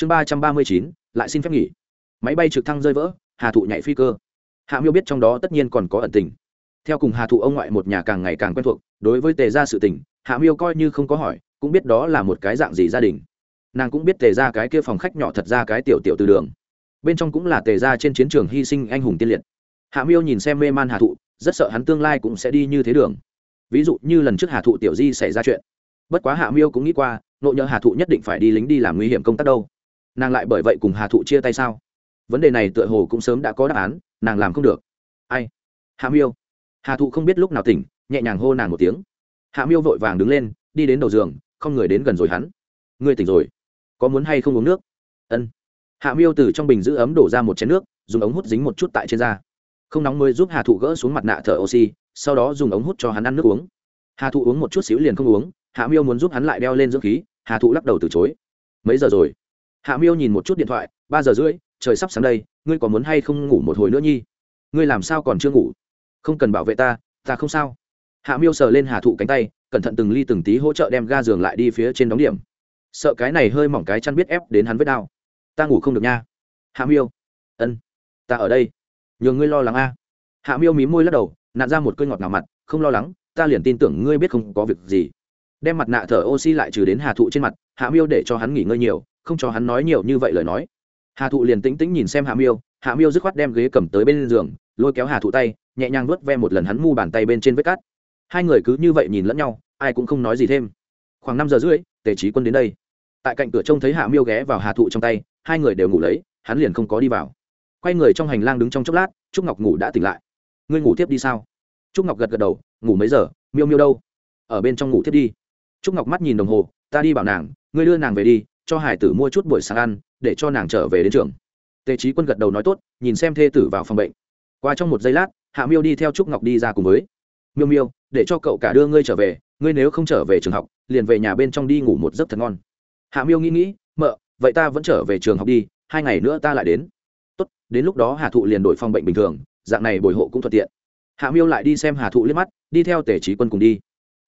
chương ba trăm ba mươi chín, lại xin phép nghỉ. Máy bay trực thăng rơi vỡ, hà thụ nhảy phi cơ. Hạ miêu biết trong đó tất nhiên còn có ẩn tình. Theo cùng hà thụ ông ngoại một nhà càng ngày càng quen thuộc, đối với tề ra sự tình, hạ miêu coi như không có hỏi, cũng biết đó là một cái dạng gì gia đình. Nàng cũng biết tề ra cái kia phòng khách nhỏ thật ra cái tiểu tiểu từ đường. Bên trong cũng là tề ra trên chiến trường hy sinh anh hùng tiên liệt. Hạ miêu nhìn xem mê man hà thụ, rất sợ hắn tương lai cũng sẽ đi như thế đường. Ví dụ như lần trước hà thụ tiểu di xảy ra chuyện. Bất quá hạ miêu cũng nghĩ qua nộ nhỡ hà thụ nhất định phải đi lính đi làm nguy hiểm công tác đâu nàng lại bởi vậy cùng hà thụ chia tay sao? Vấn đề này tựa hồ cũng sớm đã có đáp án, nàng làm không được. Ai? Hạ miêu. Hà thụ không biết lúc nào tỉnh, nhẹ nhàng hô nàng một tiếng. Hạ miêu vội vàng đứng lên, đi đến đầu giường, không người đến gần rồi hắn. Ngươi tỉnh rồi. Có muốn hay không uống nước? Ân. Hạ miêu từ trong bình giữ ấm đổ ra một chén nước, dùng ống hút dính một chút tại trên da. Không nóng mới giúp hà thụ gỡ xuống mặt nạ thở oxy, sau đó dùng ống hút cho hắn ăn nước uống. Hà thụ uống một chút xíu liền không uống, hạ miêu muốn giúp hắn lại đeo lên dưỡng khí, hà thụ lắc đầu từ chối. Mấy giờ rồi? Hạ miêu nhìn một chút điện thoại, ba giờ rưỡi, trời sắp sáng đây, ngươi có muốn hay không ngủ một hồi nữa nhi? Ngươi làm sao còn chưa ngủ? Không cần bảo vệ ta ta không sao. Hạ miêu sờ lên hà thụ cánh tay, cẩn thận từng ly từng tí hỗ trợ đem ga giường lại đi phía trên đóng điểm. Sợ cái này hơi mỏng cái chăn biết ép đến hắn vết đau. Ta ngủ không được nha. Hạ miêu. Ân. Ta ở đây. Nhường ngươi lo lắng a. Hạ miêu mí môi lắc đầu nạn ra một cơn ngọt nào mặt, không lo lắng, ta liền tin tưởng ngươi biết không có việc gì. Đem mặt nạ thở oxy lại trừ đến hà thụ trên mặt, hạ miêu để cho hắn nghỉ ngơi nhiều không cho hắn nói nhiều như vậy lời nói. Hà thụ liền tĩnh tĩnh nhìn xem hạ miêu hạ miêu dứt khoát đem ghế cầm tới bên giường, lôi kéo hà thụ tay, nhẹ nhàng vuốt ve một lần hắn mu bàn tay bên trên vết cát hai người cứ như vậy nhìn lẫn nhau, ai cũng không nói gì thêm. Khoảng năm giờ rưỡi, tề trí quân đến đây. Tại cạnh cửa trông thấy hạ miêu ghé vào hà thụ trong tay, hai người đều ngủ lấy, hắn liền không có đi vào. Quay người trong hành lang đứng trong chốc lát, trúc ngọc ngủ đã tỉnh lại. Ngươi ngủ tiếp đi sao? Trúc ngọc gật gật đầu, ngủ mấy giờ? Miêu miêu đâu? Ở bên trong ngủ tiếp đi. Trúc ngọc mắt nhìn đồng hồ, ta đi bảo nàng, ngươi đưa nàng về đi cho hải tử mua chút buổi sáng ăn, để cho nàng trở về đến trường. Tề trí quân gật đầu nói tốt, nhìn xem thê tử vào phòng bệnh. Qua trong một giây lát, hạ miêu đi theo trúc ngọc đi ra cùng với. Miêu miêu, để cho cậu cả đưa ngươi trở về, ngươi nếu không trở về trường học, liền về nhà bên trong đi ngủ một giấc thật ngon. Hạ miêu nghĩ nghĩ, mợ, vậy ta vẫn trở về trường học đi, hai ngày nữa ta lại đến. Tốt, đến lúc đó hà thụ liền đổi phòng bệnh bình thường, dạng này bồi hộ cũng thuận tiện. Hạ miêu lại đi xem hà thụ liếc mắt, đi theo tề trí quân cùng đi.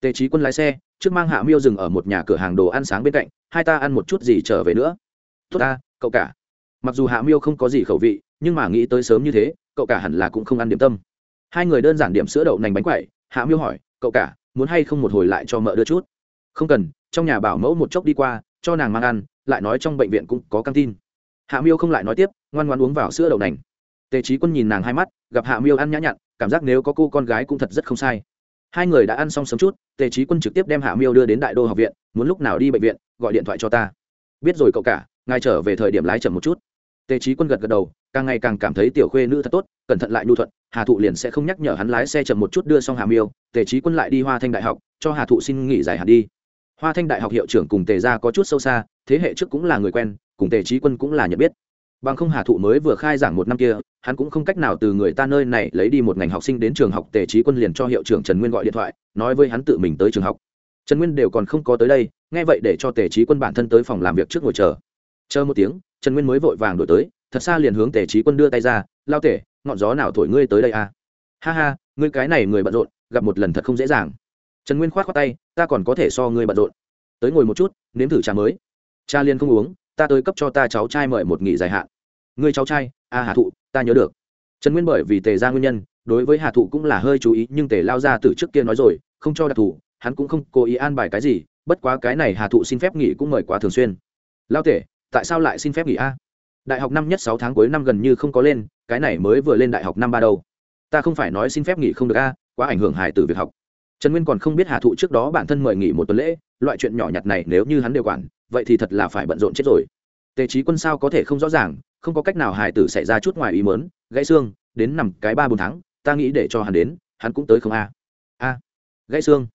Tề trí quân lái xe trước mang hạ miêu dừng ở một nhà cửa hàng đồ ăn sáng bên cạnh, hai ta ăn một chút gì trở về nữa. Tốt ta, cậu cả. Mặc dù hạ miêu không có gì khẩu vị, nhưng mà nghĩ tới sớm như thế, cậu cả hẳn là cũng không ăn điểm tâm. Hai người đơn giản điểm sữa đậu nành bánh quậy, hạ miêu hỏi, cậu cả, muốn hay không một hồi lại cho mợ đưa chút? Không cần, trong nhà bảo mẫu một chốc đi qua, cho nàng mang ăn, lại nói trong bệnh viện cũng có căng tin. Hạ miêu không lại nói tiếp, ngoan ngoan uống vào sữa đậu nành. Tề trí quân nhìn nàng hai mắt, gặp hạ miêu ăn nhã nhặn, cảm giác nếu có cô con gái cũng thật rất không sai hai người đã ăn xong sớm chút, tề trí quân trực tiếp đem hạ miêu đưa đến đại đô học viện, muốn lúc nào đi bệnh viện, gọi điện thoại cho ta. Biết rồi cậu cả, ngài trở về thời điểm lái chậm một chút. Tề trí quân gật gật đầu, càng ngày càng cảm thấy tiểu khuê nữ thật tốt, cẩn thận lại nhu thuận, hà thụ liền sẽ không nhắc nhở hắn lái xe chậm một chút đưa xong hà miêu, tề trí quân lại đi hoa thanh đại học, cho hà thụ xin nghỉ giải hạn đi. Hoa thanh đại học hiệu trưởng cùng tề ra có chút sâu xa, thế hệ trước cũng là người quen, cùng tề trí quân cũng là nhận biết bằng không hà thụ mới vừa khai giảng một năm kia, hắn cũng không cách nào từ người ta nơi này lấy đi một ngành học sinh đến trường học tề trí quân liền cho hiệu trưởng trần nguyên gọi điện thoại, nói với hắn tự mình tới trường học. Trần nguyên đều còn không có tới đây, nghe vậy để cho tề trí quân bản thân tới phòng làm việc trước ngồi chờ. Chờ một tiếng, trần nguyên mới vội vàng đổi tới, thật xa liền hướng tề trí quân đưa tay ra, lao tể, ngọn gió nào thổi ngươi tới đây à? Ha ha, ngươi cái này người bận rộn, gặp một lần thật không dễ dàng. Trần nguyên k h o á t khoác tay, ta còn có thể so ngươi bận rộn. Tới ngồi một chút, nếm thử trà mới. Cha liên không uống ta tới cấp cho ta cháu trai mời một nghỉ dài hạn. Ngươi cháu trai a à, hà thụ ta nhớ được. Trần nguyên bởi vì tề ra nguyên nhân đối với hà thụ cũng là hơi chú ý nhưng tề lao ra từ trước kia nói rồi không cho đặc thù hắn cũng không cố ý an bài cái gì bất quá cái này hà thụ xin phép nghỉ cũng mời quá thường xuyên. Lao tể tại sao lại xin phép nghỉ a? Đại học năm nhất sáu tháng cuối năm gần như không có lên cái này mới vừa lên đại học năm ba đâu. Ta không phải nói xin phép nghỉ không được a quá ảnh hưởng hài từ việc học. Trần nguyên còn không biết hà thụ trước đó bản thân mời nghỉ một tuần lễ loại chuyện nhỏ nhặt này nếu như hắn đều quản, vậy thì thật là phải bận rộn chết rồi. Tề trí quân sao có thể không rõ ràng, không có cách nào hài tử xảy ra chút ngoài ý mớn gãy xương, đến nằm cái ba bốn tháng, ta nghĩ để cho hắn đến, hắn cũng tới không a. A, gãy xương.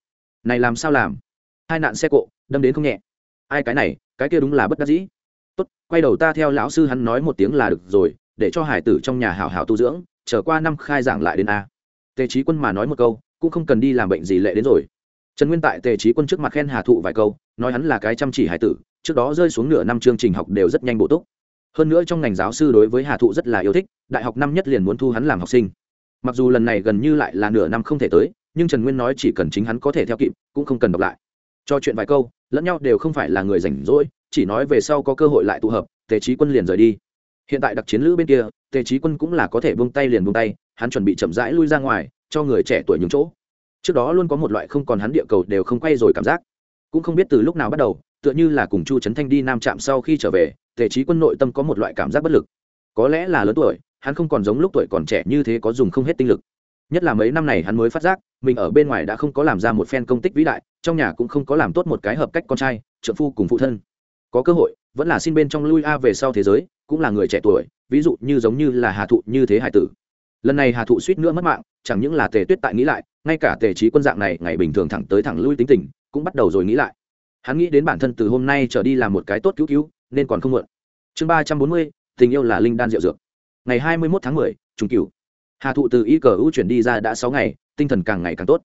Này làm sao làm? Hai nạn xe cộ, đâm đến không nhẹ. Ai cái này, cái kia đúng là bất đắc dĩ. Tốt, quay đầu ta theo lão sư hắn nói một tiếng là được rồi, để cho hải tử trong nhà hào hào tu dưỡng trở qua năm khai giảng lại đến a. Tề trí quân mà nói một câu, cũng không cần đi làm bệnh gì lệ đến rồi trần nguyên tại tề trí quân trước mặt khen hà thụ vài câu, nói hắn là cái chăm chỉ hải tử, trước đó rơi xuống nửa năm chương trình học đều rất nhanh bổ túc. Hơn nữa trong ngành giáo sư đối với hà thụ rất là yêu thích, đại học năm nhất liền muốn thu hắn làm học sinh. Mặc dù lần này gần như lại là nửa năm không thể tới, nhưng trần nguyên nói chỉ cần chính hắn có thể theo kịp, cũng không cần đọc lại. Cho chuyện vài câu, lẫn nhau đều không phải là người rảnh rỗi, chỉ nói về sau có cơ hội lại tụ hợp, tề trí quân liền rời đi. Hiện tại đặc chiến lữ bên kia, tề trí quân cũng là có thể buông tay liền buông tay, hắn chuẩn bị chậm rãi lui ra ngoài, cho người trẻ tuổi nhường chỗ trước đó luôn có một loại không còn hắn địa cầu đều không quay rồi cảm giác. Cũng không biết từ lúc nào bắt đầu, tựa như là cùng chu trấn thanh đi nam trạm sau khi trở về, tề trí quân nội tâm có một loại cảm giác bất lực. Có lẽ là lớn tuổi, hắn không còn giống lúc tuổi còn trẻ như thế có dùng không hết tinh lực. Nhất là mấy năm này hắn mới phát giác, mình ở bên ngoài đã không có làm ra một phen công tích vĩ đại, trong nhà cũng không có làm tốt một cái hợp cách con trai, trợ phu cùng phụ thân. Có cơ hội, vẫn là xin bên trong lui a về sau thế giới, cũng là người trẻ tuổi, ví dụ như giống như là hà thụ như thế hải tử lần này hà thụ suýt nữa mất mạng, chẳng những là tề tuyết tại nghĩ lại, ngay cả tề trí quân dạng này ngày bình thường thẳng tới thẳng lui tính tình, cũng bắt đầu rồi nghĩ lại. Hắn nghĩ đến bản thân từ hôm nay trở đi làm một cái tốt cứu cứu, nên còn không muộn. Chương ba trăm bốn mươi, tình yêu là linh đan rượu dược. Ngày hai mươi mốt tháng mười trung cửu. Hà thụ từ y cờ u chuyển đi ra đã sáu ngày, tinh thần càng ngày càng tốt.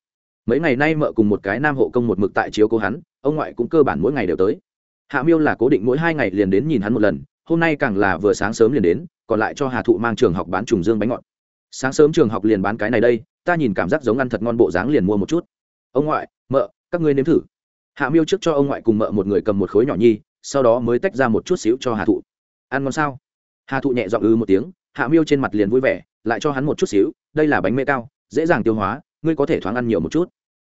Mấy ngày nay mợ cùng một cái nam hộ công một mực tại chiếu cố hắn, ông ngoại cũng cơ bản mỗi ngày đều tới. Hạ miêu là cố định mỗi hai ngày liền đến nhìn hắn một lần, hôm nay càng là vừa sáng sớm liền đến, còn lại cho hà thụ mang trường học bán trùng dương bánh ngọt sáng sớm trường học liền bán cái này đây, ta nhìn cảm giác giống ăn thật ngon bộ dáng liền mua một chút. Ông ngoại, mợ, các ngươi nếm thử. Hạ miêu trước cho ông ngoại cùng mợ một người cầm một khối nhỏ nhi, sau đó mới tách ra một chút xíu cho hà thụ. Ăn ngon sao? Hà thụ nhẹ dọn ư một tiếng, hạ miêu trên mặt liền vui vẻ, lại cho hắn một chút xíu, đây là bánh mê cao, dễ dàng tiêu hóa, ngươi có thể thoáng ăn nhiều một chút.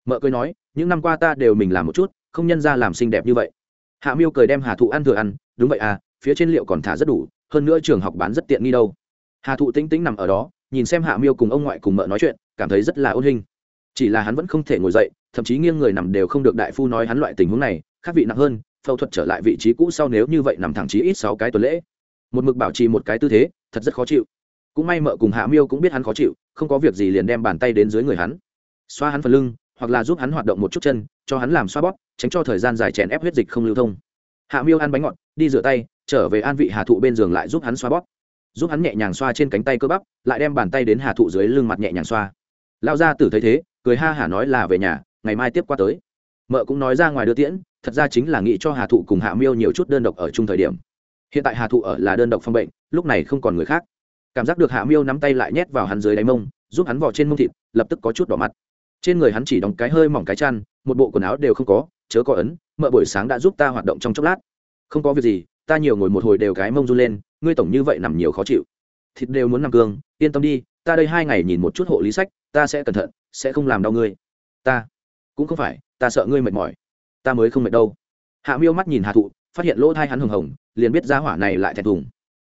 Mợ cười nói, những năm qua ta đều mình làm một chút, không nhân ra làm xinh đẹp như vậy. Hạ miêu cười đem hà thụ ăn thừa ăn, đúng vậy à phía trên liệu còn thả rất đủ, hơn nữa trường học bán rất tiện nghi đâu. Hà thụ tĩnh tĩnh nằm ở đó nhìn xem hạ miêu cùng ông ngoại cùng mợ nói chuyện, cảm thấy rất là ôn hình. Chỉ là hắn vẫn không thể ngồi dậy, thậm chí nghiêng người nằm đều không được đại phu nói hắn loại tình huống này, khác vị nặng hơn, phẫu thuật trở lại vị trí cũ sau nếu như vậy nằm thẳng chí ít sáu cái tuần lễ. Một mực bảo trì một cái tư thế, thật rất khó chịu. Cũng may mợ cùng hạ miêu cũng biết hắn khó chịu, không có việc gì liền đem bàn tay đến dưới người hắn. Xoa hắn phần lưng, hoặc là giúp hắn hoạt động một chút chân, cho hắn làm xoa bóp, tránh cho thời gian dài chèn ép huyết dịch không lưu thông. Hạ miêu ăn bánh ngọt, đi rửa tay, trở về an vị hà thụ bên giường lại giúp hắn xoa bóp giúp hắn nhẹ nhàng xoa trên cánh tay cơ bắp, lại đem bàn tay đến hà thụ dưới lưng mặt nhẹ nhàng xoa. Lao ra tử thấy thế, cười ha hả nói là về nhà, ngày mai tiếp qua tới. Mợ cũng nói ra ngoài đưa tiễn, thật ra chính là nghĩ cho hà thụ cùng hạ miêu nhiều chút đơn độc ở chung thời điểm. Hiện tại hà thụ ở là đơn độc phong bệnh, lúc này không còn người khác. Cảm giác được hạ miêu nắm tay lại nhét vào hắn dưới đáy mông, giúp hắn vò trên mông thịt, lập tức có chút đỏ mặt. Trên người hắn chỉ đóng cái hơi mỏng cái chăn, một bộ quần áo đều không có, chớ có ấn, mợ buổi sáng đã giúp ta hoạt động trong chốc lát. Không có việc gì, ta nhiều ngồi một hồi đều cái mông run lên ngươi tổng như vậy nằm nhiều khó chịu. Thịt đều muốn nằm cương, yên tâm đi, ta đây hai ngày nhìn một chút hộ lý sách, ta sẽ cẩn thận, sẽ không làm đau ngươi. Ta cũng không phải, ta sợ ngươi mệt mỏi. Ta mới không mệt đâu. Hạ miêu mắt nhìn hà thụ, phát hiện lỗ thai hắn hồng hồng, liền biết giá hỏa này lại thẹn thùng.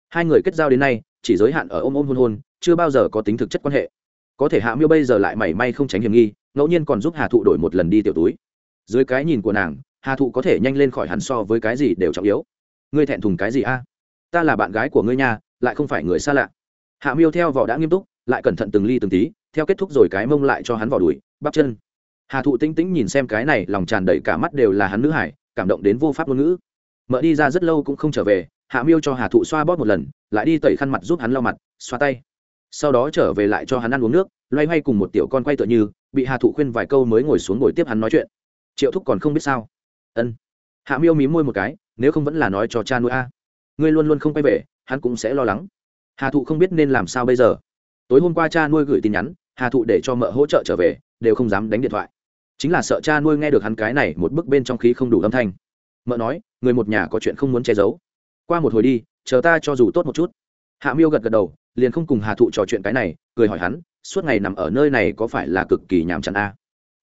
Hai người kết giao đến nay, chỉ giới hạn ở ôm ôm hôn hôn, chưa bao giờ có tính thực chất quan hệ. Có thể hạ miêu bây giờ lại mảy may không tránh hiểm nghi, ngẫu nhiên còn giúp hà thụ đổi một lần đi tiểu túi. Dưới cái nhìn của nàng, hà thụ có thể nhanh lên khỏi hẳn so với cái gì đều trọng yếu. Ngươi thẹn thùng cái gì a? Ta là bạn gái của ngươi nha, lại không phải người xa lạ. Hạ miêu theo vỏ đã nghiêm túc, lại cẩn thận từng ly từng tí, theo kết thúc rồi cái mông lại cho hắn vào đùi, bắp chân. Hà thụ tinh tĩnh nhìn xem cái này, lòng tràn đầy cả mắt đều là hắn nữ hải, cảm động đến vô pháp ngôn ngữ. Mợ đi ra rất lâu cũng không trở về, hạ miêu cho hà thụ xoa bóp một lần, lại đi tẩy khăn mặt giúp hắn lau mặt, xoa tay. Sau đó trở về lại cho hắn ăn uống nước, loay hoay cùng một tiểu con quay tựa như, bị hà thụ khuyên vài câu mới ngồi xuống ngồi tiếp hắn nói chuyện. Triệu thúc còn không biết sao? Ân. Hạ miêu mí môi một cái, nếu không vẫn là nói cho cha nuôi a ngươi luôn luôn không quay về, hắn cũng sẽ lo lắng. Hà thụ không biết nên làm sao bây giờ. Tối hôm qua cha nuôi gửi tin nhắn, hà thụ để cho mợ hỗ trợ trở về, đều không dám đánh điện thoại. Chính là sợ cha nuôi nghe được hắn cái này một bức bên trong khí không đủ âm thanh. Mợ nói, người một nhà có chuyện không muốn che giấu. Qua một hồi đi, chờ ta cho dù tốt một chút. Hạ miêu gật gật đầu, liền không cùng hà thụ trò chuyện cái này, cười hỏi hắn, suốt ngày nằm ở nơi này có phải là cực kỳ nhàm chán a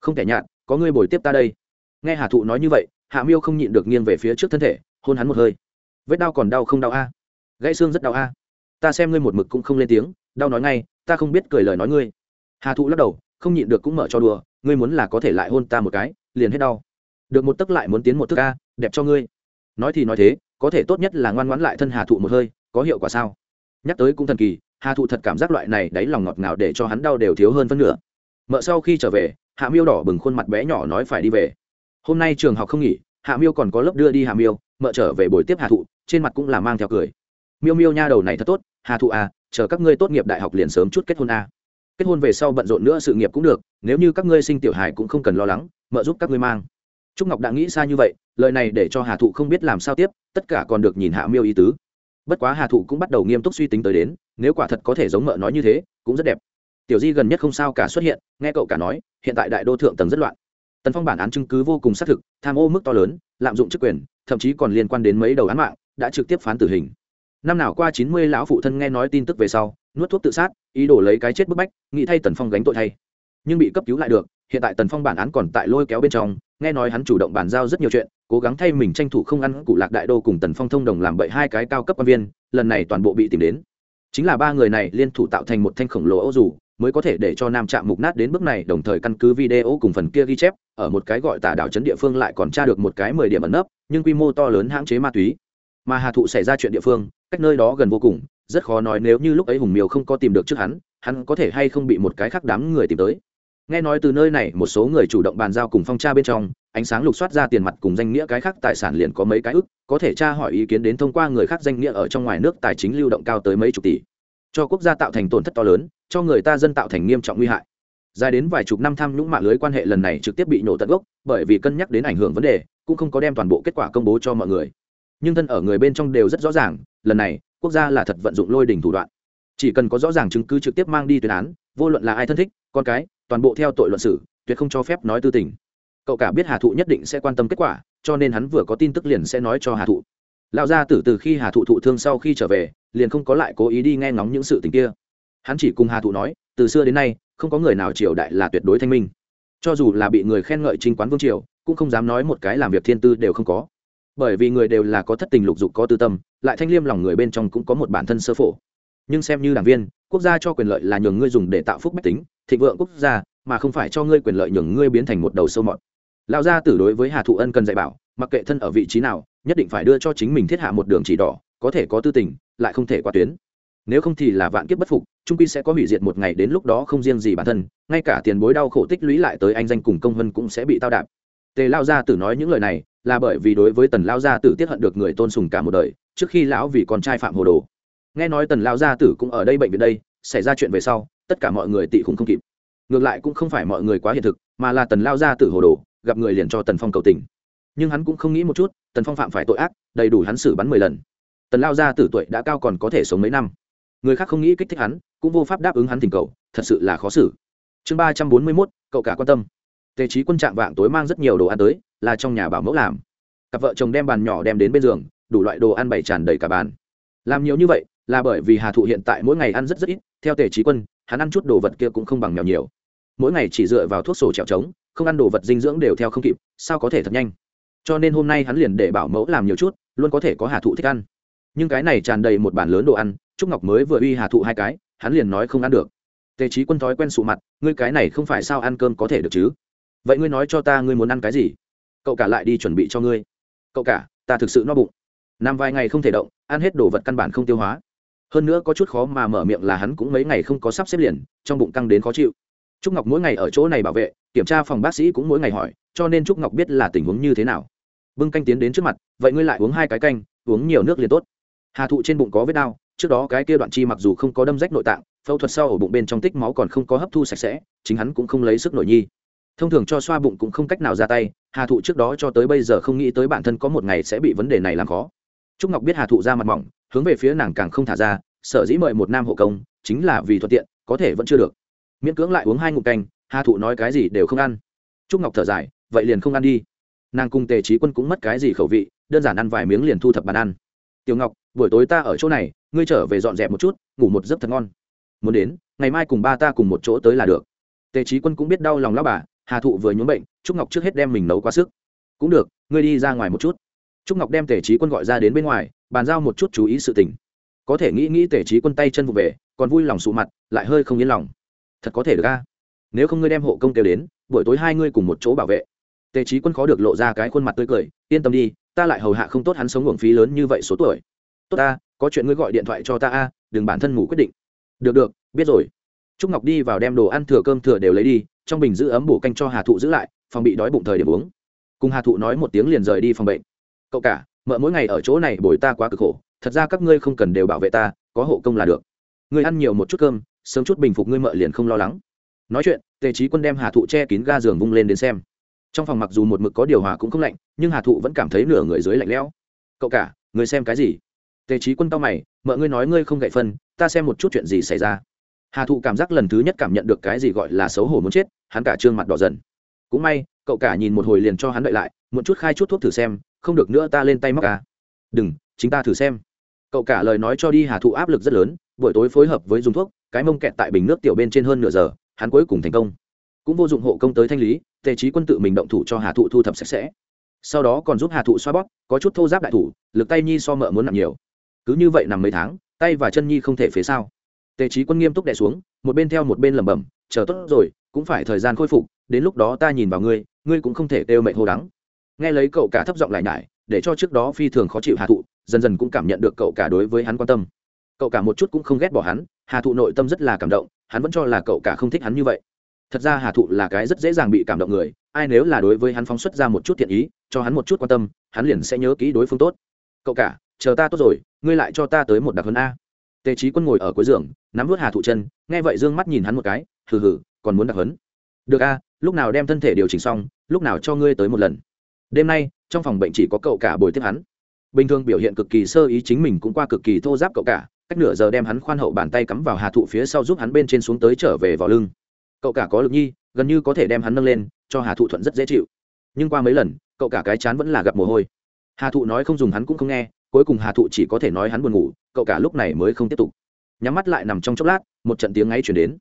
không thể nhạt, có ngươi bồi tiếp ta đây. Nghe hà thụ nói như vậy, hạ miêu không nhịn được nghiêng về phía trước thân thể, hôn hắn một hơi vết đau còn đau không đau a? Gãy xương rất đau a. Ta xem ngươi một mực cũng không lên tiếng, đau nói ngay, ta không biết cười lời nói ngươi. Hà thụ lắc đầu, không nhịn được cũng mở cho đùa, ngươi muốn là có thể lại hôn ta một cái, liền hết đau. Được một tấc lại muốn tiến một thức a, đẹp cho ngươi. Nói thì nói thế, có thể tốt nhất là ngoan ngoãn lại thân hà thụ một hơi, có hiệu quả sao? Nhắc tới cũng thần kỳ, hà thụ thật cảm giác loại này đáy lòng ngọt ngào để cho hắn đau đều thiếu hơn phân nửa. Mợ sau khi trở về, hạ miêu đỏ bừng khuôn mặt bé nhỏ nói phải đi về. Hôm nay trường học không nghỉ, hạ miêu còn có lớp đưa đi hạ miêu, mợ trở về buổi tiếp hà thụ trên mặt cũng là mang theo cười. Miêu miêu nha đầu này thật tốt, hà thụ à chờ các ngươi tốt nghiệp đại học liền sớm chút kết hôn à. kết hôn về sau bận rộn nữa sự nghiệp cũng được, nếu như các ngươi sinh tiểu hài cũng không cần lo lắng, mợ giúp các ngươi mang. Trúc ngọc đã nghĩ xa như vậy, lời này để cho hà thụ không biết làm sao tiếp, tất cả còn được nhìn hạ miêu ý tứ. Bất quá hà thụ cũng bắt đầu nghiêm túc suy tính tới đến, nếu quả thật có thể giống mợ nói như thế, cũng rất đẹp. Tiểu di gần nhất không sao cả xuất hiện, nghe cậu cả nói, hiện tại đại đô thượng tầng rất loạn. Tần phong bản án chứng cứ vô cùng xác thực, tham ô mức to lớn, lạm dụng chức quyền, thậm chí còn liên quan đến mấy đầu án mạng đã trực tiếp phán tử hình. Năm nào qua chín mươi lão phụ thân nghe nói tin tức về sau, nuốt thuốc tự sát, ý đồ lấy cái chết bức bách, nghĩ thay tần phong gánh tội thay. Nhưng bị cấp cứu lại được, hiện tại tần phong bản án còn tại lôi kéo bên trong, nghe nói hắn chủ động bàn giao rất nhiều chuyện, cố gắng thay mình tranh thủ không ăn cụ lạc đại đô cùng tần phong thông đồng làm bậy hai cái cao cấp quan viên, lần này toàn bộ bị tìm đến. Chính là ba người này liên thủ tạo thành một thanh khổng lồ ô dù, mới có thể để cho nam trạm mục nát đến bước này, đồng thời căn cứ video cùng phần kia ghi chép, ở một cái gọi tà đảo trấn địa phương lại còn tra được một cái mười điểm ẩn nấp, nhưng quy mô to lớn hãng chế ma túy mà hà thụ xảy ra chuyện địa phương, cách nơi đó gần vô cùng, rất khó nói nếu như lúc ấy hùng miều không có tìm được trước hắn hắn có thể hay không bị một cái khác đám người tìm tới. Nghe nói từ nơi này, một số người chủ động bàn giao cùng phong tra bên trong, ánh sáng lục soát ra tiền mặt cùng danh nghĩa cái khác tài sản liền có mấy cái ức, có thể tra hỏi ý kiến đến thông qua người khác danh nghĩa ở trong ngoài nước tài chính lưu động cao tới mấy chục tỷ. Cho quốc gia tạo thành tổn thất to lớn, cho người ta dân tạo thành nghiêm trọng nguy hại. Dài đến vài chục năm tham nhũng mạng lưới quan hệ lần này trực tiếp bị nổ tận gốc, bởi vì cân nhắc đến ảnh hưởng vấn đề, cũng không có đem toàn bộ kết quả công bố cho mọi người nhưng thân ở người bên trong đều rất rõ ràng, lần này, quốc gia là thật vận dụng lôi đỉnh thủ đoạn. Chỉ cần có rõ ràng chứng cứ trực tiếp mang đi tuyên án, vô luận là ai thân thích, con cái, toàn bộ theo tội luận xử, tuyệt không cho phép nói tư tình. Cậu cả biết hà thụ nhất định sẽ quan tâm kết quả, cho nên hắn vừa có tin tức liền sẽ nói cho hà thụ. Lão gia tử từ khi hà thụ thụ thương sau khi trở về, liền không có lại cố ý đi nghe ngóng những sự tình kia. Hắn chỉ cùng hà thụ nói, từ xưa đến nay, không có người nào triều đại là tuyệt đối thanh minh. Cho dù là bị người khen ngợi trinh quán vương triều, cũng không dám nói một cái làm việc thiên tư đều không có bởi vì người đều là có thất tình lục dục có tư tâm, lại thanh liêm lòng người bên trong cũng có một bản thân sơ phổ. Nhưng xem như đảng viên, quốc gia cho quyền lợi là nhường ngươi dùng để tạo phúc bách tính, thịnh vượng quốc gia, mà không phải cho ngươi quyền lợi nhường ngươi biến thành một đầu sâu mọt. Lão gia tử đối với hà thụ ân cần dạy bảo, mặc kệ thân ở vị trí nào, nhất định phải đưa cho chính mình thiết hạ một đường chỉ đỏ, có thể có tư tình, lại không thể qua tuyến. Nếu không thì là vạn kiếp bất phục trung quy sẽ có hủy diệt một ngày đến lúc đó không riêng gì bản thân, ngay cả tiền bối đau khổ tích lũy lại tới anh danh cùng công vân cũng sẽ bị tao đạp. Tề lao gia tử nói những lời này là bởi vì đối với tần lao gia tử tiết hận được người tôn sùng cả một đời, trước khi lão vì con trai phạm hồ đồ. Nghe nói tần lao gia tử cũng ở đây bệnh viện đây, xảy ra chuyện về sau, tất cả mọi người tị khủng không kịp. Ngược lại cũng không phải mọi người quá hiện thực, mà là tần lao gia tử hồ đồ, gặp người liền cho tần phong cầu tình. Nhưng hắn cũng không nghĩ một chút, tần phong phạm phải tội ác, đầy đủ hắn xử bắn mười lần. Tần lao gia tử tuổi đã cao còn có thể sống mấy năm. Người khác không nghĩ kích thích hắn, cũng vô pháp đáp ứng hắn tình cầu, thật sự là khó xử. Chương ba trăm bốn mươi mốt, cậu cả quan tâm. Tề trí quân trạng vạng tối mang rất nhiều đồ ăn tới là trong nhà bảo mẫu làm. Cặp vợ chồng đem bàn nhỏ đem đến bên giường, đủ loại đồ ăn bày tràn đầy cả bàn. Làm nhiều như vậy, là bởi vì hà thụ hiện tại mỗi ngày ăn rất rất ít, theo tề trí quân, hắn ăn chút đồ vật kia cũng không bằng mèo nhiều. Mỗi ngày chỉ dựa vào thuốc sổ trèo trống, không ăn đồ vật dinh dưỡng đều theo không kịp, sao có thể thật nhanh? Cho nên hôm nay hắn liền để bảo mẫu làm nhiều chút, luôn có thể có hà thụ thích ăn. Nhưng cái này tràn đầy một bàn lớn đồ ăn, trúc ngọc mới vừa uy hà thụ hai cái, hắn liền nói không ăn được. Tề trí quân thói quen sụ mặt, ngươi cái này không phải sao ăn cơm có thể được chứ? Vậy ngươi nói cho ta ngươi muốn ăn cái gì? Cậu cả lại đi chuẩn bị cho ngươi. Cậu cả, ta thực sự no bụng. Nằm vài ngày không thể động, ăn hết đồ vật căn bản không tiêu hóa. Hơn nữa có chút khó mà mở miệng là hắn cũng mấy ngày không có sắp xếp liền, trong bụng căng đến khó chịu. Trúc ngọc mỗi ngày ở chỗ này bảo vệ, kiểm tra phòng bác sĩ cũng mỗi ngày hỏi, cho nên trúc ngọc biết là tình huống như thế nào. Bưng canh tiến đến trước mặt, vậy ngươi lại uống hai cái canh, uống nhiều nước liền tốt. Hà thụ trên bụng có vết đau, trước đó cái kia đoạn chi mặc dù không có đâm rách nội tạng, phẫu thuật sau ở bụng bên trong tích máu còn không có hấp thu sạch sẽ, chính hắn cũng không lấy sức nội nhi. Thông thường cho xoa bụng cũng không cách nào ra tay hà thụ trước đó cho tới bây giờ không nghĩ tới bản thân có một ngày sẽ bị vấn đề này làm khó. Trúc ngọc biết hà thụ ra mặt mỏng, hướng về phía nàng càng không thả ra, sở dĩ mời một nam hộ công, chính là vì thuận tiện, có thể vẫn chưa được. Miễn cưỡng lại uống hai ngụm canh, hà thụ nói cái gì đều không ăn. Trúc ngọc thở dài, vậy liền không ăn đi. Nàng cùng tề trí quân cũng mất cái gì khẩu vị, đơn giản ăn vài miếng liền thu thập bàn ăn. Tiểu ngọc, buổi tối ta ở chỗ này, ngươi trở về dọn dẹp một chút, ngủ một giấc thật ngon. Muốn đến, ngày mai cùng ba ta cùng một chỗ tới là được. Tề trí quân cũng biết đau lòng lao bà hà thụ vừa nhuốm bệnh, trúc ngọc trước hết đem mình nấu quá sức. Cũng được, ngươi đi ra ngoài một chút. Trúc ngọc đem tề trí quân gọi ra đến bên ngoài, bàn giao một chút chú ý sự tình. Có thể nghĩ nghĩ tề trí quân tay chân vụ về, còn vui lòng sụ mặt, lại hơi không yên lòng. Thật có thể được ca nếu không ngươi đem hộ công kêu đến, buổi tối hai ngươi cùng một chỗ bảo vệ. Tề trí quân khó được lộ ra cái khuôn mặt tươi cười, yên tâm đi, ta lại hầu hạ không tốt hắn sống uổng phí lớn như vậy số tuổi. Tốt ta, có chuyện ngươi gọi điện thoại cho ta a, đừng bản thân ngủ quyết định. Được được, biết rồi trúc ngọc đi vào đem đồ ăn thừa cơm thừa đều lấy đi, trong bình giữ ấm bổ canh cho hà thụ giữ lại, phòng bị đói bụng thời điểm uống. Cùng hà thụ nói một tiếng liền rời đi phòng bệnh. Cậu cả, mợ mỗi ngày ở chỗ này bồi ta quá cực khổ, thật ra các ngươi không cần đều bảo vệ ta, có hộ công là được. Ngươi ăn nhiều một chút cơm, sớm chút bình phục ngươi mợ liền không lo lắng. Nói chuyện, tề trí quân đem hà thụ che kín ga giường vung lên đến xem. Trong phòng mặc dù một mực có điều hòa cũng không lạnh, nhưng hà thụ vẫn cảm thấy nửa người dưới lạnh lẽo. Cậu cả người xem cái gì? Tề trí quân tao mày, mợ ngươi nói ngươi không gậy phân, ta xem một chút chuyện gì xảy ra hà thụ cảm giác lần thứ nhất cảm nhận được cái gì gọi là xấu hổ muốn chết, hắn cả trương mặt đỏ dần. Cũng may, cậu cả nhìn một hồi liền cho hắn đợi lại một chút khai chút thuốc thử xem, không được nữa ta lên tay móc ca đừng, chính ta thử xem. Cậu cả lời nói cho đi hà thụ áp lực rất lớn, buổi tối phối hợp với dùng thuốc, cái mông kẹt tại bình nước tiểu bên trên hơn nửa giờ, hắn cuối cùng thành công. Cũng vô dụng hộ công tới thanh lý, tề trí quân tự mình động thủ cho hà thụ thu thập sạch sẽ. Sau đó còn giúp hà thụ xoa bóp, có chút thô giáp đại thủ, lực tay nhi so mợ muốn nặng nhiều. Cứ như vậy nằm mấy tháng, tay và chân nhi không thể phế sao? Tề trí quân nghiêm túc đẻ xuống, một bên theo một bên lẩm bẩm, chờ tốt rồi, cũng phải thời gian khôi phục, đến lúc đó ta nhìn vào ngươi ngươi cũng không thể kêu mệnh hô đắng. Nghe lấy cậu cả thấp giọng lại nhải, để cho trước đó phi thường khó chịu hà thụ, dần dần cũng cảm nhận được cậu cả đối với hắn quan tâm. Cậu cả một chút cũng không ghét bỏ hắn, hà thụ nội tâm rất là cảm động, hắn vẫn cho là cậu cả không thích hắn như vậy. Thật ra hà thụ là cái rất dễ dàng bị cảm động người, ai nếu là đối với hắn phóng xuất ra một chút thiện ý, cho hắn một chút quan tâm, hắn liền sẽ nhớ kỹ đối phương tốt. Cậu cả, chờ ta tốt rồi, ngươi lại cho ta tới một đặc hơn a. Tề trí quân ngồi ở cuối giường nắm vút hà thụ chân, nghe vậy dương mắt nhìn hắn một cái, hừ hừ, còn muốn đặc hấn được a, lúc nào đem thân thể điều chỉnh xong, lúc nào cho ngươi tới một lần. Đêm nay, trong phòng bệnh chỉ có cậu cả bồi tiếp hắn. Bình thường biểu hiện cực kỳ sơ ý chính mình cũng qua cực kỳ thô giáp cậu cả, cách nửa giờ đem hắn khoan hậu bàn tay cắm vào hà thụ phía sau giúp hắn bên trên xuống tới trở về vào lưng. Cậu cả có lực nhi, gần như có thể đem hắn nâng lên, cho hà thụ thuận rất dễ chịu. Nhưng qua mấy lần, cậu cả cái chán vẫn là gặp mồ hôi. Hà thụ nói không dùng hắn cũng không nghe, cuối cùng hà thụ chỉ có thể nói hắn buồn ngủ, cậu cả lúc này mới không tiếp tục nhắm mắt lại nằm trong chốc lát, một trận tiếng ấy chuyển đến.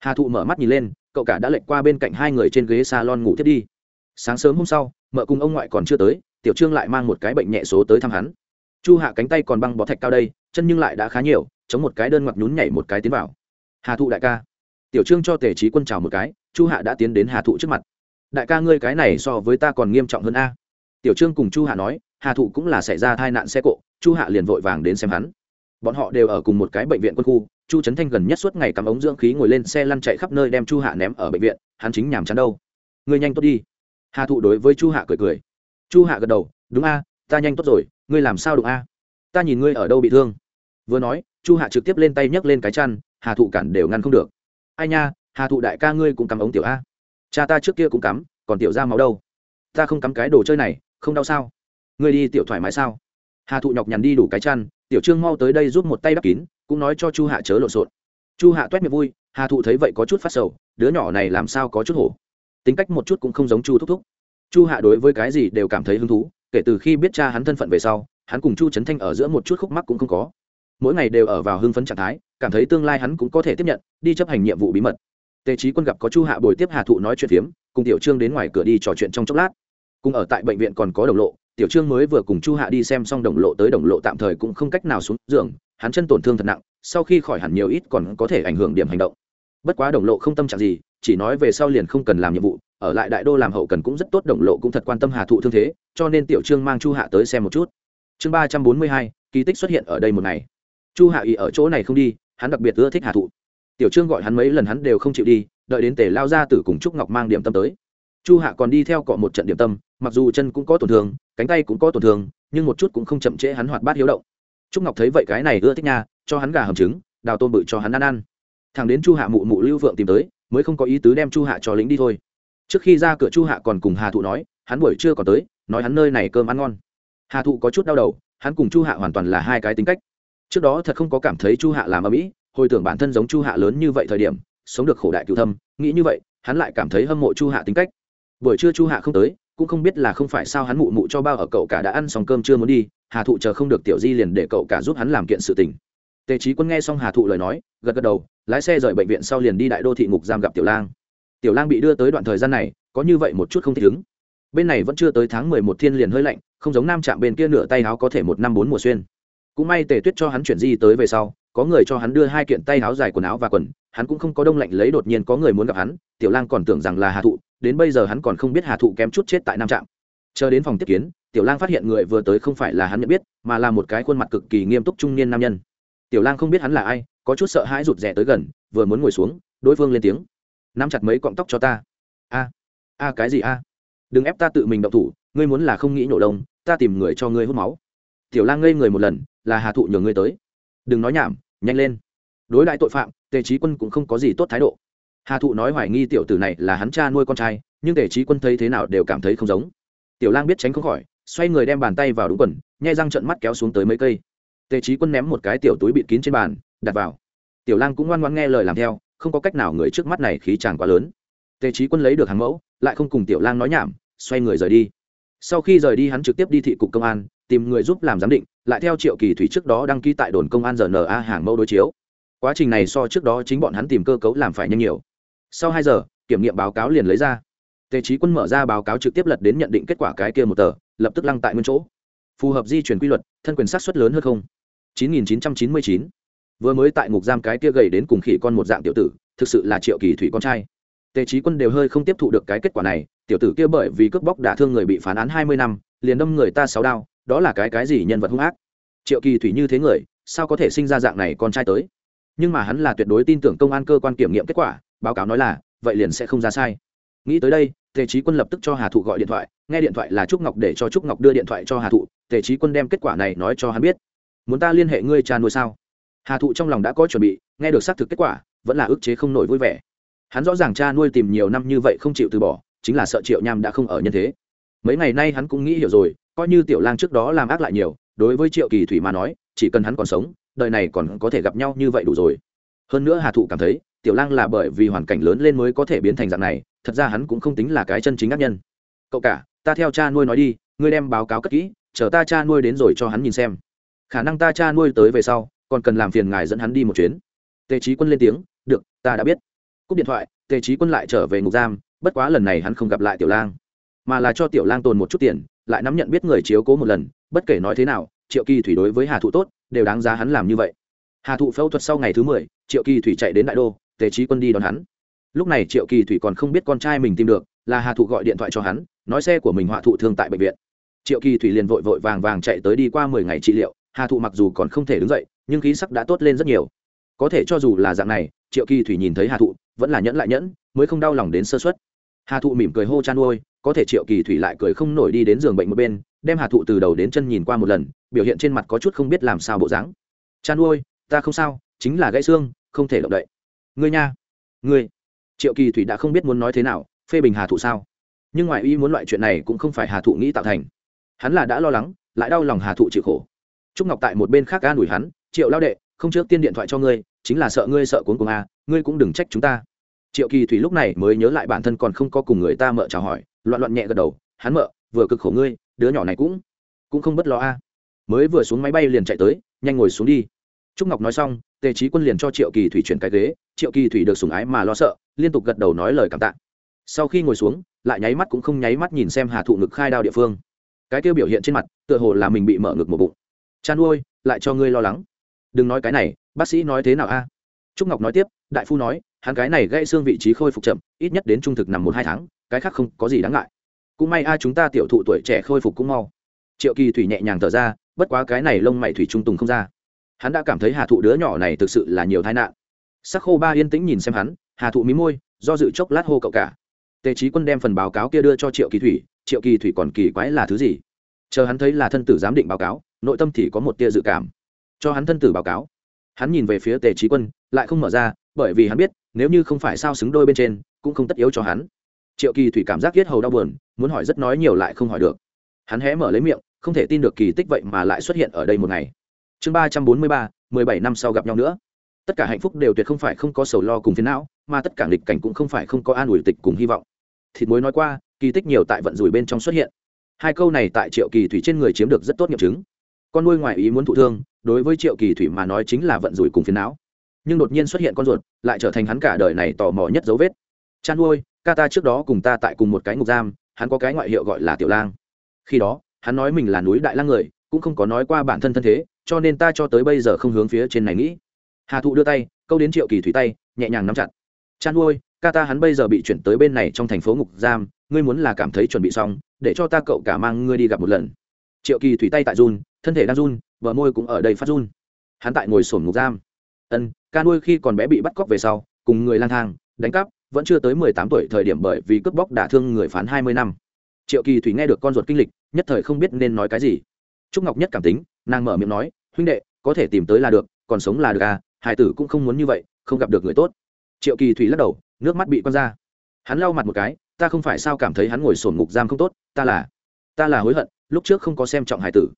Hà thụ mở mắt nhìn lên, cậu cả đã lệch qua bên cạnh hai người trên ghế s a lon ngủ thiết đi. Sáng sớm hôm sau, mợ cùng ông ngoại còn chưa tới, tiểu trương lại mang một cái bệnh nhẹ số tới thăm hắn. Chu hạ cánh tay còn băng bó thạch cao đây, chân nhưng lại đã khá nhiều, chống một cái đơn ngoặc nhún nhảy một cái tiến vào. Hà thụ đại ca. Tiểu trương cho tề trí quân chào một cái, chu hạ đã tiến đến hà thụ trước mặt. Đại ca ngươi cái này so với ta còn nghiêm trọng hơn a. Tiểu trương cùng chu hạ nói, hà thụ cũng là xảy ra tai nạn xe cộ, chu hạ liền vội vàng đến xem hắn bọn họ đều ở cùng một cái bệnh viện quân khu, chu trấn thanh gần nhất suốt ngày cắm ống dưỡng khí ngồi lên xe lăn chạy khắp nơi đem chu hạ ném ở bệnh viện, hắn chính nhàm chán đâu. Ngươi nhanh tốt đi. Hà thụ đối với chu hạ cười cười. Chu hạ gật đầu, đúng a, ta nhanh tốt rồi, ngươi làm sao đụng a? Ta nhìn ngươi ở đâu bị thương. Vừa nói, chu hạ trực tiếp lên tay nhấc lên cái chăn, hà thụ cản đều ngăn không được. Ai nha, hà thụ đại ca ngươi cũng cắm ống tiểu a. Cha ta trước kia cũng cắm, còn tiểu ra máu đâu. Ta không cắm cái đồ chơi này, không đau sao? Ngươi đi tiểu thoải mái sao? Hà thụ nhọc nhằn đi đủ cái chăn tiểu trương mau tới đây giúp một tay đắp kín, cũng nói cho chu hạ chớ lộn xộn. Chu hạ toét miệng vui, hà thụ thấy vậy có chút phát sầu, đứa nhỏ này làm sao có chút hổ. Tính cách một chút cũng không giống chu thúc thúc. Chu hạ đối với cái gì đều cảm thấy hứng thú, kể từ khi biết cha hắn thân phận về sau, hắn cùng chu trấn thanh ở giữa một chút khúc mắc cũng không có. Mỗi ngày đều ở vào hưng phấn trạng thái, cảm thấy tương lai hắn cũng có thể tiếp nhận, đi chấp hành nhiệm vụ bí mật. Tề trí quân gặp có chu hạ bồi tiếp hà thụ nói chuyện phiếm, cùng tiểu trương đến ngoài cửa đi trò chuyện trong chốc lát. Cùng ở tại bệnh viện còn có đồng lộ tiểu trương mới vừa cùng chu hạ đi xem xong đồng lộ tới đồng lộ tạm thời cũng không cách nào xuống giường, hắn chân tổn thương thật nặng, sau khi khỏi hẳn nhiều ít còn có thể ảnh hưởng điểm hành động. Bất quá đồng lộ không tâm trạng gì, chỉ nói về sau liền không cần làm nhiệm vụ, ở lại đại đô làm hậu cần cũng rất tốt, đồng lộ cũng thật quan tâm hà thụ thương thế, cho nên tiểu trương mang chu hạ tới xem một chút. Chương ba trăm bốn mươi hai, kỳ tích xuất hiện ở đây một ngày. Chu hạ ý ở chỗ này không đi, hắn đặc biệt ưa thích hà thụ. Tiểu trương gọi hắn mấy lần hắn đều không chịu đi, đợi đến tề lao ra tử cùng trúc ngọc mang điểm tâm tới chu hạ còn đi theo cọ một trận điểm tâm, mặc dù chân cũng có tổn thương, cánh tay cũng có tổn thương, nhưng một chút cũng không chậm trễ hắn hoạt bát hiếu động. Trúc ngọc thấy vậy cái này ưa thích nha, cho hắn gà hầm trứng, đào tôm bự cho hắn ăn ăn. Thằng đến chu hạ mụ mụ lưu vượng tìm tới, mới không có ý tứ đem chu hạ cho lính đi thôi. Trước khi ra cửa chu hạ còn cùng hà thụ nói, hắn buổi trưa còn tới, nói hắn nơi này cơm ăn ngon. Hà thụ có chút đau đầu, hắn cùng chu hạ hoàn toàn là hai cái tính cách. Trước đó thật không có cảm thấy chu hạ làm ở mỹ hồi tưởng bản thân giống chu hạ lớn như vậy thời điểm, sống được khổ đại cựu thâm, nghĩ như vậy, hắn lại cảm thấy hâm mộ chu hạ tính cách buổi trưa chu hạ không tới, cũng không biết là không phải sao hắn mụ mụ cho bao ở cậu cả đã ăn xong cơm chưa muốn đi, hà thụ chờ không được tiểu di liền để cậu cả giúp hắn làm kiện sự tình. Tề trí quân nghe xong hà thụ lời nói, gật gật đầu, lái xe rời bệnh viện sau liền đi đại đô thị ngục giam gặp tiểu lang. Tiểu lang bị đưa tới đoạn thời gian này, có như vậy một chút không thích ứng. Bên này vẫn chưa tới tháng mười một thiên liền hơi lạnh, không giống nam trạm bên kia nửa tay áo có thể một năm bốn mùa xuyên. Cũng may tề tuyết cho hắn chuyển di tới về sau, có người cho hắn đưa hai kiện tay áo dài quần áo và quần, hắn cũng không có đông lạnh lấy đột nhiên có người muốn gặp hắn, tiểu lang còn tưởng rằng là hà thụ đến bây giờ hắn còn không biết hà thụ kém chút chết tại nam trạm. Chờ đến phòng tiếp kiến, tiểu lang phát hiện người vừa tới không phải là hắn nhận biết, mà là một cái khuôn mặt cực kỳ nghiêm túc trung niên nam nhân. Tiểu lang không biết hắn là ai, có chút sợ hãi rụt rè tới gần, vừa muốn ngồi xuống, đối phương lên tiếng. Nắm chặt mấy cọng tóc cho ta. A a cái gì a? Đừng ép ta tự mình động thủ, ngươi muốn là không nghĩ nổ đông ta tìm người cho ngươi hút máu. Tiểu lang ngây người một lần, là hà thụ nhường ngươi tới. Đừng nói nhảm, nhanh lên. Đối đại tội phạm, tề trí quân cũng không có gì tốt thái độ hà thụ nói hoài nghi tiểu tử này là hắn cha nuôi con trai, nhưng tề trí quân thấy thế nào đều cảm thấy không giống. Tiểu lang biết tránh không khỏi, xoay người đem bàn tay vào đúng quần, nhai răng trận mắt kéo xuống tới mấy cây. Tề trí quân ném một cái tiểu túi bịt kín trên bàn, đặt vào. Tiểu lang cũng ngoan ngoan nghe lời làm theo, không có cách nào người trước mắt này khí chàng quá lớn. Tề trí quân lấy được hàng mẫu, lại không cùng tiểu lang nói nhảm, xoay người rời đi. Sau khi rời đi hắn trực tiếp đi thị cục công an, tìm người giúp làm giám định, lại theo triệu kỳ thủy trước đó đăng ký tại đồn công an rna hàng mẫu đối chiếu. Quá trình này so trước đó chính bọn hắn tìm cơ cấu làm phải nhanh nhiều sau hai giờ, kiểm nghiệm báo cáo liền lấy ra. Tề trí quân mở ra báo cáo trực tiếp lật đến nhận định kết quả cái kia một tờ, lập tức lăng tại nguyên chỗ. Phù hợp di chuyển quy luật, thân quyền sát xuất lớn hơn không? 9999. vừa mới tại ngục giam cái kia gầy đến cùng khỉ con một dạng tiểu tử, thực sự là triệu kỳ thủy con trai. Tề trí quân đều hơi không tiếp thụ được cái kết quả này, tiểu tử kia bởi vì cướp bóc đả thương người bị phán án hai mươi năm, liền đâm người ta sáu đao, đó là cái cái gì nhân vật hung ác? Triệu kỳ thủy như thế người, sao có thể sinh ra dạng này con trai tới? Nhưng mà hắn là tuyệt đối tin tưởng công an cơ quan kiểm nghiệm kết quả báo cáo nói là, vậy liền sẽ không ra sai. Nghĩ tới đây, tề trí quân lập tức cho hà thụ gọi điện thoại, nghe điện thoại là trúc ngọc để cho trúc ngọc đưa điện thoại cho hà thụ, tề trí quân đem kết quả này nói cho hắn biết. Muốn ta liên hệ ngươi cha nuôi sao? Hà thụ trong lòng đã có chuẩn bị, nghe được xác thực kết quả, vẫn là ức chế không nổi vui vẻ. Hắn rõ ràng cha nuôi tìm nhiều năm như vậy không chịu từ bỏ, chính là sợ triệu nham đã không ở nhân thế. Mấy ngày nay hắn cũng nghĩ hiểu rồi, coi như tiểu lang trước đó làm ác lại nhiều, đối với triệu kỳ thủy mà nói, chỉ cần hắn còn sống, đời này còn có thể gặp nhau như vậy đủ rồi. Hơn nữa hà thụ cảm thấy tiểu lang là bởi vì hoàn cảnh lớn lên mới có thể biến thành dạng này, thật ra hắn cũng không tính là cái chân chính ác nhân. Cậu cả, ta theo cha nuôi nói đi, ngươi đem báo cáo cất kỹ, chờ ta cha nuôi đến rồi cho hắn nhìn xem. Khả năng ta cha nuôi tới về sau, còn cần làm phiền ngài dẫn hắn đi một chuyến. Tề trí quân lên tiếng, được, ta đã biết. Cúp điện thoại, tề trí quân lại trở về ngục giam, bất quá lần này hắn không gặp lại tiểu lang, mà là cho tiểu lang tồn một chút tiền, lại nắm nhận biết người chiếu cố một lần, bất kể nói thế nào, triệu kỳ thủy đối với hà thụ tốt, đều đáng giá hắn làm như vậy. Hà thụ phẫu thuật sau ngày thứ mười, triệu kỳ thủy chạy đến đại đô tề trí quân đi đón hắn. Lúc này triệu kỳ thủy còn không biết con trai mình tìm được, là hà thụ gọi điện thoại cho hắn, nói xe của mình họa thụ thương tại bệnh viện. Triệu kỳ thủy liền vội vội vàng vàng chạy tới đi qua mười ngày trị liệu, hà thụ mặc dù còn không thể đứng dậy, nhưng khí sắc đã tốt lên rất nhiều. Có thể cho dù là dạng này, triệu kỳ thủy nhìn thấy hà thụ, vẫn là nhẫn lại nhẫn, mới không đau lòng đến sơ xuất hà thụ mỉm cười hô chan nuôi có thể triệu kỳ thủy lại cười không nổi đi đến giường bệnh một bên, đem hà thụ từ đầu đến chân nhìn qua một lần, biểu hiện trên mặt có chút không biết làm sao bộ dáng. Chan nuôi ta không sao, chính là gãy xương, không thể động đậy ngươi nha. Ngươi. Triệu kỳ thủy đã không biết muốn nói thế nào, phê bình hà thụ sao? Nhưng ngoài ý muốn loại chuyện này cũng không phải hà thụ nghĩ tạo thành. Hắn là đã lo lắng, lại đau lòng hà thụ chịu khổ. Trúc ngọc tại một bên khác ga đuổi hắn, triệu lao đệ, không trước tiên điện thoại cho ngươi, chính là sợ ngươi sợ cuốn cùng a à, ngươi cũng đừng trách chúng ta. Triệu kỳ thủy lúc này mới nhớ lại bản thân còn không có cùng người ta mợ chào hỏi, loạn loạn nhẹ gật đầu, hắn mợ, vừa cực khổ ngươi, đứa nhỏ này cũng cũng không bất lo a mới vừa xuống máy bay liền chạy tới, nhanh ngồi xuống đi. Trúc ngọc nói xong tề trí quân liền cho triệu kỳ thủy chuyển cái ghế, triệu kỳ thủy được sùng ái mà lo sợ, liên tục gật đầu nói lời cảm tạ. Sau khi ngồi xuống, lại nháy mắt cũng không nháy mắt nhìn xem hà thụ ngực khai đao địa phương. Cái tiêu biểu hiện trên mặt, tựa hồ là mình bị mở ngực một bụng. Chăn nuôi lại cho ngươi lo lắng. Đừng nói cái này, bác sĩ nói thế nào a? Trúc ngọc nói tiếp, đại phu nói, hắn cái này gây xương vị trí khôi phục chậm, ít nhất đến trung thực nằm một hai tháng, cái khác không có gì đáng ngại. Cũng may a, chúng ta tiểu thụ tuổi trẻ khôi phục cũng mau. Triệu kỳ thủy nhẹ nhàng thở ra, bất quá cái này lông mày thủy trung tùng không ra hắn đã cảm thấy hà thụ đứa nhỏ này thực sự là nhiều tai nạn. Sắc khô ba yên tĩnh nhìn xem hắn, hà thụ mí môi, do dự chốc lát hô cậu cả. Tề trí quân đem phần báo cáo kia đưa cho triệu kỳ thủy, triệu kỳ thủy còn kỳ quái là thứ gì? Chờ hắn thấy là thân tử giám định báo cáo, nội tâm thì có một tia dự cảm. Cho hắn thân tử báo cáo. Hắn nhìn về phía tề trí quân, lại không mở ra, bởi vì hắn biết, nếu như không phải sao xứng đôi bên trên, cũng không tất yếu cho hắn. Triệu kỳ thủy cảm giác yết hầu đau buồn, muốn hỏi rất nói nhiều lại không hỏi được. Hắn hé mở lấy miệng, không thể tin được kỳ tích vậy mà lại xuất hiện ở đây một ngày chương ba trăm bốn mươi ba, mười bảy năm sau gặp nhau nữa. Tất cả hạnh phúc đều tuyệt không phải không có sầu lo cùng phiến não, mà tất cả nghịch cảnh cũng không phải không có an ủi tịch cùng hy vọng. Thịt muối nói qua, kỳ tích nhiều tại vận rủi bên trong xuất hiện. Hai câu này tại triệu kỳ thủy trên người chiếm được rất tốt nghiệm chứng. Con nuôi ngoài ý muốn thụ thương, đối với triệu kỳ thủy mà nói chính là vận rủi cùng phiến não. Nhưng đột nhiên xuất hiện con ruột, lại trở thành hắn cả đời này tò mò nhất dấu vết. Chăn nuôi, ca ta trước đó cùng ta tại cùng một cái ngục giam, hắn có cái ngoại hiệu gọi là tiểu lang. Khi đó, hắn nói mình là núi đại lang người, cũng không có nói qua bản thân thân thế cho nên ta cho tới bây giờ không hướng phía trên này nghĩ. Hà thụ đưa tay, câu đến triệu kỳ thủy tay, nhẹ nhàng nắm chặt. Chăn nuôi ca ta hắn bây giờ bị chuyển tới bên này trong thành phố ngục giam, ngươi muốn là cảm thấy chuẩn bị xong, để cho ta cậu cả mang ngươi đi gặp một lần. Triệu kỳ thủy tay tại run, thân thể đang run, bờ môi cũng ở đây phát run. Hắn tại ngồi sổm ngục giam. Ân ca nuôi khi còn bé bị bắt cóc về sau, cùng người lang thang, đánh cắp, vẫn chưa tới mười tám tuổi thời điểm bởi vì cướp bóc đả thương người phán hai mươi năm. Triệu kỳ thủy nghe được con ruột kinh lịch, nhất thời không biết nên nói cái gì. Trúc ngọc nhất cảm tính, nàng mở miệng nói huynh đệ, có thể tìm tới là được, còn sống là được à hải tử cũng không muốn như vậy, không gặp được người tốt. Triệu kỳ thủy lắc đầu, nước mắt bị con ra. Hắn lau mặt một cái, ta không phải sao cảm thấy hắn ngồi sổn ngục giam không tốt, ta là ta là hối hận, lúc trước không có xem trọng hải tử.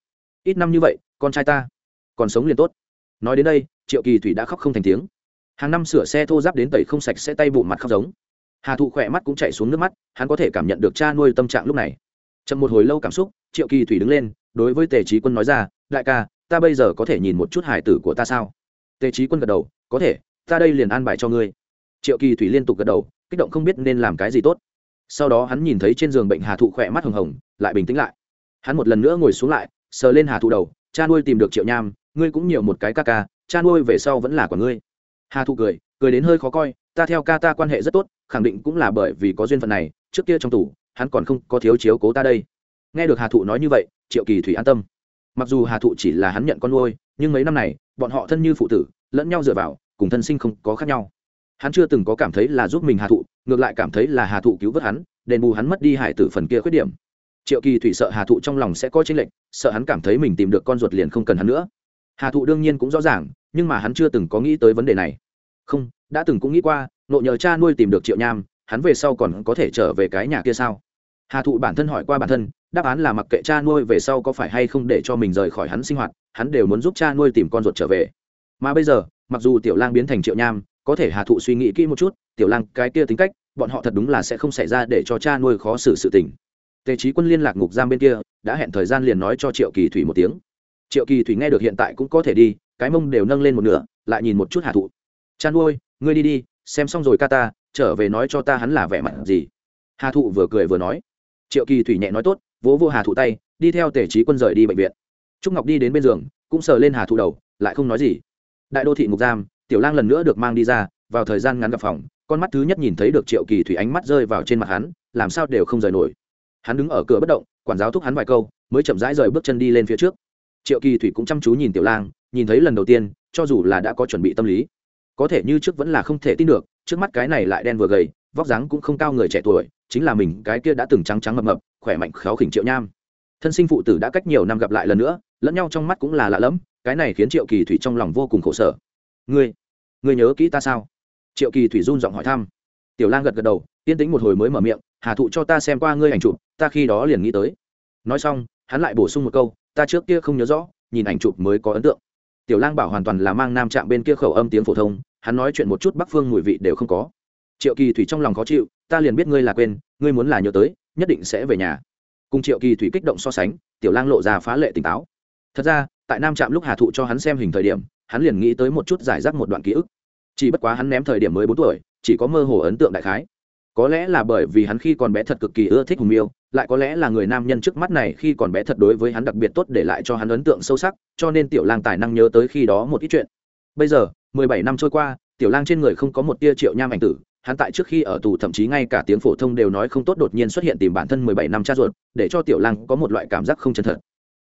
Ít năm như vậy, con trai ta còn sống liền tốt. Nói đến đây, triệu kỳ thủy đã khóc không thành tiếng. Hàng năm sửa xe thô giáp đến tẩy không sạch sẽ tay bụng mặt khóc giống. Hà thụ khỏe mắt cũng chạy xuống nước mắt, hắn có thể cảm nhận được cha nuôi tâm trạng lúc này. Chậm một hồi lâu cảm xúc, triệu kỳ thủy đứng lên, đối với tề trí quân nói ra, đại ca ta bây giờ có thể nhìn một chút hải tử của ta sao? Tề trí quân gật đầu, có thể, ta đây liền an bài cho ngươi. Triệu kỳ thủy liên tục gật đầu, kích động không biết nên làm cái gì tốt. Sau đó hắn nhìn thấy trên giường bệnh hà thụ khỏe mắt hồng hồng, lại bình tĩnh lại. Hắn một lần nữa ngồi xuống lại, sờ lên hà thụ đầu, cha nuôi tìm được triệu nham, ngươi cũng nhiều một cái ca ca, cha nuôi về sau vẫn là của ngươi. Hà thụ cười cười đến hơi khó coi, ta theo ca ta quan hệ rất tốt, khẳng định cũng là bởi vì có duyên phận này, trước kia trong tủ hắn còn không có thiếu chiếu cố ta đây. Nghe được hà thụ nói như vậy, triệu kỳ thủy an tâm mặc dù hà thụ chỉ là hắn nhận con nuôi, nhưng mấy năm này, bọn họ thân như phụ tử, lẫn nhau dựa vào, cùng thân sinh không có khác nhau. Hắn chưa từng có cảm thấy là giúp mình hà thụ, ngược lại cảm thấy là hà thụ cứu vớt hắn, đền bù hắn mất đi hải tử phần kia khuyết điểm. Triệu kỳ thủy sợ hà thụ trong lòng sẽ có chênh lệnh sợ hắn cảm thấy mình tìm được con ruột liền không cần hắn nữa. Hà thụ đương nhiên cũng rõ ràng, nhưng mà hắn chưa từng có nghĩ tới vấn đề này. Không, đã từng cũng nghĩ qua, nộ nhờ cha nuôi tìm được triệu nham, hắn về sau còn có thể trở về cái nhà kia sao? Hà thụ bản thân hỏi qua bản thân, đáp án là mặc kệ cha nuôi về sau có phải hay không để cho mình rời khỏi hắn sinh hoạt, hắn đều muốn giúp cha nuôi tìm con ruột trở về. Mà bây giờ, mặc dù tiểu lang biến thành triệu nham, có thể hà thụ suy nghĩ kỹ một chút, tiểu lang, cái kia tính cách, bọn họ thật đúng là sẽ không xảy ra để cho cha nuôi khó xử sự tình. Tề trí quân liên lạc ngục giam bên kia, đã hẹn thời gian liền nói cho triệu kỳ thủy một tiếng. Triệu kỳ thủy nghe được hiện tại cũng có thể đi, cái mông đều nâng lên một nửa, lại nhìn một chút hà thụ. Chan nuôi, ngươi đi đi, xem xong rồi ca ta, trở về nói cho ta hắn là vẻ mặt gì. Hà thụ vừa cười vừa nói triệu kỳ thủy nhẹ nói tốt, vỗ vô hà thụ tay, đi theo tể trí quân rời đi bệnh viện. Trúc ngọc đi đến bên giường, cũng sờ lên hà thụ đầu, lại không nói gì. Đại đô thị ngục giam, tiểu lang lần nữa được mang đi ra, vào thời gian ngắn gặp phòng, con mắt thứ nhất nhìn thấy được triệu kỳ thủy ánh mắt rơi vào trên mặt hắn, làm sao đều không rời nổi. Hắn đứng ở cửa bất động, quản giáo thúc hắn vài câu, mới chậm rãi rời bước chân đi lên phía trước. Triệu kỳ thủy cũng chăm chú nhìn tiểu lang, nhìn thấy lần đầu tiên, cho dù là đã có chuẩn bị tâm lý, có thể như trước vẫn là không thể tin được, trước mắt cái này lại đen vừa gầy vóc dáng cũng không cao người trẻ tuổi, chính là mình, cái kia đã từng trắng trắng mập mập, khỏe mạnh, khéo khỉnh triệu nham. Thân sinh phụ tử đã cách nhiều năm gặp lại lần nữa, lẫn nhau trong mắt cũng là lạ lẫm, cái này khiến triệu kỳ thủy trong lòng vô cùng khổ sở. Ngươi ngươi nhớ kỹ ta sao? Triệu kỳ thủy run giọng hỏi thăm. Tiểu lang gật gật đầu, yên tĩnh một hồi mới mở miệng, hà thụ cho ta xem qua ngươi ảnh chụp, ta khi đó liền nghĩ tới. Nói xong, hắn lại bổ sung một câu, ta trước kia không nhớ rõ, nhìn ảnh chụp mới có ấn tượng. Tiểu lang bảo hoàn toàn là mang nam trạm bên kia khẩu âm tiếng phổ thông, hắn nói chuyện một chút bắc phương mùi vị đều không có triệu kỳ thủy trong lòng khó chịu, ta liền biết ngươi là quên, ngươi muốn là nhớ tới, nhất định sẽ về nhà. Cùng triệu kỳ thủy kích động so sánh, tiểu lang lộ ra phá lệ tỉnh táo. Thật ra, tại nam trạm lúc hà thụ cho hắn xem hình thời điểm, hắn liền nghĩ tới một chút giải rác một đoạn ký ức. Chỉ bất quá hắn ném thời điểm mới bốn tuổi, chỉ có mơ hồ ấn tượng đại khái. Có lẽ là bởi vì hắn khi còn bé thật cực kỳ ưa thích hùng miêu, lại có lẽ là người nam nhân trước mắt này khi còn bé thật đối với hắn đặc biệt tốt để lại cho hắn ấn tượng sâu sắc, cho nên tiểu lang tài năng nhớ tới khi đó một ít chuyện. Bây giờ, mười bảy năm trôi qua, tiểu lang trên người không có một tia triệu nham ảnh tử hắn tại trước khi ở tù thậm chí ngay cả tiếng phổ thông đều nói không tốt đột nhiên xuất hiện tìm bản thân mười bảy năm cha ruột, để cho tiểu lang có một loại cảm giác không chân thật.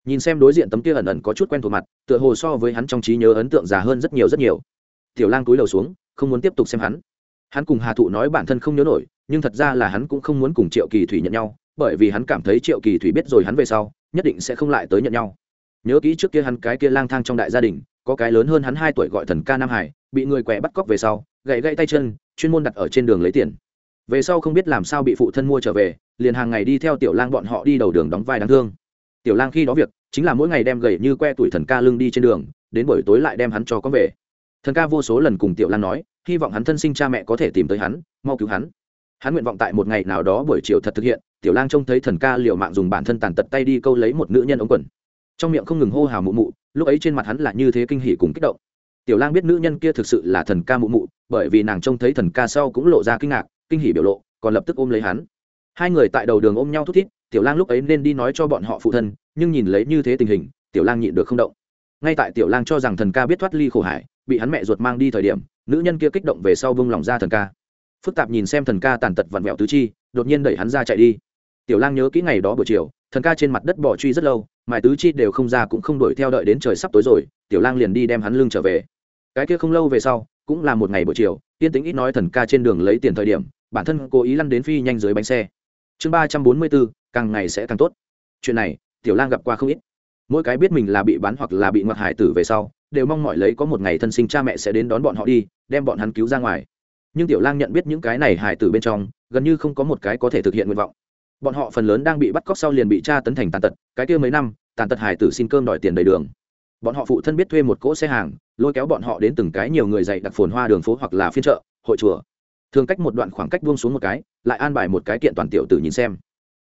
Nhìn xem đối diện tấm kia ẩn ẩn có chút quen thuộc mặt, tựa hồ so với hắn trong trí nhớ ấn tượng già hơn rất nhiều rất nhiều. Tiểu lang túi đầu xuống, không muốn tiếp tục xem hắn. Hắn cùng hà thụ nói bản thân không nhớ nổi, nhưng thật ra là hắn cũng không muốn cùng triệu kỳ thủy nhận nhau, bởi vì hắn cảm thấy triệu kỳ thủy biết rồi hắn về sau, nhất định sẽ không lại tới nhận nhau. Nhớ kỹ trước kia hắn cái kia lang thang trong đại gia đình, có cái lớn hơn hắn hai tuổi gọi thần ca nam hải, bị người quẻ bắt cóc về sau gậy gậy tay chân, chuyên môn đặt ở trên đường lấy tiền. Về sau không biết làm sao bị phụ thân mua trở về, liền hàng ngày đi theo tiểu lang bọn họ đi đầu đường đóng vai đáng thương. Tiểu lang khi đó việc, chính là mỗi ngày đem gậy như que tuổi thần ca lưng đi trên đường, đến buổi tối lại đem hắn cho có về. Thần ca vô số lần cùng tiểu lang nói, hy vọng hắn thân sinh cha mẹ có thể tìm tới hắn, mau cứu hắn. Hắn nguyện vọng tại một ngày nào đó buổi chiều thật thực hiện, tiểu lang trông thấy thần ca liều mạng dùng bản thân tàn tật tay đi câu lấy một nữ nhân ống quần. Trong miệng không ngừng hô hào mụ mụ, lúc ấy trên mặt hắn là như thế kinh hỉ cùng kích động tiểu lang biết nữ nhân kia thực sự là thần ca mụ mụ, bởi vì nàng trông thấy thần ca sau cũng lộ ra kinh ngạc, kinh hỉ biểu lộ, còn lập tức ôm lấy hắn. Hai người tại đầu đường ôm nhau thút thít, tiểu lang lúc ấy nên đi nói cho bọn họ phụ thân, nhưng nhìn lấy như thế tình hình, tiểu lang nhịn được không động. Ngay tại tiểu lang cho rằng thần ca biết thoát ly khổ hải, bị hắn mẹ ruột mang đi thời điểm, nữ nhân kia kích động về sau bông lòng ra thần ca. Phức tạp nhìn xem thần ca tàn tật vặn vẹo tứ chi, đột nhiên đẩy hắn ra chạy đi. Tiểu lang nhớ kỹ ngày đó buổi chiều, thần ca trên mặt đất bỏ truy rất lâu, mài tứ chi đều không ra cũng không đuổi theo đợi đến trời sắp tối rồi, tiểu lang liền đi đem hắn lưng trở về cái kia không lâu về sau, cũng là một ngày buổi chiều tiên tính ít nói thần ca trên đường lấy tiền thời điểm, bản thân cố ý lăn đến phi nhanh dưới bánh xe. Chương ba trăm bốn mươi bốn, càng ngày sẽ càng tốt. Chuyện này, tiểu lang gặp qua không ít. Mỗi cái biết mình là bị bán hoặc là bị ngoặc hải tử về sau, đều mong mọi lấy có một ngày thân sinh cha mẹ sẽ đến đón bọn họ đi, đem bọn hắn cứu ra ngoài. Nhưng tiểu lang nhận biết những cái này hải tử bên trong, gần như không có một cái có thể thực hiện nguyện vọng. Bọn họ phần lớn đang bị bắt cóc sau liền bị cha tấn thành tàn tật, cái kia mấy năm, tàn tật hải tử xin cơm đòi tiền đầy đường bọn họ phụ thân biết thuê một cỗ xe hàng, lôi kéo bọn họ đến từng cái nhiều người dạy đặc phồn hoa đường phố hoặc là phiên chợ, hội chùa. Thường cách một đoạn khoảng cách buông xuống một cái, lại an bài một cái kiện toàn tiểu tử nhìn xem.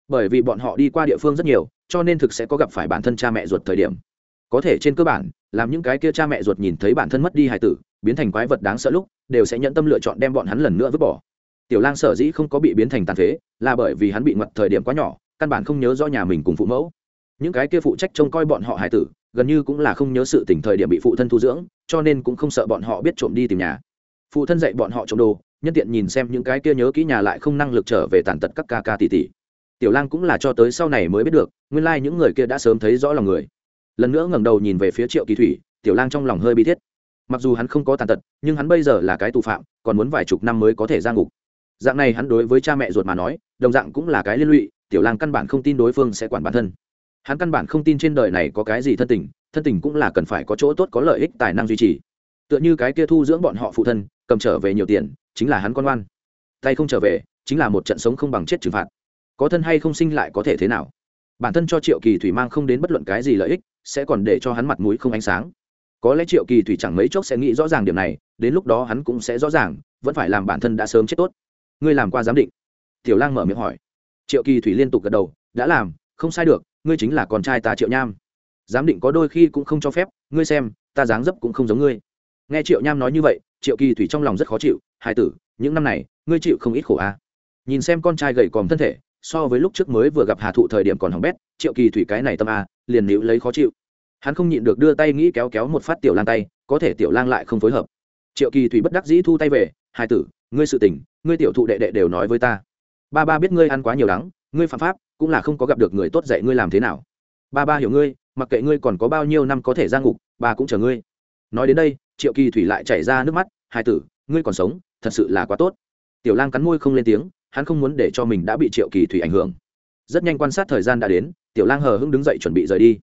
Bởi vì bọn họ đi qua địa phương rất nhiều, cho nên thực sẽ có gặp phải bản thân cha mẹ ruột thời điểm. Có thể trên cơ bản, làm những cái kia cha mẹ ruột nhìn thấy bản thân mất đi hài tử, biến thành quái vật đáng sợ lúc, đều sẽ nhận tâm lựa chọn đem bọn hắn lần nữa vứt bỏ. Tiểu lang sở dĩ không có bị biến thành tàn phế, là bởi vì hắn bị ngoặt thời điểm quá nhỏ, căn bản không nhớ rõ nhà mình cùng phụ mẫu. Những cái kia phụ trách trông coi bọn họ hải tử gần như cũng là không nhớ sự tỉnh thời điểm bị phụ thân thu dưỡng, cho nên cũng không sợ bọn họ biết trộm đi tìm nhà. Phụ thân dạy bọn họ trộm đồ, nhân tiện nhìn xem những cái kia nhớ kỹ nhà lại không năng lực trở về tàn tật các ca ca tỷ tỷ. Tiểu lang cũng là cho tới sau này mới biết được, nguyên lai những người kia đã sớm thấy rõ lòng người. Lần nữa ngẩng đầu nhìn về phía triệu kỳ thủy, tiểu lang trong lòng hơi bi thiết. Mặc dù hắn không có tàn tật, nhưng hắn bây giờ là cái tù phạm, còn muốn vài chục năm mới có thể ra ngục. Dạng này hắn đối với cha mẹ ruột mà nói, đồng dạng cũng là cái liên lụy, tiểu lang căn bản không tin đối phương sẽ quản bản thân hắn căn bản không tin trên đời này có cái gì thân tình thân tình cũng là cần phải có chỗ tốt có lợi ích tài năng duy trì. Tựa như cái kia thu dưỡng bọn họ phụ thân, cầm trở về nhiều tiền, chính là hắn con oan tay không trở về, chính là một trận sống không bằng chết trừng phạt. Có thân hay không sinh lại có thể thế nào? Bản thân cho triệu kỳ thủy mang không đến bất luận cái gì lợi ích, sẽ còn để cho hắn mặt mũi không ánh sáng. Có lẽ triệu kỳ thủy chẳng mấy chốc sẽ nghĩ rõ ràng điểm này, đến lúc đó hắn cũng sẽ rõ ràng, vẫn phải làm bản thân đã sớm chết tốt. Ngươi làm qua giám định? Tiểu lang mở miệng hỏi. Triệu kỳ thủy liên tục gật đầu, đã làm, không sai được ngươi chính là con trai ta triệu nham. Giám định có đôi khi cũng không cho phép, ngươi xem, ta dáng dấp cũng không giống ngươi. Nghe triệu nham nói như vậy, triệu kỳ thủy trong lòng rất khó chịu hai tử, những năm này, ngươi chịu không ít khổ à. nhìn xem con trai gầy còm thân thể, so với lúc trước mới vừa gặp hà thụ thời điểm còn hỏng bét, triệu kỳ thủy cái này tâm a, liền níu lấy khó chịu. Hắn không nhịn được đưa tay nghĩ kéo kéo một phát tiểu lang tay, có thể tiểu lang lại không phối hợp. Triệu kỳ thủy bất đắc dĩ thu tay về hai tử, ngươi sự tình, ngươi tiểu thụ đệ đệ đều nói với ta. Ba ba biết ngươi ăn quá nhiều đắng ngươi phạm pháp, cũng là không có gặp được người tốt dạy ngươi làm thế nào. Ba ba hiểu ngươi, mặc kệ ngươi còn có bao nhiêu năm có thể ra ngục, ba cũng chờ ngươi. Nói đến đây, triệu kỳ thủy lại chảy ra nước mắt, hai tử, ngươi còn sống, thật sự là quá tốt. Tiểu lang cắn môi không lên tiếng, hắn không muốn để cho mình đã bị triệu kỳ thủy ảnh hưởng. Rất nhanh quan sát thời gian đã đến, tiểu lang hờ hưng đứng dậy chuẩn bị rời đi.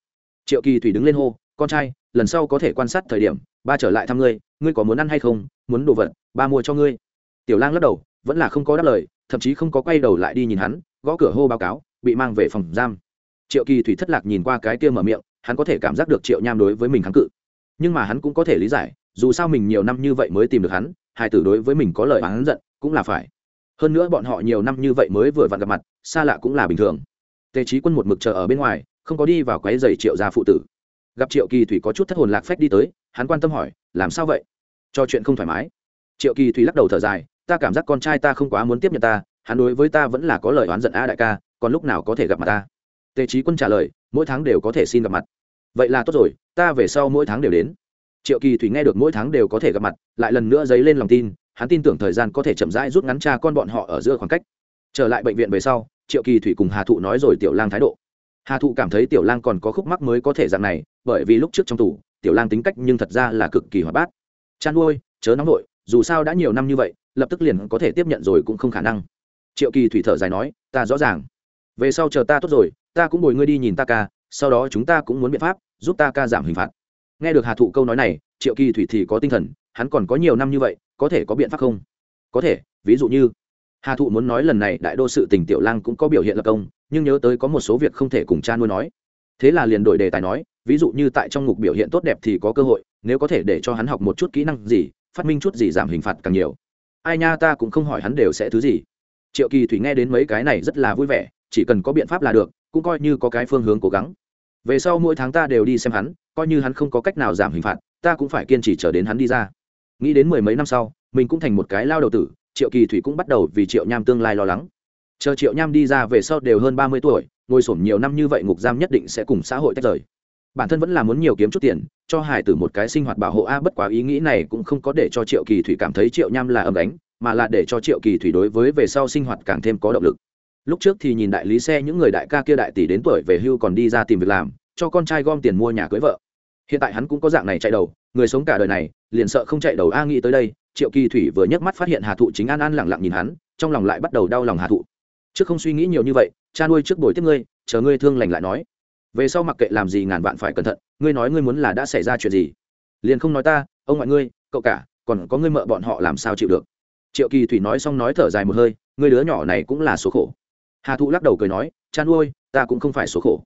Triệu kỳ thủy đứng lên hô, con trai, lần sau có thể quan sát thời điểm, ba trở lại thăm ngươi ngươi có muốn ăn hay không, muốn đồ vật, ba mua cho ngươi. Tiểu lang lắc đầu, vẫn là không có đáp lời, thậm chí không có quay đầu lại đi nhìn hắn gõ cửa hô báo cáo, bị mang về phòng giam. Triệu kỳ thủy thất lạc nhìn qua cái kia mở miệng, hắn có thể cảm giác được triệu nham đối với mình kháng cự. Nhưng mà hắn cũng có thể lý giải, dù sao mình nhiều năm như vậy mới tìm được hắn, hai tử đối với mình có lời hắn giận, cũng là phải. Hơn nữa bọn họ nhiều năm như vậy mới vừa vặn gặp mặt, xa lạ cũng là bình thường. Tề trí quân một mực chờ ở bên ngoài, không có đi vào quái giày triệu gia phụ tử. Gặp triệu kỳ thủy có chút thất hồn lạc phách đi tới, hắn quan tâm hỏi, làm sao vậy? Cho chuyện không thoải mái? Triệu kỳ thủy lắc đầu thở dài, ta cảm giác con trai ta không quá muốn tiếp nhận ta hắn đối với ta vẫn là có lời oán giận a đại ca, còn lúc nào có thể gặp mặt ta? Tề trí quân trả lời, mỗi tháng đều có thể xin gặp mặt. Vậy là tốt rồi, ta về sau mỗi tháng đều đến. Triệu kỳ thủy nghe được mỗi tháng đều có thể gặp mặt, lại lần nữa dấy lên lòng tin, hắn tin tưởng thời gian có thể chậm rãi rút ngắn cha con bọn họ ở giữa khoảng cách. Trở lại bệnh viện về sau, triệu kỳ thủy cùng hà thụ nói rồi tiểu lang thái độ. Hà thụ cảm thấy tiểu lang còn có khúc mắc mới có thể dạng này, bởi vì lúc trước trong tủ tiểu lang tính cách nhưng thật ra là cực kỳ hoạt bát. Chăn nuôi chớ nóng vội, dù sao đã nhiều năm như vậy, lập tức liền có thể tiếp nhận rồi cũng không khả năng triệu kỳ thủy thở dài nói, ta rõ ràng. Về sau chờ ta tốt rồi, ta cũng bồi ngươi đi nhìn ta ca, sau đó chúng ta cũng muốn biện pháp, giúp ta ca giảm hình phạt. Nghe được hà thụ câu nói này, triệu kỳ thủy thì có tinh thần, hắn còn có nhiều năm như vậy, có thể có biện pháp không? Có thể, ví dụ như, hà thụ muốn nói lần này đại đô sự tỉnh tiểu lang cũng có biểu hiện lập công, nhưng nhớ tới có một số việc không thể cùng cha nuôi nói. Thế là liền đổi đề tài nói, ví dụ như tại trong ngục biểu hiện tốt đẹp thì có cơ hội, nếu có thể để cho hắn học một chút kỹ năng gì, phát minh chút gì giảm hình phạt càng nhiều. Ai nha ta cũng không hỏi hắn đều sẽ thứ gì triệu kỳ thủy nghe đến mấy cái này rất là vui vẻ, chỉ cần có biện pháp là được, cũng coi như có cái phương hướng cố gắng. Về sau mỗi tháng ta đều đi xem hắn, coi như hắn không có cách nào giảm hình phạt, ta cũng phải kiên trì chờ đến hắn đi ra. Nghĩ đến mười mấy năm sau, mình cũng thành một cái lao đầu tử, triệu kỳ thủy cũng bắt đầu vì triệu nham tương lai lo lắng. Chờ triệu nham đi ra về sau đều hơn ba mươi tuổi, ngồi sổm nhiều năm như vậy ngục giam nhất định sẽ cùng xã hội tách rời. Bản thân vẫn là muốn nhiều kiếm chút tiền, cho hải tử một cái sinh hoạt bảo hộ a, bất quá ý nghĩ này cũng không có để cho triệu kỳ thủy cảm thấy triệu nham là ầm đánh mà là để cho triệu kỳ thủy đối với về sau sinh hoạt càng thêm có động lực. Lúc trước thì nhìn đại lý xe những người đại ca kia đại tỷ đến tuổi về hưu còn đi ra tìm việc làm, cho con trai gom tiền mua nhà cưới vợ. Hiện tại hắn cũng có dạng này chạy đầu, người sống cả đời này, liền sợ không chạy đầu a nghĩ tới đây, triệu kỳ thủy vừa nhấc mắt phát hiện hà thụ chính an an lẳng lặng nhìn hắn, trong lòng lại bắt đầu đau lòng hà thụ. Trước không suy nghĩ nhiều như vậy, cha nuôi trước buổi tiếp ngươi, chờ ngươi thương lành lại nói. Về sau mặc kệ làm gì ngàn vạn phải cẩn thận, ngươi nói ngươi muốn là đã xảy ra chuyện gì, liền không nói ta, ông ngoại ngươi, cậu cả, còn có ngươi mợ bọn họ làm sao chịu được? Triệu kỳ thủy nói xong nói thở dài một hơi người đứa nhỏ này cũng là số khổ. Hà thụ lắc đầu cười nói cha nuôi ta cũng không phải số khổ.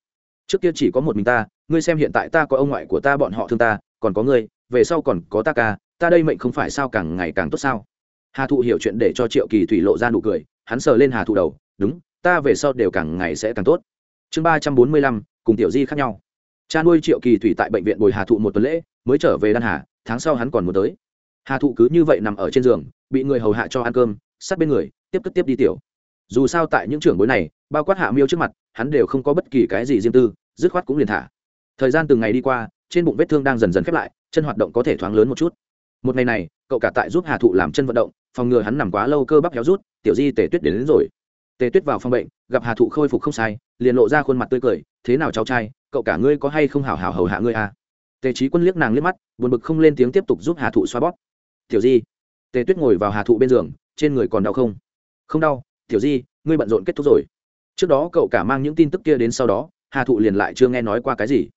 Trước kia chỉ có một mình ta, ngươi xem hiện tại ta có ông ngoại của ta bọn họ thương ta, còn có ngươi, về sau còn có ta ca, ta đây mệnh không phải sao càng ngày càng tốt sao? Hà thụ hiểu chuyện để cho triệu kỳ thủy lộ ra nụ cười, hắn sờ lên hà thụ đầu, đúng, ta về sau đều càng ngày sẽ càng tốt. Chương ba trăm bốn mươi lăm, cùng tiểu di khác nhau. Cha nuôi triệu kỳ thủy tại bệnh viện bồi hà thụ một tuần lễ, mới trở về đan hà, tháng sau hắn còn muốn tới hà thụ cứ như vậy nằm ở trên giường bị người hầu hạ cho ăn cơm sát bên người tiếp tức tiếp đi tiểu. Dù sao tại những trưởng bối này bao quát hạ miêu trước mặt hắn đều không có bất kỳ cái gì riêng tư dứt khoát cũng liền thả. Thời gian từng ngày đi qua trên bụng vết thương đang dần dần khép lại chân hoạt động có thể thoáng lớn một chút. Một ngày này cậu cả tại giúp hà thụ làm chân vận động phòng ngừa hắn nằm quá lâu cơ bắp héo rút tiểu di tể tuyết đến, đến rồi. Tề tuyết vào phòng bệnh gặp hà thụ khôi phục không sai liền lộ ra khuôn mặt tươi cười thế nào cháu trai cậu cả ngươi có hay không hảo hảo hầu hạ ngươi à? Tề trí quân liếc nàng liếc mắt buồn bực không lên tiếng tiếp tục giúp hà thụ xoa bóp tiểu di, tề tuyết ngồi vào hà thụ bên giường, trên người còn đau không? Không đau, tiểu di, ngươi bận rộn kết thúc rồi. Trước đó cậu cả mang những tin tức kia đến sau đó, hà thụ liền lại chưa nghe nói qua cái gì.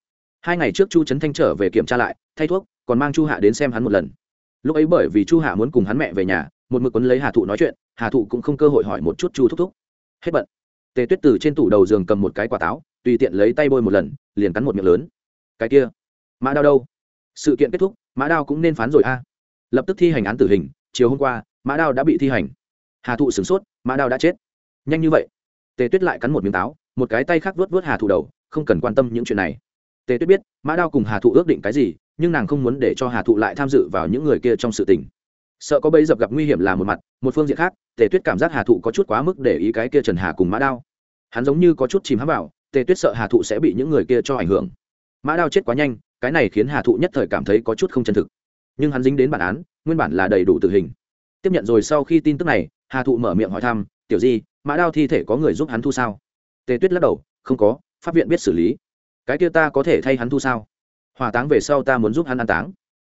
Hai ngày trước chu trấn thanh trở về kiểm tra lại, thay thuốc, còn mang chu hạ đến xem hắn một lần. Lúc ấy bởi vì chu hạ muốn cùng hắn mẹ về nhà, một mực quấn lấy hà thụ nói chuyện, hà thụ cũng không cơ hội hỏi một chút chu thúc thúc. Hết bận. Tề tuyết từ trên tủ đầu giường cầm một cái quả táo, tùy tiện lấy tay bôi một lần, liền cắn một miệng lớn. Cái kia, mã đao đâu? Sự kiện kết thúc, mã đao cũng nên phán rồi a lập tức thi hành án tử hình, chiều hôm qua, mã đao đã bị thi hành. Hà thụ sửng sốt, mã đao đã chết. Nhanh như vậy. Tề tuyết lại cắn một miếng táo, một cái tay khác vớt vớt hà thụ đầu, không cần quan tâm những chuyện này. Tề tuyết biết, mã đao cùng hà thụ ước định cái gì, nhưng nàng không muốn để cho hà thụ lại tham dự vào những người kia trong sự tình. Sợ có bấy dập gặp nguy hiểm là một mặt, một phương diện khác, tề tuyết cảm giác hà thụ có chút quá mức để ý cái kia trần hà cùng mã đao. Hắn giống như có chút chìm hãm vào, tề tuyết sợ hà thụ sẽ bị những người kia cho ảnh hưởng. Mã đao chết quá nhanh, cái này khiến hà thụ nhất thời cảm thấy có chút không chân thực nhưng hắn dính đến bản án, nguyên bản là đầy đủ tử hình. Tiếp nhận rồi sau khi tin tức này, hà thụ mở miệng hỏi thăm, tiểu di, mã đao thi thể có người giúp hắn thu sao? Tề tuyết lắc đầu, không có, pháp viện biết xử lý. Cái kia ta có thể thay hắn thu sao? Hỏa táng về sau ta muốn giúp hắn an táng.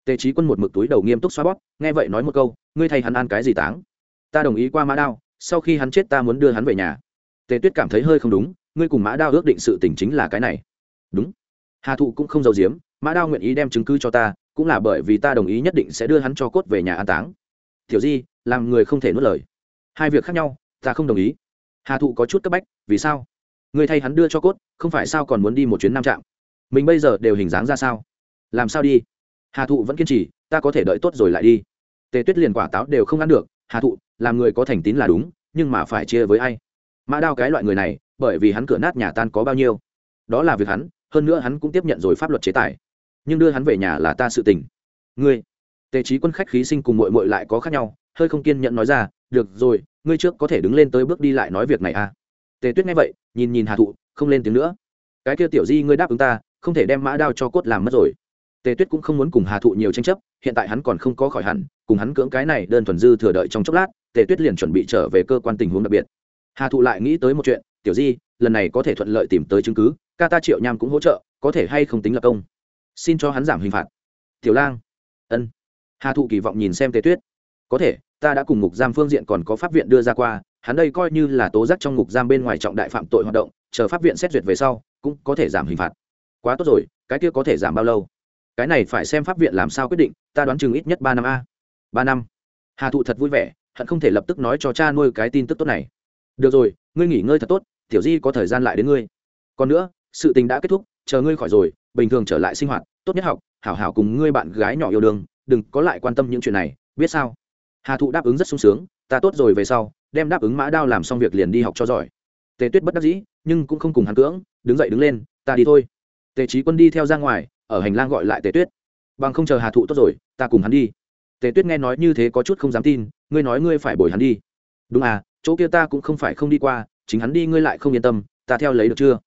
Tề trí quân một mực túi đầu nghiêm túc xoa bóp, nghe vậy nói một câu, ngươi thay hắn an cái gì táng? Ta đồng ý qua mã đao, sau khi hắn chết ta muốn đưa hắn về nhà. Tề tuyết cảm thấy hơi không đúng, ngươi cùng mã đao ước định sự tình chính là cái này. Đúng. Hà thụ cũng không giàu giếm, mã đao nguyện ý đem chứng cứ cho ta cũng là bởi vì ta đồng ý nhất định sẽ đưa hắn cho cốt về nhà an táng. Tiểu di, làm người không thể nuốt lời. Hai việc khác nhau, ta không đồng ý. Hà thụ có chút cấp bách, vì sao? Người thay hắn đưa cho cốt, không phải sao còn muốn đi một chuyến nam trạm? Mình bây giờ đều hình dáng ra sao? Làm sao đi? Hà thụ vẫn kiên trì, ta có thể đợi tốt rồi lại đi. Tề tuyết liền quả táo đều không ăn được. Hà thụ, làm người có thành tín là đúng, nhưng mà phải chia với ai? Mã đao cái loại người này, bởi vì hắn cửa nát nhà tan có bao nhiêu? Đó là việc hắn, hơn nữa hắn cũng tiếp nhận rồi pháp luật chế tài nhưng đưa hắn về nhà là ta sự tình. Ngươi, tề trí quân khách khí sinh cùng mội mội lại có khác nhau, hơi không kiên nhẫn nói ra, được rồi, ngươi trước có thể đứng lên tới bước đi lại nói việc này à? Tề tuyết nghe vậy, nhìn nhìn hà thụ, không lên tiếng nữa. Cái kia tiểu di ngươi đáp ứng ta, không thể đem mã đao cho cốt làm mất rồi. Tề tuyết cũng không muốn cùng hà thụ nhiều tranh chấp, hiện tại hắn còn không có khỏi hẳn, cùng hắn cưỡng cái này đơn thuần dư thừa đợi trong chốc lát, tề tuyết liền chuẩn bị trở về cơ quan tình huống đặc biệt. Hà thụ lại nghĩ tới một chuyện, tiểu di, lần này có thể thuận lợi tìm tới chứng cứ ca ta triệu nham cũng hỗ trợ, có thể hay không tính là công? Xin cho hắn giảm hình phạt. Tiểu lang. Ân. Hà thụ kỳ vọng nhìn xem tề tuyết. Có thể, ta đã cùng ngục giam phương diện còn có pháp viện đưa ra qua, hắn đây coi như là tố giác trong ngục giam bên ngoài trọng đại phạm tội hoạt động, chờ pháp viện xét duyệt về sau, cũng có thể giảm hình phạt. Quá tốt rồi, cái kia có thể giảm bao lâu? Cái này phải xem pháp viện làm sao quyết định, ta đoán chừng ít nhất ba năm a. Ba năm. Hà thụ thật vui vẻ, hận không thể lập tức nói cho cha nuôi cái tin tức tốt này. Được rồi, ngươi nghỉ ngơi thật tốt, tiểu di có thời gian lại đến ngươi. Còn nữa, sự tình đã kết thúc, chờ ngươi khỏi rồi bình thường trở lại sinh hoạt, tốt nhất học, hảo hảo cùng ngươi bạn gái nhỏ yêu đương, đừng có lại quan tâm những chuyện này, biết sao? Hà thụ đáp ứng rất sung sướng, ta tốt rồi về sau, đem đáp ứng mã đao làm xong việc liền đi học cho giỏi. Tề tuyết bất đắc dĩ, nhưng cũng không cùng hắn cưỡng, đứng dậy đứng lên, ta đi thôi. Tề trí quân đi theo ra ngoài, ở hành lang gọi lại tề tuyết. Bằng không chờ hà thụ tốt rồi, ta cùng hắn đi. Tề tuyết nghe nói như thế có chút không dám tin, ngươi nói ngươi phải bồi hắn đi. Đúng à chỗ kia ta cũng không phải không đi qua, chính hắn đi ngươi lại không yên tâm, ta theo lấy được chưa?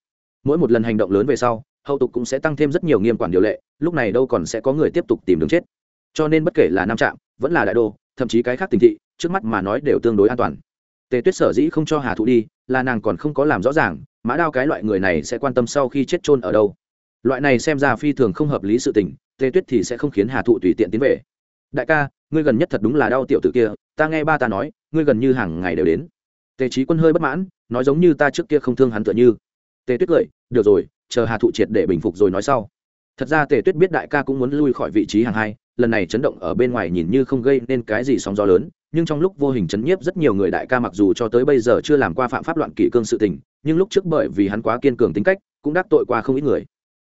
Mỗi một lần hành động lớn về sau hậu tục cũng sẽ tăng thêm rất nhiều nghiêm quản điều lệ, lúc này đâu còn sẽ có người tiếp tục tìm đường chết. Cho nên bất kể là nam trạm, vẫn là đại đô, thậm chí cái khác tình thị, trước mắt mà nói đều tương đối an toàn. Tề tuyết sở dĩ không cho hà thụ đi, là nàng còn không có làm rõ ràng, mã đao cái loại người này sẽ quan tâm sau khi chết trôn ở đâu. Loại này xem ra phi thường không hợp lý sự tình, tề tuyết thì sẽ không khiến hà thụ tùy tiện tiến về. Đại ca, ngươi gần nhất thật đúng là đau tiểu tử kia, ta nghe ba ta nói, ngươi gần như hàng ngày đều đến. Tề trí quân hơi bất mãn, nói giống như ta trước kia không thương hắn tựa như. Tề tuyết cười, được rồi chờ hà thụ triệt để bình phục rồi nói sau. Thật ra tề tuyết biết đại ca cũng muốn lui khỏi vị trí hàng hai, lần này chấn động ở bên ngoài nhìn như không gây nên cái gì sóng gió lớn, nhưng trong lúc vô hình chấn nhiếp rất nhiều người đại ca mặc dù cho tới bây giờ chưa làm qua phạm pháp loạn kỷ cương sự tình, nhưng lúc trước bởi vì hắn quá kiên cường tính cách, cũng đắc tội qua không ít người.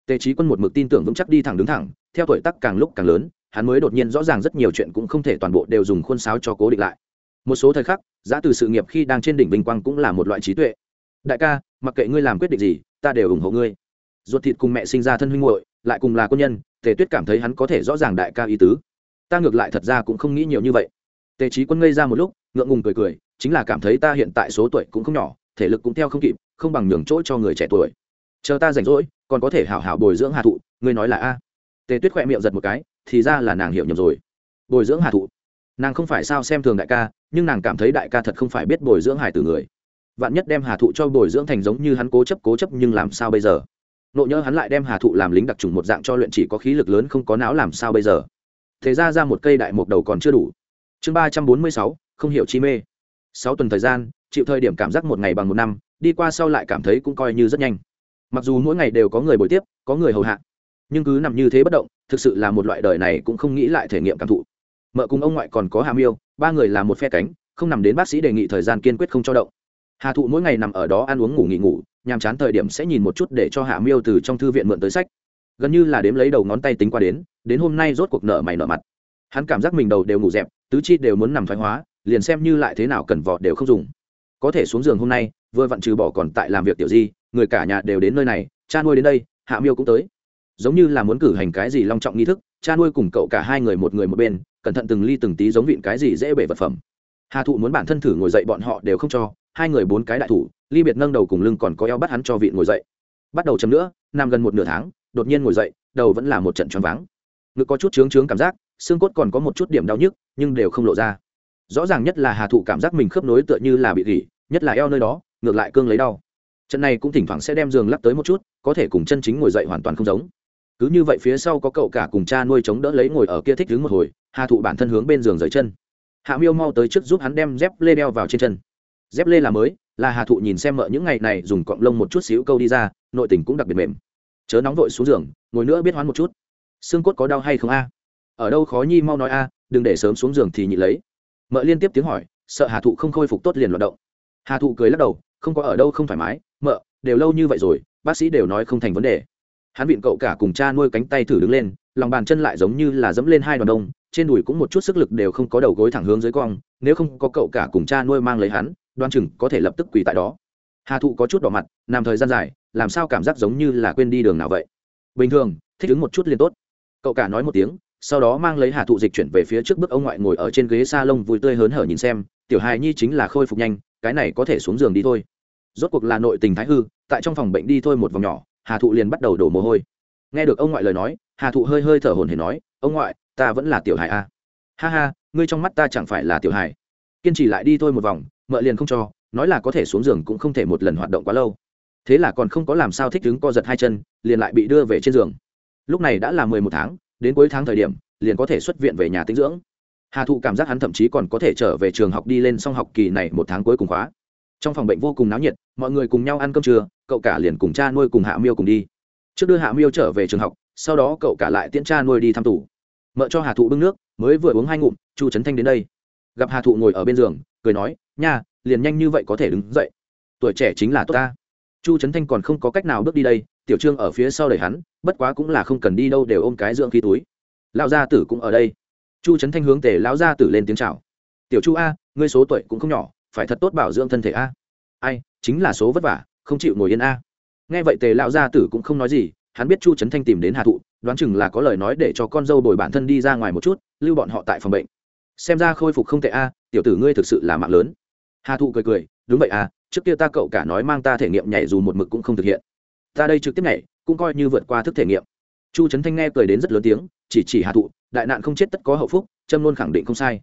Tề trí quân một mực tin tưởng vững chắc đi thẳng đứng thẳng, theo tuổi tác càng lúc càng lớn, hắn mới đột nhiên rõ ràng rất nhiều chuyện cũng không thể toàn bộ đều dùng khuôn sáo cho cố định lại. Một số thời khắc, giá từ sự nghiệp khi đang trên đỉnh vinh quang cũng là một loại trí tuệ. Đại ca, mặc kệ ngươi làm quyết định gì, ta đều ủng hộ ngươi ruột thịt cùng mẹ sinh ra thân huynh muội, lại cùng là quân nhân, tề tuyết cảm thấy hắn có thể rõ ràng đại ca ý tứ. Ta ngược lại thật ra cũng không nghĩ nhiều như vậy. Tề trí quân ngây ra một lúc, ngượng ngùng cười cười, chính là cảm thấy ta hiện tại số tuổi cũng không nhỏ, thể lực cũng theo không kịp, không bằng nhường chỗ cho người trẻ tuổi. Chờ ta rảnh rỗi, còn có thể hảo hảo bồi dưỡng hà thụ, ngươi nói là a. Tề tuyết khỏe miệng giật một cái, thì ra là nàng hiểu nhầm rồi. Bồi dưỡng hà thụ. Nàng không phải sao xem thường đại ca, nhưng nàng cảm thấy đại ca thật không phải biết bồi dưỡng hải từ người. Vạn nhất đem hà thụ cho bồi dưỡng thành giống như hắn cố chấp cố chấp nhưng làm sao bây giờ? Nộ nhớ hắn lại đem hà thụ làm lính đặc trùng một dạng cho luyện chỉ có khí lực lớn không có não làm sao bây giờ. Thế ra ra một cây đại mục đầu còn chưa đủ. Chương ba trăm bốn mươi sáu, không hiểu chi mê. Sáu tuần thời gian, chịu thời điểm cảm giác một ngày bằng một năm, đi qua sau lại cảm thấy cũng coi như rất nhanh. Mặc dù mỗi ngày đều có người bồi tiếp, có người hầu hạ, nhưng cứ nằm như thế bất động, thực sự là một loại đời này cũng không nghĩ lại thể nghiệm cảm thụ. Mợ cùng ông ngoại còn có hà miêu, ba người là một phe cánh, không nằm đến bác sĩ đề nghị thời gian kiên quyết không cho động hà thụ mỗi ngày nằm ở đó ăn uống ngủ nghỉ ngủ, nhàm chán thời điểm sẽ nhìn một chút để cho hạ miêu từ trong thư viện mượn tới sách. Gần như là đếm lấy đầu ngón tay tính qua đến đến hôm nay rốt cuộc nợ mày nợ mặt. Hắn cảm giác mình đầu đều ngủ dẹp, tứ chi đều muốn nằm thoái hóa, liền xem như lại thế nào cần vọt đều không dùng. Có thể xuống giường hôm nay, vừa vặn trừ bỏ còn tại làm việc tiểu di, người cả nhà đều đến nơi này, cha nuôi đến đây, hạ miêu cũng tới. Giống như là muốn cử hành cái gì long trọng nghi thức, cha nuôi cùng cậu cả hai người một người một bên, cẩn thận từng ly từng tí giống vịn cái gì dễ bể vật phẩm. Hà thụ muốn bản thân thử ngồi dậy bọn họ đều không cho hai người bốn cái đại thủ, ly biệt nâng đầu cùng lưng còn có eo bắt hắn cho vịn ngồi dậy. Bắt đầu chấm nữa, nằm gần một nửa tháng, đột nhiên ngồi dậy, đầu vẫn là một trận choáng váng. Ngực có chút trướng trướng cảm giác, xương cốt còn có một chút điểm đau nhức, nhưng đều không lộ ra. Rõ ràng nhất là hà thụ cảm giác mình khớp nối tựa như là bị gỉ, nhất là eo nơi đó, ngược lại cương lấy đau. Trận này cũng thỉnh thoảng sẽ đem giường lắp tới một chút, có thể cùng chân chính ngồi dậy hoàn toàn không giống. Cứ như vậy phía sau có cậu cả cùng cha nuôi chống đỡ lấy ngồi ở kia thích đứng một hồi, hà thụ bản thân hướng bên giường rời chân. Hạ miêu mau tới trước giúp hắn đem dép lê đeo vào trên chân dép lê là mới, là hà thụ nhìn xem mợ những ngày này dùng cọng lông một chút xíu câu đi ra, nội tình cũng đặc biệt mềm. Chớ nóng vội xuống giường, ngồi nữa biết hoán một chút. Xương cốt có đau hay không a? Ở đâu khó nhi mau nói a, đừng để sớm xuống giường thì nhị lấy. Mợ liên tiếp tiếng hỏi, sợ hà thụ không khôi phục tốt liền loạt động. Hà thụ cười lắc đầu, không có ở đâu không thoải mái, mợ, đều lâu như vậy rồi, bác sĩ đều nói không thành vấn đề. Hắn vịn cậu cả cùng cha nuôi cánh tay thử đứng lên, lòng bàn chân lại giống như là dẫm lên hai đoàn đông, trên đùi cũng một chút sức lực đều không có đầu gối thẳng hướng dưới cong, nếu không có cậu cả cùng cha nuôi mang lấy hắn đoan chừng có thể lập tức quỳ tại đó. Hà thụ có chút đỏ mặt, nằm thời gian dài, làm sao cảm giác giống như là quên đi đường nào vậy? Bình thường, thích ứng một chút liền tốt. Cậu cả nói một tiếng, sau đó mang lấy hà thụ dịch chuyển về phía trước bước ông ngoại ngồi ở trên ghế s a lông vui tươi hớn hở nhìn xem, tiểu hài nhi chính là khôi phục nhanh, cái này có thể xuống giường đi thôi. Rốt cuộc là nội tình thái hư, tại trong phòng bệnh đi thôi một vòng nhỏ, hà thụ liền bắt đầu đổ mồ hôi. Nghe được ông ngoại lời nói, hà thụ hơi hơi thở hồn hển nói, ông ngoại, ta vẫn là tiểu hài a. Ha ha, ngươi trong mắt ta chẳng phải là tiểu hài. Kiên trì lại đi thôi một vòng mợ liền không cho, nói là có thể xuống giường cũng không thể một lần hoạt động quá lâu. Thế là còn không có làm sao thích đứng co giật hai chân, liền lại bị đưa về trên giường. Lúc này đã là mười một tháng, đến cuối tháng thời điểm, liền có thể xuất viện về nhà tinh dưỡng. Hà thụ cảm giác hắn thậm chí còn có thể trở về trường học đi lên xong học kỳ này một tháng cuối cùng khóa. Trong phòng bệnh vô cùng náo nhiệt, mọi người cùng nhau ăn cơm trưa, cậu cả liền cùng cha nuôi cùng hạ miêu cùng đi. Trước đưa hạ miêu trở về trường học, sau đó cậu cả lại tiễn cha nuôi đi thăm tủ mợ cho hà thụ bưng nước, mới vừa uống hai ngụm, chu trấn thanh đến đây. Gặp hà thụ ngồi ở bên giường, cười nói nha, liền nhanh như vậy có thể đứng dậy. Tuổi trẻ chính là tốt ta. Chu trấn thanh còn không có cách nào bước đi đây, tiểu trương ở phía sau đẩy hắn, bất quá cũng là không cần đi đâu đều ôm cái dưỡng khí túi. Lão gia tử cũng ở đây. Chu trấn thanh hướng tề lão gia tử lên tiếng chào. Tiểu chu a, ngươi số tuổi cũng không nhỏ, phải thật tốt bảo dưỡng thân thể a. Ai, chính là số vất vả, không chịu ngồi yên a. Nghe vậy tề lão gia tử cũng không nói gì, hắn biết chu trấn thanh tìm đến hà thụ, đoán chừng là có lời nói để cho con dâu bồi bản thân đi ra ngoài một chút, lưu bọn họ tại phòng bệnh. Xem ra khôi phục không tệ a, tiểu tử ngươi thực sự là mạng lớn hà thụ cười cười, đúng vậy à trước kia ta cậu cả nói mang ta thể nghiệm nhảy dù một mực cũng không thực hiện. Ta đây trực tiếp nhảy, cũng coi như vượt qua thức thể nghiệm. Chu trấn thanh nghe cười đến rất lớn tiếng, chỉ chỉ hà thụ, đại nạn không chết tất có hậu phúc trâm luôn khẳng định không sai.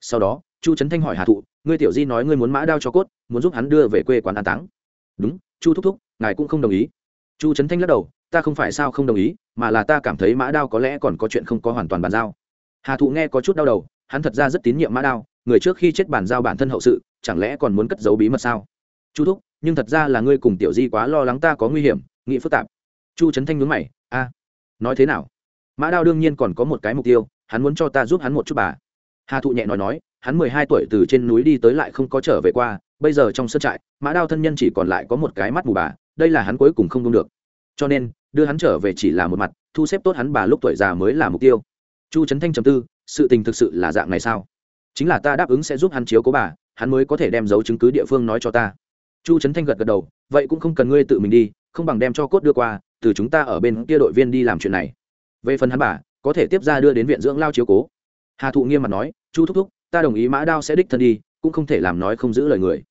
Sau đó, chu trấn thanh hỏi hà thụ, ngươi tiểu di nói ngươi muốn mã đao cho cốt, muốn giúp hắn đưa về quê quán an táng. Đúng, chu thúc thúc, ngài cũng không đồng ý. Chu trấn thanh lắc đầu, ta không phải sao không đồng ý, mà là ta cảm thấy mã đao có lẽ còn có chuyện không có hoàn toàn bàn giao. Hà thụ nghe có chút đau đầu, hắn thật ra rất tín nhiệm mã đao người trước khi chết bàn giao bản thân hậu sự, chẳng lẽ còn muốn cất giấu bí mật sao? Chu thúc, nhưng thật ra là ngươi cùng tiểu di quá lo lắng ta có nguy hiểm, nghĩ phức tạp. Chu trấn thanh nhướng mày, a, nói thế nào? Mã đao đương nhiên còn có một cái mục tiêu, hắn muốn cho ta giúp hắn một chút bà. Hà thụ nhẹ nói nói, hắn mười hai tuổi từ trên núi đi tới lại không có trở về qua, bây giờ trong sân trại, mã đao thân nhân chỉ còn lại có một cái mắt mù bà, đây là hắn cuối cùng không đông được. Cho nên, đưa hắn trở về chỉ là một mặt, thu xếp tốt hắn bà lúc tuổi già mới là mục tiêu. Chu trấn thanh trầm tư, sự tình thực sự là dạng này sao? Chính là ta đáp ứng sẽ giúp hắn chiếu cố bà, hắn mới có thể đem dấu chứng cứ địa phương nói cho ta. Chu trấn thanh gật gật đầu, vậy cũng không cần ngươi tự mình đi, không bằng đem cho cốt đưa qua, từ chúng ta ở bên kia đội viên đi làm chuyện này. Về phần hắn bà, có thể tiếp ra đưa đến viện dưỡng lao chiếu cố. Hà thụ nghiêm mặt nói, chu thúc thúc, ta đồng ý mã đao sẽ đích thân đi, cũng không thể làm nói không giữ lời người.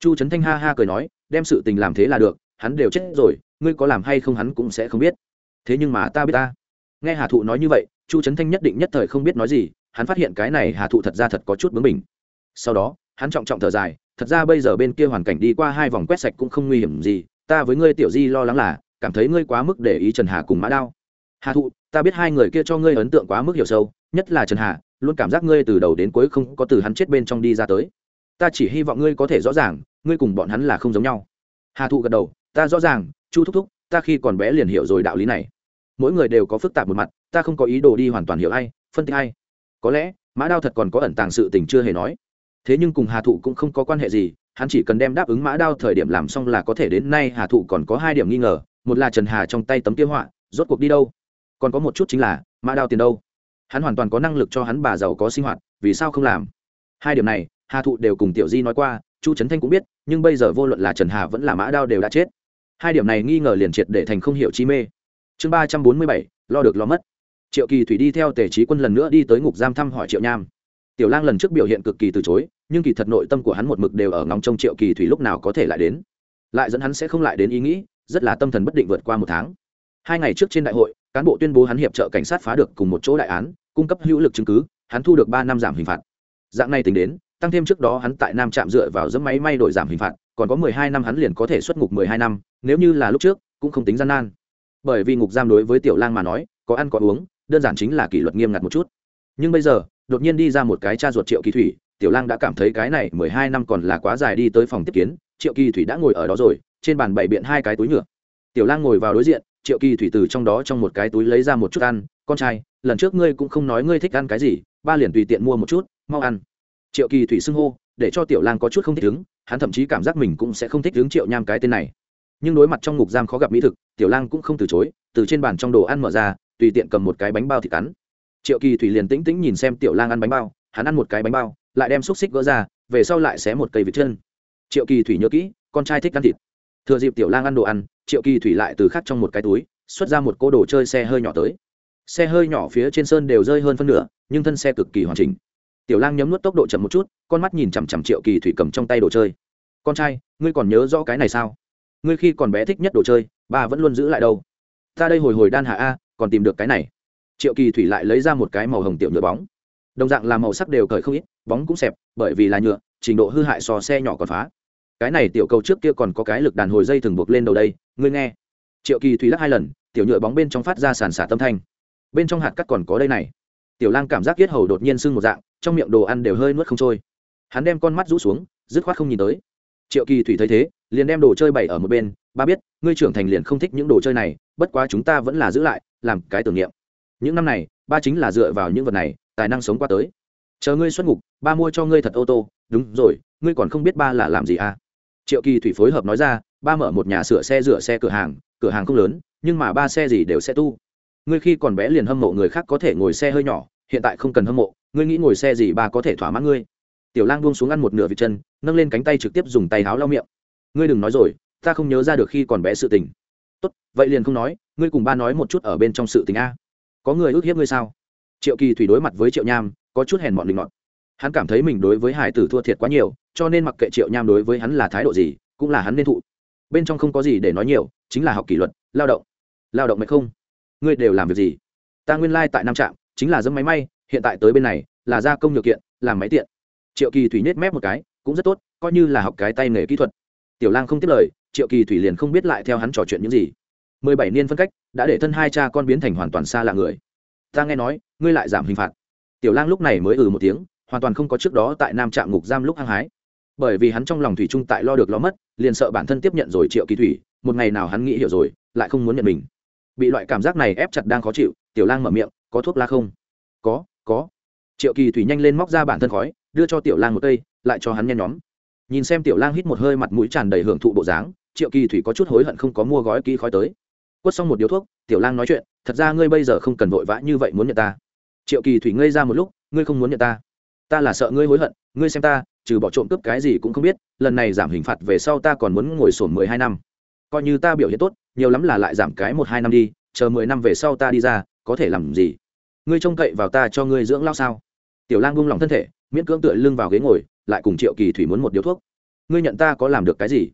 Chu trấn thanh ha ha cười nói, đem sự tình làm thế là được, hắn đều chết rồi, ngươi có làm hay không hắn cũng sẽ không biết. Thế nhưng mà ta biết ta. Nghe hà thụ nói như vậy, chu trấn thanh nhất định nhất thời không biết nói gì hắn phát hiện cái này hà thụ thật ra thật có chút bướng mình sau đó, hắn trọng trọng thở dài, thật ra bây giờ bên kia hoàn cảnh đi qua hai vòng quét sạch cũng không nguy hiểm gì, ta với ngươi tiểu di lo lắng là, cảm thấy ngươi quá mức để ý trần hà cùng mã đao. Hà thụ, ta biết hai người kia cho ngươi ấn tượng quá mức hiểu sâu, nhất là trần hà, luôn cảm giác ngươi từ đầu đến cuối không có từ hắn chết bên trong đi ra tới. Ta chỉ hy vọng ngươi có thể rõ ràng, ngươi cùng bọn hắn là không giống nhau. Hà thụ gật đầu, ta rõ ràng, chu thúc thúc, ta khi còn bé liền hiểu rồi đạo lý này. Mỗi người đều có phức tạp một mặt, ta không có ý đồ đi hoàn toàn hiểu hay phân tích hay có lẽ mã đao thật còn có ẩn tàng sự tình chưa hề nói. Thế nhưng cùng hà thụ cũng không có quan hệ gì, hắn chỉ cần đem đáp ứng mã đao thời điểm làm xong là có thể đến nay hà thụ còn có hai điểm nghi ngờ, một là trần hà trong tay tấm kia họa, rốt cuộc đi đâu? Còn có một chút chính là, mã đao tiền đâu? Hắn hoàn toàn có năng lực cho hắn bà giàu có sinh hoạt, vì sao không làm? Hai điểm này, hà thụ đều cùng tiểu di nói qua, chu trấn thanh cũng biết, nhưng bây giờ vô luận là trần hà vẫn là mã đao đều đã chết. Hai điểm này nghi ngờ liền triệt để thành không hiểu chi mê. Chương ba trăm bốn mươi bảy, lo được lo mất triệu kỳ thủy đi theo tề trí quân lần nữa đi tới ngục giam thăm hỏi triệu nham. Tiểu lang lần trước biểu hiện cực kỳ từ chối, nhưng kỳ thật nội tâm của hắn một mực đều ở ngóng trông triệu kỳ thủy lúc nào có thể lại đến. Lại dẫn hắn sẽ không lại đến ý nghĩ, rất là tâm thần bất định vượt qua một tháng. Hai ngày trước trên đại hội, cán bộ tuyên bố hắn hiệp trợ cảnh sát phá được cùng một chỗ đại án, cung cấp hữu lực chứng cứ, hắn thu được ba năm giảm hình phạt. Dạng này tính đến, tăng thêm trước đó hắn tại nam trạm dựa vào dẫm máy may đổi giảm hình phạt, còn có mười hai năm hắn liền có thể xuất ngục mười hai năm, nếu như là lúc trước, cũng không tính gian nan. Bởi vì ngục giam đối với tiểu lang mà nói, có ăn có uống đơn giản chính là kỷ luật nghiêm ngặt một chút. Nhưng bây giờ, đột nhiên đi ra một cái cha ruột triệu kỳ thủy, tiểu lang đã cảm thấy cái này mười hai năm còn là quá dài đi tới phòng tiếp kiến, triệu kỳ thủy đã ngồi ở đó rồi, trên bàn bày biện hai cái túi nhựa. Tiểu lang ngồi vào đối diện, triệu kỳ thủy từ trong đó trong một cái túi lấy ra một chút ăn, con trai, lần trước ngươi cũng không nói ngươi thích ăn cái gì, ba liền tùy tiện mua một chút, mau ăn. Triệu kỳ thủy xưng hô, để cho tiểu lang có chút không thích ứng hắn thậm chí cảm giác mình cũng sẽ không thích ứng triệu nham cái tên này. Nhưng đối mặt trong ngục giam khó gặp mỹ thực, tiểu lang cũng không từ chối, từ trên bàn trong đồ ăn mở ra tùy tiện cầm một cái bánh bao thì cắn. Triệu kỳ thủy liền tĩnh tĩnh nhìn xem tiểu lang ăn bánh bao, hắn ăn một cái bánh bao, lại đem xúc xích gỡ ra, về sau lại xé một cây vịt chân. Triệu kỳ thủy nhớ kỹ, con trai thích ăn thịt. Thừa dịp tiểu lang ăn đồ ăn, triệu kỳ thủy lại từ khắc trong một cái túi, xuất ra một cô đồ chơi xe hơi nhỏ tới. Xe hơi nhỏ phía trên sơn đều rơi hơn phân nửa, nhưng thân xe cực kỳ hoàn chỉnh. Tiểu lang nhấm nuốt tốc độ chậm một chút, con mắt nhìn chằm chằm triệu kỳ thủy cầm trong tay đồ chơi. Con trai, ngươi còn nhớ rõ cái này sao? Ngươi khi còn bé thích nhất đồ chơi, ba vẫn luôn giữ lại đâu? Ta đây hồi hồi đan hạ a còn tìm được cái này. Triệu kỳ thủy lại lấy ra một cái màu hồng tiểu nhựa bóng. Đồng dạng là màu sắc đều cởi không ít, bóng cũng xẹp, bởi vì là nhựa, trình độ hư hại so xe nhỏ còn phá. Cái này tiểu cầu trước kia còn có cái lực đàn hồi dây thường buộc lên đầu đây, ngươi nghe. Triệu kỳ thủy lắc hai lần, tiểu nhựa bóng bên trong phát ra sàn xả tâm thanh. Bên trong hạt cắt còn có đây này. Tiểu lang cảm giác yết hầu đột nhiên sưng một dạng, trong miệng đồ ăn đều hơi nuốt không trôi. Hắn đem con mắt rũ xuống, dứt khoát không nhìn tới. Triệu kỳ thủy thấy thế, liền đem đồ chơi bày ở một bên, ba biết, ngươi trưởng thành liền không thích những đồ chơi này, bất quá chúng ta vẫn là giữ lại làm cái tưởng niệm. Những năm này, ba chính là dựa vào những vật này, tài năng sống qua tới. Chờ ngươi xuất ngục, ba mua cho ngươi thật ô tô. Đúng rồi, ngươi còn không biết ba là làm gì à? Triệu kỳ thủy phối hợp nói ra, ba mở một nhà sửa xe rửa xe cửa hàng cửa hàng không lớn, nhưng mà ba xe gì đều sẽ tu. Ngươi khi còn bé liền hâm mộ người khác có thể ngồi xe hơi nhỏ, hiện tại không cần hâm mộ, ngươi nghĩ ngồi xe gì ba có thể thỏa mãn ngươi. Tiểu lang buông xuống ăn một nửa vịt chân, nâng lên cánh tay trực tiếp dùng tay háo lau miệng. Ngươi đừng nói rồi, ta không nhớ ra được khi còn bé sự tình tốt, vậy liền không nói, ngươi cùng ba nói một chút ở bên trong sự tình a. Có người ước hiếp ngươi sao? Triệu kỳ thủy đối mặt với triệu nham, có chút hèn mọn linh mọn hắn cảm thấy mình đối với hải tử thua thiệt quá nhiều, cho nên mặc kệ triệu nham đối với hắn là thái độ gì, cũng là hắn nên thụ. Bên trong không có gì để nói nhiều, chính là học kỷ luật, lao động. Lao động mệt không? Ngươi đều làm việc gì? Ta nguyên lai、like、tại nam trạm, chính là dẫm máy may, hiện tại tới bên này, là gia công nhược kiện, làm máy tiện. Triệu kỳ thủy nết mép một cái, cũng rất tốt, coi như là học cái tay nghề kỹ thuật. Tiểu lang không tiếp lời triệu kỳ thủy liền không biết lại theo hắn trò chuyện những gì. Mười bảy niên phân cách, đã để thân hai cha con biến thành hoàn toàn xa lạ người. Ta nghe nói, ngươi lại giảm hình phạt. Tiểu lang lúc này mới ừ một tiếng, hoàn toàn không có trước đó tại nam trạm ngục giam lúc hăng hái. Bởi vì hắn trong lòng thủy trung tại lo được lo mất, liền sợ bản thân tiếp nhận rồi triệu kỳ thủy, một ngày nào hắn nghĩ hiểu rồi, lại không muốn nhận mình. Bị loại cảm giác này ép chặt đang khó chịu, tiểu lang mở miệng, có thuốc la không? Có có. Triệu kỳ thủy nhanh lên móc ra bản thân khói, đưa cho tiểu lang một cây, lại cho hắn nhen nhóm. Nhìn xem tiểu lang hít một hơi mặt mũi tràn đầy hưởng thụ bộ dáng triệu kỳ thủy có chút hối hận không có mua gói kỹ khói tới. Quất xong một điếu thuốc, tiểu lang nói chuyện, thật ra ngươi bây giờ không cần vội vã như vậy muốn nhận ta. Triệu kỳ thủy ngây ra một lúc, ngươi không muốn nhận ta. Ta là sợ ngươi hối hận, ngươi xem ta, trừ bỏ trộm cướp cái gì cũng không biết, lần này giảm hình phạt về sau ta còn muốn ngồi sổn mười hai năm. Coi như ta biểu hiện tốt, nhiều lắm là lại giảm cái một hai năm đi, chờ mười năm về sau ta đi ra, có thể làm gì? Ngươi trông cậy vào ta cho ngươi dưỡng lao sao? Tiểu lang buông lòng thân thể, miễn cưỡng tựa lưng vào ghế ngồi, lại cùng triệu kỳ thủy muốn một điếu thuốc. Ngươi nhận ta có làm được cái gì?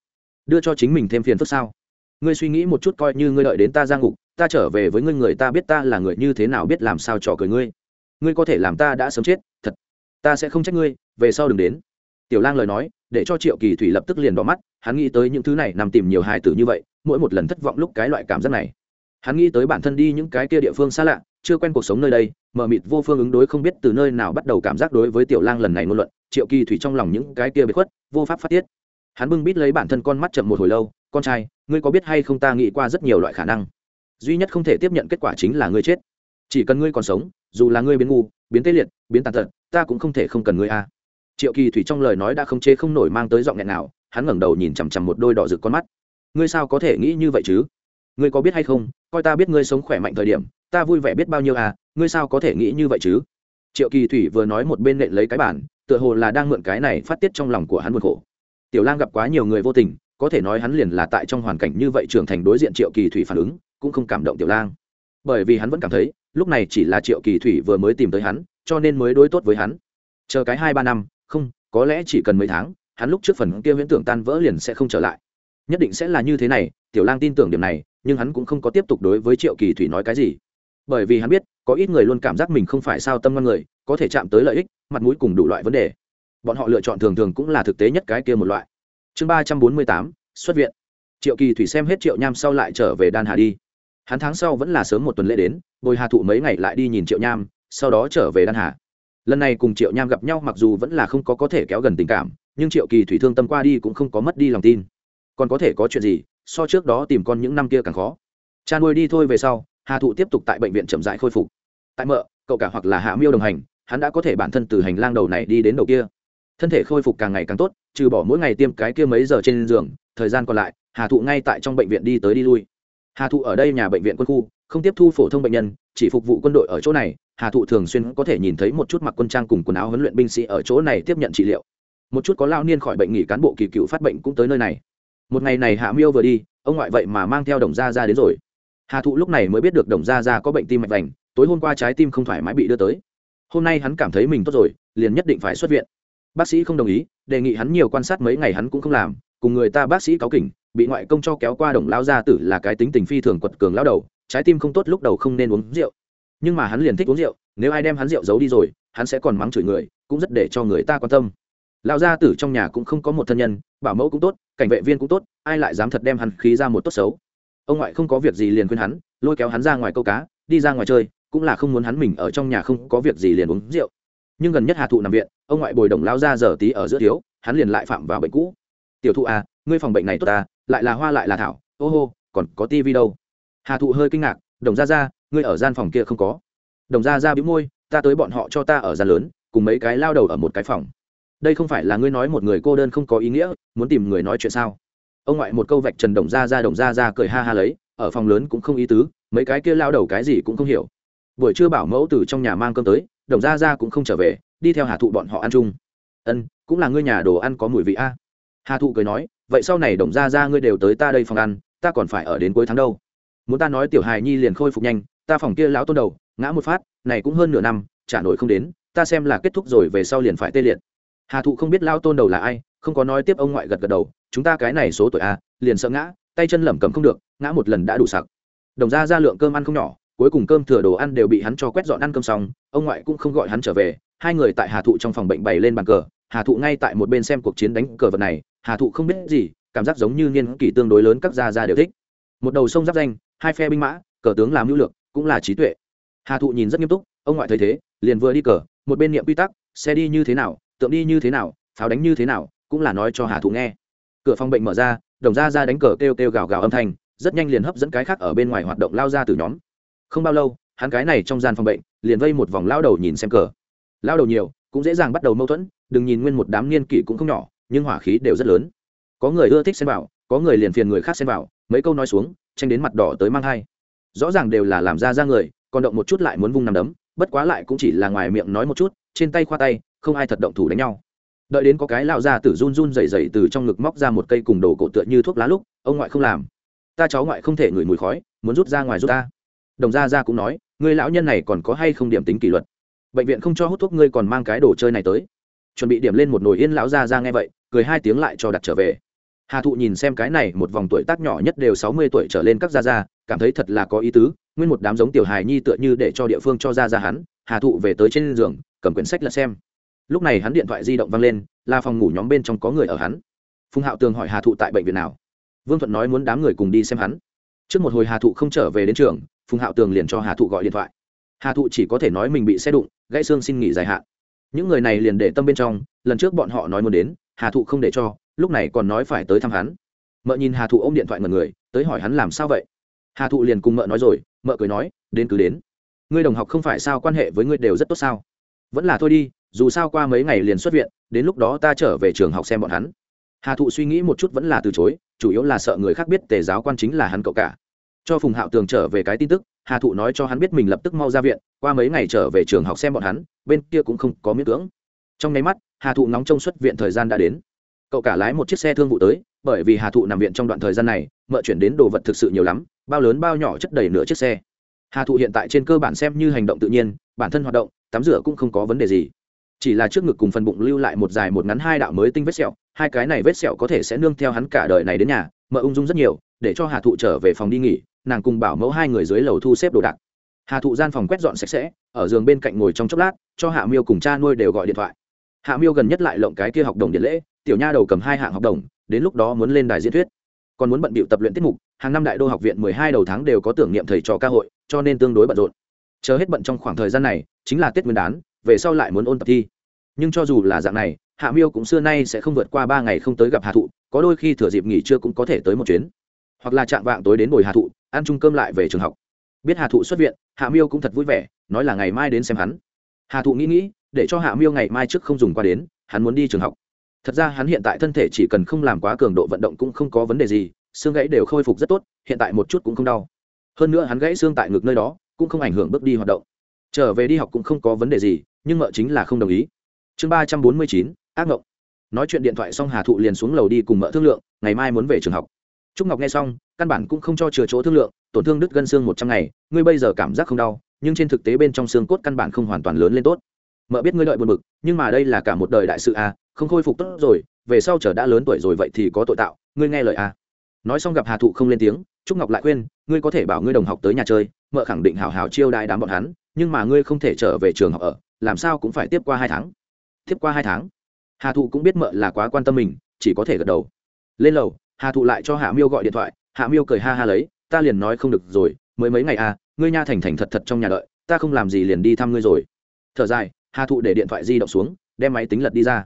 Đưa cho chính mình thêm phiền phức sao? Ngươi suy nghĩ một chút coi như ngươi đợi đến ta ra ngục, ta trở về với ngươi người ta biết ta là người như thế nào biết làm sao trò cười ngươi. Ngươi có thể làm ta đã sớm chết, thật. Ta sẽ không trách ngươi, về sau đừng đến. Tiểu lang lời nói, để cho triệu kỳ thủy lập tức liền đỏ mắt, hắn nghĩ tới những thứ này nằm tìm nhiều hài tử như vậy, mỗi một lần thất vọng lúc cái loại cảm giác này. Hắn nghĩ tới bản thân đi những cái kia địa phương xa lạ, chưa quen cuộc sống nơi đây, mờ mịt vô phương ứng đối không biết từ nơi nào bắt đầu cảm giác đối với tiểu lang lần này ngôn luận, triệu kỳ thủy trong lòng những cái kia bị khuất, vô pháp phát tiết hắn bưng bít lấy bản thân con mắt chậm một hồi lâu, con trai, ngươi có biết hay không ta nghĩ qua rất nhiều loại khả năng. Duy nhất không thể tiếp nhận kết quả chính là ngươi chết. Chỉ cần ngươi còn sống, dù là ngươi biến ngu, biến tê liệt, biến tàn tật, ta cũng không thể không cần ngươi a. Triệu kỳ thủy trong lời nói đã không chế không nổi mang tới giọng nghẹn nào, hắn ngẩng đầu nhìn chằm chằm một đôi đỏ rực con mắt. Ngươi sao có thể nghĩ như vậy chứ? Ngươi có biết hay không, coi ta biết ngươi sống khỏe mạnh thời điểm, ta vui vẻ biết bao nhiêu à ngươi sao có thể nghĩ như vậy chứ? Triệu kỳ thủy vừa nói một bên nện lấy cái bản tựa hồ là đang mượn cái này phát tiết trong lòng của hắn buồn khổ tiểu lang gặp quá nhiều người vô tình, có thể nói hắn liền là tại trong hoàn cảnh như vậy trưởng thành đối diện triệu kỳ thủy phản ứng, cũng không cảm động tiểu lang. Bởi vì hắn vẫn cảm thấy, lúc này chỉ là triệu kỳ thủy vừa mới tìm tới hắn, cho nên mới đối tốt với hắn. Chờ cái hai ba năm, không, có lẽ chỉ cần mấy tháng, hắn lúc trước phần kia huyễn tưởng tan vỡ liền sẽ không trở lại. Nhất định sẽ là như thế này, tiểu lang tin tưởng điểm này, nhưng hắn cũng không có tiếp tục đối với triệu kỳ thủy nói cái gì. Bởi vì hắn biết, có ít người luôn cảm giác mình không phải sao tâm ngon người, có thể chạm tới lợi ích, mặt mũi cùng đủ loại vấn đề bọn họ lựa chọn thường thường cũng là thực tế nhất cái kia một loại. Chương ba trăm bốn mươi tám, xuất viện. Triệu kỳ thủy xem hết triệu nham sau lại trở về đan hà đi. Hắn tháng sau vẫn là sớm một tuần lễ đến, bồi hà thụ mấy ngày lại đi nhìn triệu nham, sau đó trở về đan hà. Lần này cùng triệu nham gặp nhau mặc dù vẫn là không có có thể kéo gần tình cảm, nhưng triệu kỳ thủy thương tâm qua đi cũng không có mất đi lòng tin. Còn có thể có chuyện gì, so trước đó tìm con những năm kia càng khó. Cha nuôi đi thôi về sau, hà thụ tiếp tục tại bệnh viện chậm rãi khôi phục. Tại mợ, cậu cả hoặc là hạ miêu đồng hành, hắn đã có thể bản thân từ hành lang đầu này đi đến đầu kia thân thể khôi phục càng ngày càng tốt, trừ bỏ mỗi ngày tiêm cái kia mấy giờ trên giường, thời gian còn lại, hà thụ ngay tại trong bệnh viện đi tới đi lui. Hà thụ ở đây nhà bệnh viện quân khu, không tiếp thu phổ thông bệnh nhân, chỉ phục vụ quân đội ở chỗ này, hà thụ thường xuyên có thể nhìn thấy một chút mặc quân trang cùng quần áo huấn luyện binh sĩ ở chỗ này tiếp nhận trị liệu. Một chút có lao niên khỏi bệnh nghỉ cán bộ kỳ cựu phát bệnh cũng tới nơi này. Một ngày này hạ miêu vừa đi, ông ngoại vậy mà mang theo đồng gia ra đến rồi. Hà thụ lúc này mới biết được đồng gia ra có bệnh tim mạch vành, tối hôm qua trái tim không thoải mái bị đưa tới. Hôm nay hắn cảm thấy mình tốt rồi, liền nhất định phải xuất viện bác sĩ không đồng ý, đề nghị hắn nhiều quan sát mấy ngày hắn cũng không làm, cùng người ta bác sĩ cáo kỉnh, bị ngoại công cho kéo qua đồng lao gia tử là cái tính tình phi thường quật cường lao đầu, trái tim không tốt lúc đầu không nên uống rượu. Nhưng mà hắn liền thích uống rượu, nếu ai đem hắn rượu giấu đi rồi, hắn sẽ còn mắng chửi người, cũng rất để cho người ta quan tâm. Lao gia tử trong nhà cũng không có một thân nhân, bảo mẫu cũng tốt, cảnh vệ viên cũng tốt, ai lại dám thật đem hắn khí ra một tốt xấu. Ông ngoại không có việc gì liền khuyên hắn, lôi kéo hắn ra ngoài câu cá, đi ra ngoài chơi, cũng là không muốn hắn mình ở trong nhà không có việc gì liền uống rượu nhưng gần nhất hà thụ nằm viện, ông ngoại bồi đồng lao ra giờ tí ở giữa thiếu, hắn liền lại phạm vào bệnh cũ. Tiểu thụ à ngươi phòng bệnh này tốt ta, lại là hoa lại là thảo, ô hô, còn có tivi đâu? Hà thụ hơi kinh ngạc, đồng ra ra ngươi ở gian phòng kia không có. Đồng ra ra bĩu môi, ta tới bọn họ cho ta ở gian lớn, cùng mấy cái lao đầu ở một cái phòng. Đây không phải là ngươi nói một người cô đơn không có ý nghĩa, muốn tìm người nói chuyện sao? Ông ngoại một câu vạch trần đồng ra ra đồng ra ra cười ha ha lấy, ở phòng lớn cũng không ý tứ, mấy cái kia lao đầu cái gì cũng không hiểu. Buổi trưa bảo mẫu từ trong nhà mang cơm tới đồng gia gia cũng không trở về, đi theo hà thụ bọn họ ăn chung. Ân, cũng là ngươi nhà đồ ăn có mùi vị a. Hà thụ cười nói, vậy sau này đồng gia gia ngươi đều tới ta đây phòng ăn, ta còn phải ở đến cuối tháng đâu. Muốn ta nói tiểu hài nhi liền khôi phục nhanh, ta phòng kia lão tôn đầu, ngã một phát, này cũng hơn nửa năm trả nổi không đến, ta xem là kết thúc rồi về sau liền phải tê liệt. Hà thụ không biết lão tôn đầu là ai, không có nói tiếp ông ngoại gật gật đầu, chúng ta cái này số tuổi a, liền sợ ngã, tay chân lẩm cầm không được, ngã một lần đã đủ sặc. Đồng ra ra lượng cơm ăn không nhỏ cuối cùng cơm thừa đồ ăn đều bị hắn cho quét dọn ăn cơm xong, ông ngoại cũng không gọi hắn trở về. Hai người tại hà thụ trong phòng bệnh bày lên bàn cờ. Hà thụ ngay tại một bên xem cuộc chiến đánh cờ vật này. Hà thụ không biết gì, cảm giác giống như niên kỷ tương đối lớn các gia gia đều thích. Một đầu sông giáp danh, hai phe binh mã, cờ tướng làm hữu lược, cũng là trí tuệ. Hà thụ nhìn rất nghiêm túc, ông ngoại thấy thế, liền vừa đi cờ, một bên niệm quy tắc, xe đi như thế nào, tượng đi như thế nào, pháo đánh như thế nào, cũng là nói cho hà thụ nghe. Cửa phòng bệnh mở ra, đồng ra ra đánh cờ kêu kêu gào gào âm thanh, rất nhanh liền hấp dẫn cái khác ở bên ngoài hoạt động lao ra từ nhóm không bao lâu, hắn cái này trong gian phòng bệnh, liền vây một vòng lao đầu nhìn xem cờ. Lao đầu nhiều, cũng dễ dàng bắt đầu mâu thuẫn, đừng nhìn nguyên một đám niên kỷ cũng không nhỏ, nhưng hỏa khí đều rất lớn. Có người ưa thích xem vào, có người liền phiền người khác xem vào, mấy câu nói xuống, tranh đến mặt đỏ tới mang hai rõ ràng đều là làm ra ra người, còn động một chút lại muốn vung nằm đấm, bất quá lại cũng chỉ là ngoài miệng nói một chút, trên tay khoa tay, không ai thật động thủ đánh nhau. Đợi đến có cái lão ra tử run run dày dày từ trong ngực móc ra một cây cùng đồ cổ tựa như thuốc lá lúc, ông ngoại không làm. Ta cháu ngoại không thể ngửi mùi khói, muốn rút ra ngoài rút ta đồng gia gia cũng nói người lão nhân này còn có hay không điểm tính kỷ luật? Bệnh viện không cho hút thuốc, ngươi còn mang cái đồ chơi này tới. Chuẩn bị điểm lên một nồi yên lão gia gia nghe vậy, cười hai tiếng lại cho đặt trở về. Hà thụ nhìn xem cái này, một vòng tuổi tác nhỏ nhất đều sáu mươi tuổi trở lên các gia gia, cảm thấy thật là có ý tứ, nguyên một đám giống tiểu hài nhi tựa như để cho địa phương cho gia gia hắn, hà thụ về tới trên giường, cầm quyển sách lật xem. Lúc này hắn điện thoại di động văng lên, là phòng ngủ nhóm bên trong có người ở hắn. Phùng hạo tường hỏi hà thụ tại bệnh viện nào. Vương thuận nói muốn đám người cùng đi xem hắn trước một hồi hà thụ không trở về đến trường, phùng hạo tường liền cho hà thụ gọi điện thoại. Hà thụ chỉ có thể nói mình bị xe đụng, gãy xương xin nghỉ dài hạn. Những người này liền để tâm bên trong, lần trước bọn họ nói muốn đến, hà thụ không để cho, lúc này còn nói phải tới thăm hắn. Mợ nhìn hà thụ ô m điện thoại mật người, tới hỏi hắn làm sao vậy? Hà thụ liền cùng mợ nói rồi, mợ cười nói, đến cứ đến. Ngươi đồng học không phải sao quan hệ với ngươi đều rất tốt sao? Vẫn là thôi đi, dù sao qua mấy ngày liền xuất viện, đến lúc đó ta trở về trường học xem bọn hắn. Hà thụ suy nghĩ một chút vẫn là từ chối, chủ yếu là sợ người khác biết tề giáo quan chính là hắn cậu cả cho phùng hạo tường trở về cái tin tức hà thụ nói cho hắn biết mình lập tức mau ra viện qua mấy ngày trở về trường học xem bọn hắn bên kia cũng không có miễn cưỡng trong nháy mắt hà thụ nóng trong xuất viện thời gian đã đến cậu cả lái một chiếc xe thương vụ tới bởi vì hà thụ nằm viện trong đoạn thời gian này mợ chuyển đến đồ vật thực sự nhiều lắm bao lớn bao nhỏ chất đầy nửa chiếc xe hà thụ hiện tại trên cơ bản xem như hành động tự nhiên bản thân hoạt động tắm rửa cũng không có vấn đề gì chỉ là trước ngực cùng phần bụng lưu lại một dài một ngắn hai đạo mới tinh vết sẹo hai cái này vết sẹo có thể sẽ nương theo hắn cả đời này đến nhà mợ ung dung rất nhiều để cho hà thụ trở về phòng đi nghỉ nàng cùng bảo mẫu hai người dưới lầu thu xếp đồ đạc. Hà thụ gian phòng quét dọn sạch sẽ, ở giường bên cạnh ngồi trong chốc lát, cho hạ miêu cùng cha nuôi đều gọi điện thoại. Hạ miêu gần nhất lại lộng cái kia học đồng điện lễ, tiểu nha đầu cầm hai hạng học đồng, đến lúc đó muốn lên đài diễn thuyết. Còn muốn bận bịu tập luyện tiết mục, hàng năm đại đô học viện mười hai đầu tháng đều có tưởng niệm thầy trò ca hội, cho nên tương đối bận rộn. Chờ hết bận trong khoảng thời gian này, chính là tết nguyên đán, về sau lại muốn ôn tập thi. Nhưng cho dù là dạng này, hạ miêu cũng xưa nay sẽ không vượt qua ba ngày không tới gặp hà thụ, có đôi khi thừa dịp nghỉ trưa cũng có thể tới một chuyến. Hoặc là chạm vạng tối đến bồi hà thụ ăn chung cơm lại về trường học. Biết hà thụ xuất viện, hạ miêu cũng thật vui vẻ, nói là ngày mai đến xem hắn. Hà thụ nghĩ nghĩ, để cho hạ miêu ngày mai trước không dùng qua đến, hắn muốn đi trường học. Thật ra hắn hiện tại thân thể chỉ cần không làm quá cường độ vận động cũng không có vấn đề gì, xương gãy đều khôi phục rất tốt, hiện tại một chút cũng không đau. Hơn nữa hắn gãy xương tại ngực nơi đó, cũng không ảnh hưởng bước đi hoạt động. Trở về đi học cũng không có vấn đề gì, nhưng mợ chính là không đồng ý. Chương ba trăm bốn mươi chín, ác mộng. nói chuyện điện thoại xong hà thụ liền xuống lầu đi cùng mợ thương lượng, ngày mai muốn về trường học. Trúc ngọc nghe xong căn bản cũng không cho chừa chỗ thương lượng, tổn thương đứt gân xương một trăm ngày, ngươi bây giờ cảm giác không đau, nhưng trên thực tế bên trong xương cốt căn bản không hoàn toàn lớn lên tốt. Mợ biết ngươi lợi buồn bực, nhưng mà đây là cả một đời đại sự à không khôi phục tốt rồi, về sau trở đã lớn tuổi rồi vậy thì có tội tạo, ngươi nghe lời à. Nói xong gặp hà thụ không lên tiếng, trúc ngọc lại khuyên, ngươi có thể bảo ngươi đồng học tới nhà chơi, mợ khẳng định hào hào chiêu đại đám bọn hắn, nhưng mà ngươi không thể trở về trường học ở, làm sao cũng phải tiếp qua hai tháng. Tiếp qua hai tháng? Hà thụ cũng biết mợ là quá quan tâm mình, chỉ có thể gật đầu. Lên lầu, hà thụ lại cho hạ miêu gọi điện thoại hạ miêu cười ha ha lấy, ta liền nói không được rồi, mới mấy ngày à ngươi nha thành thành thật thật trong nhà đợi, ta không làm gì liền đi thăm ngươi rồi. Thở dài, hà thụ để điện thoại di động xuống, đem máy tính lật đi ra.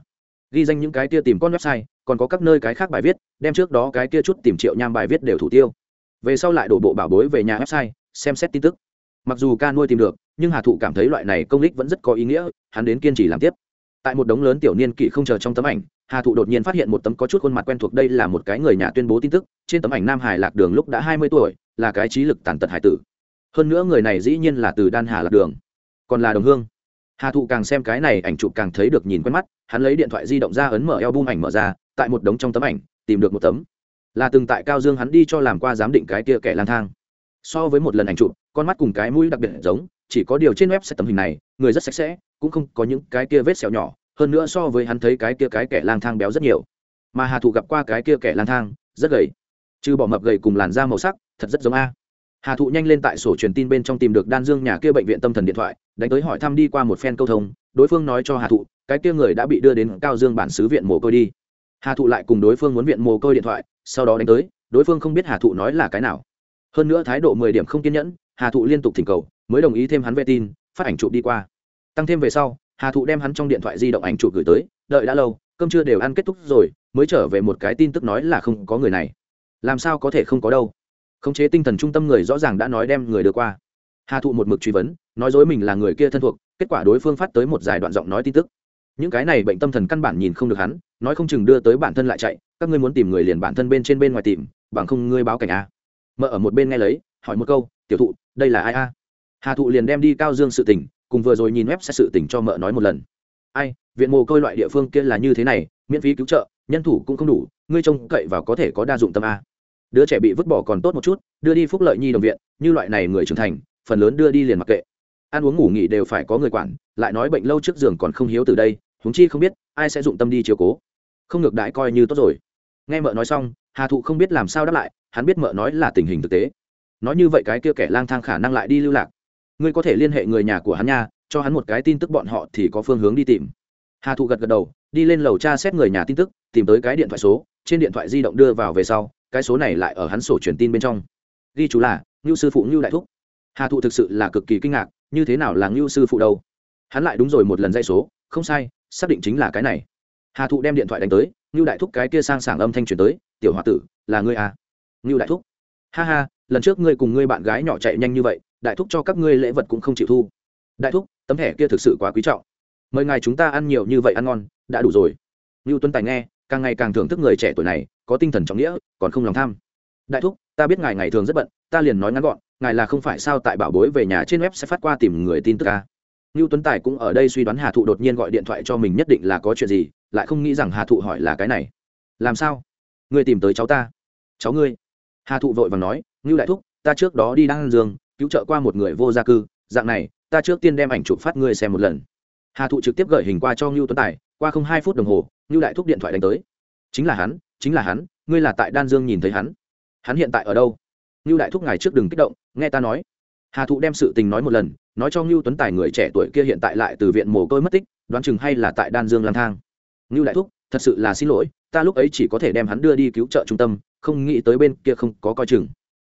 Ghi danh những cái kia tìm con website, còn có các nơi cái khác bài viết, đem trước đó cái kia chút tìm triệu nham bài viết đều thủ tiêu. Về sau lại đổ bộ bảo bối về nhà website, xem xét tin tức. Mặc dù ca nuôi tìm được, nhưng hà thụ cảm thấy loại này công lích vẫn rất có ý nghĩa, hắn đến kiên trì làm tiếp. Tại một đống lớn tiểu niên kỷ không chờ trong tấm ảnh hà thụ đột nhiên phát hiện một tấm có chút khuôn mặt quen thuộc, đây là một cái người nhà tuyên bố tin tức, trên tấm ảnh nam hải lạc đường lúc đã hai mươi tuổi, là cái trí lực tàn tật hải tử. Hơn nữa người này dĩ nhiên là từ đan hà lạc đường, còn là đồng hương. Hà thụ càng xem cái này ảnh chụp càng thấy được nhìn quen mắt, hắn lấy điện thoại di động ra ấn mở eo bung ảnh mở ra, tại một đống trong tấm ảnh, tìm được một tấm. Là từng tại cao dương hắn đi cho làm qua giám định cái kia kẻ lang thang. So với một lần ảnh chụp, con mắt cùng cái mũi đặc biệt giống, chỉ có điều trên web sẽ tấm hình này, người rất sạch sẽ, cũng không có những cái kia vết sẹo nhỏ hơn nữa so với hắn thấy cái kia cái kẻ lang thang béo rất nhiều. Mà hà thụ gặp qua cái kia kẻ lang thang, rất gầy. Trừ bỏ mập gầy cùng làn da màu sắc, thật rất giống a. Hà thụ nhanh lên tại sổ truyền tin bên trong tìm được đan dương nhà kia bệnh viện tâm thần điện thoại, đánh tới hỏi thăm đi qua một phen câu thông, đối phương nói cho hà thụ, cái kia người đã bị đưa đến cao dương bản xứ viện mồ côi đi. Hà thụ lại cùng đối phương muốn viện mồ côi điện thoại, sau đó đánh tới, đối phương không biết hà thụ nói là cái nào. Hơn nữa thái độ mười điểm không kiên nhẫn, hà thụ liên tục thỉnh cầu, mới đồng ý thêm hắn vệ tin, phát ảnh chụp đi qua. Tăng thêm về sau hà thụ đem hắn trong điện thoại di động ảnh chụp gửi tới, đợi đã lâu, cơm chưa đều ăn kết thúc rồi, mới trở về một cái tin tức nói là không có người này. Làm sao có thể không có đâu? Khống chế tinh thần trung tâm người rõ ràng đã nói đem người đưa qua. Hà thụ một mực truy vấn, nói dối mình là người kia thân thuộc, kết quả đối phương phát tới một dài đoạn giọng nói tin tức. Những cái này bệnh tâm thần căn bản nhìn không được hắn, nói không chừng đưa tới bản thân lại chạy, các ngươi muốn tìm người liền bản thân bên trên bên ngoài tìm, bằng không ngươi báo cảnh a. Mợ ở một bên nghe lấy, hỏi một câu, tiểu thụ, đây là ai a? Hà thụ liền đem đi cao dương sự tình cùng vừa rồi nhìn web sẽ sự tình cho mợ nói một lần. Ai, viện mồ côi loại địa phương kia là như thế này, miễn phí cứu trợ, nhân thủ cũng không đủ, ngươi trông cậy vào có thể có đa dụng tâm a. Đứa trẻ bị vứt bỏ còn tốt một chút, đưa đi phúc lợi nhi đồng viện, như loại này người trưởng thành, phần lớn đưa đi liền mặc kệ. Ăn uống ngủ nghỉ đều phải có người quản, lại nói bệnh lâu trước giường còn không hiếu từ đây, huống chi không biết, ai sẽ dụng tâm đi chiều cố. Không ngược đãi coi như tốt rồi. Nghe mợ nói xong, hà thụ không biết làm sao đáp lại, hắn biết mợ nói là tình hình thực tế. Nói như vậy cái kia kẻ lang thang khả năng lại đi lưu lạc ngươi có thể liên hệ người nhà của hắn nha, cho hắn một cái tin tức bọn họ thì có phương hướng đi tìm. Hà thụ gật gật đầu, đi lên lầu tra xét người nhà tin tức, tìm tới cái điện thoại số, trên điện thoại di động đưa vào về sau, cái số này lại ở hắn sổ truyền tin bên trong. Ghi chú là, ngưu sư phụ ngưu đại thúc. Hà thụ thực sự là cực kỳ kinh ngạc, như thế nào là ngưu sư phụ đâu? Hắn lại đúng rồi một lần dây số, không sai, xác định chính là cái này. Hà thụ đem điện thoại đánh tới, ngưu đại thúc cái kia sang sảng âm thanh truyền tới, tiểu h o a tử, là ngươi à? Ngưu đại thúc. Ha ha, lần trước ngươi cùng ngươi bạn gái nhỏ chạy nhanh như vậy đại thúc cho các ngươi lễ vật cũng không chịu thu đại thúc tấm thẻ kia thực sự quá quý trọng mời ngài chúng ta ăn nhiều như vậy ăn ngon đã đủ rồi ngưu tuấn tài nghe càng ngày càng thưởng thức người trẻ tuổi này có tinh thần trọng nghĩa còn không lòng tham đại thúc ta biết ngài ngày thường rất bận ta liền nói ngắn gọn ngài là không phải sao tại bảo bối về nhà trên web sẽ phát qua tìm người tin tức à? ca Nưu Tuấn Tài cũng ở đây suy đoán Hà Thụ đột nhiên gọi điện thoại cho mình nhất định là có chuyện gì, lại không nghĩ rằng Hà Thụ hỏi là cái này. Làm sao? Ngươi tìm tới cháu ta? Cháu ngươi? Hà Thụ vội vàng nói, Nưu đại thúc, ta trước đó đi đang giường, cứu trợ qua một người vô gia cư, dạng này, ta trước tiên đem ảnh chụp phát ngươi xem một lần. Hà Thụ trực tiếp gửi hình qua cho ngưu Tuấn Tài, qua không hai phút đồng hồ, ngưu đại thúc điện thoại đánh tới. Chính là hắn, chính là hắn, ngươi là tại Đan Dương nhìn thấy hắn. Hắn hiện tại ở đâu? ngưu đại thúc ngài trước đừng kích động, nghe ta nói. Hà Thụ đem sự tình nói một lần, nói cho ngưu tuấn tài người trẻ tuổi kia hiện tại lại từ viện mồ côi mất tích đoán chừng hay là tại đan dương lang thang ngưu đại thúc thật sự là xin lỗi ta lúc ấy chỉ có thể đem hắn đưa đi cứu trợ trung tâm không nghĩ tới bên kia không có coi chừng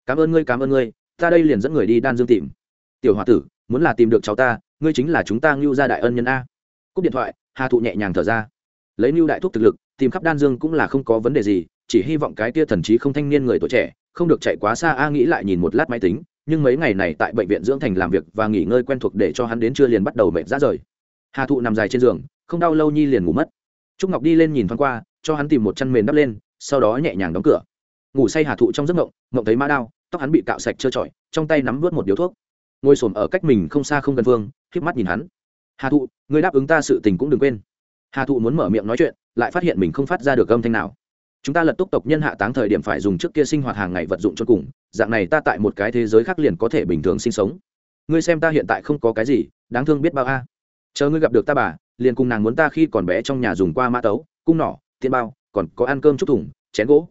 cảm ơn ngươi cảm ơn ngươi ta đây liền dẫn người đi đan dương tìm. Tiểu h o a tử, muốn là tìm được cháu ta, ngươi chính là chúng ta ngưu gia đại ân nhân a. Cúp điện thoại, hà thụ nhẹ nhàng thở ra. Lấy ngưu đại thúc thực lực, tìm khắp đan dương cũng là không có vấn đề gì, chỉ hy vọng cái kia thần trí không thanh niên người tuổi trẻ, không được chạy quá xa a, nghĩ lại nhìn một lát máy tính, nhưng mấy ngày này tại bệnh viện dưỡng thành làm việc và nghỉ ngơi quen thuộc để cho hắn đến trưa liền bắt đầu mệt ra rời. Hà thụ nằm dài trên giường, không đau lâu nhi liền ngủ mất. Trúc ngọc đi lên nhìn thoáng qua, cho hắn tìm một chăn mền đắp lên, sau đó nhẹ nhàng đóng cửa. Ngủ say hà thụ trong giấc ngộng ngộng thấy mã đao tóc hắn bị cạo sạch trơ trọi, trong tay nắm vớt một điếu thuốc. Ngồi s ở cách mình không xa không gần phương k mắt nhìn hắn. Hà thụ người đáp ứng ta sự tình cũng đừng quên. Hà thụ muốn mở miệng nói chuyện, lại phát hiện mình không phát ra được âm thanh nào. Chúng ta lật túc tộc nhân hạ táng thời điểm phải dùng trước kia sinh hoạt hàng ngày vật dụng cho cùng, dạng này ta tại một cái thế giới khác liền có thể bình thường sinh sống. Ngươi xem ta hiện tại không có cái gì, đáng thương biết bao a. Chờ ngươi gặp được ta bà, liền cùng nàng muốn ta khi còn bé trong nhà dùng qua mã tấu, cung nỏ tiên bao, còn có ăn cơm chút thủng chén gỗ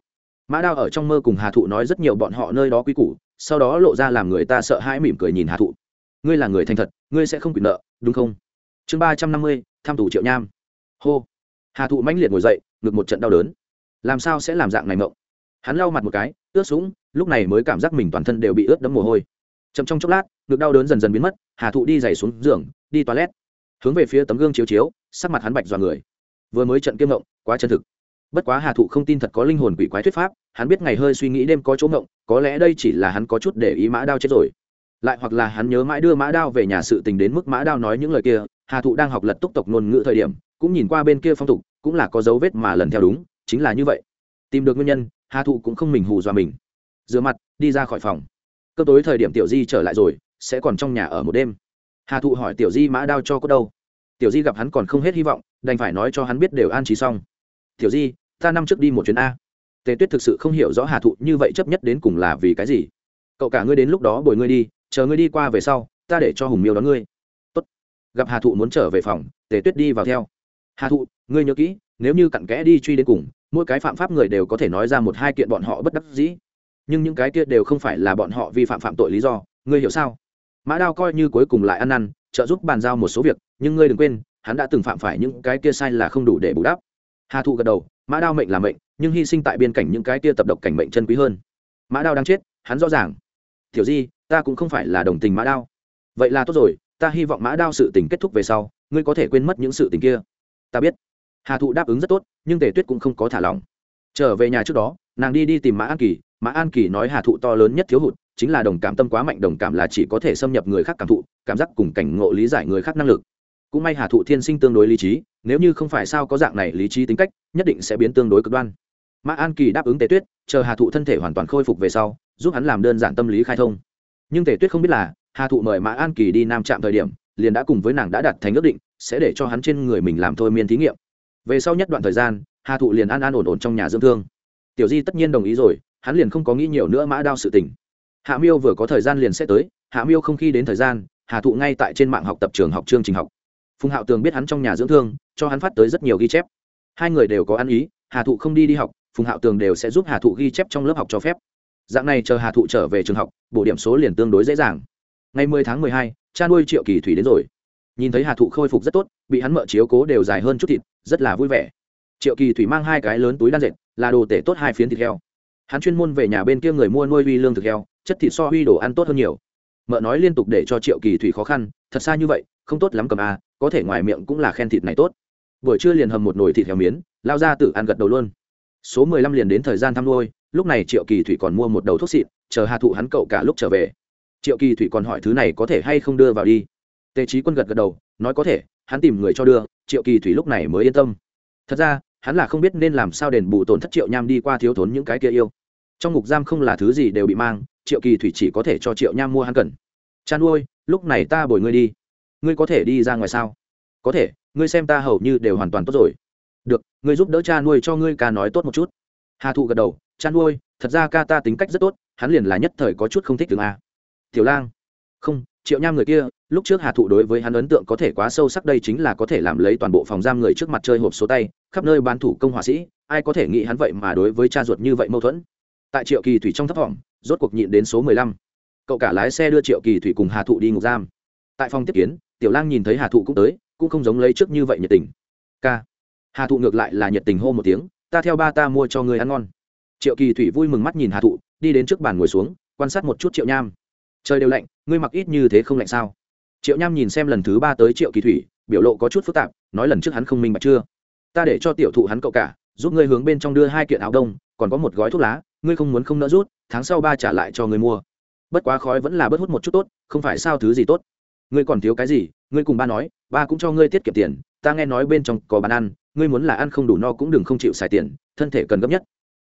mã đao ở trong mơ cùng hà thụ nói rất nhiều bọn họ nơi đó quy củ, sau đó lộ ra làm người ta sợ hãi mỉm cười nhìn hà thụ. Ngươi là người thành thật, ngươi sẽ không quyền nợ, đúng không? Chương ba trăm năm mươi, tham tù triệu nham. Hô. Hà thụ mãnh liệt ngồi dậy, ngực một trận đau đớn. Làm sao sẽ làm dạng này mộng? Hắn lau mặt một cái, ướt sũng, lúc này mới cảm giác mình toàn thân đều bị ướt đẫm mồ hôi. Chậm trong chốc lát, ngực đau đớn dần dần biến mất, hà thụ đi giày xuống giường, đi toilet. Hướng về phía tấm gương chiếu chiếu, sắc mặt hắn bạch dọa người. Vừa mới trận kiêm ngộng quá chân thực. Bất quá hà thụ không tin thật có linh hồn quỷ quái thuyết pháp hắn biết ngày hơi suy nghĩ đêm có chỗ ngộng, có lẽ đây chỉ là hắn có chút để ý mã đao chết rồi. Lại hoặc là hắn nhớ mãi đưa mã đao về nhà sự tình đến mức mã đao nói những lời kia, hà thụ đang học lật túc tộc ngôn ngữ thời điểm, cũng nhìn qua bên kia phong tục, cũng là có dấu vết mà lần theo đúng, chính là như vậy. Tìm được nguyên nhân, hà thụ cũng không mình hù dọa mình. Rửa mặt, đi ra khỏi phòng. Cơ tối thời điểm tiểu di trở lại rồi, sẽ còn trong nhà ở một đêm. Hà thụ hỏi tiểu di mã đao cho có đâu. Tiểu di gặp hắn còn không hết hy vọng, đành phải nói cho hắn biết đều an trí xong. Tiểu di, ta năm trước đi một chuyến a tề tuyết thực sự không hiểu rõ hà thụ như vậy chấp nhất đến cùng là vì cái gì. Cậu cả ngươi đến lúc đó bồi ngươi đi, chờ ngươi đi qua về sau, ta để cho hùng miêu đón ngươi. Tốt. gặp hà thụ muốn trở về phòng, tề tuyết đi vào theo. Hà thụ, ngươi nhớ kỹ, nếu như cặn kẽ đi truy đến cùng, mỗi cái phạm pháp người đều có thể nói ra một hai kiện bọn họ bất đắc dĩ. Nhưng những cái kia đều không phải là bọn họ vi phạm phạm tội lý do, ngươi hiểu sao? Mã đao coi như cuối cùng lại ăn năn, trợ giúp bàn giao một số việc, nhưng ngươi đừng quên, hắn đã từng phạm phải những cái kia sai là không đủ để bù đắp. Hà thụ gật đầu mã đao mệnh là mệnh, nhưng hy sinh tại biên cảnh những cái kia tập độc cảnh mệnh chân quý hơn. Mã đao đang chết, hắn rõ ràng. Thiểu di, ta cũng không phải là đồng tình mã đao. Vậy là tốt rồi, ta hy vọng mã đao sự tình kết thúc về sau, ngươi có thể quên mất những sự tình kia. Ta biết. Hà thụ đáp ứng rất tốt, nhưng tề tuyết cũng không có thả lỏng. Trở về nhà trước đó, nàng đi đi tìm mã an kỳ. Mã an kỳ nói hà thụ to lớn nhất thiếu hụt, chính là đồng cảm tâm quá mạnh, đồng cảm là chỉ có thể xâm nhập người khác cảm thụ, cảm giác cùng cảnh ngộ lý giải người khác năng lực cũng may hà thụ thiên sinh tương đối lý trí, nếu như không phải sao có dạng này lý trí tính cách, nhất định sẽ biến tương đối cực đoan. Mã an kỳ đáp ứng tề tuyết, chờ hà thụ thân thể hoàn toàn khôi phục về sau, giúp hắn làm đơn giản tâm lý khai thông. Nhưng tề tuyết không biết là, hà thụ mời mã an kỳ đi nam trạm thời điểm, liền đã cùng với nàng đã đặt thành ước định, sẽ để cho hắn trên người mình làm thôi miên thí nghiệm. Về sau nhất đoạn thời gian, hà thụ liền an an ổn ổn trong nhà dưỡng thương. Tiểu di tất nhiên đồng ý rồi, hắn liền không có nghĩ nhiều nữa mã đao sự tình. Hạ miêu vừa có thời gian liền sẽ tới, hạ miêu không khi đến thời gian, hà thụ ngay tại trên mạng học tập trường học chương trình học phùng hạo tường biết hắn trong nhà dưỡng thương cho hắn phát tới rất nhiều ghi chép. Hai người đều có ăn ý hà thụ không đi đi học phùng hạo tường đều sẽ giúp hà thụ ghi chép trong lớp học cho phép. Dạng này chờ hà thụ trở về trường học bộ điểm số liền tương đối dễ dàng. Ngày 10 tháng 12, cha nuôi triệu kỳ thủy đến rồi. Nhìn thấy hà thụ khôi phục rất tốt bị hắn mợ chiếu cố đều dài hơn chút thịt rất là vui vẻ. Triệu kỳ thủy mang hai cái lớn túi đan dệt là đồ tể tốt hai phiến thịt heo. Hắn chuyên môn về nhà bên kia người mua nuôi uy lương thực heo chất thịt so huy đồ ăn tốt hơn nhiều. Mợ nói liên tục để cho triệu kỳ thủy khó khăn thật xa như vậy không tốt lắm cầm à? Có thể ngoài miệng cũng là khen thịt này tốt. Buổi trưa liền hầm một nồi thịt heo miến, lao ra tự ăn gật đầu luôn. Số mười lăm liền đến thời gian thăm nuôi, lúc này triệu kỳ thủy còn mua một đầu thuốc xịn, chờ hà thụ hắn cậu cả lúc trở về. Triệu kỳ thủy còn hỏi thứ này có thể hay không đưa vào đi. Tề trí quân gật gật đầu, nói có thể, hắn tìm người cho đưa, triệu kỳ thủy lúc này mới yên tâm. Thật ra, hắn là không biết nên làm sao đền bù tổn thất triệu nham đi qua thiếu thốn những cái kia yêu. Trong ngục giam không là thứ gì đều bị mang, triệu kỳ thủy chỉ có thể cho triệu nham mua hắn cần. Chăn nuôi, lúc này ta bồi ngươi đi ngươi có thể đi ra ngoài sao? Có thể, ngươi xem ta hầu như đều hoàn toàn tốt rồi. Được, ngươi giúp đỡ cha nuôi cho ngươi ca nói tốt một chút. Hà thụ gật đầu, cha nuôi, thật ra ca ta tính cách rất tốt, hắn liền là nhất thời có chút không thích đường a. Tiểu lang. Không, triệu nham người kia, lúc trước hà thụ đối với hắn ấn tượng có thể quá sâu sắc, đây chính là có thể làm lấy toàn bộ phòng giam người trước mặt chơi hộp số tay, khắp nơi bán thủ công họa sĩ, ai có thể nghĩ hắn vậy mà đối với cha ruột như vậy mâu thuẫn? Tại triệu kỳ thủy trong thấp thỏm, rốt cuộc nhịn đến số mười lăm. Cậu cả lái xe đưa triệu kỳ thủy cùng hà thụ đi ngục giam. Tại phòng tiếp kiến tiểu lang nhìn thấy hà thụ cũng tới, cũng không giống lấy trước như vậy nhiệt tình. K hà thụ ngược lại là nhiệt tình hô một tiếng, ta theo ba ta mua cho người ăn ngon. Triệu kỳ thủy vui mừng mắt nhìn hà thụ, đi đến trước bàn ngồi xuống, quan sát một chút triệu nham. Trời đều lạnh, ngươi mặc ít như thế không lạnh sao? Triệu nham nhìn xem lần thứ ba tới triệu kỳ thủy, biểu lộ có chút phức tạp, nói lần trước hắn không minh bạch chưa? Ta để cho tiểu thụ hắn cậu cả, giúp ngươi hướng bên trong đưa hai kiện áo đông, còn có một gói thuốc lá, ngươi không muốn không nỡ rút, tháng sau ba trả lại cho ngươi mua. Bất quá khói vẫn là bớt hút một chút tốt, không phải sao thứ gì tốt ngươi còn thiếu cái gì? Ngươi cùng ba nói, ba cũng cho ngươi tiết kiệm tiền, ta nghe nói bên trong có bán ăn, ngươi muốn là ăn không đủ no cũng đừng không chịu xài tiền, thân thể cần gấp nhất.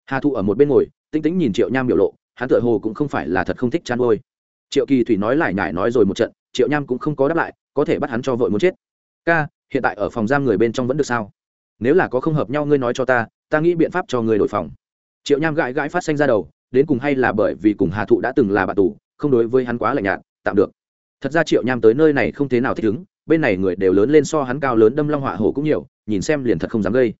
Hà thụ ở một bên ngồi, tinh tĩnh nhìn triệu nham biểu lộ, hắn tựa hồ cũng không phải là thật không thích chăn nuôi. Triệu kỳ thủy nói lại nhải nói rồi một trận, triệu nham cũng không có đáp lại, có thể bắt hắn cho vội muốn chết. Ca, hiện tại ở phòng giam người bên trong vẫn được sao? Nếu là có không hợp nhau ngươi nói cho ta ta nghĩ biện pháp cho người đổi phòng. Triệu nham gãi gãi phát xanh ra đầu, đến cùng hay là bởi vì cùng hà thụ đã từng là bạn tù, không đối với hắn quá lạnh nhạt, tạm được thật ra triệu nham tới nơi này không thế nào thích ứng, bên này người đều lớn lên so hắn cao lớn đâm long họa hổ cũng nhiều, nhìn xem liền thật không dám gây.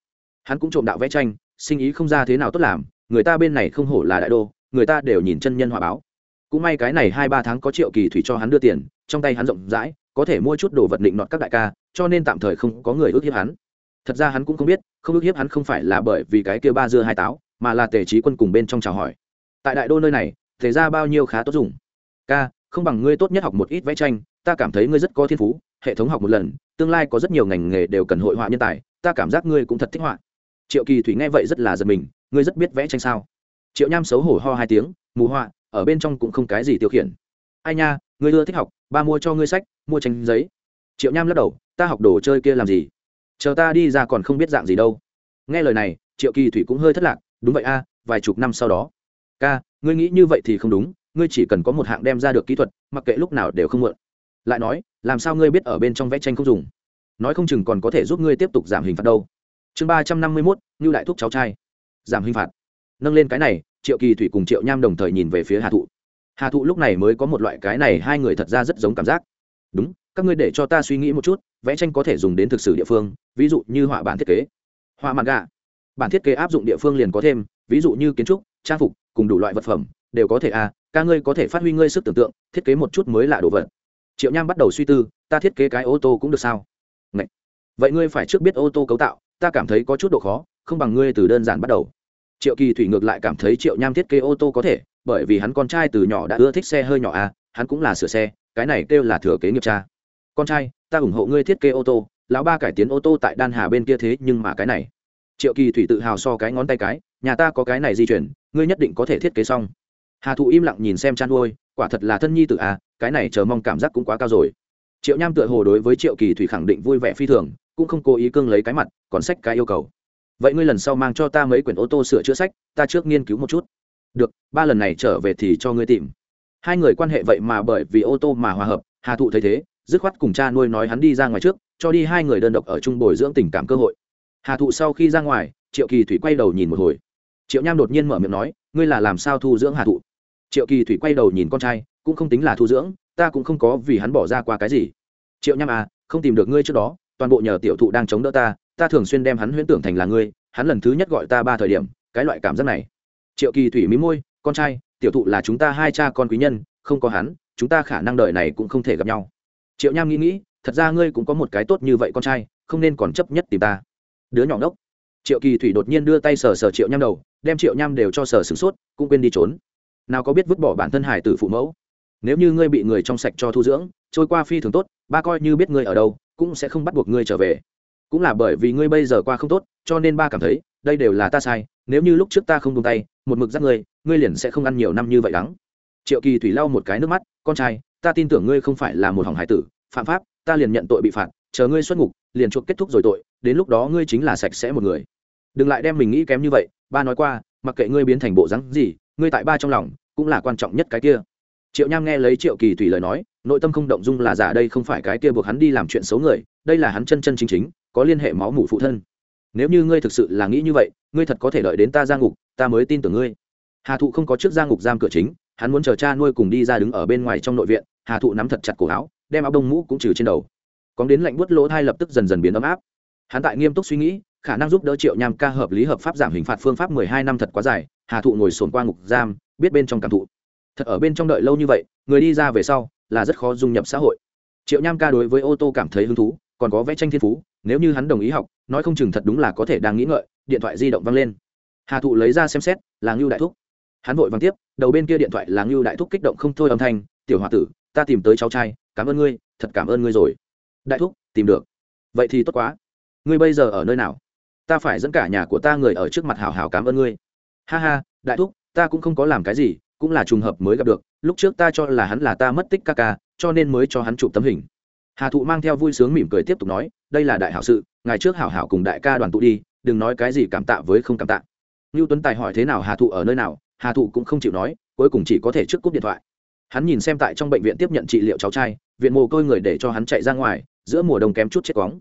Hắn cũng trộm đạo vẽ tranh, sinh ý không ra thế nào tốt làm, người ta bên này không hổ là đại đô, người ta đều nhìn chân nhân họa báo. Cũng may cái này hai ba tháng có triệu kỳ thủy cho hắn đưa tiền, trong tay hắn rộng rãi, có thể mua chút đồ vật định nọt các đại ca, cho nên tạm thời không có người ước hiếp hắn. Thật ra hắn cũng không biết, không ước hiếp hắn không phải là bởi vì cái kia ba dưa hai táo, mà là tề trí quân cùng bên trong chào hỏi. Tại đại đô nơi này thể ra bao nhiêu khá tốt dùng. Ca không bằng ngươi tốt nhất học một ít vẽ tranh, ta cảm thấy ngươi rất có thiên phú, hệ thống học một lần, tương lai có rất nhiều ngành nghề đều cần hội họa nhân tài, ta cảm giác ngươi cũng thật thích họa. Triệu kỳ thủy nghe vậy rất là giật mình, ngươi rất biết vẽ tranh sao? Triệu nham xấu hổ ho hai tiếng, mù họa, ở bên trong cũng không cái gì tiêu khiển. Ai nha, ngươi ưa thích học, ba mua cho ngươi sách, mua tranh giấy. Triệu nham lắc đầu, ta học đồ chơi kia làm gì? Chờ ta đi ra còn không biết dạng gì đâu. Nghe lời này, triệu kỳ thủy cũng hơi thất lạc, đúng vậy a, vài chục năm sau đó. Ca, ngươi nghĩ như vậy thì không đúng ngươi chỉ cần có một hạng đem ra được kỹ thuật, mặc kệ lúc nào đều không mượn. Lại nói, làm sao ngươi biết ở bên trong vẽ tranh không dùng? Nói không chừng còn có thể giúp ngươi tiếp tục giảm hình phạt đâu. Chương ba trăm năm mươi mốt như lại thuốc cháu trai. Giảm hình phạt. Nâng lên cái này, triệu kỳ thủy cùng triệu nham đồng thời nhìn về phía hà thụ. Hà thụ lúc này mới có một loại cái này hai người thật ra rất giống cảm giác. Đúng, các ngươi để cho ta suy nghĩ một chút, vẽ tranh có thể dùng đến thực sự địa phương, ví dụ như họa bản thiết kế. Họa mặt gà bản thiết kế áp dụng địa phương liền có thêm, ví dụ như kiến trúc, trang phục, cùng đủ loại vật phẩm, đều có thể à ca ngươi có thể phát huy ngươi sức tưởng tượng, thiết kế một chút mới lạ đồ vật. Triệu nham bắt đầu suy tư, ta thiết kế cái ô tô cũng được sao? Ngậy. vậy ngươi phải trước biết ô tô cấu tạo, ta cảm thấy có chút độ khó, không bằng ngươi từ đơn giản bắt đầu. Triệu kỳ thủy ngược lại cảm thấy triệu nham thiết kế ô tô có thể, bởi vì hắn con trai từ nhỏ đã ưa thích xe hơi nhỏ à hắn cũng là sửa xe, cái này kêu là thừa kế nghiệp cha. Con trai, ta ủng hộ ngươi thiết kế ô tô, lão ba cải tiến ô tô tại đan hà bên kia thế nhưng mà cái này. Triệu kỳ thủy tự hào so cái ngón tay cái, nhà ta có cái này di chuyển, ngươi nhất định có thể thiết kế xong hà thụ im lặng nhìn xem chăn nuôi quả thật là thân nhi tự à cái này chờ mong cảm giác cũng quá cao rồi. triệu nham tựa hồ đối với triệu kỳ thủy khẳng định vui vẻ phi thường, cũng không cố ý cương lấy cái mặt, còn sách cái yêu cầu. vậy ngươi lần sau mang cho ta mấy quyển ô tô sửa chữa sách, ta trước nghiên cứu một chút. được, ba lần này trở về thì cho ngươi tìm. hai người quan hệ vậy mà bởi vì ô tô mà hòa hợp, hà thụ thấy thế, dứt khoát cùng cha nuôi nói hắn đi ra ngoài trước, cho đi hai người đơn độc ở chung bồi dưỡng tình cảm cơ hội. hà thụ sau khi ra ngoài, triệu kỳ thủy quay đầu nhìn một hồi. triệu nham đột nhiên mở miệng nói, ngươi là làm sao thu dưỡng hà thụ? Triệu kỳ thủy quay đầu nhìn con trai, cũng không tính là thu dưỡng, ta cũng không có vì hắn bỏ ra qua cái gì. Triệu nham à không tìm được ngươi trước đó, toàn bộ nhờ tiểu thụ đang chống đỡ ta ta thường xuyên đem hắn huyễn tưởng thành là ngươi, hắn lần thứ nhất gọi ta ba thời điểm, cái loại cảm giác này. Triệu kỳ thủy mí môi, con trai, tiểu thụ là chúng ta hai cha con quý nhân, không có hắn, chúng ta khả năng đợi này cũng không thể gặp nhau. Triệu nham nghĩ nghĩ, thật ra ngươi cũng có một cái tốt như vậy con trai, không nên còn chấp nhất tìm ta. Đứa nhỏ ngốc. Triệu kỳ thủy đột nhiên đưa tay sờ sờ triệu nham đầu, đem triệu nham đều cho sờ sửng sốt, cũng quên đi trốn nào có biết vứt bỏ bản thân hải tử phụ mẫu? Nếu như ngươi bị người trong sạch cho thu dưỡng, trôi qua phi thường tốt, ba coi như biết ngươi ở đâu, cũng sẽ không bắt buộc ngươi trở về. Cũng là bởi vì ngươi bây giờ qua không tốt, cho nên ba cảm thấy, đây đều là ta sai, nếu như lúc trước ta không tung tay, một mực dắt ngươi ngươi liền sẽ không ăn nhiều năm như vậy đắng triệu kỳ thủy lau một cái nước mắt, con trai, ta tin tưởng ngươi không phải là một hỏng hải tử, phạm pháp, ta liền nhận tội bị phạt, chờ ngươi xuất ngục, liền chuộc kết thúc rồi tội, đến lúc đó ngươi chính là sạch sẽ một người. Đừng lại đem mình nghĩ kém như vậy, ba nói qua, mặc kệ ngươi biến thành bộ rắn gì ngươi tại ba trong lòng cũng là quan trọng nhất cái kia. Triệu nham nghe lấy triệu kỳ thủy lời nói, nội tâm không động dung là giả đây không phải cái kia buộc hắn đi làm chuyện xấu người, đây là hắn chân chân chính chính, có liên hệ máu mủ phụ thân. Nếu như ngươi thực sự là nghĩ như vậy, ngươi thật có thể đợi đến ta ra ngục, ta mới tin tưởng ngươi. Hà thụ không có trước ra ngục giam cửa chính, hắn muốn chờ cha nuôi cùng đi ra đứng ở bên ngoài trong nội viện, hà thụ nắm thật chặt cổ áo, đem áo đông mũ cũng trừ trên đầu. Có đến lạnh buốt lỗ thai lập tức dần dần biến ấm áp. Hắn tại nghiêm túc suy nghĩ, khả năng giúp đỡ triệu nham ca hợp lý hợp pháp giảm hình phạt phương pháp mười hai năm thật quá dài hà thụ ngồi sồn qua ngục giam, biết bên trong cảm thụ. Thật ở bên trong đợi lâu như vậy, người đi ra về sau, là rất khó dung nhập xã hội. Triệu nham ca đối với ô tô cảm thấy hứng thú, còn có vẽ tranh thiên phú, nếu như hắn đồng ý học, nói không chừng thật đúng là có thể đang nghĩ ngợi, điện thoại di động văng lên. Hà thụ lấy ra xem xét, là ngưu đại thúc. Hắn vội văng tiếp, đầu bên kia điện thoại là ngưu đại thúc kích động không thôi âm thanh, tiểu h o a tử, ta tìm tới cháu trai, cảm ơn ngươi, thật cảm ơn ngươi rồi. Đại thúc, tìm được. Vậy thì tốt quá. Ngươi bây giờ ở nơi nào? Ta phải dẫn cả nhà của ta người ở trước mặt hào hào cảm ơn ngươi ha ha, đại thúc, ta cũng không có làm cái gì, cũng là trùng hợp mới gặp được, lúc trước ta cho là hắn là ta mất tích ca ca, cho nên mới cho hắn chụp tấm hình. Hà thụ mang theo vui sướng mỉm cười tiếp tục nói, đây là đại hảo sự ngày trước hảo hảo cùng đại ca đoàn tụ đi, đừng nói cái gì cảm tạ với không cảm tạ. Ngưu tuấn tài hỏi thế nào, hà thụ ở nơi nào, hà thụ cũng không chịu nói, cuối cùng chỉ có thể trước cúp điện thoại. Hắn nhìn xem tại trong bệnh viện tiếp nhận trị liệu cháu trai, viện mồ côi người để cho hắn chạy ra ngoài, giữa mùa đông kém chút chết quóng.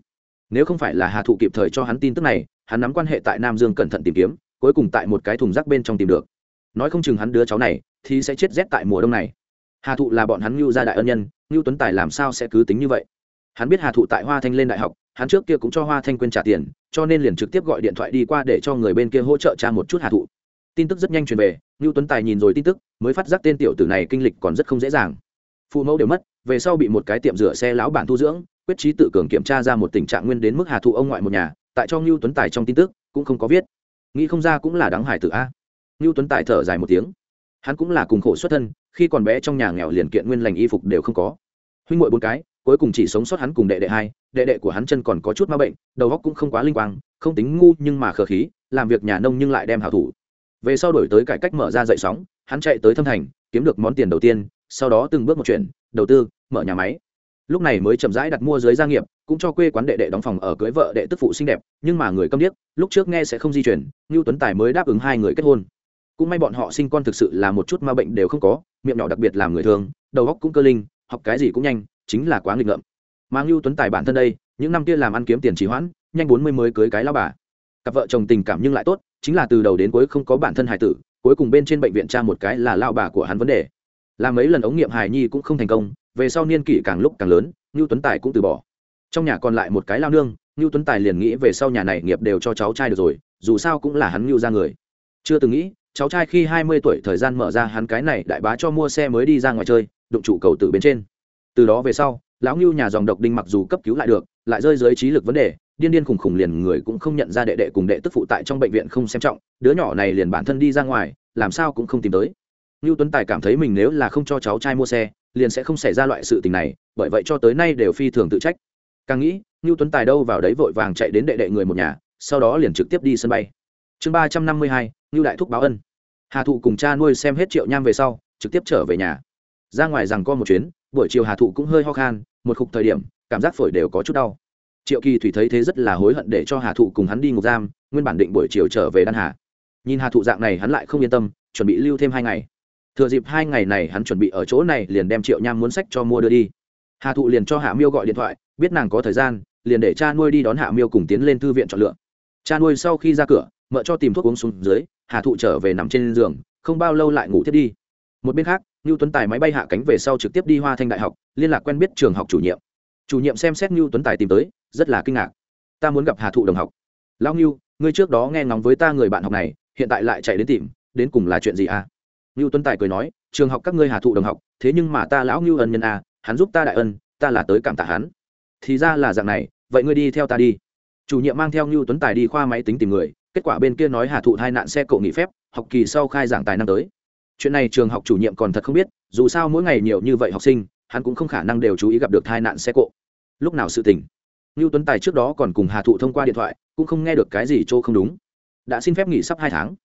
Nếu không phải là hà thụ kịp thời cho hắn tin tức này, hắn nắm quan hệ tại nam dương cẩn thận tìm kiếm cuối cùng tại một cái thùng rác bên trong tìm được. Nói không chừng hắn đứa cháu này thì sẽ chết rét tại mùa đông này. Hà thụ là bọn hắn ngưu gia đại ân nhân, ngưu tuấn tài làm sao sẽ cứ tính như vậy? Hắn biết hà thụ tại hoa thanh lên đại học, hắn trước kia cũng cho hoa thanh quên trả tiền, cho nên liền trực tiếp gọi điện thoại đi qua để cho người bên kia hỗ trợ cha một chút hà thụ. Tin tức rất nhanh truyền về, ngưu tuấn tài nhìn rồi tin tức, mới phát giác tên tiểu tử này kinh lịch còn rất không dễ dàng. Phụ mẫu đều mất, về sau bị một cái tiệm rửa xe lão bản thu dưỡng, quyết trí tự cường kiểm tra ra một tình trạng nguyên đến mức hà thụ ông ngoại một nhà, tại cho ngưu tuấn tài trong tin tức, cũng không có viết nghĩ không ra cũng là đáng hải tử a. Ngưu tuấn tài thở dài một tiếng. Hắn cũng là cùng khổ xuất thân, khi còn bé trong nhà nghèo liền kiện nguyên lành y phục đều không có. Huynh ngội bốn cái, cuối cùng chỉ sống sót hắn cùng đệ đệ hai, đệ đệ của hắn chân còn có chút ma bệnh, đầu óc cũng không quá linh quang, không tính ngu nhưng mà khờ khí, làm việc nhà nông nhưng lại đem hảo thủ. Về sau đổi tới cải cách mở ra dậy sóng, hắn chạy tới thâm thành, kiếm được món tiền đầu tiên, sau đó từng bước một chuyện đầu tư, mở nhà máy lúc này mới chậm rãi đặt mua dưới gia nghiệp, cũng cho quê quán đệ đệ đóng phòng ở cưới vợ đệ tức phụ xinh đẹp, nhưng mà người câm điếc, lúc trước nghe sẽ không di chuyển ngưu tuấn tài mới đáp ứng hai người kết hôn. Cũng may bọn họ sinh con thực sự là một chút ma bệnh đều không có, miệng nhỏ đặc biệt làm người thường đầu óc cũng cơ linh, học cái gì cũng nhanh, chính là quá nghịch ngợm. Mà lưu tuấn tài bản thân đây, những năm kia làm ăn kiếm tiền trì hoãn, nhanh bốn mươi mới cưới cái lao bà. Cặp vợ chồng tình cảm nhưng lại tốt, chính là từ đầu đến cuối không có bản thân hài tử, cuối cùng bên trên bệnh viện cha một cái là lao bà của hắn vấn đề. Làm mấy lần ống nghiệm hài nhi cũng không thành công về sau niên kỷ càng lúc càng lớn, ngưu tuấn tài cũng từ bỏ. Trong nhà còn lại một cái lao nương, ngưu tuấn tài liền nghĩ về sau nhà này nghiệp đều cho cháu trai được rồi, dù sao cũng là hắn ngưu ra người. Chưa từng nghĩ, cháu trai khi hai mươi tuổi thời gian mở ra hắn cái này đại bá cho mua xe mới đi ra ngoài chơi, đụng trụ cầu từ bên trên. Từ đó về sau, lão ngưu nhà dòng độc đinh mặc dù cấp cứu lại được, lại rơi dưới trí lực vấn đề, điên điên khùng khùng liền người cũng không nhận ra đệ đệ cùng đệ tức phụ tại trong bệnh viện không xem trọng, đứa nhỏ này liền bản thân đi ra ngoài, làm sao cũng không tìm tới ngưu tuấn tài cảm thấy mình nếu là không cho cháu trai mua xe, liền sẽ không xảy ra loại sự tình này, bởi vậy cho tới nay đều phi thường tự trách. Càng nghĩ ngưu tuấn tài đâu vào đấy vội vàng chạy đến đệ đệ người một nhà, sau đó liền trực tiếp đi sân bay. Chương ba trăm năm mươi hai ngưu đại thúc báo ân. Hà thụ cùng cha nuôi xem hết triệu nham về sau, trực tiếp trở về nhà. Ra ngoài rằng co một chuyến, buổi chiều hà thụ cũng hơi ho khan, một khúc thời điểm, cảm giác phổi đều có chút đau. Triệu kỳ thủy thấy thế rất là hối hận để cho hà thụ cùng hắn đi ngục giam, nguyên bản định buổi chiều trở về đan hà. Nhìn hà thụ dạng này hắn lại không yên tâm, chuẩn bị lưu thêm hai ngày thừa dịp hai ngày này hắn chuẩn bị ở chỗ này liền đem triệu nham muốn sách cho mua đưa đi. Hà thụ liền cho hạ miêu gọi điện thoại, biết nàng có thời gian, liền để cha nuôi đi đón hạ miêu cùng tiến lên thư viện chọn lựa. Cha nuôi sau khi ra cửa, mợ cho tìm thuốc uống xuống dưới, hà thụ trở về nằm trên giường, không bao lâu lại ngủ thiết đi. Một bên khác ngưu tuấn tài máy bay hạ cánh về sau trực tiếp đi hoa thanh đại học, liên lạc quen biết trường học chủ nhiệm. Chủ nhiệm xem xét ngưu tuấn tài tìm tới, rất là kinh ngạc. Ta muốn gặp hà thụ đồng học. Lão ngưu ngươi trước đó nghe ngóng với ta người bạn học này, hiện tại lại chạy đến tìm, đến cùng là chuyện gì à? Ngưu tuấn tài cười nói, trường học các ngươi hà thụ đồng học, thế nhưng mà ta lão ngưu ân nhân à hắn giúp ta đại ân, ta là tới cảm tạ hắn. Thì ra là dạng này, vậy ngươi đi theo ta đi. Chủ nhiệm mang theo ngưu tuấn tài đi khoa máy tính tìm người, kết quả bên kia nói hà thụ hai nạn xe cộ nghỉ phép, học kỳ sau khai giảng tài năm tới. Chuyện này trường học chủ nhiệm còn thật không biết, dù sao mỗi ngày nhiều như vậy học sinh, hắn cũng không khả năng đều chú ý gặp được tai nạn xe cộ. Lúc nào sự tình? Ngưu tuấn tài trước đó còn cùng hà thụ thông qua điện thoại, cũng không nghe được cái gì chỗ không đúng. Đã xin phép nghỉ sắp hai tháng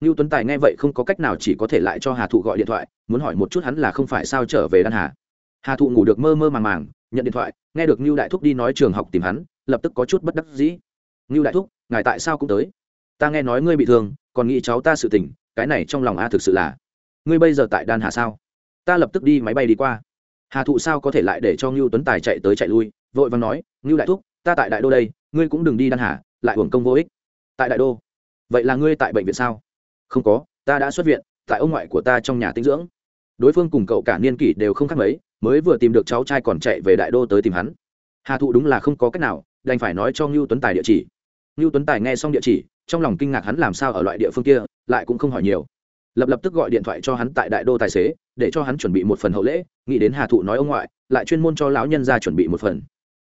ngưu tuấn tài nghe vậy không có cách nào chỉ có thể lại cho hà thụ gọi điện thoại, muốn hỏi một chút hắn là không phải sao trở về đan hà. Hà thụ ngủ được mơ mơ màng màng, nhận điện thoại, nghe được ngưu đại thúc đi nói trường học tìm hắn, lập tức có chút bất đắc dĩ. Ngưu đại thúc, ngài tại sao cũng tới? Ta nghe nói ngươi bị thương, còn nghĩ cháu ta sự tình, cái này trong lòng a thực sự là ngươi bây giờ tại đan hà sao? Ta lập tức đi máy bay đi qua. Hà thụ sao có thể lại để cho ngưu tuấn tài chạy tới chạy lui, vội vàng nói, ngưu đại thúc, ta tại đại đô đây, ngươi cũng đừng đi đan hà, lại hưởng công vô ích. Tại đại đô? Vậy là ngươi tại bệnh viện sao? Không có, ta đã xuất viện, tại ông ngoại của ta trong nhà tinh dưỡng. Đối phương cùng cậu cả niên kỷ đều không khác mấy, mới vừa tìm được cháu trai còn chạy về đại đô tới tìm hắn. Hà thụ đúng là không có cách nào, đành phải nói cho ngưu tuấn tài địa chỉ. Ngưu tuấn tài nghe xong địa chỉ, trong lòng kinh ngạc hắn làm sao ở loại địa phương kia, lại cũng không hỏi nhiều. Lập lập tức gọi điện thoại cho hắn tại đại đô tài xế, để cho hắn chuẩn bị một phần hậu lễ, nghĩ đến hà thụ nói ông ngoại, lại chuyên môn cho lão nhân ra chuẩn bị một phần.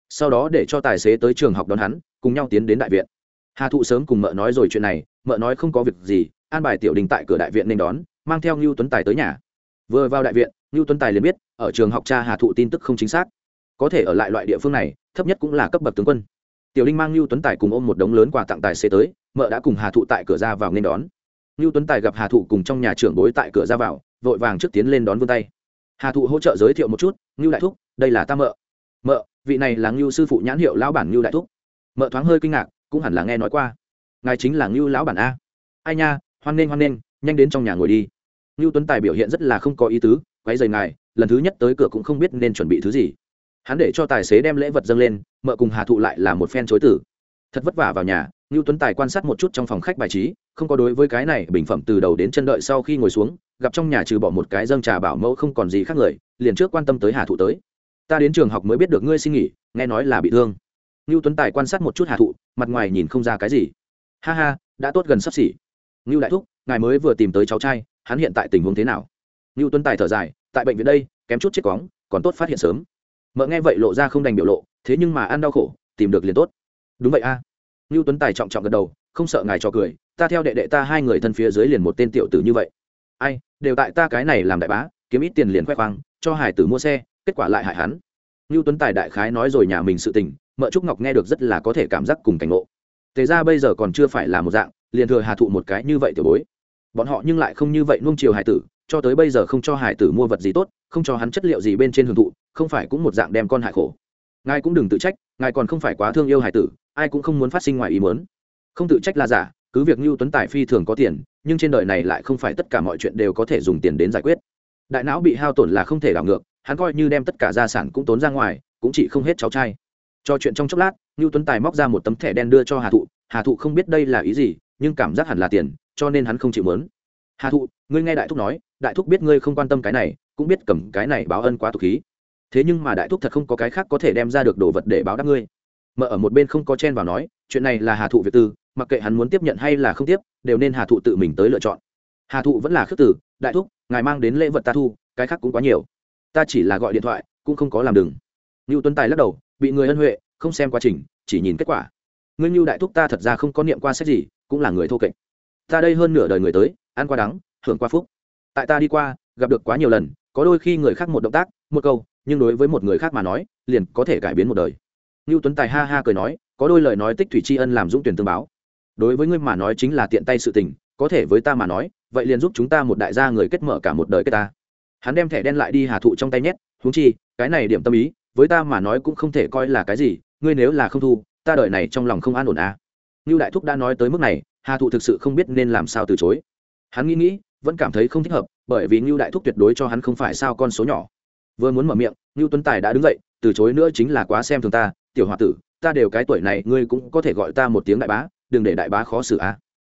Sau đó để cho tài xế tới trường học đón hắn, cùng nhau tiến đến đại viện. Hà thụ sớm cùng mợ nói rồi chuyện này, mợ nói không có việc gì an bài tiểu đình tại cửa đại viện nên đón, mang theo ngưu tuấn tài tới nhà. Vừa vào đại viện, ngưu tuấn tài liền biết, ở trường học cha hà thụ tin tức không chính xác. Có thể ở lại loại địa phương này, thấp nhất cũng là cấp bậc tướng quân. Tiểu linh mang ngưu tuấn tài cùng ôm một đống lớn quà tặng tài xế tới, mợ đã cùng hà thụ tại cửa ra vào nên đón. Ngưu tuấn tài gặp hà thụ cùng trong nhà trưởng bối tại cửa ra vào, vội vàng trước tiến lên đón vươn tay. Hà thụ hỗ trợ giới thiệu một chút, ngưu đại thúc, đây là ta mợ. Mợ, vị này là ngưu sư phụ nhãn hiệu lão bản ngưu đại thúc. Mợ thoáng hơi kinh ngạc, cũng hẳn là nghe nói qua. Ngài chính là ngưu lão bản a. Ai nha hoan nghênh hoan nghênh, nhanh đến trong nhà ngồi đi. Ngưu tuấn tài biểu hiện rất là không có ý tứ, quấy rầy ngài, lần thứ nhất tới cửa cũng không biết nên chuẩn bị thứ gì. Hắn để cho tài xế đem lễ vật dâng lên, mợ cùng hà thụ lại là một phen chối tử thật vất vả vào nhà, ngưu tuấn tài quan sát một chút trong phòng khách bài trí, không có đối với cái này bình phẩm từ đầu đến chân đợi sau khi ngồi xuống, gặp trong nhà trừ bỏ một cái dâng trà bảo mẫu không còn gì khác người, liền trước quan tâm tới hà thụ tới. Ta đến trường học mới biết được ngươi xin nghỉ, nghe nói là bị thương. Ngưu tuấn tài quan sát một chút hà thụ, mặt ngoài nhìn không ra cái gì. Ha ha, đã tốt gần sắp xỉ ngưu đại thúc, ngài mới vừa tìm tới cháu trai, hắn hiện tại tình huống thế nào? Ngưu tuấn tài thở dài, tại bệnh viện đây, kém chút chết cóng còn tốt phát hiện sớm. Mợ nghe vậy lộ ra không đành biểu lộ, thế nhưng mà ăn đau khổ, tìm được liền tốt. Đúng vậy a. À. ngưu tuấn tài trọng trọng gật đầu, không sợ ngài cho cười, ta theo đệ đệ ta hai người thân phía dưới liền một tên tiểu tử như vậy. Ai, đều tại ta cái này làm đại bá, kiếm ít tiền liền khoe khoang, cho hải tử mua xe, kết quả lại hại hắn. Ngưu tuấn tài đại khái nói rồi nhà mình sự tình, mợ trúc ngọc nghe được rất là có thể cảm giác cùng cảnh ngộ. Tề ra bây giờ còn chưa phải là một dạng liền thừa hà thụ một cái như vậy tiểu bối. Bọn họ nhưng lại không như vậy nuông chiều hải tử, cho tới bây giờ không cho hải tử mua vật gì tốt, không cho hắn chất liệu gì bên trên hưởng thụ, không phải cũng một dạng đem con hại khổ. Ngài cũng đừng tự trách, ngài còn không phải quá thương yêu hải tử, ai cũng không muốn phát sinh ngoài ý muốn. Không tự trách là giả, cứ việc như tuấn tài phi thường có tiền, nhưng trên đời này lại không phải tất cả mọi chuyện đều có thể dùng tiền đến giải quyết. Đại não bị hao tổn là không thể đảo ngược, hắn coi như đem tất cả gia sản cũng tốn ra ngoài, cũng chỉ không hết cháu trai. Cho chuyện trong chốc lát như tuấn tài móc ra một tấm thẻ đen đưa cho hà thụ hà thụ không biết đây là ý gì nhưng cảm giác hẳn là tiền, cho nên hắn không chịu mớn. Hà thụ, ngươi nghe đại thúc nói, đại thúc biết ngươi không quan tâm cái này, cũng biết cầm cái này báo ân quá tục khí. Thế nhưng mà đại thúc thật không có cái khác có thể đem ra được đồ vật để báo đáp ngươi. Mợ ở một bên không có chen vào nói, chuyện này là hà thụ việc tư, mặc kệ hắn muốn tiếp nhận hay là không tiếp, đều nên hà thụ tự mình tới lựa chọn. Hà thụ vẫn là khước tử đại thúc, ngài mang đến lễ vật ta thu, cái khác cũng quá nhiều. Ta chỉ là gọi điện thoại, cũng không có làm đừng. Ngưu tuấn tài lắc đầu, bị người ân huệ, không xem quá trình, chỉ nhìn kết quả ngươi như đại thúc ta thật ra không có niệm qua sách gì, cũng là người thô kệch. Ta đây hơn nửa đời người tới, ăn qua đắng, hưởng qua phúc. Tại ta đi qua, gặp được quá nhiều lần, có đôi khi người khác một động tác, một câu, nhưng đối với một người khác mà nói, liền có thể cải biến một đời. Ngưu tuấn tài ha ha cười nói, có đôi lời nói tích thủy tri ân làm dũng tuyển tương báo. Đối với ngươi mà nói chính là tiện tay sự tình, có thể với ta mà nói, vậy liền giúp chúng ta một đại gia người kết mở cả một đời kết ta. Hắn đem thẻ đen lại đi hà thụ trong tay nhét húng chi, cái này điểm tâm ý, với ta mà nói cũng không thể coi là cái gì, ngươi nếu là không thu ta đợi này trong lòng không an ổn à. như đại thúc đã nói tới mức này, hà thụ thực sự không biết nên làm sao từ chối. Hắn nghĩ nghĩ, vẫn cảm thấy không thích hợp, bởi vì ngưu đại thúc tuyệt đối cho hắn không phải sao con số nhỏ. Vừa muốn mở miệng, ngưu tuấn tài đã đứng dậy, từ chối nữa chính là quá xem thường ta, tiểu h o a tử, ta đều cái tuổi này, ngươi cũng có thể gọi ta một tiếng đại bá, đừng để đại bá khó xử á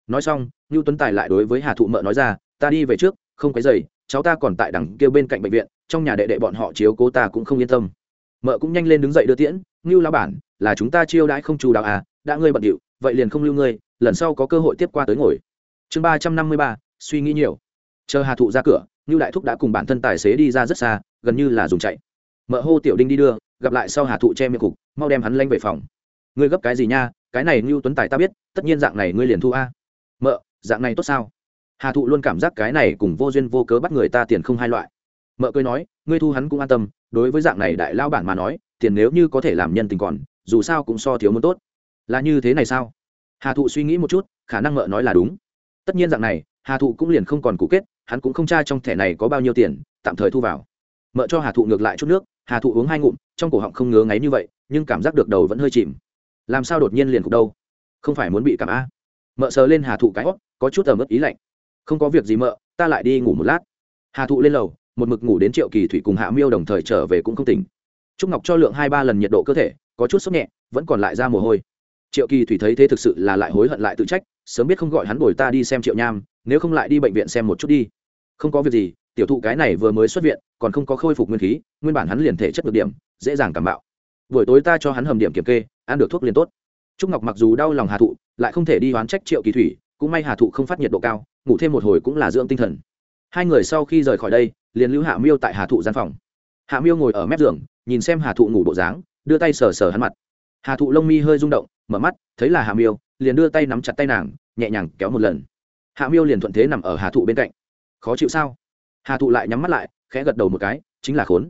nói xong, ngưu tuấn tài lại đối với hà thụ mợ nói ra, ta đi về trước, không cái giày cháu ta còn tại đằng kia bên cạnh bệnh viện, trong nhà đệ đệ bọn họ chiếu cố ta cũng không yên tâm. Mợ cũng nhanh lên đứng dậy đưa tiễn, ngưu lao bản là chúng ta chiêu đãi không chú đạo à đã ngươi bận điệu, vậy liền không lưu ngươi, lần sau có cơ hội tiếp qua tới ngồi. Chương ba trăm năm mươi ba, suy nghĩ nhiều. Chờ hà thụ ra cửa ngưu đại thúc đã cùng bản thân tài xế đi ra rất xa, gần như là dùng chạy. Mợ hô tiểu đinh đi đưa, gặp lại sau hà thụ che miệng cục, mau đem hắn lanh về phòng. Ngươi gấp cái gì nha, cái này ngưu tuấn tài ta biết, tất nhiên dạng này ngươi liền thu a. Mợ, dạng này tốt sao? Hà thụ luôn cảm giác cái này cùng vô duyên vô cớ bắt người ta tiền không hai loại. Mợ cười nói, ngươi thu hắn cũng an tâm, đối với dạng này đại lao bản mà nói, tiền nếu như có thể làm nhân tình còn dù sao cũng so thiếu muốn tốt. Là như thế này sao? Hà thụ suy nghĩ một chút, khả năng mợ nói là đúng. Tất nhiên dạng này, hà thụ cũng liền không còn cũ kết, hắn cũng không tra trong thẻ này có bao nhiêu tiền, tạm thời thu vào. Mợ cho hà thụ ngược lại chút nước, hà thụ uống hai ngụm, trong cổ họng không ngứa ngáy như vậy, nhưng cảm giác được đầu vẫn hơi chìm. Làm sao đột nhiên liền cục đâu? Không phải muốn bị cảm a? Mợ sờ lên hà thụ cái hót có chút ẩm ướt ý lạnh. Không có việc gì mợ, ta lại đi ngủ một lát. Hà thụ lên lầu, một mực ngủ đến triệu kỳ thủy cùng hạ miêu đồng thời trở về cũng không tỉnh. Trúc ngọc cho lượng hai ba lần nhiệt độ cơ thể có chút sốc nhẹ, vẫn còn lại ra mồ hôi. Triệu kỳ thủy thấy thế thực sự là lại hối hận lại tự trách, sớm biết không gọi hắn bồi ta đi xem triệu nham, nếu không lại đi bệnh viện xem một chút đi. Không có việc gì, tiểu thụ cái này vừa mới xuất viện, còn không có khôi phục nguyên khí, nguyên bản hắn liền thể chất được điểm, dễ dàng cảm bạo. Buổi tối ta cho hắn hầm điểm kiểm kê, ăn được thuốc liền tốt. Trúc ngọc mặc dù đau lòng hà thụ, lại không thể đi oán trách triệu kỳ thủy, cũng may hà thụ không phát nhiệt độ cao, ngủ thêm một hồi cũng là dưỡng tinh thần. Hai người sau khi rời khỏi đây, liền lưu hạ miêu tại hà thụ gian phòng. Hạ miêu ngồi ở mép giường, nhìn xem hà thụ ngủ bộ dáng đưa tay sờ sờ hắn mặt. Hà thụ lông mi hơi rung động, mở mắt, thấy là hạ miêu, liền đưa tay nắm chặt tay nàng, nhẹ nhàng kéo một lần. Hạ miêu liền thuận thế nằm ở hà thụ bên cạnh. Khó chịu sao? Hà thụ lại nhắm mắt lại, khẽ gật đầu một cái, chính là khốn.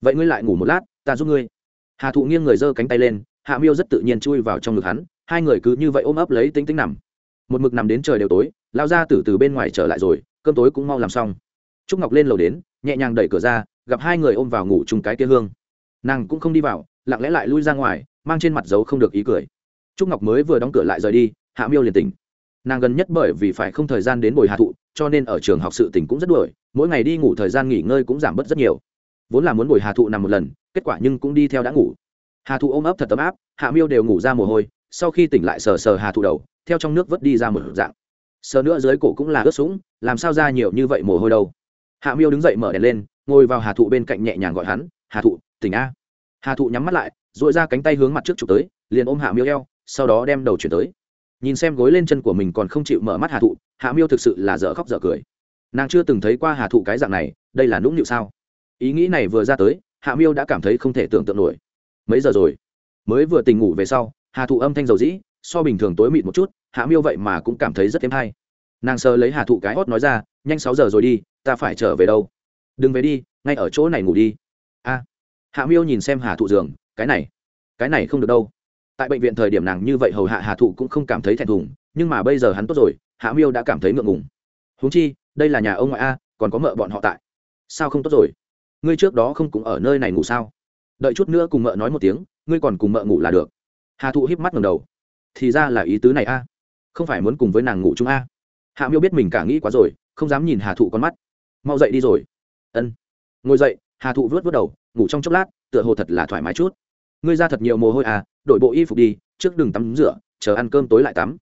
Vậy ngươi lại ngủ một lát, ta giúp ngươi. Hà thụ nghiêng người giơ cánh tay lên, hạ miêu rất tự nhiên chui vào trong ngực hắn, hai người cứ như vậy ôm ấp lấy tính tính nằm. Một mực nằm đến trời đều tối, lao ra từ từ bên ngoài trở lại rồi, cơm tối cũng mau làm xong. Trúc ngọc lên lầu đến, nhẹ nhàng đẩy cửa ra, gặp hai người ôm vào ngủ chung cái kia hương. Nàng cũng không đi vào lặng lẽ lại lui ra ngoài, mang trên mặt dấu không được ý cười. Trúc ngọc mới vừa đóng cửa lại rời đi, hạ miêu liền tỉnh. Nàng gần nhất bởi vì phải không thời gian đến bồi hạ thụ, cho nên ở trường học sự tỉnh cũng rất đuổi, mỗi ngày đi ngủ thời gian nghỉ ngơi cũng giảm bớt rất nhiều. Vốn là muốn bồi hà thụ nằm một lần, kết quả nhưng cũng đi theo đã ngủ. Hà thụ ôm ấp thật ấm áp, hạ miêu đều ngủ ra mồ hôi, sau khi tỉnh lại sờ sờ hà thụ đầu, theo trong nước vớt đi ra một dạng. Sờ nữa dưới cổ cũng là ướt sũng, làm sao ra nhiều như vậy mồ hôi đâu. Hạ miêu đứng dậy mở đèn lên, ngồi vào hà thụ bên cạnh nhẹ nhàng gọi hắn hà thụ, tỉnh a hà thụ nhắm mắt lại dội ra cánh tay hướng mặt trước chụp tới liền ôm hạ miêu eo sau đó đem đầu chuyển tới nhìn xem gối lên chân của mình còn không chịu mở mắt hà thụ hạ miêu thực sự là dở khóc dở cười nàng chưa từng thấy qua hà thụ cái dạng này đây là nũng nịu sao ý nghĩ này vừa ra tới hạ miêu đã cảm thấy không thể tưởng tượng nổi mấy giờ rồi mới vừa tỉnh ngủ về sau hà thụ âm thanh dầu dĩ so bình thường tối mịt một chút hạ miêu vậy mà cũng cảm thấy rất thêm hay nàng sơ lấy hà thụ cái hót nói ra nhanh sáu giờ rồi đi ta phải trở về đâu đừng về đi ngay ở chỗ này ngủ đi a hạ miêu nhìn xem hà thụ giường cái này cái này không được đâu. Tại bệnh viện thời điểm nàng như vậy hầu hạ hà thụ cũng không cảm thấy thẹn thùng, nhưng mà bây giờ hắn tốt rồi, hạ miêu đã cảm thấy ngượng ngùng. Huống chi, đây là nhà ông ngoại a, còn có mợ bọn họ tại. Sao không tốt rồi? Ngươi trước đó không cũng ở nơi này ngủ sao? Đợi chút nữa cùng mợ nói một tiếng, ngươi còn cùng mợ ngủ là được. Hà thụ híp mắt ngầm đầu. Thì ra là ý tứ này a. Không phải muốn cùng với nàng ngủ chung a. Hạ miêu biết mình cả nghĩ quá rồi, không dám nhìn hà thụ con mắt. Mau dậy đi rồi. Ân. Ngồi dậy, hà thụ vớt vớt đầu ngủ trong chốc lát, tựa hồ thật là thoải mái chút. Ngươi ra thật nhiều mồ hôi à đội bộ y phục đi, trước đừng tắm rửa, chờ ăn cơm tối lại tắm.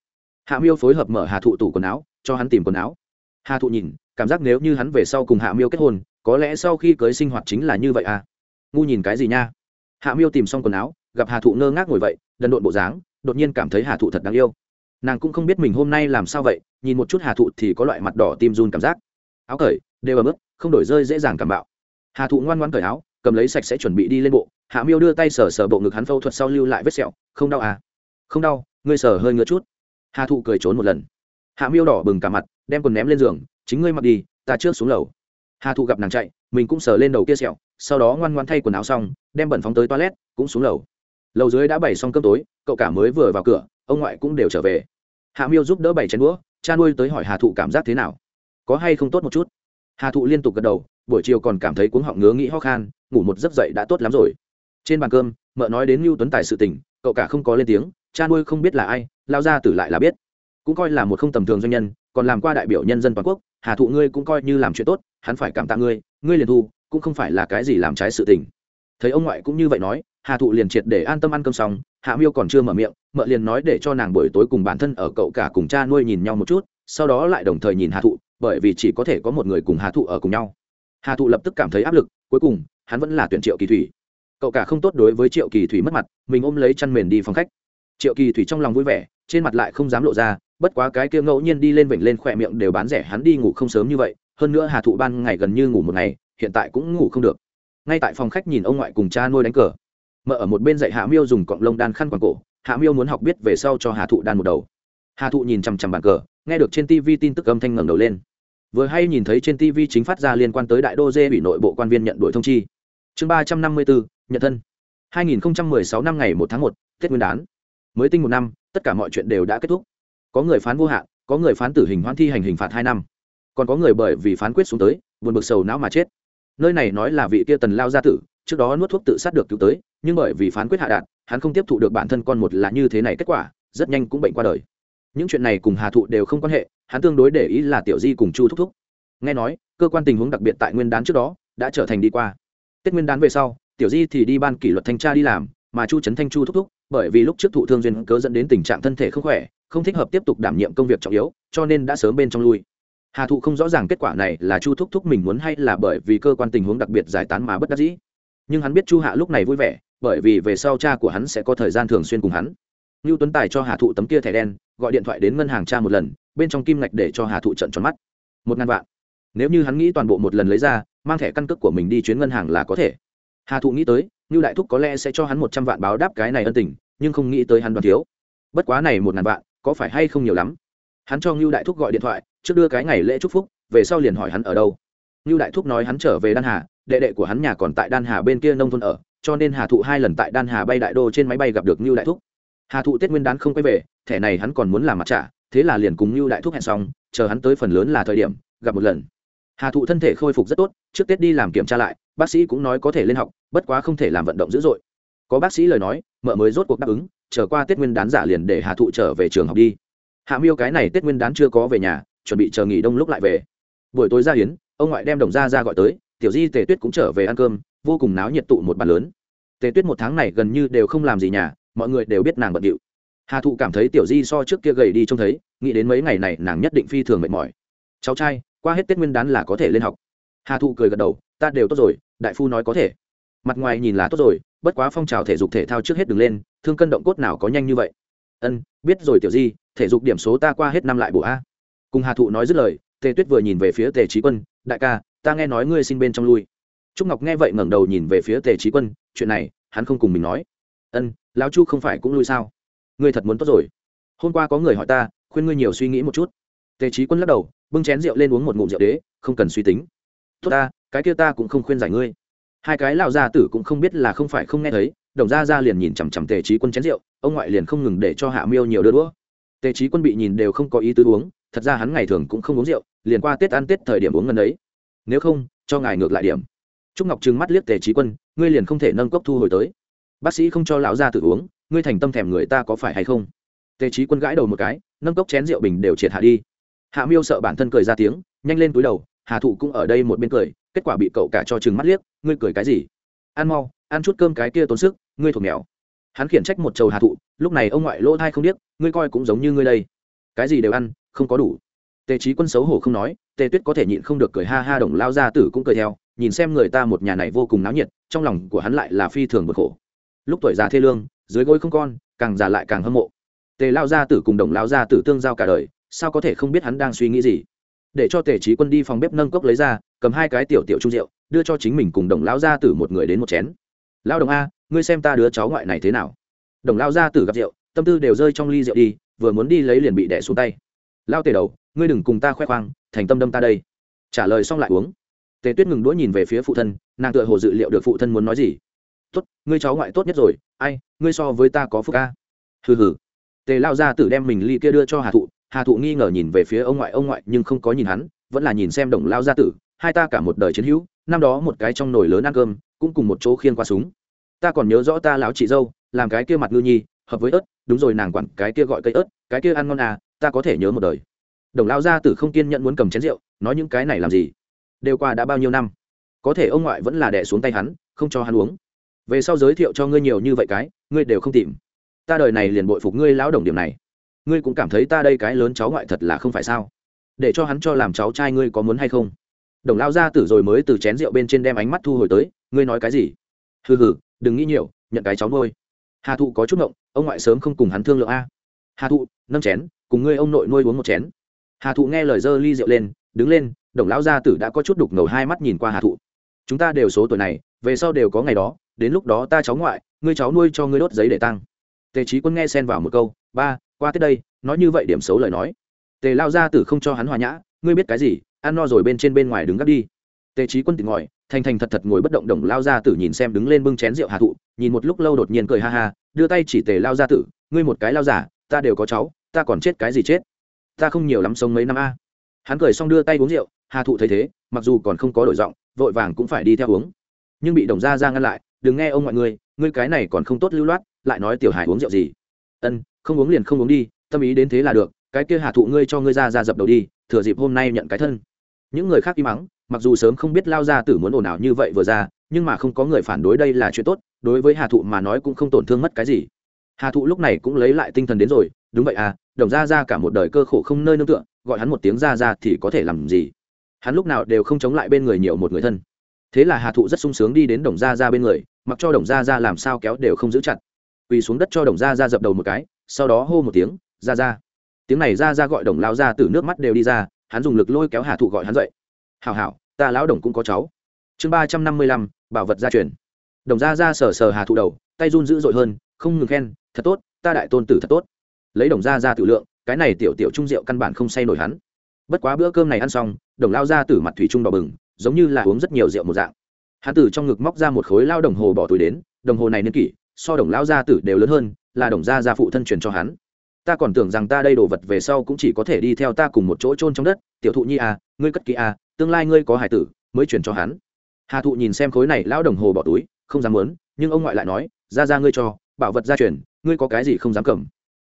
Hạ miêu phối hợp mở hà thụ tủ quần áo, cho hắn tìm quần áo. Hà thụ nhìn, cảm giác nếu như hắn về sau cùng hạ miêu kết hôn, có lẽ sau khi cưới sinh hoạt chính là như vậy à. Ngu nhìn cái gì nha? Hạ miêu tìm xong quần áo, gặp hà thụ ngơ ngác ngồi vậy, đần độn bộ dáng, đột nhiên cảm thấy hà thụ thật đáng yêu. Nàng cũng không biết mình hôm nay làm sao vậy, nhìn một chút hà thụ thì có loại mặt đỏ tim run cảm giác. Áo cởi, đều ở mức không đổi rơi dễ dàng cảm bạo. Hà thụ ngoan ngoan cởi áo cầm lấy sạch sẽ chuẩn bị đi lên bộ, hạ miêu đưa tay sờ sờ bộ ngực hắn phẫu thuật sau lưu lại vết sẹo, không đau à? Không đau, ngươi sờ hơi ngứa chút. Hà thụ cười trốn một lần. Hạ miêu đỏ bừng cả mặt, đem quần ném lên giường, chính ngươi mặc đi, ta trước xuống lầu. Hà thụ gặp nàng chạy, mình cũng sờ lên đầu kia sẹo, sau đó ngoan ngoan thay quần áo xong, đem bẩn phóng tới toilet, cũng xuống lầu. Lầu dưới đã bày xong cơm tối, cậu cả mới vừa vào cửa, ông ngoại cũng đều trở về. Hạ miêu giúp đỡ bày chén đũa, cha nuôi tới hỏi hà thụ cảm giác thế nào, có hay không tốt một chút. Hà thụ liên tục gật đầu, buổi chiều còn cảm thấy cuống họng ngứa nghĩ ho khan ngủ một giấc dậy đã tốt lắm rồi. Trên bàn cơm, mợ nói đến lưu tuấn tài sự tình, cậu cả không có lên tiếng, cha nuôi không biết là ai, lao ra tử lại là biết. Cũng coi là một không tầm thường doanh nhân, còn làm qua đại biểu nhân dân toàn quốc, hà thụ ngươi cũng coi như làm chuyện tốt, hắn phải cảm tạ ngươi ngươi liền thu, cũng không phải là cái gì làm trái sự tình. Thấy ông ngoại cũng như vậy nói, hà thụ liền triệt để an tâm ăn cơm xong, hạ miêu còn chưa mở miệng, mợ liền nói để cho nàng buổi tối cùng bản thân ở cậu cả cùng cha nuôi nhìn nhau một chút, sau đó lại đồng thời nhìn hà thụ, bởi vì chỉ có thể có một người cùng hà thụ ở cùng nhau. Hà thụ lập tức cảm thấy áp lực, cuối cùng hắn vẫn là tuyển triệu kỳ thủy. Cậu cả không tốt đối với triệu kỳ thủy mất mặt, mình ôm lấy chăn mền đi phòng khách. Triệu kỳ thủy trong lòng vui vẻ, trên mặt lại không dám lộ ra, bất quá cái kia ngẫu nhiên đi lên vểnh lên khỏe miệng đều bán rẻ hắn đi ngủ không sớm như vậy, hơn nữa hà thụ ban ngày gần như ngủ một ngày, hiện tại cũng ngủ không được. Ngay tại phòng khách nhìn ông ngoại cùng cha nuôi đánh cờ. Mợ ở một bên dạy hạ miêu dùng cọng lông đan khăn quàng cổ, hạ miêu muốn học biết về sau cho hà thụ đan một đầu. Hà thụ nhìn chằm chằm bàn cờ, nghe được trên tv tin tức âm thanh ngẩng đầu lên. Vừa hay nhìn thấy trên tv chính phát ra liên quan tới đại đô dê bị nội bộ quan viên nhận đuổi thông chi chương ba trăm năm mươi bốn nhận thân 2016 năm ngày 1 tháng 1, Tết Nguyên đán. Mới tinh một năm, tất cả mọi chuyện đều đã kết thúc. Có người phán vô hạn, có người phán tử hình hoãn thi hành hình phạt 2 năm. Còn có người bởi vì phán quyết xuống tới, buồn bực sầu não mà chết. Nơi này nói là vị kia Tần lao gia tử, trước đó nuốt thuốc tự sát được cứu tới, nhưng bởi vì phán quyết hạ đạt, hắn không tiếp thụ được bản thân con một là như thế này kết quả, rất nhanh cũng bệnh qua đời. Những chuyện này cùng Hà Thụ đều không quan hệ, hắn tương đối để ý là Tiểu Di cùng Chu thúc thúc. Nghe nói, cơ quan tình huống đặc biệt tại Nguyên đán trước đó đã trở thành đi qua. Tết Nguyên đán về sau, tiểu di thì đi ban kỷ luật thanh tra đi làm mà chu trấn thanh chu thúc thúc bởi vì lúc trước thụ thương duyên cớ dẫn đến tình trạng thân thể không khỏe không thích hợp tiếp tục đảm nhiệm công việc trọng yếu cho nên đã sớm bên trong lui. Hà thụ không rõ ràng kết quả này là chu thúc thúc mình muốn hay là bởi vì cơ quan tình huống đặc biệt giải tán mà bất đắc dĩ. Nhưng hắn biết chu hạ lúc này vui vẻ bởi vì về sau cha của hắn sẽ có thời gian thường xuyên cùng hắn. Ngưu tuấn tài cho hà thụ tấm kia thẻ đen gọi điện thoại đến ngân hàng cha một lần bên trong kim ngạch để cho hà thụ trận tròn mắt. Một ngàn vạn. Nếu như hắn nghĩ toàn bộ một lần lấy ra mang thẻ căn cước của mình đi chuyến ngân hàng là có thể. Hà thụ nghĩ tới như đại thúc có lẽ sẽ cho hắn một trăm vạn báo đáp cái này ân tình, nhưng không nghĩ tới hắn đoàn thiếu. Bất quá này một ngàn vạn, có phải hay không nhiều lắm? Hắn cho ngưu đại thúc gọi điện thoại, trước đưa cái ngày lễ chúc phúc, về sau liền hỏi hắn ở đâu. Ngưu đại thúc nói hắn trở về đan hà, đệ đệ của hắn nhà còn tại đan hà bên kia nông thôn ở, cho nên hà thụ hai lần tại đan hà bay đại đô trên máy bay gặp được ngưu đại thúc. Hà thụ tết nguyên đán không quay về, thẻ này hắn còn muốn làm mặt trả, thế là liền cùng ngưu đại thúc hẹn xong, chờ hắn tới phần lớn là thời điểm, gặp một lần hà thụ thân thể khôi phục rất tốt, trước tết đi làm kiểm tra lại, bác sĩ cũng nói có thể lên học, bất quá không thể làm vận động dữ dội. Có bác sĩ lời nói, mợ mới rốt cuộc đáp ứng trở qua tết nguyên đán giả liền để hà thụ trở về trường học đi. Hạ miêu cái này tết nguyên đán chưa có về nhà, chuẩn bị chờ nghỉ đông lúc lại về. Buổi tối ra hiến, ông ngoại đem đồng gia ra gọi tới, tiểu di, tề tuyết cũng trở về ăn cơm, vô cùng náo nhiệt tụ một bàn lớn. Tề tuyết một tháng này gần như đều không làm gì nhà, mọi người đều biết nàng bận điệu. Hà thụ cảm thấy tiểu di so trước kia gầy đi trông thấy, nghĩ đến mấy ngày này nàng nhất định phi thường mệt mỏi. Cháu trai qua hết tết nguyên đán là có thể lên học. Hà thụ cười gật đầu, ta đều tốt rồi, đại phu nói có thể. Mặt ngoài nhìn là tốt rồi, bất quá phong trào thể dục thể thao trước hết đừng lên, thương cân động cốt nào có nhanh như vậy. Ân, biết rồi tiểu di, thể dục điểm số ta qua hết năm lại bộ a. Cùng hà thụ nói dứt lời, tề tuyết vừa nhìn về phía tề trí quân, đại ca, ta nghe nói ngươi xin bên trong lui. Trúc ngọc nghe vậy ngẩng đầu nhìn về phía tề trí quân, chuyện này, hắn không cùng mình nói. Ân, lão chu không phải cũng lui sao? Ngươi thật muốn tốt rồi. Hôm qua có người hỏi ta, khuyên ngươi nhiều suy nghĩ một chút tề trí quân lắc đầu, bưng chén rượu lên uống một ngụm rượu đế, không cần suy tính. Tốt ta, cái kia ta cũng không khuyên giải ngươi. Hai cái lão gia tử cũng không biết là không phải không nghe thấy, đồng gia gia liền nhìn chằm chằm tề trí quân chén rượu, ông ngoại liền không ngừng để cho hạ miêu nhiều đưa đũa. Tề trí quân bị nhìn đều không có ý tứ uống, thật ra hắn ngày thường cũng không uống rượu, liền qua tết ăn tết thời điểm uống ngân ấy. Nếu không, cho ngài ngược lại điểm. Trúc ngọc trừng mắt liếc tề trí quân, ngươi liền không thể nâng cốc thu hồi tới. Bác sĩ không cho lão gia tử uống, ngươi thành tâm thèm người ta có phải hay không? Tề trí quân gãi đầu một cái, nâng cốc chén rượu bình đều triệt hạ đi hạ miêu sợ bản thân cười ra tiếng, nhanh lên túi đầu, hà thụ cũng ở đây một bên cười, kết quả bị cậu cả cho chừng mắt liếc, ngươi cười cái gì? Ăn mau, ăn chút cơm cái kia tốn sức, ngươi thuộc nghèo hắn khiển trách một chầu hà thụ, lúc này ông ngoại lỗ thai không biết ngươi coi cũng giống như ngươi đây. Cái gì đều ăn, không có đủ. Tề trí quân xấu hổ không nói, tề tuyết có thể nhịn không được cười ha ha đồng lao gia tử cũng cười theo, nhìn xem người ta một nhà này vô cùng náo nhiệt, trong lòng của hắn lại là phi thường bực khổ. Lúc tuổi già thê lương, dưới gối không con, càng già lại càng hâm mộ. Tề lao gia tử cùng đồng lao gia tử tương giao cả đời sao có thể không biết hắn đang suy nghĩ gì? Để cho tề trí quân đi phòng bếp nâng cốc lấy ra, cầm hai cái tiểu tiểu trung rượu, đưa cho chính mình cùng đồng lão gia tử một người đến một chén. Lao đồng a, ngươi xem ta đứa cháu ngoại này thế nào? Đồng lao gia tử gặp rượu, tâm tư đều rơi trong ly rượu đi, vừa muốn đi lấy liền bị đẻ xuống tay. Lao tề đầu, ngươi đừng cùng ta khoe khoang, thành tâm đâm ta đây. Trả lời xong lại uống. Tề tuyết ngừng đũa nhìn về phía phụ thân, nàng tựa hồ dự liệu được phụ thân muốn nói gì. Tốt, ngươi cháu ngoại tốt nhất rồi, ai, ngươi so với ta có phúc ca hừ hừ. Tề lao gia tử đem mình ly kia đưa cho hà thụ hà thụ nghi ngờ nhìn về phía ông ngoại ông ngoại nhưng không có nhìn hắn, vẫn là nhìn xem đồng lao gia tử, hai ta cả một đời chiến hữu, năm đó một cái trong nồi lớn ăn cơm, cũng cùng một chỗ khiên qua súng. Ta còn nhớ rõ ta lão chị dâu, làm cái kia mặt ngư nhi, hợp với ớt, đúng rồi nàng quản cái kia gọi cây ớt, cái kia ăn ngon à ta có thể nhớ một đời. Đồng lao gia tử không kiên nhận muốn cầm chén rượu, nói những cái này làm gì? Đều qua đã bao nhiêu năm? Có thể ông ngoại vẫn là đẻ xuống tay hắn, không cho hắn uống. Về sau giới thiệu cho ngươi nhiều như vậy cái, ngươi đều không tìm. Ta đời này liền bội phục ngươi lão đồng điểm này ngươi cũng cảm thấy ta đây cái lớn cháu ngoại thật là không phải sao? Để cho hắn cho làm cháu trai ngươi có muốn hay không? Đồng lao ra tử rồi mới từ chén rượu bên trên đem ánh mắt thu hồi tới, ngươi nói cái gì? Hừ hừ, đừng nghĩ nhiều, nhận cái cháu nuôi. Hà thụ có chút ngộng, ông ngoại sớm không cùng hắn thương lượng a. Hà thụ, nâng chén, cùng ngươi ông nội nuôi uống một chén. Hà thụ nghe lời dơ ly rượu lên, đứng lên, đồng lão gia tử đã có chút đục ngầu hai mắt nhìn qua hà thụ. Chúng ta đều số tuổi này, về sau đều có ngày đó, đến lúc đó ta cháu ngoại, ngươi cháu nuôi cho ngươi đốt giấy để tăng. Tề trí quân nghe xen vào một câu, ba qua tết đây, nói như vậy điểm xấu lời nói. Tề lao gia tử không cho hắn hòa nhã, ngươi biết cái gì, ăn no rồi bên trên bên ngoài đứng gác đi. Tề trí quân tỉnh ngồi, thành thành thật thật ngồi bất động đồng lao gia tử nhìn xem đứng lên bưng chén rượu hà thụ, nhìn một lúc lâu đột nhiên cười ha ha, đưa tay chỉ tề lao gia tử, ngươi một cái lao giả, ta đều có cháu, ta còn chết cái gì chết? Ta không nhiều lắm sống mấy năm a. Hắn cười xong đưa tay uống rượu, hà thụ thấy thế, mặc dù còn không có đổi giọng, vội vàng cũng phải đi theo uống. Nhưng bị đồng gia ra ngăn lại, đừng nghe ông mọi người ngươi cái này còn không tốt lưu loát, lại nói tiểu hải uống rượu gì? Ân không uống liền không uống đi, tâm ý đến thế là được, cái kia hà thụ ngươi cho ngươi ra ra dập đầu đi, thừa dịp hôm nay nhận cái thân. Những người khác im mắng mặc dù sớm không biết lao ra tử muốn ồn ào như vậy vừa ra, nhưng mà không có người phản đối đây là chuyện tốt, đối với hà thụ mà nói cũng không tổn thương mất cái gì. Hà thụ lúc này cũng lấy lại tinh thần đến rồi, đúng vậy à đồng ra ra cả một đời cơ khổ không nơi nương tựa, gọi hắn một tiếng ra ra thì có thể làm gì? Hắn lúc nào đều không chống lại bên người nhiều một người thân. Thế là hà thụ rất sung sướng đi đến đồng gia ra bên người, mặc cho đồng gia ra làm sao kéo đều không giữ chặt. Quỳ xuống đất cho đồng gia ra dập đầu một cái sau đó hô một tiếng, ra ra. Tiếng này ra ra gọi đồng lao ra từ nước mắt đều đi ra, hắn dùng lực lôi kéo hà thụ gọi hắn dậy. Hảo hảo, ta lão đồng cũng có cháu. Chương ba trăm năm mươi lăm, bảo vật gia truyền. Đồng ra ra sờ sờ hà thụ đầu, tay run dữ dội hơn, không ngừng khen, thật tốt, ta đại tôn tử thật tốt. Lấy đồng ra ra tự lượng, cái này tiểu tiểu trung rượu căn bản không say nổi hắn. Bất quá bữa cơm này ăn xong, đồng lao ra từ mặt thủy trung đỏ bừng, giống như là uống rất nhiều rượu một dạng. Hắn từ trong ngực móc ra một khối lao đồng hồ bỏ túi đến, đồng hồ này niên kỷ, so đồng lao ra tử đều lớn hơn là đồng gia gia phụ thân truyền cho hắn. Ta còn tưởng rằng ta đây đồ vật về sau cũng chỉ có thể đi theo ta cùng một chỗ trôn trong đất. Tiểu thụ nhi à ngươi cất kỹ à tương lai ngươi có hải tử, mới truyền cho hắn. Hà thụ nhìn xem khối này, lão đồng hồ bỏ túi, không dám muốn, nhưng ông ngoại lại nói, ra ra ngươi cho, bảo vật gia truyền, ngươi có cái gì không dám cầm.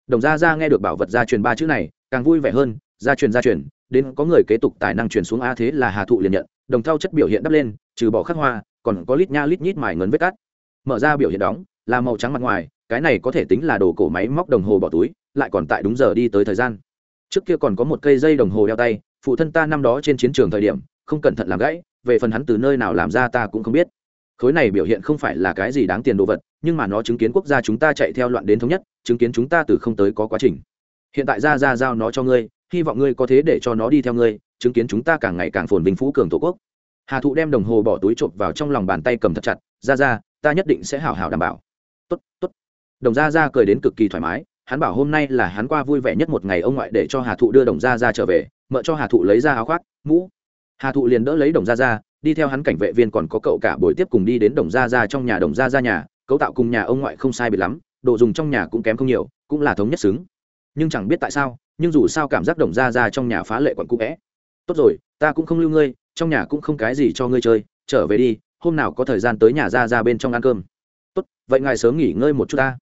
Đồng gia gia nghe được bảo vật gia truyền ba chữ này, càng vui vẻ hơn, gia truyền gia truyền, đến có người kế tục tài năng truyền xuống a thế là hà thụ liền nhận, đồng thau chất biểu hiện đắp lên, trừ bỏ khắc hoa, còn có lít nha lít nhít mài ngấn vết cắt mở ra biểu hiện đóng, là màu trắng mặt ngoài cái này có thể tính là đồ cổ máy móc đồng hồ bỏ túi, lại còn tại đúng giờ đi tới thời gian. Trước kia còn có một cây dây đồng hồ đeo tay, phụ thân ta năm đó trên chiến trường thời điểm, không cẩn thận làm gãy, về phần hắn từ nơi nào làm ra ta cũng không biết. Khối này biểu hiện không phải là cái gì đáng tiền đồ vật, nhưng mà nó chứng kiến quốc gia chúng ta chạy theo loạn đến thống nhất, chứng kiến chúng ta từ không tới có quá trình. Hiện tại ra ra giao nó cho ngươi, hy vọng ngươi có thế để cho nó đi theo ngươi, chứng kiến chúng ta càng ngày càng phồn vinh phú cường tổ quốc. Hà thụ đem đồng hồ bỏ túi trộm vào trong lòng bàn tay cầm thật chặt, ra ra, ta nhất định sẽ hảo hảo đảm bảo. Tốt tốt đồng gia gia cười đến cực kỳ thoải mái hắn bảo hôm nay là hắn qua vui vẻ nhất một ngày ông ngoại để cho hà thụ đưa đồng gia gia trở về mợ cho hà thụ lấy ra áo khoác mũ. Hà thụ liền đỡ lấy đồng gia gia, đi theo hắn cảnh vệ viên còn có cậu cả buổi tiếp cùng đi đến đồng gia gia trong nhà. Đồng gia gia nhà cấu tạo cùng nhà ông ngoại không sai biệt lắm đồ dùng trong nhà cũng kém không nhiều cũng là thống nhất xứng. Nhưng chẳng biết tại sao nhưng dù sao cảm giác đồng gia gia trong nhà phá lệ quận cũ vẽ tốt rồi ta cũng không lưu ngươi trong nhà cũng không cái gì cho ngươi chơi trở về đi hôm nào có thời gian tới nhà ra ra bên trong ăn cơm. Tốt vậy ngài sớm nghỉ ngơi một chút ta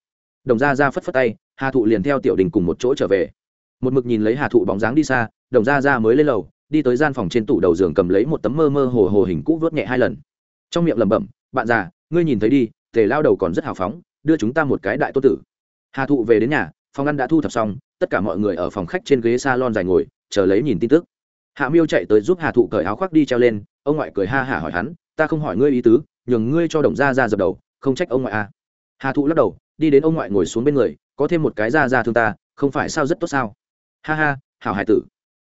đồng gia gia phất phất tay, hà thụ liền theo tiểu đình cùng một chỗ trở về. Một mực nhìn lấy hà thụ bóng dáng đi xa, đồng gia gia mới lên lầu, đi tới gian phòng trên tủ đầu giường cầm lấy một tấm mơ mơ hồ hồ hình cũ vớt nhẹ hai lần. Trong miệng lẩm bẩm, bạn già, ngươi nhìn thấy đi, tề lao đầu còn rất hào phóng, đưa chúng ta một cái đại tô tử. Hà thụ về đến nhà, phòng ăn đã thu thập xong, tất cả mọi người ở phòng khách trên ghế s a lon dài ngồi, chờ lấy nhìn tin tức. Hạ miêu chạy tới giúp hà thụ cởi áo khoác đi treo lên, ông ngoại cười ha hả hỏi hắn, ta không hỏi ngươi ý tứ, nhường ngươi cho đồng gia ra dập đầu, không trách ông ngoại à. hà thụ lắc đầu đi đến ông ngoại ngồi xuống bên người, có thêm một cái da da thương ta, không phải sao rất tốt sao? Ha ha, hảo hải tử.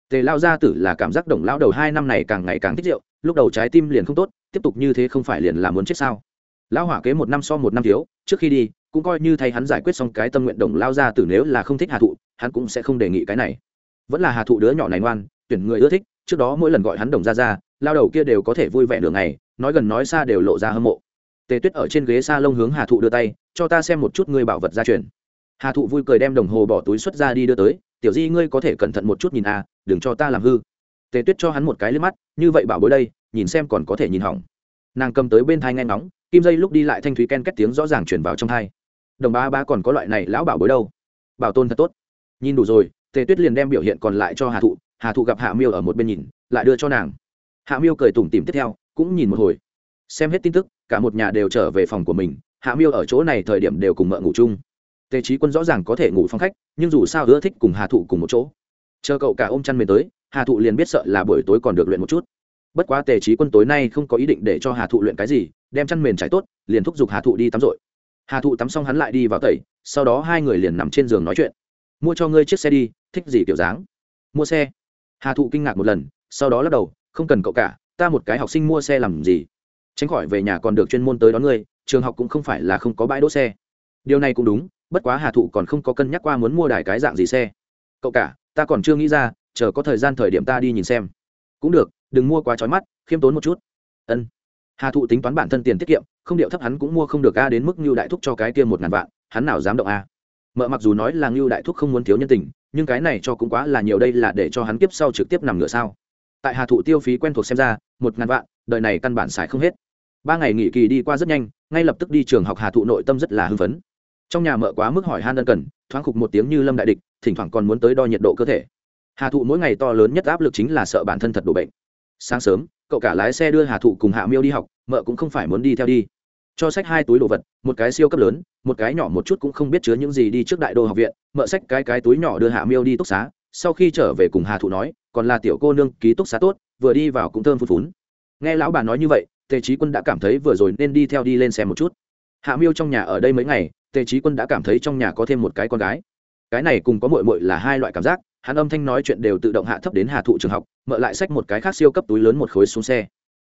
Tề lao gia tử là cảm giác đồng lao đầu hai năm này càng ngày càng thích rượu, lúc đầu trái tim liền không tốt, tiếp tục như thế không phải liền là muốn chết sao? Lão hỏa kế một năm so một năm thiếu, trước khi đi, cũng coi như thay hắn giải quyết xong cái tâm nguyện đồng lao gia tử nếu là không thích hà thụ, hắn cũng sẽ không đề nghị cái này. Vẫn là hà thụ đứa nhỏ này ngoan, tuyển người ưa thích, trước đó mỗi lần gọi hắn đồng ra ra lao đầu kia đều có thể vui vẻ đường ngày, nói gần nói xa đều lộ ra hâm mộ tề tuyết ở trên ghế s a lông hướng hà thụ đưa tay, cho ta xem một chút ngươi bảo vật gia truyền. Hà thụ vui cười đem đồng hồ bỏ túi xuất ra đi đưa tới, tiểu di, ngươi có thể cẩn thận một chút nhìn à đừng cho ta làm hư. Tề tuyết cho hắn một cái lên mắt, như vậy bảo bối đây, nhìn xem còn có thể nhìn hỏng. Nàng cầm tới bên thai ngay ngóng, kim dây lúc đi lại thanh thúy ken kết tiếng rõ ràng chuyển vào trong thai. Đồng ba ba còn có loại này lão bảo bối đâu? Bảo tôn thật tốt. Nhìn đủ rồi, tề tuyết liền đem biểu hiện còn lại cho hà thụ hà thụ gặp hạ miêu ở một bên nhìn, lại đưa cho nàng. Hạ miêu cười tủm tìm tiếp theo, cũng nhìn một hồi. Xem hết tin tức cả một nhà đều trở về phòng của mình, hạ miêu ở chỗ này thời điểm đều cùng mợ ngủ chung. Tề trí quân rõ ràng có thể ngủ phong khách, nhưng dù sao ưa thích cùng hà thụ cùng một chỗ. Chờ cậu cả ôm chăn mềm tới, hà thụ liền biết sợ là buổi tối còn được luyện một chút. Bất quá tề trí quân tối nay không có ý định để cho hà thụ luyện cái gì, đem chăn mền trải tốt, liền thúc giục hà thụ đi tắm rội. Hà thụ tắm xong hắn lại đi vào tẩy, sau đó hai người liền nằm trên giường nói chuyện. Mua cho ngươi chiếc xe đi, thích gì kiểu dáng? Mua xe. Hà thụ kinh ngạc một lần, sau đó lắc đầu, không cần cậu cả, ta một cái học sinh mua xe làm gì? Tránh khỏi về nhà còn được chuyên môn tới đón ngươi, trường học cũng không phải là không có bãi đỗ xe. Điều này cũng đúng, bất quá hà thụ còn không có cân nhắc qua muốn mua đài cái dạng gì xe. Cậu cả, ta còn chưa nghĩ ra, chờ có thời gian thời điểm ta đi nhìn xem. Cũng được, đừng mua quá trói mắt, khiêm tốn một chút. Ân. Hà thụ tính toán bản thân tiền tiết kiệm, không điệu thấp hắn cũng mua không được a, đến mức như đại thúc cho cái kia một ngàn vạn, hắn nào dám động a. Mợ mặc dù nói là ngưu đại thúc không muốn thiếu nhân tình, nhưng cái này cho cũng quá là nhiều đây là để cho hắn kiếp sau trực tiếp nằm ngửa sao. Tại hà thụ tiêu phí quen thuộc xem ra, một ngàn vạn, đời này căn bản xài không hết ba ngày nghỉ kỳ đi qua rất nhanh, ngay lập tức đi trường học hà thụ nội tâm rất là hưng phấn. Trong nhà mợ quá mức hỏi han ân cần, thoáng khục một tiếng như lâm đại địch, thỉnh thoảng còn muốn tới đo nhiệt độ cơ thể. Hà thụ mỗi ngày to lớn nhất áp lực chính là sợ bản thân thật đổ bệnh. Sáng sớm, cậu cả lái xe đưa hà thụ cùng hạ miêu đi học, mợ cũng không phải muốn đi theo đi. Cho sách hai túi đồ vật, một cái siêu cấp lớn, một cái nhỏ một chút cũng không biết chứa những gì đi trước đại đô học viện, mợ sách cái cái túi nhỏ đưa hạ miêu đi túc xá, sau khi trở về cùng hà thụ nói, còn là tiểu cô nương, ký túc xá tốt, vừa đi vào cũng thơm phun phún. Nghe lão bà nói như vậy tề trí quân đã cảm thấy vừa rồi nên đi theo đi lên xe một chút. Hạ miêu trong nhà ở đây mấy ngày, tề trí quân đã cảm thấy trong nhà có thêm một cái con gái. Cái này cùng có mội mội là hai loại cảm giác, hắn âm thanh nói chuyện đều tự động hạ thấp đến hà thụ trường học mợ lại xách một cái khác siêu cấp túi lớn một khối xuống xe.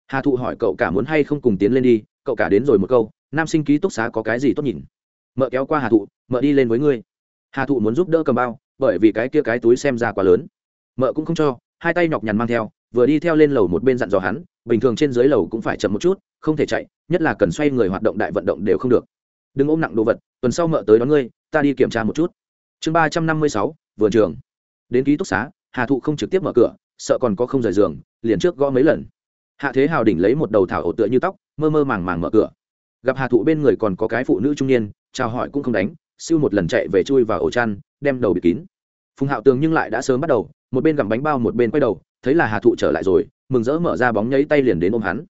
Hà thụ hỏi cậu cả muốn hay không cùng tiến lên đi, cậu cả đến rồi một câu, nam sinh ký túc xá có cái gì tốt nhìn? Mợ kéo qua hà thụ, mợ đi lên với ngươi. Hà thụ muốn giúp đỡ cầm bao, bởi vì cái kia cái túi xem ra quá lớn. Mợ cũng không cho, hai tay nhọc nhằn mang theo vừa đi theo lên lầu một bên dặn dò hắn, bình thường trên dưới lầu cũng phải chậm một chút, không thể chạy, nhất là cần xoay người hoạt động đại vận động đều không được. Đừng ôm nặng đồ vật, tuần sau mợ tới đón ngươi, ta đi kiểm tra một chút. Chương ba trăm năm mươi sáu, vườn trường. Đến ký túc xá, hà thụ không trực tiếp mở cửa, sợ còn có không rời giường, liền trước gõ mấy lần. Hạ thế hào đỉnh lấy một đầu thảo ổ tựa như tóc, mơ mơ màng màng mở cửa. Gặp hà thụ bên người còn có cái phụ nữ trung niên, chào hỏi cũng không đánh, siêu một lần chạy về chui vào ổ chăn, đem đầu bịt kín. Phùng hạo tường nhưng lại đã sớm bắt đầu, một bên gặm bánh bao một bên quay đầu thấy là hà thụ trở lại rồi, mừng rỡ mở ra bóng nháy tay liền đến ôm hắn.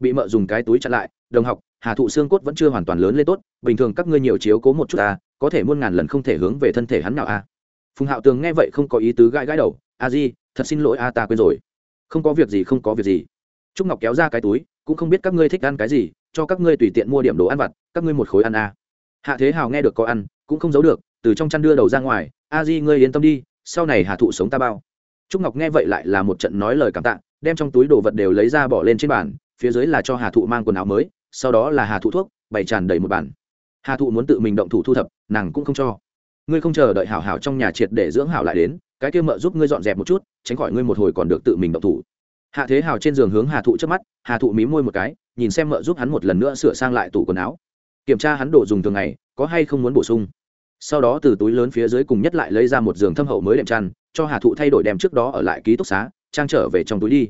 Bị mợ dùng cái túi chặn lại, đồng học, hà thụ xương cốt vẫn chưa hoàn toàn lớn lên tốt, bình thường các ngươi nhiều chiếu cố một chút ta, có thể muôn ngàn lần không thể hướng về thân thể hắn nào a. Phùng hạo tường nghe vậy không có ý tứ gãi gãi đầu, a di, thật xin lỗi a, ta quên rồi. Không có việc gì, không có việc gì. Trúc ngọc kéo ra cái túi, cũng không biết các ngươi thích ăn cái gì, cho các ngươi tùy tiện mua điểm đồ ăn vặt, các ngươi một khối ăn a. Hạ thế hào nghe được có ăn, cũng không giấu được, từ trong chăn đưa đầu ra ngoài, a di, ngươi yên tâm đi, sau này hà thụ sống ta bao trúc ngọc nghe vậy lại là một trận nói lời cảm tạ, đem trong túi đồ vật đều lấy ra bỏ lên trên bàn, phía dưới là cho hà thụ mang quần áo mới, sau đó là hà thụ thuốc, bày tràn đầy một bàn. Hà thụ muốn tự mình động thủ thu thập, nàng cũng không cho. Ngươi không chờ đợi hảo hảo trong nhà triệt để dưỡng hảo lại đến, cái kia mợ giúp ngươi dọn dẹp một chút, tránh khỏi ngươi một hồi còn được tự mình động thủ. Hạ thế hào trên giường hướng hà thụ trước mắt, hà thụ mí môi một cái, nhìn xem mợ giúp hắn một lần nữa sửa sang lại tủ quần áo. Kiểm tra hắn đồ dùng thường ngày, có hay không muốn bổ sung sau đó từ túi lớn phía dưới cùng nhất lại lấy ra một giường thâm hậu mới đệm chăn, cho hà thụ thay đổi đem trước đó ở lại ký túc xá, trang trở về trong túi đi.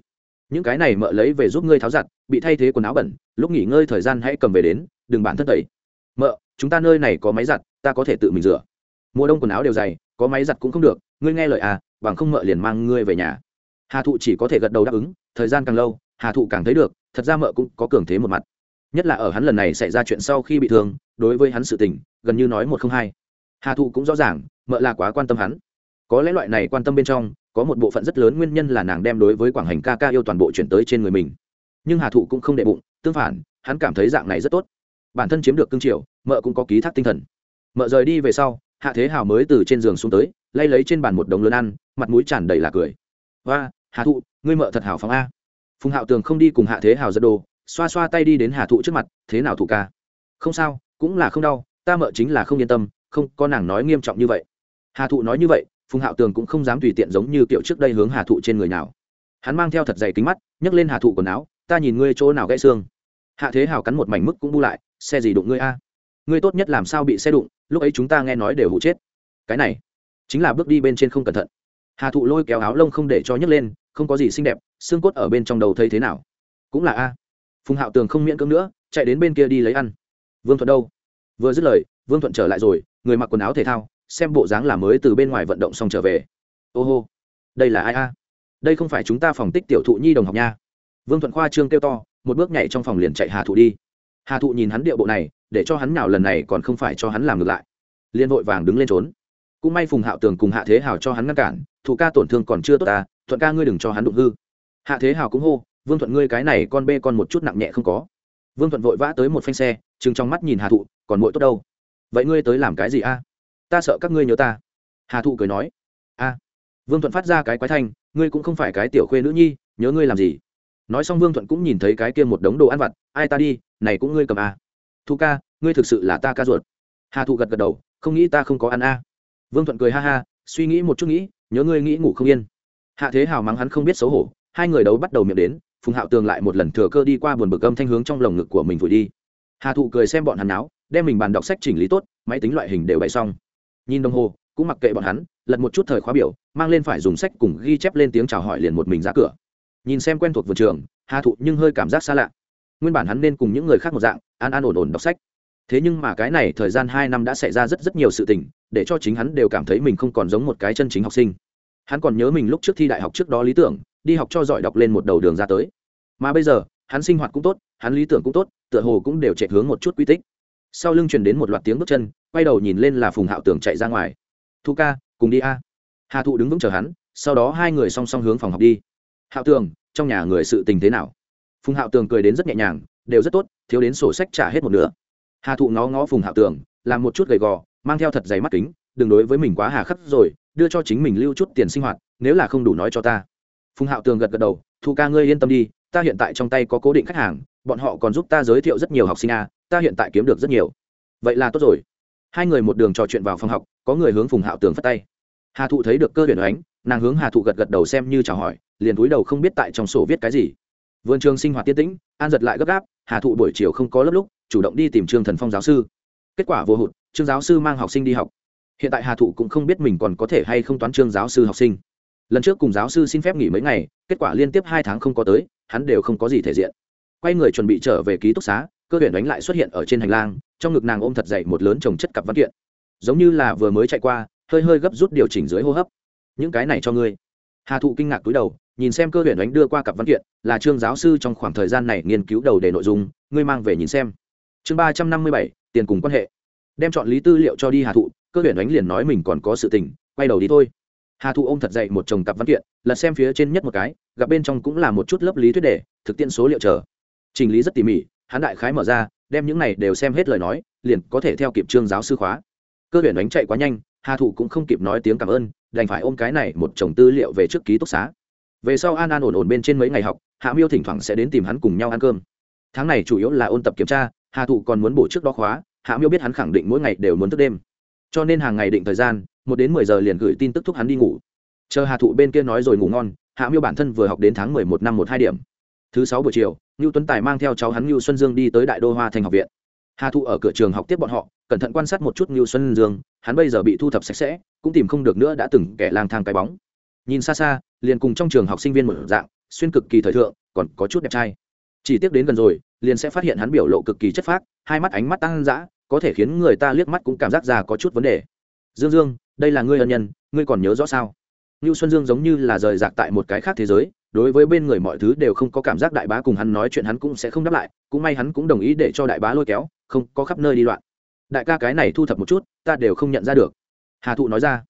Những cái này mợ lấy về giúp ngươi tháo giặt, bị thay thế quần áo bẩn, lúc nghỉ ngơi thời gian hãy cầm về đến, đừng bản thân tẩy. Mợ, chúng ta nơi này có máy giặt, ta có thể tự mình rửa. Mùa đông quần áo đều dày, có máy giặt cũng không được, ngươi nghe lời à bằng không mợ liền mang ngươi về nhà. Hà thụ chỉ có thể gật đầu đáp ứng, thời gian càng lâu, hà thụ càng thấy được, thật ra mợ cũng có cường thế một mặt. Nhất là ở hắn lần này xảy ra chuyện sau khi bị thương, đối với hắn sự tình, gần như nói một không hai hà thụ cũng rõ ràng, mợ là quá quan tâm hắn. Có lẽ loại này quan tâm bên trong, có một bộ phận rất lớn nguyên nhân là nàng đem đối với quảng hành ca ca yêu toàn bộ chuyển tới trên người mình. Nhưng hà thụ cũng không đệ bụng, tương phản, hắn cảm thấy dạng này rất tốt. Bản thân chiếm được cương triều, mợ cũng có ký thác tinh thần. Mợ rời đi về sau, hạ thế hào mới từ trên giường xuống tới, lay lấy trên bàn một đống lớn ăn, mặt mũi tràn đầy là cười. Và hà thụ, ngươi mợ thật hảo phóng a. Phùng hạo tường không đi cùng hạ thế hào giật đồ, xoa xoa tay đi đến hà thụ trước mặt, thế nào thụ ca? Không sao, cũng là không đau, ta mợ chính là không yên tâm không có nàng nói nghiêm trọng như vậy. Hà thụ nói như vậy, phùng hạo tường cũng không dám tùy tiện giống như kiểu trước đây hướng hà thụ trên người nào. Hắn mang theo thật dày kính mắt, nhấc lên hà thụ quần áo, ta nhìn ngươi chỗ nào gãy xương. Hạ thế hào cắn một mảnh mức cũng bu lại, xe gì đụng ngươi a? Ngươi tốt nhất làm sao bị xe đụng, lúc ấy chúng ta nghe nói đều hụ chết. Cái này, chính là bước đi bên trên không cẩn thận. Hà thụ lôi kéo áo lông không để cho nhấc lên, không có gì xinh đẹp, xương cốt ở bên trong đầu thấy thế nào? Cũng là a. Phùng hạo tường không miễn cưỡng nữa, chạy đến bên kia đi lấy ăn. Vương thuận đâu? Vừa dứt lời, vương thuận trở lại rồi người mặc quần áo thể thao, xem bộ dáng là mới từ bên ngoài vận động xong trở về. Ô hô, đây là ai a? Đây không phải chúng ta phòng tích tiểu thụ nhi đồng học nha. Vương thuận khoa trương kêu to, một bước nhảy trong phòng liền chạy hà thụ đi. Hà thụ nhìn hắn điệu bộ này, để cho hắn nào lần này còn không phải cho hắn làm ngược lại. Liên vội vàng đứng lên trốn. Cũng may phùng hạo tường cùng hạ thế hào cho hắn ngăn cản, thụ ca tổn thương còn chưa tốt ta, thuận ca ngươi đừng cho hắn đụng hư. Hạ thế hào cũng hô, vương thuận ngươi cái này con bê con một chút nặng nhẹ không có. Vương thuận vội vã tới một phanh xe, chừng trong mắt nhìn hà thụ, còn mỗi tốt đâu? Vậy ngươi tới làm cái gì a? Ta sợ các ngươi nhớ ta. Hà thụ cười nói. A. Vương thuận phát ra cái quái thanh, ngươi cũng không phải cái tiểu khuê nữ nhi, nhớ ngươi làm gì? Nói xong vương thuận cũng nhìn thấy cái kia một đống đồ ăn vặt, ai ta đi, này cũng ngươi cầm a. Thu ca, ngươi thực sự là ta ca ruột. Hà thụ gật gật đầu, không nghĩ ta không có ăn a. Vương thuận cười ha ha, suy nghĩ một chút nghĩ, nhớ ngươi nghĩ ngủ không yên. Hạ thế hào mắng hắn không biết xấu hổ, hai người đấu bắt đầu miệng đến, phùng hạo tường lại một lần thừa cơ đi qua buồn bực âm thanh hướng trong lồng ngực của mình vùi đi. Hà thụ cười xem bọn hắn náo đem mình bàn đọc sách chỉnh lý tốt, máy tính loại hình đều bày xong. Nhìn đồng hồ, cũng mặc kệ bọn hắn, lật một chút thời khóa biểu, mang lên phải dùng sách cùng ghi chép lên tiếng chào hỏi liền một mình ra cửa. Nhìn xem quen thuộc vườn trường, hà thụ nhưng hơi cảm giác xa lạ. Nguyên bản hắn nên cùng những người khác một dạng, an an ổn ổn đọc sách. Thế nhưng mà cái này thời gian hai năm đã xảy ra rất rất nhiều sự tình, để cho chính hắn đều cảm thấy mình không còn giống một cái chân chính học sinh. Hắn còn nhớ mình lúc trước thi đại học trước đó lý tưởng, đi học cho giỏi đọc lên một đầu đường ra tới. Mà bây giờ, hắn sinh hoạt cũng tốt, hắn lý tưởng cũng tốt, tựa hồ cũng đều chạy hướng một chút quy tích sau lưng truyền đến một loạt tiếng bước chân, quay đầu nhìn lên là phùng hạo tường chạy ra ngoài. Thu ca, cùng đi a. Hà thụ đứng vững chờ hắn, sau đó hai người song song hướng phòng học đi. Hạo tường trong nhà người sự tình thế nào? Phùng hạo tường cười đến rất nhẹ nhàng, đều rất tốt, thiếu đến sổ sách trả hết một nửa. Hà thụ ngó ngó phùng hạo tường làm một chút gầy gò, mang theo thật giày mắt kính, đừng đối với mình quá hà khắc rồi, đưa cho chính mình lưu chút tiền sinh hoạt, nếu là không đủ nói cho ta. Phùng hạo tường gật gật đầu, thu ca ngươi yên tâm đi, ta hiện tại trong tay có cố định khách hàng bọn họ còn giúp ta giới thiệu rất nhiều học sinh a, ta hiện tại kiếm được rất nhiều. Vậy là tốt rồi. Hai người một đường trò chuyện vào phòng học, có người hướng phùng hạo tường phất tay. Hà thụ thấy được cơ tuyển ánh, nàng hướng hà thụ gật gật đầu xem như chào hỏi, liền túi đầu không biết tại trong sổ viết cái gì. Vườn trường sinh hoạt tiết tĩnh, an giật lại gấp gáp, hà thụ buổi chiều không có lớp lúc, chủ động đi tìm trương thần phong giáo sư. Kết quả vô hụt, trương giáo sư mang học sinh đi học. Hiện tại hà thụ cũng không biết mình còn có thể hay không toán trương giáo sư học sinh. Lần trước cùng giáo sư xin phép nghỉ mấy ngày, kết quả liên tiếp hai tháng không có tới, hắn đều không có gì thể diện quay người chuẩn bị trở về ký túc xá, cơ huyền đánh lại xuất hiện ở trên hành lang, trong ngực nàng ôm thật dậy một lớn trồng chất cặp văn kiện. Giống như là vừa mới chạy qua, hơi hơi gấp rút điều chỉnh dưới hô hấp. Những cái này cho ngươi. Hà thụ kinh ngạc túi đầu, nhìn xem cơ huyền đánh đưa qua cặp văn kiện, là trương giáo sư trong khoảng thời gian này nghiên cứu đầu đề nội dung, ngươi mang về nhìn xem. Chương ba trăm năm mươi bảy, tiền cùng quan hệ. Đem chọn lý tư liệu cho đi hà thụ, cơ huyền đánh liền nói mình còn có sự tình, quay đầu đi thôi. Hà thụ ôm thật dậy một chồng cặp văn kiện, lật xem phía trên nhất một cái, gặp bên trong cũng là một chút lớp lý thuyết đề, thực tiễn số liệu chờ. Chỉnh lý rất tỉ mỉ, hắn đại khái mở ra, đem những này đều xem hết lời nói, liền có thể theo kịp trương giáo sư khóa. Cơ huyền đánh chạy quá nhanh, hà thụ cũng không kịp nói tiếng cảm ơn, đành phải ôm cái này một chồng tư liệu về trước ký túc xá. Về sau an an ổn ổn bên trên mấy ngày học, hạ miêu thỉnh thoảng sẽ đến tìm hắn cùng nhau ăn cơm. Tháng này chủ yếu là ôn tập kiểm tra, hà thụ còn muốn bổ trước đó khóa, hạ miêu biết hắn khẳng định mỗi ngày đều muốn thức đêm. Cho nên hàng ngày định thời gian, một đến mười giờ liền gửi tin tức thúc hắn đi ngủ. Chờ hà thụ bên kia nói rồi ngủ ngon, hạ miêu bản thân vừa học đến tháng mười một năm một hai điểm thứ sáu buổi chiều, ngưu tuấn tài mang theo cháu hắn ngưu xuân dương đi tới đại đô hoa thành học viện. Hà thụ ở cửa trường học tiếp bọn họ, cẩn thận quan sát một chút ngưu xuân dương, hắn bây giờ bị thu thập sạch sẽ, cũng tìm không được nữa đã từng kẻ lang thang cái bóng. Nhìn xa xa, liền cùng trong trường học sinh viên một dạng, xuyên cực kỳ thời thượng, còn có chút đẹp trai. Chỉ tiếp đến gần rồi, liền sẽ phát hiện hắn biểu lộ cực kỳ chất phác, hai mắt ánh mắt tăng dã, có thể khiến người ta liếc mắt cũng cảm giác ra có chút vấn đề. Dương dương, đây là ngươi ân nhân, ngươi còn nhớ rõ sao? Nưu Xuân Dương giống như là rời rạc tại một cái khác thế giới, đối với bên người mọi thứ đều không có cảm giác đại bá cùng hắn nói chuyện hắn cũng sẽ không đáp lại, cũng may hắn cũng đồng ý để cho đại bá lôi kéo, không có khắp nơi đi loạn. Đại ca cái này thu thập một chút, ta đều không nhận ra được. Hà Thụ nói ra.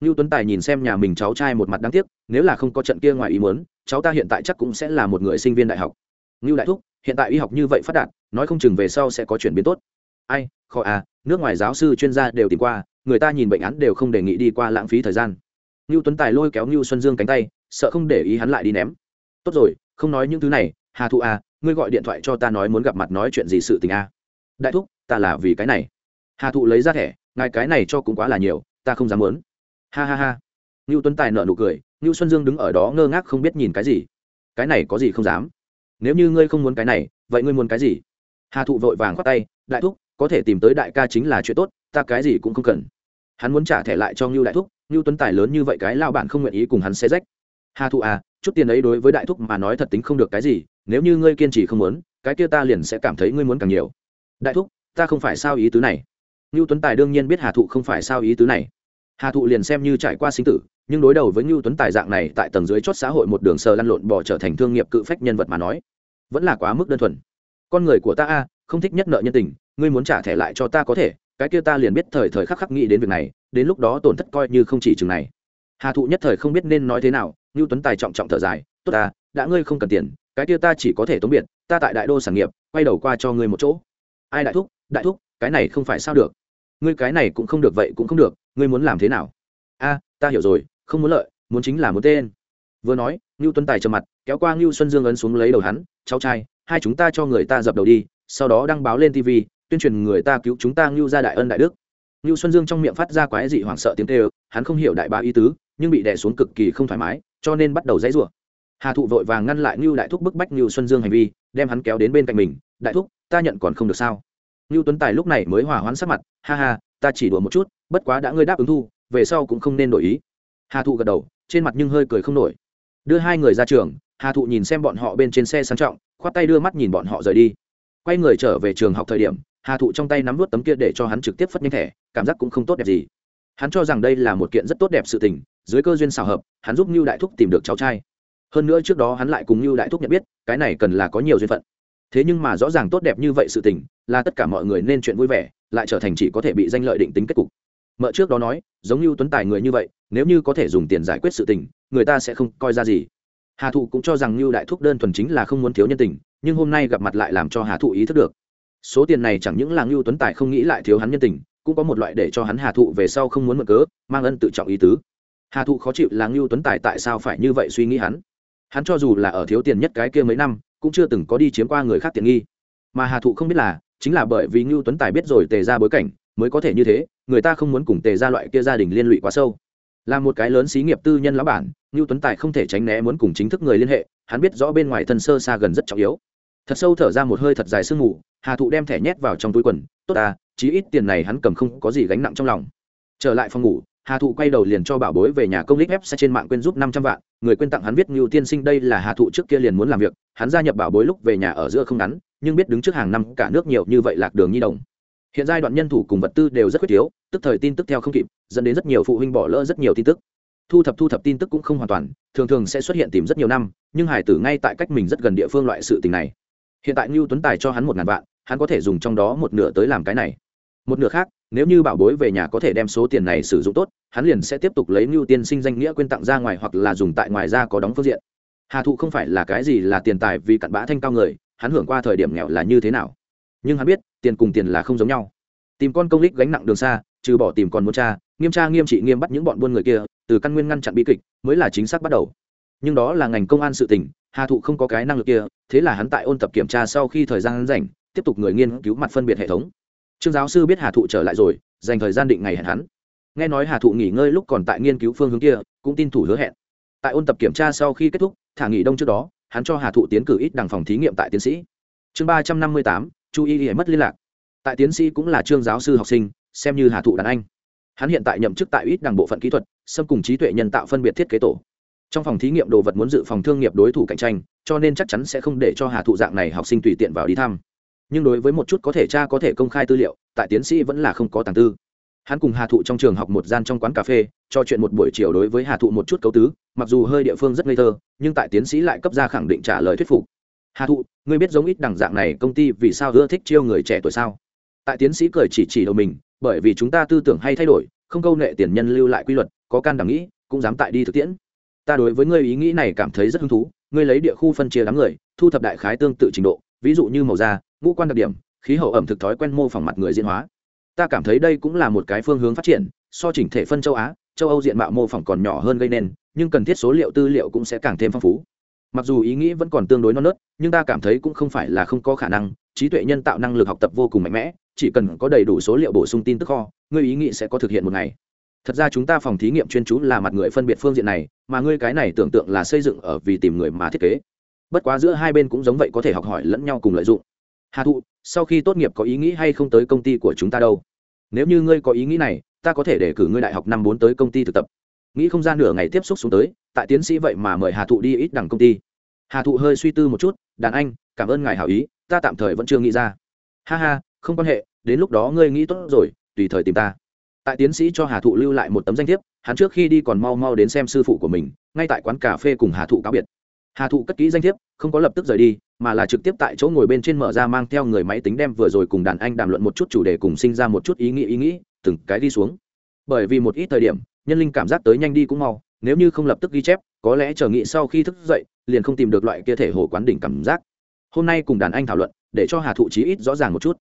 Nưu Tuấn Tài nhìn xem nhà mình cháu trai một mặt đáng tiếc, nếu là không có trận kia ngoài ý muốn, cháu ta hiện tại chắc cũng sẽ là một người sinh viên đại học. Nưu đại thúc, hiện tại y học như vậy phát đạt, nói không chừng về sau sẽ có chuyển biến tốt. Ai, khó à, nước ngoài giáo sư chuyên gia đều tìm qua, người ta nhìn bệnh án đều không đề nghị đi qua lãng phí thời gian ngưu tuấn tài lôi kéo ngưu xuân dương cánh tay, sợ không để ý hắn lại đi ném. Tốt rồi, không nói những thứ này, hà thụ à ngươi gọi điện thoại cho ta nói muốn gặp mặt nói chuyện gì sự tình à. đại thúc, ta là vì cái này. Hà thụ lấy ra thẻ, ngài cái này cho cũng quá là nhiều, ta không dám muốn. Ha ha ha. Ngưu tuấn tài nợ nụ cười ngưu xuân dương đứng ở đó ngơ ngác không biết nhìn cái gì. Cái này có gì không dám? Nếu như ngươi không muốn cái này, vậy ngươi muốn cái gì? Hà thụ vội vàng khoát tay, đại thúc, có thể tìm tới đại ca chính là chuyện tốt, ta cái gì cũng không cần. Hắn muốn trả thẻ lại cho ngưu đại thúc ngưu tuấn tài lớn như vậy cái lao bản không nguyện ý cùng hắn xé rách. Hà thụ à chút tiền ấy đối với đại thúc mà nói thật tính không được cái gì, nếu như ngươi kiên trì không muốn, cái kia ta liền sẽ cảm thấy ngươi muốn càng nhiều. Đại thúc, ta không phải sao ý tứ này. Ngưu tuấn tài đương nhiên biết hà thụ không phải sao ý tứ này. Hà thụ liền xem như trải qua sinh tử, nhưng đối đầu với ngưu tuấn tài dạng này tại tầng dưới chót xã hội một đường sờ lăn lộn bỏ trở thành thương nghiệp cự phách nhân vật mà nói, vẫn là quá mức đơn thuần. Con người của ta a không thích nhất nợ nhân tình, ngươi muốn trả thẻ lại cho ta có thể cái kia ta liền biết thời thời khắc khắc nghĩ đến việc này, đến lúc đó tổn thất coi như không chỉ chừng này. Hà thụ nhất thời không biết nên nói thế nào ngưu tuấn tài trọng trọng thở dài, tốt ta, đã ngươi không cần tiền, cái kia ta chỉ có thể tống biệt, ta tại đại đô sản nghiệp, quay đầu qua cho ngươi một chỗ. Ai đại thúc đại thúc, cái này không phải sao được? Ngươi cái này cũng không được, vậy cũng không được, ngươi muốn làm thế nào? A, ta hiểu rồi, không muốn lợi, muốn chính là muốn tên. Vừa nói ngưu tuấn tài trầm mặt, kéo qua ngưu xuân dương ấn xuống lấy đầu hắn, cháu trai, hai chúng ta cho người ta dập đầu đi, sau đó đăng báo lên tv tuyên truyền người ta cứu chúng ta ngưu ra đại ân đại đức. Ngưu xuân dương trong miệng phát ra quái dị hoảng sợ tiếng tê hắn không hiểu đại bá ý tứ, nhưng bị đè xuống cực kỳ không thoải mái, cho nên bắt đầu dãy rủa. Hà thụ vội vàng ngăn lại ngưu đại thúc bức bách ngưu xuân dương hành vi, đem hắn kéo đến bên cạnh mình, đại thúc, ta nhận còn không được sao? Ngưu tuấn tài lúc này mới hòa hoãn sắc mặt, ha ha, ta chỉ đùa một chút, bất quá đã ngươi đáp ứng thu, về sau cũng không nên đổi ý. Hà thụ gật đầu, trên mặt nhưng hơi cười không nổi. Đưa hai người ra trường, hà thụ nhìn xem bọn họ bên trên xe sang trọng, khoát tay đưa mắt nhìn bọn họ rời đi. Quay người trở về trường học thời điểm hà thụ trong tay nắm vút tấm kia để cho hắn trực tiếp phất nhanh thẻ cảm giác cũng không tốt đẹp gì hắn cho rằng đây là một kiện rất tốt đẹp sự tình dưới cơ duyên xào hợp hắn giúp Ngưu Đại Thúc tìm được cháu trai. Hơn nữa trước đó hắn lại cùng Ngưu Đại Thúc nhận biết, cái này cần là có nhiều duyên phận. Thế nhưng mà rõ ràng tốt đẹp như vậy sự tình, là tất cả mọi người nên chuyện vui vẻ, lại trở thành chỉ có thể bị danh lợi định tính kết cục. Mợ trước đó nói, giống như Tuấn Tài người như vậy, nếu như có thể dùng tiền giải quyết sự tình, người ta sẽ không coi ra gì. Hà Thụ cũng cho rằng như Đại Thúc đơn thuần chính là không muốn thiếu nhân tình, nhưng hôm nay gặp mặt lại làm cho Hà Thụ ý thức được. Số tiền này chẳng những là Ngưu Tuấn Tài không nghĩ lại thiếu hắn nhân tình, cũng có một loại để cho hắn Hà Thụ về sau không muốn mượn cớ, mang ân tự trọng ý tứ. Hà thụ khó chịu là ngưu tuấn tài tại sao phải như vậy suy nghĩ hắn? Hắn cho dù là ở thiếu tiền nhất cái kia mấy năm cũng chưa từng có đi chiếm qua người khác tiện nghi. Mà hà thụ không biết là chính là bởi vì ngưu tuấn tài biết rồi tề ra bối cảnh mới có thể như thế người ta không muốn cùng tề ra loại kia gia đình liên lụy quá sâu. Là một cái lớn xí nghiệp tư nhân lão bản ngưu tuấn tài không thể tránh né muốn cùng chính thức người liên hệ hắn biết rõ bên ngoài thân sơ xa gần rất trọng yếu thật sâu thở ra một hơi thật dài sương mù, hà thụ đem thẻ nhét vào trong túi quần, tốt à chí ít tiền này hắn cầm không có gì gánh nặng trong lòng. Trở lại phòng ngủ, hà thụ quay đầu liền cho bảo bối về nhà công lích ép xe trên mạng quên giúp năm trăm vạn, người quên tặng hắn viết ngưu tiên sinh đây là hà thụ trước kia liền muốn làm việc, hắn gia nhập bảo bối lúc về nhà ở giữa không ngắn, nhưng biết đứng trước hàng năm cả nước nhiều như vậy lạc đường nhi đồng. Hiện giai đoạn nhân thủ cùng vật tư đều rất quyết thiếu, tức thời tin tức theo không kịp, dẫn đến rất nhiều phụ huynh bỏ lỡ rất nhiều tin tức. Thu thập thu thập tin tức cũng không hoàn toàn, thường thường sẽ xuất hiện tìm rất nhiều năm, nhưng hải tử ngay tại cách mình rất gần địa phương loại sự tình này hiện tại ngưu tuấn tài cho hắn một ngàn vạn, hắn có thể dùng trong đó một nửa tới làm cái này. Một nửa khác, nếu như bảo bối về nhà có thể đem số tiền này sử dụng tốt, hắn liền sẽ tiếp tục lấy ngưu tiên sinh danh nghĩa quyên tặng ra ngoài hoặc là dùng tại ngoài ra có đóng phương diện. Hà thụ không phải là cái gì là tiền tài vì cặn bã thanh cao người, hắn hưởng qua thời điểm nghèo là như thế nào? Nhưng hắn biết, tiền cùng tiền là không giống nhau. Tìm con công lích gánh nặng đường xa, trừ bỏ tìm con muốn cha, nghiêm tra nghiêm trị nghiêm bắt những bọn buôn người kia, từ căn nguyên ngăn chặn bi kịch, mới là chính xác bắt đầu nhưng đó là ngành công an sự tình, hà thụ không có cái năng lực kia, thế là hắn tại ôn tập kiểm tra sau khi thời gian rảnh, tiếp tục người nghiên cứu mặt phân biệt hệ thống. Trương giáo sư biết hà thụ trở lại rồi, dành thời gian định ngày hẹn hắn. Nghe nói hà thụ nghỉ ngơi lúc còn tại nghiên cứu phương hướng kia, cũng tin thủ hứa hẹn. Tại ôn tập kiểm tra sau khi kết thúc, thả nghỉ đông trước đó, hắn cho hà thụ tiến cử ít đằng phòng thí nghiệm tại tiến sĩ. Chương ba trăm năm mươi tám, chú ý để mất liên lạc. Tại tiến sĩ cũng là trương giáo sư học sinh, xem như hà thụ đàn anh. Hắn hiện tại nhậm chức tại ít đằng bộ phận kỹ thuật, xâm cùng trí tuệ nhân tạo phân biệt thiết kế tổ trong phòng thí nghiệm đồ vật muốn dự phòng thương nghiệp đối thủ cạnh tranh, cho nên chắc chắn sẽ không để cho hà thụ dạng này học sinh tùy tiện vào đi thăm. Nhưng đối với một chút có thể cha có thể công khai tư liệu, tại tiến sĩ vẫn là không có tàng tư. Hắn cùng hà thụ trong trường học một gian trong quán cà phê, cho chuyện một buổi chiều đối với hà thụ một chút cấu tứ, mặc dù hơi địa phương rất ngây thơ, nhưng tại tiến sĩ lại cấp ra khẳng định trả lời thuyết phục. Hà thụ, ngươi biết giống ít đẳng dạng này công ty vì sao ưa thích chiêu người trẻ tuổi sao? Tại tiến sĩ cười chỉ chỉ đầu mình, bởi vì chúng ta tư tưởng hay thay đổi, không câu nệ tiền nhân lưu lại quy luật, có can đảm nghĩ, cũng dám tại đi thực tiễn ta đối với ngươi ý nghĩ này cảm thấy rất hứng thú, ngươi lấy địa khu phân chia đám người, thu thập đại khái tương tự trình độ, ví dụ như màu da, ngũ quan đặc điểm, khí hậu ẩm thực thói quen mô phỏng mặt người diễn hóa. Ta cảm thấy đây cũng là một cái phương hướng phát triển, so chỉnh thể phân châu á, châu âu diện mạo mô phỏng còn nhỏ hơn gây nên, nhưng cần thiết số liệu tư liệu cũng sẽ càng thêm phong phú. Mặc dù ý nghĩ vẫn còn tương đối non nớt, nhưng ta cảm thấy cũng không phải là không có khả năng, trí tuệ nhân tạo năng lực học tập vô cùng mạnh mẽ, chỉ cần có đầy đủ số liệu bổ sung tin tức kho, ngươi ý nghĩ sẽ có thực hiện một ngày thật ra chúng ta phòng thí nghiệm chuyên chú là mặt người phân biệt phương diện này, mà ngươi cái này tưởng tượng là xây dựng ở vì tìm người mà thiết kế. Bất quá giữa hai bên cũng giống vậy có thể học hỏi lẫn nhau cùng lợi dụng. Hà thụ, sau khi tốt nghiệp có ý nghĩ hay không tới công ty của chúng ta đâu? Nếu như ngươi có ý nghĩ này, ta có thể để cử ngươi đại học năm bốn tới công ty thực tập. Nghĩ không ra nửa ngày tiếp xúc xuống tới, tại tiến sĩ vậy mà mời hà thụ đi ít đằng công ty. Hà thụ hơi suy tư một chút, đàn anh, cảm ơn ngài hảo ý, ta tạm thời vẫn chưa nghĩ ra. Ha ha, không quan hệ, đến lúc đó ngươi nghĩ tốt rồi, tùy thời tìm ta tại tiến sĩ cho hà thụ lưu lại một tấm danh thiếp, hắn trước khi đi còn mau mau đến xem sư phụ của mình, ngay tại quán cà phê cùng hà thụ cáo biệt. Hà thụ cất kỹ danh thiếp, không có lập tức rời đi, mà là trực tiếp tại chỗ ngồi bên trên mở ra mang theo người máy tính đem vừa rồi cùng đàn anh đàm luận một chút chủ đề cùng sinh ra một chút ý nghĩ ý nghĩ, từng cái đi xuống. Bởi vì một ít thời điểm, nhân linh cảm giác tới nhanh đi cũng mau, nếu như không lập tức ghi chép, có lẽ chờ nghị sau khi thức dậy, liền không tìm được loại kia thể hồ quán đỉnh cảm giác. Hôm nay cùng đàn anh thảo luận, để cho hà thụ chí ít rõ ràng một chút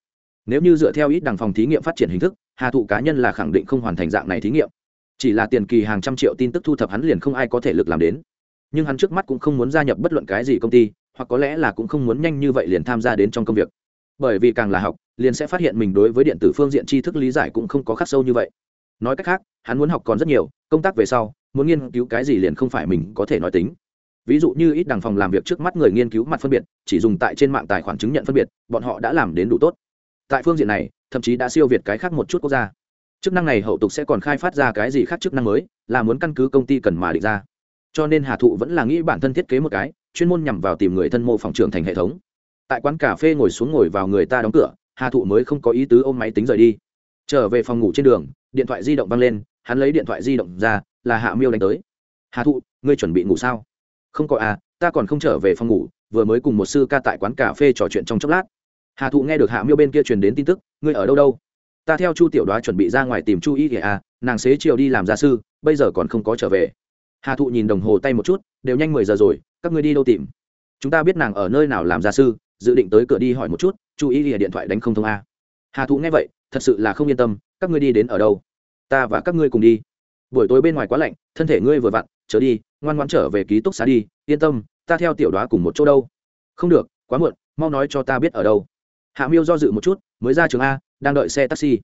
nếu như dựa theo ít đằng phòng thí nghiệm phát triển hình thức, hà thụ cá nhân là khẳng định không hoàn thành dạng này thí nghiệm. Chỉ là tiền kỳ hàng trăm triệu tin tức thu thập hắn liền không ai có thể lực làm đến. Nhưng hắn trước mắt cũng không muốn gia nhập bất luận cái gì công ty, hoặc có lẽ là cũng không muốn nhanh như vậy liền tham gia đến trong công việc. Bởi vì càng là học, liền sẽ phát hiện mình đối với điện tử phương diện tri thức lý giải cũng không có khắc sâu như vậy. Nói cách khác, hắn muốn học còn rất nhiều, công tác về sau, muốn nghiên cứu cái gì liền không phải mình có thể nói tính. Ví dụ như ít đằng phòng làm việc trước mắt người nghiên cứu mặt phân biệt, chỉ dùng tại trên mạng tài khoản chứng nhận phân biệt, bọn họ đã làm đến đủ tốt tại phương diện này, thậm chí đã siêu việt cái khác một chút quốc gia. Chức năng này hậu tục sẽ còn khai phát ra cái gì khác chức năng mới, là muốn căn cứ công ty cần mà định ra. Cho nên hà thụ vẫn là nghĩ bản thân thiết kế một cái, chuyên môn nhằm vào tìm người thân mô phòng trưởng thành hệ thống. Tại quán cà phê ngồi xuống ngồi vào người ta đóng cửa, hà thụ mới không có ý tứ ôm máy tính rời đi. Trở về phòng ngủ trên đường, điện thoại di động văng lên, hắn lấy điện thoại di động ra, là hạ miêu đánh tới. Hà thụ, ngươi chuẩn bị ngủ sao? Không có à ta còn không trở về phòng ngủ, vừa mới cùng một sư ca tại quán cà phê trò chuyện trong chốc lát hà thụ nghe được hạ miêu bên kia truyền đến tin tức, ngươi ở đâu đâu? Ta theo chu tiểu đoá chuẩn bị ra ngoài tìm chu y kìa à nàng xế chiều đi làm gia sư, bây giờ còn không có trở về. Hà thụ nhìn đồng hồ tay một chút, đều nhanh mười giờ rồi, các ngươi đi đâu tìm? Chúng ta biết nàng ở nơi nào làm gia sư, dự định tới cửa đi hỏi một chút, chu y kìa điện thoại đánh không thông a. Hà thụ nghe vậy, thật sự là không yên tâm, các ngươi đi đến ở đâu? Ta và các ngươi cùng đi. Buổi tối bên ngoài quá lạnh, thân thể ngươi vừa vặn trở đi, ngoan ngoan trở về ký túc xá đi, yên tâm, ta theo tiểu đoá cùng một chỗ đâu. Không được, quá muộn, mau nói cho ta biết ở đâu hạ miêu do dự một chút, mới ra trường a, đang đợi xe taxi.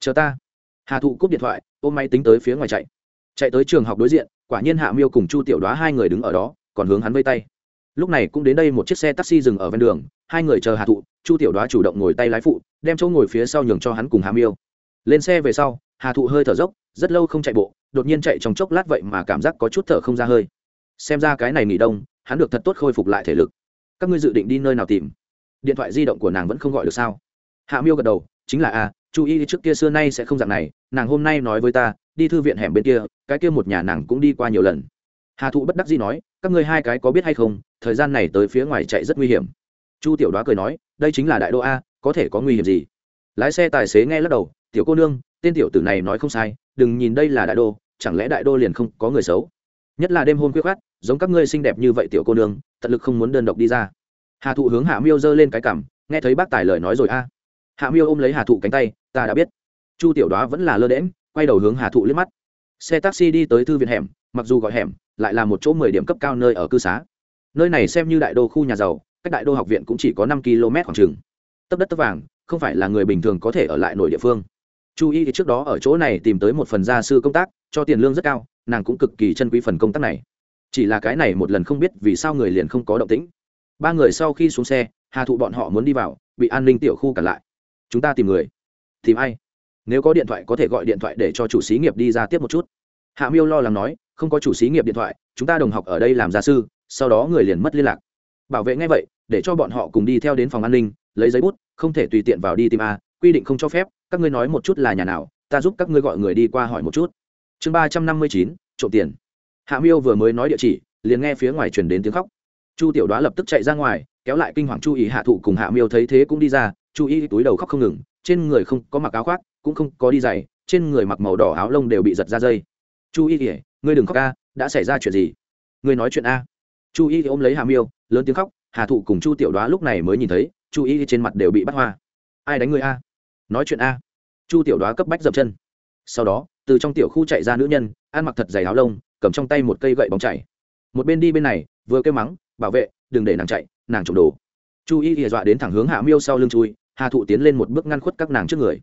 Chờ ta. Hà thụ cúp điện thoại, ôm máy tính tới phía ngoài chạy. Chạy tới trường học đối diện, quả nhiên hạ miêu cùng chu tiểu đoá hai người đứng ở đó, còn hướng hắn vây tay. Lúc này cũng đến đây một chiếc xe taxi dừng ở ven đường, hai người chờ hạ thụ, chu tiểu đoá chủ động ngồi tay lái phụ, đem chỗ ngồi phía sau nhường cho hắn cùng hạ miêu. Lên xe về sau hà thụ hơi thở dốc, rất lâu không chạy bộ, đột nhiên chạy trong chốc lát vậy mà cảm giác có chút thở không ra hơi. Xem ra cái này nghỉ đông, hắn được thật tốt khôi phục lại thể lực. Các ngươi dự định đi nơi nào tìm? Điện thoại di động của nàng vẫn không gọi được sao? Hạ miêu gật đầu, chính là a chú ý trước kia xưa nay sẽ không dạng này, nàng hôm nay nói với ta, đi thư viện hẻm bên kia, cái kia một nhà nàng cũng đi qua nhiều lần. Hà thụ bất đắc dĩ nói, các ngươi hai cái có biết hay không, thời gian này tới phía ngoài chạy rất nguy hiểm. Chu tiểu đoá cười nói, đây chính là đại đô a, có thể có nguy hiểm gì? Lái xe tài xế nghe lắc đầu, tiểu cô nương, tên tiểu tử này nói không sai, đừng nhìn đây là đại đô, chẳng lẽ đại đô liền không có người xấu? Nhất là đêm hôm khuya khát giống các ngươi xinh đẹp như vậy tiểu cô nương, tận lực không muốn đơn độc đi ra hà thụ hướng hạ miêu giơ lên cái cằm, nghe thấy bác tài lời nói rồi a. Hạ miêu ôm lấy hà thụ cánh tay ta đã biết. Chu tiểu đoá vẫn là lơ đễm quay đầu hướng hà thụ liếc mắt. Xe taxi đi tới thư viện hẻm mặc dù gọi hẻm lại là một chỗ mười điểm cấp cao nơi ở cư xá. Nơi này xem như đại đô khu nhà giàu cách đại đô học viện cũng chỉ có năm km khoảng trường tấp đất tấp vàng không phải là người bình thường có thể ở lại nội địa phương. Chu y thì trước đó ở chỗ này tìm tới một phần gia sư công tác cho tiền lương rất cao nàng cũng cực kỳ chân quý phần công tác này. Chỉ là cái này một lần không biết vì sao người liền không có động tĩnh ba người sau khi xuống xe, hà thụ bọn họ muốn đi vào, bị an ninh tiểu khu cản lại. Chúng ta tìm người. Tìm ai? Nếu có điện thoại có thể gọi điện thoại để cho chủ xí nghiệp đi ra tiếp một chút. Hạ miêu lo lắng nói, không có chủ xí nghiệp điện thoại, chúng ta đồng học ở đây làm gia sư, sau đó người liền mất liên lạc. Bảo vệ ngay vậy, để cho bọn họ cùng đi theo đến phòng an ninh, lấy giấy bút, không thể tùy tiện vào đi tìm a, quy định không cho phép, các ngươi nói một chút là nhà nào, ta giúp các ngươi gọi người đi qua hỏi một chút. Chương ba trăm năm mươi chín, trộm tiền. Hạ miêu vừa mới nói địa chỉ, liền nghe phía ngoài truyền đến tiếng khóc chu tiểu đoá lập tức chạy ra ngoài kéo lại kinh hoàng chu ý hạ thụ cùng hạ miêu thấy thế cũng đi ra chu ý túi đầu khóc không ngừng trên người không có mặc áo khoác cũng không có đi giày trên người mặc màu đỏ áo lông đều bị giật ra dây. Chu y ỉa ngươi đừng khóc ca, đã xảy ra chuyện gì? Ngươi nói chuyện a. Chu y ôm lấy hạ miêu lớn tiếng khóc hà thụ cùng chu tiểu đoá lúc này mới nhìn thấy chu y trên mặt đều bị bắt hoa. Ai đánh ngươi a? Nói chuyện a. Chu tiểu đoá cấp bách dập chân. Sau đó từ trong tiểu khu chạy ra nữ nhân ăn mặc thật dày áo lông cầm trong tay một cây gậy bóng chảy. Một bên đi bên này vừa kêu mắng bảo vệ, đừng để nàng chạy, nàng trộm đồ. Chu y hìa dọa đến thẳng hướng hạ miêu sau lưng chui, hà thụ tiến lên một bước ngăn khuất các nàng trước người.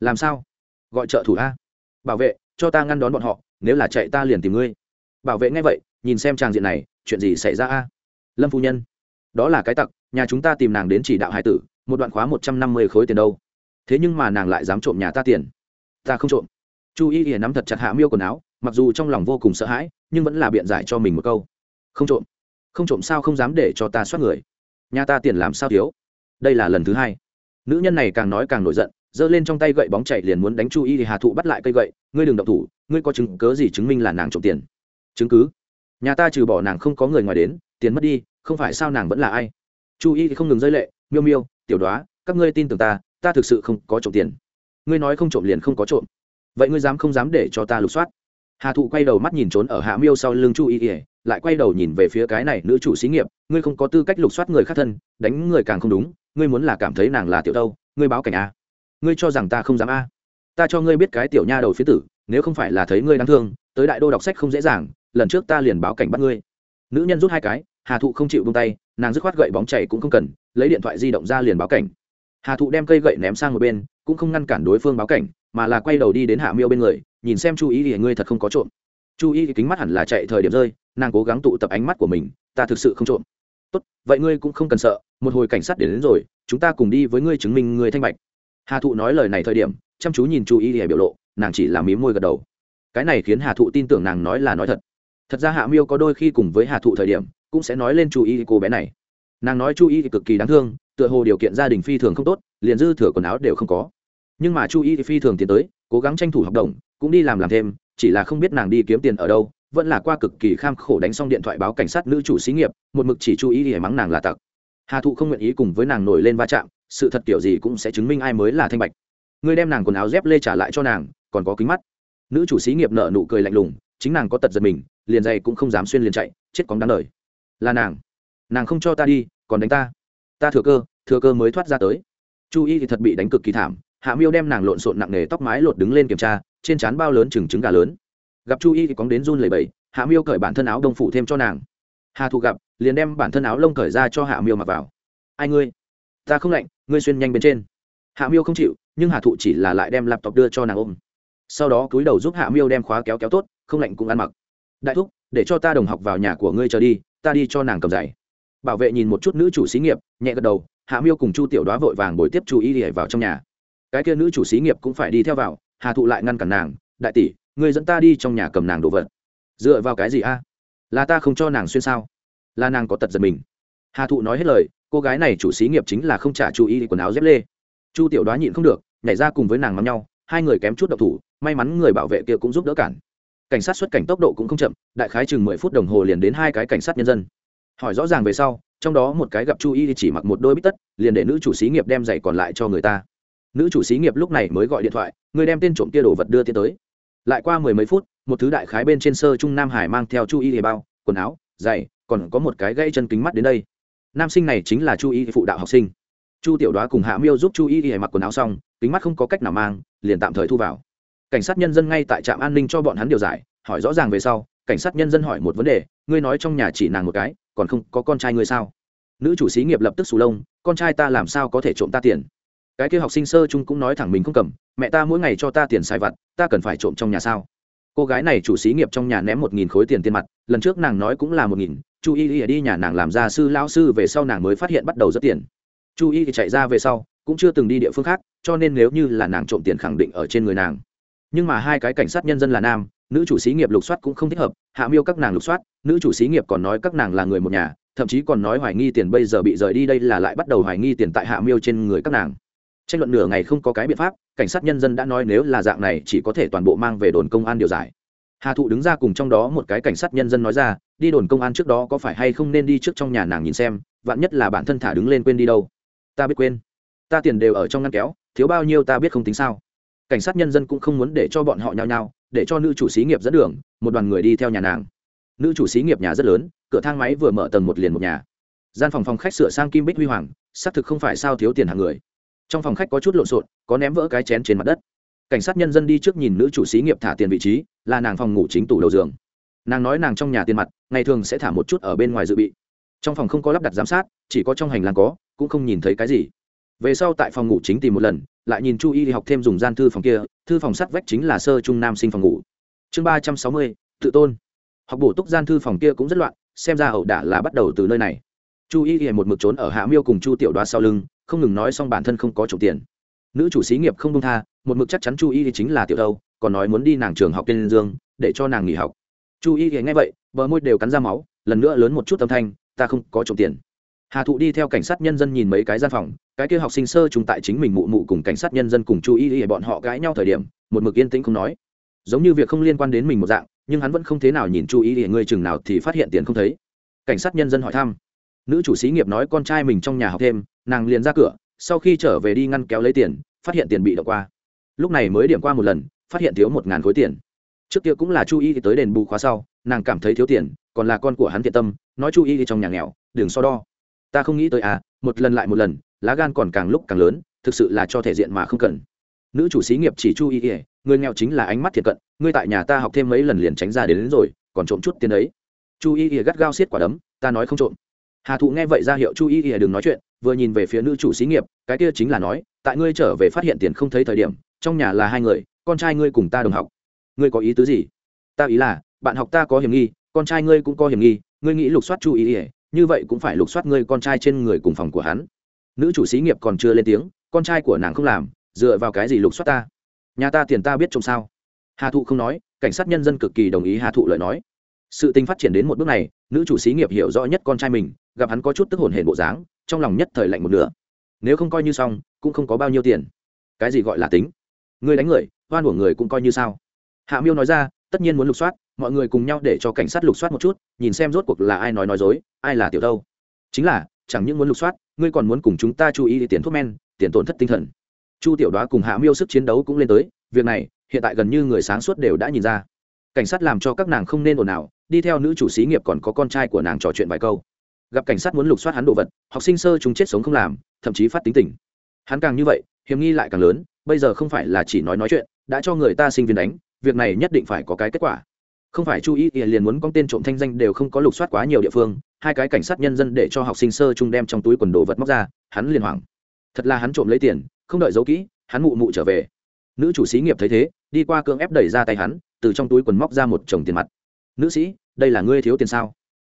Làm sao? Gọi trợ thủ a. Bảo vệ, cho ta ngăn đón bọn họ, nếu là chạy ta liền tìm ngươi. Bảo vệ nghe vậy, nhìn xem tràng diện này, chuyện gì xảy ra a? Lâm phu nhân, đó là cái tặc, nhà chúng ta tìm nàng đến chỉ đạo hải tử, một đoạn khóa một trăm năm mươi khối tiền đâu. Thế nhưng mà nàng lại dám trộm nhà ta tiền. Ta không trộm. Chu y hiền nắm thật chặt hạ miêu quần áo, mặc dù trong lòng vô cùng sợ hãi, nhưng vẫn là biện giải cho mình một câu. Không trộm không trộm sao không dám để cho ta soát người. Nhà ta tiền làm sao thiếu? Đây là lần thứ hai. Nữ nhân này càng nói càng nổi giận, giơ lên trong tay gậy bóng chạy liền muốn đánh chu y thì hà thụ bắt lại cây gậy. Ngươi đừng động thủ, ngươi có chứng cớ gì chứng minh là nàng trộm tiền? Chứng cứ? Nhà ta trừ bỏ nàng không có người ngoài đến, tiền mất đi, không phải sao nàng vẫn là ai? Chu y thì không ngừng rơi lệ, miêu miêu, tiểu đoá, các ngươi tin tưởng ta ta thực sự không có trộm tiền. Ngươi nói không trộm liền không có trộm. Vậy ngươi dám không dám để cho ta lục soát? Hà thụ quay đầu mắt nhìn trốn ở hạ miêu sau lưng chu y ỉa lại quay đầu nhìn về phía cái này nữ chủ xí nghiệp, ngươi không có tư cách lục soát người khác thân, đánh người càng không đúng, ngươi muốn là cảm thấy nàng là tiểu đâu, ngươi báo cảnh a. Ngươi cho rằng ta không dám a. Ta cho ngươi biết cái tiểu nha đầu phía tử, nếu không phải là thấy ngươi đáng thương, tới đại đô đọc sách không dễ dàng, lần trước ta liền báo cảnh bắt ngươi. Nữ nhân rút hai cái, hà thụ không chịu bông tay, nàng dứt khoát gậy bóng chảy cũng không cần, lấy điện thoại di động ra liền báo cảnh. Hà thụ đem cây gậy ném sang một bên, cũng không ngăn cản đối phương báo cảnh, mà là quay đầu đi đến hạ miêu bên người, nhìn xem chú ý thì ngươi thật không có trộm chu ý thì kính mắt hẳn là chạy thời điểm rơi nàng cố gắng tụ tập ánh mắt của mình ta thực sự không trộm. Tốt vậy ngươi cũng không cần sợ một hồi cảnh sát đến, đến rồi chúng ta cùng đi với ngươi chứng minh ngươi thanh bạch. Hà thụ nói lời này thời điểm chăm chú nhìn chu ý để biểu lộ nàng chỉ làm mím môi gật đầu. Cái này khiến hà thụ tin tưởng nàng nói là nói thật. Thật ra hạ miêu có đôi khi cùng với hà thụ thời điểm cũng sẽ nói lên chu ý cô bé này. Nàng nói chu ý cực kỳ đáng thương tựa hồ điều kiện gia đình phi thường không tốt liền dư thừa quần áo đều không có. Nhưng mà chu ý phi thường tiến tới cố gắng tranh thủ học đồng cũng đi làm làm thêm chỉ là không biết nàng đi kiếm tiền ở đâu, vẫn là qua cực kỳ kham khổ đánh xong điện thoại báo cảnh sát nữ chủ xí nghiệp, một mực chỉ chú ý để mắng nàng là tặc. Hà thụ không nguyện ý cùng với nàng nổi lên va chạm, sự thật kiểu gì cũng sẽ chứng minh ai mới là thanh bạch. Ngươi đem nàng quần áo dép lê trả lại cho nàng, còn có kính mắt. Nữ chủ xí nghiệp nợ nụ cười lạnh lùng, chính nàng có tật giật mình, liền dày cũng không dám xuyên liền chạy, chết cóng đáng lời là nàng. Nàng không cho ta đi, còn đánh ta. Ta thừa cơ thừa cơ mới thoát ra tới. Chu y thì thật bị đánh cực kỳ thảm, hạ miêu đem nàng lộn xộn nặng nề tóc mái lột đứng lên kiểm tra trên trán bao lớn chừng trứng gà lớn. Gặp chu y thì cóng đến run lầy bầy hạ miêu cởi bản thân áo đông phủ thêm cho nàng. Hà thụ gặp, liền đem bản thân áo lông cởi ra cho hạ miêu mặc vào. Ai ngươi? Ta không lạnh, ngươi xuyên nhanh bên trên. Hạ miêu không chịu, nhưng hà thụ chỉ là lại đem laptop đưa cho nàng ôm. Sau đó cúi đầu giúp hạ miêu đem khóa kéo kéo tốt, không lạnh cũng ăn mặc. Đại thúc, để cho ta đồng học vào nhà của ngươi chờ đi, ta đi cho nàng cầm giày. Bảo vệ nhìn một chút nữ chủ xí nghiệp, nhẹ gật đầu, hạ miêu cùng chu tiểu đoá vội vàng bồi tiếp chú ý để vào trong nhà. Cái kia nữ chủ xí nghiệp cũng phải đi theo vào hà thụ lại ngăn cản nàng, đại tỷ người dẫn ta đi trong nhà cầm nàng đồ vật. Dựa vào cái gì a? Là ta không cho nàng xuyên sao? Là nàng có tật giật mình. Hà thụ nói hết lời, cô gái này chủ xí nghiệp chính là không trả chú ý quần áo dép lê. Chu tiểu đoá nhịn không được, nhảy ra cùng với nàng mắm nhau, hai người kém chút độc thủ, may mắn người bảo vệ kia cũng giúp đỡ cản. Cảnh sát xuất cảnh tốc độ cũng không chậm, đại khái chừng mười phút đồng hồ liền đến hai cái cảnh sát nhân dân. Hỏi rõ ràng về sau, trong đó một cái gặp chu y chỉ mặc một đôi bít tất, liền để nữ chủ xí nghiệp đem giày còn lại cho người ta nữ chủ xí nghiệp lúc này mới gọi điện thoại, người đem tên trộm kia đồ vật đưa tiến tới. Lại qua mười mấy phút, một thứ đại khái bên trên sơ trung nam hải mang theo chu y hề bao, quần áo, giày, còn có một cái gây chân kính mắt đến đây. Nam sinh này chính là chu y phụ đạo học sinh. Chu tiểu đoá cùng hạ miêu giúp chu y hề mặc quần áo xong, kính mắt không có cách nào mang, liền tạm thời thu vào. Cảnh sát nhân dân ngay tại trạm an ninh cho bọn hắn điều giải, hỏi rõ ràng về sau, cảnh sát nhân dân hỏi một vấn đề, ngươi nói trong nhà chỉ nàng một cái, còn không có con trai ngươi sao? Nữ chủ xí nghiệp lập tức sù lông, con trai ta làm sao có thể trộm ta tiền? Cái kia học sinh sơ chung cũng nói thẳng mình không cầm, mẹ ta mỗi ngày cho ta tiền xài vặt, ta cần phải trộm trong nhà sao? Cô gái này chủ xí nghiệp trong nhà ném một nghìn khối tiền tiền mặt, lần trước nàng nói cũng là một nghìn, chu y y đi nhà nàng làm gia sư lao sư về sau nàng mới phát hiện bắt đầu rất tiền. Chu y thì chạy ra về sau, cũng chưa từng đi địa phương khác, cho nên nếu như là nàng trộm tiền khẳng định ở trên người nàng. Nhưng mà hai cái cảnh sát nhân dân là nam, nữ chủ xí nghiệp lục soát cũng không thích hợp, hạ miêu các nàng lục soát, nữ chủ xí nghiệp còn nói các nàng là người một nhà, thậm chí còn nói hoài nghi tiền bây giờ bị rời đi đây là lại bắt đầu hoài nghi tiền tại hạ miêu trên người các nàng tranh luận nửa ngày không có cái biện pháp, cảnh sát nhân dân đã nói nếu là dạng này chỉ có thể toàn bộ mang về đồn công an điều giải. Hà thụ đứng ra cùng trong đó một cái cảnh sát nhân dân nói ra, đi đồn công an trước đó có phải hay không nên đi trước trong nhà nàng nhìn xem, vạn nhất là bản thân thả đứng lên quên đi đâu. Ta biết quên. Ta tiền đều ở trong ngăn kéo, thiếu bao nhiêu ta biết không tính sao. Cảnh sát nhân dân cũng không muốn để cho bọn họ nhao nhao, để cho nữ chủ xí nghiệp dẫn đường, một đoàn người đi theo nhà nàng. Nữ chủ xí nghiệp nhà rất lớn, cửa thang máy vừa mở tầng một liền một nhà. Gian phòng phòng khách sửa sang kim bích huy hoàng, xác thực không phải sao thiếu tiền hàng người trong phòng khách có chút lộn xộn, có ném vỡ cái chén trên mặt đất. Cảnh sát nhân dân đi trước nhìn nữ chủ xí nghiệp thả tiền vị trí, là nàng phòng ngủ chính tủ đầu giường. Nàng nói nàng trong nhà tiền mặt, ngày thường sẽ thả một chút ở bên ngoài dự bị. Trong phòng không có lắp đặt giám sát, chỉ có trong hành lang có, cũng không nhìn thấy cái gì. Về sau tại phòng ngủ chính tìm một lần, lại nhìn chu y đi học thêm dùng gian thư phòng kia, thư phòng sắt vách chính là sơ trung nam sinh phòng ngủ. Chương ba trăm sáu mươi, tự tôn. Học bổ túc gian thư phòng kia cũng rất loạn, xem ra ẩu đả là bắt đầu từ nơi này. Chu y hiện một mực trốn ở hạ miêu cùng chu tiểu đoá sau lưng không ngừng nói xong bản thân không có trộm tiền. Nữ chủ xí nghiệp không công tha, một mực chắc chắn chu y thì chính là tiểu đâu còn nói muốn đi nàng trường học tên dương, để cho nàng nghỉ học. Chu y thì nghe vậy, bờ môi đều cắn ra máu, lần nữa lớn một chút âm thanh, ta không có trộm tiền. Hà thụ đi theo cảnh sát nhân dân nhìn mấy cái gian phòng, cái kia học sinh sơ chúng tại chính mình mụ mụ cùng cảnh sát nhân dân cùng chu y y bọn họ cãi nhau thời điểm, một mực yên tĩnh không nói. Giống như việc không liên quan đến mình một dạng, nhưng hắn vẫn không thế nào nhìn chu y y người chừng nào thì phát hiện tiền không thấy. Cảnh sát nhân dân hỏi thăm. Nữ chủ xí nghiệp nói con trai mình trong nhà học thêm nàng liền ra cửa sau khi trở về đi ngăn kéo lấy tiền phát hiện tiền bị đọc qua. Lúc này mới điểm qua một lần phát hiện thiếu một ngàn khối tiền. Trước kia cũng là chu y tới đền bù khóa sau nàng cảm thấy thiếu tiền còn là con của hắn thiện tâm nói chu y trong nhà nghèo đừng so đo. Ta không nghĩ tới à một lần lại một lần lá gan còn càng lúc càng lớn thực sự là cho thể diện mà không cần. Nữ chủ xí nghiệp chỉ chu y người nghèo chính là ánh mắt thiệt cận ngươi tại nhà ta học thêm mấy lần liền tránh ra đến, đến rồi còn trộm chút tiền ấy. chu y gắt gao xiết quả đấm ta nói không trộm hà thụ nghe vậy ra hiệu chu y ỉa đừng nói chuyện, vừa nhìn về phía nữ chủ xí nghiệp, cái kia chính là nói, tại ngươi trở về phát hiện tiền không thấy thời điểm, trong nhà là hai người, con trai ngươi cùng ta đồng học. Ngươi có ý tứ gì? Ta ý là, bạn học ta có hiểm nghi, con trai ngươi cũng có hiểm nghi, ngươi nghĩ lục soát chu y ỉa như vậy cũng phải lục soát ngươi con trai trên người cùng phòng của hắn. Nữ chủ xí nghiệp còn chưa lên tiếng, con trai của nàng không làm, dựa vào cái gì lục soát ta? Nhà ta tiền ta biết trông sao? Hà thụ không nói, cảnh sát nhân dân cực kỳ đồng ý hà thụ lời nói. Sự tình phát triển đến một bước này, nữ chủ xí nghiệp hiểu rõ nhất con trai mình gặp hắn có chút tức hồn hển bộ dáng, trong lòng nhất thời lạnh một nửa. Nếu không coi như xong, cũng không có bao nhiêu tiền. Cái gì gọi là tính? Người đánh người, oan của người cũng coi như sao? Hạ miêu nói ra, tất nhiên muốn lục soát, mọi người cùng nhau để cho cảnh sát lục soát một chút, nhìn xem rốt cuộc là ai nói nói dối, ai là tiểu đâu chính là, chẳng những muốn lục soát, ngươi còn muốn cùng chúng ta chú ý tiền thuốc men, tiền tổn thất tinh thần. Chu tiểu đoá cùng hạ miêu sức chiến đấu cũng lên tới, việc này, hiện tại gần như người sáng suốt đều đã nhìn ra. Cảnh sát làm cho các nàng không nên ồn ào, đi theo nữ chủ xí nghiệp còn có con trai của nàng trò chuyện vài câu gặp cảnh sát muốn lục soát hắn đồ vật, học sinh sơ chúng chết sống không làm, thậm chí phát tính tình. Hắn càng như vậy, hiểm nghi lại càng lớn, bây giờ không phải là chỉ nói nói chuyện, đã cho người ta sinh viên đánh, việc này nhất định phải có cái kết quả. Không phải chú ý liền muốn con tên trộm thanh danh đều không có lục soát quá nhiều địa phương, hai cái cảnh sát nhân dân để cho học sinh sơ trung đem trong túi quần đồ vật móc ra, hắn liền hoảng. Thật là hắn trộm lấy tiền, không đợi giấu kỹ, hắn mụ mụ trở về. Nữ chủ sĩ nghiệp thấy thế, đi qua cưỡng ép đẩy ra tay hắn, từ trong túi quần móc ra một chồng tiền mặt. Nữ sĩ, đây là ngươi thiếu tiền sao?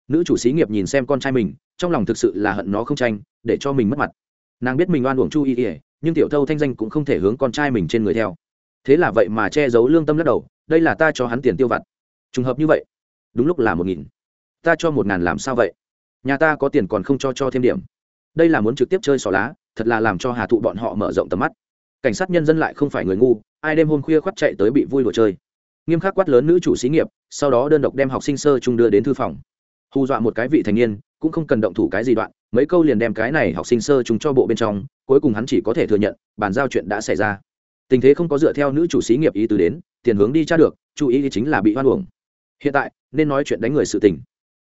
Nữ chủ xí nghiệp nhìn xem con trai mình, trong lòng thực sự là hận nó không tranh, để cho mình mất mặt. Nàng biết mình oan uổng chu y ỉa nhưng tiểu thâu thanh danh cũng không thể hướng con trai mình trên người theo. Thế là vậy mà che giấu lương tâm lắc đầu, đây là ta cho hắn tiền tiêu vặt. Trùng hợp như vậy, đúng lúc là một nghìn. Ta cho một ngàn làm sao vậy? Nhà ta có tiền còn không cho cho thêm điểm. Đây là muốn trực tiếp chơi xỏ lá, thật là làm cho hà thụ bọn họ mở rộng tầm mắt. Cảnh sát nhân dân lại không phải người ngu, ai đêm hôm khuya khoắt chạy tới bị vui đùa chơi. Nghiêm khắc quát lớn nữ chủ xí nghiệp, sau đó đơn độc đem học sinh sơ trung đưa đến thư phòng hù dọa một cái vị thành niên, cũng không cần động thủ cái gì đoạn, mấy câu liền đem cái này học sinh sơ chúng cho bộ bên trong, cuối cùng hắn chỉ có thể thừa nhận, bàn giao chuyện đã xảy ra. Tình thế không có dựa theo nữ chủ sĩ nghiệp ý tứ đến, tiền hướng đi tra được, chú ý chính là bị hoan uổng. Hiện tại, nên nói chuyện đánh người sự tình.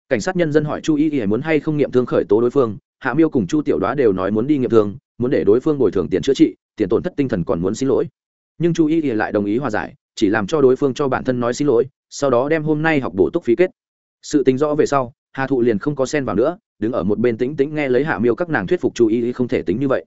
Cảnh sát nhân dân hỏi chu y y muốn hay không nghiệm thương khởi tố đối phương, hạ miêu cùng chu tiểu đoá đều nói muốn đi nghiệm thương, muốn để đối phương bồi thường tiền chữa trị, tiền tổn thất tinh thần còn muốn xin lỗi. Nhưng chu y y lại đồng ý hòa giải, chỉ làm cho đối phương cho bản thân nói xin lỗi, sau đó đem hôm nay học bổ túc phí kết. Sự tính rõ về sau hà thụ liền không có sen vào nữa, đứng ở một bên tĩnh tĩnh nghe lấy hạ miêu các nàng thuyết phục chu y y không thể tính như vậy.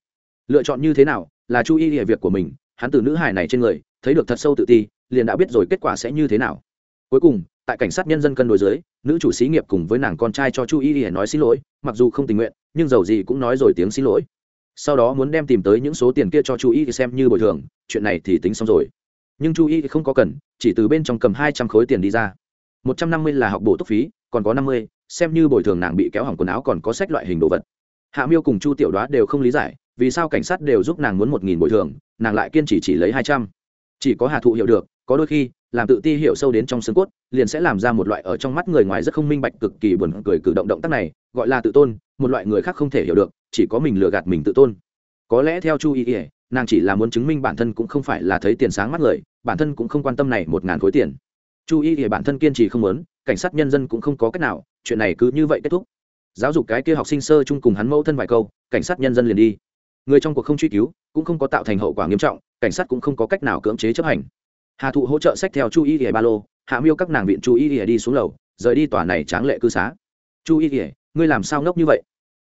Lựa chọn như thế nào, là chu y y việc của mình, hắn từ nữ hải này trên người, thấy được thật sâu tự ti, liền đã biết rồi kết quả sẽ như thế nào. Cuối cùng, tại cảnh sát nhân dân cân đối dưới, nữ chủ xí nghiệp cùng với nàng con trai cho chu y y nói xin lỗi, mặc dù không tình nguyện, nhưng dầu gì cũng nói rồi tiếng xin lỗi. Sau đó muốn đem tìm tới những số tiền kia cho chu y xem như bồi thường, chuyện này thì tính xong rồi. Nhưng chu y không có cần, chỉ từ bên trong cầm hai trăm khối tiền đi ra. Một trăm năm mươi là học bổ túc phí, còn có năm mươi xem như bồi thường nàng bị kéo hỏng quần áo còn có sách loại hình đồ vật. Hạ miêu cùng chu tiểu đoá đều không lý giải, vì sao cảnh sát đều giúp nàng muốn một nghìn bồi thường, nàng lại kiên trì chỉ lấy hai trăm. Chỉ có hạ thụ hiểu được, có đôi khi, làm tự ti hiểu sâu đến trong xương cốt, liền sẽ làm ra một loại ở trong mắt người ngoài rất không minh bạch cực kỳ buồn cười cử động động tác này, gọi là tự tôn, một loại người khác không thể hiểu được, chỉ có mình lừa gạt mình tự tôn. Có lẽ theo chu y ỉa nàng chỉ là muốn chứng minh bản thân cũng không phải là thấy tiền sáng mắt người, bản thân cũng không quan tâm này một ngàn khối tiền. Chu y ỉa bản thân kiên trì không muốn, cảnh sát nhân dân cũng không có cách nào chuyện này cứ như vậy kết thúc. Giáo dục cái kia học sinh sơ chung cùng hắn mẫu thân vài câu, cảnh sát nhân dân liền đi. Người trong cuộc không truy cứu, cũng không có tạo thành hậu quả nghiêm trọng, cảnh sát cũng không có cách nào cưỡng chế chấp hành. Hà thụ hỗ trợ sách theo chu y ỉa ba lô, hạ miêu các nàng viện chu y ỉa đi xuống lầu, rời đi tòa này tráng lệ cư xá. Chu y ỉa ngươi làm sao ngốc như vậy?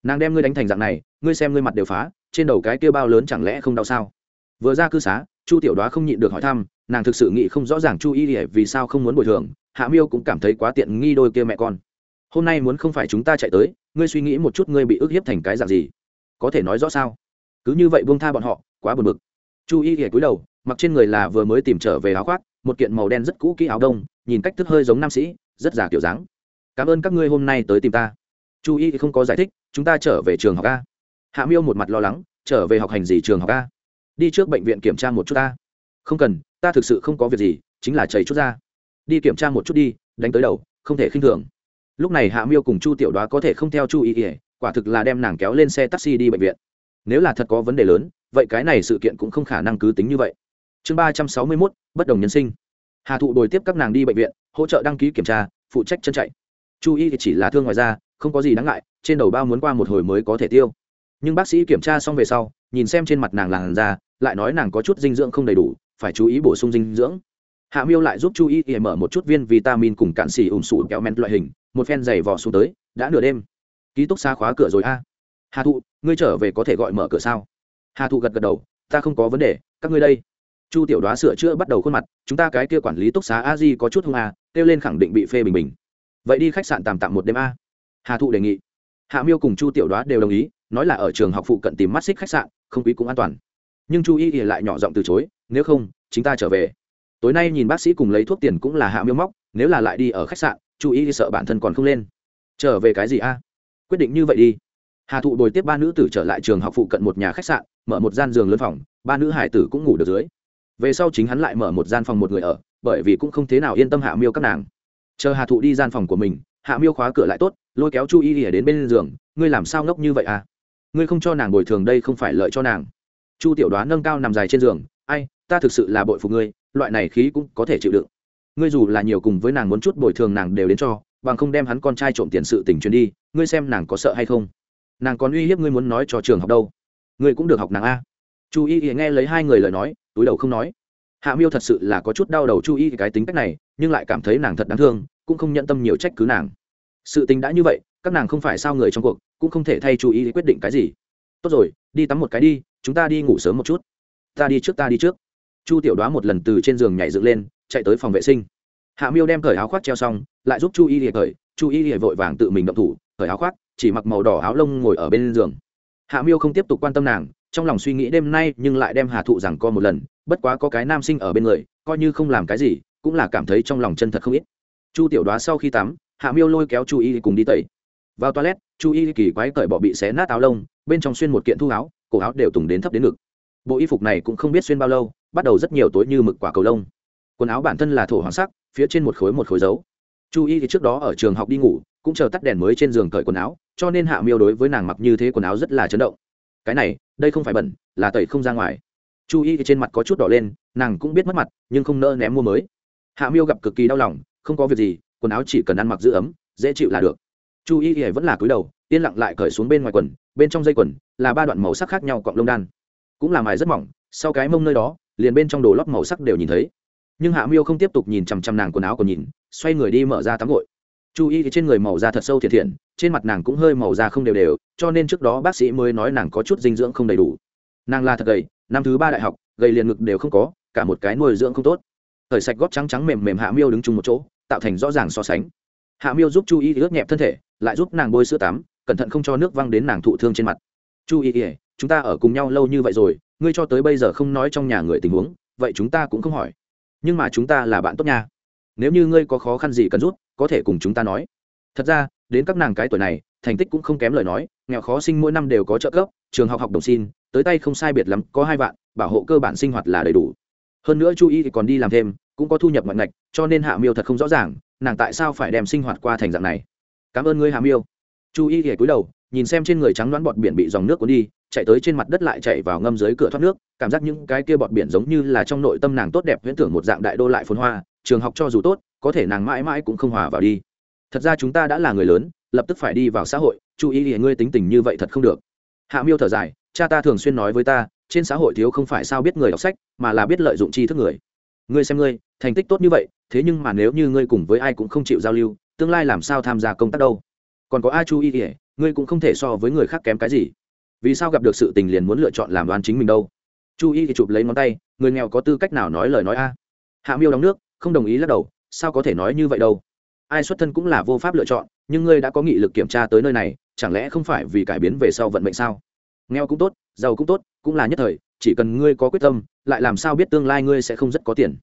Nàng đem ngươi đánh thành dạng này, ngươi xem ngươi mặt đều phá, trên đầu cái kia bao lớn chẳng lẽ không đau sao? Vừa ra cư xá, chu tiểu đoá không nhịn được hỏi thăm, nàng thực sự nghĩ không rõ ràng chu y ỉa vì sao không muốn bồi thường, hạ miêu cũng cảm thấy quá tiện nghi đôi kia mẹ con hôm nay muốn không phải chúng ta chạy tới, ngươi suy nghĩ một chút ngươi bị ức hiếp thành cái dạng gì? Có thể nói rõ sao? Cứ như vậy buông tha bọn họ, quá buồn bực. Chu y ghẻ cúi đầu, mặc trên người là vừa mới tìm trở về áo khoác, một kiện màu đen rất cũ kỹ áo đông, nhìn cách thức hơi giống nam sĩ, rất giả kiểu dáng. Cảm ơn các ngươi hôm nay tới tìm ta. Chu y không có giải thích, chúng ta trở về trường học a. Hạ miêu một mặt lo lắng, trở về học hành gì trường học a? Đi trước bệnh viện kiểm tra một chút ta không cần, ta thực sự không có việc gì, chính là chảy chút ra. Đi kiểm tra một chút đi, đánh tới đầu, không thể khinh thường lúc này hạ miêu cùng chu tiểu đoá có thể không theo chu ý ỉa quả thực là đem nàng kéo lên xe taxi đi bệnh viện. Nếu là thật có vấn đề lớn, vậy cái này sự kiện cũng không khả năng cứ tính như vậy. Chương ba trăm sáu mươi mốt, bất đồng nhân sinh. Hà thụ đổi tiếp các nàng đi bệnh viện, hỗ trợ đăng ký kiểm tra, phụ trách chân chạy. Chu y thì chỉ là thương ngoài da, không có gì đáng ngại, trên đầu bao muốn qua một hồi mới có thể tiêu. Nhưng bác sĩ kiểm tra xong về sau, nhìn xem trên mặt nàng làn da, lại nói nàng có chút dinh dưỡng không đầy đủ, phải chú ý bổ sung dinh dưỡng hạ miêu lại giúp chu y ỉa mở một chút viên vitamin cùng cạn xì ủng sủ kẹo men loại hình, một phen giày vò xuống tới, đã nửa đêm. Ký túc xa khóa cửa rồi a. Hà thụ, ngươi trở về có thể gọi mở cửa sao? Hà thụ gật gật đầu, ta không có vấn đề, các ngươi đây. Chu tiểu đoá sửa chữa bắt đầu khuôn mặt, chúng ta cái kia quản lý túc xá a di có chút hung a, kêu lên khẳng định bị phê bình bình. Vậy đi khách sạn tạm tạm một đêm a. Hà thụ đề nghị. Hạ miêu cùng chu tiểu đoá đều đồng ý, nói là ở trường học phụ cận tìm mắt xích khách sạn, không quý cũng an toàn. Nhưng chu y lại nhỏ giọng từ chối, nếu không chúng ta trở về tối nay nhìn bác sĩ cùng lấy thuốc tiền cũng là hạ miêu móc, nếu là lại đi ở khách sạn chu y sợ bản thân còn không lên. Trở về cái gì a? Quyết định như vậy đi. Hà thụ bồi tiếp ba nữ tử trở lại trường học phụ cận một nhà khách sạn, mở một gian giường lớn phòng, ba nữ hải tử cũng ngủ được dưới. Về sau chính hắn lại mở một gian phòng một người ở, bởi vì cũng không thế nào yên tâm hạ miêu các nàng. Chờ hà thụ đi gian phòng của mình, hạ miêu khóa cửa lại tốt, lôi kéo chu y ỉa đến bên giường, ngươi làm sao ngốc như vậy à? Ngươi không cho nàng bồi thường đây không phải lợi cho nàng. Chu tiểu đoán nâng cao nằm dài trên giường, ai, ta thực sự là bội phục ngươi loại này khí cũng có thể chịu đựng. Ngươi dù là nhiều cùng với nàng muốn chút bồi thường nàng đều đến cho, bằng không đem hắn con trai trộm tiền sự tình truyền đi, ngươi xem nàng có sợ hay không? Nàng còn uy hiếp ngươi muốn nói cho trường học đâu? Ngươi cũng được học nàng a. Chu y nghe lấy hai người lời nói, túi đầu không nói. Hạ miêu thật sự là có chút đau đầu chu y cái tính cách này, nhưng lại cảm thấy nàng thật đáng thương, cũng không nhận tâm nhiều trách cứ nàng. Sự tình đã như vậy, các nàng không phải sao người trong cuộc, cũng không thể thay chú ý quyết định cái gì. Tốt rồi, đi tắm một cái đi, chúng ta đi ngủ sớm một chút. Ta đi trước, ta đi trước chu tiểu đoá một lần từ trên giường nhảy dựng lên, chạy tới phòng vệ sinh. Hạ miêu đem cởi áo khoác treo xong, lại giúp chu y lìa cởi. Chu y lìa vội vàng tự mình động thủ, cởi áo khoác, chỉ mặc màu đỏ áo lông ngồi ở bên giường. Hạ miêu không tiếp tục quan tâm nàng, trong lòng suy nghĩ đêm nay nhưng lại đem hà thụ rằng co một lần, bất quá có cái nam sinh ở bên người, coi như không làm cái gì, cũng là cảm thấy trong lòng chân thật không ít. Chu tiểu đoá sau khi tắm, hạ miêu lôi kéo chu y cùng đi tẩy. Vào toilet, chu y kỳ quái cởi bỏ bị xé nát áo lông, bên trong xuyên một kiện thu áo, cổ áo đều tùng đến thấp đến ngực. Bộ y phục này cũng không biết xuyên bao lâu bắt đầu rất nhiều tối như mực quả cầu lông. Quần áo bản thân là thổ hoàng sắc, phía trên một khối một khối dấu. Chu y thì trước đó ở trường học đi ngủ, cũng chờ tắt đèn mới trên giường cởi quần áo, cho nên hạ miêu đối với nàng mặc như thế quần áo rất là chấn động. Cái này, đây không phải bẩn, là tẩy không ra ngoài. Chu y thì trên mặt có chút đỏ lên, nàng cũng biết mất mặt, nhưng không nỡ ném mua mới. Hạ miêu gặp cực kỳ đau lòng, không có việc gì, quần áo chỉ cần ăn mặc giữ ấm, dễ chịu là được. Chu y thì vẫn là cúi đầu, yên lặng lại cởi xuống bên ngoài quần, bên trong dây quần, là ba đoạn màu sắc khác nhau cọng lông đan. Cũng là mài rất mỏng, sau cái mông nơi đó liền bên trong đồ lót màu sắc đều nhìn thấy. Nhưng hạ miêu không tiếp tục nhìn chằm chằm nàng quần áo còn nhìn, xoay người đi mở ra tắm gội. Chu y thì trên người màu da thật sâu thiệt thiện, trên mặt nàng cũng hơi màu da không đều đều, cho nên trước đó bác sĩ mới nói nàng có chút dinh dưỡng không đầy đủ. Nàng là thật gầy, năm thứ ba đại học, gầy liền ngực đều không có, cả một cái nuôi dưỡng không tốt. Thời sạch góp trắng trắng mềm mềm hạ miêu đứng chung một chỗ, tạo thành rõ ràng so sánh. Hạ miêu giúp chu y ướt nhẹp thân thể, lại giúp nàng bôi sữa tắm, cẩn thận không cho nước văng đến nàng thụ thương trên mặt. Chu y chúng ta ở cùng nhau lâu như vậy rồi ngươi cho tới bây giờ không nói trong nhà người tình huống, vậy chúng ta cũng không hỏi. Nhưng mà chúng ta là bạn tốt nha. Nếu như ngươi có khó khăn gì cần rút, có thể cùng chúng ta nói. Thật ra, đến các nàng cái tuổi này, thành tích cũng không kém lời nói, nghèo khó sinh mỗi năm đều có trợ cấp, trường học học đồng xin, tới tay không sai biệt lắm, có hai vạn, bảo hộ cơ bản sinh hoạt là đầy đủ. Hơn nữa chu y thì còn đi làm thêm, cũng có thu nhập mạnh ngạch, cho nên hạ miêu thật không rõ ràng, nàng tại sao phải đem sinh hoạt qua thành dạng này. Cảm ơn ngươi, hạ miêu. Chu y thì cúi đầu nhìn xem trên người trắng đoán bọt biển bị dòng nước cuốn đi, chạy tới trên mặt đất lại chạy vào ngâm dưới cửa thoát nước, cảm giác những cái kia bọt biển giống như là trong nội tâm nàng tốt đẹp huyễn tưởng một dạng đại đô lại phồn hoa, trường học cho dù tốt, có thể nàng mãi mãi cũng không hòa vào đi. Thật ra chúng ta đã là người lớn, lập tức phải đi vào xã hội, chú ý hiện ngươi tính tình như vậy thật không được. Hạ miêu thở dài, cha ta thường xuyên nói với ta, trên xã hội thiếu không phải sao biết người đọc sách, mà là biết lợi dụng tri thức người. Ngươi xem ngươi, thành tích tốt như vậy, thế nhưng mà nếu như ngươi cùng với ai cũng không chịu giao lưu, tương lai làm sao tham gia công tác đâu? Còn có A chú ý ỉa ngươi cũng không thể so với người khác kém cái gì. Vì sao gặp được sự tình liền muốn lựa chọn làm đoán chính mình đâu? Chu y thì chụp lấy ngón tay, người nghèo có tư cách nào nói lời nói a? Hạ miêu đóng nước, không đồng ý lắc đầu, sao có thể nói như vậy đâu? Ai xuất thân cũng là vô pháp lựa chọn, nhưng ngươi đã có nghị lực kiểm tra tới nơi này, chẳng lẽ không phải vì cải biến về sau vận mệnh sao? Nghèo cũng tốt, giàu cũng tốt, cũng là nhất thời, chỉ cần ngươi có quyết tâm, lại làm sao biết tương lai ngươi sẽ không rất có tiền?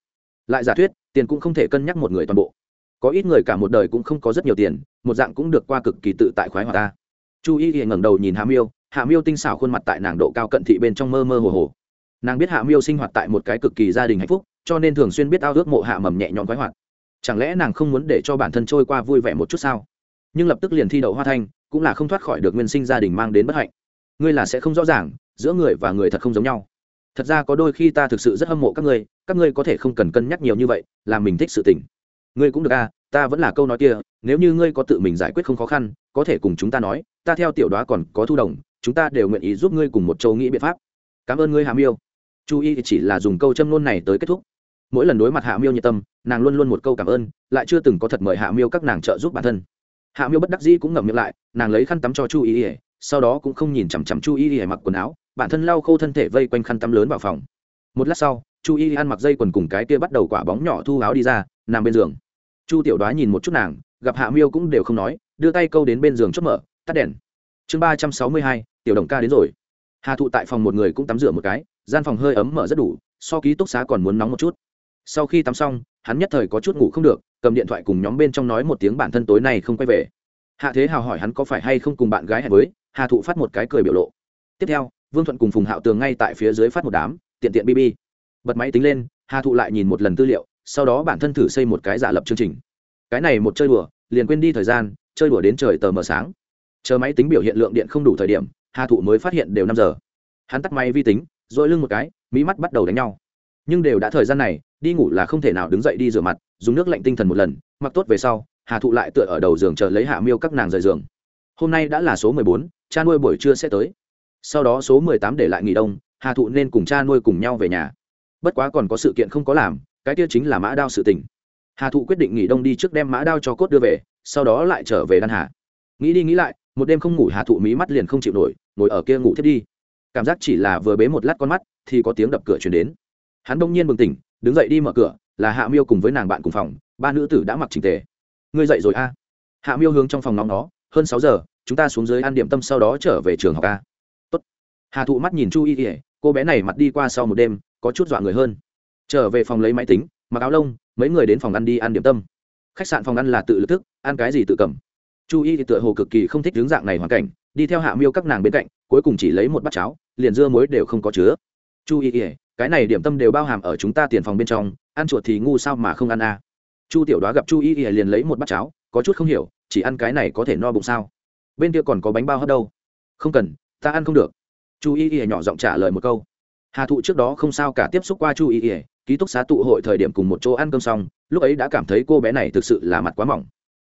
Lại giả thuyết, tiền cũng không thể cân nhắc một người toàn bộ. Có ít người cả một đời cũng không có rất nhiều tiền, một dạng cũng được qua cực kỳ tự tại khoái hòa ta chu y hiện ngẩng đầu nhìn hạ miêu hạ miêu tinh xảo khuôn mặt tại nàng độ cao cận thị bên trong mơ mơ hồ hồ. Nàng biết hạ miêu sinh hoạt tại một cái cực kỳ gia đình hạnh phúc, cho nên thường xuyên biết ao ước mộ hạ mầm nhẹ nhõm quái hoạt. Chẳng lẽ nàng không muốn để cho bản thân trôi qua vui vẻ một chút sao? Nhưng lập tức liền thi đậu hoa thanh, cũng là không thoát khỏi được nguyên sinh gia đình mang đến bất hạnh. Ngươi là sẽ không rõ ràng, giữa người và người thật không giống nhau. Thật ra có đôi khi ta thực sự rất hâm mộ các ngươi các ngươi có thể không cần cân nhắc nhiều như vậy làm mình thích sự tình. Ngươi cũng được a ta vẫn là câu nói kia, nếu như ngươi có tự mình giải quyết không khó khăn có thể cùng chúng ta nói ta theo tiểu đoá còn có thu đồng chúng ta đều nguyện ý giúp ngươi cùng một châu nghĩ biện pháp. Cảm ơn ngươi hạ miêu, chú ý chỉ là dùng câu châm ngôn này tới kết thúc. Mỗi lần đối mặt hạ miêu nhiệt tâm nàng luôn luôn một câu cảm ơn lại chưa từng có thật mời hạ miêu các nàng trợ giúp bản thân. Hạ miêu bất đắc dĩ cũng ngậm miệng lại nàng lấy khăn tắm cho chu y ỉa sau đó cũng không nhìn chằm chằm chu y ỉa mặc quần áo bản thân lau khô thân thể vây quanh khăn tắm lớn vào phòng. Một lát sau chu y ăn mặc dây quần cùng cái kia bắt đầu quả bóng nhỏ thu áo đi ra nằm bên giường. Chu tiểu đoá nhìn một chút nàng gặp hạ miêu cũng đều không nói, đưa tay câu đến bên giường chốt mở, tắt đèn. Chương ba trăm sáu mươi hai, tiểu đồng ca đến rồi. Hà thụ tại phòng một người cũng tắm rửa một cái, gian phòng hơi ấm mở rất đủ, so ký túc xá còn muốn nóng một chút. Sau khi tắm xong, hắn nhất thời có chút ngủ không được, cầm điện thoại cùng nhóm bên trong nói một tiếng bản thân tối nay không quay về. Hạ thế hào hỏi hắn có phải hay không cùng bạn gái hẹn với, hà thụ phát một cái cười biểu lộ. Tiếp theo, vương thuận cùng phùng hạo tường ngay tại phía dưới phát một đám, tiện tiện bb bật máy tính lên, hà thụ lại nhìn một lần tư liệu, sau đó bản thân thử xây một cái giả lập chương trình cái này một chơi đùa, liền quên đi thời gian, chơi đùa đến trời tờ mờ sáng. Chờ máy tính biểu hiện lượng điện không đủ thời điểm, hà thụ mới phát hiện đều năm giờ. Hắn tắt máy vi tính dội lưng một cái mỹ mắt bắt đầu đánh nhau. Nhưng đều đã thời gian này, đi ngủ là không thể nào đứng dậy đi rửa mặt, dùng nước lạnh tinh thần một lần, mặc tốt về sau, hà thụ lại tựa ở đầu giường chờ lấy hạ miêu các nàng rời giường. Hôm nay đã là số mười bốn, cha nuôi buổi trưa sẽ tới. Sau đó số mười tám để lại nghỉ đông, hà thụ nên cùng cha nuôi cùng nhau về nhà. Bất quá còn có sự kiện không có làm, cái kia chính là mã đao sự tình hà thụ quyết định nghỉ đông đi trước đem mã đao cho cốt đưa về, sau đó lại trở về đan hà. Nghĩ đi nghĩ lại, một đêm không ngủ hà thụ mí mắt liền không chịu nổi, ngồi ở kia ngủ thiết đi. Cảm giác chỉ là vừa bế một lát con mắt, thì có tiếng đập cửa chuyển đến. Hắn đông nhiên bừng tỉnh, đứng dậy đi mở cửa, là hạ miêu cùng với nàng bạn cùng phòng, ba nữ tử đã mặc trình tề. Ngươi dậy rồi a? Hạ miêu hướng trong phòng nóng nó, hơn sáu giờ, chúng ta xuống dưới ăn điểm tâm sau đó trở về trường học a. Tốt. hà thụ mắt nhìn chu y ỉa cô bé này mặt đi qua sau một đêm, có chút dọa người hơn. Trở về phòng lấy máy tính, mặc áo lông mấy người đến phòng ăn đi ăn điểm tâm. Khách sạn phòng ăn là tự lực thức, ăn cái gì tự cầm. Chu y thì tựa hồ cực kỳ không thích hướng dạng này hoàn cảnh, đi theo hạ miêu các nàng bên cạnh, cuối cùng chỉ lấy một bát cháo, liền dưa muối đều không có chứa. Chu y ỉa cái này điểm tâm đều bao hàm ở chúng ta tiền phòng bên trong, ăn chuột thì ngu sao mà không ăn a à. chu tiểu đoá gặp chu y ỉa liền lấy một bát cháo, có chút không hiểu, chỉ ăn cái này có thể no bụng sao? Bên kia còn có bánh bao hấp đâu? Không cần, ta ăn không được. Chu y ỉa nhỏ giọng trả lời một câu. Hà thụ trước đó không sao cả tiếp xúc qua chu y ỉa ký túc xá tụ hội thời điểm cùng một chỗ ăn cơm xong, lúc ấy đã cảm thấy cô bé này thực sự là mặt quá mỏng.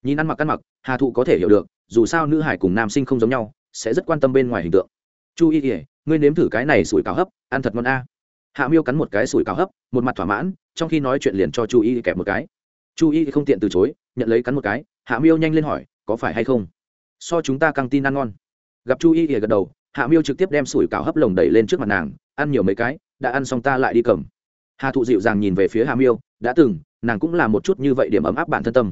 Nhìn ăn mặc ăn mặc, hà thụ có thể hiểu được, dù sao nữ hải cùng nam sinh không giống nhau, sẽ rất quan tâm bên ngoài hình tượng. Chu y ỉa ngươi nếm thử cái này sủi cào hấp, ăn thật ngon a. Hạ miêu cắn một cái sủi cào hấp, một mặt thỏa mãn, trong khi nói chuyện liền cho chu y kẹp một cái. Chu y không tiện từ chối, nhận lấy cắn một cái, hạ miêu nhanh lên hỏi, có phải hay không? So chúng ta căng tin ăn ngon. Gặp chu y gật đầu, hạ miêu trực tiếp đem sủi cào hấp lồng đẩy lên trước mặt nàng, ăn nhiều mấy cái, đã ăn xong ta lại đi cầm hà thụ dịu dàng nhìn về phía Hà miêu đã từng nàng cũng là một chút như vậy điểm ấm áp bản thân tâm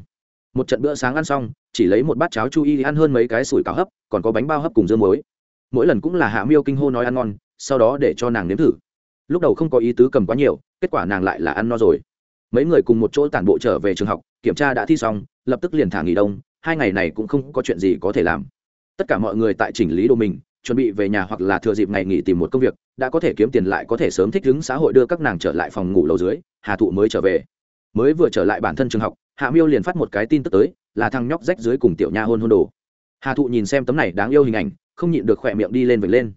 một trận bữa sáng ăn xong chỉ lấy một bát cháo chu y ăn hơn mấy cái sủi cáo hấp còn có bánh bao hấp cùng dương muối mỗi lần cũng là hạ miêu kinh hô nói ăn ngon sau đó để cho nàng nếm thử lúc đầu không có ý tứ cầm quá nhiều kết quả nàng lại là ăn no rồi mấy người cùng một chỗ tản bộ trở về trường học kiểm tra đã thi xong lập tức liền thả nghỉ đông hai ngày này cũng không có chuyện gì có thể làm tất cả mọi người tại chỉnh lý đồ mình chuẩn bị về nhà hoặc là thừa dịp ngày nghỉ tìm một công việc, đã có thể kiếm tiền lại có thể sớm thích ứng xã hội đưa các nàng trở lại phòng ngủ lầu dưới, hà thụ mới trở về. Mới vừa trở lại bản thân trường học, hạ miêu liền phát một cái tin tức tới, là thằng nhóc rách dưới cùng tiểu nha hôn hôn đồ. Hà thụ nhìn xem tấm này đáng yêu hình ảnh, không nhịn được khỏe miệng đi lên vệt lên.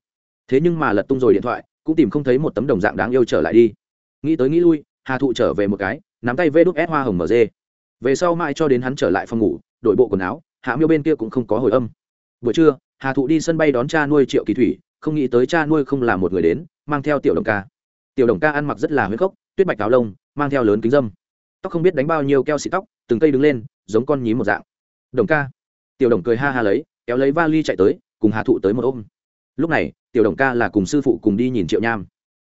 Thế nhưng mà lật tung rồi điện thoại, cũng tìm không thấy một tấm đồng dạng đáng yêu trở lại đi. Nghĩ tới nghĩ lui, hà thụ trở về một cái, nắm tay vê đúc ép hoa hồng mg về sau mãi cho đến hắn trở lại phòng ngủ đội bộ quần áo, hạ miêu bên kia cũng không có hồi âm. Buổi trưa hà thụ đi sân bay đón cha nuôi triệu kỳ thủy, không nghĩ tới cha nuôi không là một người đến, mang theo tiểu đồng ca. Tiểu đồng ca ăn mặc rất là huyết khốc, tuyết bạch áo lông, mang theo lớn kính dâm. Tóc không biết đánh bao nhiêu keo xịt tóc, từng cây đứng lên, giống con nhím một dạng. Đồng ca. Tiểu đồng cười ha ha lấy, kéo lấy vali chạy tới, cùng hà thụ tới một ôm. Lúc này, tiểu đồng ca là cùng sư phụ cùng đi nhìn triệu nham.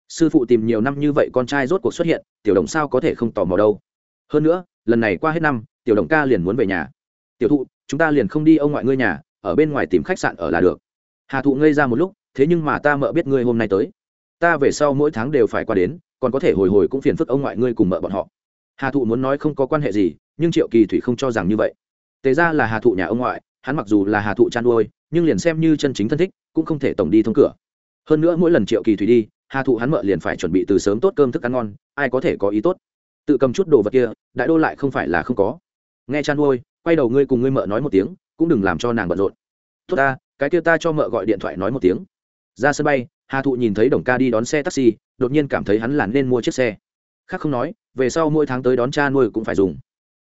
Sư phụ tìm nhiều năm như vậy con trai rốt cuộc xuất hiện, tiểu đồng sao có thể không tò mò đâu. Hơn nữa, lần này qua hết năm, tiểu đồng ca liền muốn về nhà. Tiểu thụ, chúng ta liền không đi ông ngoại ngươi nhà ở bên ngoài tìm khách sạn ở là được. Hà thụ ngây ra một lúc, thế nhưng mà ta mợ biết ngươi hôm nay tới. Ta về sau mỗi tháng đều phải qua đến, còn có thể hồi hồi cũng phiền phức ông ngoại ngươi cùng mợ bọn họ. Hà thụ muốn nói không có quan hệ gì, nhưng triệu kỳ thủy không cho rằng như vậy. Tề ra là hà thụ nhà ông ngoại, hắn mặc dù là hà thụ chăn nuôi nhưng liền xem như chân chính thân thích, cũng không thể tổng đi thông cửa. Hơn nữa mỗi lần triệu kỳ thủy đi, hà thụ hắn mợ liền phải chuẩn bị từ sớm tốt cơm thức ăn ngon, ai có thể có ý tốt. Tự cầm chút đồ vật kia, đại đô lại không phải là không có. Nghe chăn nuôi quay đầu ngươi cùng ngươi mợ nói một tiếng cũng đừng làm cho nàng bận rộn. Tốt ta, cái kia ta cho mợ gọi điện thoại nói một tiếng. Ra sân bay, hà thụ nhìn thấy đồng ca đi đón xe taxi, đột nhiên cảm thấy hắn là nên mua chiếc xe. Khác không nói, về sau mỗi tháng tới đón cha nuôi cũng phải dùng.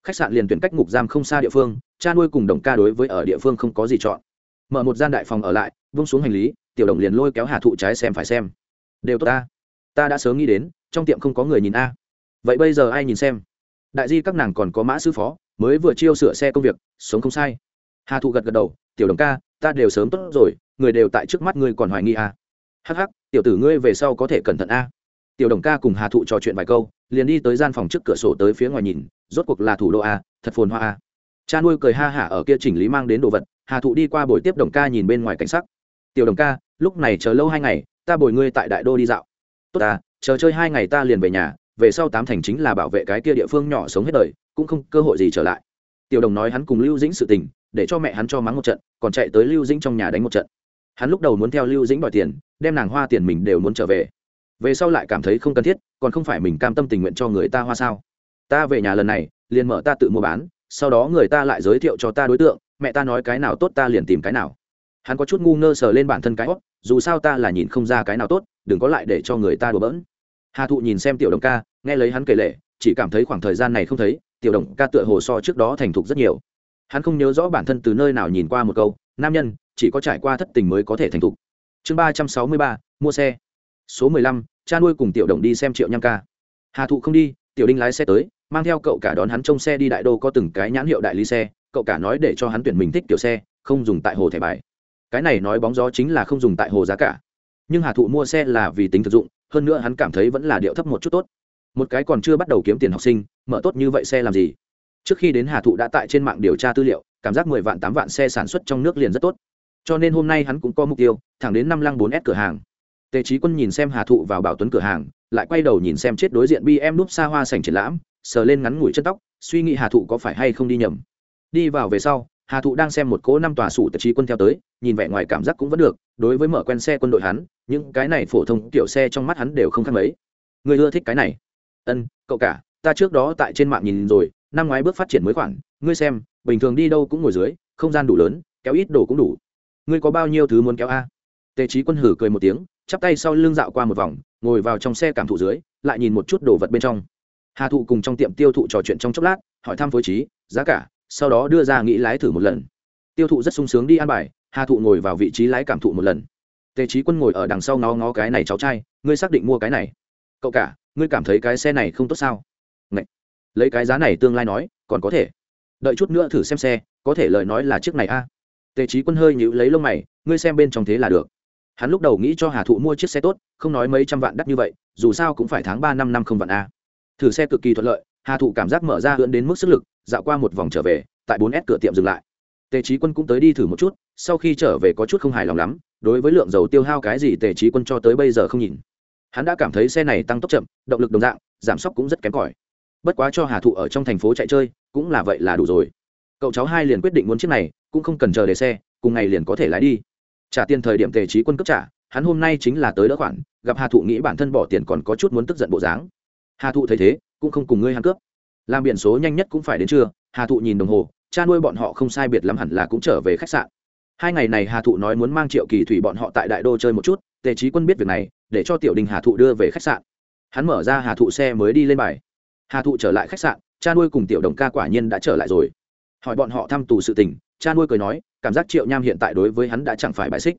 Khách sạn liền tuyển cách ngục giam không xa địa phương, cha nuôi cùng đồng ca đối với ở địa phương không có gì chọn. Mở một gian đại phòng ở lại, vung xuống hành lý, tiểu đồng liền lôi kéo hà thụ trái xem phải xem. Đều tốt ta. Ta đã sớm nghĩ đến, trong tiệm không có người nhìn a. Vậy bây giờ ai nhìn xem? Đại di các nàng còn có mã sư phó, mới vừa chiêu sửa xe công việc, sống không sai hà thụ gật gật đầu tiểu đồng ca ta đều sớm tốt rồi người đều tại trước mắt ngươi còn hoài nghi à? hắc hắc, tiểu tử ngươi về sau có thể cẩn thận a tiểu đồng ca cùng hà thụ trò chuyện vài câu, liền đi tới gian phòng trước cửa sổ tới phía ngoài nhìn, rốt cuộc là thủ đô a thật phồn hoa a cha nuôi cười ha hả ở kia chỉnh lý mang đến đồ vật, hà thụ đi qua buổi tiếp đồng ca nhìn bên ngoài cảnh sắc. Tiểu đồng ca, lúc này chờ lâu hai ngày, ta bồi ngươi tại đại đô đi dạo. Tốt ta chờ chơi hai ngày ta liền về nhà, về sau tám thành chính là bảo vệ cái kia địa phương nhỏ sống hết đời, cũng không cơ hội gì trở lại. Tiểu đồng nói hắn cùng lưu dĩnh sự tình để cho mẹ hắn cho mắng một trận, còn chạy tới lưu dĩnh trong nhà đánh một trận. Hắn lúc đầu muốn theo lưu dĩnh đòi tiền, đem nàng hoa tiền mình đều muốn trở về. Về sau lại cảm thấy không cần thiết, còn không phải mình cam tâm tình nguyện cho người ta hoa sao. Ta về nhà lần này, liền mở ta tự mua bán, sau đó người ta lại giới thiệu cho ta đối tượng, mẹ ta nói cái nào tốt ta liền tìm cái nào. Hắn có chút ngu ngơ sờ lên bản thân cái hót dù sao ta là nhìn không ra cái nào tốt, đừng có lại để cho người ta đùa bỡn. Hà thụ nhìn xem tiểu đồng ca, nghe lấy hắn kể lệ, chỉ cảm thấy khoảng thời gian này không thấy, tiểu đồng ca tựa hồ so trước đó thành thục rất nhiều hắn không nhớ rõ bản thân từ nơi nào nhìn qua một câu, nam nhân, chỉ có trải qua thất tình mới có thể thành thục. Chương ba trăm sáu mươi ba, mua xe. Số mười lăm, cha nuôi cùng tiểu đồng đi xem triệu nham ca. Hà thụ không đi, tiểu đinh lái xe tới, mang theo cậu cả đón hắn trông xe đi đại đô có từng cái nhãn hiệu đại lý xe, cậu cả nói để cho hắn tuyển mình thích kiểu xe, không dùng tại hồ thẻ bài. Cái này nói bóng gió chính là không dùng tại hồ giá cả. Nhưng hà thụ mua xe là vì tính thực dụng, hơn nữa hắn cảm thấy vẫn là điệu thấp một chút tốt. Một cái còn chưa bắt đầu kiếm tiền học sinh, mở tốt như vậy xe làm gì? Trước khi đến hà thụ đã tại trên mạng điều tra tư liệu, cảm giác mười vạn tám vạn xe sản xuất trong nước liền rất tốt. Cho nên hôm nay hắn cũng có mục tiêu, thẳng đến năm lăng bốn s cửa hàng. Tề trí quân nhìn xem hà thụ vào bảo tuấn cửa hàng, lại quay đầu nhìn xem chết đối diện bm núp xa hoa sành triển lãm, sờ lên ngắn ngủi chân tóc, suy nghĩ hà thụ có phải hay không đi nhầm. Đi vào về sau, hà thụ đang xem một cỗ năm tòa sủ tề trí quân theo tới, nhìn vẻ ngoài cảm giác cũng vẫn được, đối với mở quen xe quân đội hắn, những cái này phổ thông kiểu xe trong mắt hắn đều không khác mấy. Người ưa thích cái này. Ân, cậu cả, ta trước đó tại trên mạng nhìn rồi năm ngoái bước phát triển mới khoản, ngươi xem, bình thường đi đâu cũng ngồi dưới, không gian đủ lớn, kéo ít đồ cũng đủ. Ngươi có bao nhiêu thứ muốn kéo a? Tề trí quân hử cười một tiếng, chắp tay sau lưng dạo qua một vòng, ngồi vào trong xe cảm thụ dưới, lại nhìn một chút đồ vật bên trong. Hà thụ cùng trong tiệm tiêu thụ trò chuyện trong chốc lát, hỏi thăm phối trí, giá cả, sau đó đưa ra nghĩ lái thử một lần. Tiêu thụ rất sung sướng đi ăn bài, hà thụ ngồi vào vị trí lái cảm thụ một lần. Tề trí quân ngồi ở đằng sau ngó ngó cái này cháu trai, ngươi xác định mua cái này. Cậu cả, ngươi cảm thấy cái xe này không tốt sao? Lấy cái giá này tương lai nói, còn có thể. Đợi chút nữa thử xem xe, có thể lời nói là chiếc này a. Tề trí quân hơi nhíu lấy lông mày, ngươi xem bên trong thế là được. Hắn lúc đầu nghĩ cho hà thụ mua chiếc xe tốt, không nói mấy trăm vạn đắt như vậy, dù sao cũng phải tháng ba năm năm không vạn a. Thử xe cực kỳ thuận lợi, hà thụ cảm giác mở ra hưỡn đến mức sức lực, dạo qua một vòng trở về, tại bốn s cửa tiệm dừng lại. Tề trí quân cũng tới đi thử một chút, sau khi trở về có chút không hài lòng lắm, đối với lượng dầu tiêu hao cái gì tề trí quân cho tới bây giờ không nhìn. Hắn đã cảm thấy xe này tăng tốc chậm, động lực đồng dạng, giảm sốc cũng rất kém cỏi bất quá cho hà thụ ở trong thành phố chạy chơi, cũng là vậy là đủ rồi. Cậu cháu hai liền quyết định muốn chiếc này, cũng không cần chờ để xe, cùng ngày liền có thể lái đi. Trả tiền thời điểm tề trí quân cấp trả, hắn hôm nay chính là tới đỡ khoản, gặp hà thụ nghĩ bản thân bỏ tiền còn có chút muốn tức giận bộ dáng. Hà thụ thấy thế, cũng không cùng ngươi hắn cướp. Làm biển số nhanh nhất cũng phải đến trưa, hà thụ nhìn đồng hồ, cha nuôi bọn họ không sai biệt lắm hẳn là cũng trở về khách sạn. Hai ngày này hà thụ nói muốn mang triệu kỳ thủy bọn họ tại đại đô chơi một chút, tề trí quân biết việc này, để cho tiểu đình hà thụ đưa về khách sạn. Hắn mở ra hà thụ xe mới đi lên bài hà thụ trở lại khách sạn, cha nuôi cùng tiểu đồng ca quả nhiên đã trở lại rồi. Hỏi bọn họ thăm tù sự tình, cha nuôi cười nói, cảm giác triệu nham hiện tại đối với hắn đã chẳng phải bài xích.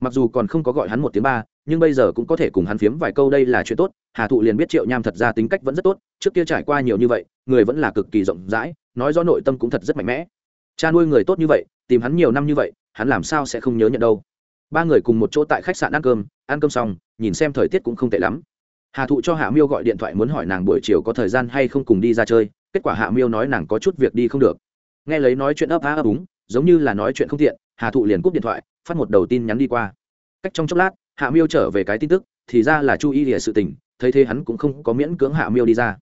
Mặc dù còn không có gọi hắn một tiếng ba, nhưng bây giờ cũng có thể cùng hắn phiếm vài câu đây là chuyện tốt, hà thụ liền biết triệu nham thật ra tính cách vẫn rất tốt, trước kia trải qua nhiều như vậy, người vẫn là cực kỳ rộng rãi, nói rõ nội tâm cũng thật rất mạnh mẽ. Cha nuôi người tốt như vậy, tìm hắn nhiều năm như vậy, hắn làm sao sẽ không nhớ nhận đâu. Ba người cùng một chỗ tại khách sạn ăn cơm ăn cơm xong, nhìn xem thời tiết cũng không tệ lắm hà thụ cho hạ miêu gọi điện thoại muốn hỏi nàng buổi chiều có thời gian hay không cùng đi ra chơi, kết quả hạ miêu nói nàng có chút việc đi không được. Nghe lấy nói chuyện ấp á ấp úng, giống như là nói chuyện không tiện, hà thụ liền cúp điện thoại, phát một đầu tin nhắn đi qua. Cách trong chốc lát, hạ miêu trở về cái tin tức, thì ra là chu y lìa sự tình, thấy thế hắn cũng không có miễn cưỡng hạ miêu đi ra.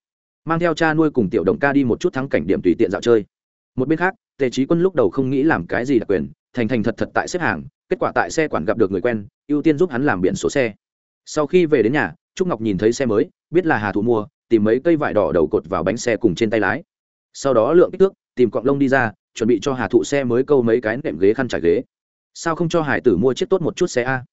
Mang theo cha nuôi cùng tiểu đồng ca đi một chút thắng cảnh điểm tùy tiện dạo chơi. Một bên khác, tề trí quân lúc đầu không nghĩ làm cái gì đặc quyền, thành thành thật thật tại xếp hàng, kết quả tại xe quản gặp được người quen, ưu tiên giúp hắn làm biển số xe. Sau khi về đến nhà trúc ngọc nhìn thấy xe mới, biết là hà thụ mua, tìm mấy cây vải đỏ đầu cột vào bánh xe cùng trên tay lái. Sau đó lượng kích thước, tìm cọng lông đi ra, chuẩn bị cho hà thụ xe mới câu mấy cái nệm ghế khăn trải ghế. Sao không cho hải tử mua chiếc tốt một chút xe a?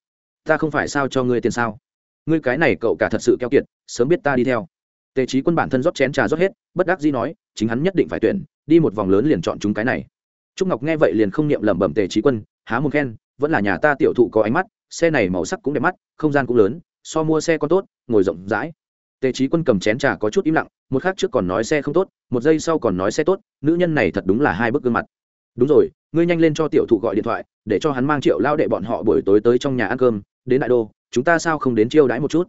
Ta không phải sao cho ngươi tiền sao? Ngươi cái này cậu cả thật sự keo kiệt, sớm biết ta đi theo. Tề trí quân bản thân rót chén trà rót hết, bất đắc dĩ nói, chính hắn nhất định phải tuyển, đi một vòng lớn liền chọn chúng cái này. Trúc ngọc nghe vậy liền không niệm lẩm bẩm tề trí quân, há một khen, vẫn là nhà ta tiểu thụ có ánh mắt, xe này màu sắc cũng đẹp mắt, không gian cũng lớn so mua xe con tốt, ngồi rộng rãi. Tề trí quân cầm chén trà có chút im lặng, một khác trước còn nói xe không tốt, một giây sau còn nói xe tốt, nữ nhân này thật đúng là hai bức gương mặt. Đúng rồi, ngươi nhanh lên cho tiểu thụ gọi điện thoại, để cho hắn mang triệu lao đệ bọn họ buổi tối tới trong nhà ăn cơm, đến đại đô, chúng ta sao không đến chiêu đãi một chút?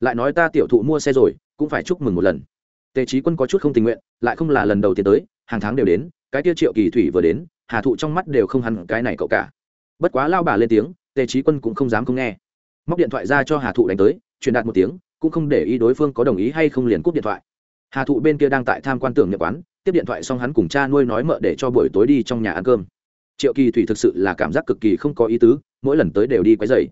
Lại nói ta tiểu thụ mua xe rồi, cũng phải chúc mừng một lần. Tề trí quân có chút không tình nguyện, lại không là lần đầu tiên tới, hàng tháng đều đến, cái tiêu triệu kỳ thủy vừa đến, hà thụ trong mắt đều không hẳn cái này cậu cả. Bất quá lao bà lên tiếng, tề trí quân cũng không dám không nghe móc điện thoại ra cho hà thụ đánh tới, truyền đạt một tiếng, cũng không để ý đối phương có đồng ý hay không liền cúp điện thoại. Hà thụ bên kia đang tại tham quan tưởng nhập quán, tiếp điện thoại xong hắn cùng cha nuôi nói mợ để cho buổi tối đi trong nhà ăn cơm. Triệu kỳ thủy thực sự là cảm giác cực kỳ không có ý tứ, mỗi lần tới đều đi quấy dày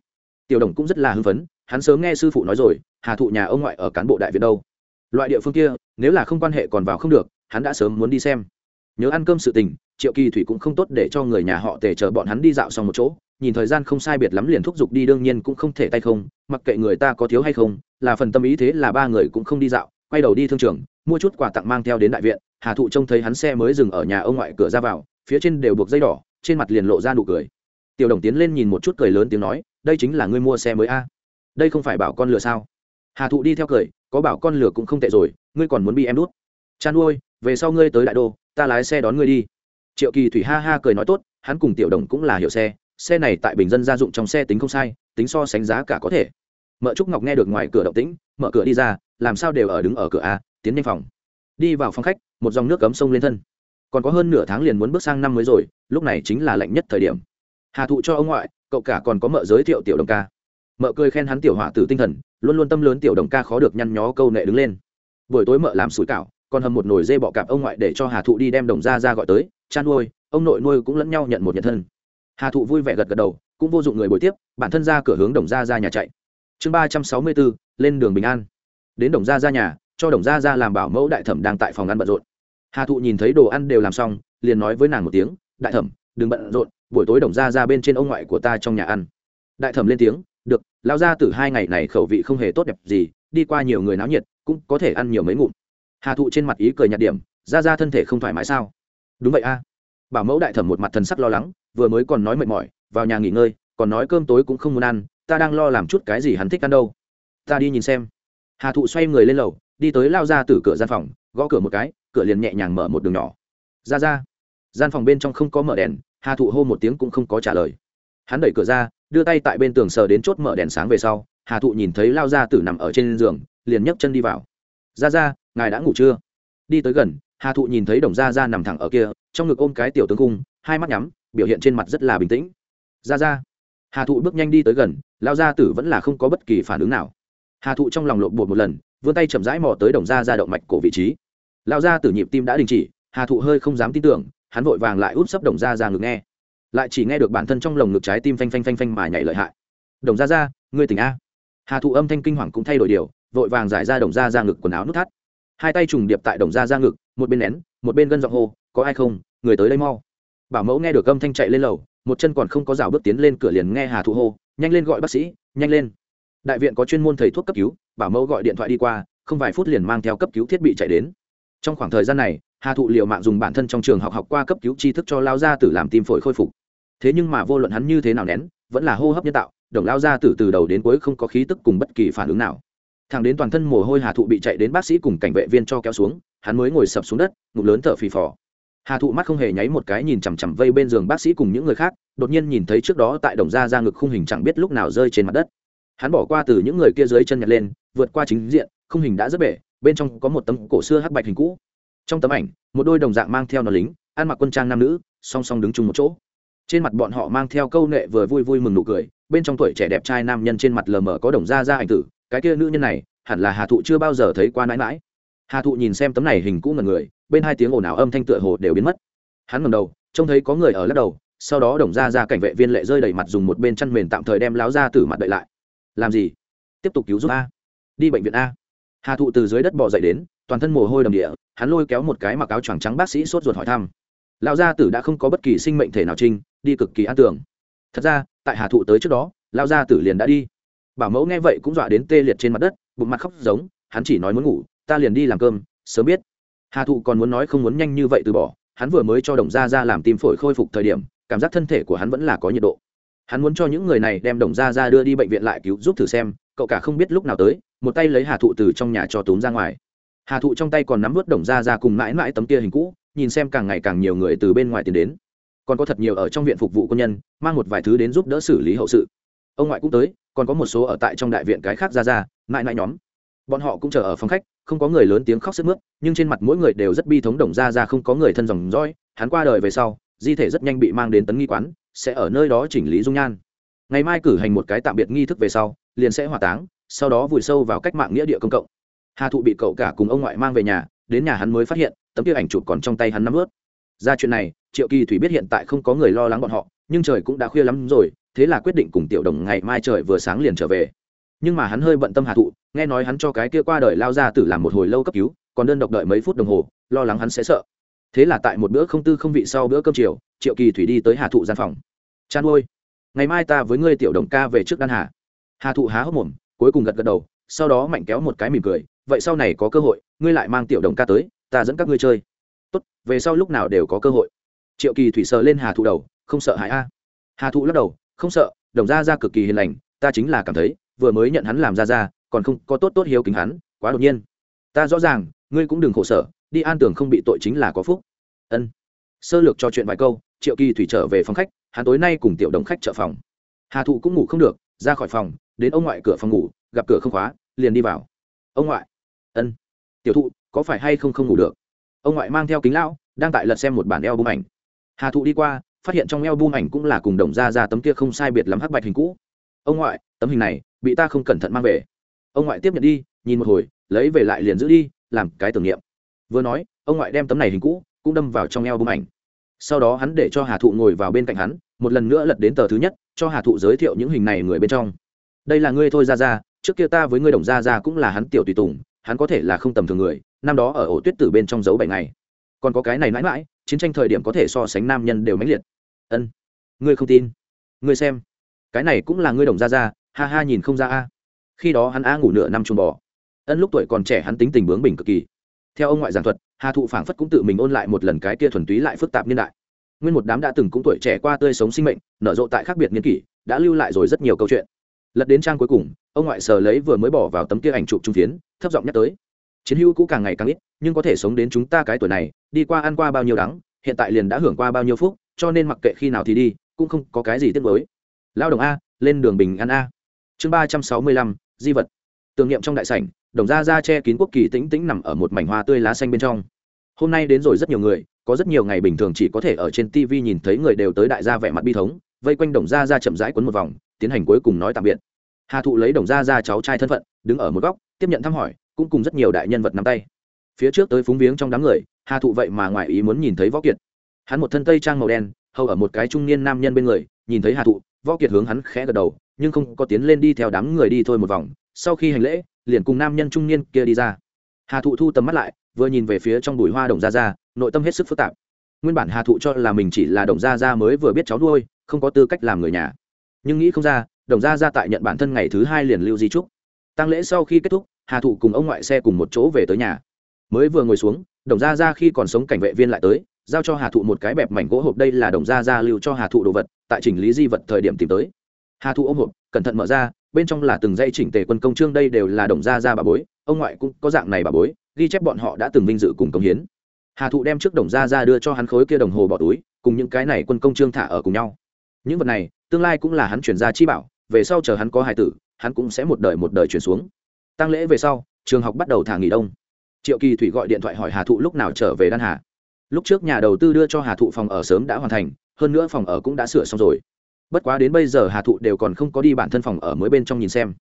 tiểu đồng cũng rất là hưng phấn, hắn sớm nghe sư phụ nói rồi, hà thụ nhà ông ngoại ở cán bộ đại việt đâu. Loại địa phương kia, nếu là không quan hệ còn vào không được, hắn đã sớm muốn đi xem. Nhớ ăn cơm sự tình, triệu kỳ thủy cũng không tốt để cho người nhà họ tề chờ bọn hắn đi dạo xong một chỗ nhìn thời gian không sai biệt lắm liền thúc giục đi, đương nhiên cũng không thể tay không, mặc kệ người ta có thiếu hay không, là phần tâm ý thế là ba người cũng không đi dạo, quay đầu đi thương trường, mua chút quà tặng mang theo đến đại viện, hà thụ trông thấy hắn xe mới dừng ở nhà ông ngoại cửa ra vào, phía trên đều buộc dây đỏ, trên mặt liền lộ ra nụ cười. Tiểu đồng tiến lên nhìn một chút cười lớn tiếng nói, đây chính là ngươi mua xe mới a? Đây không phải bảo con lừa sao? Hà thụ đi theo cười, có bảo con lừa cũng không tệ rồi, ngươi còn muốn bị em đút? Chan nuôi về sau ngươi tới đại đô, ta lái xe đón ngươi đi. Triệu kỳ thủy ha ha cười nói tốt, hắn cùng tiểu đồng cũng là hiệu xe xe này tại bình dân gia dụng trong xe tính không sai, tính so sánh giá cả có thể. Mợ trúc ngọc nghe được ngoài cửa động tĩnh, mở cửa đi ra, làm sao đều ở đứng ở cửa a, tiến nhanh phòng. Đi vào phòng khách, một dòng nước cấm sông lên thân. Còn có hơn nửa tháng liền muốn bước sang năm mới rồi, lúc này chính là lạnh nhất thời điểm. Hà thụ cho ông ngoại, cậu cả còn có mợ giới thiệu tiểu đồng ca. Mợ cười khen hắn tiểu hỏa tử tinh thần, luôn luôn tâm lớn tiểu đồng ca khó được nhăn nhó câu nệ đứng lên. Buổi tối mợ làm sủi cảo, còn hầm một nồi dê bọ cạp ông ngoại để cho hà thụ đi đem đồng ra ra gọi tới chăn nuôi, ông nội nuôi cũng lẫn nhau nhận một nhận thân hà thụ vui vẻ gật gật đầu, cũng vô dụng người buổi tiếp, bản thân ra cửa hướng đồng ra ra nhà chạy. Chương ba trăm sáu mươi bốn, lên đường bình an. Đến đồng ra ra nhà, cho đồng ra ra làm bảo mẫu đại thẩm đang tại phòng ăn bận rộn. Hà thụ nhìn thấy đồ ăn đều làm xong, liền nói với nàng một tiếng, đại thẩm, đừng bận rộn, buổi tối đồng Gia ra bên trên ông ngoại của ta trong nhà ăn. Đại thẩm lên tiếng, được lao ra từ hai ngày này khẩu vị không hề tốt đẹp gì, đi qua nhiều người náo nhiệt, cũng có thể ăn nhiều mấy ngụm. Hà thụ trên mặt ý cười nhạt điểm ra ra thân thể không thoải mái sao? Đúng vậy a bảo mẫu đại thẩm một mặt thần sắc lo lắng, vừa mới còn nói mệt mỏi, vào nhà nghỉ ngơi, còn nói cơm tối cũng không muốn ăn, ta đang lo làm chút cái gì hắn thích ăn đâu. Ta đi nhìn xem. Hà thụ xoay người lên lầu, đi tới lao ra từ cửa gian phòng, gõ cửa một cái, cửa liền nhẹ nhàng mở một đường nhỏ. Ra ra. Gian phòng bên trong không có mở đèn, hà thụ hô một tiếng cũng không có trả lời. Hắn đẩy cửa ra, đưa tay tại bên tường sờ đến chốt mở đèn sáng về sau, hà thụ nhìn thấy lao ra tử nằm ở trên giường, liền nhấc chân đi vào. Ra ra, ngài đã ngủ chưa? Đi tới gần hà thụ nhìn thấy đồng gia Gia nằm thẳng ở kia trong ngực ôm cái tiểu tướng cung hai mắt nhắm biểu hiện trên mặt rất là bình tĩnh. Gia Gia, hà thụ bước nhanh đi tới gần lao gia tử vẫn là không có bất kỳ phản ứng nào. Hà thụ trong lòng lộn bột một lần vươn tay chậm rãi mò tới đồng gia Gia động mạch cổ vị trí. Lao gia tử nhịp tim đã đình chỉ hà thụ hơi không dám tin tưởng hắn vội vàng lại út sấp đồng gia Gia ngực nghe. Lại chỉ nghe được bản thân trong lồng ngực trái tim phanh phanh phanh phanh mà nhảy lợi hại. Đồng gia Gia, ngươi tỉnh a? Hà thụ âm thanh kinh hoàng cũng thay đổi điều vội vàng giải ra đồng gia ra ngực quần áo nút thắt. Hai tay trùng điệp tại đồng gia ra ngực một bên nén, một bên gân giọng hô, có ai không? Người tới đây mau. Bảo mẫu nghe được âm thanh chạy lên lầu, một chân còn không có rào bước tiến lên cửa liền nghe hà thụ hô, nhanh lên gọi bác sĩ, nhanh lên. Đại viện có chuyên môn thầy thuốc cấp cứu, bảo mẫu gọi điện thoại đi qua, không vài phút liền mang theo cấp cứu thiết bị chạy đến. Trong khoảng thời gian này, hà thụ liệu mạng dùng bản thân trong trường học học qua cấp cứu tri thức cho lao gia tử làm tim phổi khôi phục. Thế nhưng mà vô luận hắn như thế nào nén, vẫn là hô hấp nhân tạo, đồng lao gia tử từ đầu đến cuối không có khí tức cùng bất kỳ phản ứng nào. Thằng đến toàn thân mồ hôi hà thụ bị chạy đến bác sĩ cùng cảnh vệ viên cho kéo xuống hắn mới ngồi sập xuống đất, ngụm lớn thở phì phò. Hà thụ mắt không hề nháy một cái nhìn chằm chằm vây bên giường bác sĩ cùng những người khác, đột nhiên nhìn thấy trước đó tại đồng gia ra ngực khung hình chẳng biết lúc nào rơi trên mặt đất. Hắn bỏ qua từ những người kia dưới chân nhặt lên, vượt qua chính diện, khung hình đã rất bể, bên trong có một tấm cổ xưa hắc bạch hình cũ. Trong tấm ảnh, một đôi đồng dạng mang theo nó lính, ăn mặc quân trang nam nữ, song song đứng chung một chỗ. Trên mặt bọn họ mang theo câu nệ vừa vui vui mừng nụ cười, bên trong tuổi trẻ đẹp trai nam nhân trên mặt lờ mờ có đồng gia ra ảnh tử, cái kia nữ nhân này, hẳn là hà thụ chưa bao giờ thấy qua mãi mãi hà thụ nhìn xem tấm này hình cũ ngần người, bên hai tiếng ồn ào âm thanh tựa hồ đều biến mất. Hắn ngầm đầu, trông thấy có người ở lắc đầu, sau đó đồng ra ra cảnh vệ viên lệ rơi đầy mặt dùng một bên chăn mền tạm thời đem láo ra từ mặt đậy lại. Làm gì? Tiếp tục cứu giúp a. Đi bệnh viện a. Hà thụ từ dưới đất bỏ dậy đến, toàn thân mồ hôi đầm địa, hắn lôi kéo một cái mặc áo choàng trắng bác sĩ sốt ruột hỏi thăm. Lão gia tử đã không có bất kỳ sinh mệnh thể nào trinh, đi cực kỳ an tưởng. Thật ra, tại hà thụ tới trước đó, lão gia tử liền đã đi. Bảo mẫu nghe vậy cũng dọa đến tê liệt trên mặt đất, bụng mặt khóc giống, hắn chỉ nói muốn ngủ ta liền đi làm cơm, sớm biết. Hà thụ còn muốn nói không muốn nhanh như vậy từ bỏ, hắn vừa mới cho đồng gia ra làm tim phổi khôi phục thời điểm, cảm giác thân thể của hắn vẫn là có nhiệt độ. Hắn muốn cho những người này đem đồng gia ra đưa đi bệnh viện lại cứu giúp thử xem, cậu cả không biết lúc nào tới, một tay lấy hà thụ từ trong nhà cho túm ra ngoài. Hà thụ trong tay còn nắm vớt đồng gia ra cùng mãi mãi tấm kia hình cũ, nhìn xem càng ngày càng nhiều người từ bên ngoài tiến đến. Còn có thật nhiều ở trong viện phục vụ quân nhân, mang một vài thứ đến giúp đỡ xử lý hậu sự. Ông ngoại cũng tới, còn có một số ở tại trong đại viện cái khác ra ra, mãi mãi nhóm bọn họ cũng chờ ở phòng khách, không có người lớn tiếng khóc sức mướt, nhưng trên mặt mỗi người đều rất bi thống đồng ra ra không có người thân dòng dõi. Hắn qua đời về sau, di thể rất nhanh bị mang đến tấn nghi quán, sẽ ở nơi đó chỉnh lý dung nhan. Ngày mai cử hành một cái tạm biệt nghi thức về sau, liền sẽ hỏa táng, sau đó vùi sâu vào cách mạng nghĩa địa công cộng. Hà thụ bị cậu cả cùng ông ngoại mang về nhà, đến nhà hắn mới phát hiện, tấm kia ảnh chụp còn trong tay hắn nắm ướt. Ra chuyện này, triệu kỳ thủy biết hiện tại không có người lo lắng bọn họ, nhưng trời cũng đã khuya lắm rồi, thế là quyết định cùng tiểu đồng ngày mai trời vừa sáng liền trở về. Nhưng mà hắn hơi bận tâm hà thụ nghe nói hắn cho cái kia qua đời lao ra tử làm một hồi lâu cấp cứu, còn đơn độc đợi mấy phút đồng hồ, lo lắng hắn sẽ sợ. Thế là tại một bữa không tư không vị sau bữa cơm chiều, triệu kỳ thủy đi tới hà thụ gian phòng. Chan ôi, ngày mai ta với ngươi tiểu đồng ca về trước đan hà. Hà thụ há hốc mồm, cuối cùng gật gật đầu, sau đó mạnh kéo một cái mỉm cười, vậy sau này có cơ hội, ngươi lại mang tiểu đồng ca tới, ta dẫn các ngươi chơi. Tốt, về sau lúc nào đều có cơ hội. Triệu kỳ thủy sờ lên hà thụ đầu, không sợ hãi a. Hà thụ lắc đầu, không sợ, đồng gia ra cực kỳ hiền lành, ta chính là cảm thấy, vừa mới nhận hắn làm ra ra còn không có tốt tốt hiếu kính hắn, quá đột nhiên. Ta rõ ràng, ngươi cũng đừng khổ sở, đi an tưởng không bị tội chính là có phúc. Ân. Sơ lược cho chuyện vài câu, triệu kỳ thủy trở về phòng khách, hắn tối nay cùng tiểu đồng khách trợ phòng. Hà thụ cũng ngủ không được, ra khỏi phòng, đến ông ngoại cửa phòng ngủ, gặp cửa không khóa, liền đi vào. Ông ngoại. Ân. Tiểu thụ, có phải hay không không ngủ được? Ông ngoại mang theo kính lão, đang tại lật xem một bản eo bung ảnh. Hà thụ đi qua, phát hiện trong eo bung ảnh cũng là cùng đồng ra ra tấm kia không sai biệt lắm hắc bạch hình cũ. Ông ngoại, tấm hình này, bị ta không cẩn thận mang về ông ngoại tiếp nhận đi, nhìn một hồi, lấy về lại liền giữ đi, làm cái tưởng niệm. Vừa nói, ông ngoại đem tấm này hình cũ cũng đâm vào trong eo bung ảnh. Sau đó hắn để cho hà thụ ngồi vào bên cạnh hắn, một lần nữa lật đến tờ thứ nhất, cho hà thụ giới thiệu những hình này người bên trong. Đây là ngươi thôi ra ra trước kia ta với ngươi đồng Ra ra cũng là hắn tiểu tùy tùng, hắn có thể là không tầm thường người, năm đó ở ổ tuyết tử bên trong dấu bảy ngày. Còn có cái này mãi mãi, chiến tranh thời điểm có thể so sánh nam nhân đều mãnh liệt. Ân, ngươi không tin. Ngươi xem, cái này cũng là ngươi đồng Ra ra ha ha nhìn không ra a khi đó hắn a ngủ nửa năm chuồng bò. Ân lúc tuổi còn trẻ hắn tính tình bướng bỉnh cực kỳ. Theo ông ngoại giảng thuật, hà thụ phảng phất cũng tự mình ôn lại một lần cái kia thuần túy lại phức tạp niên đại. Nguyên một đám đã từng cũng tuổi trẻ qua tươi sống sinh mệnh, nở rộ tại khác biệt niên kỷ, đã lưu lại rồi rất nhiều câu chuyện. Lật đến trang cuối cùng, ông ngoại sờ lấy vừa mới bỏ vào tấm kia ảnh chụp trung phiến, thấp giọng nhắc tới. Chiến hữu cũ càng ngày càng ít, nhưng có thể sống đến chúng ta cái tuổi này, đi qua ăn qua bao nhiêu đắng, hiện tại liền đã hưởng qua bao nhiêu phúc, cho nên mặc kệ khi nào thì đi, cũng không có cái gì tiếc mới lao động a, lên đường bình ăn a chương ba trăm sáu mươi lăm, di vật. Tưởng niệm trong đại sảnh, đồng gia ra che kín quốc kỳ tĩnh tĩnh nằm ở một mảnh hoa tươi lá xanh bên trong. Hôm nay đến rồi rất nhiều người, có rất nhiều ngày bình thường chỉ có thể ở trên tv nhìn thấy người đều tới đại gia vẻ mặt bi thống, vây quanh đồng gia ra chậm rãi quấn một vòng, tiến hành cuối cùng nói tạm biệt. Hà thụ lấy đồng gia ra cháu trai thân phận, đứng ở một góc, tiếp nhận thăm hỏi, cũng cùng rất nhiều đại nhân vật nắm tay. Phía trước tới phúng viếng trong đám người, hà thụ vậy mà ngoài ý muốn nhìn thấy võ kiệt. Hắn một thân tây trang màu đen, hầu ở một cái trung niên nam nhân bên người nhìn thấy hà thụ, võ kiệt hướng hắn khẽ gật đầu, nhưng không có tiến lên đi theo đám người đi thôi một vòng. Sau khi hành lễ, liền cùng nam nhân trung niên kia đi ra. Hà thụ thu tầm mắt lại, vừa nhìn về phía trong bụi hoa đồng gia gia, nội tâm hết sức phức tạp. Nguyên bản hà thụ cho là mình chỉ là đồng gia gia mới vừa biết cháu nuôi, không có tư cách làm người nhà. Nhưng nghĩ không ra, đồng gia gia tại nhận bản thân ngày thứ hai liền lưu di trúc tăng lễ sau khi kết thúc, hà thụ cùng ông ngoại xe cùng một chỗ về tới nhà. Mới vừa ngồi xuống, đồng gia gia khi còn sống cảnh vệ viên lại tới giao cho hà thụ một cái bẹp mảnh gỗ hộp, đây là đồng gia gia lưu cho hà thụ đồ vật, tại chỉnh lý di vật thời điểm tìm tới. Hà thụ ôm hộp, cẩn thận mở ra, bên trong là từng dây chỉnh tề quân công trương đây đều là đồng gia gia bà bối, ông ngoại cũng có dạng này bà bối, ghi chép bọn họ đã từng vinh dự cùng công hiến. Hà thụ đem trước đồng gia gia đưa cho hắn khối kia đồng hồ bỏ túi, cùng những cái này quân công trương thả ở cùng nhau. Những vật này, tương lai cũng là hắn chuyển gia chi bảo, về sau chờ hắn có hài tử, hắn cũng sẽ một đời một đời chuyển xuống. Tăng lễ về sau, trường học bắt đầu thả nghỉ đông. Triệu kỳ thủy gọi điện thoại hỏi hà thụ lúc nào trở về đan hà lúc trước nhà đầu tư đưa cho hà thụ phòng ở sớm đã hoàn thành, hơn nữa phòng ở cũng đã sửa xong rồi. Bất quá đến bây giờ hà thụ đều còn không có đi bản thân phòng ở mới bên trong nhìn xem.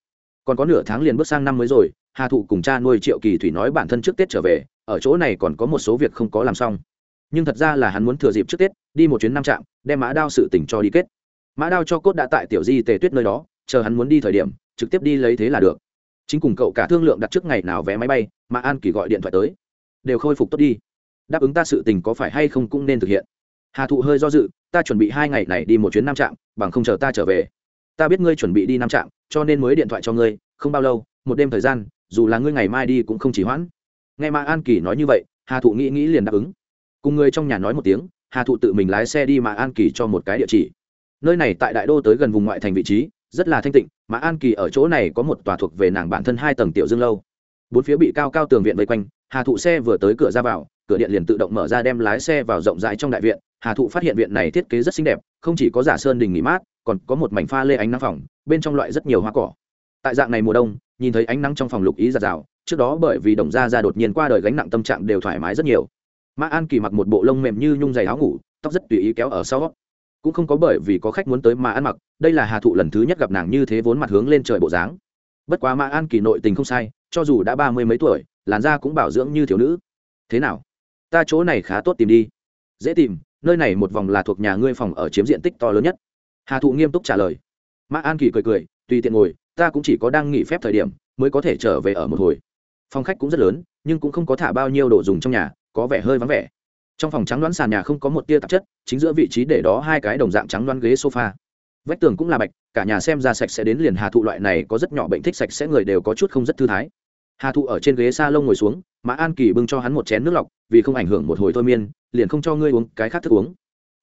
Còn có nửa tháng liền bước sang năm mới rồi, hà thụ cùng cha nuôi triệu kỳ thủy nói bản thân trước tết trở về, ở chỗ này còn có một số việc không có làm xong. Nhưng thật ra là hắn muốn thừa dịp trước tết, đi một chuyến năm trạm, đem mã đao sự tỉnh cho đi kết. Mã đao cho cốt đã tại tiểu di tề tuyết nơi đó, chờ hắn muốn đi thời điểm, trực tiếp đi lấy thế là được. Chính cùng cậu cả thương lượng đặt trước ngày nào vé máy bay mà an kỳ gọi điện thoại tới. Đều khôi phục tốt đi đáp ứng ta sự tình có phải hay không cũng nên thực hiện. Hà thụ hơi do dự, ta chuẩn bị hai ngày này đi một chuyến nam trạm, bằng không chờ ta trở về. Ta biết ngươi chuẩn bị đi nam trạm, cho nên mới điện thoại cho ngươi, không bao lâu, một đêm thời gian, dù là ngươi ngày mai đi cũng không chỉ hoãn. Nghe mã an kỳ nói như vậy, hà thụ nghĩ nghĩ liền đáp ứng. Cùng người trong nhà nói một tiếng, hà thụ tự mình lái xe đi mã an kỳ cho một cái địa chỉ. Nơi này tại đại đô tới gần vùng ngoại thành vị trí, rất là thanh tịnh mã an kỳ ở chỗ này có một tòa thuộc về nàng bản thân hai tầng tiểu dương lâu. Bốn phía bị cao cao tường viện vây quanh, hà thụ xe vừa tới cửa ra vào cửa điện liền tự động mở ra đem lái xe vào rộng rãi trong đại viện. Hà thụ phát hiện viện này thiết kế rất xinh đẹp, không chỉ có giả sơn đình nghỉ mát, còn có một mảnh pha lê ánh nắng phòng, bên trong loại rất nhiều hoa cỏ. Tại dạng này mùa đông, nhìn thấy ánh nắng trong phòng lục ý giạt rào, trước đó bởi vì đồng gia ra đột nhiên qua đời gánh nặng tâm trạng đều thoải mái rất nhiều. Mã an kỳ mặc một bộ lông mềm như nhung dày áo ngủ, tóc rất tùy ý kéo ở sau. Cũng không có bởi vì có khách muốn tới mà ăn mặc, đây là hà thụ lần thứ nhất gặp nàng như thế vốn mặt hướng lên trời bộ dáng. Bất quá mã an kỳ nội tình không sai, cho dù đã ba mươi mấy tuổi, làn da cũng bảo dưỡng như thiếu nữ. Thế nào? Ta chỗ này khá tốt tìm đi. Dễ tìm, nơi này một vòng là thuộc nhà ngươi phòng ở chiếm diện tích to lớn nhất. Hà thụ nghiêm túc trả lời. Mã an kỳ cười cười, tùy tiện ngồi, ta cũng chỉ có đang nghỉ phép thời điểm mới có thể trở về ở một hồi. Phòng khách cũng rất lớn, nhưng cũng không có thả bao nhiêu đồ dùng trong nhà, có vẻ hơi vắng vẻ. Trong phòng trắng đoán sàn nhà không có một tia tạp chất, chính giữa vị trí để đó hai cái đồng dạng trắng đoán ghế sofa. Vách tường cũng là bạch, cả nhà xem ra sạch sẽ đến liền hà thụ loại này có rất nhỏ bệnh thích sạch sẽ người đều có chút không rất thư thái hà thụ ở trên ghế s a lông ngồi xuống, mã an kỳ bưng cho hắn một chén nước lọc, vì không ảnh hưởng một hồi thôi miên, liền không cho ngươi uống cái khác thức uống.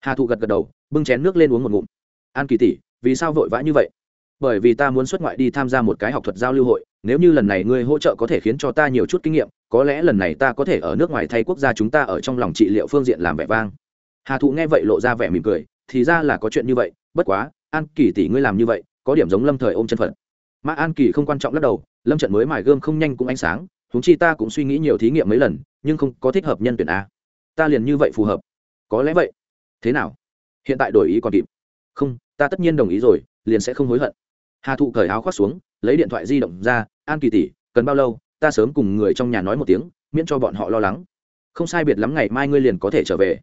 Hà thụ gật gật đầu, bưng chén nước lên uống một ngụm. An kỳ tỷ, vì sao vội vã như vậy? Bởi vì ta muốn xuất ngoại đi tham gia một cái học thuật giao lưu hội, nếu như lần này ngươi hỗ trợ có thể khiến cho ta nhiều chút kinh nghiệm, có lẽ lần này ta có thể ở nước ngoài thay quốc gia chúng ta ở trong lòng trị liệu phương diện làm vẻ vang. Hà thụ nghe vậy lộ ra vẻ mỉm cười, thì ra là có chuyện như vậy, bất quá, an kỳ tỷ ngươi làm như vậy, có điểm giống lâm thời ôm chân phận mã an kỳ không quan trọng lắc đầu, lâm trận mới mài gươm không nhanh cũng ánh sáng húng chi ta cũng suy nghĩ nhiều thí nghiệm mấy lần, nhưng không có thích hợp nhân tuyển a. Ta liền như vậy phù hợp. Có lẽ vậy. Thế nào? Hiện tại đổi ý còn kịp. Không, ta tất nhiên đồng ý rồi, liền sẽ không hối hận. Hà thụ cởi áo khoác xuống, lấy điện thoại di động ra, an kỳ tỷ, cần bao lâu? Ta sớm cùng người trong nhà nói một tiếng, miễn cho bọn họ lo lắng. Không sai biệt lắm, ngày mai ngươi liền có thể trở về.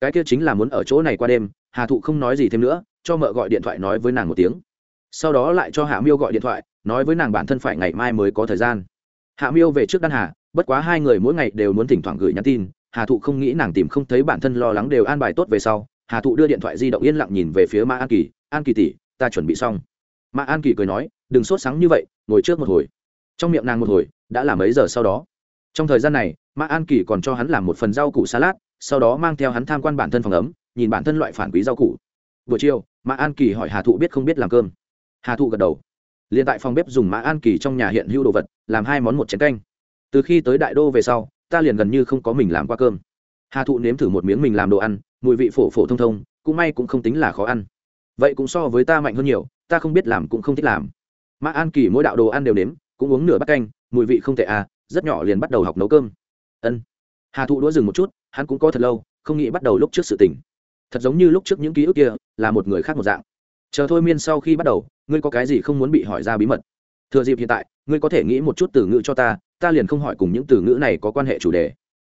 Cái kia chính là muốn ở chỗ này qua đêm, hà thụ không nói gì thêm nữa, cho mợ gọi điện thoại nói với nàng một tiếng sau đó lại cho hạ miêu gọi điện thoại, nói với nàng bản thân phải ngày mai mới có thời gian. Hạ miêu về trước đan hà, bất quá hai người mỗi ngày đều muốn thỉnh thoảng gửi nhắn tin, hà thụ không nghĩ nàng tìm không thấy bản thân lo lắng đều an bài tốt về sau, hà thụ đưa điện thoại di động yên lặng nhìn về phía mã an kỳ an kỳ tỷ, ta chuẩn bị xong. Mã an kỳ cười nói, đừng sốt sáng như vậy, ngồi trước một hồi. Trong miệng nàng một hồi, đã là mấy giờ sau đó. Trong thời gian này, mã an kỳ còn cho hắn làm một phần rau củ salad, sau đó mang theo hắn tham quan bản thân phòng ấm, nhìn bản thân loại phản quý rau củ. Buổi chiều, mã an kỳ hỏi hà thụ biết không biết làm cơm hà thụ gật đầu. Liền tại phòng bếp dùng mã an kỳ trong nhà hiện hữu đồ vật, làm hai món một chén canh. Từ khi tới đại đô về sau, ta liền gần như không có mình làm qua cơm. Hà thụ nếm thử một miếng mình làm đồ ăn, mùi vị phổ phổ thông thông, cũng may cũng không tính là khó ăn. Vậy cũng so với ta mạnh hơn nhiều, ta không biết làm cũng không thích làm. Mã an kỳ mỗi đạo đồ ăn đều nếm, cũng uống nửa bát canh, mùi vị không tệ à rất nhỏ liền bắt đầu học nấu cơm. Ân. Hà thụ đũa dừng một chút, hắn cũng có thật lâu, không nghĩ bắt đầu lúc trước sự tình. Thật giống như lúc trước những ký ức kia, là một người khác một dạng chờ thôi miên sau khi bắt đầu, ngươi có cái gì không muốn bị hỏi ra bí mật? Thừa dịp hiện tại, ngươi có thể nghĩ một chút từ ngữ cho ta ta liền không hỏi cùng những từ ngữ này có quan hệ chủ đề.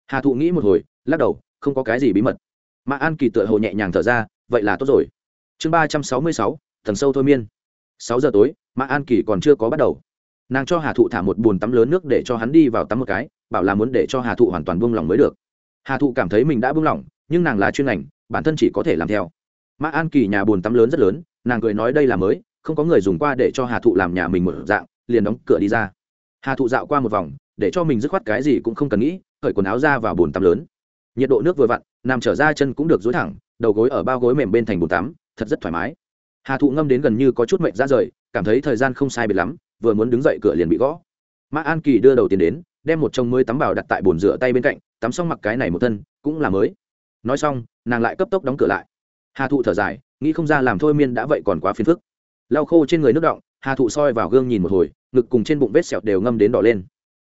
Hà thụ nghĩ một hồi, lắc đầu, không có cái gì bí mật. Mà an kỳ tựa hồ nhẹ nhàng thở ra, vậy là tốt rồi. Chương ba trăm sáu mươi sáu, thần sâu thôi miên. Sáu giờ tối mà an kỳ còn chưa có bắt đầu. Nàng cho hà thụ thả một bồn tắm lớn nước để cho hắn đi vào tắm một cái, bảo là muốn để cho hà thụ hoàn toàn buông lỏng mới được. Hà thụ cảm thấy mình đã buông lỏng, nhưng nàng là chuyên ngành, bản thân chỉ có thể làm theo. Mà an kỳ nhà bồn tắm lớn rất lớn nàng cười nói đây là mới, không có người dùng qua để cho hà thụ làm nhà mình một dạng, liền đóng cửa đi ra. Hà thụ dạo qua một vòng, để cho mình dứt khoát cái gì cũng không cần nghĩ khởi quần áo ra vào bồn tắm lớn. Nhiệt độ nước vừa vặn, nằm trở ra chân cũng được dối thẳng, đầu gối ở bao gối mềm bên thành bồn tắm, thật rất thoải mái. Hà thụ ngâm đến gần như có chút mệnh ra rời, cảm thấy thời gian không sai biệt lắm, vừa muốn đứng dậy cửa liền bị gõ. Mã an kỳ đưa đầu tiền đến, đem một chồng mới tắm bào đặt tại bồn rửa tay bên cạnh, tắm xong mặc cái này một thân, cũng là mới. Nói xong, nàng lại cấp tốc đóng cửa lại. Hà thụ thở dài nghĩ không ra làm thôi miên đã vậy còn quá phiền phức. Lau khô trên người nước động, hà thụ soi vào gương nhìn một hồi, ngực cùng trên bụng vết sẹo đều ngâm đến đỏ lên.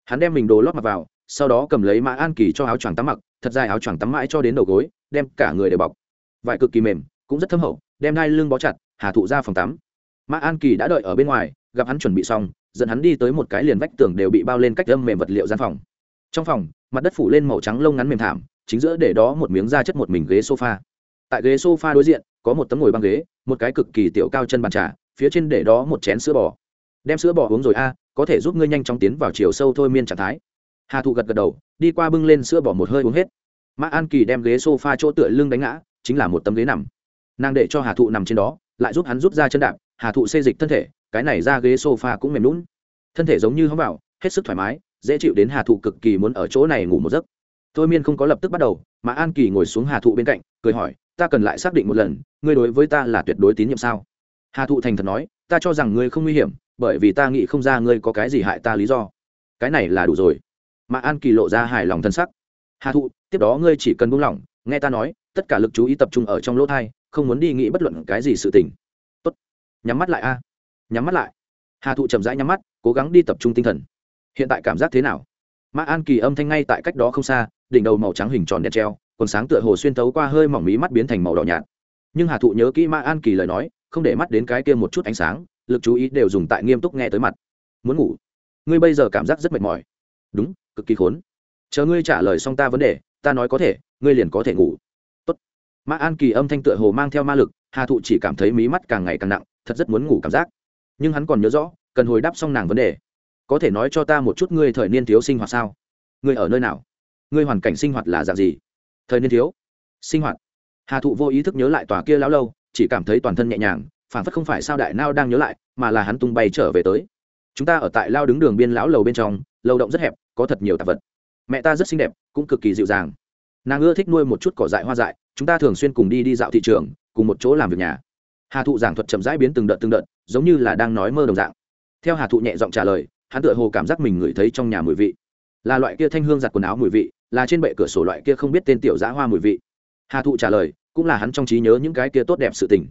Hắn đem mình đồ lót mặc vào, sau đó cầm lấy mã an kỳ cho áo choàng tắm mặc, thật dài áo choàng tắm mãi cho đến đầu gối, đem cả người đều bọc. Vải cực kỳ mềm, cũng rất thâm hậu, đem hai lưng bó chặt, hà thụ ra phòng tắm. Mã an kỳ đã đợi ở bên ngoài, gặp hắn chuẩn bị xong, dẫn hắn đi tới một cái liền vách tường đều bị bao lên cách âm mềm vật liệu gian phòng. Trong phòng, mặt đất phủ lên màu trắng lông ngắn mềm thảm, chính giữa để đó một miếng da chất một mình ghế sofa. Tại ghế sofa đối diện có một tấm ngồi băng ghế, một cái cực kỳ tiểu cao chân bàn trà, phía trên để đó một chén sữa bò. Đem sữa bò uống rồi a, có thể giúp ngươi nhanh chóng tiến vào chiều sâu thôi miên trạng thái. Hà thụ gật gật đầu, đi qua bưng lên sữa bò một hơi uống hết. Mã an kỳ đem ghế sofa chỗ tựa lưng đánh ngã, chính là một tấm ghế nằm. Nàng để cho hà thụ nằm trên đó, lại giúp hắn rút ra chân đạp, hà thụ xê dịch thân thể, cái này ra ghế sofa cũng mềm lún thân thể giống như hóng vào, hết sức thoải mái, dễ chịu đến hà thụ cực kỳ muốn ở chỗ này ngủ một giấc thôi miên không có lập tức bắt đầu, mà an kỳ ngồi xuống hà thụ bên cạnh, cười hỏi, ta cần lại xác định một lần, ngươi đối với ta là tuyệt đối tín nhiệm sao? Hà thụ thành thật nói, ta cho rằng ngươi không nguy hiểm, bởi vì ta nghĩ không ra ngươi có cái gì hại ta lý do. Cái này là đủ rồi. Mà an kỳ lộ ra hài lòng thân sắc. Hà thụ, tiếp đó ngươi chỉ cần buông lỏng, nghe ta nói, tất cả lực chú ý tập trung ở trong lỗ thai, không muốn đi nghĩ bất luận cái gì sự tình. Tốt, nhắm mắt lại a, nhắm mắt lại. Hà thụ chậm rãi nhắm mắt, cố gắng đi tập trung tinh thần. Hiện tại cảm giác thế nào? Mã an kỳ âm thanh ngay tại cách đó không xa, đỉnh đầu màu trắng hình tròn đen treo còn sáng tựa hồ xuyên tấu qua hơi mỏng mí mắt biến thành màu đỏ nhạt. Nhưng hà thụ nhớ kỹ mã an kỳ lời nói, không để mắt đến cái kia một chút ánh sáng, lực chú ý đều dùng tại nghiêm túc nghe tới mặt. Muốn ngủ? Ngươi bây giờ cảm giác rất mệt mỏi. Đúng, cực kỳ khốn. Chờ ngươi trả lời xong ta vấn đề, ta nói có thể, ngươi liền có thể ngủ. Tốt. mã an kỳ âm thanh tựa hồ mang theo ma lực, hà thụ chỉ cảm thấy mí mắt càng ngày càng nặng, thật rất muốn ngủ cảm giác. Nhưng hắn còn nhớ rõ, cần hồi đáp xong nàng vấn đề có thể nói cho ta một chút ngươi thời niên thiếu sinh hoạt sao? Ngươi ở nơi nào? Ngươi hoàn cảnh sinh hoạt là dạng gì? Thời niên thiếu sinh hoạt. Hà thụ vô ý thức nhớ lại tòa kia lão lâu, chỉ cảm thấy toàn thân nhẹ nhàng, phản phất không phải sao đại nao đang nhớ lại, mà là hắn tung bay trở về tới. Chúng ta ở tại lao đứng đường biên lão lầu bên trong, lâu động rất hẹp, có thật nhiều tạp vật. Mẹ ta rất xinh đẹp, cũng cực kỳ dịu dàng. Nàng ưa thích nuôi một chút cỏ dại hoa dại, chúng ta thường xuyên cùng đi đi dạo thị trường, cùng một chỗ làm việc nhà. Hà thụ giảng thuật chậm rãi biến từng đợt từng đợt, giống như là đang nói mơ đồng dạng. Theo hà thụ nhẹ giọng trả lời hắn tựa hồ cảm giác mình ngửi thấy trong nhà mùi vị. Là loại kia thanh hương giặt quần áo mùi vị, là trên bệ cửa sổ loại kia không biết tên tiểu giã hoa mùi vị. Hà thụ trả lời, cũng là hắn trong trí nhớ những cái kia tốt đẹp sự tình.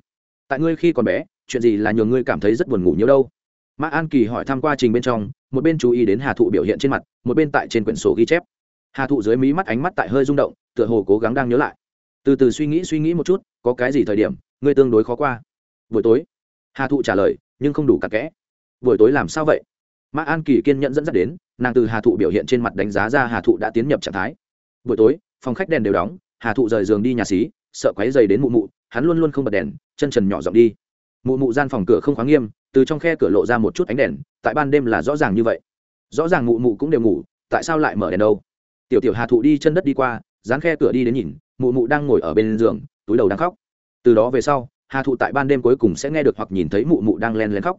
Tại ngươi khi còn bé, chuyện gì là nhường ngươi cảm thấy rất buồn ngủ nhiều đâu? Mã an kỳ hỏi thăm qua trình bên trong, một bên chú ý đến hà thụ biểu hiện trên mặt, một bên tại trên quyển sổ ghi chép. Hà thụ dưới mí mắt ánh mắt tại hơi rung động, tựa hồ cố gắng đang nhớ lại. Từ từ suy nghĩ suy nghĩ một chút, có cái gì thời điểm, ngươi tương đối khó qua. Buổi tối, hà thụ trả lời, nhưng không đủ cặn kẽ. Buổi tối làm sao vậy? Mã an kỳ kiên nhẫn dẫn dắt đến, nàng từ hà thụ biểu hiện trên mặt đánh giá ra hà thụ đã tiến nhập trạng thái. Buổi tối, phòng khách đèn đều đóng, hà thụ rời giường đi nhà xí, sợ quáy dày đến mụ mụ, hắn luôn luôn không bật đèn, chân trần nhỏ giọng đi. Mụ mụ gian phòng cửa không khóa nghiêm, từ trong khe cửa lộ ra một chút ánh đèn, tại ban đêm là rõ ràng như vậy. Rõ ràng mụ mụ cũng đều ngủ, tại sao lại mở đèn đâu? Tiểu tiểu hà thụ đi chân đất đi qua, dán khe cửa đi đến nhìn, mụ mụ đang ngồi ở bên giường, túi đầu đang khóc. Từ đó về sau, hà thụ tại ban đêm cuối cùng sẽ nghe được hoặc nhìn thấy mụ mụ đang len lén khóc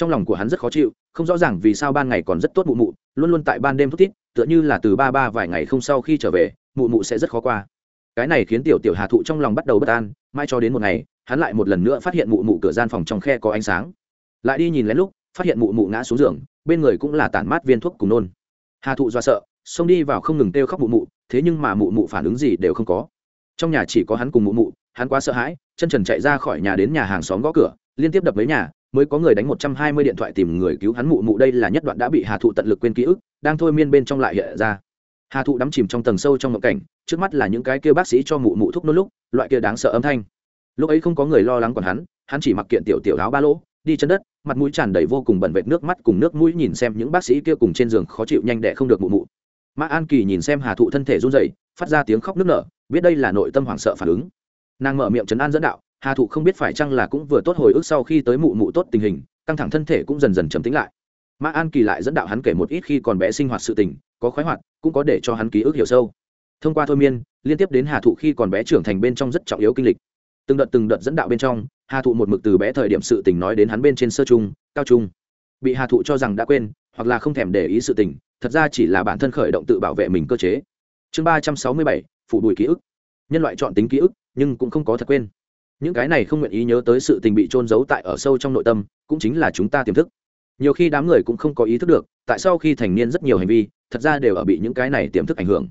trong lòng của hắn rất khó chịu, không rõ ràng vì sao ban ngày còn rất tốt mụ mụ, luôn luôn tại ban đêm thúc tít tựa như là từ ba ba vài ngày không sau khi trở về, mụ mụ sẽ rất khó qua. Cái này khiến tiểu tiểu hà thụ trong lòng bắt đầu bất an mai cho đến một ngày, hắn lại một lần nữa phát hiện mụ mụ cửa gian phòng trong khe có ánh sáng. Lại đi nhìn lén lúc, phát hiện mụ mụ ngã xuống giường, bên người cũng là tản mát viên thuốc cùng nôn. Hà thụ do sợ, xông đi vào không ngừng kêu khóc mụ mụ, thế nhưng mà mụ mụ phản ứng gì đều không có. Trong nhà chỉ có hắn cùng mụ mụ, hắn quá sợ hãi, chân trần chạy ra khỏi nhà đến nhà hàng xóm gõ cửa, liên tiếp đập mấy nhà mới có người đánh một trăm hai mươi điện thoại tìm người cứu hắn mụ mụ. Đây là nhất đoạn đã bị hà thụ tận lực quên ký ức, đang thôi miên bên trong lại hiện ra. Hà thụ đắm chìm trong tầng sâu trong ngộng cảnh, trước mắt là những cái kia bác sĩ cho mụ mụ thuốc nôn lúc, loại kia đáng sợ âm thanh. Lúc ấy không có người lo lắng còn hắn hắn chỉ mặc kiện tiểu tiểu áo ba lỗ, đi chân đất, mặt mũi tràn đầy vô cùng bẩn vệt, nước mắt cùng nước mũi nhìn xem những bác sĩ kia cùng trên giường khó chịu nhanh đẻ không được mụ mụ. Mã an kỳ nhìn xem hà thụ thân thể run rẩy, phát ra tiếng khóc nức nở, biết đây là nội tâm hoảng sợ phản ứng. Nàng mở miệng trấn an dẫn đạo hà thụ không biết phải chăng là cũng vừa tốt hồi ức sau khi tới mụ mụ tốt tình hình, căng thẳng thân thể cũng dần dần trầm tính lại. Mã an kỳ lại dẫn đạo hắn kể một ít khi còn bé sinh hoạt sự tình, có khoái hoạt, cũng có để cho hắn ký ức hiểu sâu. Thông qua thôi miên, liên tiếp đến hà thụ khi còn bé trưởng thành bên trong rất trọng yếu kinh lịch. Từng đợt từng đợt dẫn đạo bên trong, hà thụ một mực từ bé thời điểm sự tình nói đến hắn bên trên sơ trung, cao trung. Bị hà thụ cho rằng đã quên, hoặc là không thèm để ý sự tình, thật ra chỉ là bản thân khởi động tự bảo vệ mình cơ chế. Chương ba trăm sáu mươi bảy, phủ đùi ký ức. Nhân loại chọn tính ký ức, nhưng cũng không có thật quên những cái này không nguyện ý nhớ tới sự tình bị trôn giấu tại ở sâu trong nội tâm, cũng chính là chúng ta tiềm thức. Nhiều khi đám người cũng không có ý thức được, tại sao khi thành niên rất nhiều hành vi, thật ra đều ở bị những cái này tiềm thức ảnh hưởng.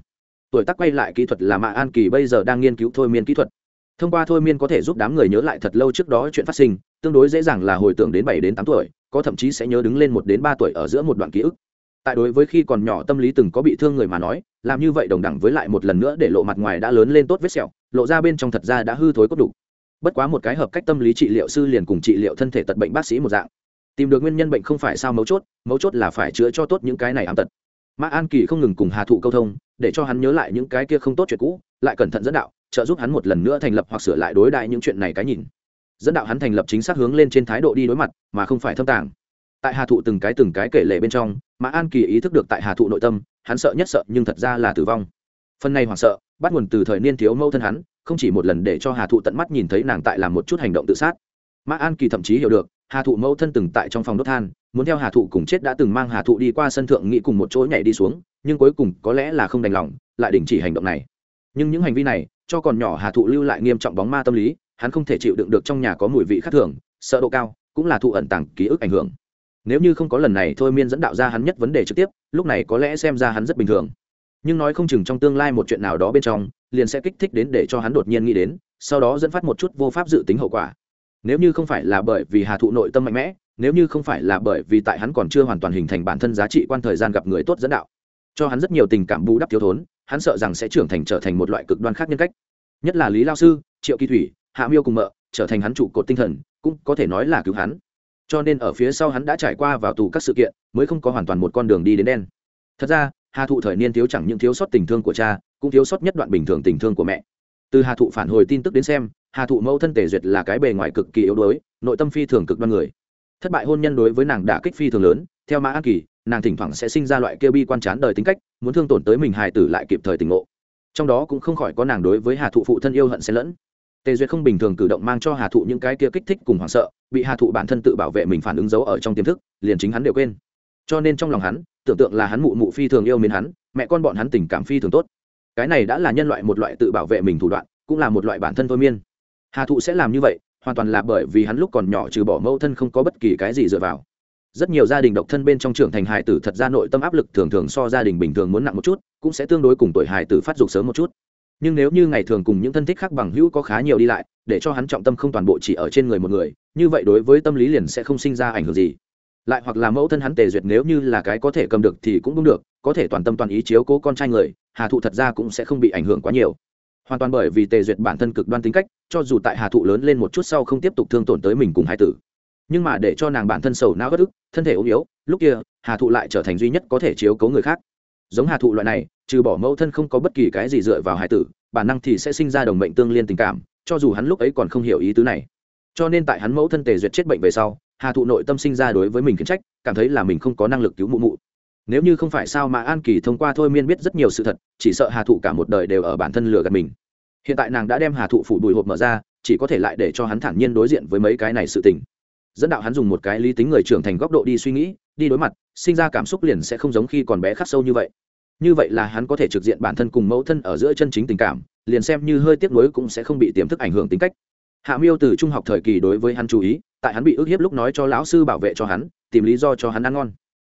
Tuổi tác quay lại kỹ thuật là mạ an kỳ bây giờ đang nghiên cứu thôi miên kỹ thuật. Thông qua thôi miên có thể giúp đám người nhớ lại thật lâu trước đó chuyện phát sinh, tương đối dễ dàng là hồi tưởng đến bảy đến tám tuổi, có thậm chí sẽ nhớ đứng lên một đến ba tuổi ở giữa một đoạn ký ức. Tại đối với khi còn nhỏ tâm lý từng có bị thương người mà nói, làm như vậy đồng đẳng với lại một lần nữa để lộ mặt ngoài đã lớn lên tốt vết sẹo, lộ ra bên trong thật ra đã hư thối cốt đủ bất quá một cái hợp cách tâm lý trị liệu sư liền cùng trị liệu thân thể tật bệnh bác sĩ một dạng. Tìm được nguyên nhân bệnh không phải sao mấu chốt mấu chốt là phải chữa cho tốt những cái này ám tật. Mã an kỳ không ngừng cùng hà thụ câu thông, để cho hắn nhớ lại những cái kia không tốt chuyện cũ, lại cẩn thận dẫn đạo, trợ giúp hắn một lần nữa thành lập hoặc sửa lại đối đại những chuyện này cái nhìn. Dẫn đạo hắn thành lập chính xác hướng lên trên thái độ đi đối mặt, mà không phải thâm tàng. Tại hà thụ từng cái từng cái kể lệ bên trong, mã an kỳ ý thức được tại hà thụ nội tâm, hắn sợ nhất sợ nhưng thật ra là tử vong. Phần này hoảng sợ, bắt nguồn từ thời niên thiếu mâu thân hắn không chỉ một lần để cho hà thụ tận mắt nhìn thấy nàng tại làm một chút hành động tự sát. Mã an kỳ thậm chí hiểu được, hà thụ mâu thân từng tại trong phòng đốt than, muốn theo hà thụ cùng chết đã từng mang hà thụ đi qua sân thượng nghĩ cùng một chỗ nhảy đi xuống, nhưng cuối cùng có lẽ là không đành lòng, lại đình chỉ hành động này. Nhưng những hành vi này, cho còn nhỏ hà thụ lưu lại nghiêm trọng bóng ma tâm lý, hắn không thể chịu đựng được trong nhà có mùi vị khác thường, sợ độ cao, cũng là thụ ẩn tàng ký ức ảnh hưởng. Nếu như không có lần này thôi miên dẫn đạo ra hắn nhất vấn đề trực tiếp, lúc này có lẽ xem ra hắn rất bình thường nhưng nói không chừng trong tương lai một chuyện nào đó bên trong, liền sẽ kích thích đến để cho hắn đột nhiên nghĩ đến, sau đó dẫn phát một chút vô pháp dự tính hậu quả. Nếu như không phải là bởi vì hà thụ nội tâm mạnh mẽ, nếu như không phải là bởi vì tại hắn còn chưa hoàn toàn hình thành bản thân giá trị quan thời gian gặp người tốt dẫn đạo, cho hắn rất nhiều tình cảm bù đắp thiếu thốn, hắn sợ rằng sẽ trưởng thành trở thành một loại cực đoan khác nhân cách. Nhất là lý lao sư, triệu kỳ thủy, hạ miêu cùng mợ, trở thành hắn trụ cột tinh thần, cũng có thể nói là cứu hắn. Cho nên ở phía sau hắn đã trải qua vào tù các sự kiện, mới không có hoàn toàn một con đường đi đến đen. Thật ra hà thụ thời niên thiếu chẳng những thiếu sót tình thương của cha, cũng thiếu sót nhất đoạn bình thường tình thương của mẹ. Từ hà thụ phản hồi tin tức đến xem, hà thụ mẫu thân tề duyệt là cái bề ngoài cực kỳ yếu đuối, nội tâm phi thường cực đoan người. Thất bại hôn nhân đối với nàng đã kích phi thường lớn, theo mã an kỳ, nàng thỉnh thoảng sẽ sinh ra loại kia bi quan chán đời tính cách, muốn thương tổn tới mình hài tử lại kịp thời tình ngộ. Trong đó cũng không khỏi có nàng đối với hà thụ phụ thân yêu hận xen lẫn. Tề duyệt không bình thường cử động mang cho hà thụ những cái kia kích thích cùng hoảng sợ, bị hà thụ bản thân tự bảo vệ mình phản ứng giấu ở trong tiềm thức, liền chính hắn đều quên. Cho nên trong lòng hắn tưởng tượng là hắn mụ mụ phi thường yêu mến hắn, mẹ con bọn hắn tình cảm phi thường tốt. Cái này đã là nhân loại một loại tự bảo vệ mình thủ đoạn, cũng là một loại bản thân thôi miên. Hà thụ sẽ làm như vậy, hoàn toàn là bởi vì hắn lúc còn nhỏ trừ bỏ mẫu thân không có bất kỳ cái gì dựa vào. Rất nhiều gia đình độc thân bên trong trưởng thành hài tử thật ra nội tâm áp lực thường thường so gia đình bình thường muốn nặng một chút, cũng sẽ tương đối cùng tuổi hài tử phát dục sớm một chút. Nhưng nếu như ngày thường cùng những thân thích khác bằng hữu có khá nhiều đi lại, để cho hắn trọng tâm không toàn bộ chỉ ở trên người một người, như vậy đối với tâm lý liền sẽ không sinh ra ảnh hưởng gì lại hoặc là mẫu thân hắn tề duyệt nếu như là cái có thể cầm được thì cũng đúng được, có thể toàn tâm toàn ý chiếu cố con trai người, hà thụ thật ra cũng sẽ không bị ảnh hưởng quá nhiều. Hoàn toàn bởi vì tề duyệt bản thân cực đoan tính cách, cho dù tại hà thụ lớn lên một chút sau không tiếp tục thương tổn tới mình cùng hai tử. Nhưng mà để cho nàng bản thân sầu não bất ức, thân thể ốm yếu, lúc kia, hà thụ lại trở thành duy nhất có thể chiếu cố người khác. Giống hà thụ loại này, trừ bỏ mẫu thân không có bất kỳ cái gì dựa vào hải tử, bản năng thì sẽ sinh ra đồng mệnh tương liên tình cảm, cho dù hắn lúc ấy còn không hiểu ý tứ này. Cho nên tại hắn mẫu thân tề duyệt chết bệnh về sau hà thụ nội tâm sinh ra đối với mình khiến trách, cảm thấy là mình không có năng lực cứu mụ mụ. Nếu như không phải sao mà an kỳ thông qua thôi miên biết rất nhiều sự thật, chỉ sợ hà thụ cả một đời đều ở bản thân lừa gạt mình. Hiện tại nàng đã đem hà thụ phủ bùi hộp mở ra, chỉ có thể lại để cho hắn thản nhiên đối diện với mấy cái này sự tình. Dẫn đạo hắn dùng một cái lý tính người trưởng thành góc độ đi suy nghĩ, đi đối mặt, sinh ra cảm xúc liền sẽ không giống khi còn bé khắc sâu như vậy. Như vậy là hắn có thể trực diện bản thân cùng mẫu thân ở giữa chân chính tình cảm, liền xem như hơi tiếc nuối cũng sẽ không bị tiềm thức ảnh hưởng tính cách hạ miêu từ trung học thời kỳ đối với hắn chú ý, tại hắn bị ức hiếp lúc nói cho lão sư bảo vệ cho hắn, tìm lý do cho hắn ăn ngon.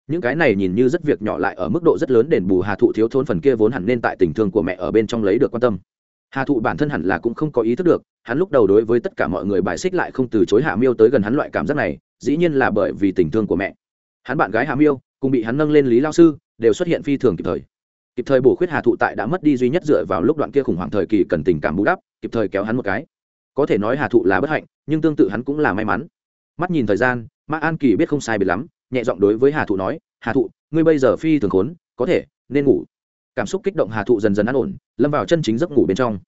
Những cái này nhìn như rất việc nhỏ lại ở mức độ rất lớn đền bù hà thụ thiếu thốn phần kia vốn hẳn nên tại tình thương của mẹ ở bên trong lấy được quan tâm. Hà thụ bản thân hẳn là cũng không có ý thức được, hắn lúc đầu đối với tất cả mọi người bài xích lại không từ chối hạ miêu tới gần hắn loại cảm giác này, dĩ nhiên là bởi vì tình thương của mẹ. Hắn bạn gái hạ miêu, cùng bị hắn nâng lên lý lao sư, đều xuất hiện phi thường kịp thời. Kịp thời bổ khuyết hà thụ tại đã mất đi duy nhất dựa vào lúc đoạn kia khủng hoảng thời kỳ cần tình cảm bù đắp, kịp thời kéo hắn một cái có thể nói hà thụ là bất hạnh, nhưng tương tự hắn cũng là may mắn. Mắt nhìn thời gian mã an kỳ biết không sai biệt lắm, nhẹ giọng đối với hà thụ nói, hà thụ, ngươi bây giờ phi thường khốn, có thể, nên ngủ. Cảm xúc kích động hà thụ dần dần an ổn, lâm vào chân chính giấc ngủ bên trong.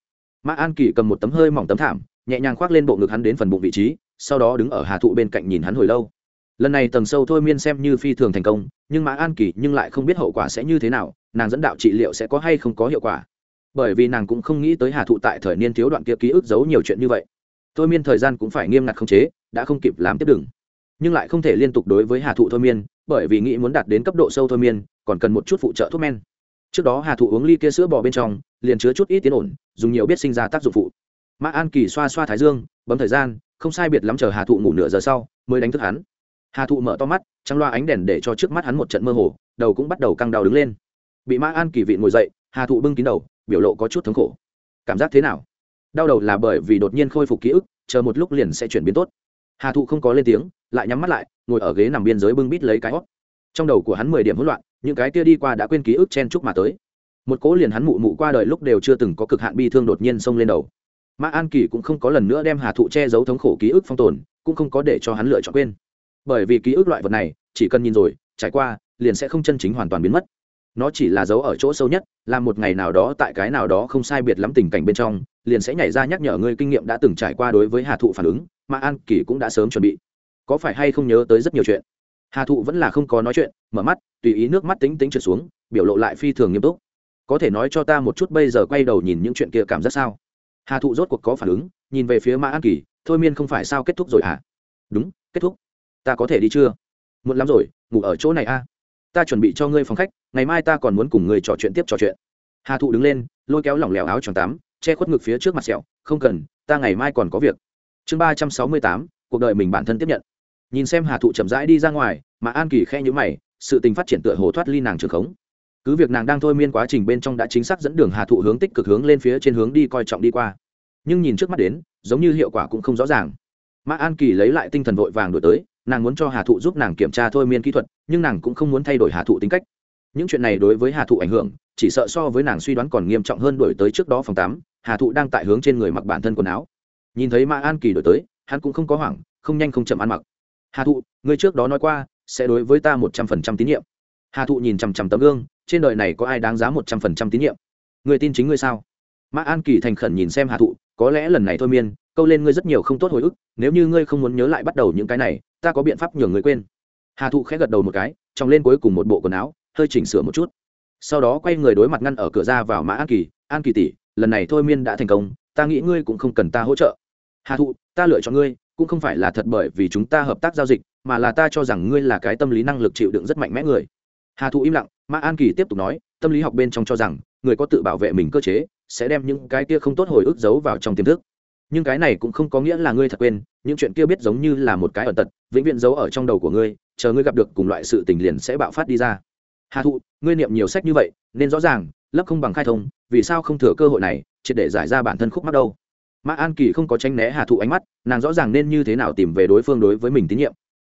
Mã an kỳ cầm một tấm hơi mỏng tấm thảm, nhẹ nhàng khoác lên bộ ngực hắn đến phần bụng vị trí, sau đó đứng ở hà thụ bên cạnh nhìn hắn hồi lâu. Lần này tầng sâu thôi miên xem như phi thường thành công, nhưng mã an kỳ nhưng lại không biết hậu quả sẽ như thế nào, nàng dẫn đạo trị liệu sẽ có hay không có hiệu quả bởi vì nàng cũng không nghĩ tới hà thụ tại thời niên thiếu đoạn kia ký ức giấu nhiều chuyện như vậy. Thôi miên thời gian cũng phải nghiêm ngặt khống chế, đã không kịp làm tiếp đừng. Nhưng lại không thể liên tục đối với hà thụ thôi miên, bởi vì nghĩ muốn đạt đến cấp độ sâu thôi miên, còn cần một chút phụ trợ thuốc men. Trước đó hà thụ uống ly kia sữa bò bên trong, liền chứa chút ít tiến ổn, dùng nhiều biết sinh ra tác dụng phụ. Mã an kỳ xoa xoa thái dương, bấm thời gian, không sai biệt lắm chờ hà thụ ngủ nửa giờ sau, mới đánh thức hắn. Hà thụ mở to mắt trăng loa ánh đèn để cho trước mắt hắn một trận mơ hồ, đầu cũng bắt đầu căng đau đứng lên. Bị mã an kỳ vị ngồi dậy, hà thụ bưng kín đầu biểu lộ có chút thống khổ. Cảm giác thế nào? Đau đầu là bởi vì đột nhiên khôi phục ký ức, chờ một lúc liền sẽ chuyển biến tốt. Hà thụ không có lên tiếng, lại nhắm mắt lại, ngồi ở ghế nằm biên giới bưng bít lấy cái hót trong đầu của hắn mười điểm hỗn loạn, những cái kia đi qua đã quên ký ức chen chúc mà tới. Một cố liền hắn mụ mụ qua đời lúc đều chưa từng có cực hạn bi thương đột nhiên xông lên đầu. Mã an kỳ cũng không có lần nữa đem hà thụ che giấu thống khổ ký ức phong tồn, cũng không có để cho hắn lựa chọn quên. Bởi vì ký ức loại vật này, chỉ cần nhìn rồi, trải qua, liền sẽ không chân chính hoàn toàn biến mất nó chỉ là dấu ở chỗ sâu nhất, là một ngày nào đó tại cái nào đó không sai biệt lắm tình cảnh bên trong, liền sẽ nhảy ra nhắc nhở ngươi kinh nghiệm đã từng trải qua đối với hà thụ phản ứng, mà an kỳ cũng đã sớm chuẩn bị. Có phải hay không nhớ tới rất nhiều chuyện? Hà thụ vẫn là không có nói chuyện, mở mắt, tùy ý nước mắt tính tính trượt xuống, biểu lộ lại phi thường nghiêm túc. Có thể nói cho ta một chút bây giờ quay đầu nhìn những chuyện kia cảm giác sao? Hà thụ rốt cuộc có phản ứng, nhìn về phía mã an kỳ, thôi miên không phải sao kết thúc rồi à đúng, kết thúc. Ta có thể đi chưa? Muộn lắm rồi, ngủ ở chỗ này a ta chuẩn bị cho ngươi phòng khách, ngày mai ta còn muốn cùng ngươi trò chuyện tiếp trò chuyện. Hà thụ đứng lên, lôi kéo lỏng lẻo áo choàng tắm che khuất ngực phía trước mặt sẹo, không cần, ta ngày mai còn có việc. Chương ba trăm sáu mươi tám, cuộc đời mình bản thân tiếp nhận. Nhìn xem hà thụ chậm rãi đi ra ngoài, mà an kỳ khe nhữ mày, sự tình phát triển tựa hồ thoát ly nàng trường khống. Cứ việc nàng đang thôi miên quá trình bên trong đã chính xác dẫn đường hà thụ hướng tích cực hướng lên phía trên hướng đi coi trọng đi qua. Nhưng nhìn trước mắt đến, giống như hiệu quả cũng không rõ ràng. Mã an kỳ lấy lại tinh thần vội vàng đổi tới, nàng muốn cho hà thụ giúp nàng kiểm tra thôi miên kỹ thuật nhưng nàng cũng không muốn thay đổi hà thụ tính cách. Những chuyện này đối với hà thụ ảnh hưởng, chỉ sợ so với nàng suy đoán còn nghiêm trọng hơn đổi tới trước đó phòng tám, hà thụ đang tại hướng trên người mặc bản thân quần áo. Nhìn thấy mã an kỳ đổi tới, hắn cũng không có hoảng, không nhanh không chậm ăn mặc. Hà thụ người trước đó nói qua, sẽ đối với ta một trăm phần trăm tín nhiệm. Hà thụ nhìn chằm chằm tấm gương, trên đời này có ai đáng giá một trăm phần trăm tín nhiệm? Người tin chính ngươi sao? Mã an kỳ thành khẩn nhìn xem hà thụ, có lẽ lần này thôi miên, câu lên ngươi rất nhiều không tốt hồi ức, nếu như ngươi không muốn nhớ lại bắt đầu những cái này, ta có biện pháp nhường ngươi quên hà thụ khẽ gật đầu một cái, trong lên cuối cùng một bộ quần áo, hơi chỉnh sửa một chút. Sau đó quay người đối mặt ngăn ở cửa ra vào mã an kỳ an kỳ tỷ, lần này thôi miên đã thành công, ta nghĩ ngươi cũng không cần ta hỗ trợ. Hà thụ, ta lựa chọn ngươi, cũng không phải là thật bởi vì chúng ta hợp tác giao dịch, mà là ta cho rằng ngươi là cái tâm lý năng lực chịu đựng rất mạnh mẽ người. Hà thụ im lặng, mã an kỳ tiếp tục nói, tâm lý học bên trong cho rằng, người có tự bảo vệ mình cơ chế, sẽ đem những cái kia không tốt hồi ức giấu vào trong tiềm thức nhưng cái này cũng không có nghĩa là ngươi thật quên, những chuyện kia biết giống như là một cái ở tật, vĩnh viễn giấu ở trong đầu của ngươi, chờ ngươi gặp được cùng loại sự tình liền sẽ bạo phát đi ra. Hà thụ, ngươi niệm nhiều sách như vậy, nên rõ ràng lấp không bằng khai thông, vì sao không thừa cơ hội này, triệt để giải ra bản thân khúc mắc đâu? Mã an kỳ không có tranh né hà thụ ánh mắt, nàng rõ ràng nên như thế nào tìm về đối phương đối với mình tín nhiệm.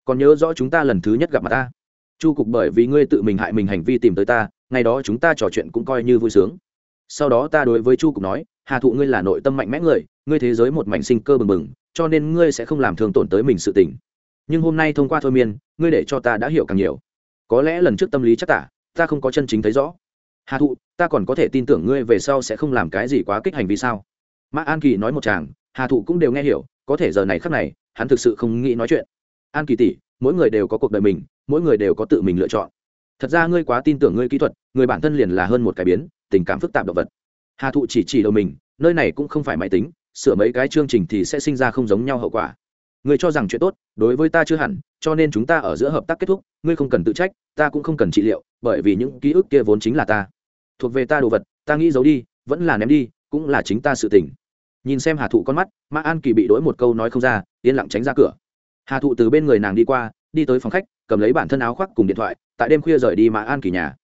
Còn nhớ rõ chúng ta lần thứ nhất gặp mặt ta. Chu cục bởi vì ngươi tự mình hại mình hành vi tìm tới ta, ngày đó chúng ta trò chuyện cũng coi như vui sướng. Sau đó ta đối với chu cục nói hà thụ ngươi là nội tâm mạnh mẽ người, ngươi thế giới một mảnh sinh cơ bừng bừng, cho nên ngươi sẽ không làm thương tổn tới mình sự tình. Nhưng hôm nay thông qua thôi miên, ngươi để cho ta đã hiểu càng nhiều. Có lẽ lần trước tâm lý chắc tả, ta không có chân chính thấy rõ. Hà thụ, ta còn có thể tin tưởng ngươi về sau sẽ không làm cái gì quá kích hành vì sao? Mã an kỳ nói một chàng, hà thụ cũng đều nghe hiểu, có thể giờ này khắc này, hắn thực sự không nghĩ nói chuyện. An kỳ tỷ, mỗi người đều có cuộc đời mình, mỗi người đều có tự mình lựa chọn. Thật ra ngươi quá tin tưởng ngươi kỹ thuật, người bản thân liền là hơn một cái biến, tình cảm phức tạp động vật hà thụ chỉ chỉ đầu mình, nơi này cũng không phải máy tính, sửa mấy cái chương trình thì sẽ sinh ra không giống nhau hậu quả. Ngươi cho rằng chuyện tốt, đối với ta chưa hẳn, cho nên chúng ta ở giữa hợp tác kết thúc, ngươi không cần tự trách, ta cũng không cần trị liệu, bởi vì những ký ức kia vốn chính là ta. Thuộc về ta đồ vật, ta nghĩ giấu đi, vẫn là ném đi, cũng là chính ta sự tình. Nhìn xem hà thụ con mắt mã an kỳ bị đ ố i một câu nói không ra, yên lặng tránh ra cửa. Hà thụ từ bên người nàng đi qua, đi tới phòng khách, cầm lấy bản thân áo khoác cùng điện thoại, tại đêm khuya rời đi mã an kỳ nhà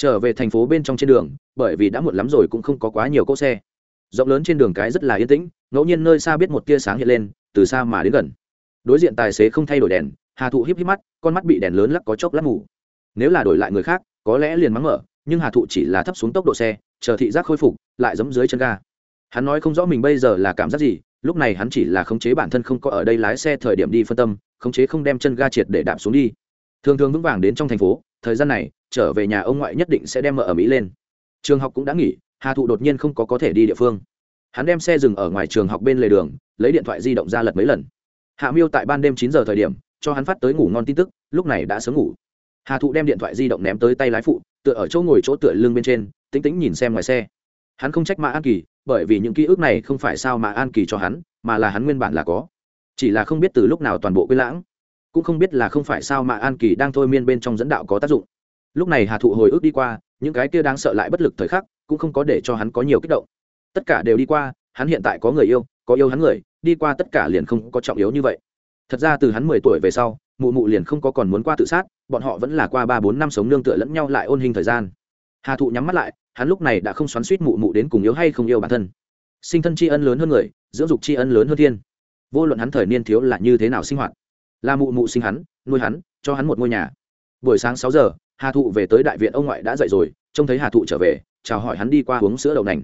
trở về thành phố bên trong trên đường, bởi vì đã muộn lắm rồi cũng không có quá nhiều cỗ xe. Rộng lớn trên đường cái rất là yên tĩnh, ngẫu nhiên nơi xa biết một tia sáng hiện lên, từ xa mà đến gần. Đối diện tài xế không thay đổi đèn, hà thụ híp híp mắt, con mắt bị đèn lớn lắc có chốc lắc mù nếu là đổi lại người khác, có lẽ liền mắng mở, nhưng hà thụ chỉ là thấp xuống tốc độ xe, chờ thị giác khôi phục, lại giấm dưới chân ga. Hắn nói không rõ mình bây giờ là cảm giác gì, lúc này hắn chỉ là khống chế bản thân không có ở đây lái xe thời điểm đi phân tâm, khống chế không đem chân ga triệt để đạp xuống đi. Thường thường vững vàng đến trong thành phố, thời gian này trở về nhà ông ngoại nhất định sẽ đem mợ ở mỹ lên. Trường học cũng đã nghỉ, hà thụ đột nhiên không có có thể đi địa phương. Hắn đem xe dừng ở ngoài trường học bên lề đường, lấy điện thoại di động ra lật mấy lần. Hạ miêu tại ban đêm chín giờ thời điểm, cho hắn phát tới ngủ ngon tin tức, lúc này đã sớm ngủ. Hà thụ đem điện thoại di động ném tới tay lái phụ, tựa ở chỗ ngồi chỗ tựa lưng bên trên tính tính nhìn xem ngoài xe. Hắn không trách mã an kỳ, bởi vì những ký ức này không phải sao mà an kỳ cho hắn, mà là hắn nguyên bản là có. Chỉ là không biết từ lúc nào toàn bộ quên lãng, cũng không biết là không phải sao mà an kỳ đang thôi miên bên trong dẫn đạo có tác dụng lúc này hà thụ hồi ức đi qua, những cái kia đang sợ lại bất lực thời khắc, cũng không có để cho hắn có nhiều kích động. Tất cả đều đi qua, hắn hiện tại có người yêu, có yêu hắn người, đi qua tất cả liền không có trọng yếu như vậy. Thật ra từ hắn mười tuổi về sau, mụ mụ liền không có còn muốn qua tự sát, bọn họ vẫn là qua ba bốn năm sống nương tựa lẫn nhau lại ôn hình thời gian. Hà thụ nhắm mắt lại, hắn lúc này đã không xoắn suýt mụ mụ đến cùng yếu hay không yêu bản thân. Sinh thân tri ân lớn hơn người, dưỡng dục tri ân lớn hơn thiên. Vô luận hắn thời niên thiếu là như thế nào sinh hoạt, là mụ mụ sinh hắn, nuôi hắn, cho hắn một ngôi nhà. Buổi sáng sáu giờ hà thụ về tới đại viện ông ngoại đã dậy rồi trông thấy hà thụ trở về chào hỏi hắn đi qua uống sữa đậu nành.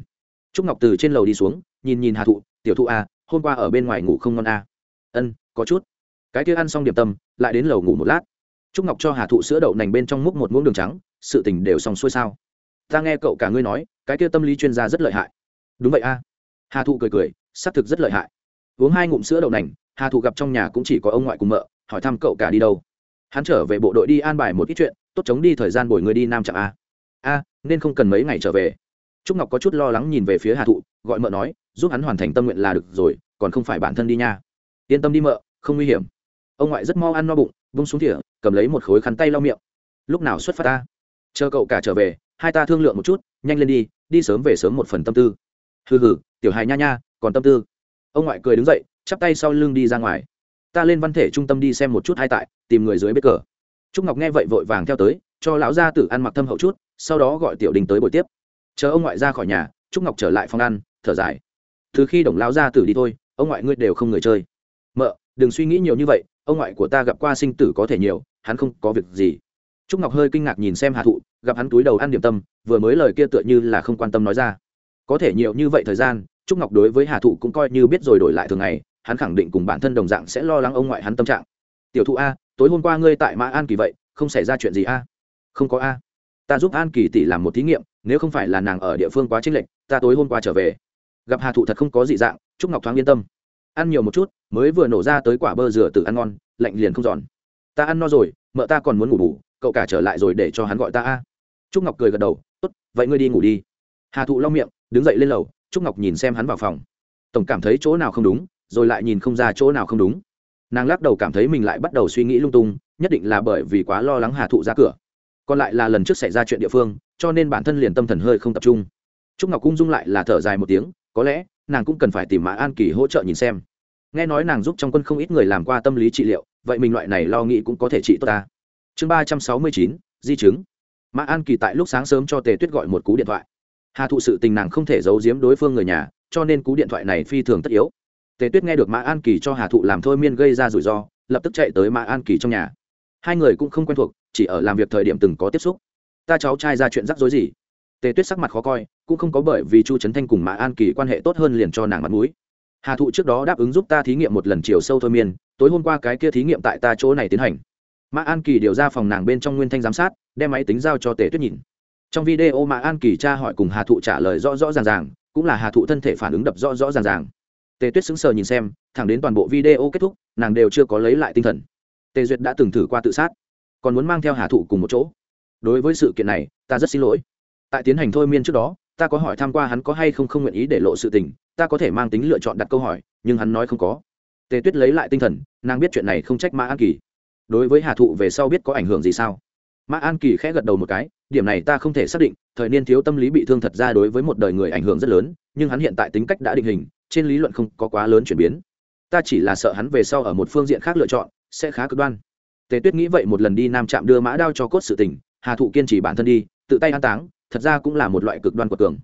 Trúc ngọc từ trên lầu đi xuống nhìn nhìn hà thụ tiểu thụ a à, hôm qua ở bên ngoài ngủ không ngon a à. ân có chút. Cái kia ăn xong điểm tâm lại đến lầu ngủ một lát. Trúc ngọc cho hà thụ sữa đậu nành bên trong múc một muỗng đường trắng sự tình đều xong xuôi sao? Ta nghe cậu cả ngươi nói cái kia tâm lý chuyên gia rất lợi hại. Đúng vậy a hà thụ cười cười xác thực rất lợi hại. Uống hai ngụm sữa đậu nành hà thụ gặp trong nhà cũng chỉ có ông ngoại cùng mợ hỏi thăm cậu cả đi đâu. Hắn trở về bộ đội đi an bài một ít chuyện tốt chống đi thời gian bồi người đi nam trạm a. A, nên không cần mấy ngày trở về. Trúc ngọc có chút lo lắng nhìn về phía hà thụ, gọi mợ nói, giúp hắn hoàn thành tâm nguyện là được rồi, còn không phải bản thân đi nha. Yên tâm đi mợ, không nguy hiểm. Ông ngoại rất mau ăn no bụng bung xuống thỉa cầm lấy một khối khăn tay lau miệng. Lúc nào xuất phát ta chờ cậu cả trở về, hai ta thương lượng một chút, nhanh lên đi đi sớm về sớm một phần tâm tư. Hừ hừ, tiểu hài nha nha, còn tâm tư. Ông ngoại cười đứng dậy, chắp tay sau lưng đi ra ngoài. Ta lên văn thể trung tâm đi xem một chút hai tại, tìm người dưới bếp cờ trúc ngọc nghe vậy vội vàng theo tới, cho lão gia tử ăn mặc thâm hậu chút, sau đó gọi tiểu đình tới buổi tiếp. Chờ ông ngoại ra khỏi nhà, trúc ngọc trở lại phòng ăn, thở dài. Từ khi đồng lão gia tử đi thôi, ông ngoại ngươi đều không người chơi. Mợ, đừng suy nghĩ nhiều như vậy, ông ngoại của ta gặp qua sinh tử có thể nhiều, hắn không có việc gì. Trúc ngọc hơi kinh ngạc nhìn xem hà thụ, gặp hắn túi đầu ăn điểm tâm, vừa mới lời kia tựa như là không quan tâm nói ra. Có thể nhiều như vậy thời gian, trúc ngọc đối với hà thụ cũng coi như biết rồi đổi lại thường ngày, hắn khẳng định cùng bản thân đồng dạng sẽ lo lắng ông ngoại hắn tâm trạng. Tiểu thụ a tối hôm qua ngươi tại mã an kỳ vậy không xảy ra chuyện gì a? Không có a. Ta giúp an kỳ tỷ làm một thí nghiệm nếu không phải là nàng ở địa phương quá chênh lệch ta tối hôm qua trở về. Gặp hà thụ thật không có dị dạng trúc ngọc thoáng yên tâm. Ăn nhiều một chút mới vừa nổ ra tới quả bơ dừa từ ăn ngon lạnh liền không giòn. Ta ăn no rồi mợ ta còn muốn ngủ ngủ, cậu cả trở lại rồi để cho hắn gọi ta a. Trúc ngọc cười gật đầu tốt vậy ngươi đi ngủ đi. Hà thụ lau miệng đứng dậy lên lầu trúc ngọc nhìn xem hắn vào phòng. Tổng cảm thấy chỗ nào không đúng rồi lại nhìn không ra chỗ nào không đúng nàng lắc đầu cảm thấy mình lại bắt đầu suy nghĩ lung tung, nhất định là bởi vì quá lo lắng hà thụ ra cửa. Còn lại là lần trước xảy ra chuyện địa phương, cho nên bản thân liền tâm thần hơi không tập trung. Trúc ngọc cung dung lại là thở dài một tiếng, có lẽ, nàng cũng cần phải tìm mã an kỳ hỗ trợ nhìn xem. Nghe nói nàng giúp trong quân không ít người làm qua tâm lý trị liệu, vậy mình loại này lo nghĩ cũng có thể trị tốt ta. Chương ba trăm sáu mươi chín, di chứng. Mã an kỳ tại lúc sáng sớm cho tề tuyết gọi một cú điện thoại. Hà thụ sự tình nàng không thể giấu giếm đối phương người nhà, cho nên cú điện thoại này phi thường tất yếu tề tuyết nghe được mã an kỳ cho hà thụ làm thôi miên gây ra rủi ro, lập tức chạy tới mã an kỳ trong nhà. Hai người cũng không quen thuộc, chỉ ở làm việc thời điểm từng có tiếp xúc. Ta cháu trai ra chuyện rắc rối gì? Tề tuyết sắc mặt khó coi, cũng không có bởi vì chu trấn thanh cùng mã an kỳ quan hệ tốt hơn liền cho nàng mặt mũi. Hà thụ trước đó đáp ứng giúp ta thí nghiệm một lần chiều sâu thôi miên, tối hôm qua cái kia thí nghiệm tại ta chỗ này tiến hành. Mã an kỳ điều ra phòng nàng bên trong nguyên thanh giám sát, đem máy tính giao cho tề tuyết nhìn. Trong video mã an kỳ tra hỏi cùng hà thụ trả lời rõ rõ ràng ràng, cũng là hà thụ thân thể phản ứng đập rõ rõ ràng ràng tề tuyết sững sờ nhìn xem, thẳng đến toàn bộ video kết thúc, nàng đều chưa có lấy lại tinh thần. Tề duyệt đã từng thử qua tự sát, còn muốn mang theo hà thụ cùng một chỗ. Đối với sự kiện này, ta rất xin lỗi. Tại tiến hành thôi miên trước đó, ta có hỏi tham q u a hắn có hay không không nguyện ý để lộ sự tình, ta có thể mang tính lựa chọn đặt câu hỏi, nhưng hắn nói không có. Tề tuyết lấy lại tinh thần, nàng biết chuyện này không trách mã an kỳ. Đối với hà thụ về sau biết có ảnh hưởng gì sao? Mã an kỳ khẽ gật đầu một cái, điểm này ta không thể xác định, thời niên thiếu tâm lý bị thương thật ra đối với một đời người ảnh hưởng rất lớn, nhưng hắn hiện tại tính cách đã định hình trên lý luận không có quá lớn chuyển biến. Ta chỉ là sợ hắn về sau ở một phương diện khác lựa chọn, sẽ khá cực đoan. Tề tuyết nghĩ vậy một lần đi nam trạm đưa mã đao cho cốt sự tình, hà thụ kiên trì bản thân đi, tự tay an táng, thật ra cũng là một loại cực đoan của cường.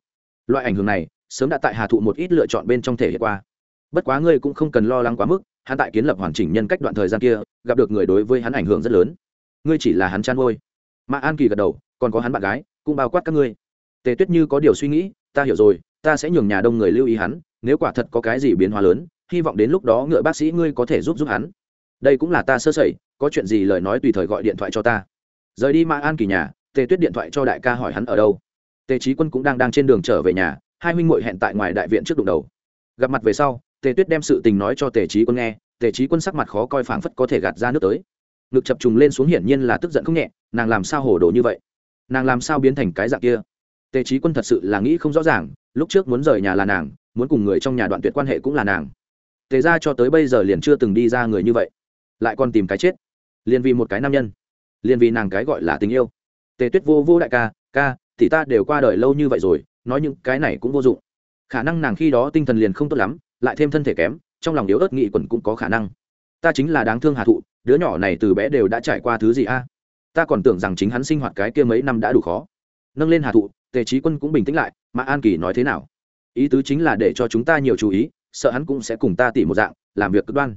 Loại ảnh hưởng này, sớm đã tại hà thụ một ít lựa chọn bên trong thể hiện qua. Bất quá ngươi cũng không cần lo lắng quá mức, hắn tại kiến lập hoàn chỉnh nhân cách đoạn thời gian kia, gặp được người đối với hắn ảnh hưởng rất lớn. Ngươi chỉ là hắn chăn ngôi mà an kỳ gật đầu, còn có hắn bạn gái, cũng bao quát các ngươi. Tề tuyết như có điều suy nghĩ, ta hiểu rồi, ta sẽ nhường nhà đông người lưu ý hắn nếu quả thật có cái gì biến hóa lớn, hy vọng đến lúc đó ngựa bác sĩ ngươi có thể giúp giúp hắn. Đây cũng là ta sơ sẩy, có chuyện gì lời nói tùy thời gọi điện thoại cho ta. Rời đi mã an kỳ nhà, tề tuyết điện thoại cho đại ca hỏi hắn ở đâu. Tề trí quân cũng đang đang trên đường trở về nhà, hai huynh muội hẹn tại ngoài đại viện trước đụng đầu. Gặp mặt về sau, tề tuyết đem sự tình nói cho tề trí quân nghe, tề trí quân sắc mặt khó coi phảng phất có thể gạt ra nước tới. Ngực chập trùng lên xuống hiển nhiên là tức giận không nhẹ, nàng làm sao hồ đồ như vậy? Nàng làm sao biến thành cái dạng kia? Tề trí quân thật sự là nghĩ không rõ ràng, lúc trước muốn rời nhà là nàng muốn cùng người trong nhà đoạn tuyệt quan hệ cũng là nàng. Tề ra cho tới bây giờ liền chưa từng đi ra người như vậy. Lại còn tìm cái chết. Liền vì một cái nam nhân. Liền vì nàng cái gọi là tình yêu. Tề tuyết vô vô đại ca ca, thì ta đều qua đời lâu như vậy rồi, nói những cái này cũng vô dụng. Khả năng nàng khi đó tinh thần liền không tốt lắm, lại thêm thân thể kém, trong lòng yếu ớt nghị quẩn cũng có khả năng. Ta chính là đáng thương hà thụ, đứa nhỏ này từ bé đều đã trải qua thứ gì a? Ta còn tưởng rằng chính hắn sinh hoạt cái kia mấy năm đã đủ khó. Nâng lên hà thụ, tề trí quân cũng bình tĩnh lại mà an kỳ nói thế nào? Ý tứ chính là để cho chúng ta nhiều chú ý, sợ hắn cũng sẽ cùng ta tỉ một dạng, làm việc cực đoan.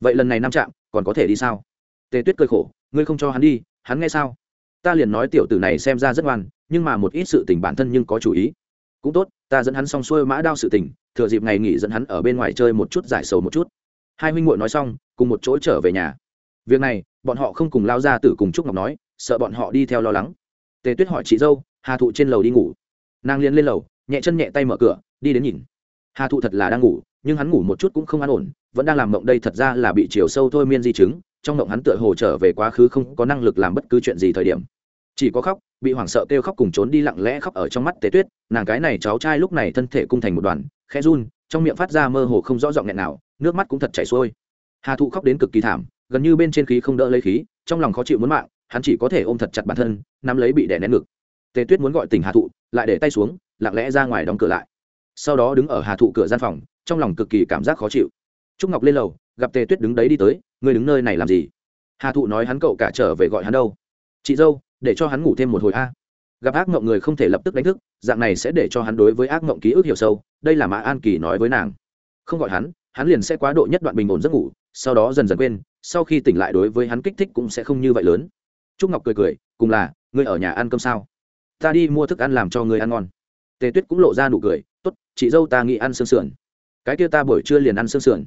Vậy lần này năm trạm, còn có thể đi sao? Tề tuyết cười khổ, ngươi không cho hắn đi, hắn nghe sao? Ta liền nói tiểu tử này xem ra rất ngoan, nhưng mà một ít sự tình bản thân nhưng có chủ ý. Cũng tốt, ta dẫn hắn xong xuôi mã đao sự tình, thừa dịp ngày nghỉ dẫn hắn ở bên ngoài chơi một chút giải sầu một chút. Hai huynh muội nói xong, cùng một chỗ trở về nhà. Việc này, bọn họ không cùng lao ra tử cùng trúc ngọc nói, sợ bọn họ đi theo lo lắng. Tề tuyết hỏi chị dâu, hà thụ trên lầu đi ngủ. Nàng liền lên lầu, nhẹ chân nhẹ tay mở cửa đi đến nhìn. Hà thụ thật là đang ngủ, nhưng hắn ngủ một chút cũng không an ổn, vẫn đang làm mộng đây thật ra là bị chiều sâu thôi miên di chứng, trong mộng hắn tựa hồ trở về quá khứ không có năng lực làm bất cứ chuyện gì thời điểm. Chỉ có khóc, bị hoảng sợ kêu khóc cùng trốn đi lặng lẽ khóc ở trong mắt tế tuyết, nàng cái này cháu trai lúc này thân thể cung thành một đoàn khe run, trong miệng phát ra mơ hồ không rõ giọng nghẹn nào, nước mắt cũng thật chảy xuôi. Hà thụ khóc đến cực kỳ thảm, gần như bên trên khí không đỡ lấy khí, trong lòng khó chịu muốn mạng, hắn chỉ có thể ôm thật chặt bản thân, nắm lấy bị đè nén ngực. Tề tuyết muốn gọi tỉnh hà thụ, lại để tay xuống, lặng lẽ ra ngoài đóng cửa lại sau đó đứng ở hà thụ cửa gian phòng, trong lòng cực kỳ cảm giác khó chịu. Trúc ngọc lên lầu, gặp tề tuyết đứng đấy đi tới, ngươi đứng nơi này làm gì? Hà thụ nói hắn cậu cả trở về gọi hắn đâu. Chị dâu, để cho hắn ngủ thêm một hồi a. Gặp ác mộng người không thể lập tức đánh thức, dạng này sẽ để cho hắn đối với ác mộng ký ức hiểu sâu, đây là mã an kỳ nói với nàng. Không gọi hắn hắn liền sẽ quá độ nhất đoạn bình ổn giấc ngủ, sau đó dần dần quên, sau khi tỉnh lại đối với hắn kích thích cũng sẽ không như vậy lớn. Trúc ngọc cười cười, cùng là, ngươi ở nhà ăn cơm sao? Ta đi mua thức ăn làm cho người ăn ngon. Tề tuyết cũng lộ ra nụ cười Tốt, chị dâu ta nghĩ ăn xương sườn. Cái kia ta buổi trưa liền ăn xương sườn.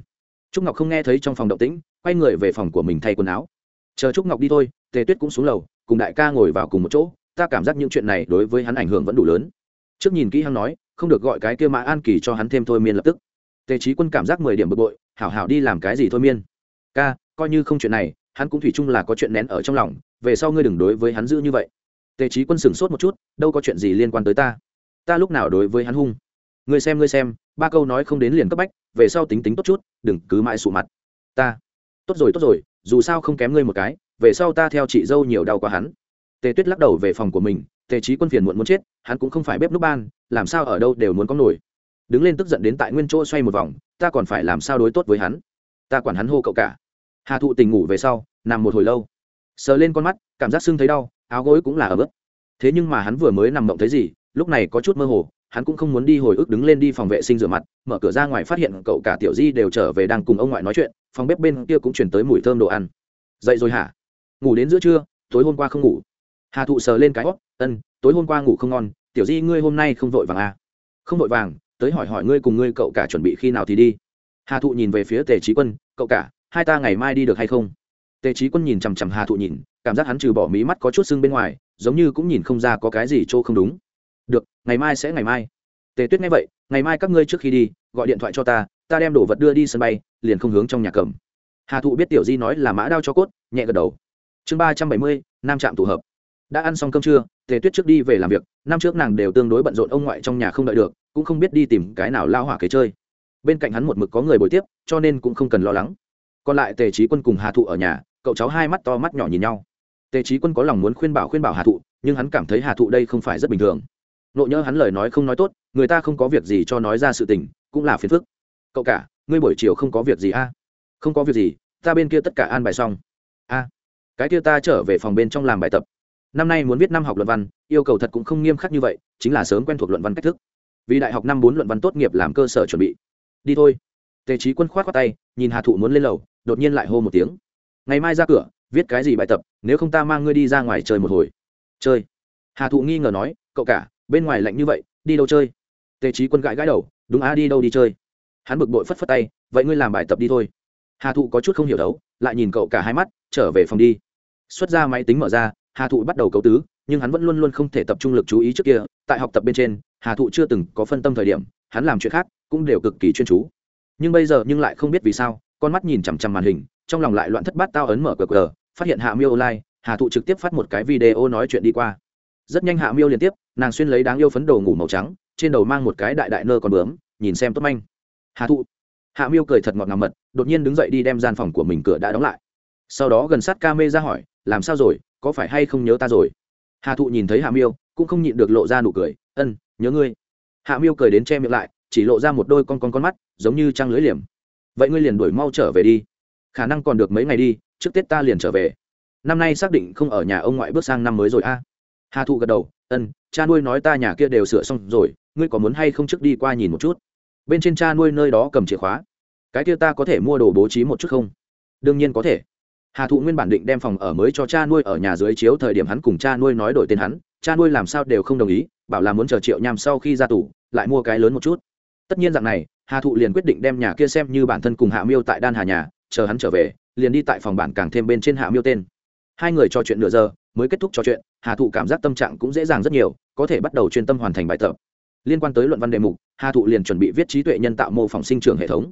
Trúc ngọc không nghe thấy trong phòng động tĩnh quay người về phòng của mình thay quần áo. Chờ trúc ngọc đi thôi tề tuyết cũng xuống lầu cùng đại ca ngồi vào cùng một chỗ ta cảm giác những chuyện này đối với hắn ảnh hưởng vẫn đủ lớn. Trước nhìn kỹ hắn nói không được gọi cái kia mã an kỳ cho hắn thêm thôi miên lập tức. Tề trí quân cảm giác mười điểm bực bội hảo hảo đi làm cái gì thôi miên. Ca coi như không chuyện này hắn cũng thủy chung là có chuyện nén ở trong lòng về sau ngươi đừng đối với hắn giữ như vậy. Tề trí quân sửng sốt một chút đâu có chuyện gì liên quan tới ta. Ta lúc nào đối với hắn hung? Ngươi xem ngươi xem, ba câu nói không đến liền cấp bách, về sau tính tính tốt chút, đừng cứ mãi sụ mặt. Ta, tốt rồi tốt rồi, dù sao không kém ngươi một cái, về sau ta theo chị dâu nhiều đau quá hắn. Tề tuyết lắc đầu về phòng của mình, tề trí quân phiền muộn muốn chết, hắn cũng không phải bếp núc ban, làm sao ở đâu đều muốn có nổi. Đứng lên tức giận đến tại nguyên chỗ xoay một vòng, ta còn phải làm sao đối tốt với hắn? Ta quản hắn hô cậu cả. Hà thụ tình ngủ về sau, nằm một hồi lâu. Sờ lên con mắt, cảm giác sưng thấy đau, áo gối cũng là ở bước thế nhưng mà hắn vừa mới nằm mộng thấy gì, lúc này có chút mơ hồ hắn cũng không muốn đi hồi ức đứng lên đi phòng vệ sinh rửa mặt, mở cửa ra ngoài phát hiện cậu cả tiểu di đều trở về đang cùng ông ngoại nói chuyện, phòng bếp bên kia cũng chuyển tới mùi thơm đồ ăn. Dậy rồi hả? Ngủ đến giữa trưa, tối hôm qua không ngủ. Hà thụ sờ lên cái hót ân, tối hôm qua ngủ không ngon, tiểu di ngươi hôm nay không vội vàng à? Không vội vàng, tới hỏi hỏi ngươi cùng ngươi cậu cả chuẩn bị khi nào thì đi. Hà thụ nhìn về phía tề trí quân, cậu cả, hai ta ngày mai đi được hay không? Tề trí quân nhìn chằm chằm hà thụ nhìn, cảm giác hắn trừ bỏ mí mắt có chút sưng bên ngoài, giống như cũng nhìn không ra có cái gì chỗ không đúng được, ngày mai sẽ ngày mai. Tề tuyết nghe vậy, ngày mai các ngươi trước khi đi, gọi điện thoại cho ta ta đem đồ vật đưa đi sân bay, liền không hướng trong nhà cầm. Hà thụ biết tiểu di nói là mã đao cho cốt, nhẹ gật đầu. Chương ba trăm bảy mươi, nam trạm tụ hợp. Đã ăn xong cơm trưa, tề tuyết trước đi về làm việc, năm trước nàng đều tương đối bận rộn ông ngoại trong nhà không đợi được, cũng không biết đi tìm cái nào lao hỏa kế chơi. Bên cạnh hắn một mực có người bồi tiếp, cho nên cũng không cần lo lắng. Còn lại tề trí quân cùng hà thụ ở nhà, cậu cháu hai mắt to mắt nhỏ nhìn nhau. Tề trí quân có lòng muốn khuyên bảo khuyên bảo hà thụ, nhưng hắn cảm thấy hà thụ đây không phải rất bình thường nộ nhớ hắn lời nói không nói tốt người ta không có việc gì cho nói ra sự tình cũng là phiền phức. Cậu cả ngươi buổi chiều không có việc gì a à? không có việc gì ta bên kia tất cả an bài xong. A à, cái kia ta trở về phòng bên trong làm bài tập. Năm nay muốn viết năm học luận văn yêu cầu thật cũng không nghiêm khắc như vậy chính là sớm quen thuộc luận văn cách thức. Vì đại học năm bốn luận văn tốt nghiệp làm cơ sở chuẩn bị. Đi thôi. Tề trí quân khoát khoác tay nhìn hà thụ muốn lên lầu đột nhiên lại hô một tiếng. Ngày mai ra cửa viết cái gì bài tập nếu không ta mang ngươi đi ra ngoài chơi một hồi. Chơi. Hà thụ nghi ngờ nói cậu cả bên ngoài lạnh như vậy, đi đâu chơi? Tề trí quân gãi gãi đầu, đúng á, đi đâu đi chơi? Hắn bực bội phất phất tay, vậy ngươi làm bài tập đi thôi. Hà thụ có chút không hiểu đấu, lại nhìn cậu cả hai mắt, trở về phòng đi. Xuất ra máy tính mở ra, hà thụ bắt đầu cấu tứ, nhưng hắn vẫn luôn luôn không thể tập trung lực chú ý trước kia. Tại học tập bên trên, hà thụ chưa từng có phân tâm thời điểm, hắn làm chuyện khác cũng đều cực kỳ chuyên chú. Nhưng bây giờ nhưng lại không biết vì sao, con mắt nhìn chằm chằm màn hình, trong lòng lại loạn thất bát tao ấn mở cờ cờ, phát hiện hạ miêu online hà thụ trực tiếp phát một cái video nói chuyện đi qua rất nhanh hạ miêu liên tiếp, nàng xuyên lấy đáng yêu phấn đồ ngủ màu trắng, trên đầu mang một cái đại đại nơ còn bướm, nhìn xem tốt manh. Hà thụ. Hạ miêu cười thật ngọt ngào mật, đột nhiên đứng dậy đi đem gian phòng của mình cửa đã đóng lại. Sau đó gần sát ca mê ra hỏi, làm sao rồi? Có phải hay không nhớ ta rồi? Hà thụ nhìn thấy hạ miêu, cũng không nhịn được lộ ra nụ cười, ân, nhớ ngươi. Hạ miêu cười đến che miệng lại, chỉ lộ ra một đôi con con con mắt, giống như trăng lưới liềm. Vậy ngươi liền đuổi mau trở về đi. Khả năng còn được mấy ngày đi, trước tết ta liền trở về. Năm nay xác định không ở nhà ông ngoại bước sang năm mới rồi a hà thụ gật đầu, ân, cha nuôi nói ta nhà kia đều sửa xong rồi, ngươi có muốn hay không trước đi qua nhìn một chút? Bên trên cha nuôi nơi đó cầm chìa khóa. Cái kia ta có thể mua đồ bố trí một chút không? Đương nhiên có thể. Hà thụ nguyên bản định đem phòng ở mới cho cha nuôi ở nhà dưới chiếu thời điểm hắn cùng cha nuôi nói đổi tên hắn, cha nuôi làm sao đều không đồng ý, bảo là muốn chờ triệu nham sau khi ra tù, lại mua cái lớn một chút. Tất nhiên dạng này, hà thụ liền quyết định đem nhà kia xem như bản thân cùng hạ miêu tại đan hà nhà, chờ hắn trở về, liền đi tại phòng bản càng thêm bên trên hạ miêu tên. Hai người trò chuyện nửa giờ mới kết thúc trò chuyện, hà thụ cảm giác tâm trạng cũng dễ dàng rất nhiều, có thể bắt đầu chuyên tâm hoàn thành bài tập. Liên quan tới luận văn đề mục, hà thụ liền chuẩn bị viết trí tuệ nhân tạo mô phỏng sinh trưởng hệ thống.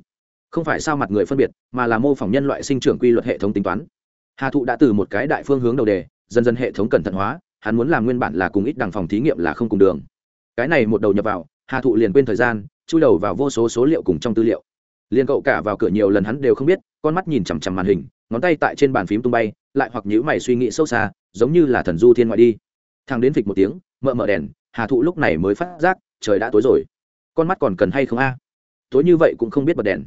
Không phải sao mặt người phân biệt, mà là mô phỏng nhân loại sinh trưởng quy luật hệ thống tính toán. Hà thụ đã từ một cái đại phương hướng đầu đề, dần dần hệ thống cẩn thận hóa, hắn muốn làm nguyên bản là cùng ít đằng phòng thí nghiệm là không cùng đường. Cái này một đầu nhập vào, hà thụ liền quên thời gian, chui đầu vào vô số số liệu cùng trong tư liệu. Liền cậu cả vào cửa nhiều lần hắn đều không biết con mắt nhìn chằm chằm màn hình, ngón tay tại trên bàn phím tung bay, lại hoặc nhữ mày suy nghĩ sâu xa, giống như là thần du thiên ngoại đi. Thằng đến phịch một tiếng, mợ mợ đèn, hà thụ lúc này mới phát giác, trời đã tối rồi. Con mắt còn cần hay không a? Tối như vậy cũng không biết bật đèn.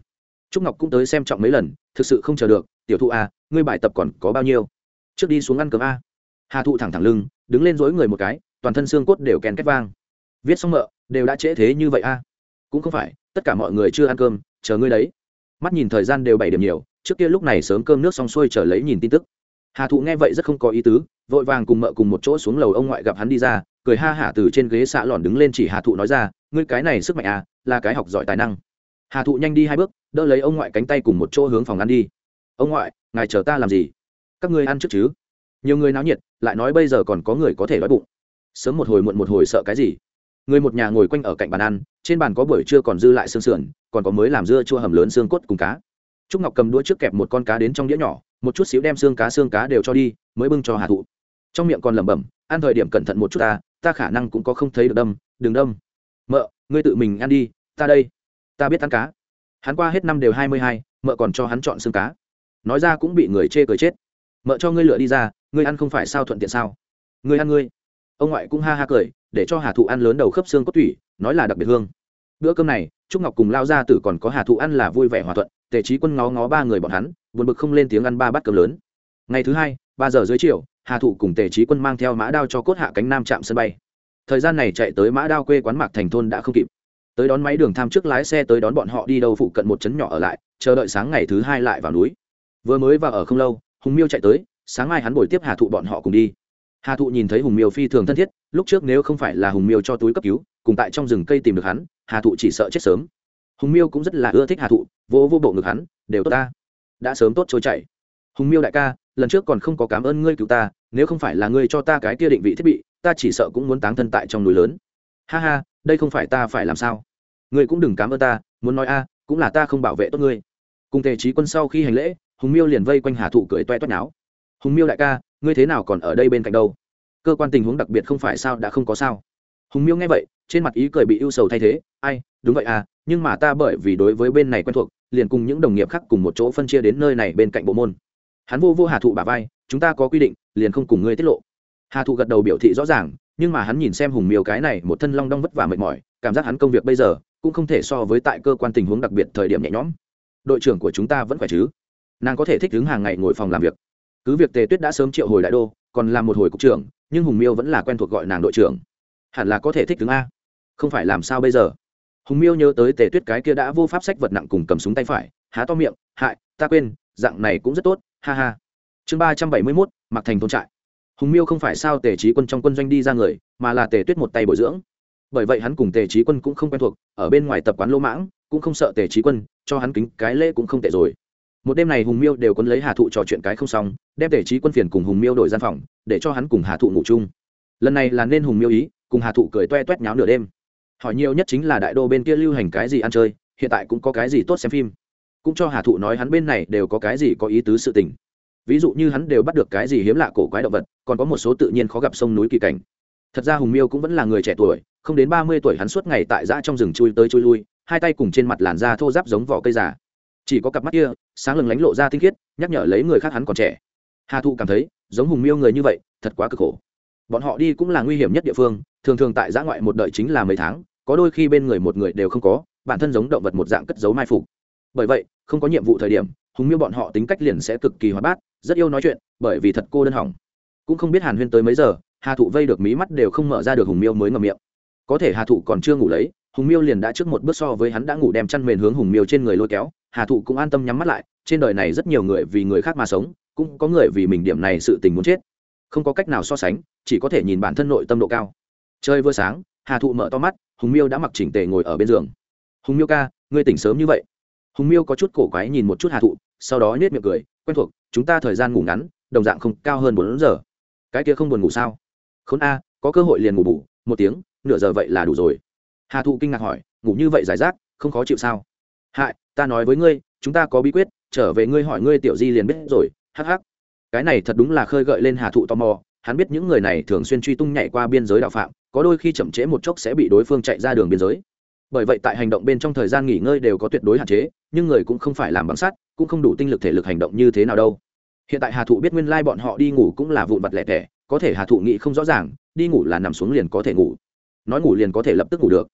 Trúc ngọc cũng tới xem trọng mấy lần, thực sự không chờ được, tiểu thụ a ngươi bài tập còn có bao nhiêu? Trước đi xuống ăn cơm a. Hà thụ thẳng thẳng lưng, đứng lên dối người một cái, toàn thân xương cốt đều kèn két vang. Viết xong mợ, đều đã trễ thế như vậy a. Cũng không phải, tất cả mọi người chưa ăn cơm, chờ ngươi đấy mắt nhìn thời gian đều bảy điểm nhiều, trước kia lúc này sớm cơm nước xong xuôi chờ lấy nhìn tin tức. Hà thụ nghe vậy rất không có ý tứ, vội vàng cùng mợ cùng một chỗ xuống lầu ông ngoại gặp hắn đi ra, cười ha hả từ trên ghế xạ lòn đứng lên chỉ hà thụ nói ra, ngươi cái này sức mạnh à là cái học giỏi tài năng. Hà thụ nhanh đi hai bước, đỡ lấy ông ngoại cánh tay cùng một chỗ hướng phòng ăn đi. Ông ngoại, ngài chờ ta làm gì? Các ngươi ăn trước chứ. Nhiều người náo nhiệt, lại nói bây giờ còn có người có thể đói bụng. Sớm một hồi muộn một hồi sợ cái gì? Người một nhà ngồi quanh ở cạnh bàn ăn, trên bàn có buổi trưa còn dư lại xương sườn, còn có mới làm dưa chua hầm lớn xương cốt cùng cá. Trúc ngọc cầm đũa trước kẹp một con cá đến trong đĩa nhỏ, một chút xíu đem xương cá xương cá đều cho đi, mới bưng cho hà thụ. Trong miệng còn lẩm bẩm, ăn thời điểm cẩn thận một chút ta ta khả năng cũng có không thấy được đâm, đừng đâm. Mợ, ngươi tự mình ăn đi, ta đây. Ta biết ăn cá. Hắn qua hết năm đều hai mươi hai, mợ còn cho hắn chọn xương cá. Nói ra cũng bị người chê cười chết. Mợ cho ngươi lựa đi ra, ngươi ăn không phải sao thuận tiện sao? Ngươi ăn ngươi. Ông ngoại cũng ha ha cười để cho hà thụ ăn lớn đầu khớp xương cốt tủy, nói là đặc biệt hương. Bữa cơm này, trúc ngọc cùng lao ra tử còn có hà thụ ăn là vui vẻ hòa thuận, tề trí quân ngó ngó ba người bọn hắn, buồn bực không lên tiếng ăn ba bát cơm lớn. Ngày thứ hai, ba giờ dưới chiều, hà thụ cùng tề trí quân mang theo mã đao cho cốt hạ cánh nam trạm sân bay. Thời gian này chạy tới mã đao quê quán mạc thành thôn đã không kịp. Tới đón máy đường tham trước lái xe tới đón bọn họ đi đâu phụ cận một trấn nhỏ ở lại, chờ đợi sáng ngày thứ hai lại vào núi. Vừa mới vào ở không lâu, hùng miêu chạy tới, sáng mai hắn buổi tiếp hà thụ bọn họ cùng đi hà thụ nhìn thấy hùng miêu phi thường thân thiết, lúc trước nếu không phải là hùng miêu cho túi cấp cứu, cùng tại trong rừng cây tìm được hắn, hà thụ chỉ sợ chết sớm. Hùng miêu cũng rất là ưa thích hà thụ vô vô bộ ngực hắn, đều tốt ta, đã sớm tốt trôi chảy. Hùng miêu đại ca, lần trước còn không có cảm ơn ngươi cứu ta, nếu không phải là ngươi cho ta cái kia định vị thiết bị, ta chỉ sợ cũng muốn táng thân tại trong núi lớn. Ha ha, đây không phải ta phải làm sao? Ngươi cũng đừng cảm ơn ta, muốn nói a, cũng là ta không bảo vệ tốt ngươi. Cùng tề trí quân sau khi hành lễ, hùng miêu liền vây quanh hà thụ cười toe toét náo. Hùng miêu đại ca ngươi thế nào còn ở đây bên cạnh đâu? Cơ quan tình huống đặc biệt không phải sao đã không có sao? Hùng miêu nghe vậy, trên mặt ý cười bị ưu sầu thay thế. Ai, đúng vậy à nhưng mà ta bởi vì đối với bên này quen thuộc, liền cùng những đồng nghiệp khác cùng một chỗ phân chia đến nơi này bên cạnh bộ môn. Hắn vô vô hà thụ bà vai, chúng ta có quy định, liền không cùng ngươi tiết lộ. Hà thụ gật đầu biểu thị rõ ràng, nhưng mà hắn nhìn xem hùng miêu cái này một thân long đong vất vả mệt mỏi, cảm giác hắn công việc bây giờ cũng không thể so với tại cơ quan tình huống đặc biệt thời điểm nhẹ nhõm. Đội trưởng của chúng ta vẫn khỏe chứ? Nàng có thể thích đứng hàng ngày ngồi phòng làm việc cứ việc tề tuyết đã sớm triệu hồi đại đô, còn làm một hồi cục trưởng, nhưng hùng miêu vẫn là quen thuộc gọi nàng đội trưởng. Hẳn là có thể thích tướng a. Không phải làm sao bây giờ? Hùng miêu nhớ tới tề tuyết cái kia đã vô pháp sách vật nặng cùng cầm súng tay phải, há to miệng, hại, ta quên, dạng này cũng rất tốt, ha ha. Chương ba trăm bảy mươi mốt mặc thành thôn trại. Hùng miêu không phải sao tề trí quân trong quân doanh đi ra người, mà là tề tuyết một tay bồi dưỡng. Bởi vậy hắn cùng tề trí quân cũng không quen thuộc, ở bên ngoài tập quán lỗ mãng, cũng không sợ tề trí quân, cho hắn kính cái lễ cũng không tệ rồi một đêm này hùng miêu đều quấn lấy hà thụ trò chuyện cái không xong, đem tể trí quân phiền cùng hùng miêu đổi gian phòng, để cho hắn cùng hà thụ ngủ chung. Lần này là nên hùng miêu ý, cùng hà thụ cười toe toét nháo nửa đêm. Hỏi nhiều nhất chính là đại đô bên kia lưu hành cái gì ăn chơi, hiện tại cũng có cái gì tốt xem phim. Cũng cho hà thụ nói hắn bên này đều có cái gì có ý tứ sự tình. Ví dụ như hắn đều bắt được cái gì hiếm lạ cổ quái động vật, còn có một số tự nhiên khó gặp sông núi kỳ cảnh. Thật ra hùng miêu cũng vẫn là người trẻ tuổi, không đến ba mươi tuổi hắn suốt ngày tại dã trong rừng chui tới chui lui, hai tay cùng trên mặt làn da thô giáp giống vỏ cây già chỉ có cặp mắt kia, sáng lừng lánh lộ ra tinh khiết, nhắc nhở lấy người khác hắn còn trẻ. Hà thụ cảm thấy, giống hùng miêu người như vậy, thật quá cực khổ. Bọn họ đi cũng là nguy hiểm nhất địa phương, thường thường tại giã ngoại một đợi chính là mấy tháng, có đôi khi bên người một người đều không có, bản thân giống động vật một dạng cất giấu mai phục. Bởi vậy, không có nhiệm vụ thời điểm, hùng miêu bọn họ tính cách liền sẽ cực kỳ hoạt bát, rất yêu nói chuyện, bởi vì thật cô đơn hỏng. Cũng không biết hàn huyên tới mấy giờ, hà thụ vây được mí mắt đều không mở ra được hùng miêu mới ngầm miệng. Có thể hà thụ còn chưa ngủ lấy hùng miêu liền đã trước một bước so với hắn đã ngủ đem chăn mền hướng hùng miêu trên người lôi kéo, hà thụ cũng an tâm nhắm mắt lại, trên đời này rất nhiều người vì người khác mà sống, cũng có người vì mình điểm này sự tình muốn chết. Không có cách nào so sánh, chỉ có thể nhìn bản thân nội tâm độ cao. Chơi vừa sáng, hà thụ mở to mắt, hùng miêu đã mặc chỉnh tề ngồi ở bên giường. Hùng miêu ca, ngươi tỉnh sớm như vậy. Hùng miêu có chút cổ quái nhìn một chút hà thụ, sau đó nhét miệng cười, quen thuộc, chúng ta thời gian ngủ ngắn, đồng dạng không cao hơn bốn giờ. Cái kia không buồn ngủ sao? Khốn a, có cơ hội liền ngủ bù, một tiếng, nửa giờ vậy là đủ rồi hà thụ kinh ngạc hỏi, ngủ như vậy giải rác, không khó chịu sao? Hại, ta nói với ngươi, chúng ta có bí quyết, trở về ngươi hỏi ngươi tiểu di liền biết rồi, hắc hắc. Cái này thật đúng là khơi gợi lên hà thụ tò mò, hắn biết những người này thường xuyên truy tung nhảy qua biên giới đạo phạm, có đôi khi chậm trễ một chốc sẽ bị đối phương chạy ra đường biên giới. Bởi vậy tại hành động bên trong thời gian nghỉ ngơi đều có tuyệt đối hạn chế, nhưng người cũng không phải làm bằng sắt, cũng không đủ tinh lực thể lực hành động như thế nào đâu. Hiện tại hà thụ biết nguyên lai bọn họ đi ngủ cũng là vụn vặt lẻ tẻ, có thể hà thụ nghĩ không rõ ràng, đi ngủ là nằm xuống liền có thể ngủ. Nói ngủ liền có thể lập tức ngủ được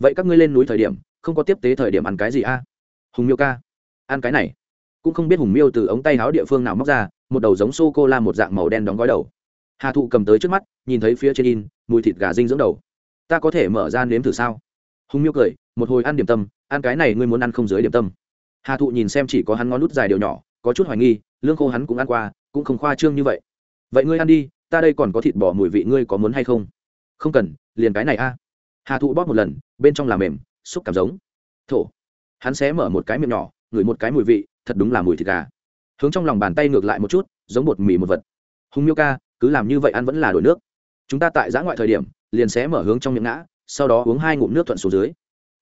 vậy các ngươi lên núi thời điểm, không có tiếp tế thời điểm ăn cái gì a? Hùng miêu ca, ăn cái này. Cũng không biết hùng miêu từ ống tay áo địa phương nào móc ra, một đầu giống sô cô la một dạng màu đen đóng gói đầu. Hà thụ cầm tới trước mắt, nhìn thấy phía trên in, mùi thịt gà dinh dưỡng đầu. Ta có thể mở ra nếm thử sao? Hùng miêu cười, một hồi ăn điểm tâm, ăn cái này ngươi muốn ăn không dưới điểm tâm. Hà thụ nhìn xem chỉ có hắn ngón nút dài đều nhỏ, có chút hoài nghi, lương khô hắn cũng ăn qua, cũng không khoa trương như vậy. Vậy ngươi ăn đi, ta đây còn có thịt bò mùi vị ngươi có muốn hay không? Không cần, liền cái này a hà thụ bóp một lần, bên trong là mềm, xúc cảm giống. Thổ. Hắn xé mở một cái miệng nhỏ, ngửi một cái mùi vị, thật đúng là mùi thịt gà. Hướng trong lòng bàn tay ngược lại một chút, giống bột mì một vật. Hùng miêu ca, cứ làm như vậy ăn vẫn là đổi nước. Chúng ta tại giã ngoại thời điểm, liền xé mở hướng trong miệng ngã, sau đó uống hai ngụm nước thuận xuống dưới.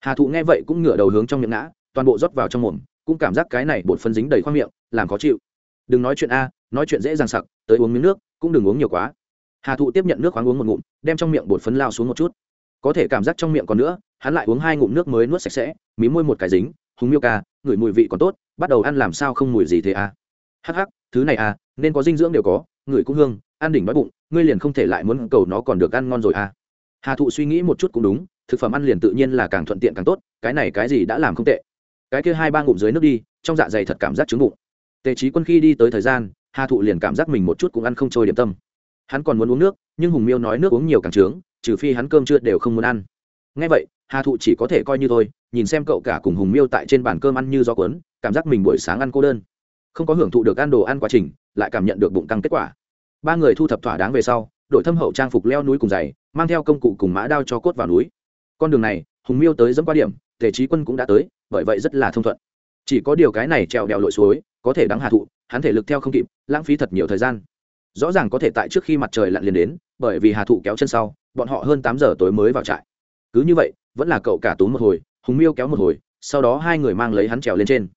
Hà thụ nghe vậy cũng ngửa đầu hướng trong miệng ngã, toàn bộ rót vào trong mồm, cũng cảm giác cái này bột phân dính đầy khoang miệng, làm khó chịu. Đừng nói chuyện a, nói chuyện dễ dàng sặc, tới uống miếng nước, cũng đừng uống nhiều quá. Hà thụ tiếp nhận nước khoáng uống một ngụm, đem trong miệng bột phấn lao xuống một chút có thể cảm giác trong miệng còn nữa, hắn lại uống hai ngụm nước mới nuốt sạch sẽ, mí môi một cái dính húng miêu ca, ngửi mùi vị còn tốt, bắt đầu ăn làm sao không mùi gì thế à? Hắc hắc, thứ này à nên có dinh dưỡng đều có, ngửi cũng hương, ăn đỉnh đói bụng, ngươi liền không thể lại muốn cầu nó còn được ăn ngon rồi à? Hà thụ suy nghĩ một chút cũng đúng, thực phẩm ăn liền tự nhiên là càng thuận tiện càng tốt, cái này cái gì đã làm không tệ. Cái kia hai ba ngụm dưới nước đi, trong dạ dày thật cảm giác trứng bụng. Tề trí quân khi đi tới thời gian, hà thụ liền cảm giác mình một chút cũng ăn không trôi điểm tâm. Hắn còn muốn uống nước, nhưng hùng miêu nói nước uống nhiều càng trướng trừ phi hắn cơm chưa đều không muốn ăn. Ngay vậy, hà thụ chỉ có thể coi như thôi, nhìn xem cậu cả cùng hùng miêu tại trên bàn cơm ăn như gió cuốn, cảm giác mình buổi sáng ăn cô đơn. Không có hưởng thụ được ăn đồ ăn quá trình, lại cảm nhận được bụng căng kết quả. Ba người thu thập thỏa đáng về sau, đội thâm hậu trang phục leo núi cùng giày, mang theo công cụ cùng mã đao cho cốt vào núi. Con đường này, hùng miêu tới dẫm qua điểm, tề trí quân cũng đã tới, bởi vậy rất là thông thuận. Chỉ có điều cái này trèo đèo lội suối, có thể đáng hạ thụ, hắn thể lực theo không kịp, lãng phí thật nhiều thời gian rõ ràng có thể tại trước khi mặt trời lặn liền đến, bởi vì hà thụ kéo chân sau, bọn họ hơn tám giờ tối mới vào trại. Cứ như vậy, vẫn là cậu cả tú một hồi, hùng miêu kéo một hồi, sau đó hai người mang lấy hắn trèo lên trên.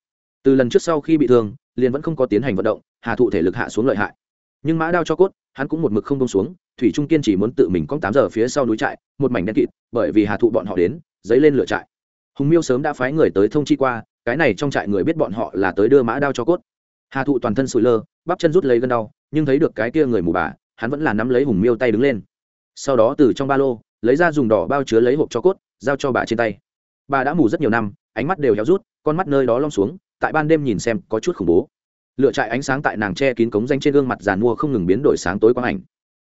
Từ lần trước sau khi bị thương, liền vẫn không có tiến hành vận động, hà thụ thể lực hạ xuống lợi hại. Nhưng mã đao cho cốt, hắn cũng một mực không bông xuống, thủy trung kiên chỉ muốn tự mình cong tám giờ phía sau núi trại, một mảnh đen kịt, bởi vì hà thụ bọn họ đến, dấy lên lửa trại. Hùng miêu sớm đã phái người tới thông chi qua, cái này trong trại người biết bọn họ là tới đưa mã đao cho cốt. Hà thụ toàn thân sụi lơ, bắp chân rút lấy gân đau nhưng thấy được cái kia người mù bà, hắn vẫn là nắm lấy hùng miêu tay đứng lên. Sau đó từ trong ba lô, lấy ra dùng đỏ bao chứa lấy hộp cho cốt, giao cho bà trên tay. Bà đã mù rất nhiều năm, ánh mắt đều héo rút, con mắt nơi đó lom xuống, tại ban đêm nhìn xem có chút khủng bố. Lựa trại ánh sáng tại nàng che kín cống danh trên gương mặt giàn mua không ngừng biến đổi sáng tối quang ảnh.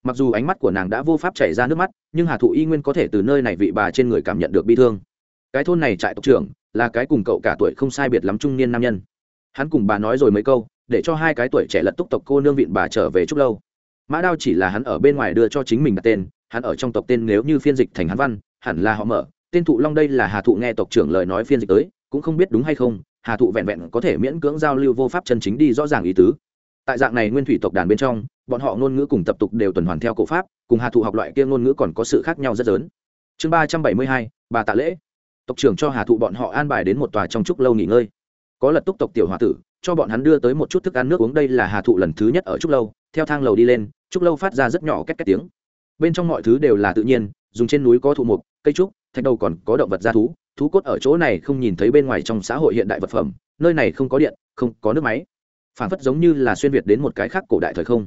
Mặc dù ánh mắt của nàng đã vô pháp chảy ra nước mắt, nhưng hà thụ y nguyên có thể từ nơi này vị bà trên người cảm nhận được bi thương. Cái thôn này trại tộc trưởng, là cái cùng cậu cả tuổi không sai biệt lắm trung niên nam nhân. Hắn cùng bà nói rồi mấy câu để cho hai cái tuổi trẻ lật túc tộc cô nương vịn bà trở về chút lâu. Mã đao chỉ là hắn ở bên ngoài đưa cho chính mình đặt tên, hắn ở trong tộc tên nếu như phiên dịch thành hắn văn, hẳn là họ mở. Tên thụ long đây là hà thụ nghe tộc trưởng lời nói phiên dịch tới, cũng không biết đúng hay không, hà thụ vẹn vẹn có thể miễn cưỡng giao lưu vô pháp chân chính đi rõ ràng ý tứ. Tại dạng này nguyên thủy tộc đàn bên trong, bọn họ ngôn ngữ cùng tập tục đều tuần hoàn theo cổ pháp, cùng hà thụ học loại kia ngôn ngữ còn có sự khác nhau rất lớn. Chương ba trăm bảy mươi hai, bà tạ lễ. Tộc trưởng cho hà thụ bọn họ an bài đến một tòa trong trúc lâu nghỉ ngơi có lật túc tộc tiểu h o a tử, cho bọn hắn đưa tới một chút thức ăn nước uống đây là hà thụ lần thứ nhất ở trúc lâu, theo thang lầu đi lên, trúc lâu phát ra rất nhỏ két két tiếng. Bên trong mọi thứ đều là tự nhiên, dùng trên núi có thụ mục, cây trúc, thạch đầu còn có động vật da thú thú cốt ở chỗ này không nhìn thấy bên ngoài trong xã hội hiện đại vật phẩm, nơi này không có điện, không có nước máy. Phản phất giống như là xuyên việt đến một cái khác cổ đại thời không.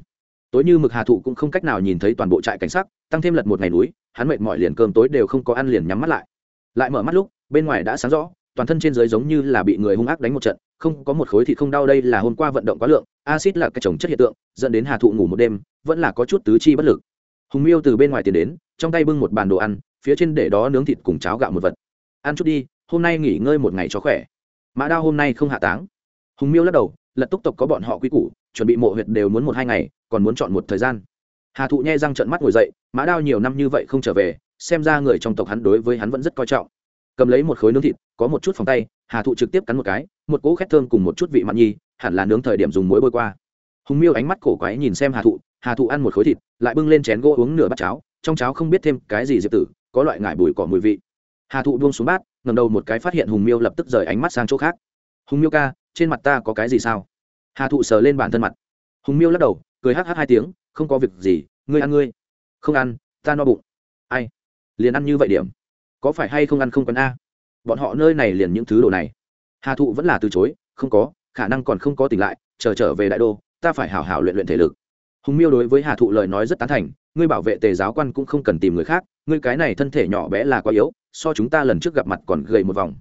Tối như mực hà thụ cũng không cách nào nhìn thấy toàn bộ trại cảnh sắc, tăng thêm lật một ngày núi, hắn mệt mỏi liền cơm tối đều không có ăn liền nhắm mắt lại. Lại mở mắt lúc, bên ngoài đã sáng rõ toàn thân trên dưới giống như là bị người hung ác đánh một trận, không có một khối thịt không đau đây là hôm qua vận động quá lượng acid là cái trồng chất hiện tượng, dẫn đến hà thụ ngủ một đêm, vẫn là có chút tứ chi bất lực. Hùng miêu từ bên ngoài tiền đến, trong tay bưng một bàn đồ ăn, phía trên để đó nướng thịt cùng cháo gạo một vật. Ăn chút đi, hôm nay nghỉ ngơi một ngày cho khỏe. Mã đao hôm nay không hạ táng. Hùng miêu lắc đầu, lật túc tộc có bọn họ quy củ, chuẩn bị mộ huyệt đều muốn một hai ngày, còn muốn chọn một thời gian. Hà thụ nhai răng trận mắt ngồi dậy, mã đao nhiều năm như vậy không trở về, xem ra người trong tộc hắn đối với hắn vẫn rất coi trọng cầm lấy một khối nướng thịt, có một chút phòng tay, hà thụ trực tiếp cắn một cái, một cỗ khét thơm cùng một chút vị mặn nhi hẳn là nướng thời điểm dùng muối bôi qua. Hùng miêu ánh mắt cổ quái nhìn xem hà thụ hà thụ ăn một khối thịt, lại bưng lên chén gỗ uống nửa bát cháo, trong cháo không biết thêm cái gì diệp tử, có loại ngải bùi cỏ mùi vị. Hà thụ buông xuống bát ngầm đầu một cái phát hiện hùng miêu lập tức rời ánh mắt sang chỗ khác. Hùng miêu ca, trên mặt ta có cái gì sao? Hà thụ sờ lên bản thân mặt. Hùng miêu lắc đầu, cười hắc hắc hai tiếng, không có việc gì, ngươi ăn ngươi. Không ăn, ta no bụng. Ai, liền ăn như vậy điểm có phải hay không ăn không cần a? Bọn họ nơi này liền những thứ đồ này. Hà thụ vẫn là từ chối, không có, khả năng còn không có tỉnh lại, chờ trở về đại đô, ta phải hảo hảo luyện luyện thể lực. Hùng miêu đối với hà thụ lời nói rất tán thành, ngươi bảo vệ tề giáo quan cũng không cần tìm người khác, ngươi cái này thân thể nhỏ bé là quá yếu, so chúng ta lần trước gặp mặt còn gầy một vòng.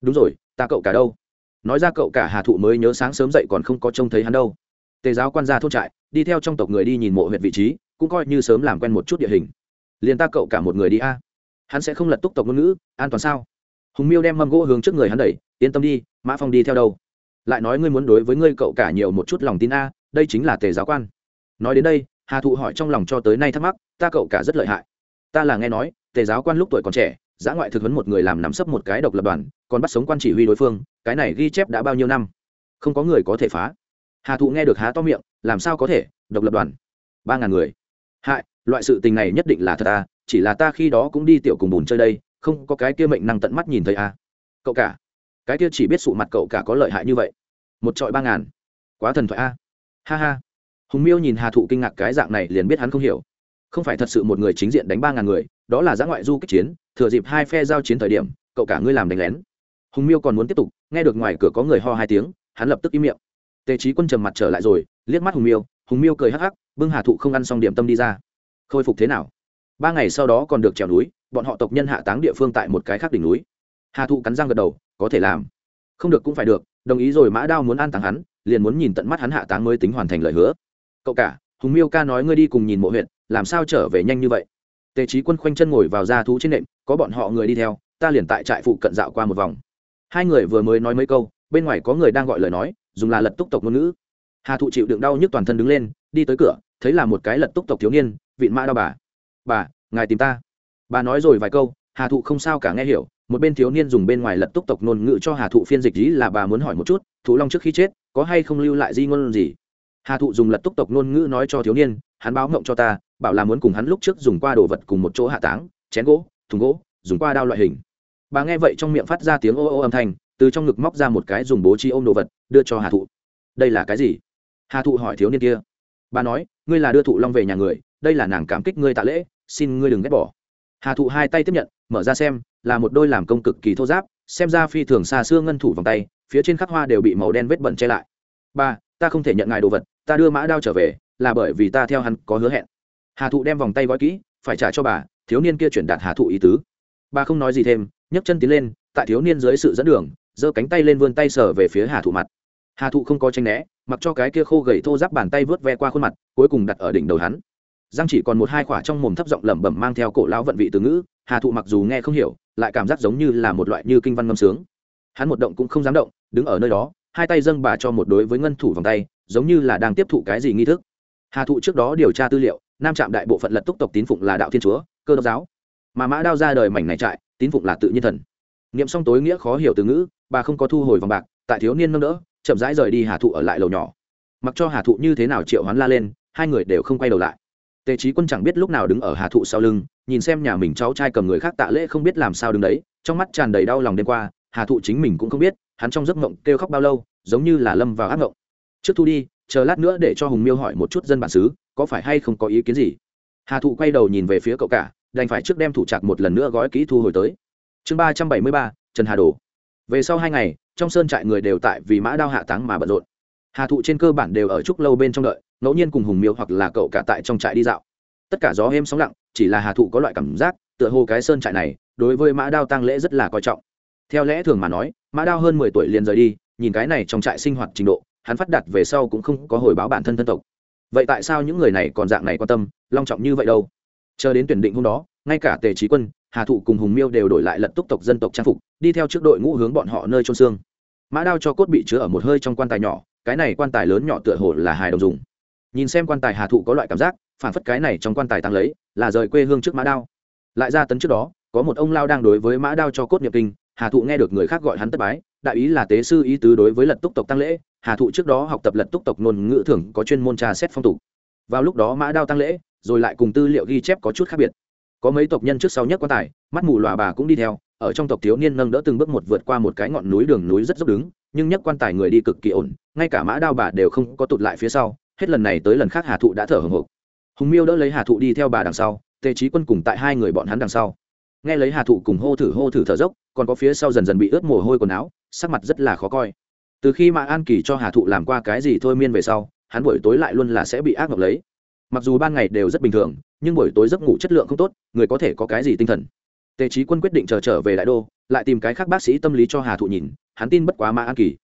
Đúng rồi, ta cậu cả đâu? Nói ra cậu cả hà thụ mới nhớ sáng sớm dậy còn không có trông thấy hắn đâu. Tề giáo quan ra thôn trại, đi theo trong tộc người đi nhìn mộ huyện vị trí, cũng coi như sớm làm quen một chút địa hình. Liền ta cậu cả một người đi a hắn sẽ không lật túc tộc ngôn ngữ, an toàn sao? Hùng miêu đem mâm gỗ hướng trước người hắn đẩy, yên tâm đi, mã phong đi theo đâu? Lại nói ngươi muốn đối với ngươi cậu cả nhiều một chút lòng tin a, đây chính là tề giáo quan. Nói đến đây, hà thụ hỏi trong lòng cho tới nay thắc mắc, ta cậu cả rất lợi hại. Ta là nghe nói, tề giáo quan lúc tuổi còn trẻ, giã ngoại thực huấn một người làm nắm sấp một cái độc lập đoàn, còn bắt sống quan chỉ huy đối phương, cái này ghi chép đã bao nhiêu năm? Không có người có thể phá. Hà thụ nghe được há to miệng, làm sao có thể, độc lập đoàn? Ba ngàn người. Hại, loại sự tình này nhất định là thật à? Chỉ là ta khi đó cũng đi tiểu cùng bùn chơi đây, không có cái kia mệnh năng tận mắt nhìn thấy à? cậu cả, cái kia chỉ biết sụ mặt cậu cả có lợi hại như vậy. Một trọi ba ngàn. Quá thần thoại a. Ha ha. Hùng miêu nhìn hà thụ kinh ngạc cái dạng này liền biết hắn không hiểu. Không phải thật sự một người chính diện đánh ba ngàn người, đó là giã ngoại du kích chiến, thừa dịp hai phe giao chiến thời điểm, cậu cả ngươi làm đánh lén. Hùng miêu còn muốn tiếp tục, nghe được ngoài cửa có người ho hai tiếng, hắn lập tức im miệng. Tề trí quân trầm mặt trở lại rồi, liếc mắt hùng miêu hùng miêu cười hắc hắc, bưng hà thụ không ăn xong điểm tâm đi ra. Khôi phục thế nào? Ba ngày sau đó còn được trèo núi, bọn họ tộc nhân hạ táng địa phương tại một cái khác đỉnh núi. Hà thụ cắn răng gật đầu, có thể làm. Không được cũng phải được, đồng ý rồi mã đao muốn an táng hắn, liền muốn nhìn tận mắt hắn hạ táng mới tính hoàn thành lời hứa. Cậu cả, hùng miêu ca nói ngươi đi cùng nhìn mộ huyện làm sao trở về nhanh như vậy? Tề trí quân khoanh chân ngồi vào ra thú trên nệm, có bọn họ người đi theo, ta liền tại trại phụ cận dạo qua một vòng. Hai người vừa mới nói mấy câu, bên ngoài có người đang gọi lời nói, dùng là lật túc tộc ngôn ngữ. Hà thụ chịu đựng đau nhức toàn thân đứng lên, đi tới cửa, thấy là một cái lật túc tộc thiếu niên, vịn mã đao bà bà, ngài tìm ta. Bà nói rồi vài câu, hà thụ không sao cả nghe hiểu, một bên thiếu niên dùng bên ngoài lật túc tộc ngôn ngữ cho hà thụ phiên dịch ý là bà muốn hỏi một chút, thụ long trước khi chết, có hay không lưu lại di ngôn gì? Hà thụ dùng lật túc tộc ngôn ngữ nói cho thiếu niên, hắn báo mộng cho ta, bảo là muốn cùng hắn lúc trước dùng qua đồ vật cùng một chỗ hạ táng, chén gỗ, thùng gỗ, dùng qua đao loại hình. Bà nghe vậy trong miệng phát ra tiếng ô ô âm thanh, từ trong ngực móc ra một cái dùng bố trí ôm đồ vật, đưa cho hà thụ. Đây là cái gì? Hà thụ hỏi thiếu niên kia. Bà nói, ngươi là đưa thụ long về nhà người, đây là nàng cảm kích ngươi tạ lễ xin ngươi đừng ghét bỏ. Hà thụ hai tay tiếp nhận, mở ra xem, là một đôi làm công cực kỳ thô giáp, xem ra phi thường xa xưa ngân thủ vòng tay, phía trên khắc hoa đều bị màu đen vết bẩn che lại. Ba, ta không thể nhận ngài đồ vật, ta đưa mã đao trở về, là bởi vì ta theo hắn có hứa hẹn. Hà thụ đem vòng tay gói kỹ, phải trả cho bà, thiếu niên kia chuyển đạt hà thụ ý tứ. Bà không nói gì thêm, nhấc chân tiến lên, tại thiếu niên dưới sự dẫn đường, giơ cánh tay lên vươn tay sở về phía hà thụ mặt. Hà thụ không có tranh né, mặc cho cái kia khô gầy thô giáp bàn tay vớt ve qua khuôn mặt, cuối cùng đặt ở đỉnh đầu hắn giang chỉ còn một hai khỏa trong mồm thấp giọng lẩm bẩm mang theo cổ lão vận vị từ ngữ, hà thụ mặc dù nghe không hiểu, lại cảm giác giống như là một loại như kinh văn ngâm sướng. Hắn một động cũng không dám động, đứng ở nơi đó, hai tay dâng bà cho một đối với ngân thủ vòng tay, giống như là đang tiếp thụ cái gì nghi thức. Hà thụ trước đó điều tra tư liệu, nam trạm đại bộ phận lật túc tộc tín phụng là đạo thiên chúa, cơ đốc giáo. Mà mã đao ra đời mảnh này trại, tín phụng là tự nhiên thần. Niệm xong tối nghĩa khó hiểu từ ngữ, bà không có thu hồi vòng bạc, tại thiếu niên nâng đỡ, chậm rãi rời đi hà thụ ở lại lầu nhỏ. Mặc cho hà thụ như thế nào triệu hoán la lên, hai người đều không quay đầu lại tề trí quân chẳng biết lúc nào đứng ở hà thụ sau lưng, nhìn xem nhà mình cháu trai cầm người khác tạ lễ không biết làm sao đứng đấy, trong mắt tràn đầy đau lòng đêm qua, hà thụ chính mình cũng không biết, hắn trong giấc mộng kêu khóc bao lâu, giống như là lâm vào ác mộng. Trước thu đi, chờ lát nữa để cho hùng miêu hỏi một chút dân bản xứ, có phải hay không có ý kiến gì? Hà thụ quay đầu nhìn về phía cậu cả, đành phải trước đem thủ trạc một lần nữa gói kỹ thu hồi tới. Chương ba trăm bảy mươi ba, trần hà đồ. Về sau hai ngày, trong sơn trại người đều tại vì mã đao hạ táng mà bận rộn. Hà thụ trên cơ bản đều ở trúc lâu bên trong đợi ngẫu nhiên cùng hùng miêu hoặc là cậu cả tại trong trại đi dạo. Tất cả gió êm sóng lặng, chỉ là hà thụ có loại cảm giác, tựa hồ cái sơn trại này, đối với mã đao tăng lễ rất là coi trọng. Theo lẽ thường mà nói, mã đao hơn mười tuổi liền rời đi, nhìn cái này trong trại sinh hoạt trình độ, hắn phát đạt về sau cũng không có hồi báo bản thân thân tộc. Vậy tại sao những người này còn dạng này quan tâm, long trọng như vậy đâu? Chờ đến tuyển định hôm đó, ngay cả tề trí quân, hà thụ cùng hùng miêu đều đổi lại lật túc tộc dân tộc trang phục, đi theo trước đội ngũ hướng bọn họ nơi trôn xương. Mã đao cho cốt bị chứa ở một hơi trong quan tài nhỏ, cái này quan tài lớn nhỏ tựa hồ là hài đồng dùng nhìn xem quan tài hà thụ có loại cảm giác phản phất cái này trong quan tài tăng lấy, là rời quê hương trước mã đao. Lại ra tấn trước đó, có một ông lao đang đối với mã đao cho cốt nhập kinh, hà thụ nghe được người khác gọi hắn tất bái, đại ý là tế sư ý tứ đối với lật túc tộc tăng lễ, hà thụ trước đó học tập lật túc tộc ngôn ngữ thường có chuyên môn tra xét phong tục. Vào lúc đó mã đao tăng lễ, rồi lại cùng tư liệu ghi chép có chút khác biệt. Có mấy tộc nhân trước sau nhất quan tài, mắt mù lòa bà cũng đi theo, ở trong tộc thiếu niên nâng đỡ từng bước một vượt qua một cái ngọn núi đường núi rất dốc đứng, nhưng nhất quan tài người đi cực kỳ ổn, ngay cả mã đao bà đều không có tụt lại phía sau hết lần này tới lần khác hà thụ đã thở hồng hộc. Hùng miêu đỡ lấy hà thụ đi theo bà đằng sau, tề trí quân cùng tại hai người bọn hắn đằng sau. Nghe lấy hà thụ cùng hô thử hô thử thở dốc, còn có phía sau dần dần bị ướt mồ hôi quần áo, sắc mặt rất là khó coi. Từ khi mà an kỳ cho hà thụ làm qua cái gì thôi miên về sau, hắn buổi tối lại luôn là sẽ bị ác mộng lấy. Mặc dù ban ngày đều rất bình thường, nhưng buổi tối giấc ngủ chất lượng không tốt, người có thể có cái gì tinh thần. Tề trí quân quyết định chờ trở về đại đô, lại tìm cái khác bác sĩ tâm lý cho hà thụ nhìn, hắn tin bất quá mã an kỳ.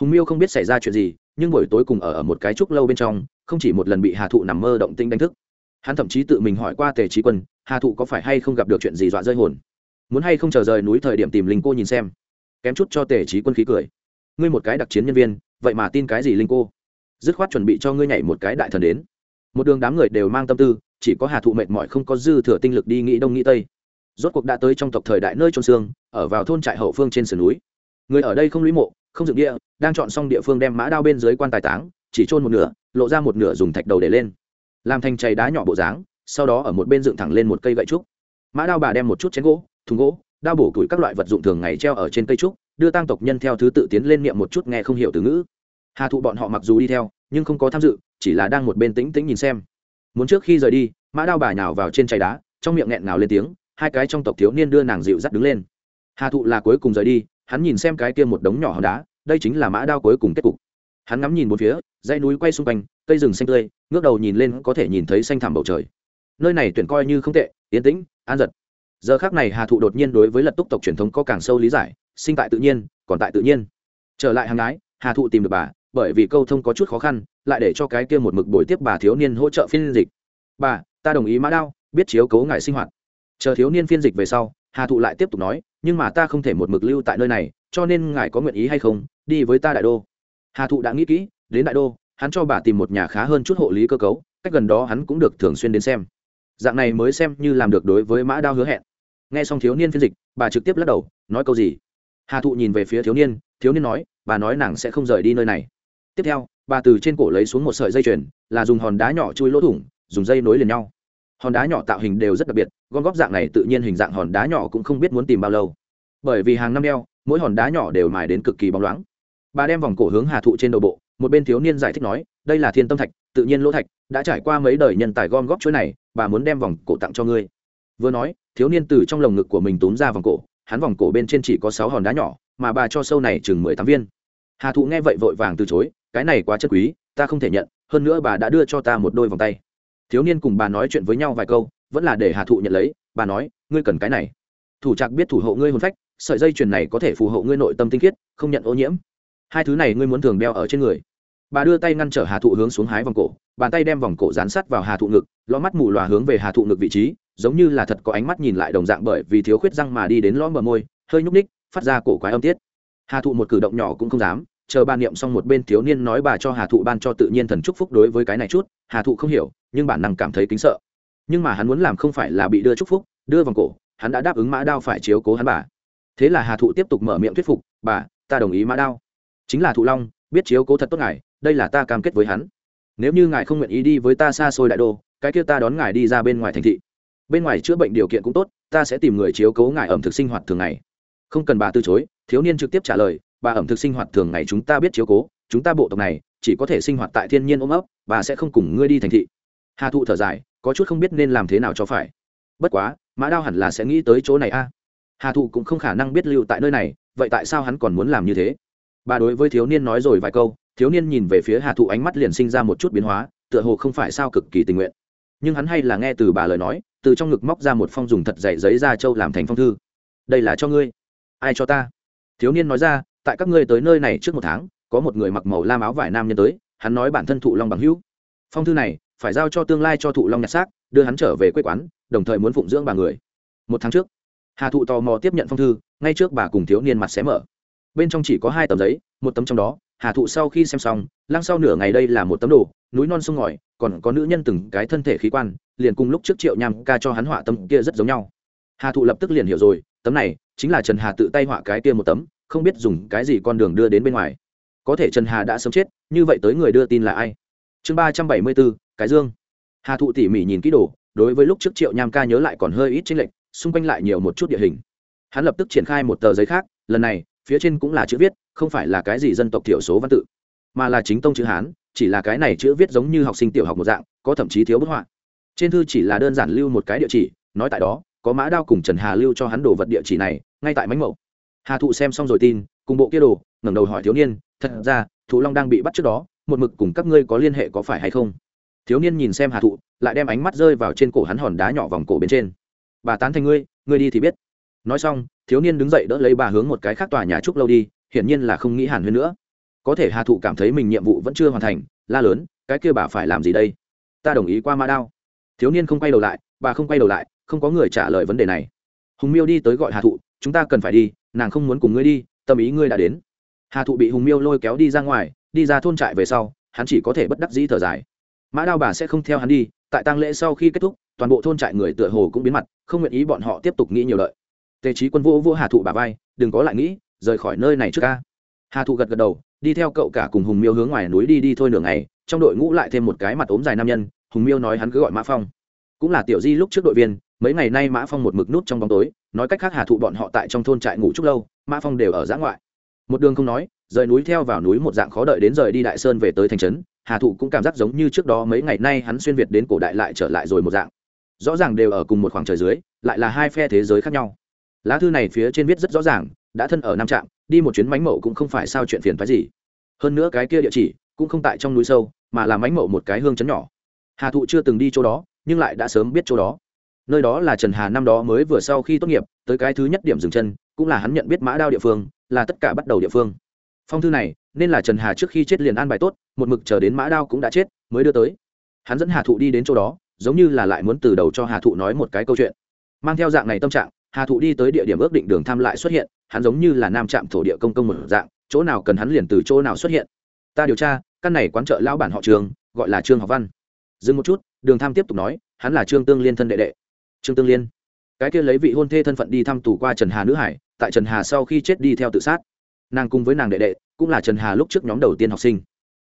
Hùng miêu không biết xảy ra chuyện gì nhưng buổi tối cùng ở ở một cái trúc lâu bên trong, không chỉ một lần bị hà thụ nằm mơ động tinh đánh thức. Hắn thậm chí tự mình hỏi qua tề trí quân, hà thụ có phải hay không gặp được chuyện gì dọa rơi hồn? Muốn hay không chờ rời núi thời điểm tìm linh cô nhìn xem. Kém chút cho tề trí quân khí cười. Ngươi một cái đặc chiến nhân viên, vậy mà tin cái gì linh cô? Dứt khoát chuẩn bị cho ngươi nhảy một cái đại thần đến. Một đường đám người đều mang tâm tư, chỉ có hà thụ mệt mỏi không có dư thừa tinh lực đi nghĩ đông nghĩ tây. Rốt cuộc đã tới trong tộc thời đại nơi trôn xương, ở vào thôn trại hậu phương trên sườn núi. Người ở đây không lũy mộ, không dựng địa đang chọn xong địa phương đem mã đao bên dưới quan tài táng, chỉ trôn một nửa, lộ ra một nửa dùng thạch đầu để lên. Làm thành chày đá nhỏ bộ dáng, sau đó ở một bên dựng thẳng lên một cây gậy trúc. Mã đao bà đem một chút chén gỗ, thùng gỗ, đao bổ củi các loại vật dụng thường ngày treo ở trên cây trúc, đưa tăng tộc nhân theo thứ tự tiến lên niệm một chút nghe không hiểu từ ngữ. Hà thụ bọn họ mặc dù đi theo, nhưng không có tham dự, chỉ là đang một bên tĩnh tĩnh nhìn xem. Muốn trước khi rời đi, mã đao bà nhào vào trên chày đá, trong miệng nghẹn ngào lên tiếng, hai cái trong tộc thiếu niên đưa nàng dịu dắt đứng lên. Hà thụ là cuối cùng rời đi, hắn nhìn xem cái kia một đống nhỏ hòn đá đây chính là mã đao cuối cùng kết cục. Hắn ngắm nhìn một phía, dãy núi quay xung quanh, cây rừng xanh tươi, ngước đầu nhìn lên có thể nhìn thấy xanh thẳm bầu trời. Nơi này tuyển coi như không tệ, yên tĩnh, an giật. Giờ khác này hà thụ đột nhiên đối với lật túc tộc truyền thống có càng sâu lý giải, sinh tại tự nhiên, còn tại tự nhiên. Trở lại hàng ái, hà thụ tìm được bà, bởi vì câu thông có chút khó khăn, lại để cho cái kia một mực buổi tiếp bà thiếu niên hỗ trợ phiên dịch. Bà, ta đồng ý mã đao, biết chiếu cố ngài sinh hoạt. Chờ thiếu niên phiên dịch về sau, hà thụ lại tiếp tục nói, nhưng mà ta không thể một mực lưu tại nơi này cho nên ngài có nguyện ý hay không, đi với ta đại đô. Hà thụ đã nghĩ kỹ, đến đại đô, hắn cho bà tìm một nhà khá hơn chút hộ lý cơ cấu, cách gần đó hắn cũng được thường xuyên đến xem. Dạng này mới xem như làm được đối với mã đao hứa hẹn. Nghe xong thiếu niên phiên dịch, bà trực tiếp lắc đầu, nói câu gì? Hà thụ nhìn về phía thiếu niên thiếu niên nói, bà nói nàng sẽ không rời đi nơi này. Tiếp theo, bà từ trên cổ lấy xuống một sợi dây chuyền, là dùng hòn đá nhỏ chui lỗ thủng, dùng dây nối liền nhau. Hòn đá nhỏ tạo hình đều rất đặc biệt, gom góp dạng này tự nhiên hình dạng hòn đá nhỏ cũng không biết muốn tìm bao lâu. Bởi vì hàng năm đeo mỗi hòn đá nhỏ đều mài đến cực kỳ bóng loáng. Bà đem vòng cổ hướng hà thụ trên đầu bộ, một bên thiếu niên giải thích nói, đây là thiên tâm thạch, tự nhiên lỗ thạch, đã trải qua mấy đời nhân tài gom góp chuỗi này, bà muốn đem vòng cổ tặng cho ngươi. Vừa nói, thiếu niên từ trong lồng ngực của mình túm ra vòng cổ, hắn vòng cổ bên trên chỉ có sáu hòn đá nhỏ, mà bà cho sâu này chừng mười tám viên. Hà thụ nghe vậy vội vàng từ chối, cái này quá chất quý, ta không thể nhận, hơn nữa bà đã đưa cho ta một đôi vòng tay. Thiếu niên cùng bà nói chuyện với nhau vài câu, vẫn là để hà thụ nhận lấy, bà nói, ngươi cần cái này. Thủ trạc biết thủ hộ ngươi hồn phách sợi dây chuyền này có thể phù hộ ngươi nội tâm tinh khiết, không nhận ô nhiễm. Hai thứ này ngươi muốn thường đeo ở trên người. Bà đưa tay ngăn trở hà thụ hướng xuống hái vòng cổ, bàn tay đem vòng cổ dán sát vào hà thụ ngực lõm mắt mù lòa hướng về hà thụ ngực vị trí, giống như là thật có ánh mắt nhìn lại đồng dạng bởi vì thiếu khuyết răng mà đi đến lõm bờ môi, hơi nhúc ních phát ra cổ quái âm tiết. Hà thụ một cử động nhỏ cũng không dám, chờ bà niệm xong một bên thiếu niên nói bà cho hà thụ ban cho tự nhiên thần chúc phúc đối với cái này chút, hà thụ không hiểu, nhưng bản năng cảm thấy kính sợ. Nhưng mà hắn muốn làm không phải là bị đưa chúc phúc, đưa vòng cổ, hắn đã đáp ứng mã đao phải chiếu cố hắn bà thế là hà thụ tiếp tục mở miệng thuyết phục, bà, ta đồng ý mã đao. Chính là thụ long, biết chiếu cố thật tốt ngài, đây là ta cam kết với hắn. Nếu như ngài không nguyện ý đi với ta xa xôi đại đô, cái kia ta đón ngài đi ra bên ngoài thành thị. Bên ngoài chữa bệnh điều kiện cũng tốt, ta sẽ tìm người chiếu cố ngài ẩm thực sinh hoạt thường ngày. Không cần bà từ chối. Thiếu niên trực tiếp trả lời, bà ẩm thực sinh hoạt thường ngày chúng ta biết chiếu cố, chúng ta bộ tộc này chỉ có thể sinh hoạt tại thiên nhiên ôm ấp, bà sẽ không cùng ngươi đi thành thị. Hà thụ thở dài, có chút không biết nên làm thế nào cho phải. Bất quá, mã đao hẳn là sẽ nghĩ tới chỗ này a hà thụ cũng không khả năng biết lưu tại nơi này, vậy tại sao hắn còn muốn làm như thế? Bà đối với thiếu niên nói rồi vài câu, thiếu niên nhìn về phía hà thụ ánh mắt liền sinh ra một chút biến hóa, tựa hồ không phải sao cực kỳ tình nguyện. Nhưng hắn hay là nghe từ bà lời nói, từ trong ngực móc ra một phong dùng thật dày giấy da châu làm thành phong thư. Đây là cho ngươi. Ai cho ta? Thiếu niên nói ra, tại các ngươi tới nơi này trước một tháng, có một người mặc màu lam áo vải nam nhân tới, hắn nói bản thân thụ long bằng hữu. Phong thư này, phải giao cho tương lai cho thụ long nhặt xác, đưa hắn trở về quê quán, đồng thời muốn phụng dưỡng bà người. Một tháng trước hà thụ tò mò tiếp nhận phong thư ngay trước bà cùng thiếu niên mặt xé mở bên trong chỉ có hai tấm giấy một tấm trong đó hà thụ sau khi xem xong lăng sau nửa ngày đây là một tấm đồ núi non sông ngòi còn có nữ nhân từng cái thân thể khí quan liền cùng lúc trước triệu nham ca cho hắn họa tấm kia rất giống nhau hà thụ lập tức liền hiểu rồi tấm này chính là trần hà tự tay họa cái kia một tấm không biết dùng cái gì con đường đưa đến bên ngoài có thể trần hà đã sớm chết như vậy tới người đưa tin là ai chương ba trăm bảy mươi bốn cái dương hà thụ tỉ mỉ nhìn kỹ đồ đối với lúc trước triệu nham ca nhớ lại còn hơi ít chênh lệch xung quanh lại nhiều một chút địa hình. Hắn lập tức triển khai một tờ giấy khác, lần này, phía trên cũng là chữ viết, không phải là cái gì dân tộc thiểu số văn tự, mà là chính tông chữ hán, chỉ là cái này chữ viết giống như học sinh tiểu học một dạng, có thậm chí thiếu bức họa. Trên thư chỉ là đơn giản lưu một cái địa chỉ, nói tại đó, có mã đao cùng trần hà lưu cho hắn đồ vật địa chỉ này, ngay tại mánh mậu. Hà thụ xem xong rồi tin, cùng bộ kia đồ, ngẩng đầu hỏi thiếu niên, thật ra, thụ long đang bị bắt trước đó, một mực cùng các ngươi có liên hệ có phải hay không? Thiếu niên nhìn xem hà thụ, lại đem ánh mắt rơi vào trên cổ hắn hòn đá nhỏ vòng cổ bên trên bà tán thành ngươi ngươi đi thì biết. Nói xong, thiếu niên đứng dậy đỡ lấy bà hướng một cái khác tòa nhà trúc lâu đi, hiển nhiên là không nghĩ hàn huyên nữa. Có thể hà thụ cảm thấy mình nhiệm vụ vẫn chưa hoàn thành, la lớn, cái kia bà phải làm gì đây? Ta đồng ý qua Ma đao. Thiếu niên không quay đầu lại, bà không quay đầu lại, không có người trả lời vấn đề này. Hùng miêu đi tới gọi hà thụ, chúng ta cần phải đi, nàng không muốn cùng ngươi đi, tâm ý ngươi đã đến. Hà thụ bị hùng miêu lôi kéo đi ra ngoài, đi ra thôn trại về sau, hắn chỉ có thể bất đắc dĩ thở dài. Mã đao bà sẽ không theo hắn đi tại tang lễ sau khi kết thúc, toàn bộ thôn trại người tựa hồ cũng biến mặt, không nguyện ý bọn họ tiếp tục nghĩ nhiều lợi. Tề trí quân vô vô hà thụ bà vai, đừng có lại nghĩ, rời khỏi nơi này trước ca. Hà thụ gật gật đầu, đi theo cậu cả cùng hùng miêu hướng ngoài núi đi đi thôi nửa ngày, trong đội ngũ lại thêm một cái mặt ốm dài nam nhân, hùng miêu nói hắn cứ gọi mã phong. Cũng là tiểu di lúc trước đội viên, mấy ngày nay mã phong một mực nút trong bóng tối, nói cách khác hà thụ bọn họ tại trong thôn trại ngủ chút lâu, mã phong đều ở giã ngoại. Một đường không nói, rời núi theo vào núi một dạng khó đợi đến rời đi đại sơn về tới thành trấn hà thụ cũng cảm giác giống như trước đó mấy ngày nay hắn xuyên việt đến cổ đại lại trở lại rồi một dạng. Rõ ràng đều ở cùng một khoảng trời dưới, lại là hai phe thế giới khác nhau. Lá thư này phía trên viết rất rõ ràng, đã thân ở nam trạm, đi một chuyến mánh mậu cũng không phải sao chuyện phiền phái gì. Hơn nữa cái kia địa chỉ, cũng không tại trong núi sâu, mà là mánh mậu một cái hương chấn nhỏ. Hà thụ chưa từng đi chỗ đó, nhưng lại đã sớm biết chỗ đó. Nơi đó là trần hà năm đó mới vừa sau khi tốt nghiệp, tới cái thứ nhất điểm dừng chân, cũng là hắn nhận biết mã đao địa phương, là tất cả bắt đầu địa phương. Phong thư này nên là trần hà trước khi chết liền an bài tốt, một mực chờ đến mã đao cũng đã chết, mới đưa tới. Hắn dẫn hà thụ đi đến chỗ đó, giống như là lại muốn từ đầu cho hà thụ nói một cái câu chuyện. Mang theo dạng này tâm trạng, hà thụ đi tới địa điểm ước định đường tham lại xuất hiện, hắn giống như là nam trạm thổ địa công công một dạng, chỗ nào cần hắn liền từ chỗ nào xuất hiện. Ta điều tra, căn này quán chợ lão bản họ trường gọi là trương học văn. Dừng một chút, đường tham tiếp tục nói, hắn là trương tương liên thân đệ đệ. Trương tương liên. Cái kia lấy vị hôn thê thân phận đi thăm tù qua trần hà nữ hải, tại trần hà sau khi chết đi theo tự sát. Nàng cùng với nàng đệ đệ cũng là trần hà lúc trước nhóm đầu tiên học sinh.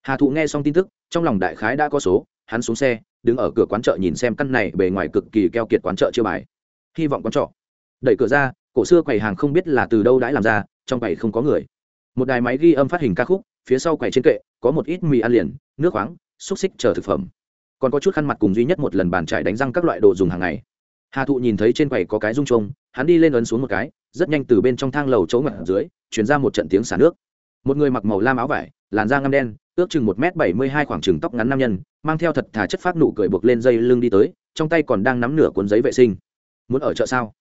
Hà thụ nghe xong tin tức, trong lòng đại khái đã có số, hắn xuống xe, đứng ở cửa quán chợ nhìn xem căn này bề ngoài cực kỳ keo kiệt quán chợ chưa bài. Hy vọng quán trọ. Đẩy cửa ra, cổ xưa quầy hàng không biết là từ đâu đãi làm ra, trong quầy không có người. Một đài máy ghi âm phát hình ca khúc, phía sau quầy trên kệ, có một ít mì ăn liền, nước khoáng, xúc xích chờ thực phẩm. Còn có chút khăn mặt cùng duy nhất một lần bàn trải đánh răng các loại đồ dùng hàng ngày. Hà thụ nhìn thấy trên quầy có cái rung trông hắn đi lên ấn xuống một cái, rất nhanh từ bên trong thang lầu chỗ ngặt dưới chuyển ra một trận tiếng xả nước một người mặc màu lam áo vải, làn da ngăm đen, ước chừng một m bảy mươi hai khoảng chừng tóc ngắn nam nhân, mang theo thật thà chất phát nụ cười buộc lên dây lưng đi tới, trong tay còn đang nắm nửa cuốn giấy vệ sinh. Muốn ở chợ sao?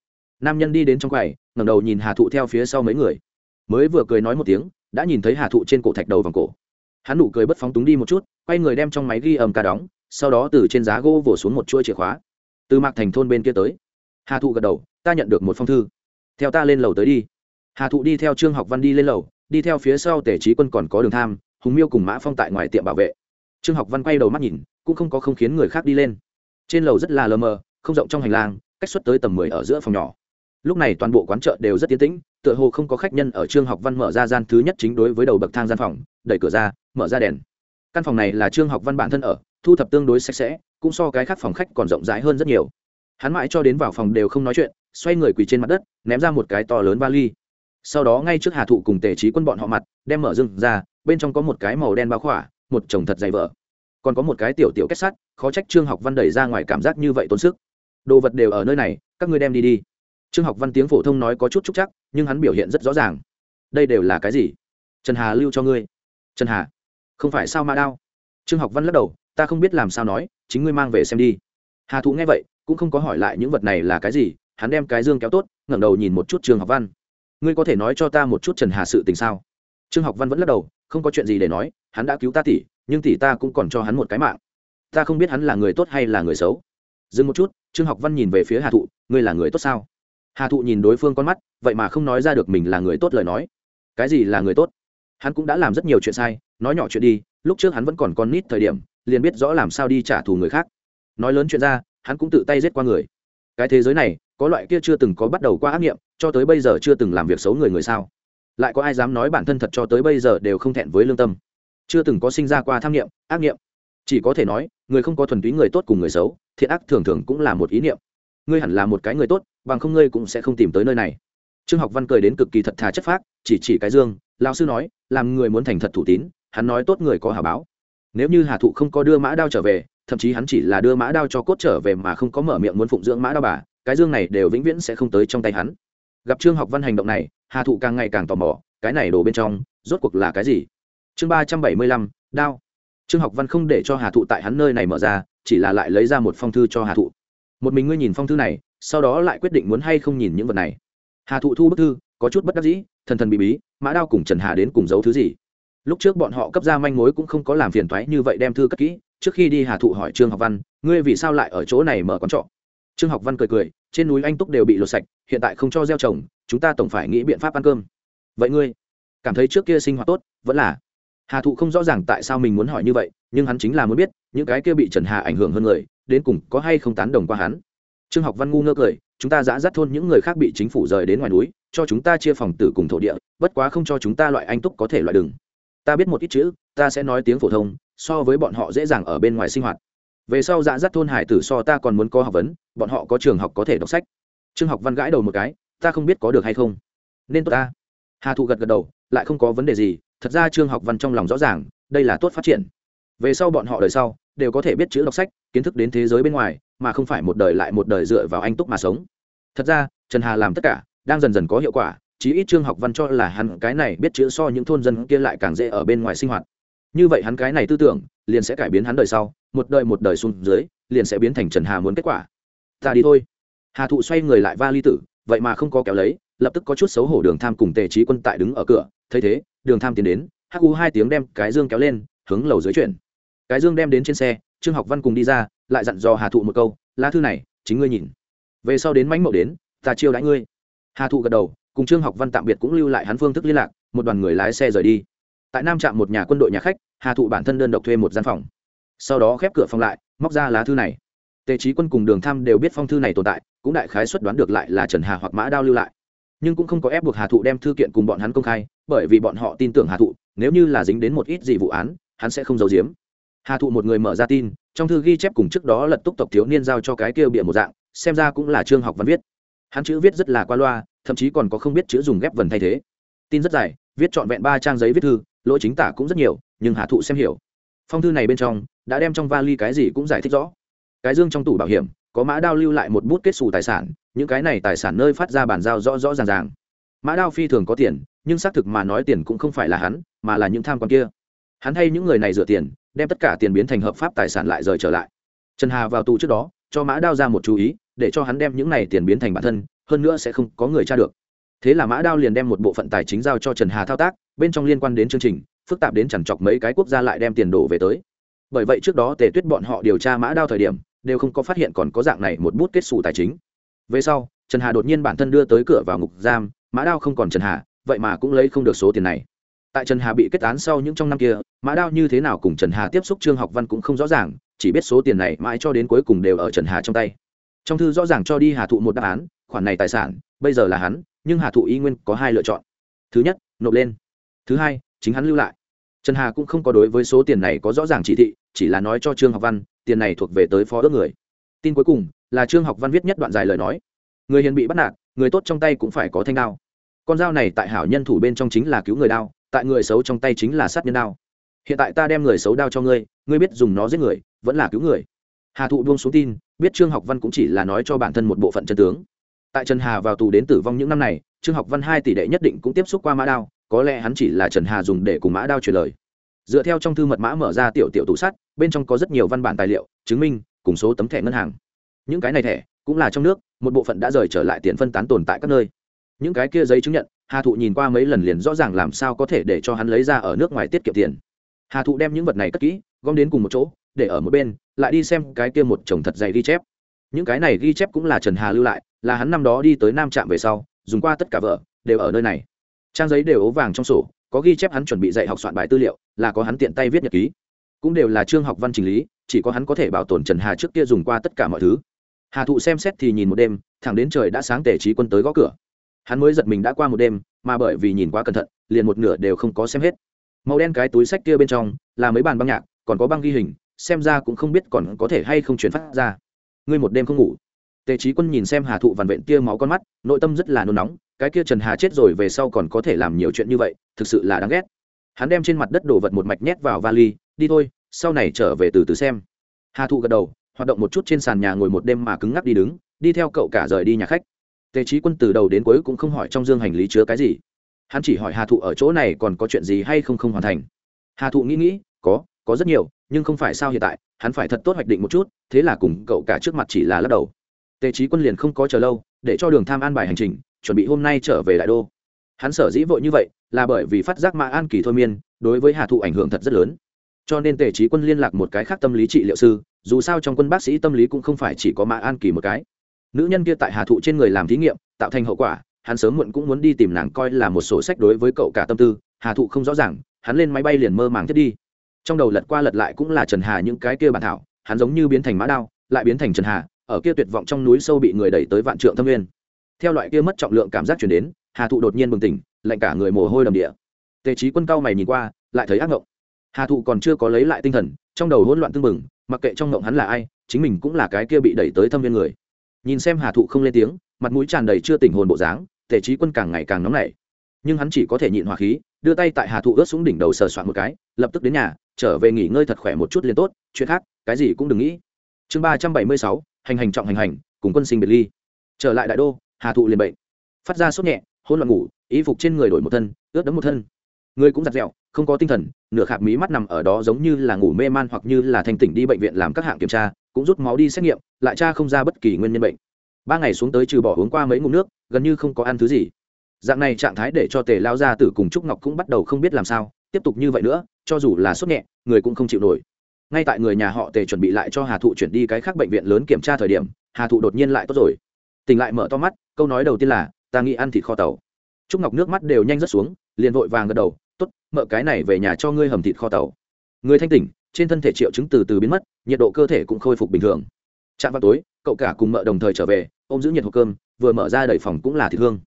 Nam nhân đi đến trong quầy, ngẩng đầu nhìn hà thụ theo phía sau mấy người. Mới vừa cười nói một tiếng, đã nhìn thấy hà thụ trên cổ thạch đầu vòng cổ. Hắn nụ cười bất phóng túng đi một chút, quay người đem trong máy ghi âm ca đóng, sau đó từ trên giá gỗ vỗ xuống một chuỗi chìa khóa. Từ mạc thành thôn bên kia tới. Hà thụ gật đầu, ta nhận được một phong thư. Theo ta lên lầu tới đi. Hà thụ đi theo trương học văn đi lên lầu đi theo phía sau tể trí quân còn có đường tham, hùng miêu cùng mã phong tại ngoài tiệm bảo vệ. Trương học văn quay đầu mắt nhìn, cũng không có không khiến người khác đi lên. Trên lầu rất là lờ mờ, không rộng trong hành lang, cách xuất tới tầm mười ở giữa phòng nhỏ. Lúc này toàn bộ quán chợ đều rất tiến tĩnh, tựa hồ không có khách nhân ở trương học văn mở ra gian thứ nhất chính đối với đầu bậc thang gian phòng, đẩy cửa ra, mở ra đèn. Căn phòng này là trương học văn bản thân ở, thu thập tương đối sạch sẽ, cũng so cái khác phòng khách còn rộng rãi hơn rất nhiều. Hắn mãi cho đến vào phòng đều không nói chuyện, xoay người quỳ trên mặt đất, ném ra một cái to lớn vali sau đó ngay trước hà thụ cùng tề trí quân bọn họ mặt, đem mở rừng ra, bên trong có một cái màu đen bao khỏa, một chồng thật dày vỡ còn có một cái tiểu tiểu kết sắt, khó trách trương học văn đẩy ra ngoài cảm giác như vậy tốn sức. Đồ vật đều ở nơi này, các ngươi đem đi đi. Trương học văn tiếng phổ thông nói có chút trúc chắc, nhưng hắn biểu hiện rất rõ ràng. Đây đều là cái gì? Trần hà lưu cho ngươi. Trần hà, không phải sao ma đao trương học văn lắc đầu, ta không biết làm sao nói, chính ngươi mang về xem đi. Hà thụ nghe vậy, cũng không có hỏi lại những vật này là cái gì, hắn đem cái dương kéo tốt, ngẩng đầu nhìn một chút trương học văn ngươi có thể nói cho ta một chút trần hà sự tình sao? Trương học văn vẫn lắc đầu, không có chuyện gì để nói, hắn đã cứu ta tỷ, nhưng tỷ ta cũng còn cho hắn một cái mạng. Ta không biết hắn là người tốt hay là người xấu. Dừng một chút, trương học văn nhìn về phía hà thụ, ngươi là người tốt sao? Hà thụ nhìn đối phương con mắt, vậy mà không nói ra được mình là người tốt lời nói. Cái gì là người tốt? Hắn cũng đã làm rất nhiều chuyện sai, nói nhỏ chuyện đi, lúc trước hắn vẫn còn con nít thời điểm, liền biết rõ làm sao đi trả thù người khác. Nói lớn chuyện ra, hắn cũng tự tay giết qua người. Cái thế giới này, có loại kia chưa từng có bắt đầu qua ác nghiệm cho tới bây giờ chưa từng làm việc xấu người người sao? Lại có ai dám nói bản thân thật cho tới bây giờ đều không thẹn với lương tâm? Chưa từng có sinh ra qua tham nghiệm ác nghiệm chỉ có thể nói, người không có thuần túy người tốt cùng người xấu, thiện ác thường thường cũng là một ý niệm. Ngươi hẳn là một cái người tốt, bằng không ngươi cũng sẽ không tìm tới nơi này. Trương học văn cười đến cực kỳ thật thà chất phác, chỉ chỉ cái dương lao sư nói, làm người muốn thành thật thủ tín, hắn nói tốt người có hà báo. Nếu như hà thụ không có đưa mã đao trở về, thậm chí hắn chỉ là đưa mã đao cho cốt trở về mà không có mở miệng muốn phụng dưỡng mã đao bà, cái dương này đều vĩnh viễn sẽ không tới trong tay hắn gặp trương học văn hành động này, hà thụ càng ngày càng tò mò, cái này đổ bên trong, rốt cuộc là cái gì? Chương ba trăm bảy mươi lăm, đao. Trương học văn không để cho hà thụ tại hắn nơi này mở ra, chỉ là lại lấy ra một phong thư cho hà thụ. Một mình ngươi nhìn phong thư này, sau đó lại quyết định muốn hay không nhìn những vật này. Hà thụ thu bức thư, có chút bất đắc dĩ, thần thần bị bí, mã đao cùng trần hà đến cùng giấu thứ gì? Lúc trước bọn họ cấp ra manh mối cũng không có làm phiền thoái như vậy đem thư cất kỹ, trước khi đi hà thụ hỏi trương học văn, ngươi vì sao lại ở chỗ này mở quán trọ? Trương học văn cười cười trên núi anh túc đều bị lột sạch, hiện tại không cho gieo trồng, chúng ta tổng phải nghĩ biện pháp ăn cơm. Vậy ngươi, cảm thấy trước kia sinh hoạt tốt, vẫn là? Hà thụ không rõ ràng tại sao mình muốn hỏi như vậy, nhưng hắn chính là muốn biết, những cái kia bị trần hà ảnh hưởng hơn người, đến cùng có hay không tán đồng qua hắn. Trương học văn ngu ngơ cười, chúng ta giã dắt thôn những người khác bị chính phủ rời đến ngoài núi, cho chúng ta chia phòng tử cùng thổ địa, bất quá không cho chúng ta loại anh túc có thể loại đừng ta biết một ít chữ, ta sẽ nói tiếng phổ thông, so với bọn họ dễ dàng ở bên ngoài sinh hoạt về sau dạ dắt thôn hải tử so ta còn muốn có học vấn, bọn họ có trường học có thể đọc sách. Trương học văn gãi đầu một cái, ta không biết có được hay không. Nên tốt ta. Hà thụ gật gật đầu, lại không có vấn đề gì, thật ra trương học văn trong lòng rõ ràng, đây là tốt phát triển. Về sau bọn họ đời sau, đều có thể biết chữ đọc sách, kiến thức đến thế giới bên ngoài, mà không phải một đời lại một đời dựa vào anh túc mà sống. Thật ra, trần hà làm tất cả, đang dần dần có hiệu quả, chí ít trương học văn cho là hắn cái này biết chữ so những thôn dân kia lại càng dễ ở bên ngoài sinh hoạt. Như vậy hắn cái này tư tưởng, liền sẽ cải biến hắn đời sau một đời một đời xuống dưới, liền sẽ biến thành trần hà muốn kết quả. Ta đi thôi. Hà thụ xoay người lại va ly tử, vậy mà không có kéo lấy, lập tức có chút xấu hổ đường tham cùng tề trí quân tại đứng ở cửa, thấy thế, đường tham tiến đến, hắc u hai tiếng đem cái dương kéo lên, hướng lầu dưới chuyển. Cái dương đem đến trên xe, trương học văn cùng đi ra, lại dặn dò hà thụ một câu, lá thư này, chính ngươi nhìn. Về sau đến mánh mậu đến, ta chiêu đãi ngươi. Hà thụ gật đầu, cùng trương học văn tạm biệt cũng lưu lại hắn phương thức liên lạc, một đoàn người lái xe rời đi. Tại nam trạm một nhà quân đội nhà khách, hà thụ bản thân đơn độc thuê một gian phòng sau đó khép cửa phòng lại, móc ra lá thư này. Tề trí quân cùng đường tham đều biết phong thư này tồn tại, cũng đại khái xuất đoán được lại là trần hà hoặc mã đao lưu lại. Nhưng cũng không có ép buộc hà thụ đem thư kiện cùng bọn hắn công khai, bởi vì bọn họ tin tưởng hà thụ, nếu như là dính đến một ít gì vụ án, hắn sẽ không giấu giếm. Hà thụ một người mở ra tin, trong thư ghi chép cùng trước đó lật túc tộc thiếu niên giao cho cái kia bịa một dạng, xem ra cũng là trương học văn viết. Hắn chữ viết rất là qua loa, thậm chí còn có không biết chữ dùng ghép vần thay thế. Tin rất dài, viết trọn vẹn ba trang giấy viết thư, lỗi chính tả cũng rất nhiều, nhưng hà thụ xem hiểu. Phong thư này bên trong đã đem trong vali cái gì cũng giải thích rõ. Cái dương trong tủ bảo hiểm, có mã đao lưu lại một bút kết xù tài sản, những cái này tài sản nơi phát ra bàn giao rõ rõ ràng ràng. Mã đao phi thường có tiền, nhưng xác thực mà nói tiền cũng không phải là hắn, mà là những tham quan kia. Hắn hay những người này rửa tiền, đem tất cả tiền biến thành hợp pháp tài sản lại rời trở lại. Trần hà vào tù trước đó, cho mã đao ra một chú ý, để cho hắn đem những này tiền biến thành bản thân, hơn nữa sẽ không có người tra được. Thế là mã đao liền đem một bộ phận tài chính giao cho trần hà thao tác, bên trong liên quan đến chương trình, phức tạp đến chẳng chọc mấy cái quốc gia lại đem tiền đổ về tới bởi vậy trước đó tề tuyết bọn họ điều tra mã đao thời điểm, đều không có phát hiện còn có dạng này một bút kết xù tài chính. Về sau, trần hà đột nhiên bản thân đưa tới cửa vào ngục giam, mã đao không còn trần hà, vậy mà cũng lấy không được số tiền này. Tại trần hà bị kết án sau những trong năm kia, mã đao như thế nào cùng trần hà tiếp xúc trương học văn cũng không rõ ràng, chỉ biết số tiền này mãi cho đến cuối cùng đều ở trần hà trong tay. Trong thư rõ ràng cho đi hà thụ một đáp án, khoản này tài sản, bây giờ là hắn, nhưng hà thụ y nguyên có hai lựa chọn. Thứ nhất, nộp lên. Thứ hai, chính hắn lưu lại trần hà cũng không có đối với số tiền này có rõ ràng chỉ thị, chỉ là nói cho trương học văn, tiền này thuộc về tới phó ước người. Tin cuối cùng là trương học văn viết nhất đoạn dài lời nói. Người hiền bị bắt nạt, người tốt trong tay cũng phải có thanh đao. Con dao này tại hảo nhân thủ bên trong chính là cứu người đao, tại người xấu trong tay chính là sát nhân đao. Hiện tại ta đem người xấu đao cho ngươi ngươi biết dùng nó giết người, vẫn là cứu người. Hà thụ buông xuống tin, biết trương học văn cũng chỉ là nói cho bản thân một bộ phận chân tướng. Tại trần hà vào tù đến tử vong những năm này, trương học văn hai tỷ đệ nhất định cũng tiếp xúc qua mã đao có lẽ hắn chỉ là trần hà dùng để cùng mã đao truyền lời. Dựa theo trong thư mật mã mở ra tiểu tiểu tủ sắt, bên trong có rất nhiều văn bản tài liệu, chứng minh, cùng số tấm thẻ ngân hàng. Những cái này thẻ, cũng là trong nước, một bộ phận đã rời trở lại tiền phân tán tồn tại các nơi. Những cái kia giấy chứng nhận, hà thụ nhìn qua mấy lần liền rõ ràng làm sao có thể để cho hắn lấy ra ở nước ngoài tiết kiệm tiền. Hà thụ đem những vật này cất kỹ, gom đến cùng một chỗ, để ở một bên, lại đi xem cái kia một chồng thật dày ghi chép. Những cái này ghi chép cũng là trần hà lưu lại, là hắn năm đó đi tới nam trạm về sau, dùng qua tất cả vợ, đều ở nơi này trang giấy đều ố vàng trong sổ, có ghi chép hắn chuẩn bị dạy học soạn bài tư liệu, là có hắn tiện tay viết nhật ký. Cũng đều là chương học văn trình lý, chỉ có hắn có thể bảo tồn trần hà trước kia dùng qua tất cả mọi thứ. Hà thụ xem xét thì nhìn một đêm, thẳng đến trời đã sáng tể trí quân tới gõ cửa. Hắn mới giật mình đã qua một đêm, mà bởi vì nhìn quá cẩn thận, liền một nửa đều không có xem hết. Màu đen cái túi sách kia bên trong, là mấy bàn băng nhạc, còn có băng ghi hình, xem ra cũng không biết còn có thể hay không chuyển phát ra. Ngươi một đêm không ngủ tề trí quân nhìn xem hà thụ vằn vện tia máu con mắt, nội tâm rất là nôn nóng, cái kia trần hà chết rồi về sau còn có thể làm nhiều chuyện như vậy, thực sự là đáng ghét. Hắn đem trên mặt đất đổ vật một mạch nhét vào vali, đi thôi, sau này trở về từ từ xem. Hà thụ gật đầu, hoạt động một chút trên sàn nhà ngồi một đêm mà cứng ngắc đi đứng, đi theo cậu cả rời đi nhà khách. Tề trí quân từ đầu đến cuối cũng không hỏi trong dương hành lý chứa cái gì. Hắn chỉ hỏi hà thụ ở chỗ này còn có chuyện gì hay không không hoàn thành. Hà thụ nghĩ nghĩ, có có rất nhiều, nhưng không phải sao hiện tại, hắn phải thật tốt hoạch định một chút, thế là cùng cậu cả trước mặt chỉ là lắc đầu tề trí quân liền không có chờ lâu, để cho đường tham an bài hành trình, chuẩn bị hôm nay trở về đại đô. Hắn sở dĩ vội như vậy, là bởi vì phát giác mã an kỳ thôi miên, đối với hà thụ ảnh hưởng thật rất lớn. Cho nên tề trí quân liên lạc một cái khác tâm lý trị liệu sư, dù sao trong quân bác sĩ tâm lý cũng không phải chỉ có mã an kỳ một cái. Nữ nhân kia tại hà thụ trên người làm thí nghiệm, tạo thành hậu quả, hắn sớm muộn cũng muốn đi tìm nàng coi là một sổ sách đối với cậu cả tâm tư hà thụ không rõ ràng, hắn lên máy bay liền mơ màng thiết đi. Trong đầu lật qua lật lại cũng là trần hà những cái kia bản thảo, hắn giống như biến thành mã đao, lại biến thành trần hà ở kia tuyệt vọng trong núi sâu bị người đẩy tới vạn trượng thâm nguyên. Theo loại kia mất trọng lượng cảm giác chuyển đến, hà thụ đột nhiên bừng tỉnh, lạnh cả người mồ hôi đầm địa. Tề trí quân cao mày nhìn qua, lại thấy ác ngộng. Hà thụ còn chưa có lấy lại tinh thần, trong đầu hỗn loạn tưng bừng, mặc kệ trong ngộng hắn là ai, chính mình cũng là cái kia bị đẩy tới thâm viên người. Nhìn xem hà thụ không lên tiếng, mặt mũi tràn đầy chưa tỉnh hồn bộ dáng, tề trí quân càng ngày càng nóng nảy. Nhưng hắn chỉ có thể nhịn hỏa khí, đưa tay tại hà thụ ướt xuống đỉnh đầu sờ soạn một cái, lập tức đến nhà, trở về nghỉ ngơi thật khỏe một chút liền tốt, chuyện khác, cái gì cũng đừng nghĩ. Chương ba trăm bảy mươi sáu hành hành trọng hành hành, cùng quân sinh biệt ly. Trở lại đại đô, hà thụ liền bệnh. Phát ra sốt nhẹ hôn loạn ngủ, y phục trên người đổi một thân, ướt đẫm một thân. Người cũng giặt dẹo không có tinh thần, nửa khạp mí mắt nằm ở đó giống như là ngủ mê man hoặc như là thành tỉnh đi bệnh viện làm các hạng kiểm tra, cũng rút máu đi xét nghiệm, lại cha không ra bất kỳ nguyên nhân bệnh. Ba ngày xuống tới trừ bỏ uống qua mấy ngụm nước, gần như không có ăn thứ gì. Dạng này trạng thái để cho tề lao ra tử cùng trúc ngọc cũng bắt đầu không biết làm sao, tiếp tục như vậy nữa, cho dù là sốt nhẹ, người cũng không chịu nổi ngay tại người nhà họ tề chuẩn bị lại cho hà thụ chuyển đi cái khác bệnh viện lớn kiểm tra thời điểm, hà thụ đột nhiên lại tốt rồi. Tỉnh lại mở to mắt, câu nói đầu tiên là, ta nghĩ ăn thịt kho tàu. Trúc ngọc nước mắt đều nhanh rớt xuống, liền vội vàng gật đầu t ố t mợ cái này về nhà cho ngươi hầm thịt kho tàu. Người thanh tỉnh, trên thân thể triệu chứng từ từ biến mất, nhiệt độ cơ thể cũng khôi phục bình thường. Chạm vào tối, cậu cả cùng mợ đồng thời trở về, ôm giữ nhiệt hộp cơm, vừa mở ra đẩy phòng cũng là thịt hương.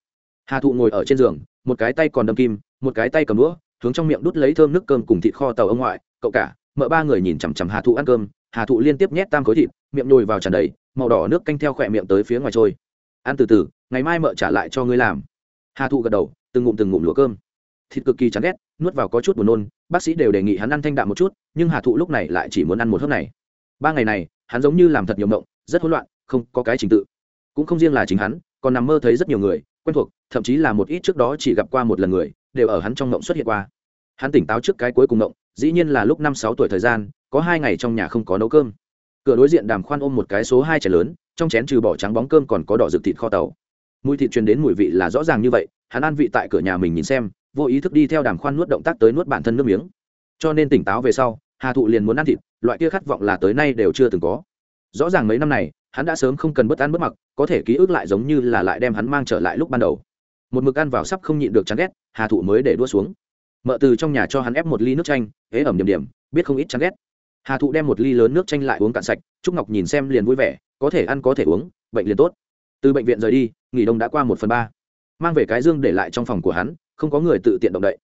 Hà thụ ngồi ở trên giường, một cái tay còn đâm kim, một cái tay cầm đũa, hướng trong miệng đút lấy thơm nước cơm cùng thịt kho tàu ông ngoại, cậu cả mợ ba người nhìn chằm chằm hà thụ ăn cơm, hà thụ liên tiếp nhét tam khối thịt, miệng nhồi vào tràn đầy, màu đỏ nước canh theo khỏe miệng tới phía ngoài trôi. Ăn từ từ, ngày mai mợ trả lại cho ngươi làm. Hà thụ gật đầu, từng ngụm từng ngụm lúa cơm. Thịt cực kỳ chán ghét, nuốt vào có chút buồn nôn, bác sĩ đều đề nghị hắn ăn thanh đạm một chút, nhưng hà thụ lúc này lại chỉ muốn ăn một hớp này. Ba ngày này, hắn giống như làm thật nhiều mộng, rất hỗn loạn, không có cái trình tự. Cũng không riêng là chính hắn, còn nằm mơ thấy rất nhiều người, quen thuộc, thậm chí là một ít trước đó chỉ gặp qua một lần người, đều ở hắn trong mộng xuất hiện qua. Hắn tỉnh táo trước cái cuối cùng mộng dĩ nhiên là lúc năm sáu tuổi thời gian, có hai ngày trong nhà không có nấu cơm. Cửa đối diện đàm khoan ôm một cái số hai chén lớn, trong chén trừ bỏ trắng bóng cơm còn có đỏ rực thịt kho tàu. Mùi thịt truyền đến mùi vị là rõ ràng như vậy, hắn ăn vị tại cửa nhà mình nhìn xem, vô ý thức đi theo đàm khoan nuốt động tác tới nuốt bản thân nước miếng. Cho nên tỉnh táo về sau, hà thụ liền muốn ăn thịt, loại kia khát vọng là tới nay đều chưa từng có. Rõ ràng mấy năm này, hắn đã sớm không cần bất ăn bất mặc, có thể ký ức lại giống như là lại đem hắn mang trở lại lúc ban đầu. Một mực ăn vào sắp không nhịn được chán ghét, hà thụ mới để đua xuống mợ từ trong nhà cho hắn ép một ly nước chanh ế ẩm điểm điểm, biết không ít chán ghét. Hà thụ đem một ly lớn nước chanh lại uống cạn sạch, trúc ngọc nhìn xem liền vui vẻ, có thể ăn có thể uống, bệnh liền tốt. Từ bệnh viện rời đi, nghỉ đông đã qua một phần ba. Mang về cái dương để lại trong phòng của hắn, không có người tự tiện động đậy.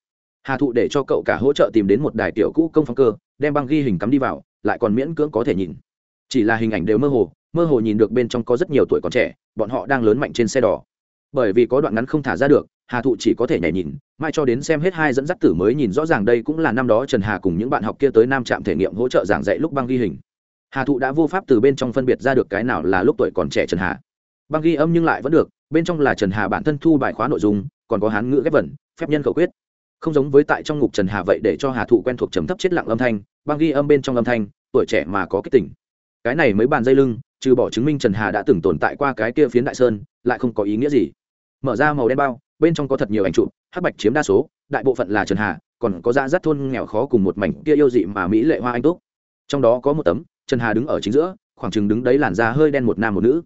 Hà thụ để cho cậu cả hỗ trợ tìm đến một đài tiểu cũ công phong cơ, đem băng ghi hình cắm đi vào, lại còn miễn cưỡng có thể nhìn. Chỉ là hình ảnh đều mơ hồ mơ hồ nhìn được bên trong có rất nhiều tuổi còn trẻ, bọn họ đang lớn mạnh trên xe đỏ bởi vì có đoạn ngắn không thả ra được hà thụ chỉ có thể nhảy nhìn, mai cho đến xem hết hai dẫn dắt tử mới nhìn rõ ràng đây cũng là năm đó trần hà cùng những bạn học kia tới nam trạm thể nghiệm hỗ trợ giảng dạy lúc băng ghi hình. Hà thụ đã vô pháp từ bên trong phân biệt ra được cái nào là lúc tuổi còn trẻ trần hà. Băng ghi âm nhưng lại vẫn được, bên trong là trần hà bản thân thu bài khóa nội dung, còn có hán ngữ ghép vẩn phép nhân khẩu quyết. Không giống với tại trong ngục trần hà vậy để cho hà thụ quen thuộc trầm thấp chết lặng âm thanh, băng ghi âm bên trong âm thanh, tuổi trẻ mà có kích tỉnh cái này mới bàn dây lưng, trừ bỏ chứng minh trần hà đã từng tồn tại qua cái kia phiến đại sơn, lại không có ý nghĩa gì. Mở ra màu đen bao bên trong có thật nhiều ảnh chụp, hắc bạch chiếm đa số, đại bộ phận là trần hà, còn có ra rất thôn nghèo khó cùng một mảnh kia yêu dị mà mỹ lệ hoa anh túc. Trong đó có một tấm, trần hà đứng ở chính giữa, khoảng chừng đứng đấy làn da hơi đen một nam một nữ.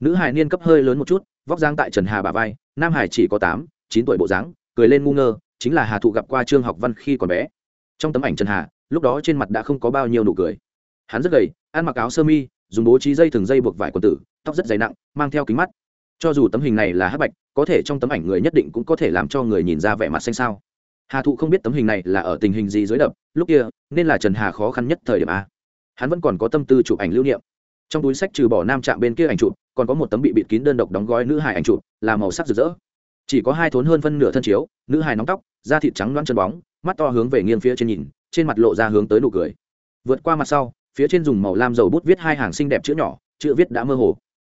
Nữ hải niên cấp hơi lớn một chút, vóc dáng tại trần hà bà vai, nam hải chỉ có tám, chín tuổi bộ dáng, cười lên ngu ngơ, chính là hà thụ gặp qua trương học văn khi còn bé. Trong tấm ảnh trần hà, lúc đó trên mặt đã không có bao nhiêu nụ cười. Hắn rất gầy, ăn mặc áo sơ mi, dùng bố trí dây thừng dây buộc vải quần tử, tóc rất dày nặng, mang theo kính mắt cho dù tấm hình này là hắc bạch, có thể trong tấm ảnh người nhất định cũng có thể làm cho người nhìn ra vẻ mặt xanh sao. Hà thụ không biết tấm hình này là ở tình hình gì dưới đập, lúc kia, nên là trần hà khó khăn nhất thời điểm a. Hắn vẫn còn có tâm tư chụp ảnh lưu niệm. Trong túi sách trừ bỏ nam trạm bên kia ảnh chụp, còn có một tấm bị bịt kín đơn độc đóng gói nữ hài ảnh chụp, là màu sắc rực rỡ. Chỉ có hai thốn hơn phân nửa thân chiếu, nữ hài nóng tóc, da thịt trắng loãng chân bóng, mắt to hướng về nghiêng phía trên nhìn, trên mặt lộ ra hướng tới nụ cười. Vượt qua mặt sau, phía trên dùng màu lam dầu bút viết hai hàng xinh đẹp chữ nhỏ, chữ viết đã mơ hồ.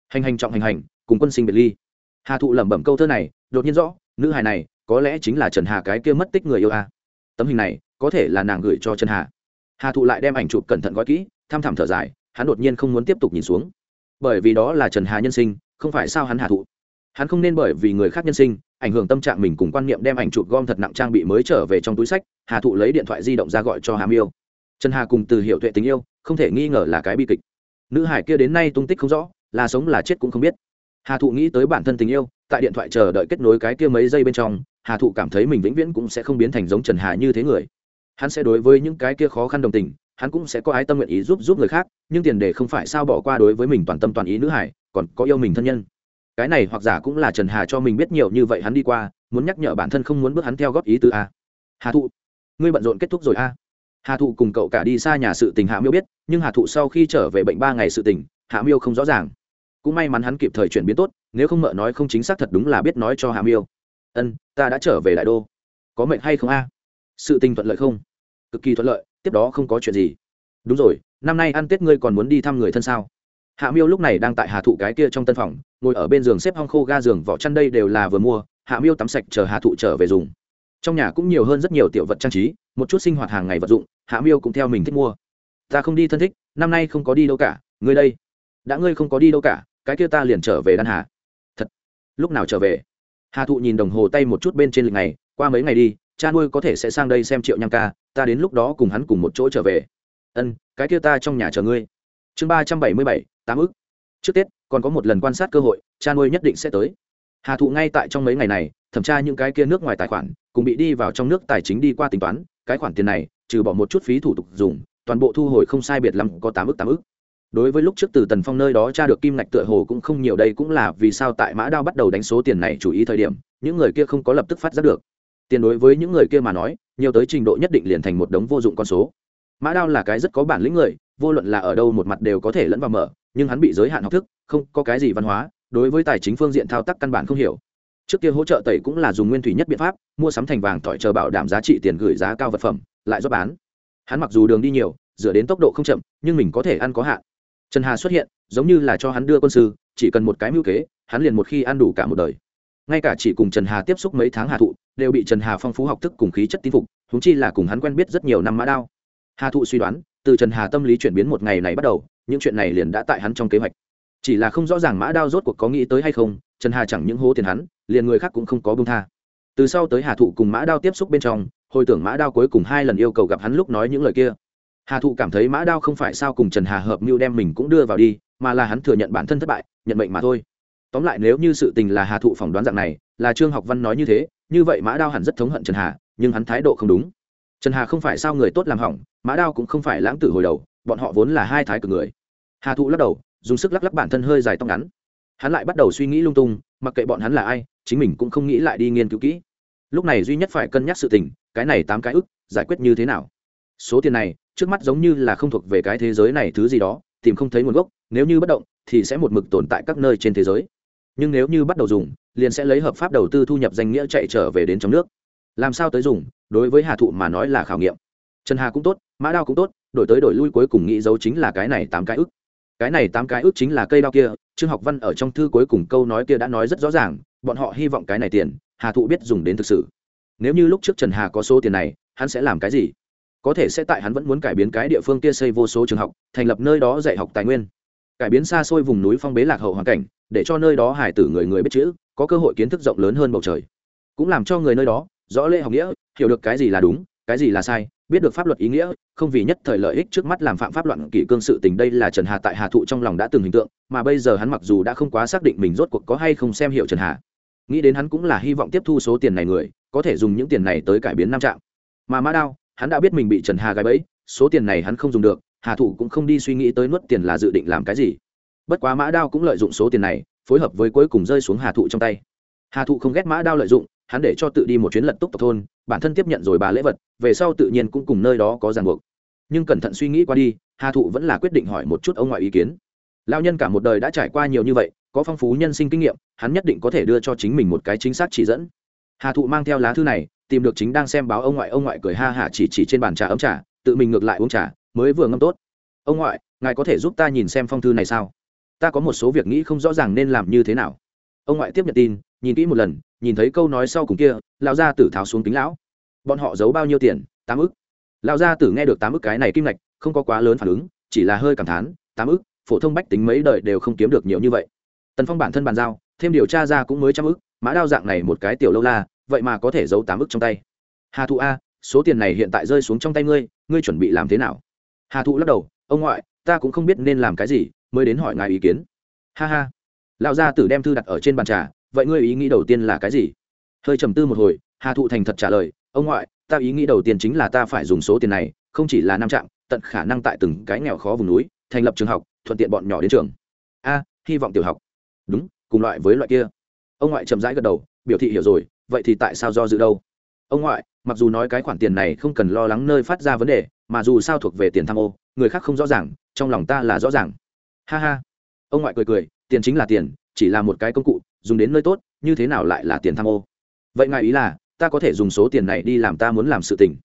Hành hành trọng hành hành cùng quân sinh biệt ly. Hà thụ lẩm bẩm câu thơ này, đột nhiên rõ, nữ hài này có lẽ chính là trần hà cái kia mất tích người yêu a. Tấm hình này có thể là nàng gửi cho trần hà. Hà thụ lại đem ảnh chụp cẩn thận gói kỹ, tham thảm thở dài, hắn đột nhiên không muốn tiếp tục nhìn xuống. Bởi vì đó là trần hà nhân sinh, không phải sao hắn hà thụ. Hắn không nên bởi vì người khác nhân sinh, ảnh hưởng tâm trạng mình cùng quan niệm đem ảnh chụp gom thật nặng trang bị mới trở về trong túi sách, hà thụ lấy điện thoại di động ra gọi cho hàm yêu trần hà cùng từ hiệu tuệ tình yêu, không thể nghi ngờ là cái bi kịch. Nữ hải kia đến nay tung tích không rõ, là sống là chết cũng không biết hà thụ nghĩ tới bản thân tình yêu, tại điện thoại chờ đợi kết nối cái kia mấy giây bên trong, hà thụ cảm thấy mình vĩnh viễn cũng sẽ không biến thành giống trần hà như thế người. Hắn sẽ đối với những cái kia khó khăn đồng tình, hắn cũng sẽ có ái tâm nguyện ý giúp giúp người khác, nhưng tiền đề không phải sao bỏ qua đối với mình toàn tâm toàn ý nữ hải, còn có yêu mình thân nhân. Cái này hoặc giả cũng là trần hà cho mình biết nhiều như vậy hắn đi qua, muốn nhắc nhở bản thân không muốn bước hắn theo góp ý từ a. Hà thụ, ngươi bận rộn kết thúc rồi a. Hà thụ cùng cậu cả đi xa nhà sự tình hạ miêu biết, nhưng hà thụ sau khi trở về bệnh ba ngày sự tình, hạ miêu không rõ ràng cũng may mắn hắn kịp thời chuyển biến tốt, nếu không mợ nói không chính xác thật đúng là biết nói cho hạ miêu. Ân, ta đã trở về đại đô. Có mệnh hay không a? Sự tình thuận lợi không? Cực kỳ thuận lợi, tiếp đó không có chuyện gì. Đúng rồi, năm nay ăn tết ngươi còn muốn đi thăm người thân sao? Hạ miêu lúc này đang tại hà thụ cái kia trong tân phòng, ngồi ở bên giường xếp hong khô ga giường vỏ chăn đây đều là vừa mua, hạ miêu tắm sạch chờ hà thụ trở về dùng. Trong nhà cũng nhiều hơn rất nhiều tiểu vật trang trí, một chút sinh hoạt hàng ngày vật dụng, hạ miêu cũng theo mình thích mua. Ta không đi thân thích, năm nay không có đi đâu cả, ngươi đây. Đã ngươi không có đi đâu cả cái kia ta liền trở về đan hà. Thật. Lúc nào trở về? Hà thụ nhìn đồng hồ tay một chút bên trên lịch này qua mấy ngày đi, cha nuôi có thể sẽ sang đây xem triệu nham ca, ta đến lúc đó cùng hắn cùng một chỗ trở về. Ân, cái kia ta trong nhà chờ ngươi. Chương ba trăm bảy mươi bảy, tám ức. Trước tết, còn có một lần quan sát cơ hội, cha nuôi nhất định sẽ tới. Hà thụ ngay tại trong mấy ngày này, thẩm tra những cái kia nước ngoài tài khoản, cùng bị đi vào trong nước tài chính đi qua tính toán, cái khoản tiền này, trừ bỏ một chút phí thủ tục dùng, toàn bộ thu hồi không sai biệt lắm, có tám ức tám ức đối với lúc trước từ tần phong nơi đó tra được kim ngạch tựa hồ cũng không nhiều, đây cũng là vì sao tại mã đao bắt đầu đánh số tiền này chủ ý thời điểm, những người kia không có lập tức phát giác được. Tiền đối với những người kia mà nói, nhiều tới trình độ nhất định liền thành một đống vô dụng con số. Mã đao là cái rất có bản lĩnh người, vô luận là ở đâu một mặt đều có thể lẫn vào mở, nhưng hắn bị giới hạn học thức, không có cái gì văn hóa, đối với tài chính phương diện thao tác căn bản không hiểu. Trước kia hỗ trợ tẩy cũng là dùng nguyên thủy nhất biện pháp, mua sắm thành vàng tỏi chờ bảo đảm giá trị tiền gửi giá cao vật phẩm, lại do bán. Hắn mặc dù đường đi nhiều dựa đến tốc độ không chậm, nhưng mình có thể ăn có hạn trần hà xuất hiện, giống như là cho hắn đưa quân sư, chỉ cần một cái mưu kế, hắn liền một khi ăn đủ cả một đời. Ngay cả chỉ cùng trần hà tiếp xúc mấy tháng hà thụ, đều bị trần hà phong phú học thức cùng khí chất tin phục húng chi là cùng hắn quen biết rất nhiều năm mã đao. Hà thụ suy đoán, từ trần hà tâm lý chuyển biến một ngày này bắt đầu, những chuyện này liền đã tại hắn trong kế hoạch. Chỉ là không rõ ràng mã đao rốt cuộc có nghĩ tới hay không, trần hà chẳng những hố tiền hắn, liền người khác cũng không có bông tha. Từ sau tới hà thụ cùng mã đao tiếp xúc bên trong, hồi tưởng mã đao cuối cùng hai lần yêu cầu gặp hắn lúc nói những lời kia hà thụ cảm thấy mã đao không phải sao cùng trần hà hợp mưu đem mình cũng đưa vào đi, mà là hắn thừa nhận bản thân thất bại, nhận mệnh mà thôi. Tóm lại nếu như sự tình là hà thụ phỏng đoán dạng này, là trương học văn nói như thế, như vậy mã đao hẳn rất thống hận trần hà, nhưng hắn thái độ không đúng. Trần hà không phải sao người tốt làm hỏng, mã đao cũng không phải lãng tử hồi đầu, bọn họ vốn là hai thái cực người. Hà thụ lắc đầu, dùng sức lắc lắc bản thân hơi dài tóc ngắn. Hắn lại bắt đầu suy nghĩ lung tung, mặc kệ bọn hắn là ai, chính mình cũng không nghĩ lại đi nghiên cứu kỹ. Lúc này duy nhất phải cân nhắc sự tình, cái này tám cái ức, giải quyết như thế nào? Số tiền này, trước mắt giống như là không thuộc về cái thế giới này thứ gì đó, tìm không thấy nguồn gốc, nếu như bất động, thì sẽ một mực tồn tại các nơi trên thế giới. Nhưng nếu như bắt đầu dùng, liền sẽ lấy hợp pháp đầu tư thu nhập danh nghĩa chạy trở về đến trong nước. Làm sao tới dùng, đối với hà thụ mà nói là khảo nghiệm. Trần hà cũng tốt, mã đao cũng tốt, đổi tới đổi lui cuối cùng nghĩ dấu chính là cái này tám cái ức. Cái này tám cái ức chính là cây đao kia, trương học văn ở trong thư cuối cùng câu nói kia đã nói rất rõ ràng, bọn họ hy vọng cái này tiền, hà thụ biết dùng đến thực sự. Nếu như lúc trước trần hà có số tiền này, hắn sẽ làm cái gì? Có thể sẽ tại hắn vẫn muốn cải biến cái địa phương kia xây vô số trường học, thành lập nơi đó dạy học tài nguyên. Cải biến xa xôi vùng núi phong bế lạc hậu hoàn cảnh, để cho nơi đó hải tử người người biết chữ, có cơ hội kiến thức rộng lớn hơn bầu trời. Cũng làm cho người nơi đó, rõ lễ học nghĩa, hiểu được cái gì là đúng, cái gì là sai, biết được pháp luật ý nghĩa, không vì nhất thời lợi ích trước mắt làm phạm pháp loạn kỷ cương sự tình đây là trần hà tại hà thụ trong lòng đã từng hình tượng, mà bây giờ hắn mặc dù đã không quá xác định mình rốt cuộc có hay không xem hiểu trần hà. Nghĩ đến hắn cũng là hy vọng tiếp thu số tiền này người, có thể dùng những tiền này tới cải biến nam trạng mà mã đao hắn đã biết mình bị trần hà gái bẫy, số tiền này hắn không dùng được, hà thụ cũng không đi suy nghĩ tới nuốt tiền là dự định làm cái gì. Bất quá mã đao cũng lợi dụng số tiền này, phối hợp với cuối cùng rơi xuống hà thụ trong tay. Hà thụ không ghét mã đao lợi dụng, hắn để cho tự đi một chuyến lật túc tộc thôn, bản thân tiếp nhận rồi bà lễ vật, về sau tự nhiên cũng cùng nơi đó có ràng buộc. Nhưng cẩn thận suy nghĩ qua đi, hà thụ vẫn là quyết định hỏi một chút ông ngoại ý kiến. Lao nhân cả một đời đã trải qua nhiều như vậy, có phong phú nhân sinh kinh nghiệm, hắn nhất định có thể đưa cho chính mình một cái chính xác chỉ dẫn. Hà thụ mang theo lá thư này tìm được chính đang xem báo ông ngoại ông ngoại cười ha hả chỉ chỉ trên bàn trà ấm trà, tự mình ngược lại uống trà, mới vừa ngâm tốt. Ông ngoại, ngài có thể giúp ta nhìn xem phong thư này sao? Ta có một số việc nghĩ không rõ ràng nên làm như thế nào. Ông ngoại tiếp nhận tin, nhìn kỹ một lần, nhìn thấy câu nói sau cùng kia, lão gia tử tháo xuống kính lão. Bọn họ giấu bao nhiêu tiền? Tám ức. Lão gia tử nghe được tám ức cái này kim ngạch, không có quá lớn phản ứng, chỉ là hơi cảm thán, tám ức, phổ thông bách tính mấy đời đều không kiếm được nhiều như vậy. Tần phong bản thân bàn giao, thêm điều tra ra cũng mới trăm ức, mã đao dạng này một cái tiểu lâu la vậy mà có thể giấu tám ức trong tay. Hà thụ a, số tiền này hiện tại rơi xuống trong tay ngươi ngươi chuẩn bị làm thế nào? Hà thụ lắc đầu, ông ngoại, ta cũng không biết nên làm cái gì, mới đến hỏi ngài ý kiến. Ha ha. Lão gia tử đem thư đặt ở trên bàn trà, vậy ngươi ý nghĩ đầu tiên là cái gì? Hơi trầm tư một hồi, hà thụ thành thật trả lời, ông ngoại, ta ý nghĩ đầu tiên chính là ta phải dùng số tiền này, không chỉ là năm trạm, tận khả năng tại từng cái nghèo khó vùng núi, thành lập trường học, thuận tiện bọn nhỏ đến trường. A, hy vọng tiểu học. Đúng, cùng loại với loại kia ông ngoại chậm rãi gật đầu, biểu thị hiểu rồi, vậy thì tại sao do dự đâu? Ông ngoại, mặc dù nói cái khoản tiền này không cần lo lắng nơi phát ra vấn đề, mà dù sao thuộc về tiền tham ô, người khác không rõ ràng, trong lòng ta là rõ ràng. Ha ha. Ông ngoại cười cười, tiền chính là tiền, chỉ là một cái công cụ, dùng đến nơi tốt, như thế nào lại là tiền tham ô? Vậy ngài ý là, ta có thể dùng số tiền này đi làm ta muốn làm sự tình.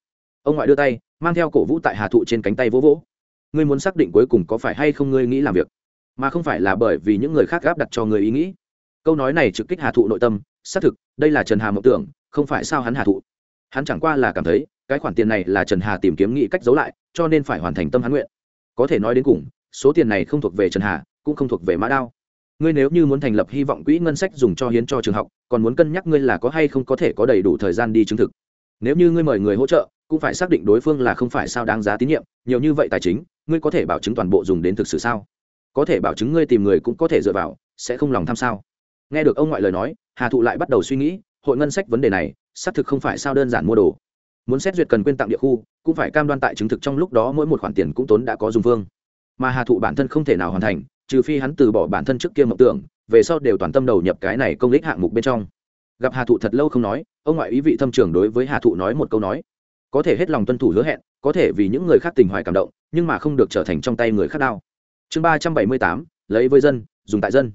Ông ngoại đưa tay, mang theo cổ vũ tại hà thụ trên cánh tay vỗ vỗ. Ngươi muốn xác định cuối cùng có phải hay không ngươi nghĩ làm việc? Mà không phải là bởi vì những người khác gáp đặt cho người ý nghĩ câu nói này trực kích hà thụ nội tâm, xác thực, đây là trần hà mộng tưởng, không phải sao hắn hà thụ. Hắn chẳng qua là cảm thấy, cái khoản tiền này là trần hà tìm kiếm nghĩ cách giấu lại, cho nên phải hoàn thành tâm hắn nguyện. Có thể nói đến cùng, số tiền này không thuộc về trần hà, cũng không thuộc về mã đao. Ngươi nếu như muốn thành lập hy vọng quỹ ngân sách dùng cho hiến cho trường học, còn muốn cân nhắc ngươi là có hay không có thể có đầy đủ thời gian đi chứng thực. Nếu như ngươi mời người hỗ trợ, cũng phải xác định đối phương là không phải sao đáng giá tín nhiệm, nhiều như vậy tài chính, ngươi có thể bảo chứng toàn bộ dùng đến thực sự sao? Có thể bảo chứng ngươi tìm người cũng có thể dựa vào, sẽ không lòng tham sao? Nghe được ông ngoại lời nói, hà thụ lại bắt đầu suy nghĩ, hội ngân sách vấn đề này, xác thực không phải sao đơn giản mua đồ. Muốn xét duyệt cần quyên tặng địa khu, cũng phải cam đoan tại chứng thực trong lúc đó mỗi một khoản tiền cũng tốn đã có dùng phương. Mà hà thụ bản thân không thể nào hoàn thành, trừ phi hắn từ bỏ bản thân trước kia mộng tưởng, về sau đều toàn tâm đầu nhập cái này công lý hạng mục bên trong. Gặp hà thụ thật lâu không nói, ông ngoại ý vị thâm trường đối với hà thụ nói một câu nói. Có thể hết lòng tuân thủ hứa hẹn, có thể vì những người khác tình hoài cảm động, nhưng mà không được trở thành trong tay người khác đao chương ba trăm bảy mươi tám, lấy với dân, dùng tại dân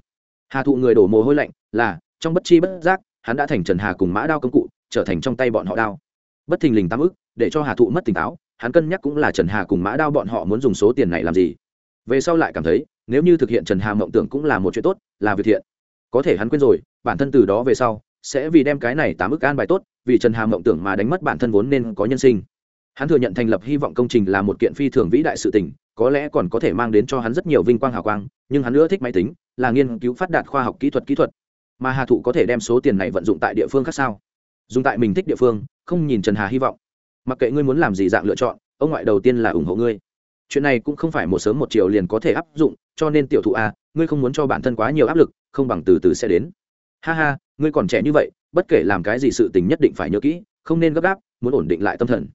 hà thụ người đổ mồ hôi lạnh, là, trong bất chi bất giác, hắn đã thành trần hà cùng mã đao công cụ, trở thành trong tay bọn họ đao. Bất thình lình tám ức, để cho hà thụ mất tỉnh táo, hắn cân nhắc cũng là trần hà cùng mã đao bọn họ muốn dùng số tiền này làm gì. Về sau lại cảm thấy, nếu như thực hiện trần hà mộng tưởng cũng là một chuyện tốt, là việc thiện. Có thể hắn quên rồi, bản thân từ đó về sau, sẽ vì đem cái này tám ức an bài tốt, vì trần hà mộng tưởng mà đánh mất bản thân vốn nên có nhân sinh. Hắn thừa nhận thành lập hy vọng công trình là một kiện phi thường vĩ đại sự tình có lẽ còn có thể mang đến cho hắn rất nhiều vinh quang hào quang, nhưng hắn nữa thích máy tính, là nghiên cứu phát đạt khoa học kỹ thuật kỹ thuật. Mà hà thụ có thể đem số tiền này vận dụng tại địa phương khác sao? Dùng tại mình thích địa phương, không nhìn trần hà hy vọng. Mặc kệ ngươi muốn làm gì dạng lựa chọn, ông ngoại đầu tiên là ủng hộ ngươi. Chuyện này cũng không phải một sớm một chiều liền có thể áp dụng, cho nên tiểu thụ a ngươi không muốn cho bản thân quá nhiều áp lực, không bằng từ từ sẽ đến. Ha ha, ngươi còn trẻ như vậy, bất kể làm cái gì sự tình nhất định phải nhớ kỹ, không nên gấp gáp, muốn ổn định lại tâm thần.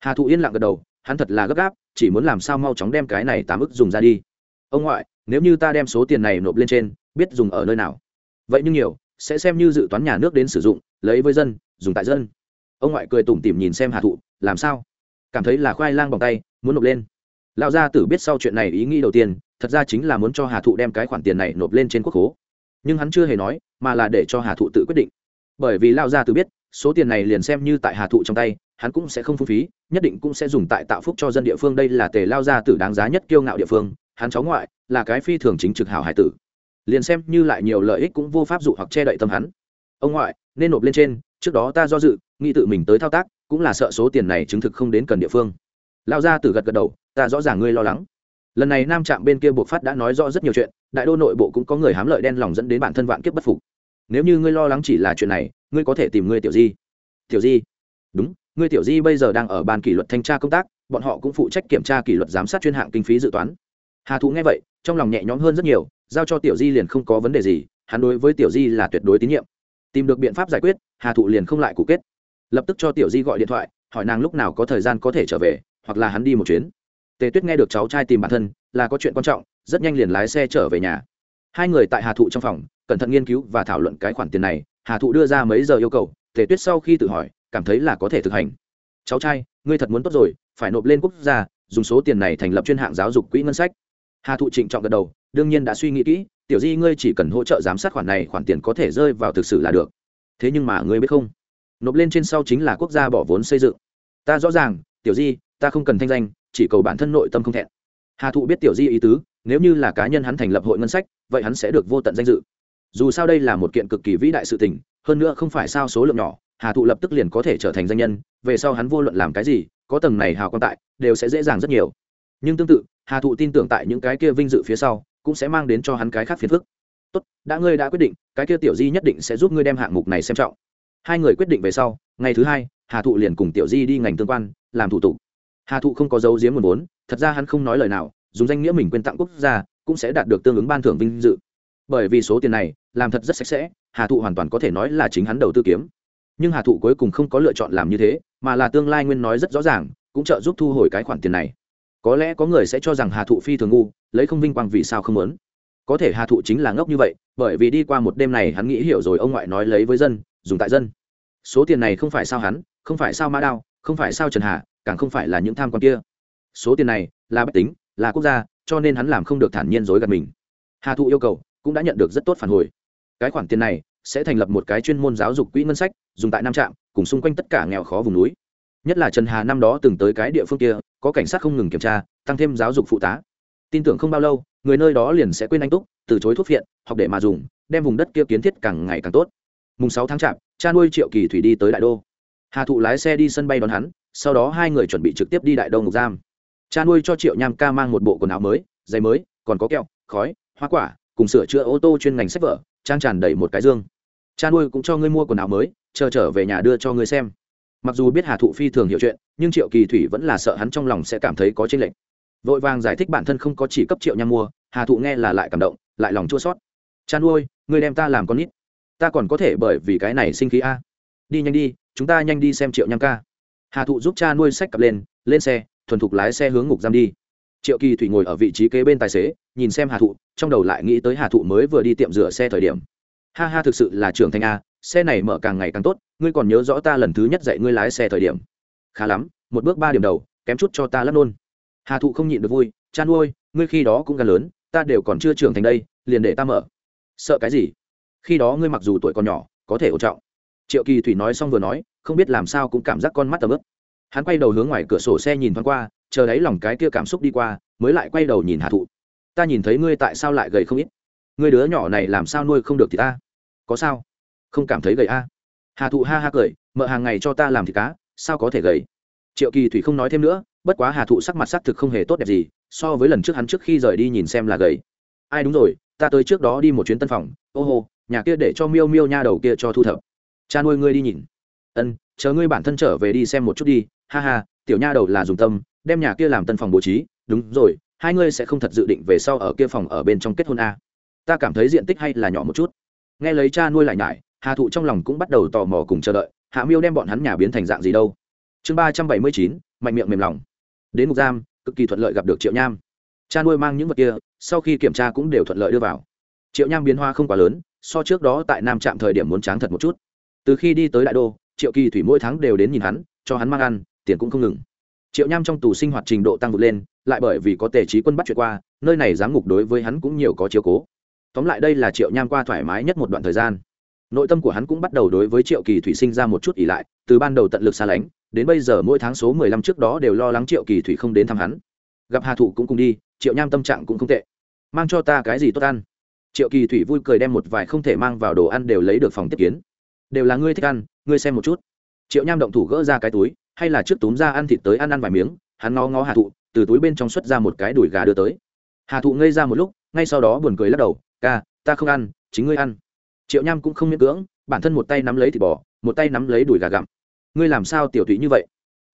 Hà thụ yên lặng gật đầu hắn thật là gấp gáp, chỉ muốn làm sao mau chóng đem cái này tám ức dùng ra đi. Ông ngoại, nếu như ta đem số tiền này nộp lên trên, biết dùng ở nơi nào? Vậy nhưng nhiều, sẽ xem như dự toán nhà nước đến sử dụng, lấy với dân, dùng tại dân. Ông ngoại cười tủm tỉm nhìn xem hà thụ, làm sao? Cảm thấy là khoai lang bằng tay, muốn nộp lên. Lão gia tử biết sau chuyện này ý nghĩ đầu tiên, thật ra chính là muốn cho hà thụ đem cái khoản tiền này nộp lên trên quốc hố nhưng hắn chưa hề nói, mà là để cho hà thụ tự quyết định. Bởi vì lão gia tử biết, số tiền này liền xem như tại hà thụ trong tay hắn cũng sẽ không phung phí, nhất định cũng sẽ dùng tại tạo phúc cho dân địa phương. Đây là tề lao gia tử đáng giá nhất kiêu ngạo địa phương. Hắn cháu ngoại là cái phi thường chính trực hảo hải tử. Liền xem như lại nhiều lợi ích cũng vô pháp dụ hoặc che đậy tâm hắn. Ông ngoại, nên nộp lên trên. Trước đó ta do dự, nghĩ tự mình tới thao tác, cũng là sợ số tiền này chứng thực không đến cần địa phương. Lao gia tử gật gật đầu, ta rõ ràng ngươi lo lắng. Lần này nam trạm bên kia buộc phát đã nói rõ rất nhiều chuyện, đại đô nội bộ cũng có người hám lợi đen lòng dẫn đến bản thân vạn kiếp bất phục. Nếu như ngươi lo lắng chỉ là chuyện này, ngươi có thể tìm ngươi tiểu di. Tiểu di? Đúng ngươi tiểu di bây giờ đang ở ban kỷ luật thanh tra công tác, bọn họ cũng phụ trách kiểm tra kỷ luật giám sát chuyên hạng kinh phí dự toán. Hà thụ nghe vậy, trong lòng nhẹ nhõm hơn rất nhiều, giao cho tiểu di liền không có vấn đề gì, hắn đối với tiểu di là tuyệt đối tín nhiệm. Tìm được biện pháp giải quyết, hà thụ liền không lại cụ kết. Lập tức cho tiểu di gọi điện thoại, hỏi nàng lúc nào có thời gian có thể trở về, hoặc là hắn đi một chuyến. Tề tuyết nghe được cháu trai tìm bản thân, là có chuyện quan trọng, rất nhanh liền lái xe trở về nhà. Hai người tại hà thụ trong phòng, cẩn thận nghiên cứu và thảo luận cái khoản tiền này, hà thụ đưa ra mấy giờ yêu cầu, tề tuyết sau khi tự hỏi cảm thấy là có thể thực hành. Cháu trai, ngươi thật muốn tốt rồi, phải nộp lên quốc gia, dùng số tiền này thành lập chuyên hạng giáo dục quỹ ngân sách. Hà thụ trịnh trọng gật đầu, đương nhiên đã suy nghĩ kỹ, tiểu di ngươi chỉ cần hỗ trợ giám sát khoản này, khoản tiền có thể rơi vào thực sự là được. Thế nhưng mà ngươi biết không? Nộp lên trên sau chính là quốc gia bỏ vốn xây dựng. Ta rõ ràng, tiểu di, ta không cần thanh danh, chỉ cầu bản thân nội tâm không thẹn. Hà thụ biết tiểu di ý tứ, nếu như là cá nhân hắn thành lập hội ngân sách, vậy hắn sẽ được vô tận danh dự. Dù sao đây là một kiện cực kỳ vĩ đại sự tình, hơn nữa không phải sao số lượng nhỏ hà thụ lập tức liền có thể trở thành danh nhân, về sau hắn vô luận làm cái gì, có tầng này hào quan tại, đều sẽ dễ dàng rất nhiều. Nhưng tương tự, hà thụ tin tưởng tại những cái kia vinh dự phía sau, cũng sẽ mang đến cho hắn cái khác phiền phức. Tốt, đã ngươi đã quyết định, cái kia tiểu di nhất định sẽ giúp ngươi đem hạng mục này xem trọng. Hai người quyết định về sau, ngày thứ hai, hà thụ liền cùng tiểu di đi ngành tương quan, làm thủ tục. Hà thụ không có dấu giếm nguồn vốn, thật ra hắn không nói lời nào, dùng danh nghĩa mình quên tặng quốc gia, cũng sẽ đạt được tương ứng ban thưởng vinh dự. Bởi vì số tiền này, làm thật rất sạch sẽ, hà thụ hoàn toàn có thể nói là chính hắn đầu tư kiếm nhưng hà thụ cuối cùng không có lựa chọn làm như thế, mà là tương lai nguyên nói rất rõ ràng, cũng trợ giúp thu hồi cái khoản tiền này. Có lẽ có người sẽ cho rằng hà thụ phi thường ngu, lấy không vinh quang vì sao không muốn. Có thể hà thụ chính là ngốc như vậy, bởi vì đi qua một đêm này hắn nghĩ hiểu rồi ông ngoại nói lấy với dân, dùng tại dân. Số tiền này không phải sao hắn, không phải sao mã đao, không phải sao trần hà, càng không phải là những tham quan kia. Số tiền này là bách tính, là quốc gia, cho nên hắn làm không được thản nhiên dối gạt mình. Hà thụ yêu cầu cũng đã nhận được rất tốt phản hồi. Cái khoản tiền này sẽ thành lập một cái chuyên môn giáo dục quỹ ngân sách, dùng tại nam trạm, cùng xung quanh tất cả nghèo khó vùng núi. Nhất là trần hà năm đó từng tới cái địa phương kia, có cảnh sát không ngừng kiểm tra, tăng thêm giáo dục phụ tá. Tin tưởng không bao lâu, người nơi đó liền sẽ quên anh túc, từ chối thuốc phiện, học để mà dùng, đem vùng đất kia kiến thiết càng ngày càng tốt. Mùng sáu tháng chạp cha nuôi triệu kỳ thủy đi tới đại đô. Hà thụ lái xe đi sân bay đón hắn, sau đó hai người chuẩn bị trực tiếp đi đại đô ngục giam. Cha nuôi cho triệu nham ca mang một bộ quần áo mới, giày mới, còn có kẹo, khói, hoa quả, cùng sửa chữa ô tô chuyên ngành sách vở, trang tràn đầy một cái dương cha nuôi cũng cho ngươi mua quần áo mới, chờ trở về nhà đưa cho ngươi xem. Mặc dù biết hà thụ phi thường hiểu chuyện, nhưng triệu kỳ thủy vẫn là sợ hắn trong lòng sẽ cảm thấy có tranh lệch. Vội vàng giải thích bản thân không có chỉ cấp triệu nham mua, hà thụ nghe là lại cảm động, lại lòng chua sót cha nuôi, ngươi đem ta làm con nít. Ta còn có thể bởi vì cái này sinh khí a. Đi nhanh đi, chúng ta nhanh đi xem triệu nham ca. Hà thụ giúp cha nuôi sách cặp lên lên xe, thuần thục lái xe hướng ngục giam đi. Triệu kỳ thủy ngồi ở vị trí kế bên tài xế, nhìn xem hà thụ, trong đầu lại nghĩ tới hà thụ mới vừa đi tiệm rửa xe thời điểm ha ha, thực sự là trưởng thành a, xe này mở càng ngày càng tốt, ngươi còn nhớ rõ ta lần thứ nhất dạy ngươi lái xe thời điểm. Khá lắm, một bước ba điểm đầu, kém chút cho ta lắp nôn. Hà thụ không nhịn được vui, chan ôi, ngươi khi đó cũng gần lớn, ta đều còn chưa trưởng thành đây, liền để ta mở. Sợ cái gì? Khi đó ngươi mặc dù tuổi còn nhỏ, có thể ổn trọng. Triệu kỳ thủy nói xong vừa nói, không biết làm sao cũng cảm giác con mắt tầm ướp hắn quay đầu hướng ngoài cửa sổ xe nhìn thoáng qua, chờ đấy lòng cái kia cảm xúc đi qua, mới lại quay đầu nhìn hà thụ. Ta nhìn thấy ngươi tại sao lại gầy không ít? Ngươi đứa nhỏ này làm sao nuôi không được thì ta? Có sao? Không cảm thấy gầy a. À? hà thụ ha ha cười, mợ hàng ngày cho ta làm thịt cá, sao có thể gầy? Triệu kỳ thủy không nói thêm nữa, bất quá hà thụ sắc mặt sắc thực không hề tốt đẹp gì, so với lần trước hắn trước khi rời đi nhìn xem là gầy. Ai đúng rồi, ta tới trước đó đi một chuyến tân phòng, ô hô, nhà kia để cho miêu miêu nha đầu kia cho thu thập. Cha nuôi ngươi đi nhìn. Ân, chờ ngươi bản thân trở về đi xem một chút đi, ha ha, tiểu nha đầu là dùng tâm, đem nhà kia làm tân phòng bố trí, đúng rồi, hai ngươi sẽ không thật dự định về sau ở kia phòng ở bên trong kết hôn a. Ta cảm thấy diện tích hay là nhỏ một chút nghe lấy cha nuôi lại nhải, hà thụ trong lòng cũng bắt đầu tò mò cùng chờ đợi, hạ miêu đem bọn hắn nhà biến thành dạng gì đâu. Chương ba trăm bảy mươi chín, mạnh miệng mềm lòng. Đến mục giam, cực kỳ thuận lợi gặp được triệu nham. Cha nuôi mang những vật kia, sau khi kiểm tra cũng đều thuận lợi đưa vào. Triệu nham biến hoa không quá lớn, so trước đó tại nam trạm thời điểm muốn tráng thật một chút. Từ khi đi tới đại đô, triệu kỳ thủy mỗi tháng đều đến nhìn hắn, cho hắn mang ăn, tiền cũng không ngừng. Triệu nham trong tù sinh hoạt trình độ tăng vượt lên, lại bởi vì có tề trí quân bắt chuyện qua, nơi này giám ngục đối với hắn cũng nhiều có chiếu cố tóm lại đây là triệu nham qua thoải mái nhất một đoạn thời gian. Nội tâm của hắn cũng bắt đầu đối với triệu kỳ thủy sinh ra một chút ỉ lại, từ ban đầu tận lực xa lánh, đến bây giờ mỗi tháng số mười lăm trước đó đều lo lắng triệu kỳ thủy không đến thăm hắn. Gặp hà thụ cũng cùng đi, triệu nham tâm trạng cũng không tệ. Mang cho ta cái gì tốt ăn? Triệu kỳ thủy vui cười đem một vài không thể mang vào đồ ăn đều lấy được phòng tiếp kiến. Đều là ngươi thích ăn, ngươi xem một chút. Triệu nham động thủ gỡ ra cái túi, hay là trước túm ra ăn thịt tới ăn ăn vài miếng, hắn ngó ngó hà thụ, từ túi bên trong xuất ra một cái đùi gà đưa tới. Hà thụ ngây ra một lúc, ngay sau đó buồn cười lắc đầu ca, ta không ăn, chính ngươi ăn. Triệu nham cũng không miễn cưỡng, bản thân một tay nắm lấy thịt bò, một tay nắm lấy đùi gà gặm. Ngươi làm sao tiểu thụy như vậy?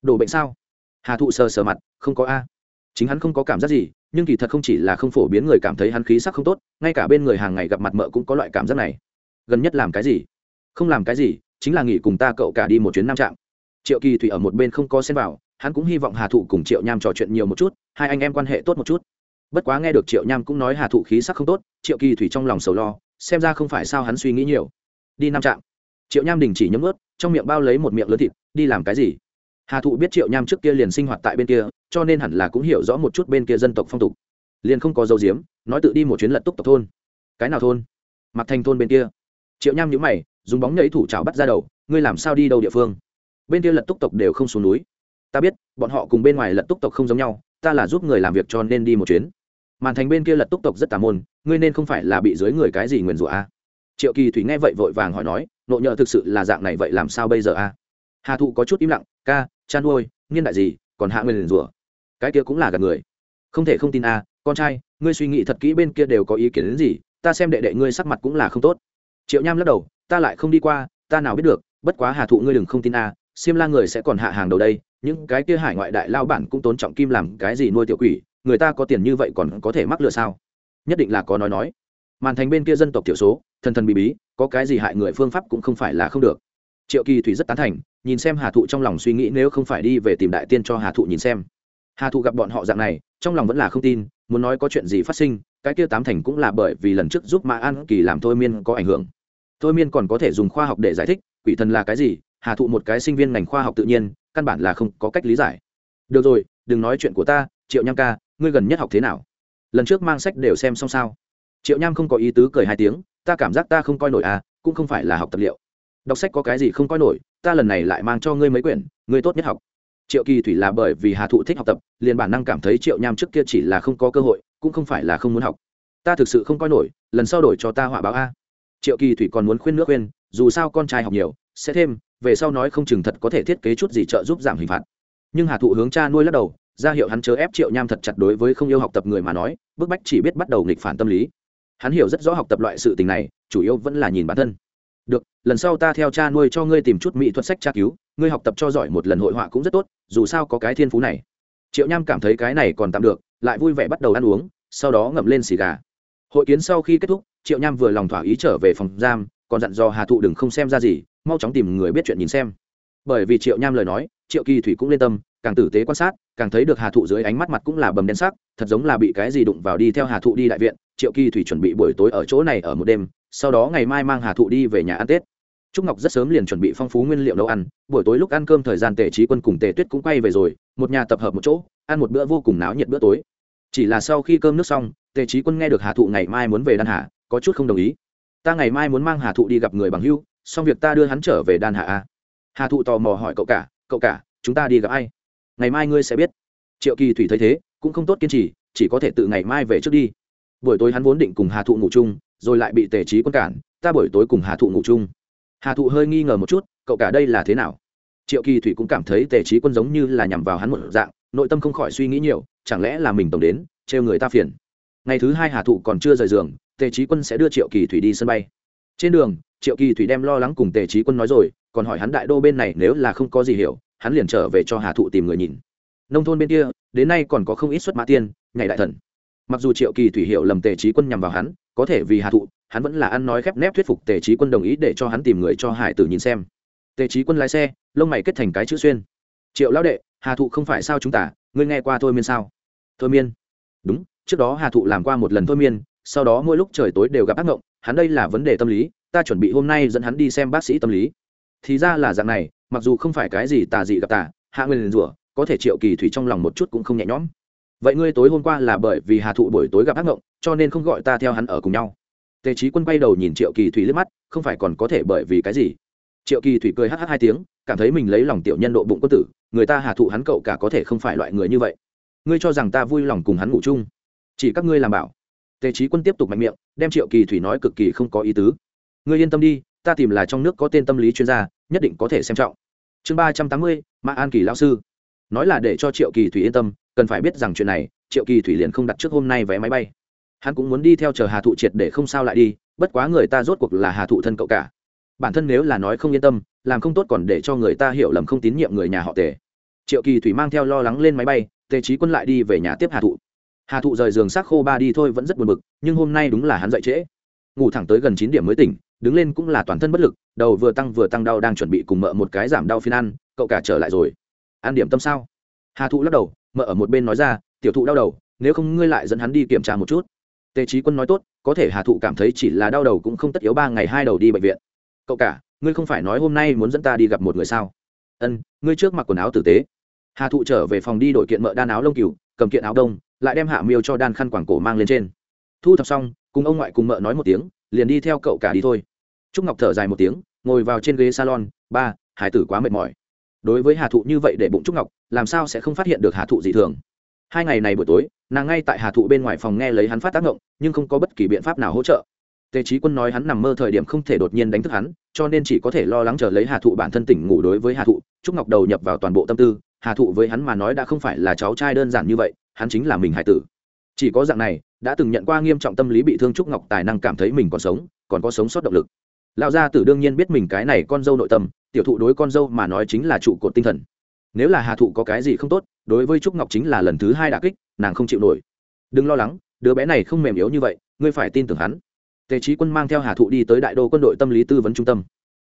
Đổ bệnh sao? Hà thụ sờ sờ mặt, không có a. Chính hắn không có cảm giác gì, nhưng kỳ thật không chỉ là không phổ biến người cảm thấy hắn khí sắc không tốt, ngay cả bên người hàng ngày gặp mặt mợ cũng có loại cảm giác này. Gần nhất làm cái gì? Không làm cái gì, chính là nghỉ cùng ta cậu cả đi một chuyến nam trạm triệu kỳ thủy ở một bên không có xen vào, hắn cũng hy vọng hà thụ cùng triệu nham trò chuyện nhiều một chút, hai anh em quan hệ tốt một chút bất quá nghe được triệu nham cũng nói hà thụ khí sắc không tốt, triệu kỳ thủy trong lòng sầu lo, xem ra không phải sao hắn suy nghĩ nhiều. Đi nam trạm. Triệu nham đình chỉ nhấm ướt trong miệng bao lấy một miệng lớn thịt, đi làm cái gì? Hà thụ biết triệu nham trước kia liền sinh hoạt tại bên kia, cho nên hẳn là cũng hiểu rõ một chút bên kia dân tộc phong tục. Liền không có dấu diếm nói tự đi một chuyến lật túc tộc thôn. Cái nào thôn? Mặc thành thôn bên kia. Triệu nham nhữ mày, dùng bóng nhảy thủ trào bắt ra đầu, ngươi làm sao đi đâu địa phương? Bên kia lật túc tộc đều không xuống núi. Ta biết, bọn họ cùng bên ngoài lật túc tộc không giống nhau, ta là giúp người làm việc cho nên đi một chuyến màn thành bên kia lật túc tộc rất tà môn, ngươi nên không phải là bị dưới người cái gì nguyền rủa a. À? triệu kỳ thủy nghe vậy vội vàng hỏi nói, nộ nhờ thực sự là dạng này vậy làm sao bây giờ a? Hà thụ có chút im lặng, ca, chan nuôi niên đại gì, còn hạ nguyền rủa? Cái kia cũng là gạt người. Không thể không tin a, con trai, ngươi suy nghĩ thật kỹ bên kia đều có ý kiến đến gì, ta xem đệ đệ ngươi sắc mặt cũng là không tốt. Triệu nham lắc đầu, ta lại không đi qua, ta nào biết được, bất quá hà thụ ngươi đừng không tin a xiêm la người sẽ còn hạ hàng đầu đây, những cái kia hải ngoại đại lao bản cũng tốn trọng kim làm cái gì nuôi tiểu quỷ người ta có tiền như vậy còn có thể mắc lừa sao? Nhất định là có nói nói. Màn thành bên kia dân tộc thiểu số, thần thần bí bí, có cái gì hại người phương pháp cũng không phải là không được. Triệu kỳ thủy rất tán thành, nhìn xem hà thụ trong lòng suy nghĩ nếu không phải đi về tìm đại tiên cho hà thụ nhìn xem. Hà thụ gặp bọn họ dạng này, trong lòng vẫn là không tin, muốn nói có chuyện gì phát sinh, cái kia tám thành cũng là bởi vì lần trước giúp mã an kỳ làm thôi miên có ảnh hưởng. Thôi miên còn có thể dùng khoa học để giải thích, quỷ thần là cái gì, hà thụ một cái sinh viên ngành khoa học tự nhiên, căn bản là không có cách lý giải. Được rồi, đừng nói chuyện của ta, triệu nham ca ngươi gần nhất học thế nào? Lần trước mang sách đều xem xong sao? Triệu nham không có ý tứ cười hai tiếng, ta cảm giác ta không coi nổi à cũng không phải là học tập liệu. Đọc sách có cái gì không coi nổi, ta lần này lại mang cho ngươi mấy quyển, ngươi tốt nhất học. Triệu kỳ thủy là bởi vì hà thụ thích học tập, liền bản năng cảm thấy triệu nham trước kia chỉ là không có cơ hội, cũng không phải là không muốn học. Ta thực sự không coi nổi, lần sau đổi cho ta họa báo a. Triệu kỳ thủy còn muốn khuyên nước khuyên, dù sao con trai học nhiều, sẽ thêm, về sau nói không chừng thật có thể thiết kế chút gì trợ giúp giảm hình phạt. Nhưng hà thụ hướng cha nuôi lắc đầu ra hiệu hắn chớ ép triệu nham thật chặt đối với không yêu học tập người mà nói, bức bách chỉ biết bắt đầu nghịch phản tâm lý. Hắn hiểu rất rõ học tập loại sự tình này, chủ yếu vẫn là nhìn bản thân. Được, lần sau ta theo cha nuôi cho ngươi tìm chút mỹ thuật sách tra cứu, ngươi học tập cho giỏi một lần hội họa cũng rất tốt, dù sao có cái thiên phú này. Triệu nham cảm thấy cái này còn tạm được, lại vui vẻ bắt đầu ăn uống, sau đó ngậm lên xì gà. Hội kiến sau khi kết thúc, triệu nham vừa lòng thỏa ý trở về phòng giam, còn dặn dò hà thụ đừng không xem ra gì, mau chóng tìm người biết chuyện nhìn xem. Bởi vì triệu nham lời nói, triệu kỳ thủy cũng lên tâm, càng tử tế quan sát càng thấy được hà thụ dưới ánh mắt mặt cũng là bầm đen sắc, thật giống là bị cái gì đụng vào đi theo hà thụ đi đại viện, triệu kỳ thủy chuẩn bị buổi tối ở chỗ này ở một đêm, sau đó ngày mai mang hà thụ đi về nhà ăn tết. Trúc ngọc rất sớm liền chuẩn bị phong phú nguyên liệu nấu ăn, buổi tối lúc ăn cơm thời gian tề trí quân cùng tề tuyết cũng quay về rồi, một nhà tập hợp một chỗ, ăn một bữa vô cùng náo nhiệt bữa tối. Chỉ là sau khi cơm nước xong, tề trí quân nghe được hà thụ ngày mai muốn về đan hà, có chút không đồng ý. Ta ngày mai muốn mang hà thụ đi gặp người bằng hưu, xong việc ta đưa hắn trở về đan hà a. Hà thụ tò mò hỏi cậu cả cậu cả, chúng ta đi gặp ai? Ngày mai ngươi sẽ biết. Triệu kỳ thủy thấy thế, cũng không tốt kiên trì, chỉ có thể tự ngày mai về trước đi. Buổi tối hắn vốn định cùng hà thụ ngủ chung, rồi lại bị tề trí quân cản, ta buổi tối cùng hà thụ ngủ chung. Hà thụ hơi nghi ngờ một chút, cậu cả đây là thế nào? Triệu kỳ thủy cũng cảm thấy tề trí quân giống như là nhằm vào hắn một dạng, nội tâm không khỏi suy nghĩ nhiều, chẳng lẽ là mình tổng đến, trêu người ta phiền. Ngày thứ hai hà thụ còn chưa rời giường tề trí quân sẽ đưa triệu kỳ thủy đi sân bay. Trên đường, triệu kỳ thủy đem lo lắng cùng tề trí quân nói rồi, còn hỏi hắn đại đô bên này nếu là không có gì hiểu hắn liền trở về cho hà thụ tìm người nhìn. Nông thôn bên kia, đến nay còn có không ít xuất mã tiên ngày đại thần. Mặc dù triệu kỳ thủy hiệu lầm tề trí quân nhằm vào hắn, có thể vì hà thụ, hắn vẫn là ăn nói khép nép thuyết phục tề trí quân đồng ý để cho hắn tìm người cho hải tử nhìn xem. Tề trí quân lái xe, lông mày kết thành cái chữ xuyên. Triệu lão đệ, hà thụ không phải sao chúng ta, ngươi nghe qua thôi miên sao? Thôi miên. Đúng, trước đó hà thụ làm qua một lần thôi miên, sau đó mỗi lúc trời tối đều gặp ác ngộng, hắn đây là vấn đề tâm lý, ta chuẩn bị hôm nay dẫn hắn đi xem bác sĩ tâm lý. Thì ra là dạng này mặc dù không phải cái gì tà dị gặp tà, hạ nguyên rủa, có thể triệu kỳ thủy trong lòng một chút cũng không nhẹ nhõm. Vậy ngươi tối hôm qua là bởi vì hà thụ buổi tối gặp ác ngộng, cho nên không gọi ta theo hắn ở cùng nhau. Tề trí quân quay đầu nhìn triệu kỳ thủy liếc mắt, không phải còn có thể bởi vì cái gì? Triệu kỳ thủy cười hh hai tiếng, cảm thấy mình lấy lòng tiểu nhân độ bụng quân tử, người ta hà thụ hắn cậu cả có thể không phải loại người như vậy. Ngươi cho rằng ta vui lòng cùng hắn ngủ chung? Chỉ các ngươi làm bảo. Tề trí quân tiếp tục mạnh miệng, đem triệu kỳ thủy nói cực kỳ không có ý tứ. Ngươi yên tâm đi, ta tìm là trong nước có tên tâm lý chuyên gia, nhất định có thể xem trọng chương ba trăm tám mươi mã an kỳ lao sư. Nói là để cho triệu kỳ thủy yên tâm, cần phải biết rằng chuyện này, triệu kỳ thủy liền không đặt trước hôm nay vé máy bay. Hắn cũng muốn đi theo chờ hà thụ triệt để không sao lại đi, bất quá người ta rốt cuộc là hà thụ thân cậu cả. Bản thân nếu là nói không yên tâm, làm không tốt còn để cho người ta hiểu lầm không tín nhiệm người nhà họ tề. Triệu kỳ thủy mang theo lo lắng lên máy bay, tề trí quân lại đi về nhà tiếp hà thụ. Hà thụ rời giường xác khô ba đi thôi vẫn rất buồn bực, nhưng hôm nay đúng là hắn dậy trễ. Ngủ thẳng tới gần chín điểm mới tỉnh đứng lên cũng là toàn thân bất lực, đầu vừa tăng vừa tăng đau đang chuẩn bị cùng mợ một cái giảm đau phiên ăn, cậu cả trở lại rồi. Ăn điểm tâm sao? Hà thụ lắc đầu, mợ ở một bên nói ra, tiểu thụ đau đầu, nếu không ngươi lại dẫn hắn đi kiểm tra một chút. Tề trí quân nói tốt, có thể hà thụ cảm thấy chỉ là đau đầu cũng không tất yếu ba ngày hai đầu đi bệnh viện. Cậu cả, ngươi không phải nói hôm nay muốn dẫn ta đi gặp một người sao? Ân, ngươi trước mặc quần áo tử tế. Hà thụ trở về phòng đi đổi kiện mợ đan áo lông cừu, cầm kiện áo đông, lại đem hạ miêu cho đan khăn quảng cổ mang lên trên. Thu thập xong, cùng ông ngoại cùng mợ nói một tiếng, liền đi theo cậu cả đi thôi trúc ngọc thở dài một tiếng, ngồi vào trên ghế salon, ba, hải tử quá mệt mỏi. Đối với hà thụ như vậy để bụng trúc ngọc, làm sao sẽ không phát hiện được hà thụ dị thường? Hai ngày này buổi tối, nàng ngay tại hà thụ bên ngoài phòng nghe lấy hắn phát tác động, nhưng không có bất kỳ biện pháp nào hỗ trợ. Tề trí quân nói hắn nằm mơ thời điểm không thể đột nhiên đánh thức hắn, cho nên chỉ có thể lo lắng chờ lấy hà thụ bản thân tỉnh ngủ đối với hà thụ. Trúc ngọc đầu nhập vào toàn bộ tâm tư, hà thụ với hắn mà nói đã không phải là cháu trai đơn giản như vậy, hắn chính là mình hải tử. Chỉ có dạng này, đã từng nhận qua nghiêm trọng tâm lý bị thương trúc ngọc tài năng cảm thấy mình còn sống, còn có sống sót động lực lão gia tử đương nhiên biết mình cái này con dâu nội tâm, tiểu thụ đối con dâu mà nói chính là trụ cột tinh thần. Nếu là hà thụ có cái gì không tốt, đối với trúc ngọc chính là lần thứ hai đà kích, nàng không chịu nổi. Đừng lo lắng, đứa bé này không mềm yếu như vậy, ngươi phải tin tưởng hắn. Tề trí quân mang theo hà thụ đi tới đại đô quân đội tâm lý tư vấn trung tâm.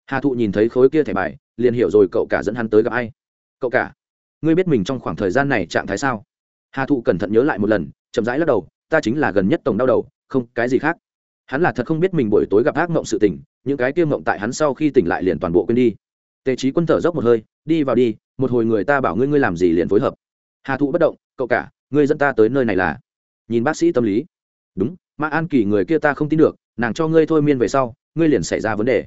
Hà thụ nhìn thấy khối kia thẻ bài, liền hiểu rồi cậu cả dẫn hắn tới gặp ai. Cậu cả, ngươi biết mình trong khoảng thời gian này trạng thái sao? Hà thụ cẩn thận nhớ lại một lần, chậm rãi lắc đầu, ta chính là gần nhất tổng đau đầu, không, cái gì khác. Hắn là thật không biết mình buổi tối gặp ác mộng sự tình những cái tiêu mộng tại hắn sau khi tỉnh lại liền toàn bộ quên đi. Tề trí quân thở dốc một hơi, đi vào đi, một hồi người ta bảo ngươi ngươi làm gì liền phối hợp. Hà thụ bất động, cậu cả, ngươi dẫn ta tới nơi này là. Nhìn bác sĩ tâm lý. Đúng mã an kỳ người kia ta không tin được, nàng cho ngươi thôi miên về sau, ngươi liền xảy ra vấn đề.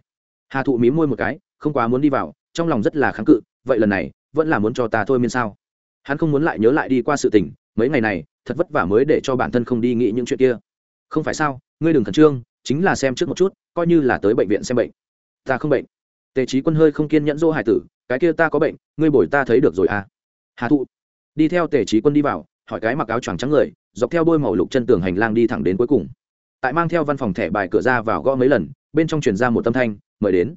Hà thụ mí môi một cái, không quá muốn đi vào, trong lòng rất là kháng cự, vậy lần này, vẫn là muốn cho ta thôi miên sao? Hắn không muốn lại nhớ lại đi qua sự tình, mấy ngày này, thật vất vả mới để cho bản thân không đi nghĩ những chuyện kia. Không phải sao, ngươi đừng khẩn trương, chính là xem trước một chút coi như là tới bệnh viện xem bệnh. Ta không bệnh. Tề trí quân hơi không kiên nhẫn dỗ hải tử, cái kia ta có bệnh, ngươi bồi ta thấy được rồi à? Hà thụ. Đi theo tề trí quân đi vào, hỏi cái mặc áo choàng trắng người, dọc theo đôi màu lục chân tường hành lang đi thẳng đến cuối cùng. Tại mang theo văn phòng thẻ bài cửa ra vào gõ mấy lần, bên trong truyền ra một tâm thanh, mời đến.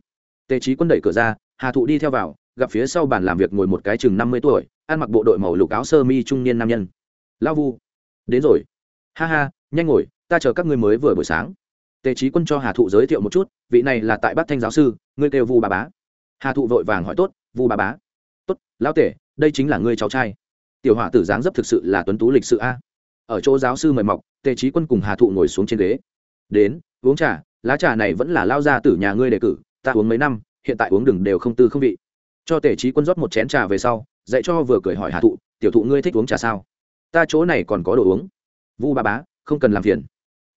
Tề trí quân đẩy cửa ra, hà thụ đi theo vào, gặp phía sau bàn làm việc ngồi một cái chừng năm mươi tuổi, ăn mặc bộ đội màu lục áo sơ mi trung niên nam nhân. Lao vu. Đến rồi. Ha ha, nhanh ngồi, ta chờ các ngươi mới vừa buổi sáng tề trí quân cho hà thụ giới thiệu một chút, vị này là tại bát thanh giáo sư, ngươi kêu vu bà bá. Hà thụ vội vàng hỏi tốt, vu bà bá. Tốt, lão tể, đây chính là ngươi cháu trai. Tiểu hỏa tử dáng dấp thực sự là tuấn tú lịch sự a. Ở chỗ giáo sư mời mọc, tề trí quân cùng hà thụ ngồi xuống trên ghế. Đến, uống trà, lá trà này vẫn là lao ra từ nhà ngươi đề cử, ta uống mấy năm, hiện tại uống đừng đều không tư không vị. Cho tề trí quân rót một chén trà về sau, dạy cho vừa cười hỏi hà thụ, tiểu thụ ngươi thích uống trà sao? Ta chỗ này còn có đồ uống. Vu ba bá, không cần làm phiền.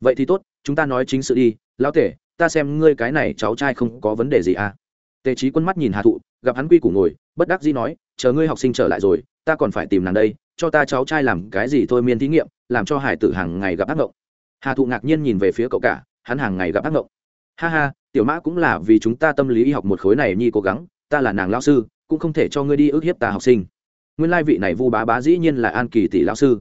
Vậy thì tốt chúng ta nói chính sự đi, lão tể, ta xem ngươi cái này cháu trai không có vấn đề gì à? Tề trí quân mắt nhìn hà thụ, gặp hắn quy củ ngồi, bất đắc dĩ nói, chờ ngươi học sinh trở lại rồi, ta còn phải tìm nàng đây, cho ta cháu trai làm cái gì thôi miên thí nghiệm, làm cho hải tử hàng ngày gặp ác mộng. Hà thụ ngạc nhiên nhìn về phía cậu cả, hắn hàng ngày gặp ác mộng. Ha ha, tiểu mã cũng là vì chúng ta tâm lý y học một khối này nhi cố gắng, ta là nàng lao sư, cũng không thể cho ngươi đi ức hiếp ta học sinh. Nguyên lai vị này vu bá bá dĩ nhiên là an kỳ tỷ lao sư.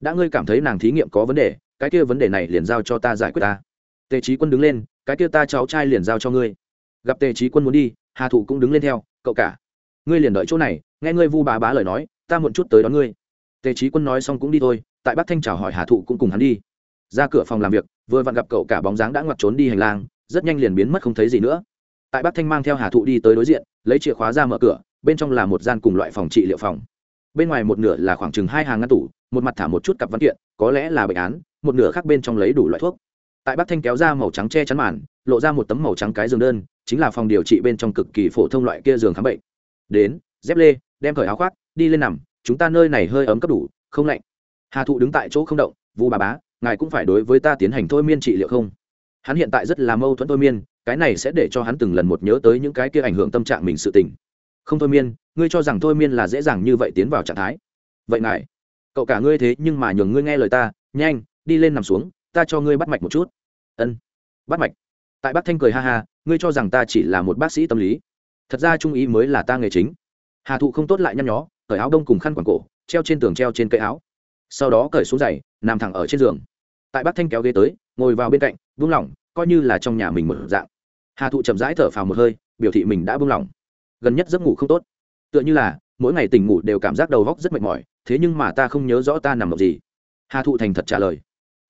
Đã ngươi cảm thấy nàng thí nghiệm có vấn đề cái kia vấn đề này liền giao cho ta giải quyết ta. Tề trí quân đứng lên, cái kia ta cháu trai liền giao cho ngươi. Gặp tề trí quân muốn đi, hà thụ cũng đứng lên theo, cậu cả. Ngươi liền đợi chỗ này, nghe ngươi vu bá bá lời nói, ta muộn chút tới đón ngươi. Tề trí quân nói xong cũng đi thôi, tại bắc thanh chào hỏi hà thụ cũng cùng hắn đi. Ra cửa phòng làm việc, vừa vặn gặp cậu cả bóng dáng đã ngoặt trốn đi hành lang, rất nhanh liền biến mất không thấy gì nữa. Tại bắc thanh mang theo hà thụ đi tới đối diện, lấy chìa khóa ra mở cửa, bên trong là một gian cùng loại phòng trị liệu phòng. Bên ngoài một nửa là khoảng chừng hai hàng ngăn tủ, một mặt thả một chút cặp văn kiện có lẽ là bệnh án, một nửa khác bên trong lấy đủ loại thuốc. Tại bắc thanh kéo ra màu trắng che chắn màn, lộ ra một tấm màu trắng cái giường đơn, chính là phòng điều trị bên trong cực kỳ phổ thông loại kia giường khám bệnh. Đến, dép lê, đem khởi áo khoác, đi lên nằm, chúng ta nơi này hơi ấm cấp đủ, không lạnh. Hà thụ đứng tại chỗ không động, vu bà bá, ngài cũng phải đối với ta tiến hành thôi miên trị liệu không? Hắn hiện tại rất là mâu thuẫn thôi miên, cái này sẽ để cho hắn từng lần một nhớ tới những cái kia ảnh hưởng tâm trạng mình sự tình. Không thôi miên, ngươi cho rằng thôi miên là dễ dàng như vậy tiến vào trạng thái. Vậy ngài cậu cả ngươi thế nhưng mà nhường ngươi nghe lời ta, nhanh, đi lên nằm xuống, ta cho ngươi bắt mạch một chút. Ân. Bắt mạch. Tại bác thanh cười ha ha, ngươi cho rằng ta chỉ là một bác sĩ tâm lý. Thật ra trung ý mới là ta nghề chính. Hà thụ không tốt lại nhăn nhó, cởi áo đông cùng khăn quàng cổ, treo trên tường treo trên cây áo. Sau đó cởi xuống giày, nằm thẳng ở trên giường. Tại bác thanh kéo ghế tới, ngồi vào bên cạnh, buông lỏng, coi như là trong nhà mình một dạng. Hà thụ chậm rãi thở phào một hơi, biểu thị mình đã buông lỏng. Gần nhất giấc ngủ không tốt. Tựa như là, mỗi ngày tỉnh ngủ đều cảm giác đầu góc rất mệt mỏi thế nhưng mà ta không nhớ rõ ta nằm ở gì. Hà thụ thành thật trả lời.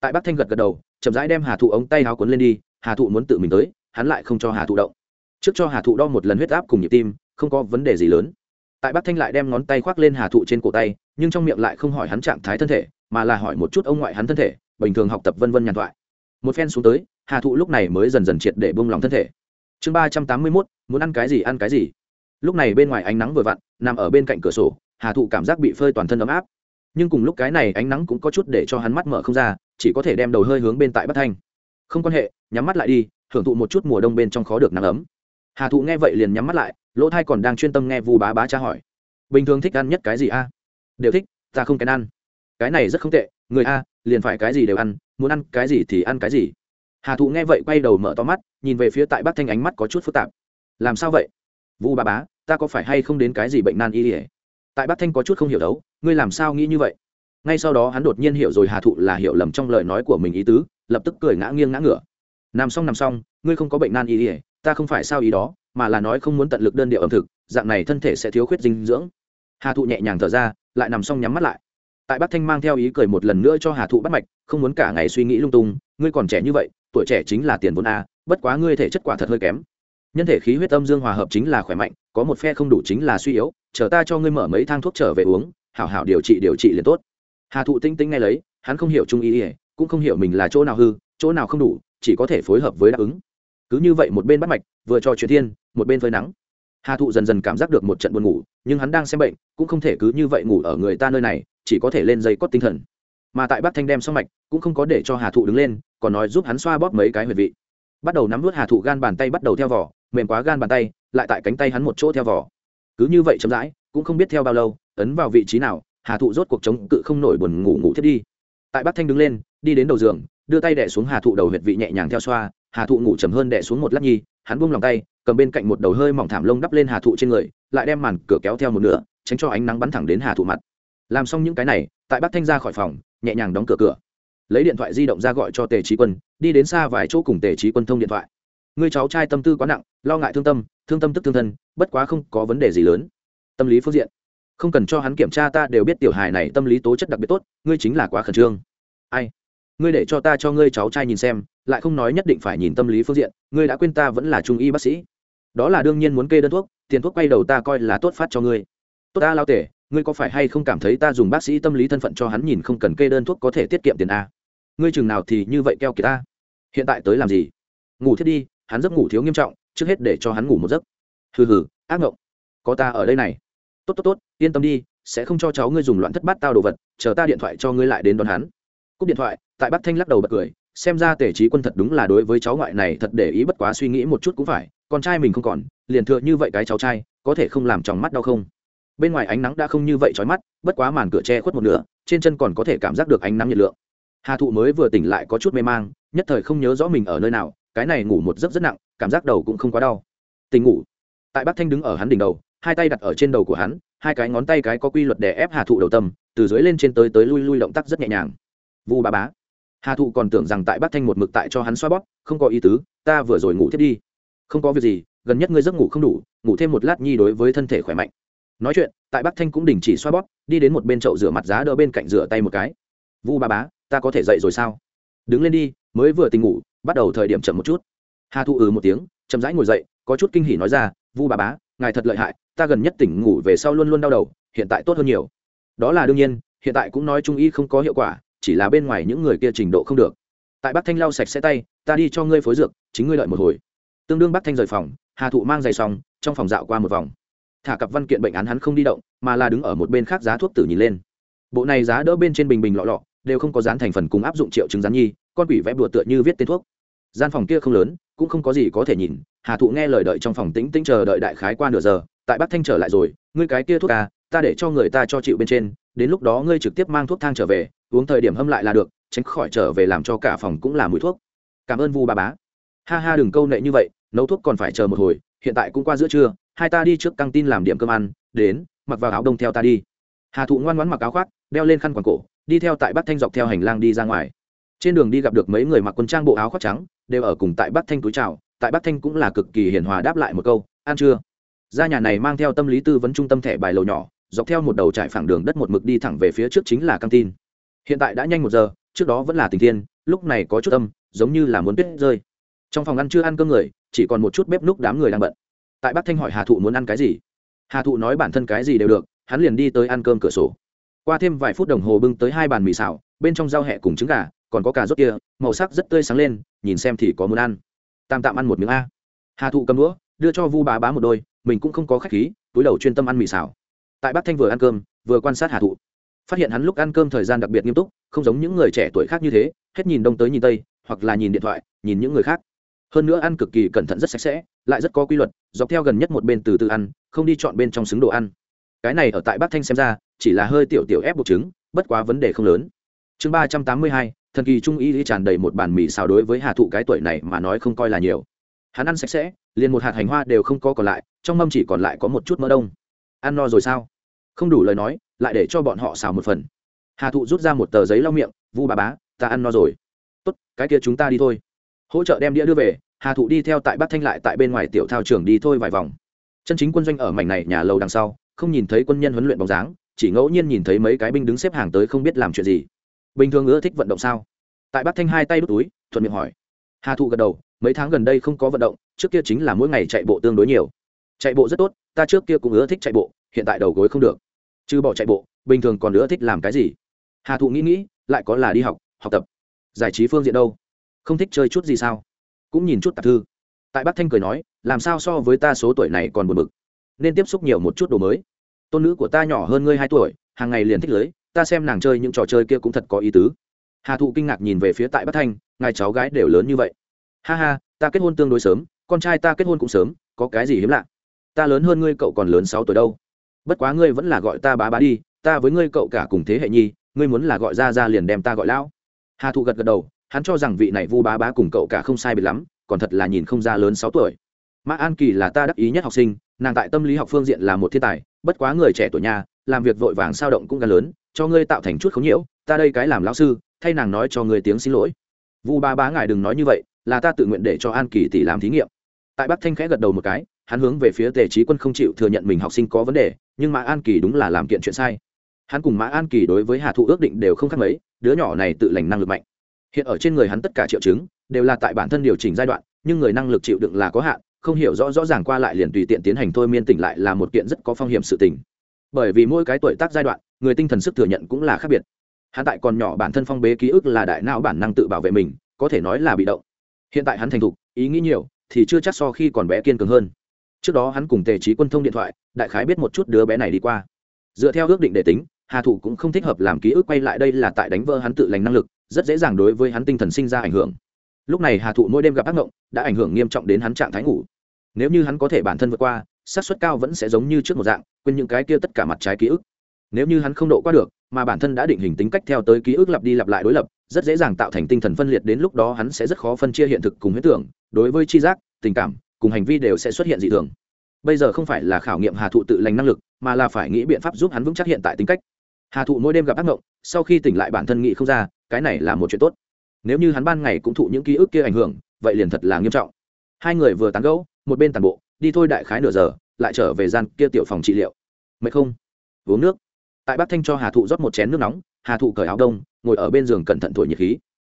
Tại bắc thanh gật gật đầu, chậm rãi đem hà thụ ống tay áo cuốn lên đi, hà thụ muốn tự mình tới, hắn lại không cho hà thụ động. Trước cho hà thụ đo một lần huyết áp cùng nhịp tim, không có vấn đề gì lớn. Tại bắc thanh lại đem ngón tay khoác lên hà thụ trên cổ tay, nhưng trong miệng lại không hỏi hắn trạng thái thân thể, mà là hỏi một chút ông ngoại hắn thân thể, bình thường học tập vân vân nhàn thoại. Một phen xuống tới, hà thụ lúc này mới dần dần triệt để bông lòng thân thể. Chương ba trăm tám mươi mốt, muốn ăn cái gì ăn cái gì. Lúc này bên ngoài ánh nắng vừa vặn, nằm ở bên cạnh cửa sổ hà thụ cảm giác bị phơi toàn thân ấm áp. Nhưng cùng lúc cái này ánh nắng cũng có chút để cho hắn mắt mở không ra, chỉ có thể đem đầu hơi hướng bên tại bắc thanh. Không quan hệ, nhắm mắt lại đi hưởng thụ một chút mùa đông bên trong khó được nắng ấm. Hà thụ nghe vậy liền nhắm mắt lại, lỗ thai còn đang chuyên tâm nghe vu bá bá cha hỏi. Bình thường thích ăn nhất cái gì a? Đều thích, ta không kén ăn. Cái này rất không tệ, người a, liền phải cái gì đều ăn, muốn ăn cái gì thì ăn cái gì. Hà thụ nghe vậy quay đầu mở to mắt, nhìn về phía tại bác thanh ánh mắt có chút phức tạp. Làm sao vậy? Vu Bá bá, ta có phải hay không đến cái gì bệnh nan y ỉa tại bắc thanh có chút không hiểu đấu, ngươi làm sao nghĩ như vậy? Ngay sau đó hắn đột nhiên hiểu rồi hà thụ là hiểu lầm trong lời nói của mình ý tứ, lập tức cười ngã nghiêng ngã ngửa. Nằm xong nằm xong, ngươi không có bệnh nan y ỉa ta không phải sao ý đó, mà là nói không muốn tận lực đơn điệu ẩm thực, dạng này thân thể sẽ thiếu khuyết dinh dưỡng. Hà thụ nhẹ nhàng thở ra, lại nằm xong nhắm mắt lại. Tại bắc thanh mang theo ý cười một lần nữa cho hà thụ bắt mạch, không muốn cả ngày suy nghĩ lung tung, ngươi còn trẻ như vậy, tuổi trẻ chính là tiền vốn a, bất quá ngươi thể chất quả thật hơi kém. Nhân thể khí huyết âm dương hòa hợp chính là khỏe mạnh, có một phe không đủ chính là suy yếu chờ ta cho ngươi mở mấy thang thuốc trở về uống, hảo hảo điều trị điều trị liền tốt. Hà thụ tinh tinh nghe lấy, hắn không hiểu trung ý ỉa cũng không hiểu mình là chỗ nào hư, chỗ nào không đủ, chỉ có thể phối hợp với đáp ứng. Cứ như vậy một bên bắt mạch, vừa cho chuyện thiên, một bên phơi nắng. Hà thụ dần dần cảm giác được một trận buồn ngủ, nhưng hắn đang xem bệnh, cũng không thể cứ như vậy ngủ ở người ta nơi này, chỉ có thể lên dây cót tinh thần. Mà tại bắc thanh đem xong mạch, cũng không có để cho hà thụ đứng lên, còn nói giúp hắn xoa bóp mấy cái huyệt vị. Bắt đầu nắm vút hà thụ gan bàn tay bắt đầu theo vỏ, mềm quá gan bàn tay, lại tại cánh tay hắn một chỗ theo vỏ cứ như vậy chậm rãi, cũng không biết theo bao lâu, ấn vào vị trí nào, hà thụ rốt cuộc chống cự không nổi buồn ngủ ngủ thiết đi. Tại bắc thanh đứng lên, đi đến đầu giường, đưa tay đẻ xuống hà thụ đầu huyệt vị nhẹ nhàng theo xoa, hà thụ ngủ chầm hơn đẻ xuống một lát nhi, hắn buông lòng tay, cầm bên cạnh một đầu hơi mỏng thảm lông đắp lên hà thụ trên người, lại đem màn cửa kéo theo một nửa, tránh cho ánh nắng bắn thẳng đến hà thụ mặt. Làm xong những cái này, tại bắc thanh ra khỏi phòng, nhẹ nhàng đóng cửa cửa. Lấy điện thoại di động ra gọi cho tề trí quân, đi đến xa vài chỗ cùng tề trí quân thông điện thoại. Người cháu trai tâm tư quá nặng, lo ngại thương tâm thương tâm tức thương thân, bất quá không có vấn đề gì lớn. Tâm lý phương diện, không cần cho hắn kiểm tra ta đều biết tiểu hài này tâm lý tố chất đặc biệt tốt, ngươi chính là quá khẩn trương. Ai? Ngươi để cho ta cho ngươi cháu trai nhìn xem, lại không nói nhất định phải nhìn tâm lý phương diện, ngươi đã quên ta vẫn là trung y bác sĩ. Đó là đương nhiên muốn kê đơn thuốc, tiền thuốc quay đầu ta coi là tốt phát cho ngươi. Tốt ta lao tể, ngươi có phải hay không cảm thấy ta dùng bác sĩ tâm lý thân phận cho hắn nhìn không cần kê đơn thuốc có thể tiết kiệm tiền a? Ngươi chừng nào thì như vậy keo kiệt ta? Hiện tại tới làm gì? Ngủ thiết đi, hắn giấc ngủ thiếu nghiêm trọng trước hết để cho hắn ngủ một giấc. Hừ hừ, ác ngộng. Có ta ở đây này. Tốt tốt tốt, yên tâm đi, sẽ không cho cháu ngươi dùng loạn thất bát tao đồ vật, chờ ta điện thoại cho ngươi lại đến đón hắn. Cúp điện thoại, tại bắc thanh lắc đầu bật cười, xem ra tể trí quân thật đúng là đối với cháu ngoại này thật để ý bất quá suy nghĩ một chút cũng phải, con trai mình không còn, liền thừa như vậy cái cháu trai, có thể không làm tròng mắt đau không? Bên ngoài ánh nắng đã không như vậy trói mắt, bất quá màn cửa che khuất một nửa, trên chân còn có thể cảm giác được ánh nắng nhiệt lượng. Hà thụ mới vừa tỉnh lại có chút mê mang, nhất thời không nhớ rõ mình ở nơi nào cái này ngủ một giấc rất nặng, cảm giác đầu cũng không quá đau. Tỉnh ngủ. Tại bắc thanh đứng ở hắn đỉnh đầu, hai tay đặt ở trên đầu của hắn, hai cái ngón tay cái có quy luật để ép hà thụ đầu tâm, từ dưới lên trên tới tới lui lui động tác rất nhẹ nhàng. Vu ba bá. Hà thụ còn tưởng rằng tại bắc thanh một mực tại cho hắn xoa bóp, không có ý tứ, ta vừa rồi ngủ thiết đi. Không có việc gì, gần nhất ngươi giấc ngủ không đủ, ngủ thêm một lát nhi đối với thân thể khỏe mạnh. Nói chuyện, tại bắc thanh cũng đình chỉ xoa bóp, đi đến một bên chậu rửa mặt giá đỡ bên cạnh rửa tay một cái. Vu ba bá, ta có thể dậy rồi sao? Đứng lên đi, mới vừa tình ngủ bắt đầu thời điểm chậm một chút. Hà thụ ừ một tiếng, chậm rãi ngồi dậy, có chút kinh hỉ nói ra, vu bà bá, ngài thật lợi hại, ta gần nhất tỉnh ngủ về sau luôn luôn đau đầu, hiện tại tốt hơn nhiều. Đó là đương nhiên, hiện tại cũng nói trung y không có hiệu quả, chỉ là bên ngoài những người kia trình độ không được. Tại bắc thanh lau sạch sẽ tay, ta đi cho ngươi phối dược, chính ngươi lợi một hồi. Tương đương bắc thanh rời phòng, hà thụ mang giày xong, trong phòng dạo qua một vòng. Thả cặp văn kiện bệnh án hắn không đi động, mà là đứng ở một bên khác giá thuốc tử nhìn lên. Bộ này giá đỡ bên trên bình bình lọ lọ đều không có dán thành phần cùng áp dụng triệu chứng rán nhi, con quỷ vẽ bùa tựa như viết tên thuốc. Gian phòng kia không lớn, cũng không có gì có thể nhìn, hà thụ nghe lời đợi trong phòng tĩnh tĩnh chờ đợi đại khái qua nửa giờ, tại bắc thanh trở lại rồi, ngươi cái kia thuốc à ta để cho người ta cho chịu bên trên, đến lúc đó ngươi trực tiếp mang thuốc thang trở về, uống thời điểm hâm lại là được, tránh khỏi trở về làm cho cả phòng cũng là mùi thuốc. Cảm ơn vu bà bá. Ha ha, đừng câu nệ như vậy, nấu thuốc còn phải chờ một hồi, hiện tại cũng qua giữa trưa, hai ta đi trước căng tin làm điểm cơm ăn, đến, mặc vào áo đông theo ta đi. Hà thụ ngoan ngoãn mặc áo khoác, đeo lên khăn quàng cổ đi theo tại bắc thanh dọc theo hành lang đi ra ngoài. Trên đường đi gặp được mấy người mặc quân trang bộ áo khoác trắng, đều ở cùng tại bắc thanh túi chào, tại bắc thanh cũng là cực kỳ hiền hòa đáp lại một câu, ăn chưa ra nhà này mang theo tâm lý tư vấn trung tâm thẻ bài lầu nhỏ, dọc theo một đầu trải phẳng đường đất một mực đi thẳng về phía trước chính là căng tin. Hiện tại đã nhanh một giờ, trước đó vẫn là tình thiên, lúc này có chút âm, giống như là muốn tuyết rơi. Trong phòng ăn chưa ăn cơm người, chỉ còn một chút bếp núc đám người đang bận. Tại bắc thanh hỏi hà thụ muốn ăn cái gì? Hà thụ nói bản thân cái gì đều được, hắn liền đi tới ăn cơm cửa sổ qua thêm vài phút đồng hồ bưng tới hai bàn mì xào, bên trong rau hẹ cùng trứng gà, còn có cà rốt kia, màu sắc rất tươi sáng lên, nhìn xem thì có muốn ăn. Tam tạm ăn một miếng a. Hà thụ cầm đũa, đưa cho vu bá bá một đôi, mình cũng không có khách khí, túi đầu chuyên tâm ăn mì xào. Tại bắc thanh vừa ăn cơm, vừa quan sát hà thụ. Phát hiện hắn lúc ăn cơm thời gian đặc biệt nghiêm túc, không giống những người trẻ tuổi khác như thế, hết nhìn đông tới nhìn tây, hoặc là nhìn điện thoại, nhìn những người khác. Hơn nữa ăn cực kỳ cẩn thận rất sạch sẽ, lại rất có quy luật, dọc theo gần nhất một bên từ từ ăn, không đi chọn bên trong xứng đồ ăn. Cái này ở tại bắc thanh xem ra chỉ là hơi tiểu tiểu ép buộc trứng bất quá vấn đề không lớn. Chương ba trăm tám mươi hai, thần kỳ trung y tràn đầy một bàn mì xào đối với hà thụ cái tuổi này mà nói không coi là nhiều. Hắn ăn sạch sẽ, liền một hạt hành hoa đều không có còn lại, trong mâm chỉ còn lại có một chút mỡ đông. Ăn no rồi sao? Không đủ lời nói, lại để cho bọn họ xào một phần. Hà thụ rút ra một tờ giấy lau miệng, vu bà bá, ta ăn no rồi. Tốt, cái kia chúng ta đi thôi. Hỗ trợ đem đĩa đưa về, hà thụ đi theo tại bắc thanh lại tại bên ngoài tiểu thao trường đi thôi vài vòng. Chân chính quân doanh ở mảnh này nhà lầu đằng sau, không nhìn thấy quân nhân huấn luyện bóng dáng chỉ ngẫu nhiên nhìn thấy mấy cái binh đứng xếp hàng tới không biết làm chuyện gì. Bình thường ưa thích vận động sao? Tại bắc thanh hai tay đút túi, thuận miệng hỏi. Hà thụ gật đầu, mấy tháng gần đây không có vận động, trước kia chính là mỗi ngày chạy bộ tương đối nhiều. Chạy bộ rất tốt, ta trước kia cũng ưa thích chạy bộ, hiện tại đầu gối không được. Chứ bỏ chạy bộ, bình thường còn ưa thích làm cái gì? Hà thụ nghĩ nghĩ, lại có là đi học học tập. Giải trí phương diện đâu? Không thích chơi chút gì sao? Cũng nhìn chút tạp thư. Tại bắc thanh cười nói, làm sao so với ta số tuổi này còn buồn bực. Nên tiếp xúc nhiều một chút đồ mới tôn nữ của ta nhỏ hơn ngươi hai tuổi, hàng ngày liền thích lưới, ta xem nàng chơi những trò chơi kia cũng thật có ý tứ. Hà thụ kinh ngạc nhìn về phía tại bắc thanh, ngài cháu gái đều lớn như vậy. Ha ha, ta kết hôn tương đối sớm, con trai ta kết hôn cũng sớm, có cái gì hiếm lạ? Ta lớn hơn ngươi cậu còn lớn sáu tuổi đâu. Bất quá ngươi vẫn là gọi ta bá bá đi, ta với ngươi cậu cả cùng thế hệ nhi, ngươi muốn là gọi ra ra liền đem ta gọi lão. Hà thụ gật gật đầu, hắn cho rằng vị này vu bá bá cùng cậu cả không sai biệt lắm, còn thật là nhìn không ra lớn sáu tuổi. Mã an kỳ là ta đắc ý nhất học sinh, nàng tại tâm lý học phương diện là một thiên tài bất quá người trẻ tuổi nhà, làm việc vội vàng sao động cũng gan lớn, cho ngươi tạo thành chút khống nhiễu, ta đây cái làm lão sư, thay nàng nói cho ngươi tiếng xin lỗi. Vu bá bá ngài đừng nói như vậy, là ta tự nguyện để cho an kỳ tỷ làm thí nghiệm. Tại bắc thanh khẽ gật đầu một cái, hắn hướng về phía tề trí quân không chịu thừa nhận mình học sinh có vấn đề, nhưng mã an kỳ đúng là làm kiện chuyện sai. Hắn cùng mã an kỳ đối với hà thụ ước định đều không khác mấy, đứa nhỏ này tự lành năng lực mạnh. Hiện ở trên người hắn tất cả triệu chứng, đều là tại bản thân điều chỉnh giai đoạn, nhưng người năng lực chịu đựng là có hạn không hiểu rõ rõ ràng qua lại liền tùy tiện tiến hành thôi miên tỉnh lại là một kiện rất có phong hiểm sự tình. Bởi vì mỗi cái tuổi tác giai đoạn, người tinh thần sức thừa nhận cũng là khác biệt. Hắn tại còn nhỏ bản thân phong bế ký ức là đại não bản năng tự bảo vệ mình, có thể nói là bị động. Hiện tại hắn thành thục, ý nghĩ nhiều, thì chưa chắc so khi còn bé kiên cường hơn. Trước đó hắn cùng tề trí quân thông điện thoại, đại khái biết một chút đứa bé này đi qua. Dựa theo ước định để tính, hà thủ cũng không thích hợp làm ký ức quay lại đây là tại đánh vỡ hắn tự lành năng lực, rất dễ dàng đối với hắn tinh thần sinh ra ảnh hưởng. Lúc này hà thụ mỗi đêm gặp ác mộng, đã ảnh hưởng nghiêm trọng đến hắn trạng thái ngủ nếu như hắn có thể bản thân vượt qua, xác suất cao vẫn sẽ giống như trước một dạng, quên những cái kia tất cả mặt trái ký ức. Nếu như hắn không độ qua được, mà bản thân đã định hình tính cách theo tới ký ức lặp đi lặp lại đối lập, rất dễ dàng tạo thành tinh thần phân liệt đến lúc đó hắn sẽ rất khó phân chia hiện thực cùng huyết tưởng, đối với chi giác, tình cảm, cùng hành vi đều sẽ xuất hiện dị thường. Bây giờ không phải là khảo nghiệm hà thụ tự lành năng lực, mà là phải nghĩ biện pháp giúp hắn vững chắc hiện tại tính cách. Hà thụ mỗi đêm gặp ác mộng, sau khi tỉnh lại bản thân nghĩ không ra, cái này là một chuyện tốt. Nếu như hắn ban ngày cũng thụ những ký ức kia ảnh hưởng, vậy liền thật là nghiêm trọng. Hai người vừa tán gẫu một bên tàn bộ, đi thôi đại khái nửa giờ, lại trở về gian kia tiểu phòng trị liệu. Mệt không? Uống nước. Tại bác thanh cho hà thụ rót một chén nước nóng, hà thụ cởi áo đông, ngồi ở bên giường cẩn thận thổi nhiệt khí.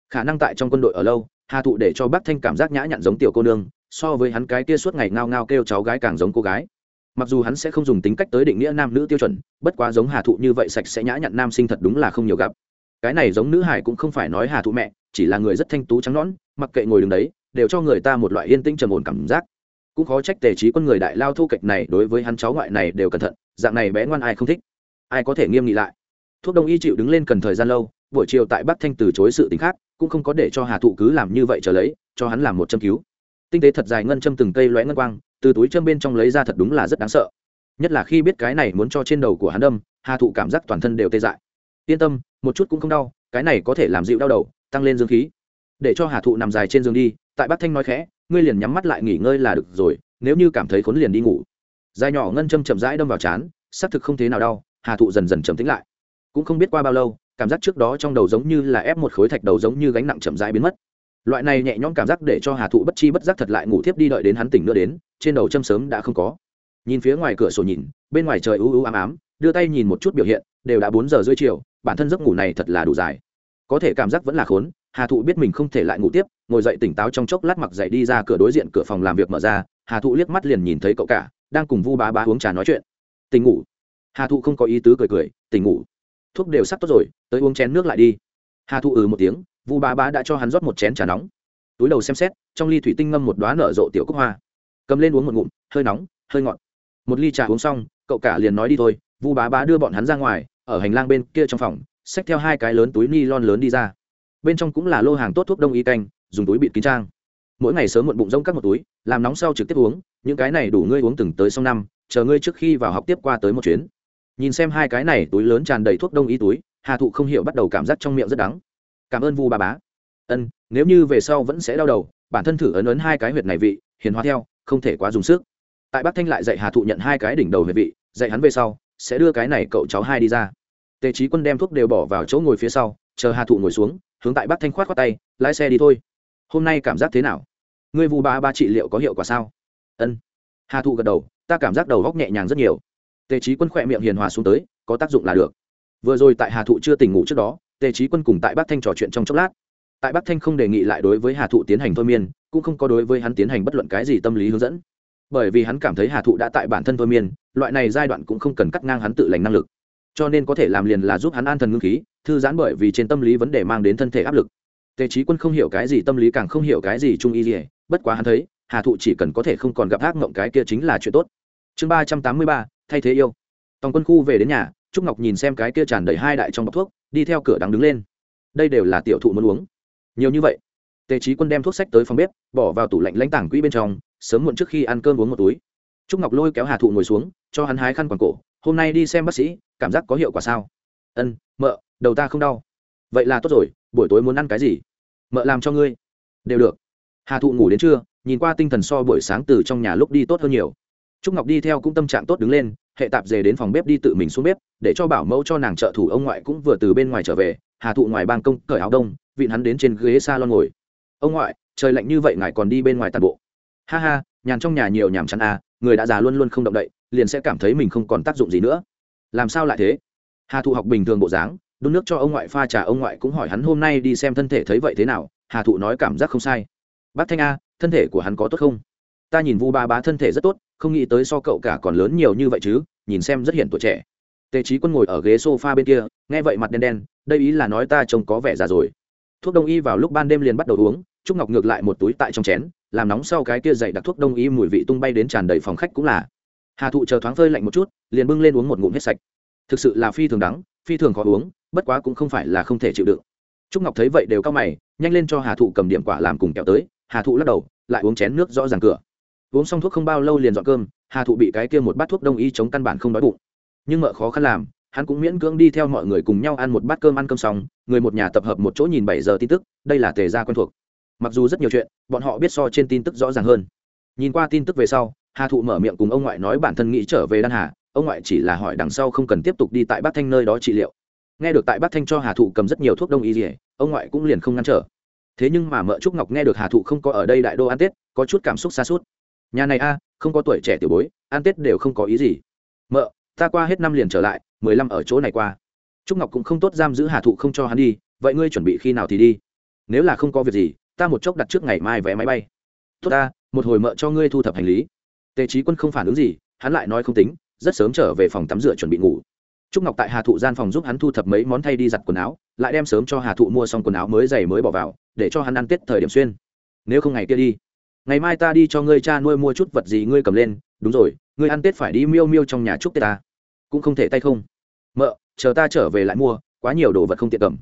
Khả năng tại trong quân đội ở lâu, hà thụ để cho bác thanh cảm giác nhã nhặn giống tiểu cô nương, so với hắn cái kia suốt ngày ngao ngao kêu cháu gái càng giống cô gái. Mặc dù hắn sẽ không dùng tính cách tới định nghĩa nam nữ tiêu chuẩn, bất quá giống hà thụ như vậy sạch sẽ nhã nhặn nam sinh thật đúng là không nhiều gặp. Cái này giống nữ hải cũng không phải nói hà thụ mẹ, chỉ là người rất thanh tú trắng nõn, mặc kệ ngồi đứng đấy, đều cho người ta một loại yên tĩnh trầm ổn cảm giác cũng khó trách tề trí quân người đại lao thu kịch này đối với hắn cháu ngoại này đều cẩn thận, dạng này bé ngoan ai không thích. Ai có thể nghiêm nghị lại? Thuốc đông y chịu đứng lên cần thời gian lâu, buổi chiều tại bắc thanh từ chối sự t khác, cũng không có để cho hà thụ cứ làm như vậy trở lấy, cho hắn làm một châm cứu. Tinh tế thật dài ngân châm từng cây lóe ngân quang, từ túi châm bên trong lấy ra thật đúng là rất đáng sợ. Nhất là khi biết cái này muốn cho trên đầu của hắn đâm, hà thụ cảm giác toàn thân đều tê dại. Yên tâm, một chút cũng không đau, cái này có thể làm dịu đau đầu, tăng lên dương khí. Để cho hà thụ nằm dài trên giường đi, tại bắc thanh nói khẽ ngươi liền nhắm mắt lại nghỉ ngơi là được rồi, nếu như cảm thấy khốn liền đi ngủ. Dài nhỏ ngân châm chậm rãi đâm vào chán, xác thực không thế nào đau, hà thụ dần dần trầm tĩnh lại. Cũng không biết qua bao lâu, cảm giác trước đó trong đầu giống như là ép một khối thạch đầu giống như gánh nặng chậm rãi biến mất. Loại này nhẹ nhõm cảm giác để cho hà thụ bất chi bất giác thật lại ngủ thiếp đi đợi đến hắn tỉnh nữa đến, trên đầu châm sớm đã không có. Nhìn phía ngoài cửa sổ nhìn, bên ngoài trời u u ám ám, đưa tay nhìn một chút biểu hiện, đều đã bốn giờ rưỡi chiều, bản thân giấc ngủ này thật là đủ dài. Có thể cảm giác vẫn là khốn hà thụ biết mình không thể lại ngủ tiếp, ngồi dậy tỉnh táo trong chốc lát mặc dậy đi ra cửa đối diện cửa phòng làm việc mở ra, hà thụ liếc mắt liền nhìn thấy cậu cả, đang cùng vu bá bá uống trà nói chuyện. Tỉnh ngủ. Hà thụ không có ý tứ cười cười, tỉnh ngủ. Thuốc đều sắp tốt rồi, tới uống chén nước lại đi. Hà thụ ừ một tiếng, vu bá bá đã cho hắn rót một chén trà nóng. Túi đầu xem xét, trong ly thủy tinh ngâm một đoá nở rộ tiểu cúc hoa. Cầm lên uống một ngụm, hơi nóng, hơi ngọt. Một ly trà uống xong, cậu cả liền nói đi thôi. Vu bá bá đưa bọn hắn ra ngoài, ở hành lang bên kia trong phòng, xách theo hai cái lớn túi ni lon lớn đi ra bên trong cũng là lô hàng tốt thuốc đông y canh, dùng túi bịt kín trang. Mỗi ngày sớm muộn bụng rông các một túi, làm nóng sau trực tiếp uống, những cái này đủ ngươi uống từng tới xong năm, chờ ngươi trước khi vào học tiếp qua tới một chuyến. Nhìn xem hai cái này túi lớn tràn đầy thuốc đông y túi, hà thụ không hiểu bắt đầu cảm giác trong miệng rất đắng. Cảm ơn vu ba bá. Ân, nếu như về sau vẫn sẽ đau đầu, bản thân thử ấn ấn hai cái huyệt này vị, hiền hóa theo, không thể quá dùng sức. Tại bắc thanh lại dạy hà thụ nhận hai cái đỉnh đầu huyệt vị, dạy hắn về sau, sẽ đưa cái này cậu cháu hai đi ra. Tề trí quân đem thuốc đều bỏ vào chỗ ngồi phía sau, chờ hà thụ ngồi xuống hướng tại bắc thanh khoát khoát tay, lái xe đi thôi. Hôm nay cảm giác thế nào? Ngươi vu ba ba trị liệu có hiệu quả sao? Ân. Hà thụ gật đầu, ta cảm giác đầu góc nhẹ nhàng rất nhiều. Tề trí quân khỏe miệng hiền hòa xuống tới, có tác dụng là được. Vừa rồi tại hà thụ chưa tỉnh ngủ trước đó, tề trí quân cùng tại bắc thanh trò chuyện trong chốc lát. Tại bắc thanh không đề nghị lại đối với hà thụ tiến hành thôi miên, cũng không có đối với hắn tiến hành bất luận cái gì tâm lý hướng dẫn. Bởi vì hắn cảm thấy hà thụ đã tại bản thân thôi miên, loại này giai đoạn cũng không cần cắt ngang hắn tự lành năng lực cho nên có thể làm liền là giúp hắn an thần ngưng khí, thư giãn bởi vì trên tâm lý vấn đề mang đến thân thể áp lực. Tề trí quân không hiểu cái gì, tâm lý càng không hiểu cái gì trung y gì bất quá hắn thấy, hà thụ chỉ cần có thể không còn gặp ác mộng cái kia chính là chuyện tốt. Chương ba trăm tám mươi ba, thay thế yêu. Tòng quân khu về đến nhà, trúc ngọc nhìn xem cái kia tràn đầy hai đại trong bọc thuốc, đi theo cửa đắng đứng lên. Đây đều là tiểu thụ muốn uống. Nhiều như vậy, tề trí quân đem thuốc sách tới phòng bếp, bỏ vào tủ lạnh lãnh tảng quỹ bên trong, sớm muộn trước khi ăn cơm uống một túi. Trúc ngọc lôi kéo hà thụ ngồi xuống, cho hắn hái khăn quàng cổ hôm nay đi xem bác sĩ, cảm giác có hiệu quả sao? Ân, mợ, đầu ta không đau. Vậy là tốt rồi, buổi tối muốn ăn cái gì? Mợ làm cho ngươi. Đều được. Hà thụ ngủ đến trưa, nhìn qua tinh thần so buổi sáng từ trong nhà lúc đi tốt hơn nhiều. Trúc ngọc đi theo cũng tâm trạng tốt đứng lên, hệ tạp dề đến phòng bếp đi tự mình xuống bếp, để cho bảo mẫu cho nàng trợ thủ ông ngoại cũng vừa từ bên ngoài trở về. Hà thụ ngoài ban công cởi áo đông, vịn hắn đến trên ghế s a lon ngồi. Ông ngoại, trời lạnh như vậy ngài còn đi bên ngoài tàn bộ. Ha ha, nhàn trong nhà nhiều nhàm chán à người đã già luôn luôn không động đậy liền sẽ cảm thấy mình không còn tác dụng gì nữa. Làm sao lại thế? Hà thụ học bình thường bộ dáng, đun nước cho ông ngoại pha trà, ông ngoại cũng hỏi hắn hôm nay đi xem thân thể thấy vậy thế nào. Hà thụ nói cảm giác không sai. Bác thanh a, thân thể của hắn có tốt không? Ta nhìn vu ba bá thân thể rất tốt, không nghĩ tới so cậu cả còn lớn nhiều như vậy chứ, nhìn xem rất hiện tuổi trẻ. Tề trí quân ngồi ở ghế s o f a bên kia, nghe vậy mặt đen đen, đây ý là nói ta trông có vẻ già rồi. Thuốc đông y vào lúc ban đêm liền bắt đầu uống, trúc ngọc ngược lại một túi tại trong chén, làm nóng sau cái kia dậy đặc thuốc đông y mùi vị tung bay đến tràn đầy phòng khách cũng là hà thụ chờ thoáng phơi lạnh một chút, liền bưng lên uống một ngụm hết sạch. Thực sự là phi thường đắng, phi thường khó uống, bất quá cũng không phải là không thể chịu đựng. Trúc ngọc thấy vậy đều cao mày, nhanh lên cho hà thụ cầm điểm quả làm cùng kẹo tới. Hà thụ lắc đầu, lại uống chén nước rõ ràng cửa. Uống xong thuốc không bao lâu liền dọn cơm, hà thụ bị cái kia một bát thuốc đông y chống căn bản không đói bụng. Nhưng mợ khó khăn làm, hắn cũng miễn cưỡng đi theo mọi người cùng nhau ăn một bát cơm ăn cơm xong, người một nhà tập hợp một chỗ nhìn bảy giờ tin tức, đây là tề gia quen thuộc. Mặc dù rất nhiều chuyện, bọn họ biết so trên tin tức rõ ràng hơn. Nhìn qua tin tức về sau hà thụ mở miệng cùng ông ngoại nói bản thân nghĩ trở về đan hà, ông ngoại chỉ là hỏi đằng sau không cần tiếp tục đi tại bát thanh nơi đó trị liệu. Nghe được tại bát thanh cho hà thụ cầm rất nhiều thuốc đông y dỉa ông ngoại cũng liền không ngăn trở. Thế nhưng mà mợ trúc ngọc nghe được hà thụ không có ở đây đại đô ăn tết, có chút cảm xúc xa suốt. Nhà này a, không có tuổi trẻ tiểu bối, ăn tết đều không có ý gì. Mợ, ta qua hết năm liền trở lại, mười lăm ở chỗ này qua. Trúc ngọc cũng không tốt giam giữ hà thụ không cho hắn đi, vậy ngươi chuẩn bị khi nào thì đi? Nếu là không có việc gì, ta một chốc đặt trước ngày mai vé máy bay. Tốt ta, một hồi mợ cho ngươi thu thập hành lý tề trí quân không phản ứng gì, hắn lại nói không tính, rất sớm trở về phòng tắm rửa chuẩn bị ngủ. Trúc ngọc tại hà thụ gian phòng giúp hắn thu thập mấy món thay đi giặt quần áo, lại đem sớm cho hà thụ mua xong quần áo mới giày mới bỏ vào, để cho hắn ăn tết thời điểm xuyên. Nếu không ngày kia đi, ngày mai ta đi cho ngươi cha nuôi mua chút vật gì ngươi cầm lên, đúng rồi, ngươi ăn tết phải đi miêu miêu trong nhà chúc tết ta. Cũng không thể tay không. Mợ, chờ ta trở về lại mua, quá nhiều đồ vật không tiện cầm.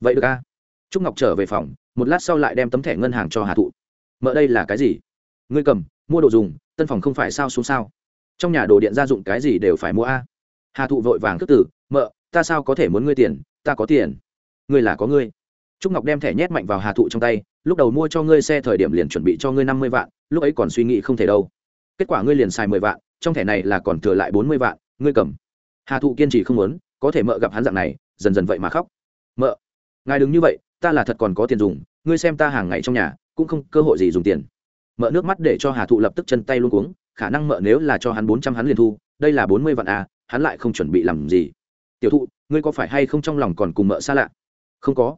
Vậy được a. Trúc ngọc trở về phòng, một lát sau lại đem tấm thẻ ngân hàng cho hà thụ. Mợ, đây là cái gì? Ngươi cầm, mua đồ dùng tân phòng không phải sao xuống sao? Trong nhà đồ điện gia dụng cái gì đều phải mua a. Hà thụ vội vàng cất tử mợ, ta sao có thể muốn ngươi tiền? Ta có tiền. Ngươi là có ngươi. Trúc ngọc đem thẻ nhét mạnh vào hà thụ trong tay, lúc đầu mua cho ngươi xe thời điểm liền chuẩn bị cho ngươi năm mươi vạn, lúc ấy còn suy nghĩ không thể đâu. Kết quả ngươi liền xài mười vạn, trong thẻ này là còn thừa lại bốn mươi vạn, ngươi cầm. Hà thụ kiên trì không muốn, có thể mợ gặp hắn dạng này, dần dần vậy mà khóc. Mợ, ngài đừng như vậy, ta là thật còn có tiền dùng, ngươi xem ta hàng ngày trong nhà, cũng không cơ hội gì dùng tiền mợ nước mắt để cho hà thụ lập tức chân tay luôn cuống, khả năng mợ nếu là cho hắn bốn trăm hắn liền thu, đây là bốn mươi vạn à hắn lại không chuẩn bị làm gì. Tiểu thụ, ngươi có phải hay không trong lòng còn cùng mợ xa lạ? Không có.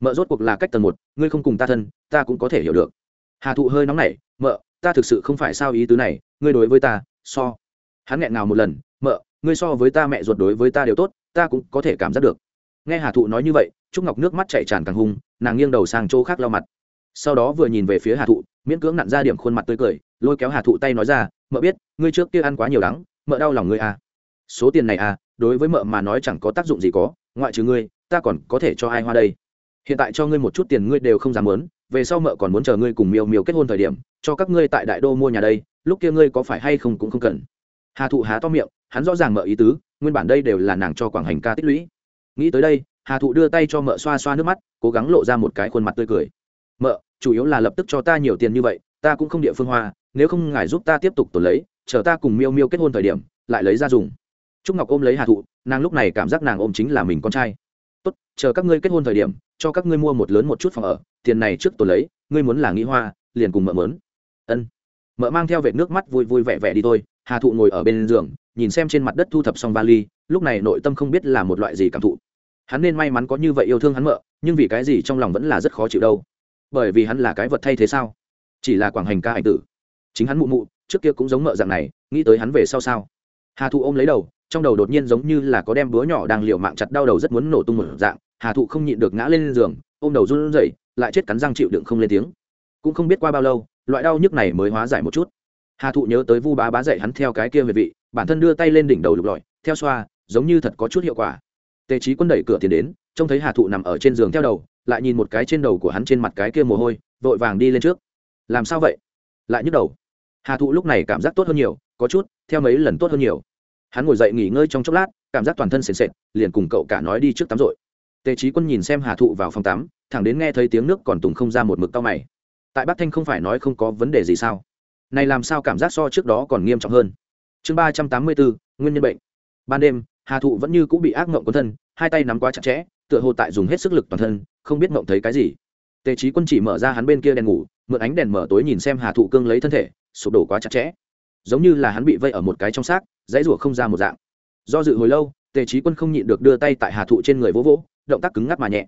Mợ rốt cuộc là cách tầng một, ngươi không cùng ta thân, ta cũng có thể hiểu được. Hà thụ hơi nóng nảy, mợ, ta thực sự không phải sao ý tứ này, ngươi đối với ta, so. Hắn nghẹn nào một lần, mợ, ngươi so với ta mẹ ruột đối với ta đều tốt, ta cũng có thể cảm giác được. Nghe hà thụ nói như vậy, trúc ngọc nước mắt chạy tràn càng hung, nàng nghiêng đầu sang chỗ khác lau mặt sau đó vừa nhìn về phía hà thụ, miễn cưỡng nặn ra điểm khuôn mặt tươi cười, lôi kéo hà thụ tay nói ra, mợ biết, ngươi trước kia ăn quá nhiều đắng, mợ đau lòng ngươi à. số tiền này à đối với mợ mà nói chẳng có tác dụng gì có, ngoại trừ ngươi, ta còn có thể cho ai hoa đây. Hiện tại cho ngươi một chút tiền ngươi đều không dám muốn, về sau mợ còn muốn chờ ngươi cùng miêu miêu kết hôn thời điểm, cho các ngươi tại đại đô mua nhà đây, lúc kia ngươi có phải hay không cũng không cần. Hà thụ há to miệng, hắn rõ ràng mợ ý tứ, nguyên bản đây đều là nàng cho quảng hành ca tích lũy. Nghĩ tới đây, hà thụ đưa tay cho mợ xoa xoa nước mắt, cố gắng lộ ra một cái khuôn mặt tươi cười mợ, chủ yếu là lập tức cho ta nhiều tiền như vậy, ta cũng không địa phương hoa, nếu không ngài giúp ta tiếp tục tổ lấy, chờ ta cùng miêu miêu kết hôn thời điểm, lại lấy ra dùng. Trúc ngọc ôm lấy hà thụ, nàng lúc này cảm giác nàng ôm chính là mình con trai. Tốt, chờ các ngươi kết hôn thời điểm, cho các ngươi mua một lớn một chút phòng ở, tiền này trước tổ lấy, ngươi muốn là nghĩ hoa, liền cùng mợ mớn. Ân. Mợ mang theo vệt nước mắt vui vui vẻ vẻ đi thôi, hà thụ ngồi ở bên giường, nhìn xem trên mặt đất thu thập xong vali, lúc này nội tâm không biết là một loại gì cảm thụ. Hắn nên may mắn có như vậy yêu thương hắn mợ, nhưng vì cái gì trong lòng vẫn là rất khó chịu đâu bởi vì hắn là cái vật thay thế sao? Chỉ là quảng hành ca ảnh tử. Chính hắn mụ mụ, trước kia cũng giống mợ dạng này, nghĩ tới hắn về sau sao? Hà thụ ôm lấy đầu, trong đầu đột nhiên giống như là có đem búa nhỏ đang liều mạng chặt đau đầu rất muốn nổ tung một dạng. Hà thụ không nhịn được ngã lên giường, ôm đầu run rẩy, lại chết cắn răng chịu đựng không lên tiếng. Cũng không biết qua bao lâu, loại đau nhức này mới hóa giải một chút. Hà thụ nhớ tới vu bá bá dạy hắn theo cái kia về vị, bản thân đưa tay lên đỉnh đầu lục lọi, theo xoa, giống như thật có chút hiệu quả. Tề trí quân đẩy cửa tiền đến, trông thấy hà thụ nằm ở trên giường theo đầu lại nhìn một cái trên đầu của hắn trên mặt cái kia mồ hôi, vội vàng đi lên trước. Làm sao vậy? Lại nhức đầu. Hà thụ lúc này cảm giác tốt hơn nhiều, có chút, theo mấy lần tốt hơn nhiều. Hắn ngồi dậy nghỉ ngơi trong chốc lát, cảm giác toàn thân sền sệt, liền cùng cậu cả nói đi trước tắm rồi tề trí quân nhìn xem hà thụ vào phòng tắm, thẳng đến nghe thấy tiếng nước còn tùng không ra một mực tao mày. Tại bắc thanh không phải nói không có vấn đề gì sao? Này làm sao cảm giác so trước đó còn nghiêm trọng hơn? Chương ba trăm tám mươi bốn, nguyên nhân bệnh. Ban đêm, hà thụ vẫn như cũng bị ác mộng quấn thân, hai tay nắm quá chặt chẽ tựa hồ tại dùng hết sức lực toàn thân, không biết mộng thấy cái gì. Tề trí quân chỉ mở ra hắn bên kia đèn ngủ, mượn ánh đèn mở tối nhìn xem hà thụ cương lấy thân thể, sụp đổ quá chặt chẽ. Giống như là hắn bị vây ở một cái trong xác, dãy rủa không ra một dạng. Do dự hồi lâu, tề trí quân không nhịn được đưa tay tại hà thụ trên người vỗ vỗ, động tác cứng ngắc mà nhẹ.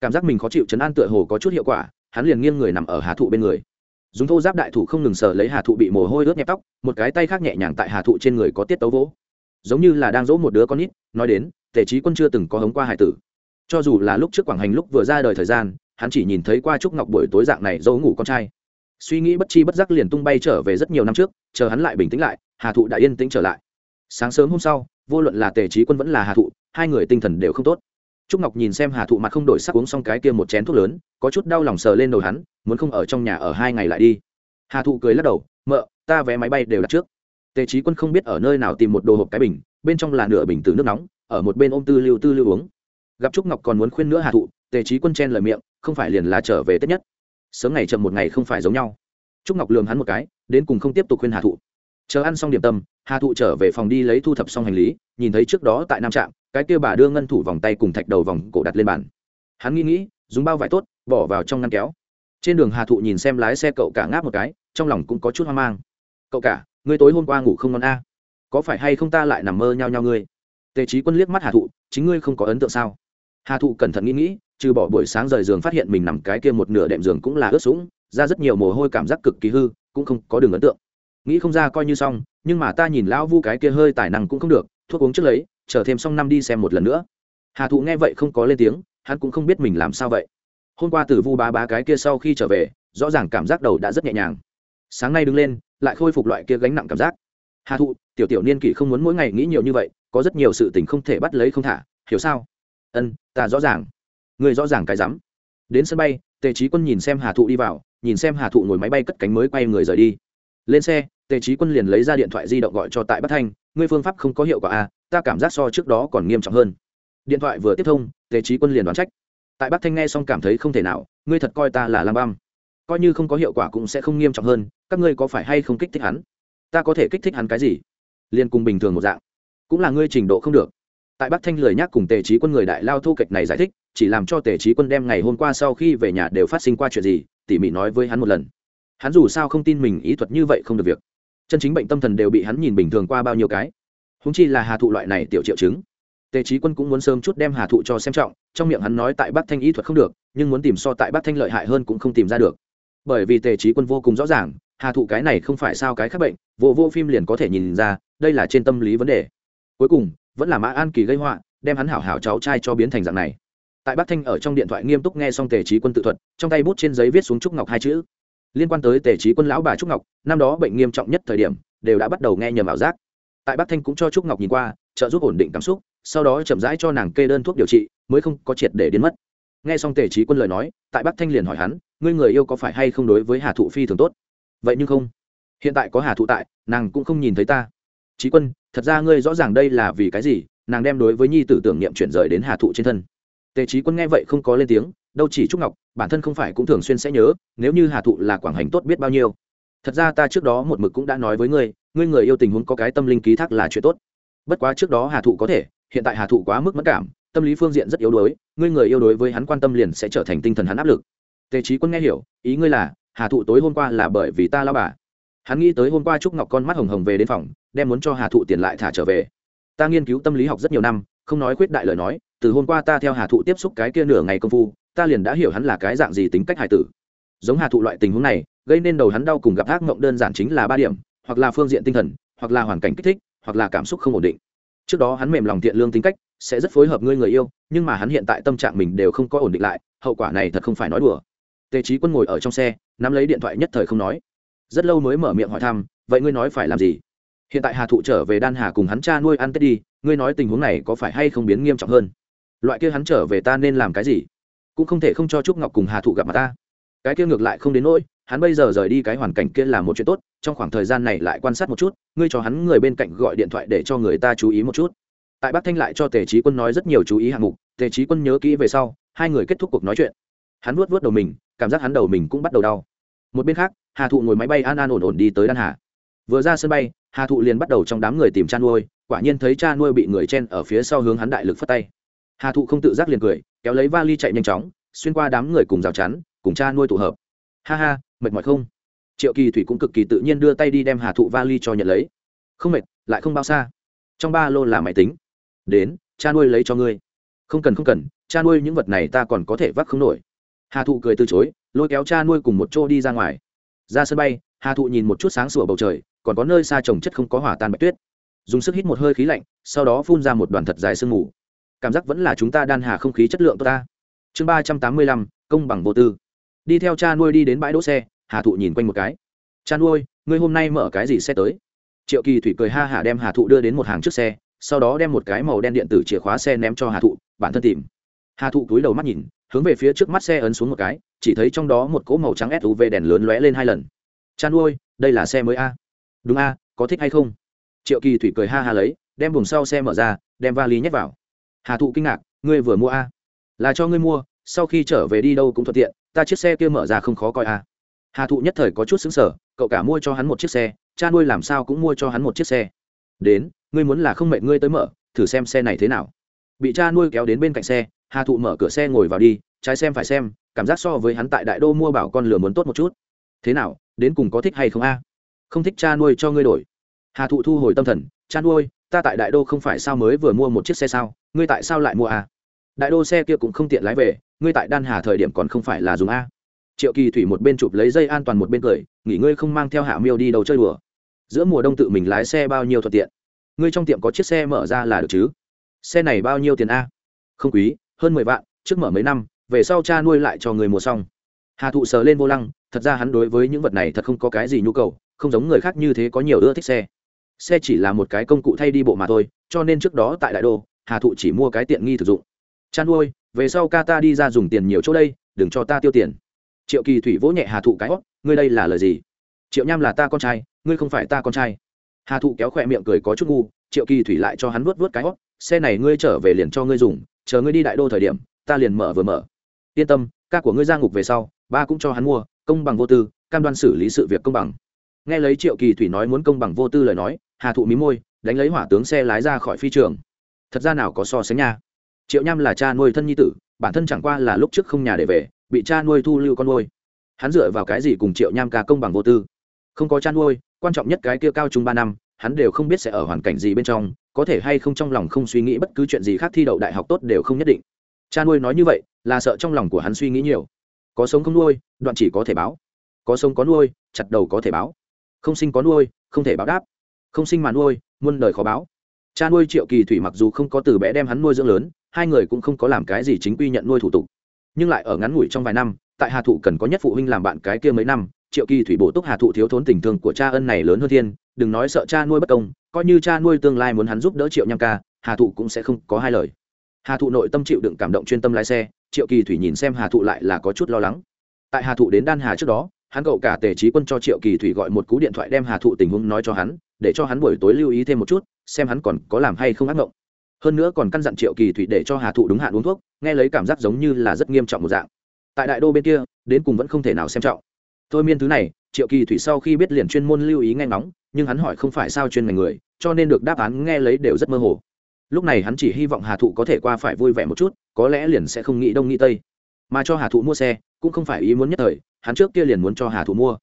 Cảm giác mình khó chịu chấn an tựa hồ có chút hiệu quả, hắn liền nghiêng người nằm ở hà thụ bên người. Dùng thô giáp đại thủ không ngừng sờ lấy hà thụ bị mồ hôi ướt nhẹp tóc, một cái tay khác nhẹ nhàng tại hà thụ trên người có tiết tấu vỗ. Giống như là đang dỗ một đứa con nít, nói đến, tề trí quân chưa từng có hống qua hải tử cho dù là lúc trước quảng hành lúc vừa ra đời thời gian, hắn chỉ nhìn thấy qua trúc ngọc buổi tối dạng này dỗ ngủ con trai. Suy nghĩ bất chi bất giác liền tung bay trở về rất nhiều năm trước, chờ hắn lại bình tĩnh lại, hà thụ đã yên tĩnh trở lại. Sáng sớm hôm sau, vô luận là tề trí quân vẫn là hà thụ, hai người tinh thần đều không tốt. Trúc ngọc nhìn xem hà thụ mặt không đổi sắc uống xong cái kia một chén thuốc lớn, có chút đau lòng sờ lên đầu hắn, muốn không ở trong nhà ở hai ngày lại đi. Hà thụ cười lắc đầu, mợ, ta vé máy bay đều đặt trước. Tề trí quân không biết ở nơi nào tìm một đồ hộp cái bình, bên trong là nửa bình từ nước nóng, ở một bên ôm tư lưu tư lưu uống gặp trúc ngọc còn muốn khuyên nữa hà thụ, tề trí quân chen lời miệng, không phải liền là trở về tết nhất. Sớm ngày chậm một ngày không phải giống nhau. Trúc ngọc lường hắn một cái, đến cùng không tiếp tục khuyên hà thụ. Chờ ăn xong điểm tâm, hà thụ trở về phòng đi lấy thu thập xong hành lý, nhìn thấy trước đó tại nam trạm, cái kia bà đưa ngân thủ vòng tay cùng thạch đầu vòng cổ đặt lên bàn. Hắn nghĩ nghĩ, dùng bao vải tốt, bỏ vào trong ngăn kéo. Trên đường hà thụ nhìn xem lái xe cậu cả ngáp một cái, trong lòng cũng có chút hoang mang. Cậu cả, ngươi tối hôm qua ngủ không ngon a? Có phải hay không ta lại nằm mơ nhao nhao ngươi? Tề trí quân liếc mắt hà thụ, chính ngươi không có ấn tượng sao? Hà thụ cẩn thận nghĩ nghĩ, trừ bỏ buổi sáng rời giường phát hiện mình nằm cái kia một nửa đệm giường cũng là ướt sũng, ra rất nhiều mồ hôi cảm giác cực kỳ hư, cũng không có đường ấn tượng. Nghĩ không ra coi như xong, nhưng mà ta nhìn lão vu cái kia hơi tài năng cũng không được, thuốc uống trước lấy, chờ thêm xong năm đi xem một lần nữa. Hà thụ nghe vậy không có lên tiếng, hắn cũng không biết mình làm sao vậy. Hôm qua từ vu bá bá cái kia sau khi trở về, rõ ràng cảm giác đầu đã rất nhẹ nhàng. Sáng nay đứng lên, lại khôi phục loại kia gánh nặng cảm giác. Hà thụ, tiểu tiểu niên kỷ không muốn mỗi ngày nghĩ nhiều như vậy, có rất nhiều sự tình không thể bắt lấy không thả, hiểu sao? Ân, ta rõ ràng. Người rõ ràng cái rắm. Đến sân bay, tề trí quân nhìn xem hà thụ đi vào, nhìn xem hà thụ ngồi máy bay cất cánh mới quay người rời đi. Lên xe, tề trí quân liền lấy ra điện thoại di động gọi cho tại bắc thanh, ngươi phương pháp không có hiệu quả à ta cảm giác so trước đó còn nghiêm trọng hơn. Điện thoại vừa tiếp thông, tề trí quân liền đoán trách. Tại bắc thanh nghe xong cảm thấy không thể nào, ngươi thật coi ta là lam băm. Coi như không có hiệu quả cũng sẽ không nghiêm trọng hơn, các ngươi có phải hay không kích thích hắn? Ta có thể kích thích hắn cái gì? Liền cùng bình thường một dạng. Cũng là ngươi trình độ không được tại bắc thanh lười nhắc cùng tề trí quân người đại lao thu kịch này giải thích, chỉ làm cho tề trí quân đem ngày hôm qua sau khi về nhà đều phát sinh qua chuyện gì, tỉ mỉ nói với hắn một lần. Hắn dù sao không tin mình ý thuật như vậy không được việc. Chân chính bệnh tâm thần đều bị hắn nhìn bình thường qua bao nhiêu cái. Húng chi là hà thụ loại này tiểu triệu chứng. Tề trí quân cũng muốn sớm chút đem hà thụ cho xem trọng, trong miệng hắn nói tại bắc thanh ý thuật không được, nhưng muốn tìm so tại bắc thanh lợi hại hơn cũng không tìm ra được. Bởi vì tề trí quân vô cùng rõ ràng, hà thụ cái này không phải sao cái khác bệnh, vô vô phim liền có thể nhìn ra, đây là trên tâm lý vấn đề. Cuối cùng vẫn là mã an kỳ gây họa, đem hắn hảo hảo cháu trai cho biến thành dạng này. Tại bắc thanh ở trong điện thoại nghiêm túc nghe xong tề trí quân tự thuật, trong tay bút trên giấy viết xuống trúc ngọc hai chữ. Liên quan tới tề trí quân lão bà trúc ngọc, năm đó bệnh nghiêm trọng nhất thời điểm, đều đã bắt đầu nghe nhầm ảo giác. Tại bắc thanh cũng cho trúc ngọc nhìn qua, trợ giúp ổn định cảm xúc, sau đó chậm rãi cho nàng kê đơn thuốc điều trị, mới không có triệt để đến mất. Nghe xong tề trí quân lời nói, tại bắc thanh liền hỏi hắn, ngươi người yêu có phải hay không đối với hà thụ phi thường tốt? Vậy nhưng không. Hiện tại có hà thụ tại, nàng cũng không nhìn thấy ta. Trí quân thật ra ngươi rõ ràng đây là vì cái gì, nàng đem đối với nhi tử tưởng niệm chuyển rời đến hà thụ trên thân. Tề trí quân nghe vậy không có lên tiếng, đâu chỉ trúc ngọc, bản thân không phải cũng thường xuyên sẽ nhớ, nếu như hà thụ là quảng hành tốt biết bao nhiêu. Thật ra ta trước đó một mực cũng đã nói với ngươi ngươi người yêu tình huống có cái tâm linh ký thác là chuyện tốt. Bất quá trước đó hà thụ có thể, hiện tại hà thụ quá mức mất cảm, tâm lý phương diện rất yếu đuối, ngươi người yêu đối với hắn quan tâm liền sẽ trở thành tinh thần hắn áp lực. Tề trí quân nghe hiểu, ý ngươi là, hà thụ tối hôm qua là bởi vì ta lao bà hắn nghĩ tới hôm qua trúc ngọc con mắt hồng hồng về đến phòng, đem muốn cho hà thụ tiền lại thả trở về. Ta nghiên cứu tâm lý học rất nhiều năm, không nói khuyết đại lời nói, từ hôm qua ta theo hà thụ tiếp xúc cái kia nửa ngày công phu, ta liền đã hiểu hắn là cái dạng gì tính cách hải tử. Giống hà thụ loại tình huống này, gây nên đầu hắn đau cùng gặp ác mộng đơn giản chính là ba điểm, hoặc là phương diện tinh thần, hoặc là hoàn cảnh kích thích, hoặc là cảm xúc không ổn định. Trước đó hắn mềm lòng thiện lương tính cách, sẽ rất phối hợp ngươi người yêu, nhưng mà hắn hiện tại tâm trạng mình đều không có ổn định lại, hậu quả này thật không phải nói đùa. Tề trí quân ngồi ở trong xe, nắm lấy điện thoại nhất thời không nói rất lâu mới mở miệng hỏi thăm, vậy ngươi nói phải làm gì? Hiện tại hà thụ trở về đan hà cùng hắn cha nuôi ăn tết đi, ngươi nói tình huống này có phải hay không biến nghiêm trọng hơn? Loại kia hắn trở về ta nên làm cái gì? Cũng không thể không cho trúc ngọc cùng hà thụ gặp mặt ta. Cái kia ngược lại không đến nỗi, hắn bây giờ rời đi cái hoàn cảnh kia là một chuyện tốt, trong khoảng thời gian này lại quan sát một chút, ngươi cho hắn người bên cạnh gọi điện thoại để cho người ta chú ý một chút. Tại bắc thanh lại cho tề trí quân nói rất nhiều chú ý hạng mục, tề trí quân nhớ kỹ về sau, hai người kết thúc cuộc nói chuyện. Hắn vuốt vuốt đầu mình, cảm giác hắn đầu mình cũng bắt đầu đau. Một bên khác hà thụ ngồi máy bay an an ổn ổn đi tới đan hà. Vừa ra sân bay, hà thụ liền bắt đầu trong đám người tìm cha nuôi, quả nhiên thấy cha nuôi bị người chen ở phía sau hướng hắn đại lực phất tay. Hà thụ không tự giác liền cười, kéo lấy vali chạy nhanh chóng, xuyên qua đám người cùng rào chắn, cùng cha nuôi tụ hợp. Ha ha, mệt mỏi không? Triệu kỳ thủy cũng cực kỳ tự nhiên đưa tay đi đem hà thụ vali cho nhận lấy. Không mệt, lại không bao xa. Trong ba lô là máy tính. Đến, cha nuôi lấy cho ngươi. Không cần không cần, cha nuôi những vật này ta còn có thể vác không nổi. Hà thụ cười từ chối, lôi kéo cha nuôi cùng một chỗ đi ra ngoài ra sân bay, hà thụ nhìn một chút sáng sủa bầu trời, còn có nơi xa trồng chất không có hỏa tan bạch tuyết. Dùng sức hít một hơi khí lạnh, sau đó phun ra một đoàn thật dài sương mù. Cảm giác vẫn là chúng ta đan hà không khí chất lượng tốt ta. Chương ba trăm tám mươi lăm, công bằng vô tư. Đi theo cha nuôi đi đến bãi đỗ xe, hà thụ nhìn quanh một cái. Cha nuôi, ngươi hôm nay mở cái gì xe tới? Triệu kỳ thủy cười ha hả đem hà thụ đưa đến một hàng trước xe, sau đó đem một cái màu đen điện tử chìa khóa xe ném cho hà thụ, bản thân tìm. Hà thụ túi đầu mắt nhìn, hướng về phía trước mắt xe ấn xuống một cái chỉ thấy trong đó một cỗ màu trắng suv đèn lớn lóe lên hai lần. Chan ôi đây là xe mới a. Đúng a có thích hay không? Triệu kỳ thủy cười ha ha lấy đem buồng sau xe mở ra đem vali nhét vào. Hà thụ kinh ngạc ngươi vừa mua a. Là cho ngươi mua sau khi trở về đi đâu cũng thuận tiện ta chiếc xe kia mở ra không khó coi a. Hà thụ nhất thời có chút sững sờ, cậu cả mua cho hắn một chiếc xe cha nuôi làm sao cũng mua cho hắn một chiếc xe. Đến ngươi muốn là không mệt ngươi tới mở thử xem xe này thế nào. Bị cha nuôi kéo đến bên cạnh xe hà thụ mở cửa xe ngồi vào đi trái xem phải xem cảm giác so với hắn tại đại đô mua bảo con lửa muốn tốt một chút. Thế nào, đến cùng có thích hay không a? Không thích cha nuôi cho ngươi đổi. Hà thụ thu hồi tâm thần, cha nuôi, ta tại đại đô không phải sao mới vừa mua một chiếc xe sao, ngươi tại sao lại mua a? Đại đô xe kia cũng không tiện lái về, ngươi tại đan hà thời điểm còn không phải là dùng a. Triệu kỳ thủy một bên chụp lấy dây an toàn một bên cười, nghỉ ngươi không mang theo hạ miêu đi đâu chơi đùa. Giữa mùa đông tự mình lái xe bao nhiêu thuận tiện. Ngươi trong tiệm có chiếc xe mở ra là được chứ? Xe này bao nhiêu tiền a? Không quý, hơn mười vạn, trước mở mấy năm về sau cha nuôi lại cho người mua xong. Hà thụ sờ lên vô lăng, thật ra hắn đối với những vật này thật không có cái gì nhu cầu, không giống người khác như thế có nhiều ưa thích xe. Xe chỉ là một cái công cụ thay đi bộ mà thôi, cho nên trước đó tại đại đô, hà thụ chỉ mua cái tiện nghi thực dụng. Cha nuôi, về sau ca ta đi ra dùng tiền nhiều chỗ đây, đừng cho ta tiêu tiền. Triệu kỳ thủy vỗ nhẹ hà thụ cái hót ngươi đây là lời gì? Triệu nham là ta con trai, ngươi không phải ta con trai. Hà thụ kéo khỏe miệng cười có chút ngu, triệu kỳ thủy lại cho hắn vuốt vuốt cái hót xe này ngươi trở về liền cho ngươi dùng, chờ ngươi đi đại đô thời điểm, ta liền mở vừa mở yên tâm, ca của ngươi ra ngục về sau, ba cũng cho hắn mua, công bằng vô tư, cam đoan xử lý sự việc công bằng. Nghe lấy triệu kỳ thủy nói muốn công bằng vô tư lời nói, hà thụ mí môi, đánh lấy hỏa tướng xe lái ra khỏi phi trường. Thật ra nào có so sánh nha. Triệu nham là cha nuôi thân nhi tử, bản thân chẳng qua là lúc trước không nhà để về, bị cha nuôi thu lưu con nuôi. Hắn dựa vào cái gì cùng triệu nham ca công bằng vô tư? Không có cha nuôi, quan trọng nhất cái kia cao chung ba năm, hắn đều không biết sẽ ở hoàn cảnh gì bên trong, có thể hay không trong lòng không suy nghĩ bất cứ chuyện gì khác thi đậu đại học tốt đều không nhất định cha nuôi nói như vậy là sợ trong lòng của hắn suy nghĩ nhiều có sống không nuôi đoạn chỉ có thể báo có sống có nuôi chặt đầu có thể báo không sinh có nuôi không thể báo đáp không sinh mà nuôi muôn đời khó báo cha nuôi triệu kỳ thủy mặc dù không có từ bé đem hắn nuôi dưỡng lớn hai người cũng không có làm cái gì chính quy nhận nuôi thủ tục nhưng lại ở ngắn ngủi trong vài năm tại hà thụ cần có nhất phụ huynh làm bạn cái kia mấy năm triệu kỳ thủy bổ túc hà thụ thiếu thốn tình thương của cha ân này lớn hơn thiên đừng nói sợ cha nuôi bất công coi như cha nuôi tương lai muốn hắn giúp đỡ triệu nham ca hà thụ cũng sẽ không có hai lời hà thụ nội tâm chịu đựng cảm động chuyên tâm lái xe triệu kỳ thủy nhìn xem hà thụ lại là có chút lo lắng tại hà thụ đến đan hà trước đó hắn cậu cả tề trí quân cho triệu kỳ thủy gọi một cú điện thoại đem hà thụ tình huống nói cho hắn để cho hắn buổi tối lưu ý thêm một chút xem hắn còn có làm hay không ác mộng hơn nữa còn căn dặn triệu kỳ thủy để cho hà thụ đúng hạn uống thuốc nghe lấy cảm giác giống như là rất nghiêm trọng một dạng tại đại đô bên kia đến cùng vẫn không thể nào xem trọng thôi miên thứ này triệu kỳ thủy sau khi biết liền chuyên môn lưu ý nghe ngóng nhưng hắn hỏi không phải sao chuyên ngành người cho nên được đáp án nghe lấy đều rất mơ hồ lúc này hắn chỉ hy vọng hà thụ có thể qua phải vui vẻ một chút, có lẽ liền sẽ không nghĩ đông nghĩ tây. Mà cho hà thụ mua xe, cũng không phải ý muốn nhất thời, hắn trước kia liền muốn cho hà thụ mua.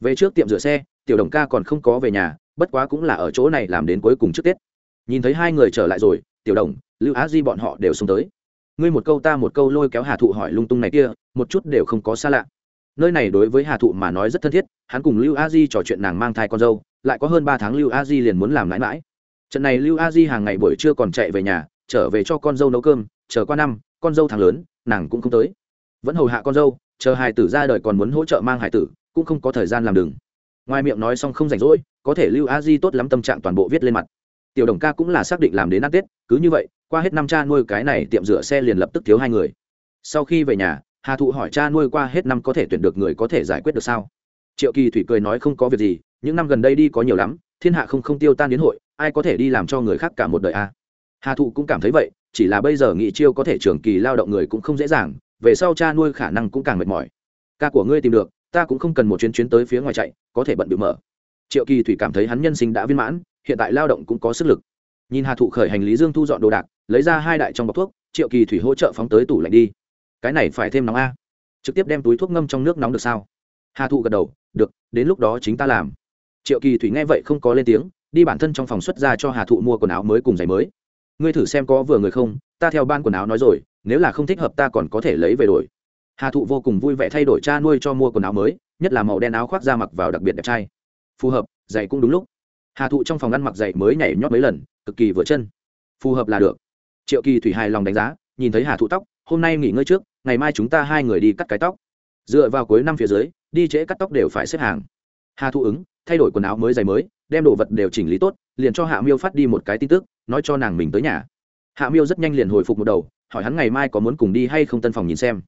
Về trước tiệm rửa xe, tiểu đồng ca còn không có về nhà, bất quá cũng là ở chỗ này làm đến cuối cùng trước tết. Nhìn thấy hai người trở lại rồi, tiểu đồng, lưu á di bọn họ đều xuống tới. Ngươi một câu ta một câu lôi kéo hà thụ hỏi lung tung này kia, một chút đều không có xa lạ. Nơi này đối với hà thụ mà nói rất thân thiết, hắn cùng lưu a di trò chuyện nàng mang thai con dâu, lại có hơn ba tháng lưu a di liền muốn làm mãi mãi trận này lưu a di hàng ngày buổi trưa còn chạy về nhà, trở về cho con dâu nấu cơm, chờ qua năm, con dâu thằng lớn, nàng cũng không tới. Vẫn hầu hạ con dâu, chờ Hải tử ra đời còn muốn hỗ trợ mang Hải tử, cũng không có thời gian làm đừng ngoài miệng nói xong không rảnh rỗi, có thể lưu a di tốt lắm tâm trạng toàn bộ viết lên mặt. Tiểu đồng ca cũng là xác định làm đến ăn tết, cứ như vậy, qua hết năm cha nuôi cái này tiệm rửa xe liền lập tức thiếu hai người. Sau khi về nhà, hà thụ hỏi cha nuôi qua hết năm có thể tuyển được người có thể giải quyết được sao? Triệu kỳ thủy cười nói không có việc gì, những năm gần đây đi có nhiều lắm thiên hạ không không tiêu tan đến hội, ai có thể đi làm cho người khác cả một đời a? À? hà thụ cũng cảm thấy vậy, chỉ là bây giờ nghị chiêu có thể trường kỳ lao động người cũng không dễ dàng, về sau cha nuôi khả năng cũng càng mệt mỏi. Ca của ngươi tìm được, ta cũng không cần một chuyến chuyến tới phía ngoài chạy, có thể bận bị mở. Triệu kỳ thủy cảm thấy hắn nhân sinh đã viên mãn, hiện tại lao động cũng có sức lực. Nhìn hà thụ khởi hành lý dương thu dọn đồ đạc, lấy ra hai đại trong bọc thuốc, triệu kỳ thủy hỗ trợ phóng tới tủ lạnh đi. Cái này phải thêm nóng a. Trực tiếp đem túi thuốc ngâm trong nước nóng được sao? Hà thụ gật đầu, được, đến lúc đó chính ta làm triệu kỳ thủy nghe vậy không có lên tiếng, đi bản thân trong phòng xuất ra cho hà thụ mua quần áo mới cùng giày mới. Ngươi thử xem có vừa người không, ta theo ban quần áo nói rồi, nếu là không thích hợp ta còn có thể lấy về đổi. Hà thụ vô cùng vui vẻ thay đổi cha nuôi cho mua quần áo mới, nhất là màu đen áo khoác da mặc vào đặc biệt đẹp trai. Phù hợp, giày cũng đúng lúc. Hà thụ trong phòng ăn mặc giày mới nhảy nhót mấy lần, cực kỳ vừa chân. Phù hợp là được. Triệu kỳ thủy hài lòng đánh giá, nhìn thấy hà thụ tóc, hôm nay nghỉ ngơi trước, ngày mai chúng ta hai người đi cắt cái tóc. Dựa vào cuối năm phía dưới, đi trễ cắt tóc đều phải xếp hàng. Hà thụ ứng thay đổi quần áo mới giày mới, đem đồ vật đều chỉnh lý tốt, liền cho hạ miêu phát đi một cái tin tức, nói cho nàng mình tới nhà. Hạ miêu rất nhanh liền hồi phục một đầu, hỏi hắn ngày mai có muốn cùng đi hay không tân phòng nhìn xem.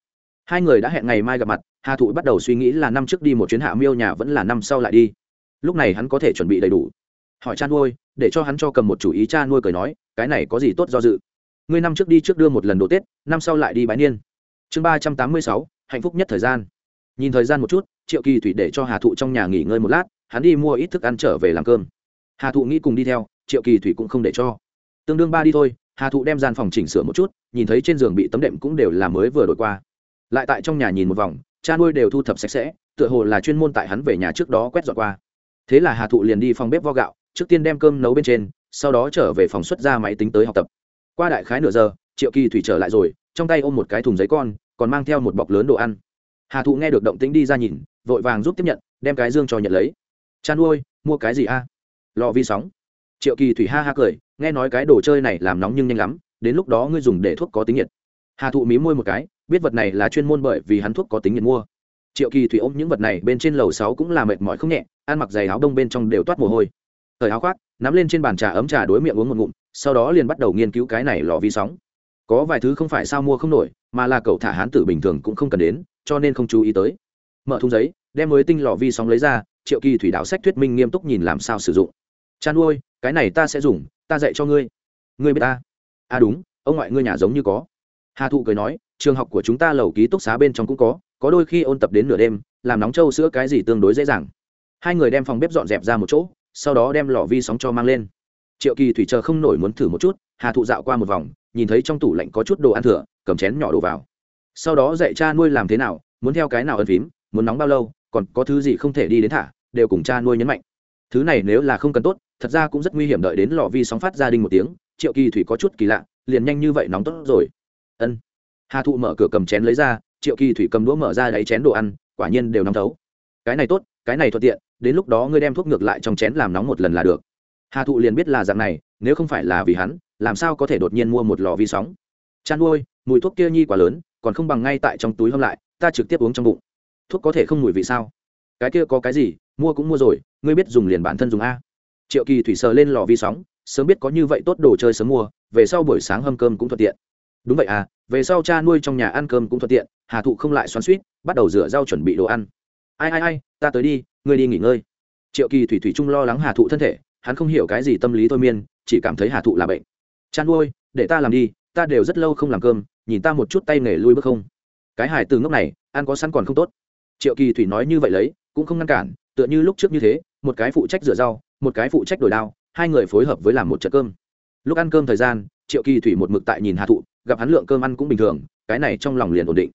Hai người đã hẹn ngày mai gặp mặt, hà thụ bắt đầu suy nghĩ là năm trước đi một chuyến hạ miêu nhà vẫn là năm sau lại đi. Lúc này hắn có thể chuẩn bị đầy đủ. Hỏi cha nuôi, để cho hắn cho cầm một chủ ý cha nuôi cười nói, cái này có gì tốt do dự? Ngươi năm trước đi trước đưa một lần đồ tết, năm sau lại đi bái niên. Chương ba trăm tám mươi sáu, hạnh phúc nhất thời gian. Nhìn thời gian một chút, triệu kỳ thủy để cho hà thụ trong nhà nghỉ ngơi một lát hắn đi mua ít thức ăn trở về làm cơm. Hà thụ nghĩ cùng đi theo, triệu kỳ thủy cũng không để cho. Tương đương ba đi thôi, hà thụ đem gian phòng chỉnh sửa một chút, nhìn thấy trên giường bị tấm đệm cũng đều là mới vừa đổi qua. Lại tại trong nhà nhìn một vòng, cha nuôi đều thu thập sạch sẽ, tựa hồ là chuyên môn tại hắn về nhà trước đó quét dọn qua. Thế là hà thụ liền đi phòng bếp vo gạo, trước tiên đem cơm nấu bên trên, sau đó trở về phòng xuất ra máy tính tới học tập. Qua đại khái nửa giờ, triệu kỳ thủy trở lại rồi, trong tay ôm một cái thùng giấy con, còn mang theo một bọc lớn đồ ăn. Hà thụ nghe được động tĩnh đi ra nhìn, vội vàng giúp tiếp nhận, đem cái dương cho nhận lấy chan nuôi mua cái gì a? Lò vi sóng. Triệu kỳ thủy ha ha cười, nghe nói cái đồ chơi này làm nóng nhưng nhanh lắm, đến lúc đó ngươi dùng để thuốc có tính nhiệt. Hà thụ mí môi một cái, biết vật này là chuyên môn bởi vì hắn thuốc có tính nhiệt mua. Triệu kỳ thủy ôm những vật này bên trên lầu sáu cũng là mệt mỏi không nhẹ, ăn mặc giày áo đông bên trong đều toát mồ hôi. Thời áo khoác, nắm lên trên bàn trà ấm trà đối miệng uống một ngụm, sau đó liền bắt đầu nghiên cứu cái này lò vi sóng. Có vài thứ không phải sao mua không nổi, mà là cậu thả hán tử bình thường cũng không cần đến, cho nên không chú ý tới. Mở thùng giấy, đem mới tinh lò vi sóng lấy ra triệu kỳ thủy đạo sách thuyết minh nghiêm túc nhìn làm sao sử dụng. Chan nuôi, cái này ta sẽ dùng, ta dạy cho ngươi. Ngươi biết ta? À đúng, ông ngoại ngươi nhà giống như có. Hà thụ cười nói, trường học của chúng ta lầu ký túc xá bên trong cũng có có đôi khi ôn tập đến nửa đêm, làm nóng trâu sữa cái gì tương đối dễ dàng. Hai người đem phòng bếp dọn dẹp ra một chỗ, sau đó đem lò vi sóng cho mang lên. Triệu kỳ thủy chờ không nổi muốn thử một chút, hà thụ dạo qua một vòng, nhìn thấy trong tủ lạnh có chút đồ ăn thừa, cầm chén nhỏ đổ vào. Sau đó dạy cha nuôi làm thế nào, muốn theo cái nào ân phím, muốn nóng bao lâu còn có thứ gì không thể đi đến thả, đều cùng cha nuôi nhấn mạnh. Thứ này nếu là không cần tốt, thật ra cũng rất nguy hiểm đợi đến lò vi sóng phát ra đinh một tiếng, triệu kỳ thủy có chút kỳ lạ, liền nhanh như vậy nóng tốt rồi. Ân. Hà thụ mở cửa cầm chén lấy ra, triệu kỳ thủy cầm đũa mở ra đáy chén đồ ăn, quả nhiên đều nóng thấu. Cái này tốt, cái này thuận tiện, đến lúc đó ngươi đem thuốc ngược lại trong chén làm nóng một lần là được. Hà thụ liền biết là dạng này, nếu không phải là vì hắn, làm sao có thể đột nhiên mua một lò vi sóng? Chăn nuôi, mùi thuốc kia nhi quá lớn, còn không bằng ngay tại trong túi hâm lại, ta trực tiếp uống trong bụng thuốc có thể không mùi vị sao? Cái kia có cái gì? Mua cũng mua rồi, ngươi biết dùng liền bản thân dùng a. Triệu kỳ thủy sờ lên lò vi sóng, sớm biết có như vậy tốt đồ chơi sớm mua, về sau buổi sáng hâm cơm cũng thuận tiện. Đúng vậy à về sau cha nuôi trong nhà ăn cơm cũng thuận tiện, hà thụ không lại xoắn suýt bắt đầu rửa rau chuẩn bị đồ ăn. Ai ai ai, ta tới đi, ngươi đi nghỉ ngơi. Triệu kỳ thủy thủy trung lo lắng hà thụ thân thể, hắn không hiểu cái gì tâm lý thôi miên, chỉ cảm thấy hà thụ là bệnh. Chăn nuôi, để ta làm đi, ta đều rất lâu không làm cơm, nhìn ta một chút tay nghề lui bước không. Cái hải từ ngốc này, ăn có sẵn còn không tốt triệu kỳ thủy nói như vậy lấy, cũng không ngăn cản, tựa như lúc trước như thế, một cái phụ trách rửa rau, một cái phụ trách đổi đao, hai người phối hợp với làm một trận cơm. Lúc ăn cơm thời gian, triệu kỳ thủy một mực tại nhìn hà thụ, gặp hắn lượng cơm ăn cũng bình thường, cái này trong lòng liền ổn định.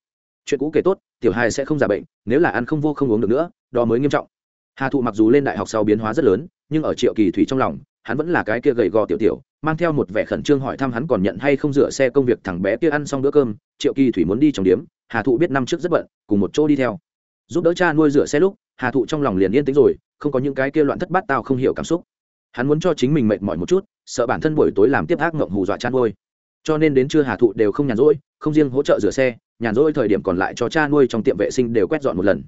Chuyện cũ kể tốt, tiểu hai sẽ không giả bệnh, nếu là ăn không vô không uống được nữa, đó mới nghiêm trọng. Hà thụ mặc dù lên đại học sau biến hóa rất lớn, nhưng ở triệu kỳ thủy trong lòng, hắn vẫn là cái kia gầy gò tiểu tiểu, mang theo một vẻ khẩn trương hỏi thăm hắn còn nhận hay không rửa xe công việc thằng bé kia ăn xong bữa cơm. Triệu kỳ thủy muốn đi trong điếm hà thụ biết năm trước rất bận, cùng một chỗ đi theo giúp đỡ cha nuôi rửa xe lúc, hà thụ trong lòng liền yên tĩnh rồi, không có những cái kia loạn thất bát tao không hiểu cảm xúc. Hắn muốn cho chính mình mệt mỏi một chút, sợ bản thân buổi tối làm tiếp ác ngộng hù dọa cha nuôi. Cho nên đến trưa hà thụ đều không nhàn rỗi, không riêng hỗ trợ rửa xe, nhàn rỗi thời điểm còn lại cho cha nuôi trong tiệm vệ sinh đều quét dọn một lần.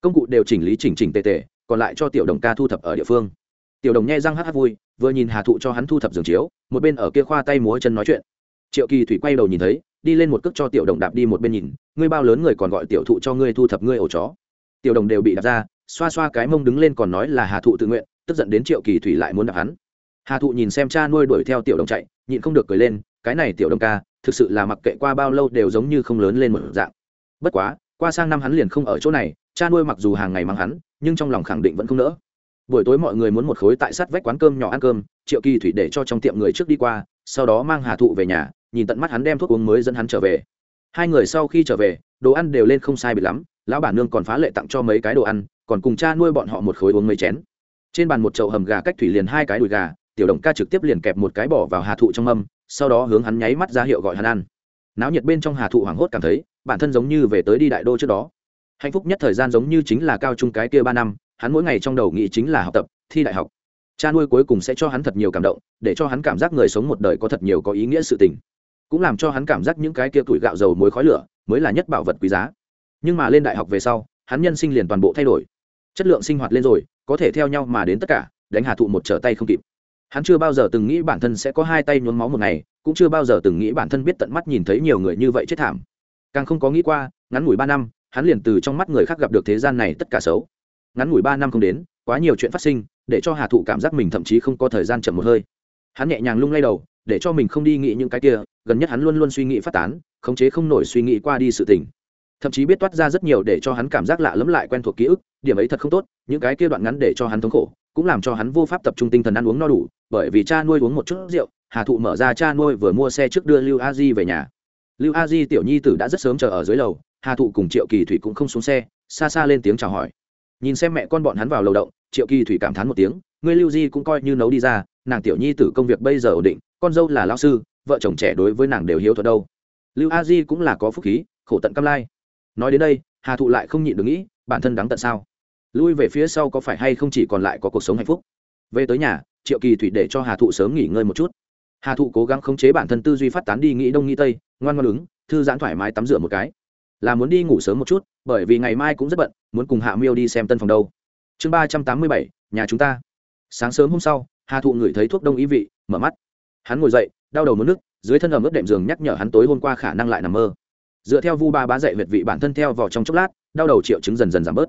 Công cụ đều chỉnh lý chỉnh chỉnh tề tề, còn lại cho tiểu đồng ca thu thập ở địa phương. Tiểu đồng nghe răng hát hát vui, vừa nhìn hà thụ cho hắn thu thập giường chiếu, một bên ở kia khoa tay múa chân nói chuyện. Triệu kỳ thủy quay đầu nhìn thấy đi lên một cước cho tiểu đồng đạp đi một bên nhìn, ngươi bao lớn người còn gọi tiểu thụ cho ngươi thu thập ngươi ổ chó. Tiểu đồng đều bị đạp ra, xoa xoa cái mông đứng lên còn nói là hà thụ tự nguyện, tức giận đến triệu kỳ thủy lại muốn đạp hắn. Hà thụ nhìn xem cha nuôi đuổi theo tiểu đồng chạy, nhịn không được cười lên, cái này tiểu đồng ca, thực sự là mặc kệ qua bao lâu đều giống như không lớn lên một dạng. Bất quá, qua sang năm hắn liền không ở chỗ này, cha nuôi mặc dù hàng ngày mang hắn, nhưng trong lòng khẳng định vẫn không nỡ. Buổi tối mọi người muốn một khối tại sát vách quán cơm nhỏ ăn cơm, triệu kỳ thủy để cho trong tiệm người trước đi qua, sau đó mang hà thụ về nhà nhìn tận mắt hắn đem thuốc uống mới dẫn hắn trở về. Hai người sau khi trở về, đồ ăn đều lên không sai biệt lắm, lão bản nương còn phá lệ tặng cho mấy cái đồ ăn, còn cùng cha nuôi bọn họ một khối uống mấy chén. Trên bàn một chậu hầm gà cách thủy liền hai cái đùi gà, tiểu đồng ca trực tiếp liền kẹp một cái bỏ vào hà thụ trong mâm, sau đó hướng hắn nháy mắt ra hiệu gọi hắn ăn. Náo nhiệt bên trong hà thụ hoảng hốt cảm thấy, bản thân giống như về tới đi đại đô trước đó. Hạnh phúc nhất thời gian giống như chính là cao trung cái kia ba năm, hắn mỗi ngày trong đầu nghĩ chính là học tập, thi đại học. Cha nuôi cuối cùng sẽ cho hắn thật nhiều cảm động, để cho hắn cảm giác người sống một đời có thật nhiều có ý nghĩa sự tình cũng làm cho hắn cảm giác những cái kia tuổi gạo dầu muối khói lửa mới là nhất bảo vật quý giá. Nhưng mà lên đại học về sau, hắn nhân sinh liền toàn bộ thay đổi. Chất lượng sinh hoạt lên rồi, có thể theo nhau mà đến tất cả, đánh hà thụ một trở tay không kịp. Hắn chưa bao giờ từng nghĩ bản thân sẽ có hai tay nhuốm máu một ngày, cũng chưa bao giờ từng nghĩ bản thân biết tận mắt nhìn thấy nhiều người như vậy chết thảm. Càng không có nghĩ qua, ngắn ngủi ba năm, hắn liền từ trong mắt người khác gặp được thế gian này tất cả xấu. Ngắn ngủi ba năm không đến, quá nhiều chuyện phát sinh, để cho hà thụ cảm giác mình thậm chí không có thời gian chậm một hơi. Hắn nhẹ nhàng lung lay đầu để cho mình không đi nghĩ những cái kia, gần nhất hắn luôn luôn suy nghĩ phát tán, khống chế không nổi suy nghĩ qua đi sự tình. Thậm chí biết toát ra rất nhiều để cho hắn cảm giác lạ lẫm lại quen thuộc ký ức, điểm ấy thật không tốt, những cái kia đoạn ngắn để cho hắn thống khổ, cũng làm cho hắn vô pháp tập trung tinh thần ăn uống no đủ, bởi vì cha nuôi uống một chút rượu, hà thụ mở ra cha nuôi vừa mua xe trước đưa lưu a di về nhà. Lưu a di tiểu nhi tử đã rất sớm chờ ở dưới lầu, hà thụ cùng triệu kỳ thủy cũng không xuống xe, xa xa lên tiếng chào hỏi. Nhìn xem mẹ con bọn hắn vào lầu động, triệu kỳ thủy cảm thán một tiếng, ngươi lưu di cũng coi như nấu đi ra, nàng tiểu nhi tử công việc bây giờ ổn định con dâu là lao sư, vợ chồng trẻ đối với nàng đều hiếu thuận đâu. Lưu a di cũng là có phúc khí, khổ tận cam lai. Nói đến đây, hà thụ lại không nhịn được nghĩ, bản thân đáng tận sao? Lui về phía sau có phải hay không chỉ còn lại có cuộc sống hạnh phúc? Về tới nhà, triệu kỳ thủy để cho hà thụ sớm nghỉ ngơi một chút. Hà thụ cố gắng khống chế bản thân tư duy phát tán đi nghĩ đông nghĩ tây, ngoan ngoan ứng, thư giãn thoải mái tắm rửa một cái. Là muốn đi ngủ sớm một chút, bởi vì ngày mai cũng rất bận, muốn cùng hạ miêu đi xem tân phòng đâu. Chương ba trăm tám mươi bảy, nhà chúng ta. Sáng sớm hôm sau, hà thụ ngửi thấy thuốc đông ý vị, mở mắt hắn ngồi dậy, đau đầu mất nước dưới thân ẩm ướt đệm giường nhắc nhở hắn tối hôm qua khả năng lại nằm mơ. Dựa theo vu ba bá dạy huyệt vị bản thân theo vào trong chốc lát, đau đầu triệu chứng dần dần giảm bớt.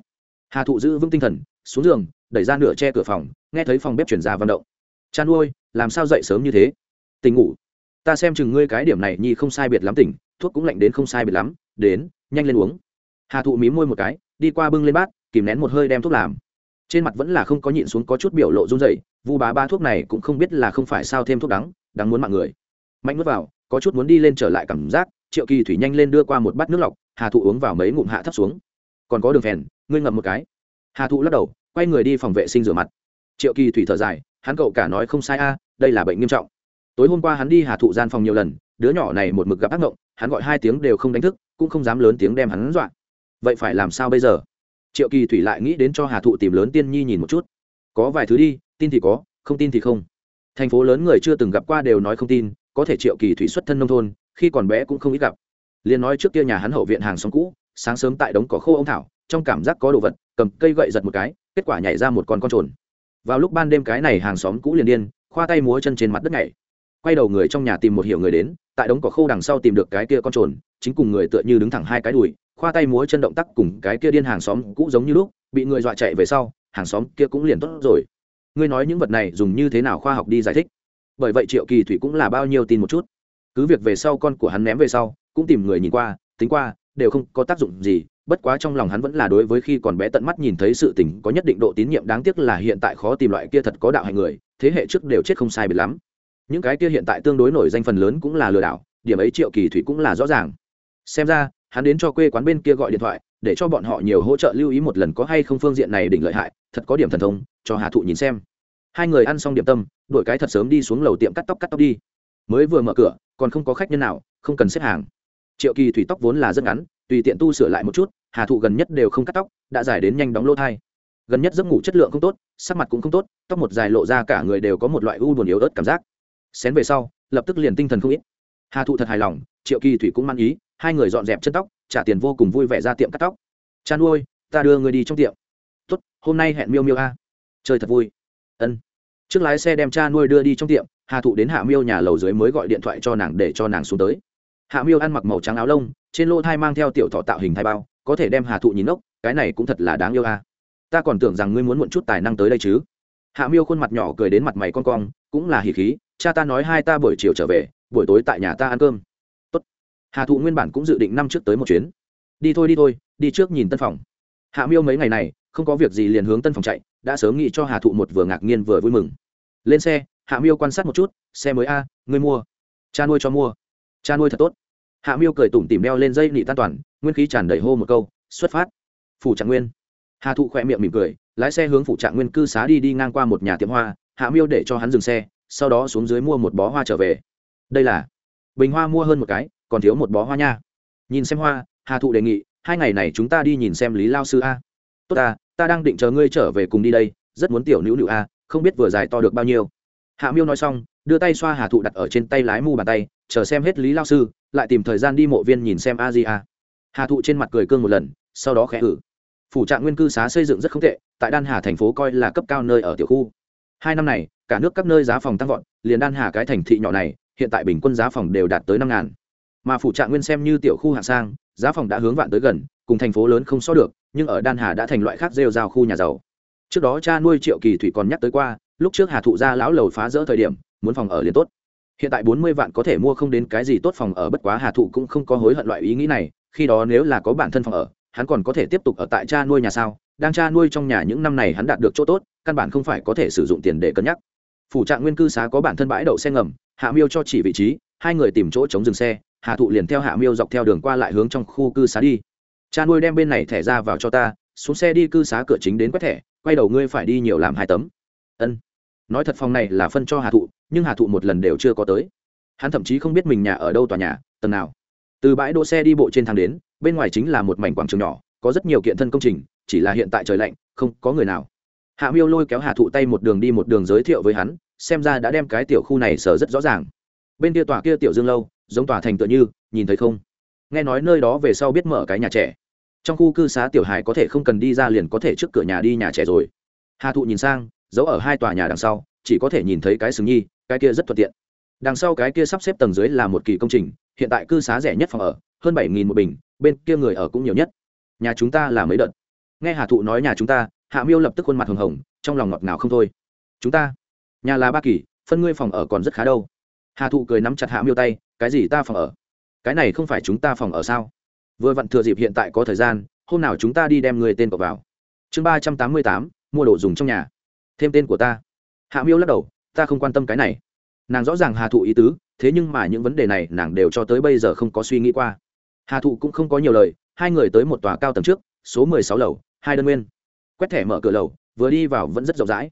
Hà thụ giữ vững tinh thần, xuống giường, đẩy ra nửa che cửa phòng, nghe thấy phòng bếp chuyển ra vận động. Chan ôi làm sao dậy sớm như thế? Tình ngủ. Ta xem chừng ngươi cái điểm này nhi không sai biệt lắm tỉnh, thuốc cũng lạnh đến không sai biệt lắm, đến, nhanh lên uống. Hà thụ mí môi một cái, đi qua bưng lên bát, kìm nén một hơi đem thuốc làm. Trên mặt vẫn là không có nhịn xuống có chút biểu lộ run dậy vu bá ba thuốc này cũng không biết là không phải sao thêm thuốc đắng đáng muốn mạng người. Mạnh nuốt vào, có chút muốn đi lên trở lại cảm giác, triệu kỳ thủy nhanh lên đưa qua một bát nước lọc, hà thụ uống vào mấy ngụm hạ thấp xuống. Còn có đường phèn, ngươi ngậm một cái. Hà thụ lắc đầu, quay người đi phòng vệ sinh rửa mặt. Triệu kỳ thủy thở dài, hắn cậu cả nói không sai a, đây là bệnh nghiêm trọng. Tối hôm qua hắn đi hà thụ gian phòng nhiều lần, đứa nhỏ này một mực gặp ác ngộng hắn gọi hai tiếng đều không đánh thức, cũng không dám lớn tiếng đem hắn dọa. Vậy phải làm sao bây giờ? Triệu kỳ thủy lại nghĩ đến cho hà thụ tìm lớn tiên nhi nhìn một chút. Có vài thứ đi, tin thì có, không tin thì không thành phố lớn người chưa từng gặp qua đều nói không tin, có thể triệu kỳ thủy xuất thân nông thôn, khi còn bé cũng không ít gặp. Liền nói trước kia nhà hắn hậu viện hàng xóm cũ, sáng sớm tại đống cỏ khô ông thảo, trong cảm giác có đồ vật, cầm cây gậy giật một cái, kết quả nhảy ra một con con trồn. Vào lúc ban đêm cái này hàng xóm cũ liền điên, khoa tay múa chân trên mặt đất này quay đầu người trong nhà tìm một hiểu người đến, tại đống cỏ khô đằng sau tìm được cái kia con trồn, chính cùng người tựa như đứng thẳng hai cái đùi, khoa tay múa chân động tác cùng cái kia điên hàng xóm cũ giống như lúc, bị người dọa chạy về sau, hàng xóm kia cũng liền tốt rồi ngươi nói những vật này dùng như thế nào khoa học đi giải thích? Bởi vậy triệu kỳ thủy cũng là bao nhiêu tin một chút. Cứ việc về sau con của hắn ném về sau, cũng tìm người nhìn qua, tính qua, đều không có tác dụng gì, bất quá trong lòng hắn vẫn là đối với khi còn bé tận mắt nhìn thấy sự tình có nhất định độ tín nhiệm đáng tiếc là hiện tại khó tìm loại kia thật có đạo hành người, thế hệ trước đều chết không sai biệt lắm. Những cái kia hiện tại tương đối nổi danh phần lớn cũng là lừa đảo, điểm ấy triệu kỳ thủy cũng là rõ ràng. Xem ra, hắn đến cho quê quán bên kia gọi điện thoại, để cho bọn họ nhiều hỗ trợ lưu ý một lần có hay không phương diện này đỉnh lợi hại, thật có điểm thần thông cho hà thụ nhìn xem. Hai người ăn xong điểm tâm đổi cái thật sớm đi xuống lầu tiệm cắt tóc cắt tóc đi. Mới vừa mở cửa còn không có khách nhân nào không cần xếp hàng. Triệu kỳ thủy tóc vốn là rất ngắn tùy tiện tu sửa lại một chút hà thụ gần nhất đều không cắt tóc đã dài đến nhanh đóng lỗ thai. Gần nhất giấc ngủ chất lượng không tốt sắc mặt cũng không tốt tóc một dài lộ ra cả người đều có một loại u buồn yếu ớt cảm giác. Xén về sau lập tức liền tinh thần không ít. Hà thụ thật hài lòng triệu kỳ thủy cũng mang ý hai người dọn dẹp chân tóc trả tiền vô cùng vui vẻ ra tiệm cắt tóc. Chan ôi, ta đưa người đi trong tiệm. Tốt hôm nay hẹn miêu miêu a chơi thật vui. Ân. Trước lái xe đem cha nuôi đưa đi trong tiệm, hà thụ đến hạ miêu nhà lầu dưới mới gọi điện thoại cho nàng để cho nàng xuống tới. Hạ miêu ăn mặc màu trắng áo lông, trên lô thai mang theo tiểu thọ tạo hình thai bao, có thể đem hà thụ nhìn ốc cái này cũng thật là đáng yêu a ta còn tưởng rằng ngươi muốn muộn chút tài năng tới đây chứ. Hạ miêu khuôn mặt nhỏ cười đến mặt mày con cong, cũng là hỉ khí, cha ta nói hai ta buổi chiều trở về, buổi tối tại nhà ta ăn cơm. Tốt. hà thụ nguyên bản cũng dự định năm trước tới một chuyến. Đi thôi đi thôi, đi trước nhìn tân phòng. Hạ miêu mấy ngày này không có việc gì liền hướng tân phòng chạy, đã sớm nghĩ cho hà thụ một vừa ngạc nhiên vừa vui mừng. Lên xe, hạ miêu quan sát một chút, xe mới a, ngươi mua. Cha nuôi cho mua. Cha nuôi thật tốt. Hạ miêu cười tủm tỉm đeo lên dây nị tan toàn, nguyên khí tràn đầy hô một câu, xuất phát. Phủ trạng nguyên. Hà thụ khỏe miệng mỉm cười, lái xe hướng phủ trạng nguyên cư xá đi đi ngang qua một nhà tiệm hoa, hạ miêu để cho hắn dừng xe, sau đó xuống dưới mua một bó hoa trở về. Đây là bình hoa mua hơn một cái, còn thiếu một bó hoa nha. Nhìn xem hoa, hà thụ đề nghị, hai ngày này chúng ta đi nhìn xem lý lao sư a. Tốt ta ta đang định chờ ngươi trở về cùng đi đây, rất muốn tiểu nữu nữu a à, không biết vừa dài to được bao nhiêu. Hạ miêu nói xong, đưa tay xoa hà thụ đặt ở trên tay lái mu bàn tay, chờ xem hết lý lao sư, lại tìm thời gian đi mộ viên nhìn xem a di a. Hà thụ trên mặt cười cương một lần, sau đó khẽ ử phủ trạng nguyên cư xá xây dựng rất không tệ, tại đan hà thành phố coi là cấp cao nơi ở tiểu khu. Hai năm này, cả nước các nơi giá phòng tăng vọt, liền đan hà cái thành thị nhỏ này, hiện tại bình quân giá phòng đều đạt tới năm ngàn. Mà phủ trạng nguyên xem như tiểu khu hạng sang, giá phòng đã hướng vạn tới gần cùng thành phố lớn không so được, nhưng ở đan hà đã thành loại khác rêu rao khu nhà giàu. Trước đó cha nuôi triệu kỳ thủy còn nhắc tới qua, lúc trước hà thụ gia lão lầu phá rỡ thời điểm, muốn phòng ở liền tốt. Hiện tại bốn mươi vạn có thể mua không đến cái gì tốt phòng ở, bất quá hà thụ cũng không có hối hận loại ý nghĩ này, khi đó nếu là có bản thân phòng ở, hắn còn có thể tiếp tục ở tại cha nuôi nhà sao? Đang cha nuôi trong nhà những năm này hắn đạt được chỗ tốt, căn bản không phải có thể sử dụng tiền để cân nhắc. Phủ trạng nguyên cư xá có bản thân bãi đậu xe ngầm, hạ miêu cho chỉ vị trí, hai người tìm chỗ chống dừng xe, Hà thụ liền theo hạ miêu dọc theo đường qua lại hướng trong khu cư xá đi cha nuôi đem bên này thẻ ra vào cho ta, xuống xe đi cư xá cửa chính đến quét thẻ, quay đầu ngươi phải đi nhiều làm hai tấm. Ân. Nói thật phòng này là phân cho Hà thụ, nhưng Hà thụ một lần đều chưa có tới. Hắn thậm chí không biết mình nhà ở đâu tòa nhà, tầng nào. Từ bãi đỗ xe đi bộ trên thang đến, bên ngoài chính là một mảnh quảng trường nhỏ, có rất nhiều kiện thân công trình, chỉ là hiện tại trời lạnh, không có người nào. Hạ miêu lôi kéo Hà thụ tay một đường đi một đường giới thiệu với hắn, xem ra đã đem cái tiểu khu này sở rất rõ ràng. Bên kia tòa kia tiểu dương lâu, giống tòa thành tựa như, nhìn thấy không? Nghe nói nơi đó về sau biết mở cái nhà trẻ trong khu cư xá tiểu hải có thể không cần đi ra liền có thể trước cửa nhà đi nhà trẻ rồi. Hà thụ nhìn sang, giấu ở hai tòa nhà đằng sau, chỉ có thể nhìn thấy cái sừng nhi, cái kia rất thuận tiện. Đằng sau cái kia sắp xếp tầng dưới là một kỳ công trình, hiện tại cư xá rẻ nhất phòng ở, hơn bảy nghìn một bình, bên kia người ở cũng nhiều nhất. Nhà chúng ta là mấy đợt? Nghe hà thụ nói nhà chúng ta, hạ miêu lập tức khuôn mặt hồng hồng, trong lòng ngọt ngào không thôi. Chúng ta, nhà là ba kỳ, phân ngươi phòng ở còn rất khá đâu. Hà thụ cười nắm chặt hạ miêu tay, cái gì ta phòng ở? Cái này không phải chúng ta phòng ở sao? Vừa vặn thừa dịp hiện tại có thời gian, hôm nào chúng ta đi đem người tên cậu vào. Chương ba trăm tám mươi tám, mua đồ dùng trong nhà. Thêm tên của ta. Hạ miêu lắc đầu, ta không quan tâm cái này. Nàng rõ ràng hà thụ ý tứ, thế nhưng mà những vấn đề này nàng đều cho tới bây giờ không có suy nghĩ qua. Hà thụ cũng không có nhiều lời, hai người tới một tòa cao tầng trước, số mười sáu lầu, hai đơn nguyên. Quét thẻ mở cửa lầu, vừa đi vào vẫn rất rộng rãi.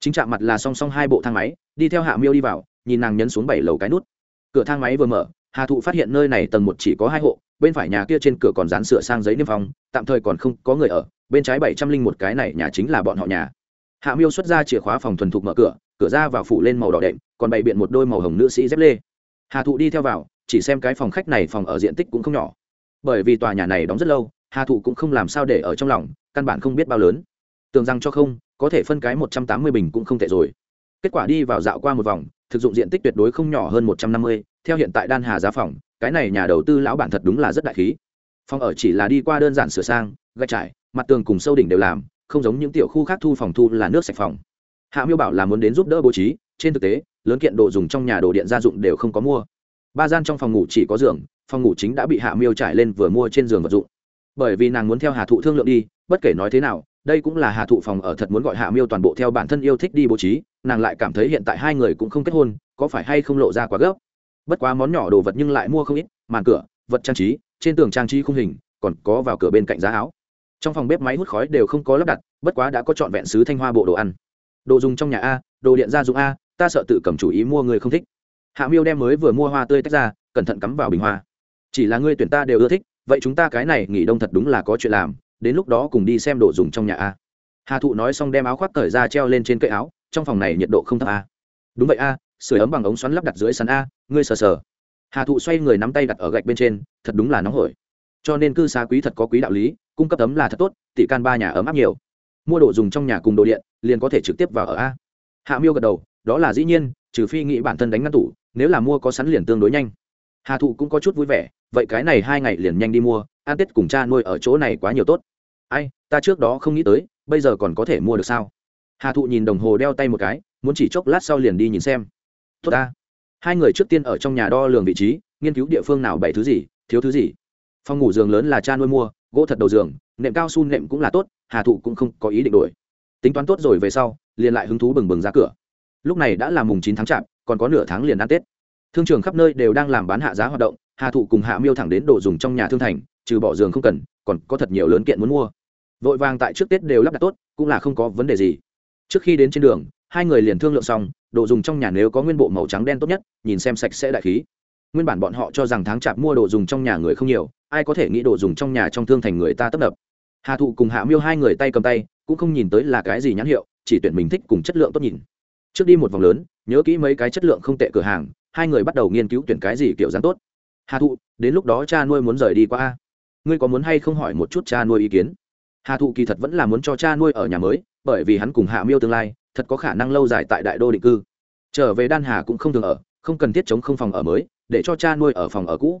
Chính chạm mặt là song song hai bộ thang máy, đi theo hạ miêu đi vào, nhìn nàng nhấn xuống bảy lầu cái nút. Cửa thang máy vừa mở hà thụ phát hiện nơi này tầng một chỉ có hai hộ, bên phải nhà kia trên cửa còn dán sửa sang giấy niêm phong, tạm thời còn không có người ở, bên trái bảy trăm linh một cái này nhà chính là bọn họ nhà. Hạ miêu xuất ra chìa khóa phòng thuần thục mở cửa cửa ra vào phủ lên màu đỏ đệm, còn bày biện một đôi màu hồng nữ sĩ dép lê. Hà thụ đi theo vào, chỉ xem cái phòng khách này phòng ở diện tích cũng không nhỏ. Bởi vì tòa nhà này đóng rất lâu, hà thụ cũng không làm sao để ở trong lòng, căn bản không biết bao lớn. Tưởng rằng cho không, có thể phân cái một trăm tám mươi bình cũng không tệ rồi. Kết quả đi vào dạo qua một vòng thực dụng diện tích tuyệt đối không nhỏ hơn một trăm năm mươi, theo hiện tại đan hà giá phòng, cái này nhà đầu tư lão bản thật đúng là rất đại khí. Phòng ở chỉ là đi qua đơn giản sửa sang, gạch trải, mặt tường cùng sâu đỉnh đều làm, không giống những tiểu khu khác thu phòng thu là nước sạch phòng. Hạ miêu bảo là muốn đến giúp đỡ bố trí, trên thực tế, lớn kiện đồ dùng trong nhà đồ điện gia dụng đều không có mua. Ba gian trong phòng ngủ chỉ có giường, phòng ngủ chính đã bị hạ miêu trải lên vừa mua trên giường vật dụng. Bởi vì nàng muốn theo hà thụ thương lượng đi, bất kể nói thế nào đây cũng là hà thụ phòng ở thật muốn gọi hạ miêu toàn bộ theo bản thân yêu thích đi bố trí, nàng lại cảm thấy hiện tại hai người cũng không kết hôn, có phải hay không lộ ra quá gấp? Bất quá món nhỏ đồ vật nhưng lại mua không ít, màn cửa, vật trang trí, trên tường trang trí khung hình, còn có vào cửa bên cạnh giá áo. Trong phòng bếp máy hút khói đều không có lắp đặt, bất quá đã có trọn vẹn sứ thanh hoa bộ đồ ăn. Đồ dùng trong nhà a, đồ điện gia dụng a, ta sợ tự cầm chủ ý mua người không thích. Hạ miêu đem mới vừa mua hoa tươi tách ra, cẩn thận cắm vào bình hoa. Chỉ là ngươi tuyển ta đều ưa thích, vậy chúng ta cái này nghỉ đông thật đúng là có chuyện làm đến lúc đó cùng đi xem đồ dùng trong nhà a. Hà thụ nói xong đem áo khoác cởi ra treo lên trên cây áo, trong phòng này nhiệt độ không thấp a. Đúng vậy a sửa ấm bằng ống xoắn lắp đặt dưới sàn a, ngươi sờ sờ. Hà thụ xoay người nắm tay đặt ở gạch bên trên, thật đúng là nóng hổi. Cho nên cư xá quý thật có quý đạo lý, cung cấp ấm là thật tốt tỷ can ba nhà ấm áp nhiều. Mua đồ dùng trong nhà cùng đồ điện, liền có thể trực tiếp vào ở a. Hạ miêu gật đầu, đó là dĩ nhiên, trừ phi nghĩ bản thân đánh ngăn tủ, nếu là mua có sẵn liền tương đối nhanh. Hà thụ cũng có chút vui vẻ, vậy cái này hai ngày liền nhanh đi mua, ăn tết cùng cha nuôi ở chỗ này quá nhiều tốt ai, ta trước đó không nghĩ tới, bây giờ còn có thể mua được sao? Hà thụ nhìn đồng hồ đeo tay một cái, muốn chỉ chốc lát sau liền đi nhìn xem. Tốt ta. Hai người trước tiên ở trong nhà đo lường vị trí, nghiên cứu địa phương nào bày thứ gì, thiếu thứ gì. Phòng ngủ giường lớn là cha nuôi mua, gỗ thật đầu giường, nệm cao su nệm cũng là tốt, hà thụ cũng không có ý định đổi. Tính toán tốt rồi về sau, liền lại hứng thú bừng bừng ra cửa. Lúc này đã là mùng chín tháng chạp, còn có nửa tháng liền ăn tết. Thương trường khắp nơi đều đang làm bán hạ giá hoạt động, hà thụ cùng hạ miêu thẳng đến đồ dùng trong nhà thương thành, trừ bỏ giường không cần, còn có thật nhiều lớn kiện muốn mua vội vàng tại trước tết đều lắp đặt tốt, cũng là không có vấn đề gì. Trước khi đến trên đường, hai người liền thương lượng xong, đồ dùng trong nhà nếu có nguyên bộ màu trắng đen tốt nhất, nhìn xem sạch sẽ đại khí. Nguyên bản bọn họ cho rằng tháng chạp mua đồ dùng trong nhà người không nhiều, ai có thể nghĩ đồ dùng trong nhà trong thương thành người ta tấp nập. Hà thụ cùng hạ miêu hai người tay cầm tay, cũng không nhìn tới là cái gì nhãn hiệu, chỉ tuyển mình thích cùng chất lượng tốt nhìn. Trước đi một vòng lớn, nhớ kỹ mấy cái chất lượng không tệ cửa hàng, hai người bắt đầu nghiên cứu tuyển cái gì kiểu dáng tốt. Hà thụ, đến lúc đó cha nuôi muốn rời đi qua ngươi có muốn hay không hỏi một chút cha nuôi ý kiến? Hà thụ kỳ thật vẫn là muốn cho cha nuôi ở nhà mới, bởi vì hắn cùng hạ miêu tương lai, thật có khả năng lâu dài tại đại đô định cư. Trở về đan hà cũng không thường ở, không cần thiết chống không phòng ở mới, để cho cha nuôi ở phòng ở cũ.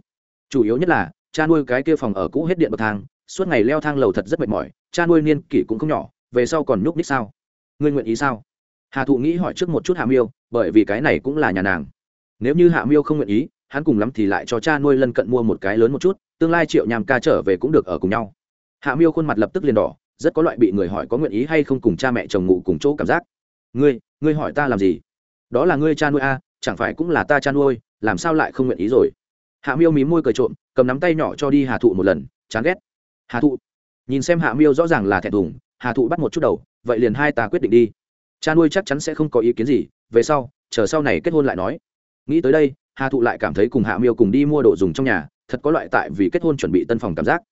Chủ yếu nhất là, cha nuôi cái kia phòng ở cũ hết điện bậc thang, suốt ngày leo thang lầu thật rất mệt mỏi, cha nuôi niên kỷ cũng không nhỏ, về sau còn nhúc ních sao? Ngươi nguyện ý sao? Hà thụ nghĩ hỏi trước một chút hạ miêu, bởi vì cái này cũng là nhà nàng. Nếu như hạ miêu không nguyện ý, hắn cùng lắm thì lại cho cha nuôi lân cận mua một cái lớn một chút, tương lai triệu nhàm ca trở về cũng được ở cùng nhau hạ miêu khuôn mặt lập tức liền đỏ rất có loại bị người hỏi có nguyện ý hay không cùng cha mẹ chồng ngủ cùng chỗ cảm giác. Ngươi ngươi hỏi ta làm gì? Đó là ngươi cha nuôi a à, chẳng phải cũng là ta cha nuôi làm sao lại không nguyện ý rồi? Hạ miêu mí môi cười trộm cầm nắm tay nhỏ cho đi hà thụ một lần chán ghét. Hà thụ. Nhìn xem hạ miêu rõ ràng là thẹn thùng hà thụ bắt một chút đầu vậy liền hai ta quyết định đi. Cha nuôi chắc chắn sẽ không có ý kiến gì về sau chờ sau này kết hôn lại nói. Nghĩ tới đây hà thụ lại cảm thấy cùng hạ miêu cùng đi mua đồ dùng trong nhà thật có loại tại vì kết hôn chuẩn bị tân phòng cảm giác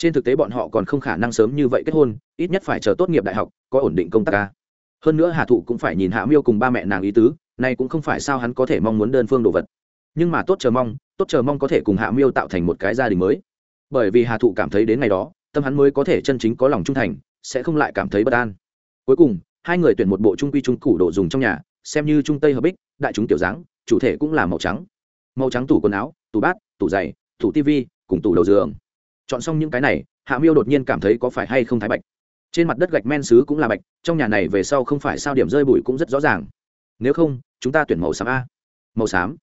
trên thực tế bọn họ còn không khả năng sớm như vậy kết hôn, ít nhất phải chờ tốt nghiệp đại học, có ổn định công tác ca. Hơn nữa hà thụ cũng phải nhìn hạ miêu cùng ba mẹ nàng ý tứ, này cũng không phải sao hắn có thể mong muốn đơn phương đồ vật. Nhưng mà tốt chờ mong, tốt chờ mong có thể cùng hạ miêu tạo thành một cái gia đình mới. Bởi vì hà thụ cảm thấy đến ngày đó, tâm hắn mới có thể chân chính có lòng trung thành, sẽ không lại cảm thấy bất an. Cuối cùng, hai người tuyển một bộ trung quy trung củ đồ dùng trong nhà, xem như trung tây hợp bích, đại chúng tiểu dáng, chủ thể cũng là màu trắng. Màu trắng tủ quần áo, tủ bát, tủ giày, tủ tivi, cùng tủ đầu giường chọn xong những cái này, hạ miêu đột nhiên cảm thấy có phải hay không thái bạch. Trên mặt đất gạch men xứ cũng là bạch, trong nhà này về sau không phải sao điểm rơi bụi cũng rất rõ ràng. Nếu không, chúng ta tuyển màu xám a. Màu xám?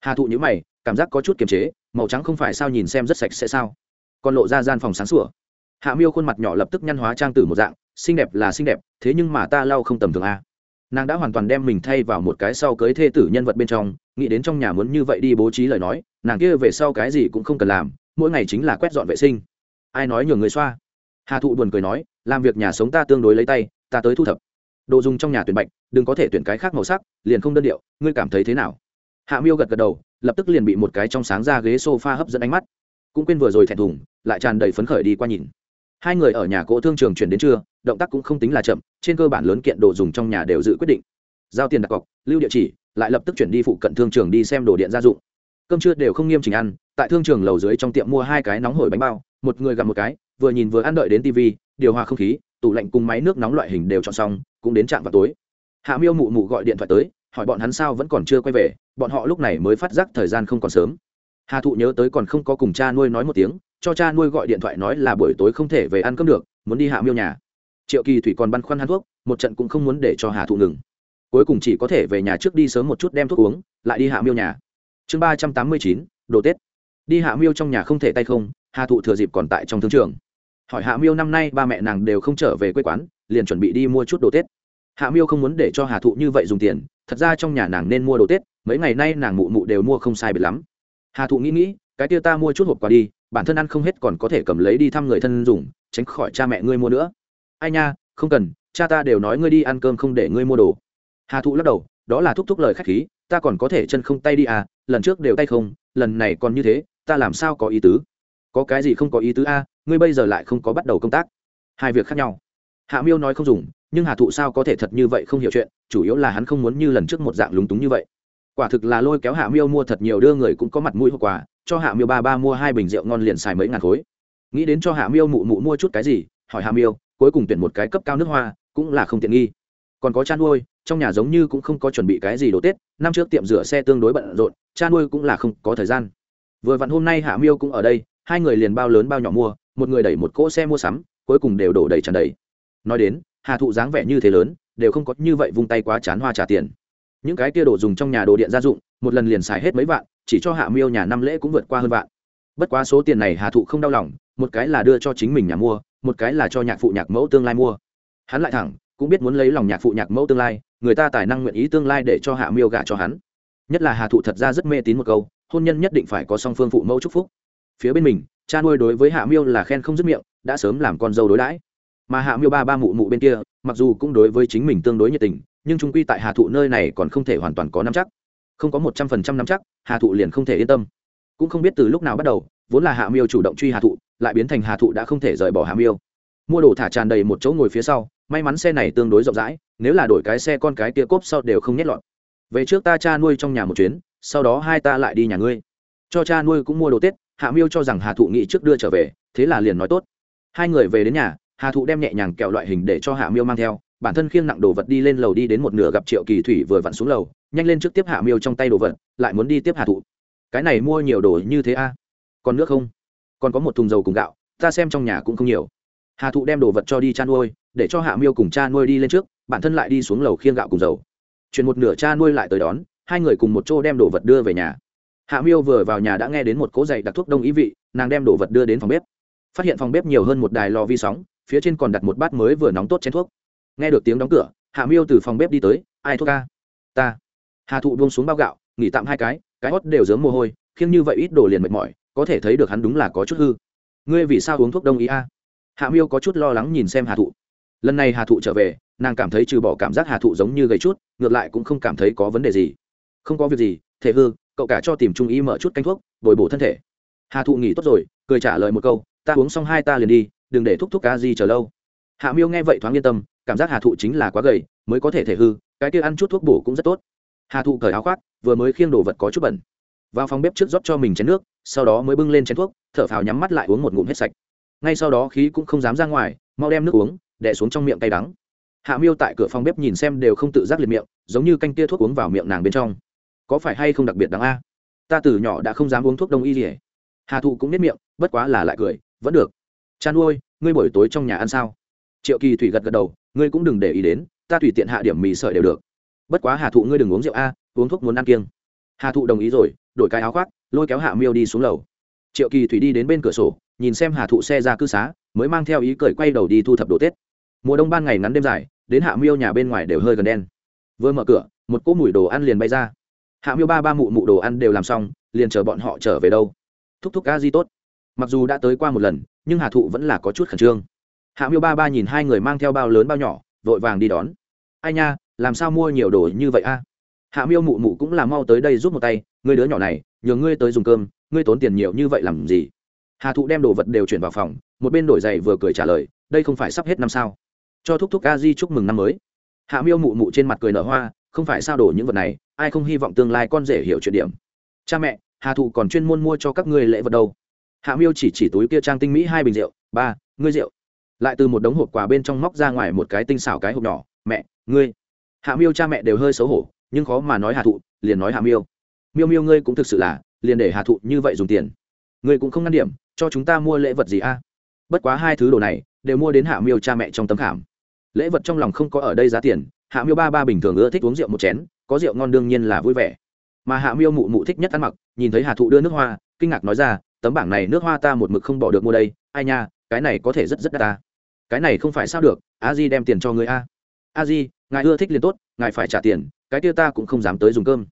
Hà thụ nhữ mày, cảm giác có chút kiềm chế, màu trắng không phải sao nhìn xem rất sạch sẽ sao. Còn lộ ra gian phòng sáng sủa. Hạ miêu khuôn mặt nhỏ lập tức nhăn hóa trang tử một dạng, xinh đẹp là xinh đẹp, thế nhưng mà ta lau không tầm thường a. Nàng đã hoàn toàn đem mình thay vào một cái sau cưới thê tử nhân vật bên trong, nghĩ đến trong nhà muốn như vậy đi bố trí lời nói, nàng kia về sau cái gì cũng không cần làm mỗi ngày chính là quét dọn vệ sinh. Ai nói nhường người xoa? Hà thụ buồn cười nói, làm việc nhà sống ta tương đối lấy tay, ta tới thu thập. Đồ dùng trong nhà tuyển bạch, đừng có thể tuyển cái khác màu sắc, liền không đơn điệu, ngươi cảm thấy thế nào? Hạ miêu gật gật đầu, lập tức liền bị một cái trong sáng ra ghế s o f a hấp dẫn ánh mắt. Cũng quên vừa rồi thẹn thùng, lại tràn đầy phấn khởi đi qua nhìn. Hai người ở nhà cỗ thương trường chuyển đến trưa, động tác cũng không tính là chậm, trên cơ bản lớn kiện đồ dùng trong nhà đều dự quyết định. Giao tiền đặt cọc, lưu địa chỉ, lại lập tức chuyển đi phụ cận thương trường đi xem đồ điện gia dụng. Cơm trưa đều không nghiêm chỉnh ăn tại thương trường lầu dưới trong tiệm mua hai cái nóng hổi bánh bao, một người gặp một cái, vừa nhìn vừa ăn đợi đến tv điều hòa không khí, tủ lạnh cùng máy nước nóng loại hình đều chọn xong, cũng đến trạm vào tối. Hạ miêu mụ mụ gọi điện thoại tới, hỏi bọn hắn sao vẫn còn chưa quay về, bọn họ lúc này mới phát giác thời gian không còn sớm. Hà thụ nhớ tới còn không có cùng cha nuôi nói một tiếng, cho cha nuôi gọi điện thoại nói là buổi tối không thể về ăn cơm được, muốn đi hạ miêu nhà. Triệu kỳ thủy còn băn khoăn hắn thuốc, một trận cũng không muốn để cho hà thụ ngừng. Cuối cùng chỉ có thể về nhà trước đi sớm một chút đem thuốc uống, lại đi hạ miêu nhà. Chương ba trăm tám mươi chín, đồ tết đi hạ miêu trong nhà không thể tay không, hà thụ thừa dịp còn tại trong thương trường. Hỏi hạ miêu năm nay ba mẹ nàng đều không trở về quê quán, liền chuẩn bị đi mua chút đồ tết. Hạ miêu không muốn để cho hà thụ như vậy dùng tiền, thật ra trong nhà nàng nên mua đồ tết, mấy ngày nay nàng mụ mụ đều mua không sai biệt lắm. Hà thụ nghĩ nghĩ, cái kia ta mua chút hộp quà đi, bản thân ăn không hết còn có thể cầm lấy đi thăm người thân dùng, tránh khỏi cha mẹ ngươi mua nữa. Ai nha, không cần, cha ta đều nói ngươi đi ăn cơm không để ngươi mua đồ. Hà thụ lắc đầu, đó là thúc thúc lời khách khí, ta còn có thể chân không tay đi à lần trước đều tay không, lần này còn như thế ta làm sao có ý tứ? Có cái gì không có ý tứ a? Ngươi bây giờ lại không có bắt đầu công tác. Hai việc khác nhau. Hạ miêu nói không dùng, nhưng hà thụ sao có thể thật như vậy không hiểu chuyện, chủ yếu là hắn không muốn như lần trước một dạng lúng túng như vậy. Quả thực là lôi kéo hạ miêu mua thật nhiều, đưa người cũng có mặt mũi hậu quả, cho hạ miêu ba ba mua hai bình rượu ngon liền xài mấy ngàn khối. Nghĩ đến cho hạ miêu mụ mụ mua chút cái gì, hỏi hạ miêu, cuối cùng tuyển một cái cấp cao nước hoa, cũng là không tiện nghi. Còn có chăn nuôi, trong nhà giống như cũng không có chuẩn bị cái gì đồ tết, năm trước tiệm rửa xe tương đối bận rộn cha nuôi cũng là không có thời gian vừa vặn hôm nay hạ miêu cũng ở đây, hai người liền bao lớn bao nhỏ mua, một người đẩy một cỗ xe mua sắm, cuối cùng đều đổ đầy tràn đầy. Nói đến, hà thụ dáng vẻ như thế lớn, đều không có như vậy vung tay quá chán hoa trả tiền. Những cái kia đồ dùng trong nhà đồ điện gia dụng, một lần liền xài hết mấy vạn, chỉ cho hạ miêu nhà năm lễ cũng vượt qua hơn vạn. Bất quá số tiền này hà thụ không đau lòng, một cái là đưa cho chính mình nhà mua, một cái là cho nhạc phụ nhạc mẫu tương lai mua. Hắn lại thẳng, cũng biết muốn lấy lòng nhạc phụ nhạc mẫu tương lai, người ta tài năng nguyện ý tương lai để cho hạ miêu gả cho hắn. Nhất là hà thụ thật ra rất mê tín một câu hôn nhân nhất định phải có song phương phụ mẫu chúc phúc. Phía bên mình, cha nuôi đối với hạ miêu là khen không dứt miệng, đã sớm làm con dâu đối đãi. Mà hạ miêu ba ba mụ mụ bên kia, mặc dù cũng đối với chính mình tương đối nhiệt tình, nhưng trung quy tại hà thụ nơi này còn không thể hoàn toàn có nắm chắc. Không có một trăm phần trăm nắm chắc, hà thụ liền không thể yên tâm. Cũng không biết từ lúc nào bắt đầu, vốn là hạ miêu chủ động truy hà thụ, lại biến thành hà thụ đã không thể rời bỏ hạ miêu. Mua đồ thả tràn đầy một chỗ ngồi phía sau, may mắn xe này tương đối rộng rãi, nếu là đổi cái xe con cái kia cốp sau đều không nhét lọt. Về trước ta cha nuôi trong nhà một chuyến sau đó hai ta lại đi nhà ngươi. Cho cha nuôi cũng mua đồ tết, hạ miêu cho rằng hà thụ nghĩ trước đưa trở về, thế là liền nói tốt. Hai người về đến nhà, hà thụ đem nhẹ nhàng kẹo loại hình để cho hạ miêu mang theo, bản thân khiêng nặng đồ vật đi lên lầu đi đến một nửa gặp triệu kỳ thủy vừa vặn xuống lầu, nhanh lên trước tiếp hạ miêu trong tay đồ vật, lại muốn đi tiếp hà thụ. Cái này mua nhiều đồ như thế a? À? còn nước không? Còn có một thùng dầu cùng gạo, ta xem trong nhà cũng không nhiều. Hà thụ đem đồ vật cho đi cha nuôi, để cho hạ miêu cùng cha nuôi đi lên trước, bản thân lại đi xuống lầu khiêng gạo cùng dầu. Chuyển một nửa cha nuôi lại tới đón hai người cùng một chỗ đem đồ vật đưa về nhà. Hạ miêu vừa vào nhà đã nghe đến một cỗ dày đặc thuốc đông ý vị, nàng đem đồ vật đưa đến phòng bếp. Phát hiện phòng bếp nhiều hơn một đài lò vi sóng, phía trên còn đặt một bát mới vừa nóng tốt chén thuốc. Nghe được tiếng đóng cửa, hạ miêu từ phòng bếp đi tới, ai thuốc ca? Ta. Hà thụ buông xuống bao gạo, nghỉ tạm hai cái cái hót đều dớm mồ hôi, khiêng như vậy ít đồ liền mệt mỏi, có thể thấy được hắn đúng là có chút hư. Ngươi vì sao uống thuốc đông ý a? Hạ miêu có chút lo lắng nhìn xem hà thụ. Lần này hà thụ trở về, nàng cảm thấy trừ bỏ cảm giác hà thụ giống như gầy chút, ngược lại cũng không cảm thấy có vấn đề gì không có việc gì, thể hư, cậu cả cho tìm trung ý mở chút canh thuốc, bồi bổ thân thể. Hà thụ nghỉ tốt rồi, cười trả lời một câu, ta uống xong hai ta liền đi, đừng để thúc thúc ca gì chờ lâu. Hạ miêu nghe vậy thoáng yên tâm, cảm giác hà thụ chính là quá gầy, mới có thể thể hư, cái kia ăn chút thuốc bổ cũng rất tốt. Hà thụ cởi áo khoác, vừa mới khiêng đồ vật có chút bẩn. Vào phòng bếp trước rót cho mình chén nước, sau đó mới bưng lên chén thuốc, thở phào nhắm mắt lại uống một ngụm hết sạch. Ngay sau đó khí cũng không dám ra ngoài, mau đem nước uống đẻ xuống trong miệng cay đắng. Hạ miêu tại cửa phòng bếp nhìn xem đều không tự giác liệt miệng, giống như canh tia thuốc uống vào miệng nàng bên trong có phải hay không đặc biệt đáng a? Ta từ nhỏ đã không dám uống thuốc đông y gì hà thụ cũng nếp miệng, bất quá là lại cười, vẫn được. Chan nuôi ngươi buổi tối trong nhà ăn sao? Triệu kỳ thủy gật gật đầu, ngươi cũng đừng để ý đến, ta tùy tiện hạ điểm mì sợi đều được. Bất quá hà thụ ngươi đừng uống rượu a, uống thuốc muốn ăn kiêng. Hà thụ đồng ý rồi, đổi cái áo khoác, lôi kéo hạ miêu đi xuống lầu. Triệu kỳ thủy đi đến bên cửa sổ, nhìn xem hà thụ xe ra cư xá, mới mang theo ý cười quay đầu đi thu thập đồ tết. Mùa đông ban ngày ngắn đêm dài, đến hạ miêu nhà bên ngoài đều hơi gần đen. Vừa mở cửa, một cỗ mùi đồ ăn liền bay ra hạ miêu ba ba mụ mụ đồ ăn đều làm xong, liền chờ bọn họ trở về đâu. Thúc thúc ca di tốt. Mặc dù đã tới qua một lần, nhưng hà thụ vẫn là có chút khẩn trương. Hạ miêu ba ba nhìn hai người mang theo bao lớn bao nhỏ, vội vàng đi đón. Ai nha, làm sao mua nhiều đồ như vậy a? Hạ miêu mụ mụ cũng là mau tới đây giúp một tay ngươi đứa nhỏ này, nhờ ngươi tới dùng cơm, ngươi tốn tiền nhiều như vậy làm gì? Hà thụ đem đồ vật đều chuyển vào phòng, một bên đổi giày vừa cười trả lời, đây không phải sắp hết năm sao? Cho thúc thúc a di chúc mừng năm mới. Hạ miêu mụ mụ trên mặt cười nở hoa, không phải sao đổ những vật này ai không hy vọng tương lai con rể hiểu chuyện điểm. Cha mẹ, hà thụ còn chuyên môn mua cho các ngươi lễ vật đâu. Hạ miêu chỉ chỉ túi kia trang tinh mỹ hai bình rượu. Ba, ngươi rượu. Lại từ một đống hộp quà bên trong móc ra ngoài một cái tinh xảo cái hộp nhỏ. Mẹ, ngươi. Hạ miêu cha mẹ đều hơi xấu hổ, nhưng khó mà nói Hà thụ, liền nói hạ miêu. Miêu miêu ngươi cũng thực sự là, liền để Hà thụ như vậy dùng tiền. Ngươi cũng không ngăn điểm, cho chúng ta mua lễ vật gì a? Bất quá hai thứ đồ này, đều mua đến hạ miêu cha mẹ trong tấm khảm. Lễ vật trong lòng không có ở đây giá tiền, hạ miêu ba ba bình thường ưa thích uống rượu một chén có rượu ngon đương nhiên là vui vẻ. Mà hạ miêu mụ mụ thích nhất ăn mặc, nhìn thấy hà thụ đưa nước hoa, kinh ngạc nói ra, tấm bảng này nước hoa ta một mực không bỏ được mua đây, ai nha, cái này có thể rất rất đắt ta. Cái này không phải sao được, a di đem tiền cho người a. A di, ngài ưa thích liền tốt, ngài phải trả tiền, cái kia ta cũng không dám tới dùng cơm.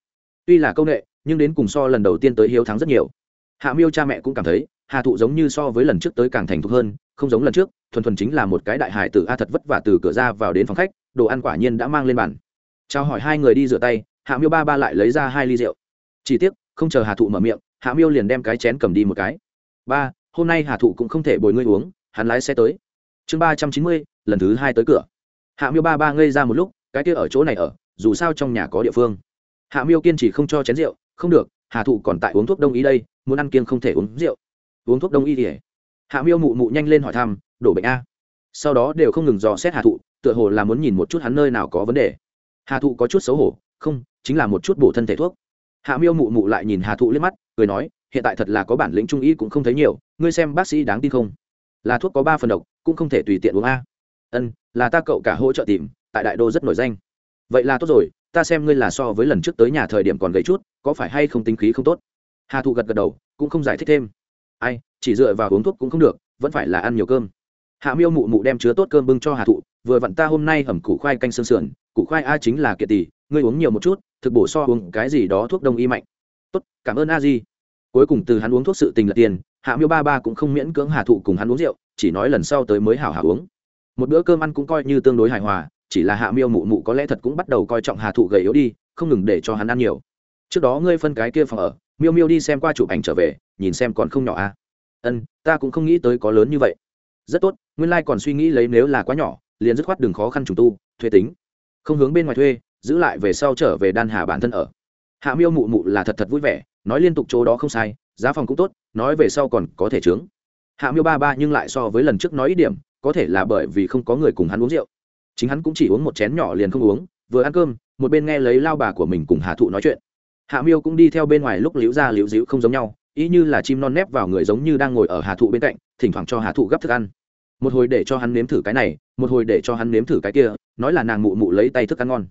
Tuy là công nghệ, nhưng đến cùng so lần đầu tiên tới hiếu thắng rất nhiều. Hạ miêu cha mẹ cũng cảm thấy, hà thụ giống như so với lần trước tới càng thành thục hơn, không giống lần trước, thuần thuần chính là một cái đại hải tử a thật vất vả từ cửa ra vào đến phòng khách, đồ ăn quả nhiên đã mang lên bàn trao hỏi hai người đi rửa tay, hạ miêu ba ba lại lấy ra hai ly rượu. Chỉ tiếc, không chờ hà thụ mở miệng, hạ miêu liền đem cái chén cầm đi một cái. Ba, hôm nay hà thụ cũng không thể bồi ngươi uống, hắn lái xe tới. Chương ba trăm chín mươi, lần thứ hai tới cửa. Hạ miêu ba ba ngây ra một lúc, cái kia ở chỗ này ở, dù sao trong nhà có địa phương. Hạ miêu kiên trì không cho chén rượu, không được hà thụ còn tại uống thuốc đông y đây, muốn ăn kiêng không thể uống rượu. Uống thuốc đông y thì hạ miêu mụ mụ nhanh lên hỏi thăm, đổ bệnh a? Sau đó đều không ngừng dò xét hà thụ, tựa hồ là muốn nhìn một chút hắn nơi nào có vấn đề hà thụ có chút xấu hổ, không, chính là một chút bổ thân thể thuốc. Hạ miêu mụ mụ lại nhìn hà thụ liếc mắt, cười nói, hiện tại thật là có bản lĩnh trung y cũng không thấy nhiều, ngươi xem bác sĩ đáng tin không? Là thuốc có ba phần độc, cũng không thể tùy tiện uống a. Ân, là ta cậu cả hỗ trợ tìm, tại đại đô rất nổi danh. Vậy là tốt rồi, ta xem ngươi là so với lần trước tới nhà thời điểm còn gầy chút, có phải hay không tính khí không tốt? Hà thụ gật gật đầu, cũng không giải thích thêm. Ai, chỉ dựa vào uống thuốc cũng không được, vẫn phải là ăn nhiều cơm. Hạ miêu mụ mụ đem chứa tốt cơm bưng cho hà thụ, vừa vặn ta hôm nay hầm củ khoai canh xương sườn củ khoai a chính là kiệt tỷ, ngươi uống nhiều một chút, thực bổ so uống cái gì đó thuốc đông y mạnh. Tốt, cảm ơn a di. Cuối cùng từ hắn uống thuốc sự tình là tiền, hạ miêu ba ba cũng không miễn cưỡng hà thụ cùng hắn uống rượu, chỉ nói lần sau tới mới hảo hảo uống. Một bữa cơm ăn cũng coi như tương đối hài hòa, chỉ là hạ miêu mụ mụ có lẽ thật cũng bắt đầu coi trọng hà thụ gầy yếu đi, không ngừng để cho hắn ăn nhiều. Trước đó ngươi phân cái kia phòng ở, miêu miêu đi xem qua chụp ảnh trở về, nhìn xem còn không nhỏ à? Ân, ta cũng không nghĩ tới có lớn như vậy. Rất tốt, nguyên lai còn suy nghĩ lấy nếu là quá nhỏ, liền dứt khoát đường khó khăn trùng tu, thuê tính không hướng bên ngoài thuê, giữ lại về sau trở về đan hà bản thân ở. Hạ miêu mụ mụ là thật thật vui vẻ, nói liên tục chỗ đó không sai, giá phòng cũng tốt, nói về sau còn có thể trướng hạ miêu ba ba nhưng lại so với lần trước nói ít điểm, có thể là bởi vì không có người cùng hắn uống rượu. Chính hắn cũng chỉ uống một chén nhỏ liền không uống, vừa ăn cơm, một bên nghe lấy lao bà của mình cùng hà thụ nói chuyện. Hạ miêu cũng đi theo bên ngoài lúc liễu ra liễu dĩu không giống nhau, ý như là chim non nép vào người giống như đang ngồi ở hà thụ bên cạnh, thỉnh thoảng cho hà thụ gấp thức ăn một hồi để cho hắn nếm thử cái này, một hồi để cho hắn nếm thử cái kia, nói là nàng mụ mụ lấy tay thức ăn ngon.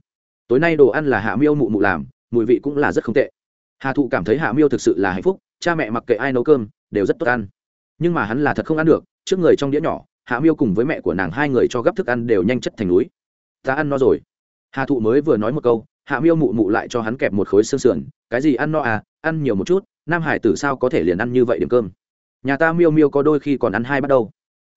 Tối nay đồ ăn là hạ miêu mụ mụ làm, mùi vị cũng là rất không tệ. Hà thụ cảm thấy hạ miêu thực sự là hạnh phúc, cha mẹ mặc kệ ai nấu cơm, đều rất tốt ăn. Nhưng mà hắn là thật không ăn được, trước người trong đĩa nhỏ, hạ miêu cùng với mẹ của nàng hai người cho gấp thức ăn đều nhanh chất thành núi. Ta ăn no rồi. Hà thụ mới vừa nói một câu, hạ miêu mụ mụ lại cho hắn kẹp một khối xương sườn. Cái gì ăn no à ăn nhiều một chút, nam hải tử sao có thể liền ăn như vậy điểm cơm? Nhà ta miêu miêu có đôi khi còn ăn hai bắt đầu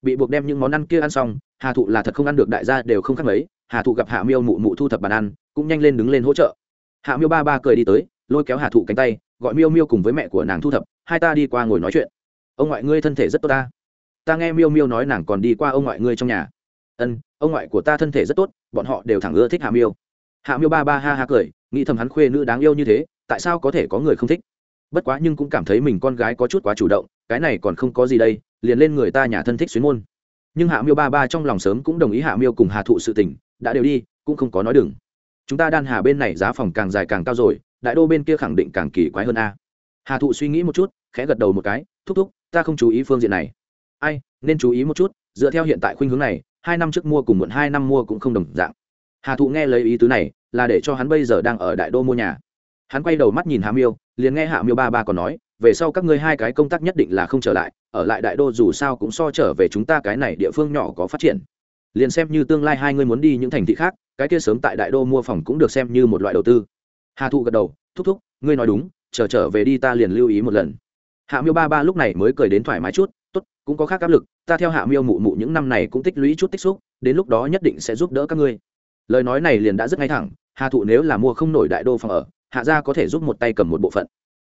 bị buộc đem những món ăn kia ăn xong, hà thụ là thật không ăn được, đại gia đều không khác mấy. Hà thụ gặp hạ miêu mụ mụ thu thập bàn ăn, cũng nhanh lên đứng lên hỗ trợ. Hạ miêu ba ba cười đi tới, lôi kéo hà thụ cánh tay, gọi miêu miêu cùng với mẹ của nàng thu thập, hai ta đi qua ngồi nói chuyện. Ông ngoại ngươi thân thể rất tốt ta. Ta nghe miêu miêu nói nàng còn đi qua ông ngoại ngươi trong nhà. Ân, ông ngoại của ta thân thể rất tốt, bọn họ đều thẳng ưa thích hạ miêu. Hạ miêu ba ba ha ha cười, nghĩ thầm hắn khuê nữ đáng yêu như thế, tại sao có thể có người không thích? Bất quá nhưng cũng cảm thấy mình con gái có chút quá chủ động, cái này còn không có gì đây liền lên người ta nhà thân thích xuyến môn. Nhưng hạ miêu ba ba trong lòng sớm cũng đồng ý hạ miêu cùng hà thụ sự tình, đã đều đi, cũng không có nói đừng. Chúng ta đan hà bên này giá phòng càng dài càng cao rồi, đại đô bên kia khẳng định càng kỳ quái hơn a. Hà thụ suy nghĩ một chút, khẽ gật đầu một cái, thúc thúc, ta không chú ý phương diện này. Ai, nên chú ý một chút, dựa theo hiện tại khuynh hướng này, hai năm trước mua cùng muộn hai năm mua cũng không đồng dạng. Hà thụ nghe lấy ý tứ này, là để cho hắn bây giờ đang ở đại đô mua nhà. Hắn quay đầu mắt nhìn hạ miêu, liền nghe hạ miêu ba ba còn nói, về sau các ngươi hai cái công tác nhất định là không trở lại ở lại đại đô dù sao cũng so trở về chúng ta cái này địa phương nhỏ có phát triển. Liền xem như tương lai hai ngươi muốn đi những thành thị khác cái kia sớm tại đại đô mua phòng cũng được xem như một loại đầu tư. Hà thụ gật đầu thúc thúc ngươi nói đúng chờ trở, trở về đi ta liền lưu ý một lần. Hạ miêu ba ba lúc này mới cười đến thoải mái chút tốt cũng có khác áp lực ta theo hạ miêu mụ mụ những năm này cũng tích lũy chút tích xúc đến lúc đó nhất định sẽ giúp đỡ các ngươi. Lời nói này liền đã rất ngay thẳng hà thụ nếu là mua không nổi đại đô phòng ở hạ gia có thể giúp một tay cầm một bộ phận.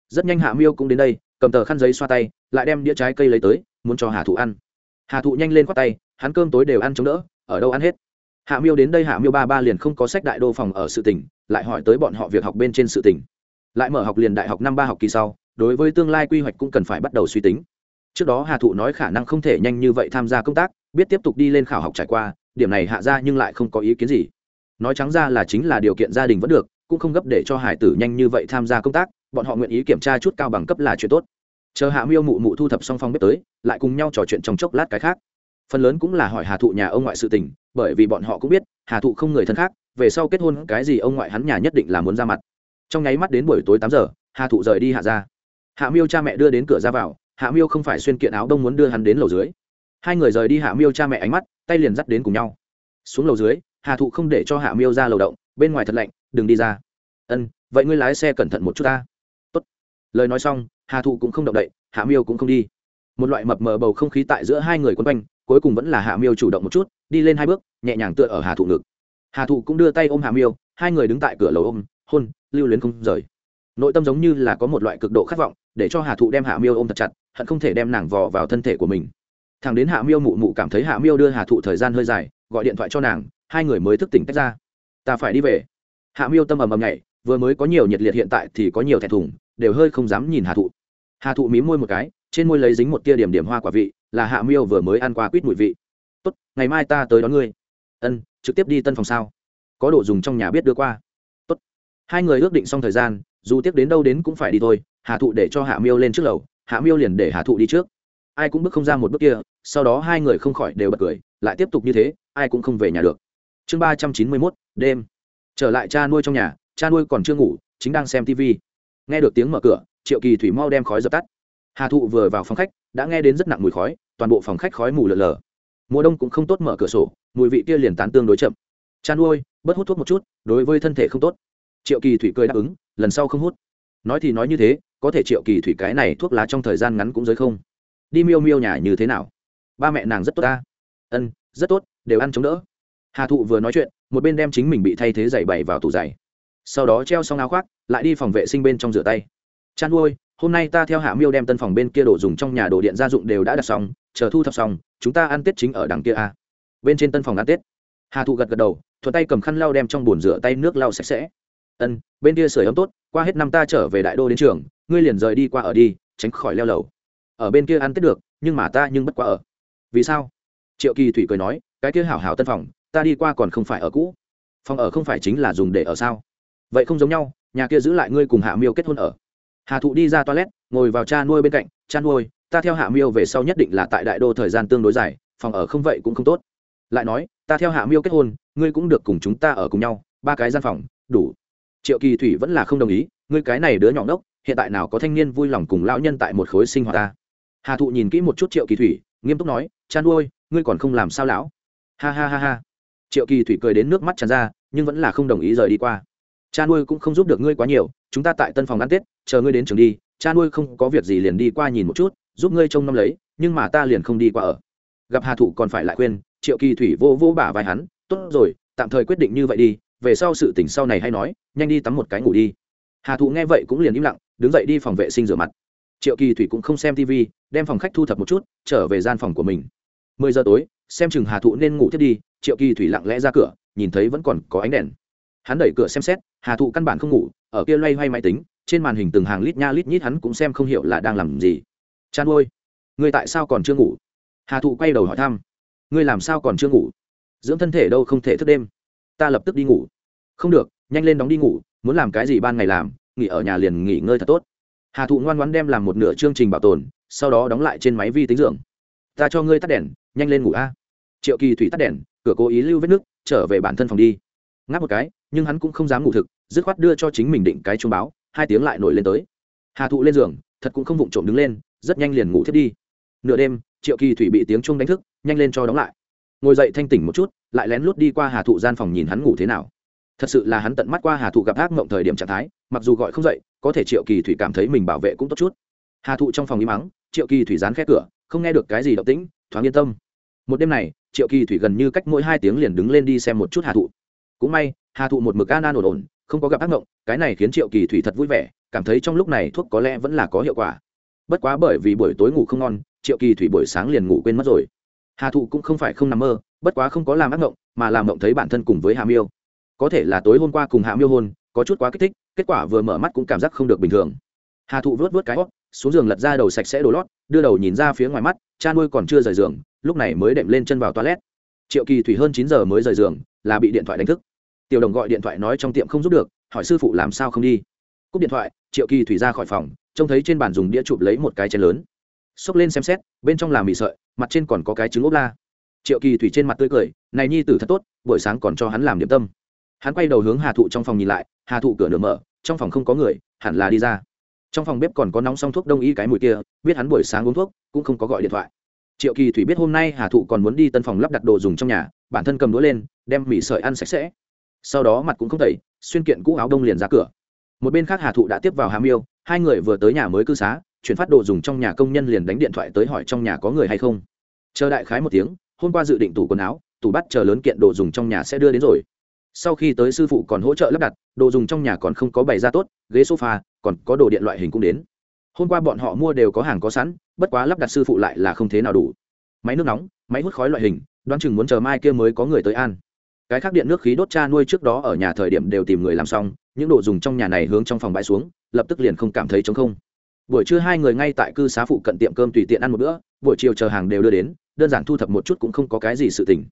Rất nhanh hạ miêu cũng đến đây cầm tờ khăn giấy xoa tay, lại đem đĩa trái cây lấy tới, muốn cho hà thụ ăn. Hà thụ nhanh lên khoác tay, hắn cơm tối đều ăn chống đỡ, ở đâu ăn hết. Hạ miêu đến đây, hạ miêu ba ba liền không có sách đại đô phòng ở sự tỉnh lại hỏi tới bọn họ việc học bên trên sự tỉnh lại mở học liền đại học năm ba học kỳ sau, đối với tương lai quy hoạch cũng cần phải bắt đầu suy tính. Trước đó hà thụ nói khả năng không thể nhanh như vậy tham gia công tác, biết tiếp tục đi lên khảo học trải qua, điểm này hạ ra nhưng lại không có ý kiến gì. Nói trắng ra là chính là điều kiện gia đình vẫn được, cũng không gấp để cho hải tử nhanh như vậy tham gia công tác bọn họ nguyện ý kiểm tra chút cao bằng cấp là chuyện tốt. Chờ hạ miêu mụ mụ thu thập xong phong bếp tới, lại cùng nhau trò chuyện trong chốc lát cái khác. Phần lớn cũng là hỏi hà thụ nhà ông ngoại sự tình, bởi vì bọn họ cũng biết, hà thụ không người thân khác, về sau kết hôn cái gì ông ngoại hắn nhà nhất định là muốn ra mặt. Trong nháy mắt đến buổi tối tám giờ, hà thụ rời đi hạ ra hạ miêu cha mẹ đưa đến cửa ra vào, hạ miêu không phải xuyên kiện áo đông muốn đưa hắn đến lầu dưới. Hai người rời đi hạ miêu cha mẹ ánh mắt, tay liền dắt đến cùng nhau. Xuống lầu dưới, hà thụ không để cho hạ miêu ra lầu động, bên ngoài thật lạnh, đừng đi ra. Ân, vậy ngươi lái xe cẩn thận một chút ta lời nói xong, hà thụ cũng không động đậy, hạ miêu cũng không đi. Một loại mập mờ bầu không khí tại giữa hai người quấn quanh, cuối cùng vẫn là hạ miêu chủ động một chút, đi lên hai bước, nhẹ nhàng tựa ở hà thụ ngực. Hà thụ cũng đưa tay ôm hạ miêu, hai người đứng tại cửa lầu ôm, hôn, lưu luyến không rời. Nội tâm giống như là có một loại cực độ khát vọng, để cho hà thụ đem hạ miêu ôm thật chặt, hận không thể đem nàng vò vào thân thể của mình. Thằng đến hạ miêu mụ mụ cảm thấy hạ miêu đưa hà thụ thời gian hơi dài, gọi điện thoại cho nàng, hai người mới thức tỉnh tách ra. Ta phải đi về. Hạ miêu tâm ầm ầm nhảy, vừa mới có nhiều nhiệt liệt hiện tại thì có nhiều thẻ thùng đều hơi không dám nhìn hà thụ. Hà thụ mí môi một cái, trên môi lấy dính một tia điểm điểm hoa quả vị, là hạ miêu vừa mới ăn qua quýt mùi vị. Tốt, ngày mai ta tới đón ngươi. Ân, trực tiếp đi tân phòng sao? Có đồ dùng trong nhà biết đưa qua. Tốt. Hai người ước định xong thời gian, dù tiếp đến đâu đến cũng phải đi thôi, hà thụ để cho hạ miêu lên trước lầu, hạ miêu liền để hà thụ đi trước. Ai cũng bước không ra một bước kia, sau đó hai người không khỏi đều bật cười, lại tiếp tục như thế, ai cũng không về nhà được. Chương ba trăm chín mươi mốt, đêm. Trở lại cha nuôi trong nhà, cha nuôi còn chưa ngủ, chính đang xem tv nghe được tiếng mở cửa, triệu kỳ thủy mau đem khói dập tắt. Hà thụ vừa vào phòng khách, đã nghe đến rất nặng mùi khói, toàn bộ phòng khách khói mù lờ lờ. Mùa đông cũng không tốt mở cửa sổ, mùi vị kia liền tán tương đối chậm. Chăn nuôi bớt hút thuốc một chút, đối với thân thể không tốt. Triệu kỳ thủy cười đáp ứng, lần sau không hút. Nói thì nói như thế, có thể triệu kỳ thủy cái này thuốc lá trong thời gian ngắn cũng giới không. Đi miêu miêu nhà như thế nào? Ba mẹ nàng rất tốt ta. Ân, rất tốt, đều ăn chống đỡ. Hà thụ vừa nói chuyện, một bên đem chính mình bị thay thế giày bày vào tủ giày. Sau đó treo xong áo khoác lại đi phòng vệ sinh bên trong rửa tay. Chăn nuôi hôm nay ta theo hạ miêu đem tân phòng bên kia đồ dùng trong nhà đồ điện gia dụng đều đã đặt xong, chờ thu thập xong, chúng ta ăn tết chính ở đằng kia a à. bên trên tân phòng ăn tết. Hà thụ gật gật đầu, thuận tay cầm khăn lau đem trong bồn rửa tay nước lau sạch sẽ. Ân, bên kia sửa ấm tốt, qua hết năm ta trở về đại đô đến trường, ngươi liền rời đi qua ở đi, tránh khỏi leo lầu. Ở bên kia ăn tết được, nhưng mà ta nhưng bất quá ở. Vì sao? Triệu kỳ thủy cười nói, cái kia hảo hảo tân phòng, ta đi qua còn không phải ở cũ. Phòng ở không phải chính là dùng để ở sao? Vậy không giống nhau nhà kia giữ lại ngươi cùng hạ miêu kết hôn ở. Hà thụ đi ra toilet, ngồi vào cha nuôi bên cạnh, cha nuôi, ta theo hạ miêu về sau nhất định là tại đại đô thời gian tương đối dài, phòng ở không vậy cũng không tốt. Lại nói, ta theo hạ miêu kết hôn, ngươi cũng được cùng chúng ta ở cùng nhau, ba cái gian phòng, đủ. Triệu kỳ thủy vẫn là không đồng ý, ngươi cái này đứa nhỏ ngốc, hiện tại nào có thanh niên vui lòng cùng lão nhân tại một khối sinh hoạt ta? Hà thụ nhìn kỹ một chút triệu kỳ thủy, nghiêm túc nói chan nuôi, ngươi còn không làm sao lão? Ha ha ha ha. Triệu kỳ thủy cười đến nước mắt tràn ra, nhưng vẫn là không đồng ý rời đi qua cha nuôi cũng không giúp được ngươi quá nhiều, chúng ta tại tân phòng ăn tết, chờ ngươi đến trường đi, cha nuôi không có việc gì liền đi qua nhìn một chút, giúp ngươi trông nom lấy, nhưng mà ta liền không đi qua ở. Gặp hà thụ còn phải lại khuyên, triệu kỳ thủy vô vô bả vai hắn, tốt rồi, tạm thời quyết định như vậy đi, về sau sự tỉnh sau này hay nói, nhanh đi tắm một cái ngủ đi. Hà thụ nghe vậy cũng liền im lặng, đứng dậy đi phòng vệ sinh rửa mặt. Triệu kỳ thủy cũng không xem tv đem phòng khách thu thập một chút, trở về gian phòng của mình. Mười giờ tối, xem chừng hà thụ nên ngủ thiết đi, triệu kỳ thủy lặng lẽ ra cửa, nhìn thấy vẫn còn có ánh đèn hắn đẩy cửa xem xét, hà thụ căn bản không ngủ, ở kia loay hoay máy tính, trên màn hình từng hàng lít nha lít nhít hắn cũng xem không hiểu là đang làm gì. Chan ôi người tại sao còn chưa ngủ? Hà thụ quay đầu hỏi thăm. Ngươi làm sao còn chưa ngủ? Dưỡng thân thể đâu không thể thức đêm? Ta lập tức đi ngủ. Không được, nhanh lên đóng đi ngủ, muốn làm cái gì ban ngày làm, nghỉ ở nhà liền nghỉ ngơi thật tốt. Hà thụ ngoan ngoãn đem làm một nửa chương trình bảo tồn, sau đó đóng lại trên máy vi tính dưỡng ta cho ngươi tắt đèn, nhanh lên ngủ a. Triệu kỳ thủy tắt đèn, cửa cố ý lưu vết nước, trở về bản thân phòng đi ngáp một cái, nhưng hắn cũng không dám ngủ thực, dứt khoát đưa cho chính mình định cái chuông báo, hai tiếng lại nổi lên tới. Hà thụ lên giường, thật cũng không vụng trộm đứng lên, rất nhanh liền ngủ thiết đi. Nửa đêm, triệu kỳ thủy bị tiếng chuông đánh thức, nhanh lên cho đóng lại. Ngồi dậy thanh tỉnh một chút, lại lén lút đi qua hà thụ gian phòng nhìn hắn ngủ thế nào. Thật sự là hắn tận mắt qua hà thụ gặp ác mộng thời điểm trạng thái, mặc dù gọi không dậy, có thể triệu kỳ thủy cảm thấy mình bảo vệ cũng tốt chút. Hà thụ trong phòng im mắng, triệu kỳ thủy dán khép cửa, không nghe được cái gì động tĩnh, thoáng yên tâm. Một đêm này, triệu kỳ thủy gần như cách mỗi hai tiếng liền đứng lên đi xem một chút hà thụ cũng may, hà thụ một mực an an ổn ổn, không có gặp ác mộng, cái này khiến triệu kỳ thủy thật vui vẻ, cảm thấy trong lúc này thuốc có lẽ vẫn là có hiệu quả. Bất quá bởi vì buổi tối ngủ không ngon, triệu kỳ thủy buổi sáng liền ngủ quên mất rồi. Hà thụ cũng không phải không nằm mơ, bất quá không có làm ác mộng, mà làm mộng thấy bản thân cùng với hà miêu. Có thể là tối hôm qua cùng hạ miêu hôn, có chút quá kích thích, kết quả vừa mở mắt cũng cảm giác không được bình thường. Hà thụ vớt vớt cái hót xuống giường lật ra đầu sạch sẽ đổ lót, đưa đầu nhìn ra phía ngoài mắt, cha nuôi còn chưa rời giường, lúc này mới đệm lên chân vào toilet. Triệu kỳ thủy hơn chín giờ mới rời giường là bị điện thoại đánh thức. Tiểu đồng gọi điện thoại nói trong tiệm không giúp được, hỏi sư phụ làm sao không đi. Cúp điện thoại, triệu kỳ thủy ra khỏi phòng, trông thấy trên bàn dùng đĩa chụp lấy một cái chén lớn. Xốc lên xem xét, bên trong là mì sợi, mặt trên còn có cái trứng ốp la. Triệu kỳ thủy trên mặt tươi cười, này nhi tử thật tốt, buổi sáng còn cho hắn làm điểm tâm. Hắn quay đầu hướng hà thụ trong phòng nhìn lại, hà thụ cửa nửa mở, trong phòng không có người, hẳn là đi ra. Trong phòng bếp còn có nóng xong thuốc đông y cái mùi kia, biết hắn buổi sáng uống thuốc, cũng không có gọi điện thoại. Triệu kỳ thủy biết hôm nay hà thụ còn muốn đi tân phòng lắp đặt đồ dùng trong nhà bản thân cầm đũa lên, đem mì sợi ăn sạch sẽ. Sau đó mặt cũng không tẩy, xuyên kiện cũ áo đông liền ra cửa. Một bên khác hà thụ đã tiếp vào hà miêu, hai người vừa tới nhà mới cư xá, chuyển phát đồ dùng trong nhà công nhân liền đánh điện thoại tới hỏi trong nhà có người hay không. Chờ đại khái một tiếng, hôm qua dự định tủ quần áo, tủ bắt chờ lớn kiện đồ dùng trong nhà sẽ đưa đến rồi. Sau khi tới sư phụ còn hỗ trợ lắp đặt, đồ dùng trong nhà còn không có bày ra tốt, ghế sofa, còn có đồ điện loại hình cũng đến. Hôm qua bọn họ mua đều có hàng có sẵn, bất quá lắp đặt sư phụ lại là không thế nào đủ máy nước nóng, máy hút khói loại hình, đoán chừng muốn chờ mai kia mới có người tới an cái khác điện nước khí đốt cha nuôi trước đó ở nhà thời điểm đều tìm người làm xong, những đồ dùng trong nhà này hướng trong phòng bãi xuống, lập tức liền không cảm thấy trống không. Buổi trưa hai người ngay tại cư xá phụ cận tiệm cơm tùy tiện ăn một bữa, buổi chiều chờ hàng đều đưa đến, đơn giản thu thập một chút cũng không có cái gì sự tình.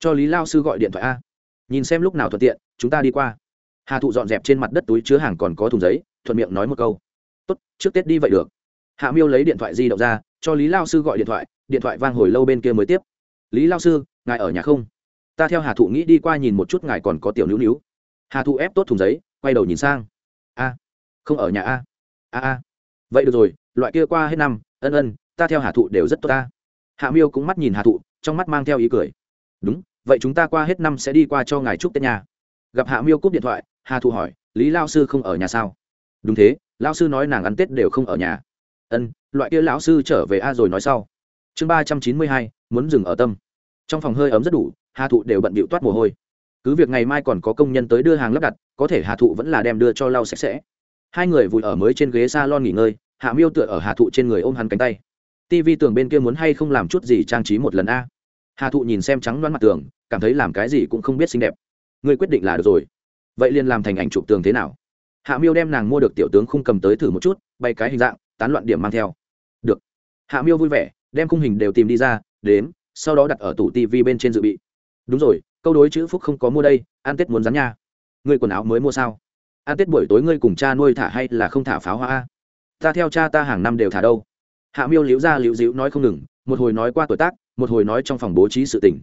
Cho lý lao sư gọi điện thoại a. Nhìn xem lúc nào thuận tiện, chúng ta đi qua. Hà thụ dọn dẹp trên mặt đất túi chứa hàng còn có thùng giấy, thuận miệng nói một câu. Tốt, trước tết đi vậy được. Hạ miêu lấy điện thoại di động ra cho lý lao sư gọi điện thoại điện thoại vang hồi lâu bên kia mới tiếp. Lý lao sư, ngài ở nhà không? Ta theo hà thụ nghĩ đi qua nhìn một chút ngài còn có tiểu níu níu. Hà thụ ép tốt thùng giấy, quay đầu nhìn sang. A, không ở nhà a? A a. Vậy được rồi, loại kia qua hết năm, ân ân, ta theo hà thụ đều rất tốt ta. Hạ miêu cũng mắt nhìn hà thụ, trong mắt mang theo ý cười. Đúng, vậy chúng ta qua hết năm sẽ đi qua cho ngài chúc tết nhà. Gặp hạ miêu cúp điện thoại, hà thụ hỏi, lý lao sư không ở nhà sao? Đúng thế, lao sư nói nàng ăn tết đều không ở nhà ân, loại kia lão sư trở về a rồi nói sau. Chương ba trăm chín mươi hai, muốn dừng ở tâm. Trong phòng hơi ấm rất đủ, hà thụ đều bận bịu toát mồ hôi. Cứ việc ngày mai còn có công nhân tới đưa hàng lắp đặt, có thể hà thụ vẫn là đem đưa cho lau sạch sẽ. Hai người vùi ở mới trên ghế s a lon nghỉ ngơi, hạ miêu tựa ở hà thụ trên người ôm hắn cánh tay. Tivi tường bên kia muốn hay không làm chút gì trang trí một lần a? Hà thụ nhìn xem trắng đoán mặt tường, cảm thấy làm cái gì cũng không biết xinh đẹp. Ngươi quyết định là được rồi. Vậy liền làm thành ảnh chụp tường thế nào? Hạ miêu đem nàng mua được tiểu tướng không cầm tới thử một chút bay cái hình dạng tán loạn điểm mang theo. Được. Hạ miêu vui vẻ, đem khung hình đều tìm đi ra đến sau đó đặt ở tủ tv bên trên dự bị. Đúng rồi, câu đối chữ phúc không có mua đây ăn tết muốn rắn nha. Ngươi quần áo mới mua sao? Ăn tết buổi tối ngươi cùng cha nuôi thả hay là không thả pháo hoa? Ta theo cha ta hàng năm đều thả đâu. Hạ miêu liễu ra liễu dịu nói không ngừng, một hồi nói qua tuổi tác, một hồi nói trong phòng bố trí sự tình.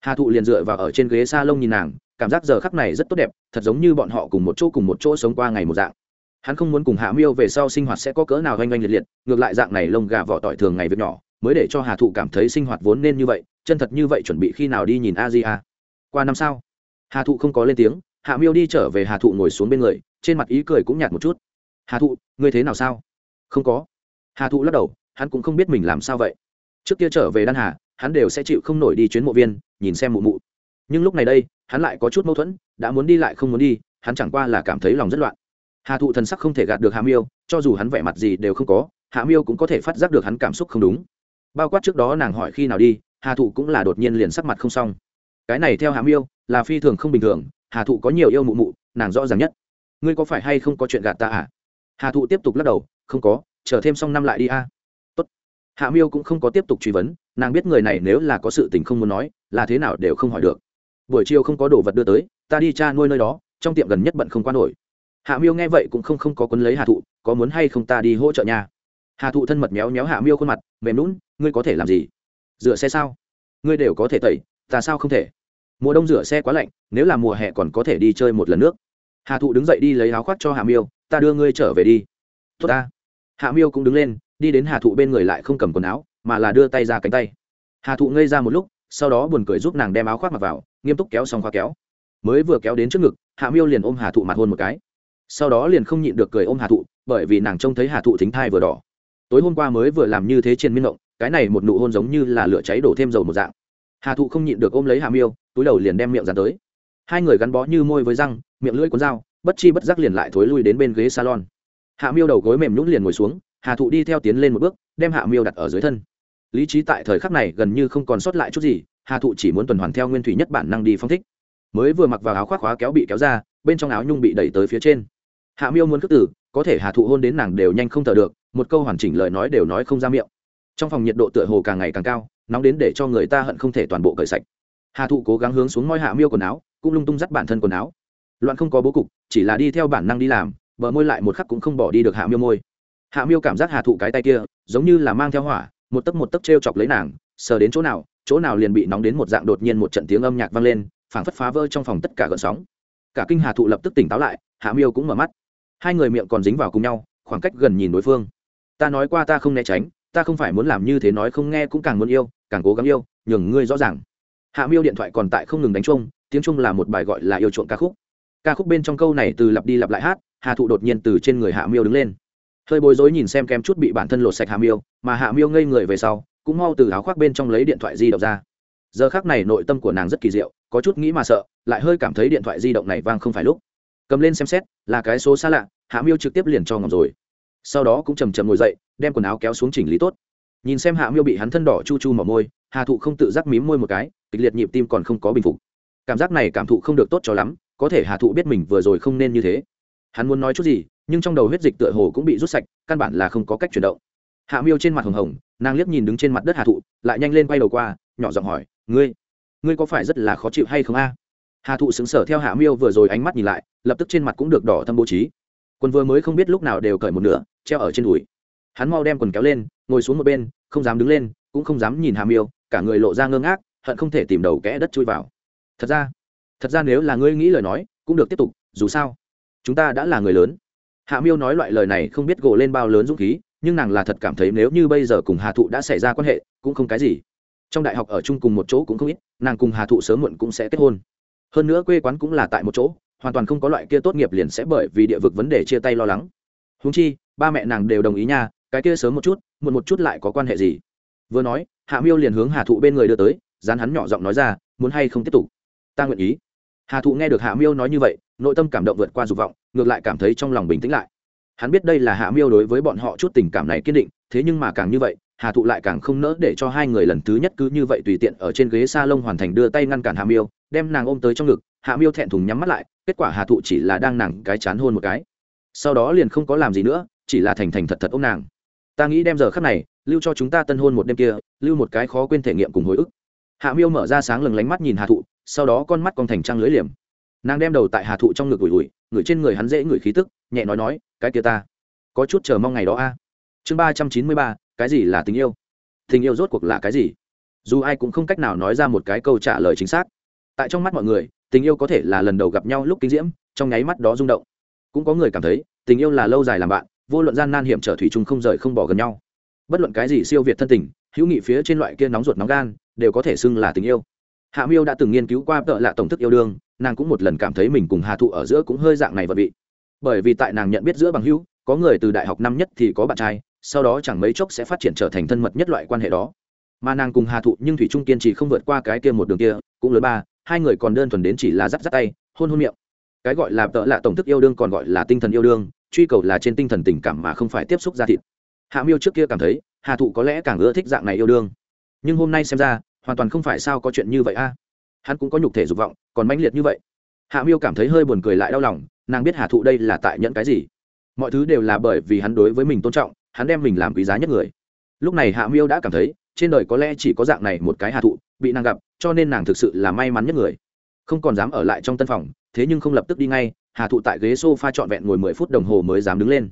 Hà thụ liền dựa vào ở trên ghế s a lông nhìn nàng, cảm giác giờ khắc này rất tốt đẹp, thật giống như bọn họ cùng một chỗ cùng một chỗ sống qua ngày một dạng hắn không muốn cùng hạ miêu về sau sinh hoạt sẽ có cỡ nào oanh oanh liệt liệt, ngược lại dạng này lông gà vỏ tỏi thường ngày việc nhỏ, mới để cho hà thụ cảm thấy sinh hoạt vốn nên như vậy, chân thật như vậy chuẩn bị khi nào đi nhìn a di a. Qua năm sao hà thụ không có lên tiếng, hạ miêu đi trở về hà thụ ngồi xuống bên người, trên mặt ý cười cũng nhạt một chút. Hà thụ, ngươi thế nào sao? Không có. Hà thụ lắc đầu, hắn cũng không biết mình làm sao vậy. Trước kia trở về đan hà, hắn đều sẽ chịu không nổi đi chuyến mộ viên, nhìn xem mụ mụ. Nhưng lúc này đây, hắn lại có chút mâu thuẫn, đã muốn đi lại không muốn đi, hắn chẳng qua là cảm thấy lòng rất loạn hà thụ thần sắc không thể gạt được hạ miêu, cho dù hắn vẻ mặt gì đều không có, hạ miêu cũng có thể phát giác được hắn cảm xúc không đúng. Bao quát trước đó nàng hỏi khi nào đi, hà thụ cũng là đột nhiên liền sắc mặt không xong. Cái này theo hạ miêu, là phi thường không bình thường, hà thụ có nhiều yêu mụ mụ, nàng rõ ràng nhất. Ngươi có phải hay không có chuyện gạt ta à? Hà thụ tiếp tục lắc đầu, không có, chờ thêm xong năm lại đi a. Tốt. hạ miêu cũng không có tiếp tục truy vấn, nàng biết người này nếu là có sự tình không muốn nói, là thế nào đều không hỏi được. Buổi chiều không có đồ vật đưa tới, ta đi cha nuôi nơi đó, trong tiệm gần nhất bận không qua nổi hạ miêu nghe vậy cũng không không có quấn lấy hà thụ, có muốn hay không ta đi hỗ trợ nhà hà thụ thân mật méo méo hạ miêu khuôn mặt, mềm lún ngươi có thể làm gì? Rửa xe sao? Ngươi đều có thể tẩy, ta sao không thể? Mùa đông rửa xe quá lạnh, nếu là mùa hè còn có thể đi chơi một lần nước. Hà thụ đứng dậy đi lấy áo khoác cho hạ miêu, ta đưa ngươi trở về đi. Tốt ta. Hạ miêu cũng đứng lên, đi đến hà thụ bên người lại không cầm quần áo, mà là đưa tay ra cánh tay. Hà thụ ngây ra một lúc, sau đó buồn cười giúp nàng đem áo khoác mặc vào, nghiêm túc kéo xong khóa kéo. Mới vừa kéo đến trước ngực, hạ miêu liền ôm hà thụ mặt hôn một cái sau đó liền không nhịn được cười ôm hà thụ, bởi vì nàng trông thấy hà thụ thính thai vừa đỏ. Tối hôm qua mới vừa làm như thế trên miên động, cái này một nụ hôn giống như là lửa cháy đổ thêm dầu một dạng. Hà thụ không nhịn được ôm lấy hà miêu, túi đầu liền đem miệng dán tới. Hai người gắn bó như môi với răng, miệng lưỡi cuốn dao, bất chi bất giác liền lại thối lui đến bên ghế salon. Hạ miêu đầu gối mềm nhún liền ngồi xuống, hà thụ đi theo tiến lên một bước, đem hạ miêu đặt ở dưới thân. Lý trí tại thời khắc này gần như không còn sót lại chút gì, hà thụ chỉ muốn tuần hoàn theo nguyên thủy nhất bản năng đi phong thích. Mới vừa mặc vào áo khoác khóa kéo bị kéo ra, bên trong áo nhung bị đẩy tới phía trên hạ miêu muốn cất tử, có thể hà thụ hôn đến nàng đều nhanh không thở được, một câu hoàn chỉnh lời nói đều nói không ra miệng. Trong phòng nhiệt độ tựa hồ càng ngày càng cao, nóng đến để cho người ta hận không thể toàn bộ cởi sạch. Hà thụ cố gắng hướng xuống môi hạ miêu quần áo, cũng lung tung dắt bản thân quần áo. Loạn không có bố cục, chỉ là đi theo bản năng đi làm, bờ môi lại một khắc cũng không bỏ đi được hạ miêu môi. Hạ miêu cảm giác hà thụ cái tay kia, giống như là mang theo hỏa, một tấc một tấc t r e o chọc lấy nàng, sờ đến chỗ nào chỗ nào liền bị nóng đến một dạng đột nhiên một trận tiếng âm nhạc vang lên, phảng phất phá vỡ trong phòng tất cả gợn sóng. Cả kinh hà thụ lập tức tỉnh táo lại, hạ miêu cũng mở mắt hai người miệng còn dính vào cùng nhau, khoảng cách gần nhìn đối phương. Ta nói qua ta không né tránh, ta không phải muốn làm như thế nói không nghe cũng càng muốn yêu, càng cố gắng yêu, nhường ngươi rõ ràng. Hạ miêu điện thoại còn tại không ngừng đánh chung tiếng chung là một bài gọi là yêu chuộng ca khúc. Ca khúc bên trong câu này từ lặp đi lặp lại hát, hà thụ đột nhiên từ trên người hạ miêu đứng lên. Hơi bối rối nhìn xem kem chút bị bản thân lột sạch hạ miêu, mà hạ miêu ngây người về sau, cũng mau từ áo khoác bên trong lấy điện thoại di động ra. Giờ khác này nội tâm của nàng rất kỳ diệu, có chút nghĩ mà sợ, lại hơi cảm thấy điện thoại di động này vang không phải lúc cầm lên xem xét, là cái số xa lạ, hạ miêu trực tiếp liền cho ngọc rồi. Sau đó cũng chầm chầm ngồi dậy, đem quần áo kéo xuống chỉnh lý tốt. Nhìn xem hạ miêu bị hắn thân đỏ chu chu mỏ môi, hà thụ không tự giác mím môi một cái, kịch liệt nhịp tim còn không có bình phục. Cảm giác này cảm thụ không được tốt cho lắm, có thể hà thụ biết mình vừa rồi không nên như thế. Hắn muốn nói chút gì, nhưng trong đầu huyết dịch tựa hồ cũng bị rút sạch, căn bản là không có cách chuyển động. Hạ miêu trên mặt hồng hồng, nàng liếc nhìn đứng trên mặt đất hà thụ, lại nhanh lên quay đầu qua, nhỏ giọng hỏi, ngươi ngươi có phải rất là khó chịu hay không a? Hà thụ xứng sở theo hạ miêu vừa rồi ánh mắt nhìn lại, lập tức trên mặt cũng được đỏ thâm bố trí. Quần vừa mới không biết lúc nào đều cởi một nửa, treo ở trên đùi. Hắn mau đem quần kéo lên, ngồi xuống một bên, không dám đứng lên, cũng không dám nhìn hà miêu, cả người lộ ra ngơ ngác, hận không thể tìm đầu kẽ đất chui vào. Thật ra thật ra nếu là ngươi nghĩ lời nói, cũng được tiếp tục, dù sao, chúng ta đã là người lớn. Hạ miêu nói loại lời này không biết gộ lên bao lớn dũng khí, nhưng nàng là thật cảm thấy nếu như bây giờ cùng hà thụ đã xảy ra quan hệ, cũng không cái gì. Trong đại học ở chung cùng một chỗ cũng không ít, nàng cùng hà thụ sớm muộn cũng sẽ kết hôn hơn nữa quê quán cũng là tại một chỗ, hoàn toàn không có loại kia tốt nghiệp liền sẽ bởi vì địa vực vấn đề chia tay lo lắng. Húng chi, ba mẹ nàng đều đồng ý nha, cái kia sớm một chút, muộn một chút lại có quan hệ gì? Vừa nói, hạ miêu liền hướng hà thụ bên người đưa tới, dán hắn nhỏ giọng nói ra, muốn hay không tiếp tục? Ta nguyện ý. Hà thụ nghe được hạ miêu nói như vậy, nội tâm cảm động vượt qua dục vọng, ngược lại cảm thấy trong lòng bình tĩnh lại. Hắn biết đây là hạ miêu đối với bọn họ chút tình cảm này kiên định, thế nhưng mà càng như vậy hà thụ lại càng không nỡ để cho hai người lần thứ nhất cứ như vậy tùy tiện ở trên ghế s a lông hoàn thành đưa tay ngăn cản hạ miêu, đem nàng ôm tới trong ngực. Hạ miêu thẹn thùng nhắm mắt lại, kết quả hà thụ chỉ là đang nàng cái chán hôn một cái. Sau đó liền không có làm gì nữa, chỉ là thành thành thật thật ôm nàng. Ta nghĩ đem giờ khắc này, lưu cho chúng ta tân hôn một đêm kia, lưu một cái khó quên thể nghiệm cùng hồi ức. Hạ miêu mở ra sáng lừng lánh mắt nhìn hà thụ, sau đó con mắt con thành trăng lưới liềm. Nàng đem đầu tại hà thụ trong ngực ủi ủi, ngửi trên người hắn dễ ngửi khí tức, nhẹ nói nói, cái kia ta, có chút chờ mong ngày đó a. Chương ba trăm chín mươi ba cái gì là tình yêu? Tình yêu rốt cuộc là cái gì? Dù ai cũng không cách nào nói ra một cái câu trả lời chính xác. Tại trong mắt mọi người, tình yêu có thể là lần đầu gặp nhau lúc kinh diễm, trong nháy mắt đó rung động. Cũng có người cảm thấy, tình yêu là lâu dài làm bạn, vô luận gian nan hiểm trở thủy chung không rời không bỏ gần nhau. Bất luận cái gì siêu việt thân tình, hữu nghị phía trên loại kia nóng ruột nóng gan, đều có thể xưng là tình yêu. Hạ miêu đã từng nghiên cứu qua tợ lạ tổng thức yêu đương, nàng cũng một lần cảm thấy mình cùng hà thụ ở giữa cũng hơi dạng này vật vị. Bởi vì tại nàng nhận biết giữa bằng hữu, có người từ đại học năm nhất thì có bạn trai sau đó chẳng mấy chốc sẽ phát triển trở thành thân mật nhất loại quan hệ đó. Mà nàng cùng hà thụ nhưng thủy trung kiên trì không vượt qua cái kia một đường kia, cũng lớn ba, hai người còn đơn thuần đến chỉ là giáp giáp tay, hôn hôn miệng. Cái gọi là tợ lạ tổng thức yêu đương còn gọi là tinh thần yêu đương, truy cầu là trên tinh thần tình cảm mà không phải tiếp xúc ra thịt. Hạ miêu trước kia cảm thấy, hà thụ có lẽ càng ưa thích dạng này yêu đương. Nhưng hôm nay xem ra, hoàn toàn không phải sao có chuyện như vậy a. Hắn cũng có nhục thể dục vọng, còn mãnh liệt như vậy. Hạ miêu cảm thấy hơi buồn cười lại đau lòng, nàng biết hà thụ đây là tại nhận cái gì. Mọi thứ đều là bởi vì hắn đối với mình tôn trọng hắn đem mình làm quý giá nhất người. Lúc này hạ miêu đã cảm thấy, trên đời có lẽ chỉ có dạng này một cái hà thụ, bị nàng gặp, cho nên nàng thực sự là may mắn nhất người. Không còn dám ở lại trong tân phòng, thế nhưng không lập tức đi ngay hà thụ tại ghế s o f a trọn vẹn ngồi mười phút đồng hồ mới dám đứng lên.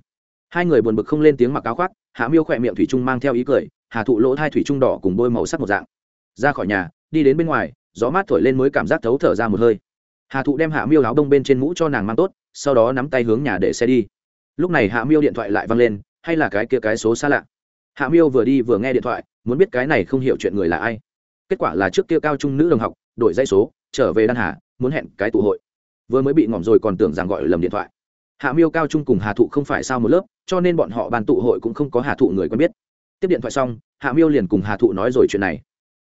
Hai người buồn bực không lên tiếng mặc áo khoác, hạ miêu khỏe miệng thủy trung mang theo ý cười hà thụ lỗ thai thủy trung đỏ cùng bôi màu sắc một dạng. Ra khỏi nhà, đi đến bên ngoài, gió mát thổi lên mới cảm giác thấu thở ra một hơi. Hà thụ đem hạ miêu áo đông bên trên mũ cho nàng mang tốt, sau đó nắm tay hướng nhà để xe đi. Lúc này hạ miêu điện thoại lại văng lên hay là cái kia cái số xa lạ? Hạ miêu vừa đi vừa nghe điện thoại, muốn biết cái này không hiểu chuyện người là ai. Kết quả là trước kia cao trung nữ đồng học, đổi dây số, trở về đan hà, muốn hẹn cái tụ hội. Vừa mới bị ngỏm rồi còn tưởng rằng gọi lầm điện thoại. Hạ miêu cao trung cùng hà thụ không phải sao một lớp, cho nên bọn họ bàn tụ hội cũng không có hà thụ người quen biết. Tiếp điện thoại xong, hạ miêu liền cùng hà thụ nói rồi chuyện này.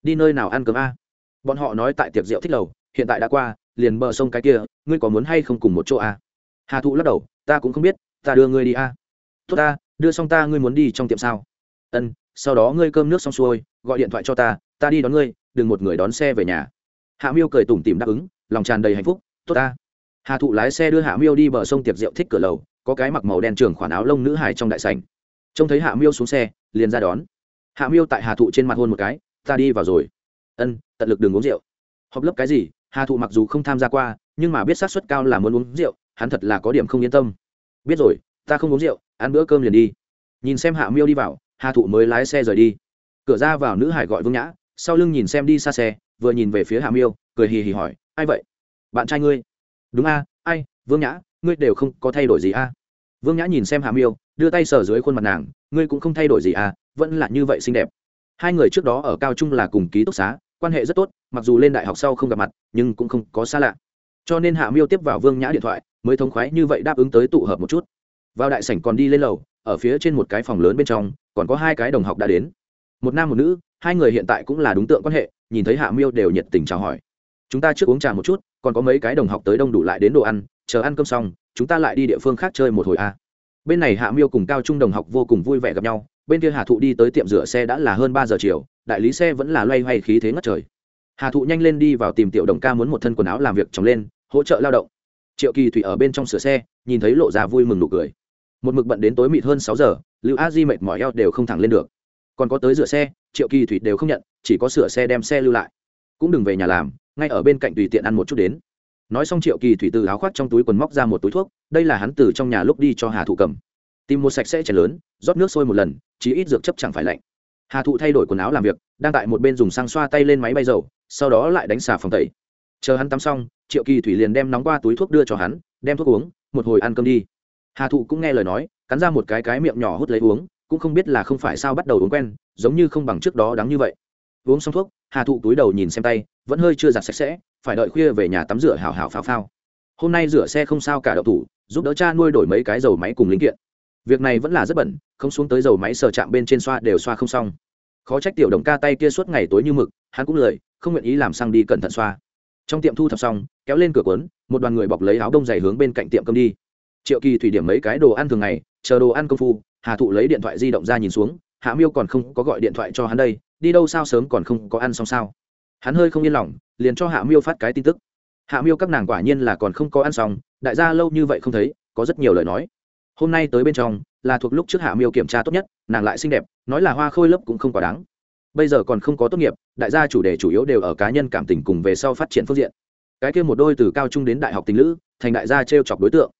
Đi nơi nào ăn cơm a? Bọn họ nói tại tiệc rượu thích lầu, hiện tại đã qua, liền bờ sông cái kia, ngươi có muốn hay không cùng một chỗ a? Hà thụ lắc đầu, ta cũng không biết, ta đưa ngươi đi a. Tốt ta đưa xong ta, ngươi muốn đi trong tiệm sao? Ân, sau đó ngươi cơm nước xong xuôi, gọi điện thoại cho ta ta đi đón ngươi, đừng một người đón xe về nhà. Hạ miêu cười tủm tìm đáp ứng, lòng tràn đầy hạnh phúc, tốt ta. Hà thụ lái xe đưa hạ miêu đi bờ sông tiệc rượu thích cửa lầu, có cái mặc màu đen trường khoản áo lông nữ hải trong đại sành trông thấy hạ miêu xuống xe, liền ra đón. Hạ miêu tại hà thụ trên mặt hôn một cái, ta đi vào rồi. Ân, tận lực đừng uống rượu. Họp lớp cái gì? Hà thụ mặc dù không tham gia qua, nhưng mà biết xác suất cao là muốn uống rượu, hắn thật là có điểm không yên tâm. Biết rồi ta không uống rượu, ăn bữa cơm liền đi. Nhìn xem hạ miêu đi vào, hà thụ mới lái xe rời đi. Cửa ra vào nữ hải gọi vương nhã, sau lưng nhìn xem đi xa xe, vừa nhìn về phía hạ miêu, cười hì hì hỏi, ai vậy? Bạn trai ngươi? Đúng a, ai, vương nhã, ngươi đều không có thay đổi gì a? Vương nhã nhìn xem hạ miêu, đưa tay sờ dưới khuôn mặt nàng, ngươi cũng không thay đổi gì à vẫn là như vậy xinh đẹp. Hai người trước đó ở cao trung là cùng ký túc xá, quan hệ rất tốt, mặc dù lên đại học sau không gặp mặt, nhưng cũng không có xa lạ. Cho nên hạ miêu tiếp vào vương nhã điện thoại, mới thống khoái như vậy đáp ứng tới tụ hợp một chút vào đại sảnh còn đi lên lầu, ở phía trên một cái phòng lớn bên trong, còn có hai cái đồng học đã đến. Một nam một nữ, hai người hiện tại cũng là đúng tượng quan hệ, nhìn thấy hạ miêu đều nhiệt tình chào hỏi. Chúng ta trước uống trà một chút, còn có mấy cái đồng học tới đông đủ lại đến đồ ăn, chờ ăn cơm xong, chúng ta lại đi địa phương khác chơi một hồi a. À. bên này hạ miêu cùng cao trung đồng học vô cùng vui vẻ gặp nhau, bên kia hà thụ đi tới tiệm rửa xe đã là hơn ba giờ chiều, đại lý xe vẫn là loay hoay khí thế ngất trời. Hà thụ nhanh lên đi vào tìm tiểu đồng ca muốn một thân quần áo làm việc chồng lên, hỗ trợ lao động. Triệu kỳ thủy ở bên trong sửa xe, nhìn thấy lộ ra vui mừng nụ cười một mực bận đến tối mịt hơn sáu giờ, lưu a di mệt mỏi eo đều không thẳng lên được. Còn có tới rửa xe, triệu kỳ thủy đều không nhận, chỉ có sửa xe đem xe lưu lại. Cũng đừng về nhà làm, ngay ở bên cạnh tùy tiện ăn một chút đến. Nói xong triệu kỳ thủy từ áo khoác trong túi quần móc ra một túi thuốc, đây là hắn từ trong nhà lúc đi cho hà thụ cầm. Tìm một sạch sẽ chén lớn, rót nước sôi một lần chỉ ít dược chấp chẳng phải lạnh. Hà thụ thay đổi quần áo làm việc, đang tại một bên dùng xăng xoa tay lên máy bay dầu, sau đó lại đánh xà phòng tẩy. Chờ hắn tắm xong, triệu kỳ thủy liền đem nóng qua túi thuốc đưa cho hắn, đem thuốc uống, một hồi ăn cơm đi hà thụ cũng nghe lời nói, cắn ra một cái cái miệng nhỏ hút lấy uống, cũng không biết là không phải sao bắt đầu uống quen, giống như không bằng trước đó đáng như vậy. Uống xong thuốc, hà thụ túi đầu nhìn xem tay, vẫn hơi chưa giặt sạch sẽ, phải đợi khuya về nhà tắm rửa hào hào phao phao. Hôm nay rửa xe không sao cả đậu thủ, giúp đỡ cha nuôi đổi mấy cái dầu máy cùng linh kiện. Việc này vẫn là rất bẩn, không xuống tới dầu máy sờ chạm bên trên xoa đều xoa không xong. Khó trách tiểu đồng ca tay kia suốt ngày tối như mực, hắn cũng lười, không nguyện ý làm xăng đi cẩn thận xoa. Trong tiệm thu thập xong, kéo lên cửa cuốn, một đoàn người bọc lấy áo đông dày hướng bên cạnh tiệm cơm đi triệu kỳ thủy điểm mấy cái đồ ăn thường ngày, chờ đồ ăn công phu, hà thụ lấy điện thoại di động ra nhìn xuống, hạ miêu còn không có gọi điện thoại cho hắn đây, đi đâu sao sớm còn không có ăn xong sao. Hắn hơi không yên lòng, liền cho hạ miêu phát cái tin tức. Hạ miêu các nàng quả nhiên là còn không có ăn xong, đại gia lâu như vậy không thấy, có rất nhiều lời nói. Hôm nay tới bên trong, là thuộc lúc trước hạ miêu kiểm tra tốt nhất, nàng lại xinh đẹp, nói là hoa khôi lớp cũng không quá đáng. Bây giờ còn không có tốt nghiệp, đại gia chủ đề chủ yếu đều ở cá nhân cảm tình cùng về sau phát triển phương diện. Cái kia một đôi từ cao trung đến đại học tình lữ, thành đại gia t r e o chọc đối tượng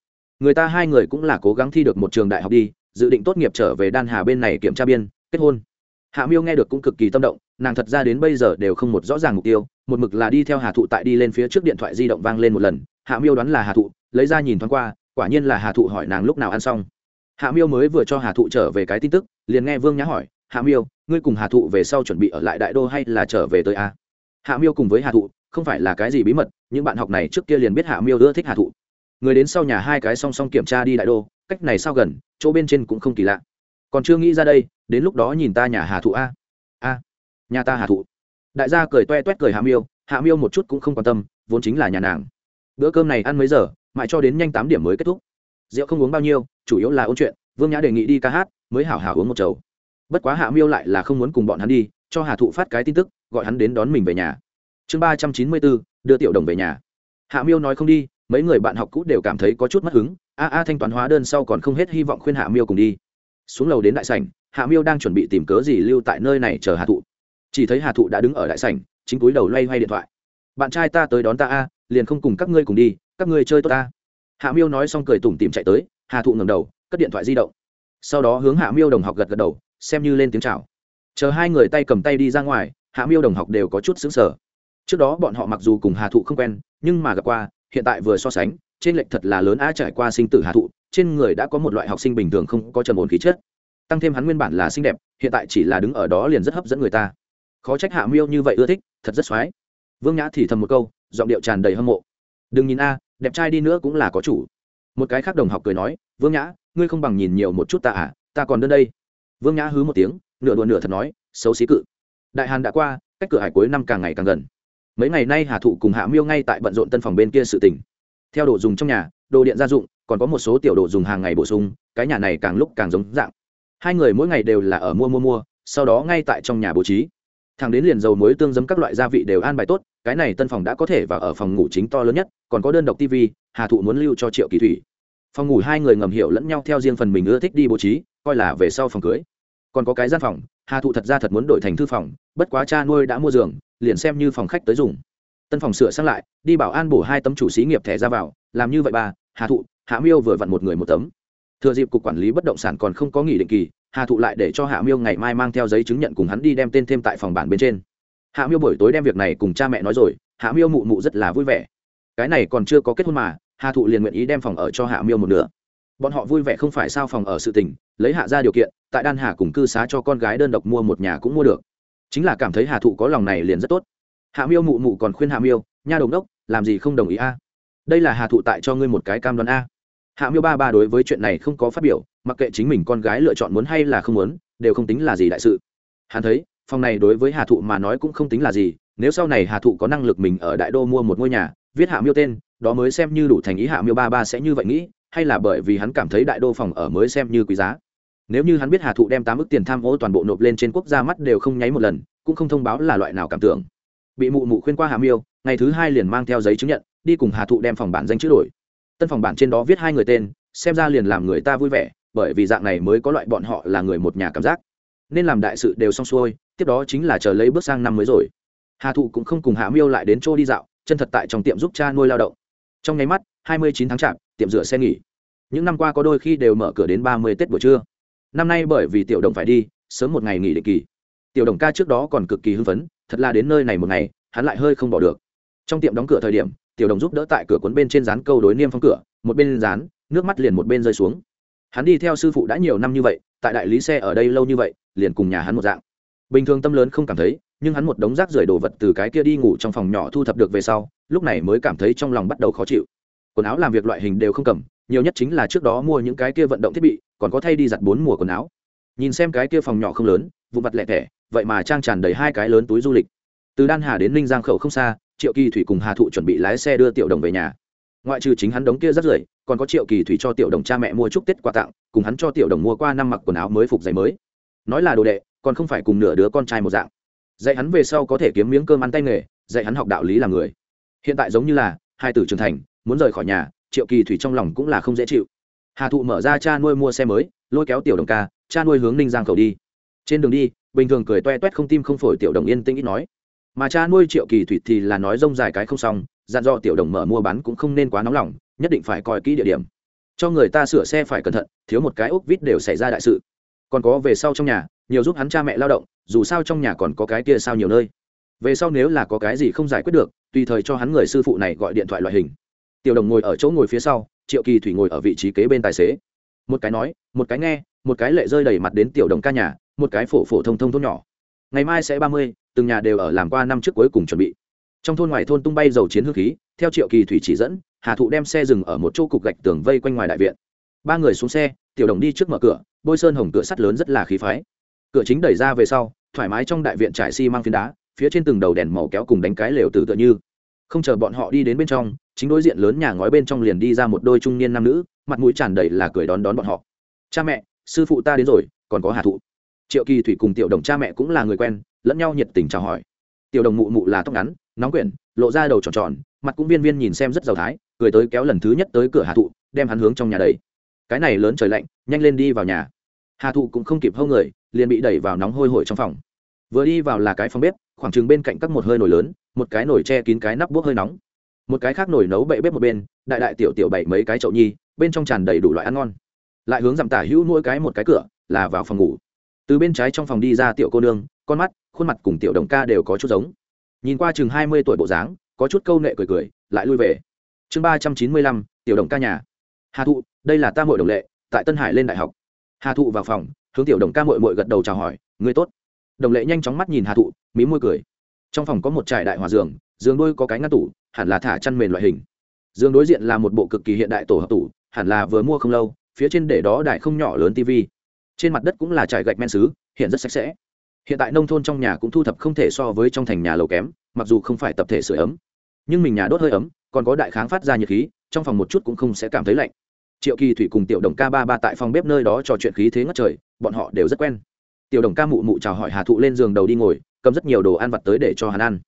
người ta hai người cũng là cố gắng thi được một trường đại học đi, dự định tốt nghiệp trở về đan hà bên này kiểm tra biên, kết hôn. Hạ miêu nghe được cũng cực kỳ tâm động, nàng thật ra đến bây giờ đều không một rõ ràng mục tiêu, một mực là đi theo hà thụ tại đi lên phía trước điện thoại di động vang lên một lần, hạ miêu đoán là hà thụ, lấy ra nhìn thoáng qua, quả nhiên là hà thụ hỏi nàng lúc nào ăn xong. Hạ miêu mới vừa cho hà thụ trở về cái tin tức, liền nghe vương nhã hỏi, hạ miêu, ngươi cùng hà thụ về sau chuẩn bị ở lại đại đô hay là trở về tới a? Hạ miêu cùng với hà thụ, không phải là cái gì bí mật, những bạn học này trước kia liền biết hạ miêu ưa thích hà thụ người đến sau nhà hai cái song song kiểm tra đi đại đô, cách này sao gần, chỗ bên trên cũng không kỳ lạ. Còn chưa nghĩ ra đây, đến lúc đó nhìn ta nhà hà thụ a. A, nhà ta hà thụ. Đại gia cười toe toét cười hạ miêu hạ miêu một chút cũng không quan tâm, vốn chính là nhà nàng. Bữa cơm này ăn mấy giờ, mãi cho đến nhanh tám điểm mới kết thúc. Rượu không uống bao nhiêu, chủ yếu là ôn chuyện, vương nhã đề nghị đi ca hát, mới hảo hảo uống một chầu. Bất quá hạ miêu lại là không muốn cùng bọn hắn đi, cho hà thụ phát cái tin tức, gọi hắn đến đón mình về nhà. Chương ba trăm chín mươi bốn, đưa tiểu đồng về nhà. Hạ miêu nói không đi mấy người bạn học cũ đều cảm thấy có chút mất hứng, a a, thanh toán hóa đơn sau còn không hết hy vọng khuyên hạ miêu cùng đi. Xuống lầu đến đại sảnh, hạ miêu đang chuẩn bị tìm cớ gì lưu tại nơi này chờ hà thụ. Chỉ thấy hà thụ đã đứng ở đại sảnh, chính túi đầu loay hoay điện thoại. Bạn trai ta tới đón ta a, liền không cùng các ngươi cùng đi, các ngươi chơi tốt ta. Hạ miêu nói xong cười tủm tìm chạy tới hà thụ ngầm đầu, cất điện thoại di động. Sau đó hướng hạ miêu đồng học gật gật đầu, xem như lên tiếng chào. Chờ hai người tay cầm tay đi ra ngoài, hạ miêu đồng học đều có chút xứng sở trước đó bọn họ mặc dù cùng hà thụ không quen, nhưng mà gặp qua hiện tại vừa so sánh, trên lệch thật là lớn a trải qua sinh tử hà thụ, trên người đã có một loại học sinh bình thường không có trầm ổn khí chất. Tăng thêm hắn nguyên bản là xinh đẹp, hiện tại chỉ là đứng ở đó liền rất hấp dẫn người ta. Khó trách hạ miêu như vậy ưa thích, thật rất x o á i vương nhã thì thầm một câu, giọng điệu tràn đầy hâm mộ. Đừng nhìn a, đẹp trai đi nữa cũng là có chủ. Một cái khác đồng học cười nói, vương nhã, ngươi không bằng nhìn nhiều một chút ta à ta còn đơn đây. Vương nhã hứ một tiếng, nửa đùa nửa thật nói, xấu xí cự. Đại hàn đã qua, cách cửa hải cuối năm càng ngày càng gần mấy ngày nay hà thụ cùng hạ miêu ngay tại bận rộn tân phòng bên kia sự tỉnh theo đồ dùng trong nhà, đồ điện gia dụng, còn có một số tiểu đồ dùng hàng ngày bổ sung, cái nhà này càng lúc càng giống dạng. Hai người mỗi ngày đều là ở mua mua mua, sau đó ngay tại trong nhà bố trí. Thằng đến liền dầu muối tương giấm các loại gia vị đều an bài tốt, cái này tân phòng đã có thể vào ở phòng ngủ chính to lớn nhất, còn có đơn độc tv hà thụ muốn lưu cho triệu kỳ thủy. Phòng ngủ hai người ngầm hiểu lẫn nhau theo riêng phần mình ưa thích đi bố trí, coi là về sau phòng cưới. Còn có cái gian phòng, hà thụ thật ra thật muốn đổi thành thư phòng, bất quá cha nuôi đã mua giường liền xem như phòng khách tới dùng. Tân phòng sửa sang lại đi bảo an bổ hai tấm chủ xí nghiệp thẻ ra vào làm như vậy bà, hà thụ hạ miêu vừa vặn một người một tấm. Thừa dịp cục quản lý bất động sản còn không có nghỉ định kỳ hà thụ lại để cho hạ miêu ngày mai mang theo giấy chứng nhận cùng hắn đi đem tên thêm tại phòng bản bên trên. Hạ miêu buổi tối đem việc này cùng cha mẹ nói rồi hạ miêu mụ mụ rất là vui vẻ. Cái này còn chưa có kết hôn mà hà thụ liền nguyện ý đem phòng ở cho hạ miêu một nửa. Bọn họ vui vẻ không phải sao phòng ở sự tình lấy hạ ra điều kiện tại đan hà cùng cư xá cho con gái đơn độc mua một nhà cũng mua được chính là cảm thấy hà thụ có lòng này liền rất tốt. Hạ miêu mụ mụ còn khuyên hạ miêu, nha đồng đốc, làm gì không đồng ý a? Đây là hà thụ tại cho ngươi một cái cam đoan a. Hạ miêu ba ba đối với chuyện này không có phát biểu, mặc kệ chính mình con gái lựa chọn muốn hay là không muốn, đều không tính là gì đại sự. Hắn thấy, phòng này đối với hà thụ mà nói cũng không tính là gì, nếu sau này hà thụ có năng lực mình ở đại đô mua một ngôi nhà, viết hạ miêu tên, đó mới xem như đủ thành ý hạ miêu ba ba sẽ như vậy nghĩ, hay là bởi vì hắn cảm thấy đại đô phòng ở mới xem như quý giá nếu như hắn biết hà thụ đem tám ước tiền tham ô toàn bộ nộp lên trên quốc gia mắt đều không nháy một lần, cũng không thông báo là loại nào cảm tưởng. Bị mụ mụ khuyên qua Hà miêu, ngày thứ hai liền mang theo giấy chứng nhận, đi cùng hà thụ đem phòng bản danh chữ đổi. Tân phòng bản trên đó viết hai người tên, xem ra liền làm người ta vui vẻ, bởi vì dạng này mới có loại bọn họ là người một nhà cảm giác. Nên làm đại sự đều xong xuôi, tiếp đó chính là chờ lấy bước sang năm mới rồi. Hà thụ cũng không cùng hạ miêu lại đến chỗ đi dạo, chân thật tại trong tiệm giúp cha nuôi lao động. Trong nháy mắt, hai mươi chín tháng chạp, tiệm rửa xe nghỉ. Những năm qua có đôi khi đều mở cửa đến ba mươi tết buổi trưa năm nay bởi vì tiểu đồng phải đi, sớm một ngày nghỉ định kỳ. Tiểu đồng ca trước đó còn cực kỳ hưng phấn, thật là đến nơi này một ngày, hắn lại hơi không bỏ được. Trong tiệm đóng cửa thời điểm, tiểu đồng giúp đỡ tại cửa cuốn bên trên dán câu đối niêm phong cửa, một bên dán, nước mắt liền một bên rơi xuống. Hắn đi theo sư phụ đã nhiều năm như vậy, tại đại lý xe ở đây lâu như vậy, liền cùng nhà hắn một dạng. Bình thường tâm lớn không cảm thấy, nhưng hắn một đống rác rưởi đồ vật từ cái kia đi ngủ trong phòng nhỏ thu thập được về sau, lúc này mới cảm thấy trong lòng bắt đầu khó chịu. Quần áo làm việc loại hình đều không cầm nhiều nhất chính là trước đó mua những cái kia vận động thiết bị, còn có thay đi giặt bốn mùa quần áo. Nhìn xem cái kia phòng nhỏ không lớn vụ mặt lẹ tẻ, vậy mà trang tràn đầy hai cái lớn túi du lịch. Từ đan hà đến ninh giang khẩu không xa, triệu kỳ thủy cùng hà thụ chuẩn bị lái xe đưa tiểu đồng về nhà. Ngoại trừ chính hắn đống kia rất rưởi, còn có triệu kỳ thủy cho tiểu đồng cha mẹ mua chúc tết quà tặng, cùng hắn cho tiểu đồng mua qua năm mặc quần áo mới phục giày mới. Nói là đồ đệ, còn không phải cùng nửa đứa con trai một dạng. Dạy hắn về sau có thể kiếm miếng cơm ăn tay nghề, dạy hắn học đạo lý làm người. Hiện tại giống như là hai tử trưởng thành, muốn rời khỏi nhà triệu kỳ thủy trong lòng cũng là không dễ chịu. Hà thụ mở ra cha nuôi mua xe mới, lôi kéo tiểu đồng ca, cha nuôi hướng ninh giang khẩu đi. Trên đường đi, bình thường cười toe toét không tim không phổi tiểu đồng yên tĩnh ít nói. Mà cha nuôi triệu kỳ thủy thì là nói rông dài cái không xong, dặn dò tiểu đồng mở mua bán cũng không nên quá nóng lòng, nhất định phải coi kỹ địa điểm. Cho người ta sửa xe phải cẩn thận, thiếu một cái ốc vít đều xảy ra đại sự. Còn có về sau trong nhà, nhiều giúp hắn cha mẹ lao động, dù sao trong nhà còn có cái kia sao nhiều nơi. Về sau nếu là có cái gì không giải quyết được, tùy thời cho hắn người sư phụ này gọi điện thoại loại hình tiểu đồng ngồi ở chỗ ngồi phía sau, triệu kỳ thủy ngồi ở vị trí kế bên tài xế. Một cái nói, một cái nghe, một cái lệ rơi đầy mặt đến tiểu đồng ca nhà, một cái phổ phổ thông thông thôn nhỏ. Ngày mai sẽ ba mươi, từng nhà đều ở làm qua năm trước cuối cùng chuẩn bị. Trong thôn ngoài thôn tung bay dầu chiến hương khí, theo triệu kỳ thủy chỉ dẫn, hà thụ đem xe dừng ở một chỗ cục gạch tường vây quanh ngoài đại viện. Ba người xuống xe, tiểu đồng đi trước mở cửa, bôi sơn hồng cửa sắt lớn rất là khí phái. Cửa chính đẩy ra về sau, thoải mái trong đại viện trải xi、si、mang phiến đá, phía trên từng đầu đèn màu kéo cùng đánh cái lều từ tựa như không chờ bọn họ đi đến bên trong, chính đối diện lớn nhà ngói bên trong liền đi ra một đôi trung niên nam nữ, mặt mũi tràn đầy là cười đón đón bọn họ. Cha mẹ, sư phụ ta đến rồi, còn có hà thụ. Triệu kỳ thủy cùng tiểu đồng cha mẹ cũng là người quen, lẫn nhau nhiệt tình chào hỏi. Tiểu đồng mụ mụ là tóc ngắn, nóng quyển, lộ ra đầu tròn tròn, mặt cũng viên viên nhìn xem rất giàu thái, cười tới kéo lần thứ nhất tới cửa hà thụ, đem hắn hướng trong nhà đầy cái này lớn trời lạnh, nhanh lên đi vào nhà. Hà thụ cũng không kịp hâu người, liền bị đẩy vào nóng hôi hổi trong phòng. Vừa đi vào là cái phòng bếp khoảng chừng bên cạnh các một hơi nồi lớn, một cái nồi che kín cái nắp bốc hơi nóng. Một cái khác nồi nấu bậy bếp một bên, đại đại tiểu tiểu bảy mấy cái chậu nhi, bên trong tràn đầy đủ loại ăn ngon. Lại hướng dặm tả hữu mỗi cái một cái cửa, là vào phòng ngủ. Từ bên trái trong phòng đi ra tiểu cô nương, con mắt, khuôn mặt cùng tiểu đồng ca đều có chút giống. Nhìn qua chừng hai mươi tuổi bộ dáng, có chút câu nệ cười cười, lại lui về. Chương ba trăm chín mươi lăm, tiểu đồng ca nhà. Hà thụ, đây là ta mội đồng lệ, tại tân hải lên đại học. Hà thụ vào phòng, hướng tiểu đồng ca mội mội gật đầu chào hỏi người tốt đồng lệ nhanh chóng mắt nhìn hà thụ, mí môi cười. Trong phòng có một trải đại hòa giường giường đôi có cái ngăn tủ, hẳn là thả chăn mền loại hình. Giường đối diện là một bộ cực kỳ hiện đại tổ hợp tủ, hẳn là vừa mua không lâu, phía trên để đó đại không nhỏ lớn tv trên mặt đất cũng là trải gạch men xứ, hiện rất sạch sẽ. Hiện tại nông thôn trong nhà cũng thu thập không thể so với trong thành nhà lầu kém, mặc dù không phải tập thể sửa ấm. Nhưng mình nhà đốt hơi ấm, còn có đại kháng phát ra nhiệt khí, trong phòng một chút cũng không sẽ cảm thấy lạnh. Triệu kỳ thủy cùng tiểu đồng ca ba ba tại phòng bếp nơi đó trò chuyện khí thế ngất trời, bọn họ đều rất quen tiểu đồng ca mụ mụ chào hỏi hà thụ lên giường đầu đi ngồi, cầm rất nhiều đồ ăn vặt tới để cho hắn ăn.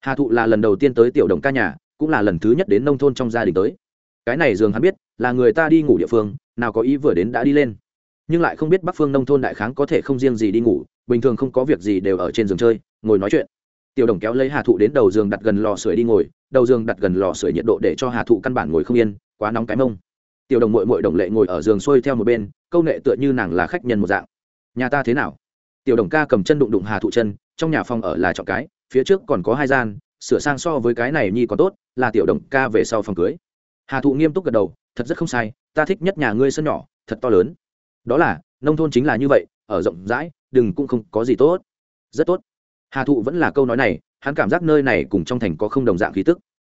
Hà thụ là lần đầu tiên tới tiểu đồng ca nhà, cũng là lần thứ nhất đến nông thôn trong gia đình tới. Cái này giường hắn biết, là người ta đi ngủ địa phương, nào có ý vừa đến đã đi lên. Nhưng lại không biết bắc phương nông thôn đại kháng có thể không riêng gì đi ngủ, bình thường không có việc gì đều ở trên giường chơi, ngồi nói chuyện. Tiểu đồng kéo lấy hà thụ đến đầu giường đặt gần lò sưởi đi ngồi, đầu giường đặt gần lò sưởi nhiệt độ để cho hà thụ căn bản ngồi không yên, quá nóng cái mông. Tiểu đồng mội mội đồng lệ ngồi ở giường xuôi theo một bên, câu nệ tựa như nàng là khách nhân một dạng. Nhà ta thế nào? Tiểu đồng ca cầm chân đụng đụng hà thụ chân, trong nhà phòng ở là chọn cái, phía trước còn có hai gian, sửa sang so với cái này nhi còn tốt, là tiểu đồng ca về sau phòng cưới. Hà thụ nghiêm túc gật đầu, thật rất không sai, ta thích nhất nhà ngươi sân nhỏ, thật to lớn. Đó là, nông thôn chính là như vậy, ở rộng rãi, đừng cũng không có gì tốt. Rất tốt. Hà thụ vẫn là câu nói này, hắn cảm giác nơi này cùng trong thành có không đồng dạng khí tức.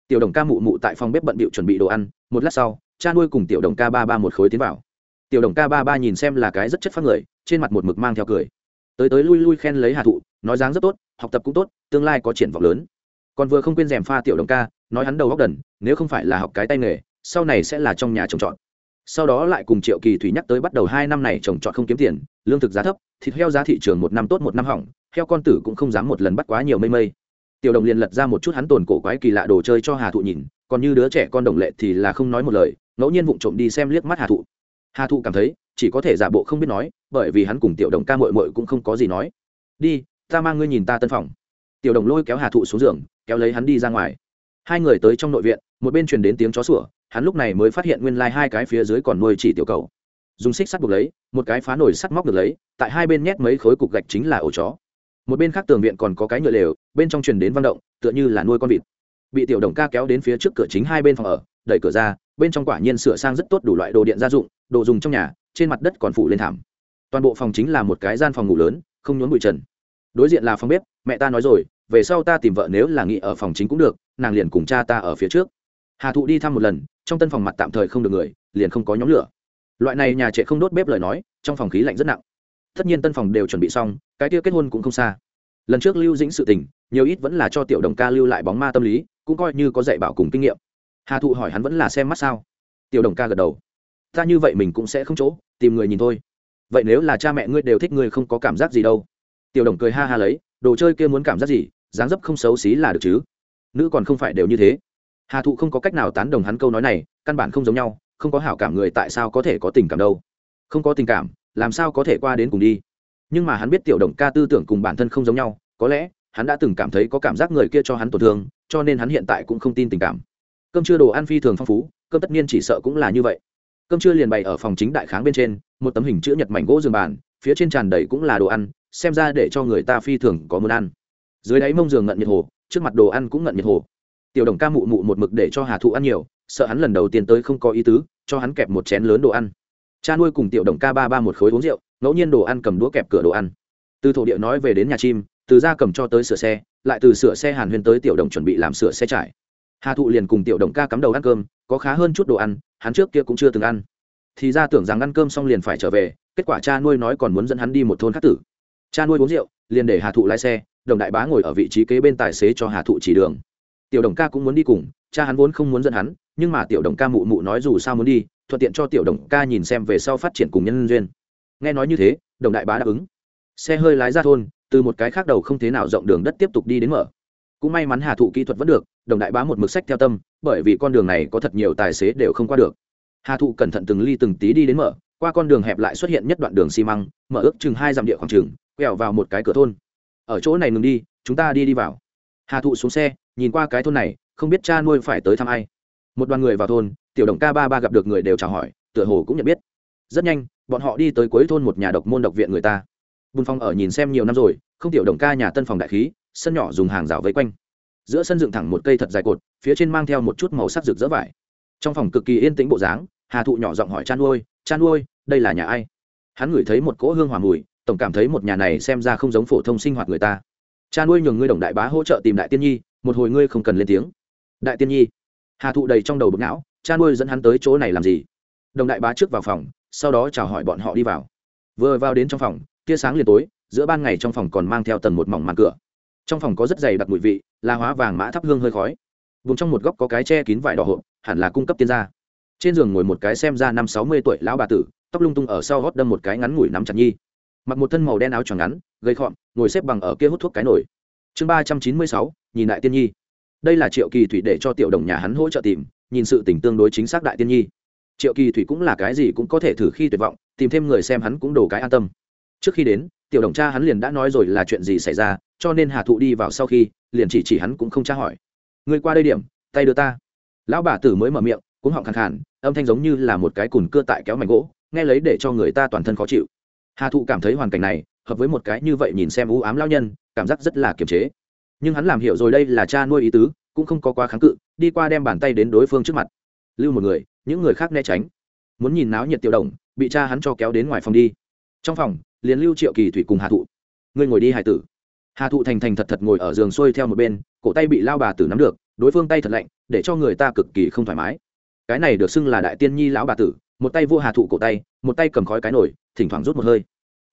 Tiểu đồng ca mụ mụ tại phòng bếp bận bịu chuẩn bị đồ ăn, một lát sau, cha nuôi cùng tiểu đồng ca ba ba một khối tiến vào. Tiểu đồng ca ba ba nhìn xem là cái rất chất phát người, trên mặt một mực mang theo cười tới tới lui lui khen lấy hà thụ, nói dáng rất tốt, học tập cũng tốt, tương lai có triển vọng lớn. Còn vừa không quên rèm pha tiểu đồng ca, nói hắn đầu góc đần, nếu không phải là học cái tay nghề, sau này sẽ là trong nhà trồng trọt. Sau đó lại cùng triệu kỳ thủy nhắc tới bắt đầu hai năm này trồng trọt không kiếm tiền, lương thực giá thấp, thịt heo giá thị trường một năm tốt một năm hỏng, heo con tử cũng không dám một lần bắt quá nhiều mây mây. Tiểu đồng liền lật ra một chút hắn tồn cổ quái kỳ lạ đồ chơi cho hà thụ nhìn, còn như đứa trẻ con đồng lệ thì là không nói một lời, ngẫu nhiên vụng trộm đi xem liếc mắt hà thụ. Hà thụ cảm thấy chỉ có thể giả bộ không biết nói, bởi vì hắn cùng tiểu đồng ca mội mội cũng không có gì nói. Đi, ta mang ngươi nhìn ta tân phòng. Tiểu đồng lôi kéo hà thụ xuống giường, kéo lấy hắn đi ra ngoài. Hai người tới trong nội viện, một bên truyền đến tiếng chó sủa, hắn lúc này mới phát hiện nguyên lai、like、hai cái phía dưới còn nuôi chỉ tiểu cầu. Dùng xích sắt buộc lấy, một cái phá nổi sắt móc được lấy, tại hai bên nhét mấy khối cục gạch chính là ổ chó. Một bên khác tường viện còn có cái nhựa lều, bên trong truyền đến văn động, tựa như là nuôi con vịt. Bị tiểu đồng ca kéo đến phía trước cửa chính hai bên phòng ở, đẩy cửa ra, bên trong quả nhiên sửa sang rất tốt đủ loại đồ điện gia dụng, đồ dùng trong nhà trên mặt đất còn phủ lên thảm. Toàn bộ phòng chính là một cái gian phòng ngủ lớn, không nhốn bụi trần. Đối diện là phòng bếp, mẹ ta nói rồi, về sau ta tìm vợ nếu là nghỉ ở phòng chính cũng được, nàng liền cùng cha ta ở phía trước. Hà thụ đi thăm một lần, trong tân phòng mặt tạm thời không được người, liền không có nhóm lửa. Loại này nhà trệ không đốt bếp lời nói, trong phòng khí lạnh rất nặng. Tất nhiên tân phòng đều chuẩn bị xong, cái kia kết hôn cũng không xa. Lần trước lưu dĩnh sự tình, nhiều ít vẫn là cho tiểu đồng ca lưu lại bóng ma tâm lý, cũng coi như có dạy bảo cùng kinh nghiệm. Hà thụ hỏi hắn vẫn là xem mắt sao. Tiểu đồng ca gật đầu ta như vậy mình cũng sẽ không chỗ, tìm người nhìn thôi. Vậy nếu là cha mẹ ngươi đều thích ngươi không có cảm giác gì đâu. Tiểu đồng cười ha ha lấy, đồ chơi kia muốn cảm giác gì, dáng dấp không xấu xí là được chứ. Nữ còn không phải đều như thế. Hà thụ không có cách nào tán đồng hắn câu nói này, căn bản không giống nhau, không có hảo cảm người tại sao có thể có tình cảm đâu. Không có tình cảm, làm sao có thể qua đến cùng đi. Nhưng mà hắn biết tiểu đồng ca tư tưởng cùng bản thân không giống nhau, có lẽ, hắn đã từng cảm thấy có cảm giác người kia cho hắn tổn thương, cho nên hắn hiện tại cũng không tin tình cảm. Cơm chưa đồ ăn phi thường phong phú, cơm tất nhiên chỉ sợ cũng là như vậy cơm trưa liền bày ở phòng chính đại kháng bên trên, một tấm hình chữ nhật mảnh gỗ giường bàn, phía trên tràn đầy cũng là đồ ăn, xem ra để cho người ta phi thường có muốn ăn. Dưới đáy mông giường ngận nhiệt hồ, trước mặt đồ ăn cũng ngận nhiệt hồ. Tiểu đồng ca mụ mụ một mực để cho hà thụ ăn nhiều, sợ hắn lần đầu tiên tới không có ý tứ, cho hắn kẹp một chén lớn đồ ăn. Cha nuôi cùng tiểu đồng ca ba ba một khối uống rượu, ngẫu nhiên đồ ăn cầm đũa kẹp cửa đồ ăn. Từ thổ địa nói về đến nhà chim, từ ra cầm cho tới sửa xe, lại từ sửa xe hàn huyên tới tiểu đồng chuẩn bị làm sửa xe trải. Hà thụ liền cùng tiểu đồng ca cắm đầu ăn cơm có khá hơn chút đồ ăn, hắn trước kia cũng chưa từng ăn. Thì ra tưởng rằng ăn cơm xong liền phải trở về, kết quả cha nuôi nói còn muốn dẫn hắn đi một thôn khác tử. Cha nuôi uống rượu, liền để hà thụ lái xe, đồng đại bá ngồi ở vị trí kế bên tài xế cho hà thụ chỉ đường. Tiểu đồng ca cũng muốn đi cùng, cha hắn vốn không muốn dẫn hắn, nhưng mà tiểu đồng ca mụ mụ nói dù sao muốn đi, thuận tiện cho tiểu đồng ca nhìn xem về sau phát triển cùng nhân duyên. Nghe nói như thế, đồng đại bá đáp ứng. Xe hơi lái ra thôn, từ một cái khác đầu không thế nào rộng đường đất tiếp tục đi đến mở. Cũng may mắn hà thụ kỹ thuật vẫn được, đồng đại bá một mực sách theo tâm bởi vì con đường này có thật nhiều tài xế đều không qua được. Hà thụ cẩn thận từng ly từng tí đi đến mở, qua con đường hẹp lại xuất hiện nhất đoạn đường xi măng, mở ước chừng hai dặm địa khoảng chừng, quẹo vào một cái cửa thôn. Ở chỗ này ngừng đi, chúng ta đi đi vào. Hà thụ xuống xe, nhìn qua cái thôn này, không biết cha nuôi phải tới thăm ai. Một đoàn người vào thôn, tiểu đồng ca ba ba gặp được người đều chào hỏi, tựa hồ cũng nhận biết. Rất nhanh, bọn họ đi tới cuối thôn một nhà độc môn độc viện người ta. Bùn phong ở nhìn xem nhiều năm rồi, không tiểu đồng ca nhà tân phòng đại khí, sân nhỏ dùng hàng rào vây quanh giữa sân dựng thẳng một cây thật dài cột, phía trên mang theo một chút màu sắc rực rỡ vải. Trong phòng cực kỳ yên tĩnh bộ dáng, hà thụ nhỏ giọng hỏi chan ôi chan ôi đây là nhà ai? Hắn ngửi thấy một cỗ hương hòa mùi, tổng cảm thấy một nhà này xem ra không giống phổ thông sinh hoạt người ta. Cha nuôi nhường ngươi đồng đại bá hỗ trợ tìm đại tiên nhi, một hồi ngươi không cần lên tiếng. Đại tiên nhi? Hà thụ đầy trong đầu bực não cha nuôi dẫn hắn tới chỗ này làm gì? Đồng đại bá trước vào phòng, sau đó chào hỏi bọn họ đi vào. Vừa vào đến trong phòng, tia sáng liền tối, giữa ban ngày trong phòng còn mang theo tầng một mỏng màn cửa trong phòng có rất dày đặc mùi vị la hóa vàng mã thắp hương hơi khói. Vùng trong một góc có cái che kín vải đỏ hộp, hẳn là cung cấp tiên gia. Trên giường ngồi một cái xem ra năm sáu mươi tuổi lão bà tử, tóc lung tung ở sau gót đâm một cái ngắn ngủi nắm chặt nhi. Mặc một thân màu đen áo choàng ngắn gây khọm, ngồi xếp bằng ở kia hút thuốc cái nổi chương ba trăm chín mươi sáu, nhìn đại tiên nhi. Đây là triệu kỳ thủy để cho tiểu đồng nhà hắn hỗ trợ tìm, nhìn sự tình tương đối chính xác đại tiên nhi. Triệu kỳ thủy cũng là cái gì cũng có thể thử khi tuyệt vọng, tìm thêm người xem hắn cũng đổ cái an tâm. Trước khi đến, tiểu đồng cha hắn liền đã nói rồi là chuyện gì xảy ra cho nên hà thụ đi vào sau khi, liền chỉ chỉ hắn cũng không tra hỏi. Người qua đây điểm, tay đưa ta. Lão bà tử mới mở miệng cũng họng khàn khàn, âm thanh giống như là một cái cùn cưa tại kéo mảnh gỗ, nghe lấy để cho người ta toàn thân khó chịu. Hà thụ cảm thấy hoàn cảnh này, hợp với một cái như vậy nhìn xem u ám lao nhân, cảm giác rất là kiềm chế. Nhưng hắn làm hiểu rồi đây là cha nuôi ý tứ, cũng không có quá kháng cự, đi qua đem bàn tay đến đối phương trước mặt. Lưu một người, những người khác né tránh. Muốn nhìn náo nhiệt tiểu đồng, bị cha hắn cho kéo đến ngoài phòng đi. Trong phòng, liền lưu triệu kỳ thủy cùng hà thụ. Ngươi ngồi đi, hải tử hà thụ thành thành thật thật ngồi ở giường xuôi theo một bên, cổ tay bị lao bà tử nắm được, đối phương tay thật lạnh, để cho người ta cực kỳ không thoải mái. Cái này được xưng là đại tiên nhi lão bà tử, một tay vô hà thụ cổ tay, một tay cầm khói cái nổi thỉnh thoảng rút một hơi.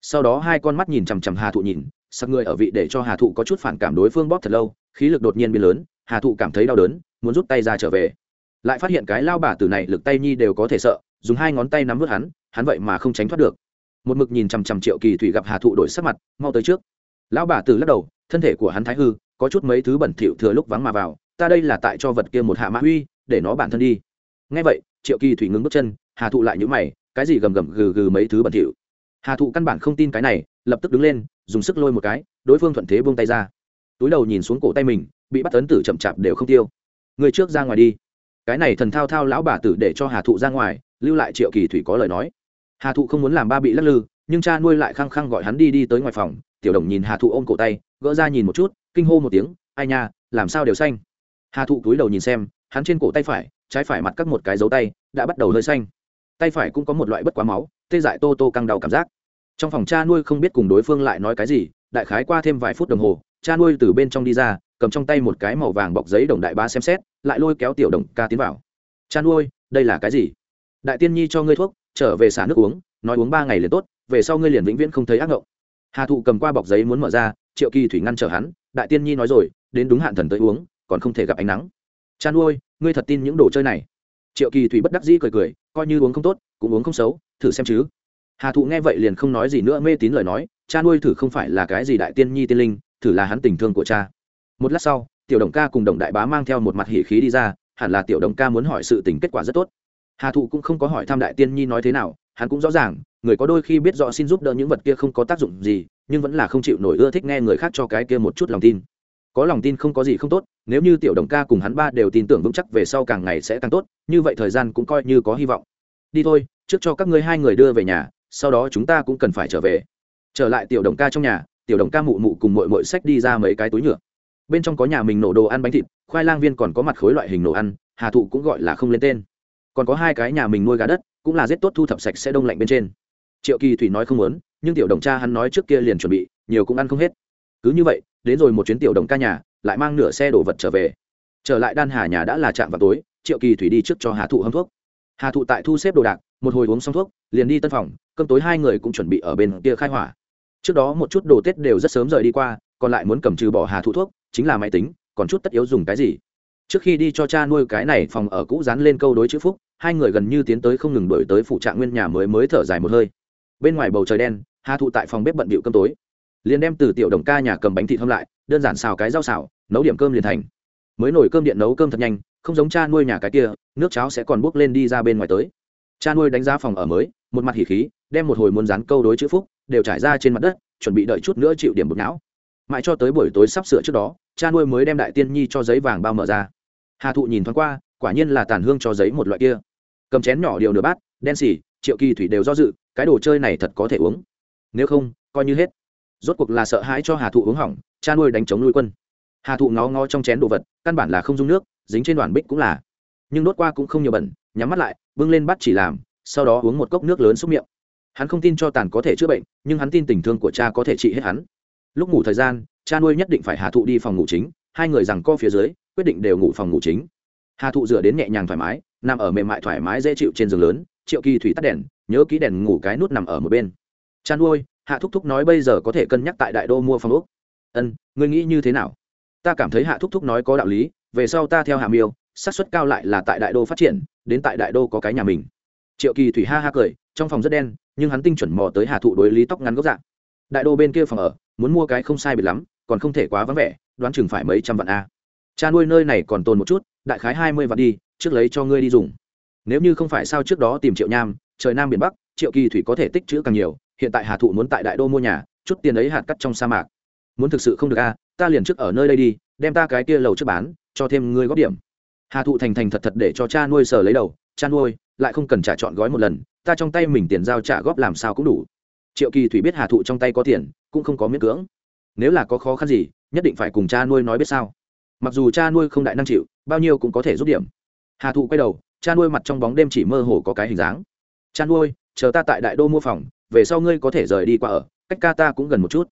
Sau đó hai con mắt nhìn chằm chằm hà thụ nhìn sắc người ở vị để cho hà thụ có chút phản cảm đối phương bóp thật lâu, khí lực đột nhiên biến lớn, hà thụ cảm thấy đau đớn, muốn rút tay ra trở về. Lại phát hiện cái lao bà tử này lực tay nhi đều có thể sợ, dùng hai ngón tay nắm vớt hắn hắn vậy mà không tránh thoát được. Một mực nhìn chằm chằm triệu kỳ thủy gặp hà thụ đổi sắc mặt, mau tới trước lão bà tử lắc đầu, thân thể của hắn thái hư, có chút mấy thứ bẩn thỉu thừa lúc vắng mà vào, ta đây là tại cho vật kia một hạ mã uy, để nó bản thân đi. Ngay vậy, triệu kỳ thủy ngừng bước chân, hà thụ lại nhữ mày, cái gì gầm gầm gừ gừ mấy thứ bẩn thỉu. Hà thụ căn bản không tin cái này, lập tức đứng lên, dùng sức lôi một cái, đối phương thuận thế buông tay ra. Túi đầu nhìn xuống cổ tay mình, bị bắt ấn tử chậm chạp đều không tiêu. Người trước ra ngoài đi. Cái này thần thao thao lão bà tử để cho hà thụ ra ngoài, lưu lại triệu kỳ thủy có lời nói. Hà thụ không muốn làm ba bị lắc lư, nhưng cha nuôi lại khăng khăng gọi hắn đi đi tới ngoài phòng tiểu đồng nhìn hà thụ ôm cổ tay, gỡ ra nhìn một chút, kinh hô một tiếng, ai nha, làm sao đều xanh? Hà thụ cúi đầu nhìn xem, hắn trên cổ tay phải, trái phải mặt cắt một cái dấu tay, đã bắt đầu hơi xanh. Tay phải cũng có một loại bất quá máu, tê dại tô tô căng đau cảm giác. Trong phòng cha nuôi không biết cùng đối phương lại nói cái gì, đại khái qua thêm vài phút đồng hồ, cha nuôi từ bên trong đi ra, cầm trong tay một cái màu vàng bọc giấy đồng đại ba xem xét, lại lôi kéo tiểu đồng ca tiến vào. Cha nuôi, đây là cái gì? Đại tiên nhi cho ngươi thuốc, trở về xả nước uống, nói uống ba ngày liền tốt, về sau ngươi liền vĩnh viễn không thấy ác ngộng hà thụ cầm qua bọc giấy muốn mở ra triệu kỳ thủy ngăn trở hắn đại tiên nhi nói rồi đến đúng hạn thần tới uống còn không thể gặp ánh nắng Chăn nuôi ngươi thật tin những đồ chơi này triệu kỳ thủy bất đắc dĩ cười cười coi như uống không tốt cũng uống không xấu thử xem chứ hà thụ nghe vậy liền không nói gì nữa mê tín lời nói cha nuôi thử không phải là cái gì đại tiên nhi tiên linh thử là hắn tình thương của cha một lát sau tiểu đồng ca cùng đồng đại bá mang theo một mặt hỉ khí đi ra hẳn là tiểu đồng ca muốn hỏi sự tình kết quả rất tốt hà thụ cũng không có hỏi thăm đại tiên nhi nói thế nào hắn cũng rõ ràng người có đôi khi biết rõ xin giúp đỡ những vật kia không có tác dụng gì, nhưng vẫn là không chịu nổi ưa thích nghe người khác cho cái kia một chút lòng tin. Có lòng tin không có gì không tốt, nếu như tiểu đồng ca cùng hắn ba đều tin tưởng vững chắc về sau càng ngày sẽ càng tốt, như vậy thời gian cũng coi như có hy vọng. Đi thôi, trước cho các ngươi hai người đưa về nhà, sau đó chúng ta cũng cần phải trở về. Trở lại tiểu đồng ca trong nhà, tiểu đồng ca mụ mụ cùng mội mội sách đi ra mấy cái túi nhựa. Bên trong có nhà mình nổ đồ ăn bánh thịt, khoai lang viên còn có mặt khối loại hình nổ ăn, hà thụ cũng gọi là không lên tên. Còn có hai cái nhà mình nuôi gà đất, cũng là rất tốt thu thập sạch sẽ đông lạnh bên trên triệu kỳ thủy nói không muốn, nhưng tiểu đồng cha hắn nói trước kia liền chuẩn bị, nhiều cũng ăn không hết. Cứ như vậy, đến rồi một chuyến tiểu đồng ca nhà, lại mang nửa xe đồ vật trở về. Trở lại đan hà nhà đã là chạm vào tối, triệu kỳ thủy đi trước cho hà thụ hâm thuốc. Hà thụ tại thu xếp đồ đạc, một hồi uống xong thuốc, liền đi tân phòng, cơm tối hai người cũng chuẩn bị ở bên kia khai hỏa. Trước đó một chút đồ tết đều rất sớm rời đi qua, còn lại muốn cầm trừ bỏ hà thụ thuốc, chính là máy tính, còn chút tất yếu dùng cái gì. Trước khi đi cho cha nuôi cái này phòng ở cũ dán lên câu đối chữ phúc, hai người gần như tiến tới không ngừng đổi tới phụ trạng nguyên nhà mới mới thở dài một hơi bên ngoài bầu trời đen hà thụ tại phòng bếp bận bịu cơm tối. Liền đem từ tiểu đồng ca nhà cầm bánh thịt hâm lại, đơn giản xào cái rau xào, nấu điểm cơm liền thành. Mới nổi cơm điện nấu cơm thật nhanh, không giống cha nuôi nhà cái kia, nước cháo sẽ còn bốc lên đi ra bên ngoài tới. Cha nuôi đánh giá phòng ở mới, một mặt hỉ khí, đem một hồi muốn dán câu đối chữ phúc, đều trải ra trên mặt đất, chuẩn bị đợi chút nữa chịu điểm bực não. Mãi cho tới buổi tối sắp sửa trước đó, cha nuôi mới đem đại tiên nhi cho giấy vàng bao mở ra. Hà thụ nhìn thoáng qua, quả nhiên là tàn hương cho giấy một loại kia. Cầm chén nhỏ điều nửa bát, đen xỉ triệu kỳ thủy đều do dự cái đồ chơi này thật có thể uống. Nếu không, coi như hết. Rốt cuộc là sợ hãi cho hà thụ uống hỏng, cha nuôi đánh chống nuôi quân. Hà thụ ngó ngó trong chén đồ vật, căn bản là không dung nước, dính trên đoàn bích cũng là. Nhưng đốt qua cũng không nhiều bẩn, nhắm mắt lại, bưng lên bắt chỉ làm, sau đó uống một cốc nước lớn xúc miệng. Hắn không tin cho tàn có thể chữa bệnh, nhưng hắn tin tình thương của cha có thể trị hết hắn. Lúc ngủ thời gian, cha nuôi nhất định phải hà thụ đi phòng ngủ chính, hai người rằng co phía dưới, quyết định đều ngủ phòng ngủ chính. Hà thụ rửa đến nhẹ nhàng thoải mái, nằm ở mềm mại thoải mái dễ chịu trên giường lớn, triệu kỳ thủy tắt đèn nhớ ký đèn ngủ cái nút nằm ở một bên. Chăn nuôi hạ thúc thúc nói bây giờ có thể cân nhắc tại đại đô mua phòng úc ân, ngươi nghĩ như thế nào? Ta cảm thấy hạ thúc thúc nói có đạo lý, về sau ta theo hạ miêu, xác suất cao lại là tại đại đô phát triển, đến tại đại đô có cái nhà mình. Triệu kỳ thủy ha ha cười, trong phòng rất đen, nhưng hắn tinh chuẩn mò tới hà thụ đối lý tóc ngắn gốc dạng. Đại đô bên kia phòng ở, muốn mua cái không sai biệt lắm, còn không thể quá vắng vẻ, đoán chừng phải mấy trăm vạn a. Cha nuôi nơi này còn tồn một chút, đại khái hai mươi vạn đi, trước lấy cho ngươi đi dùng. Nếu như không phải sao trước đó tìm triệu nham trời nam biển bắc, triệu kỳ thủy có thể tích chữ càng nhiều, hiện tại hà thụ muốn tại đại đô mua nhà, chút tiền ấy hạt cắt trong sa mạc. Muốn thực sự không được a ta liền trước ở nơi đây đi, đem ta cái kia lầu trước bán, cho thêm ngươi góp điểm. Hà thụ thành thành thật thật để cho cha nuôi sờ lấy đầu, cha nuôi, lại không cần trả chọn gói một lần, ta trong tay mình tiền giao trả góp làm sao cũng đủ. Triệu kỳ thủy biết hà thụ trong tay có tiền, cũng không có miễn cưỡng. Nếu là có khó khăn gì, nhất định phải cùng cha nuôi nói biết sao. Mặc dù cha nuôi không đại năng chịu, bao nhiêu cũng có thể giúp điểm. Hà thụ quay đầu, cha nuôi mặt trong bóng đêm chỉ mơ hồ có cái hình dáng chăn nuôi chờ ta tại đại đô mua phòng, về sau ngươi có thể rời đi qua ở, cách ca ta cũng gần một chút.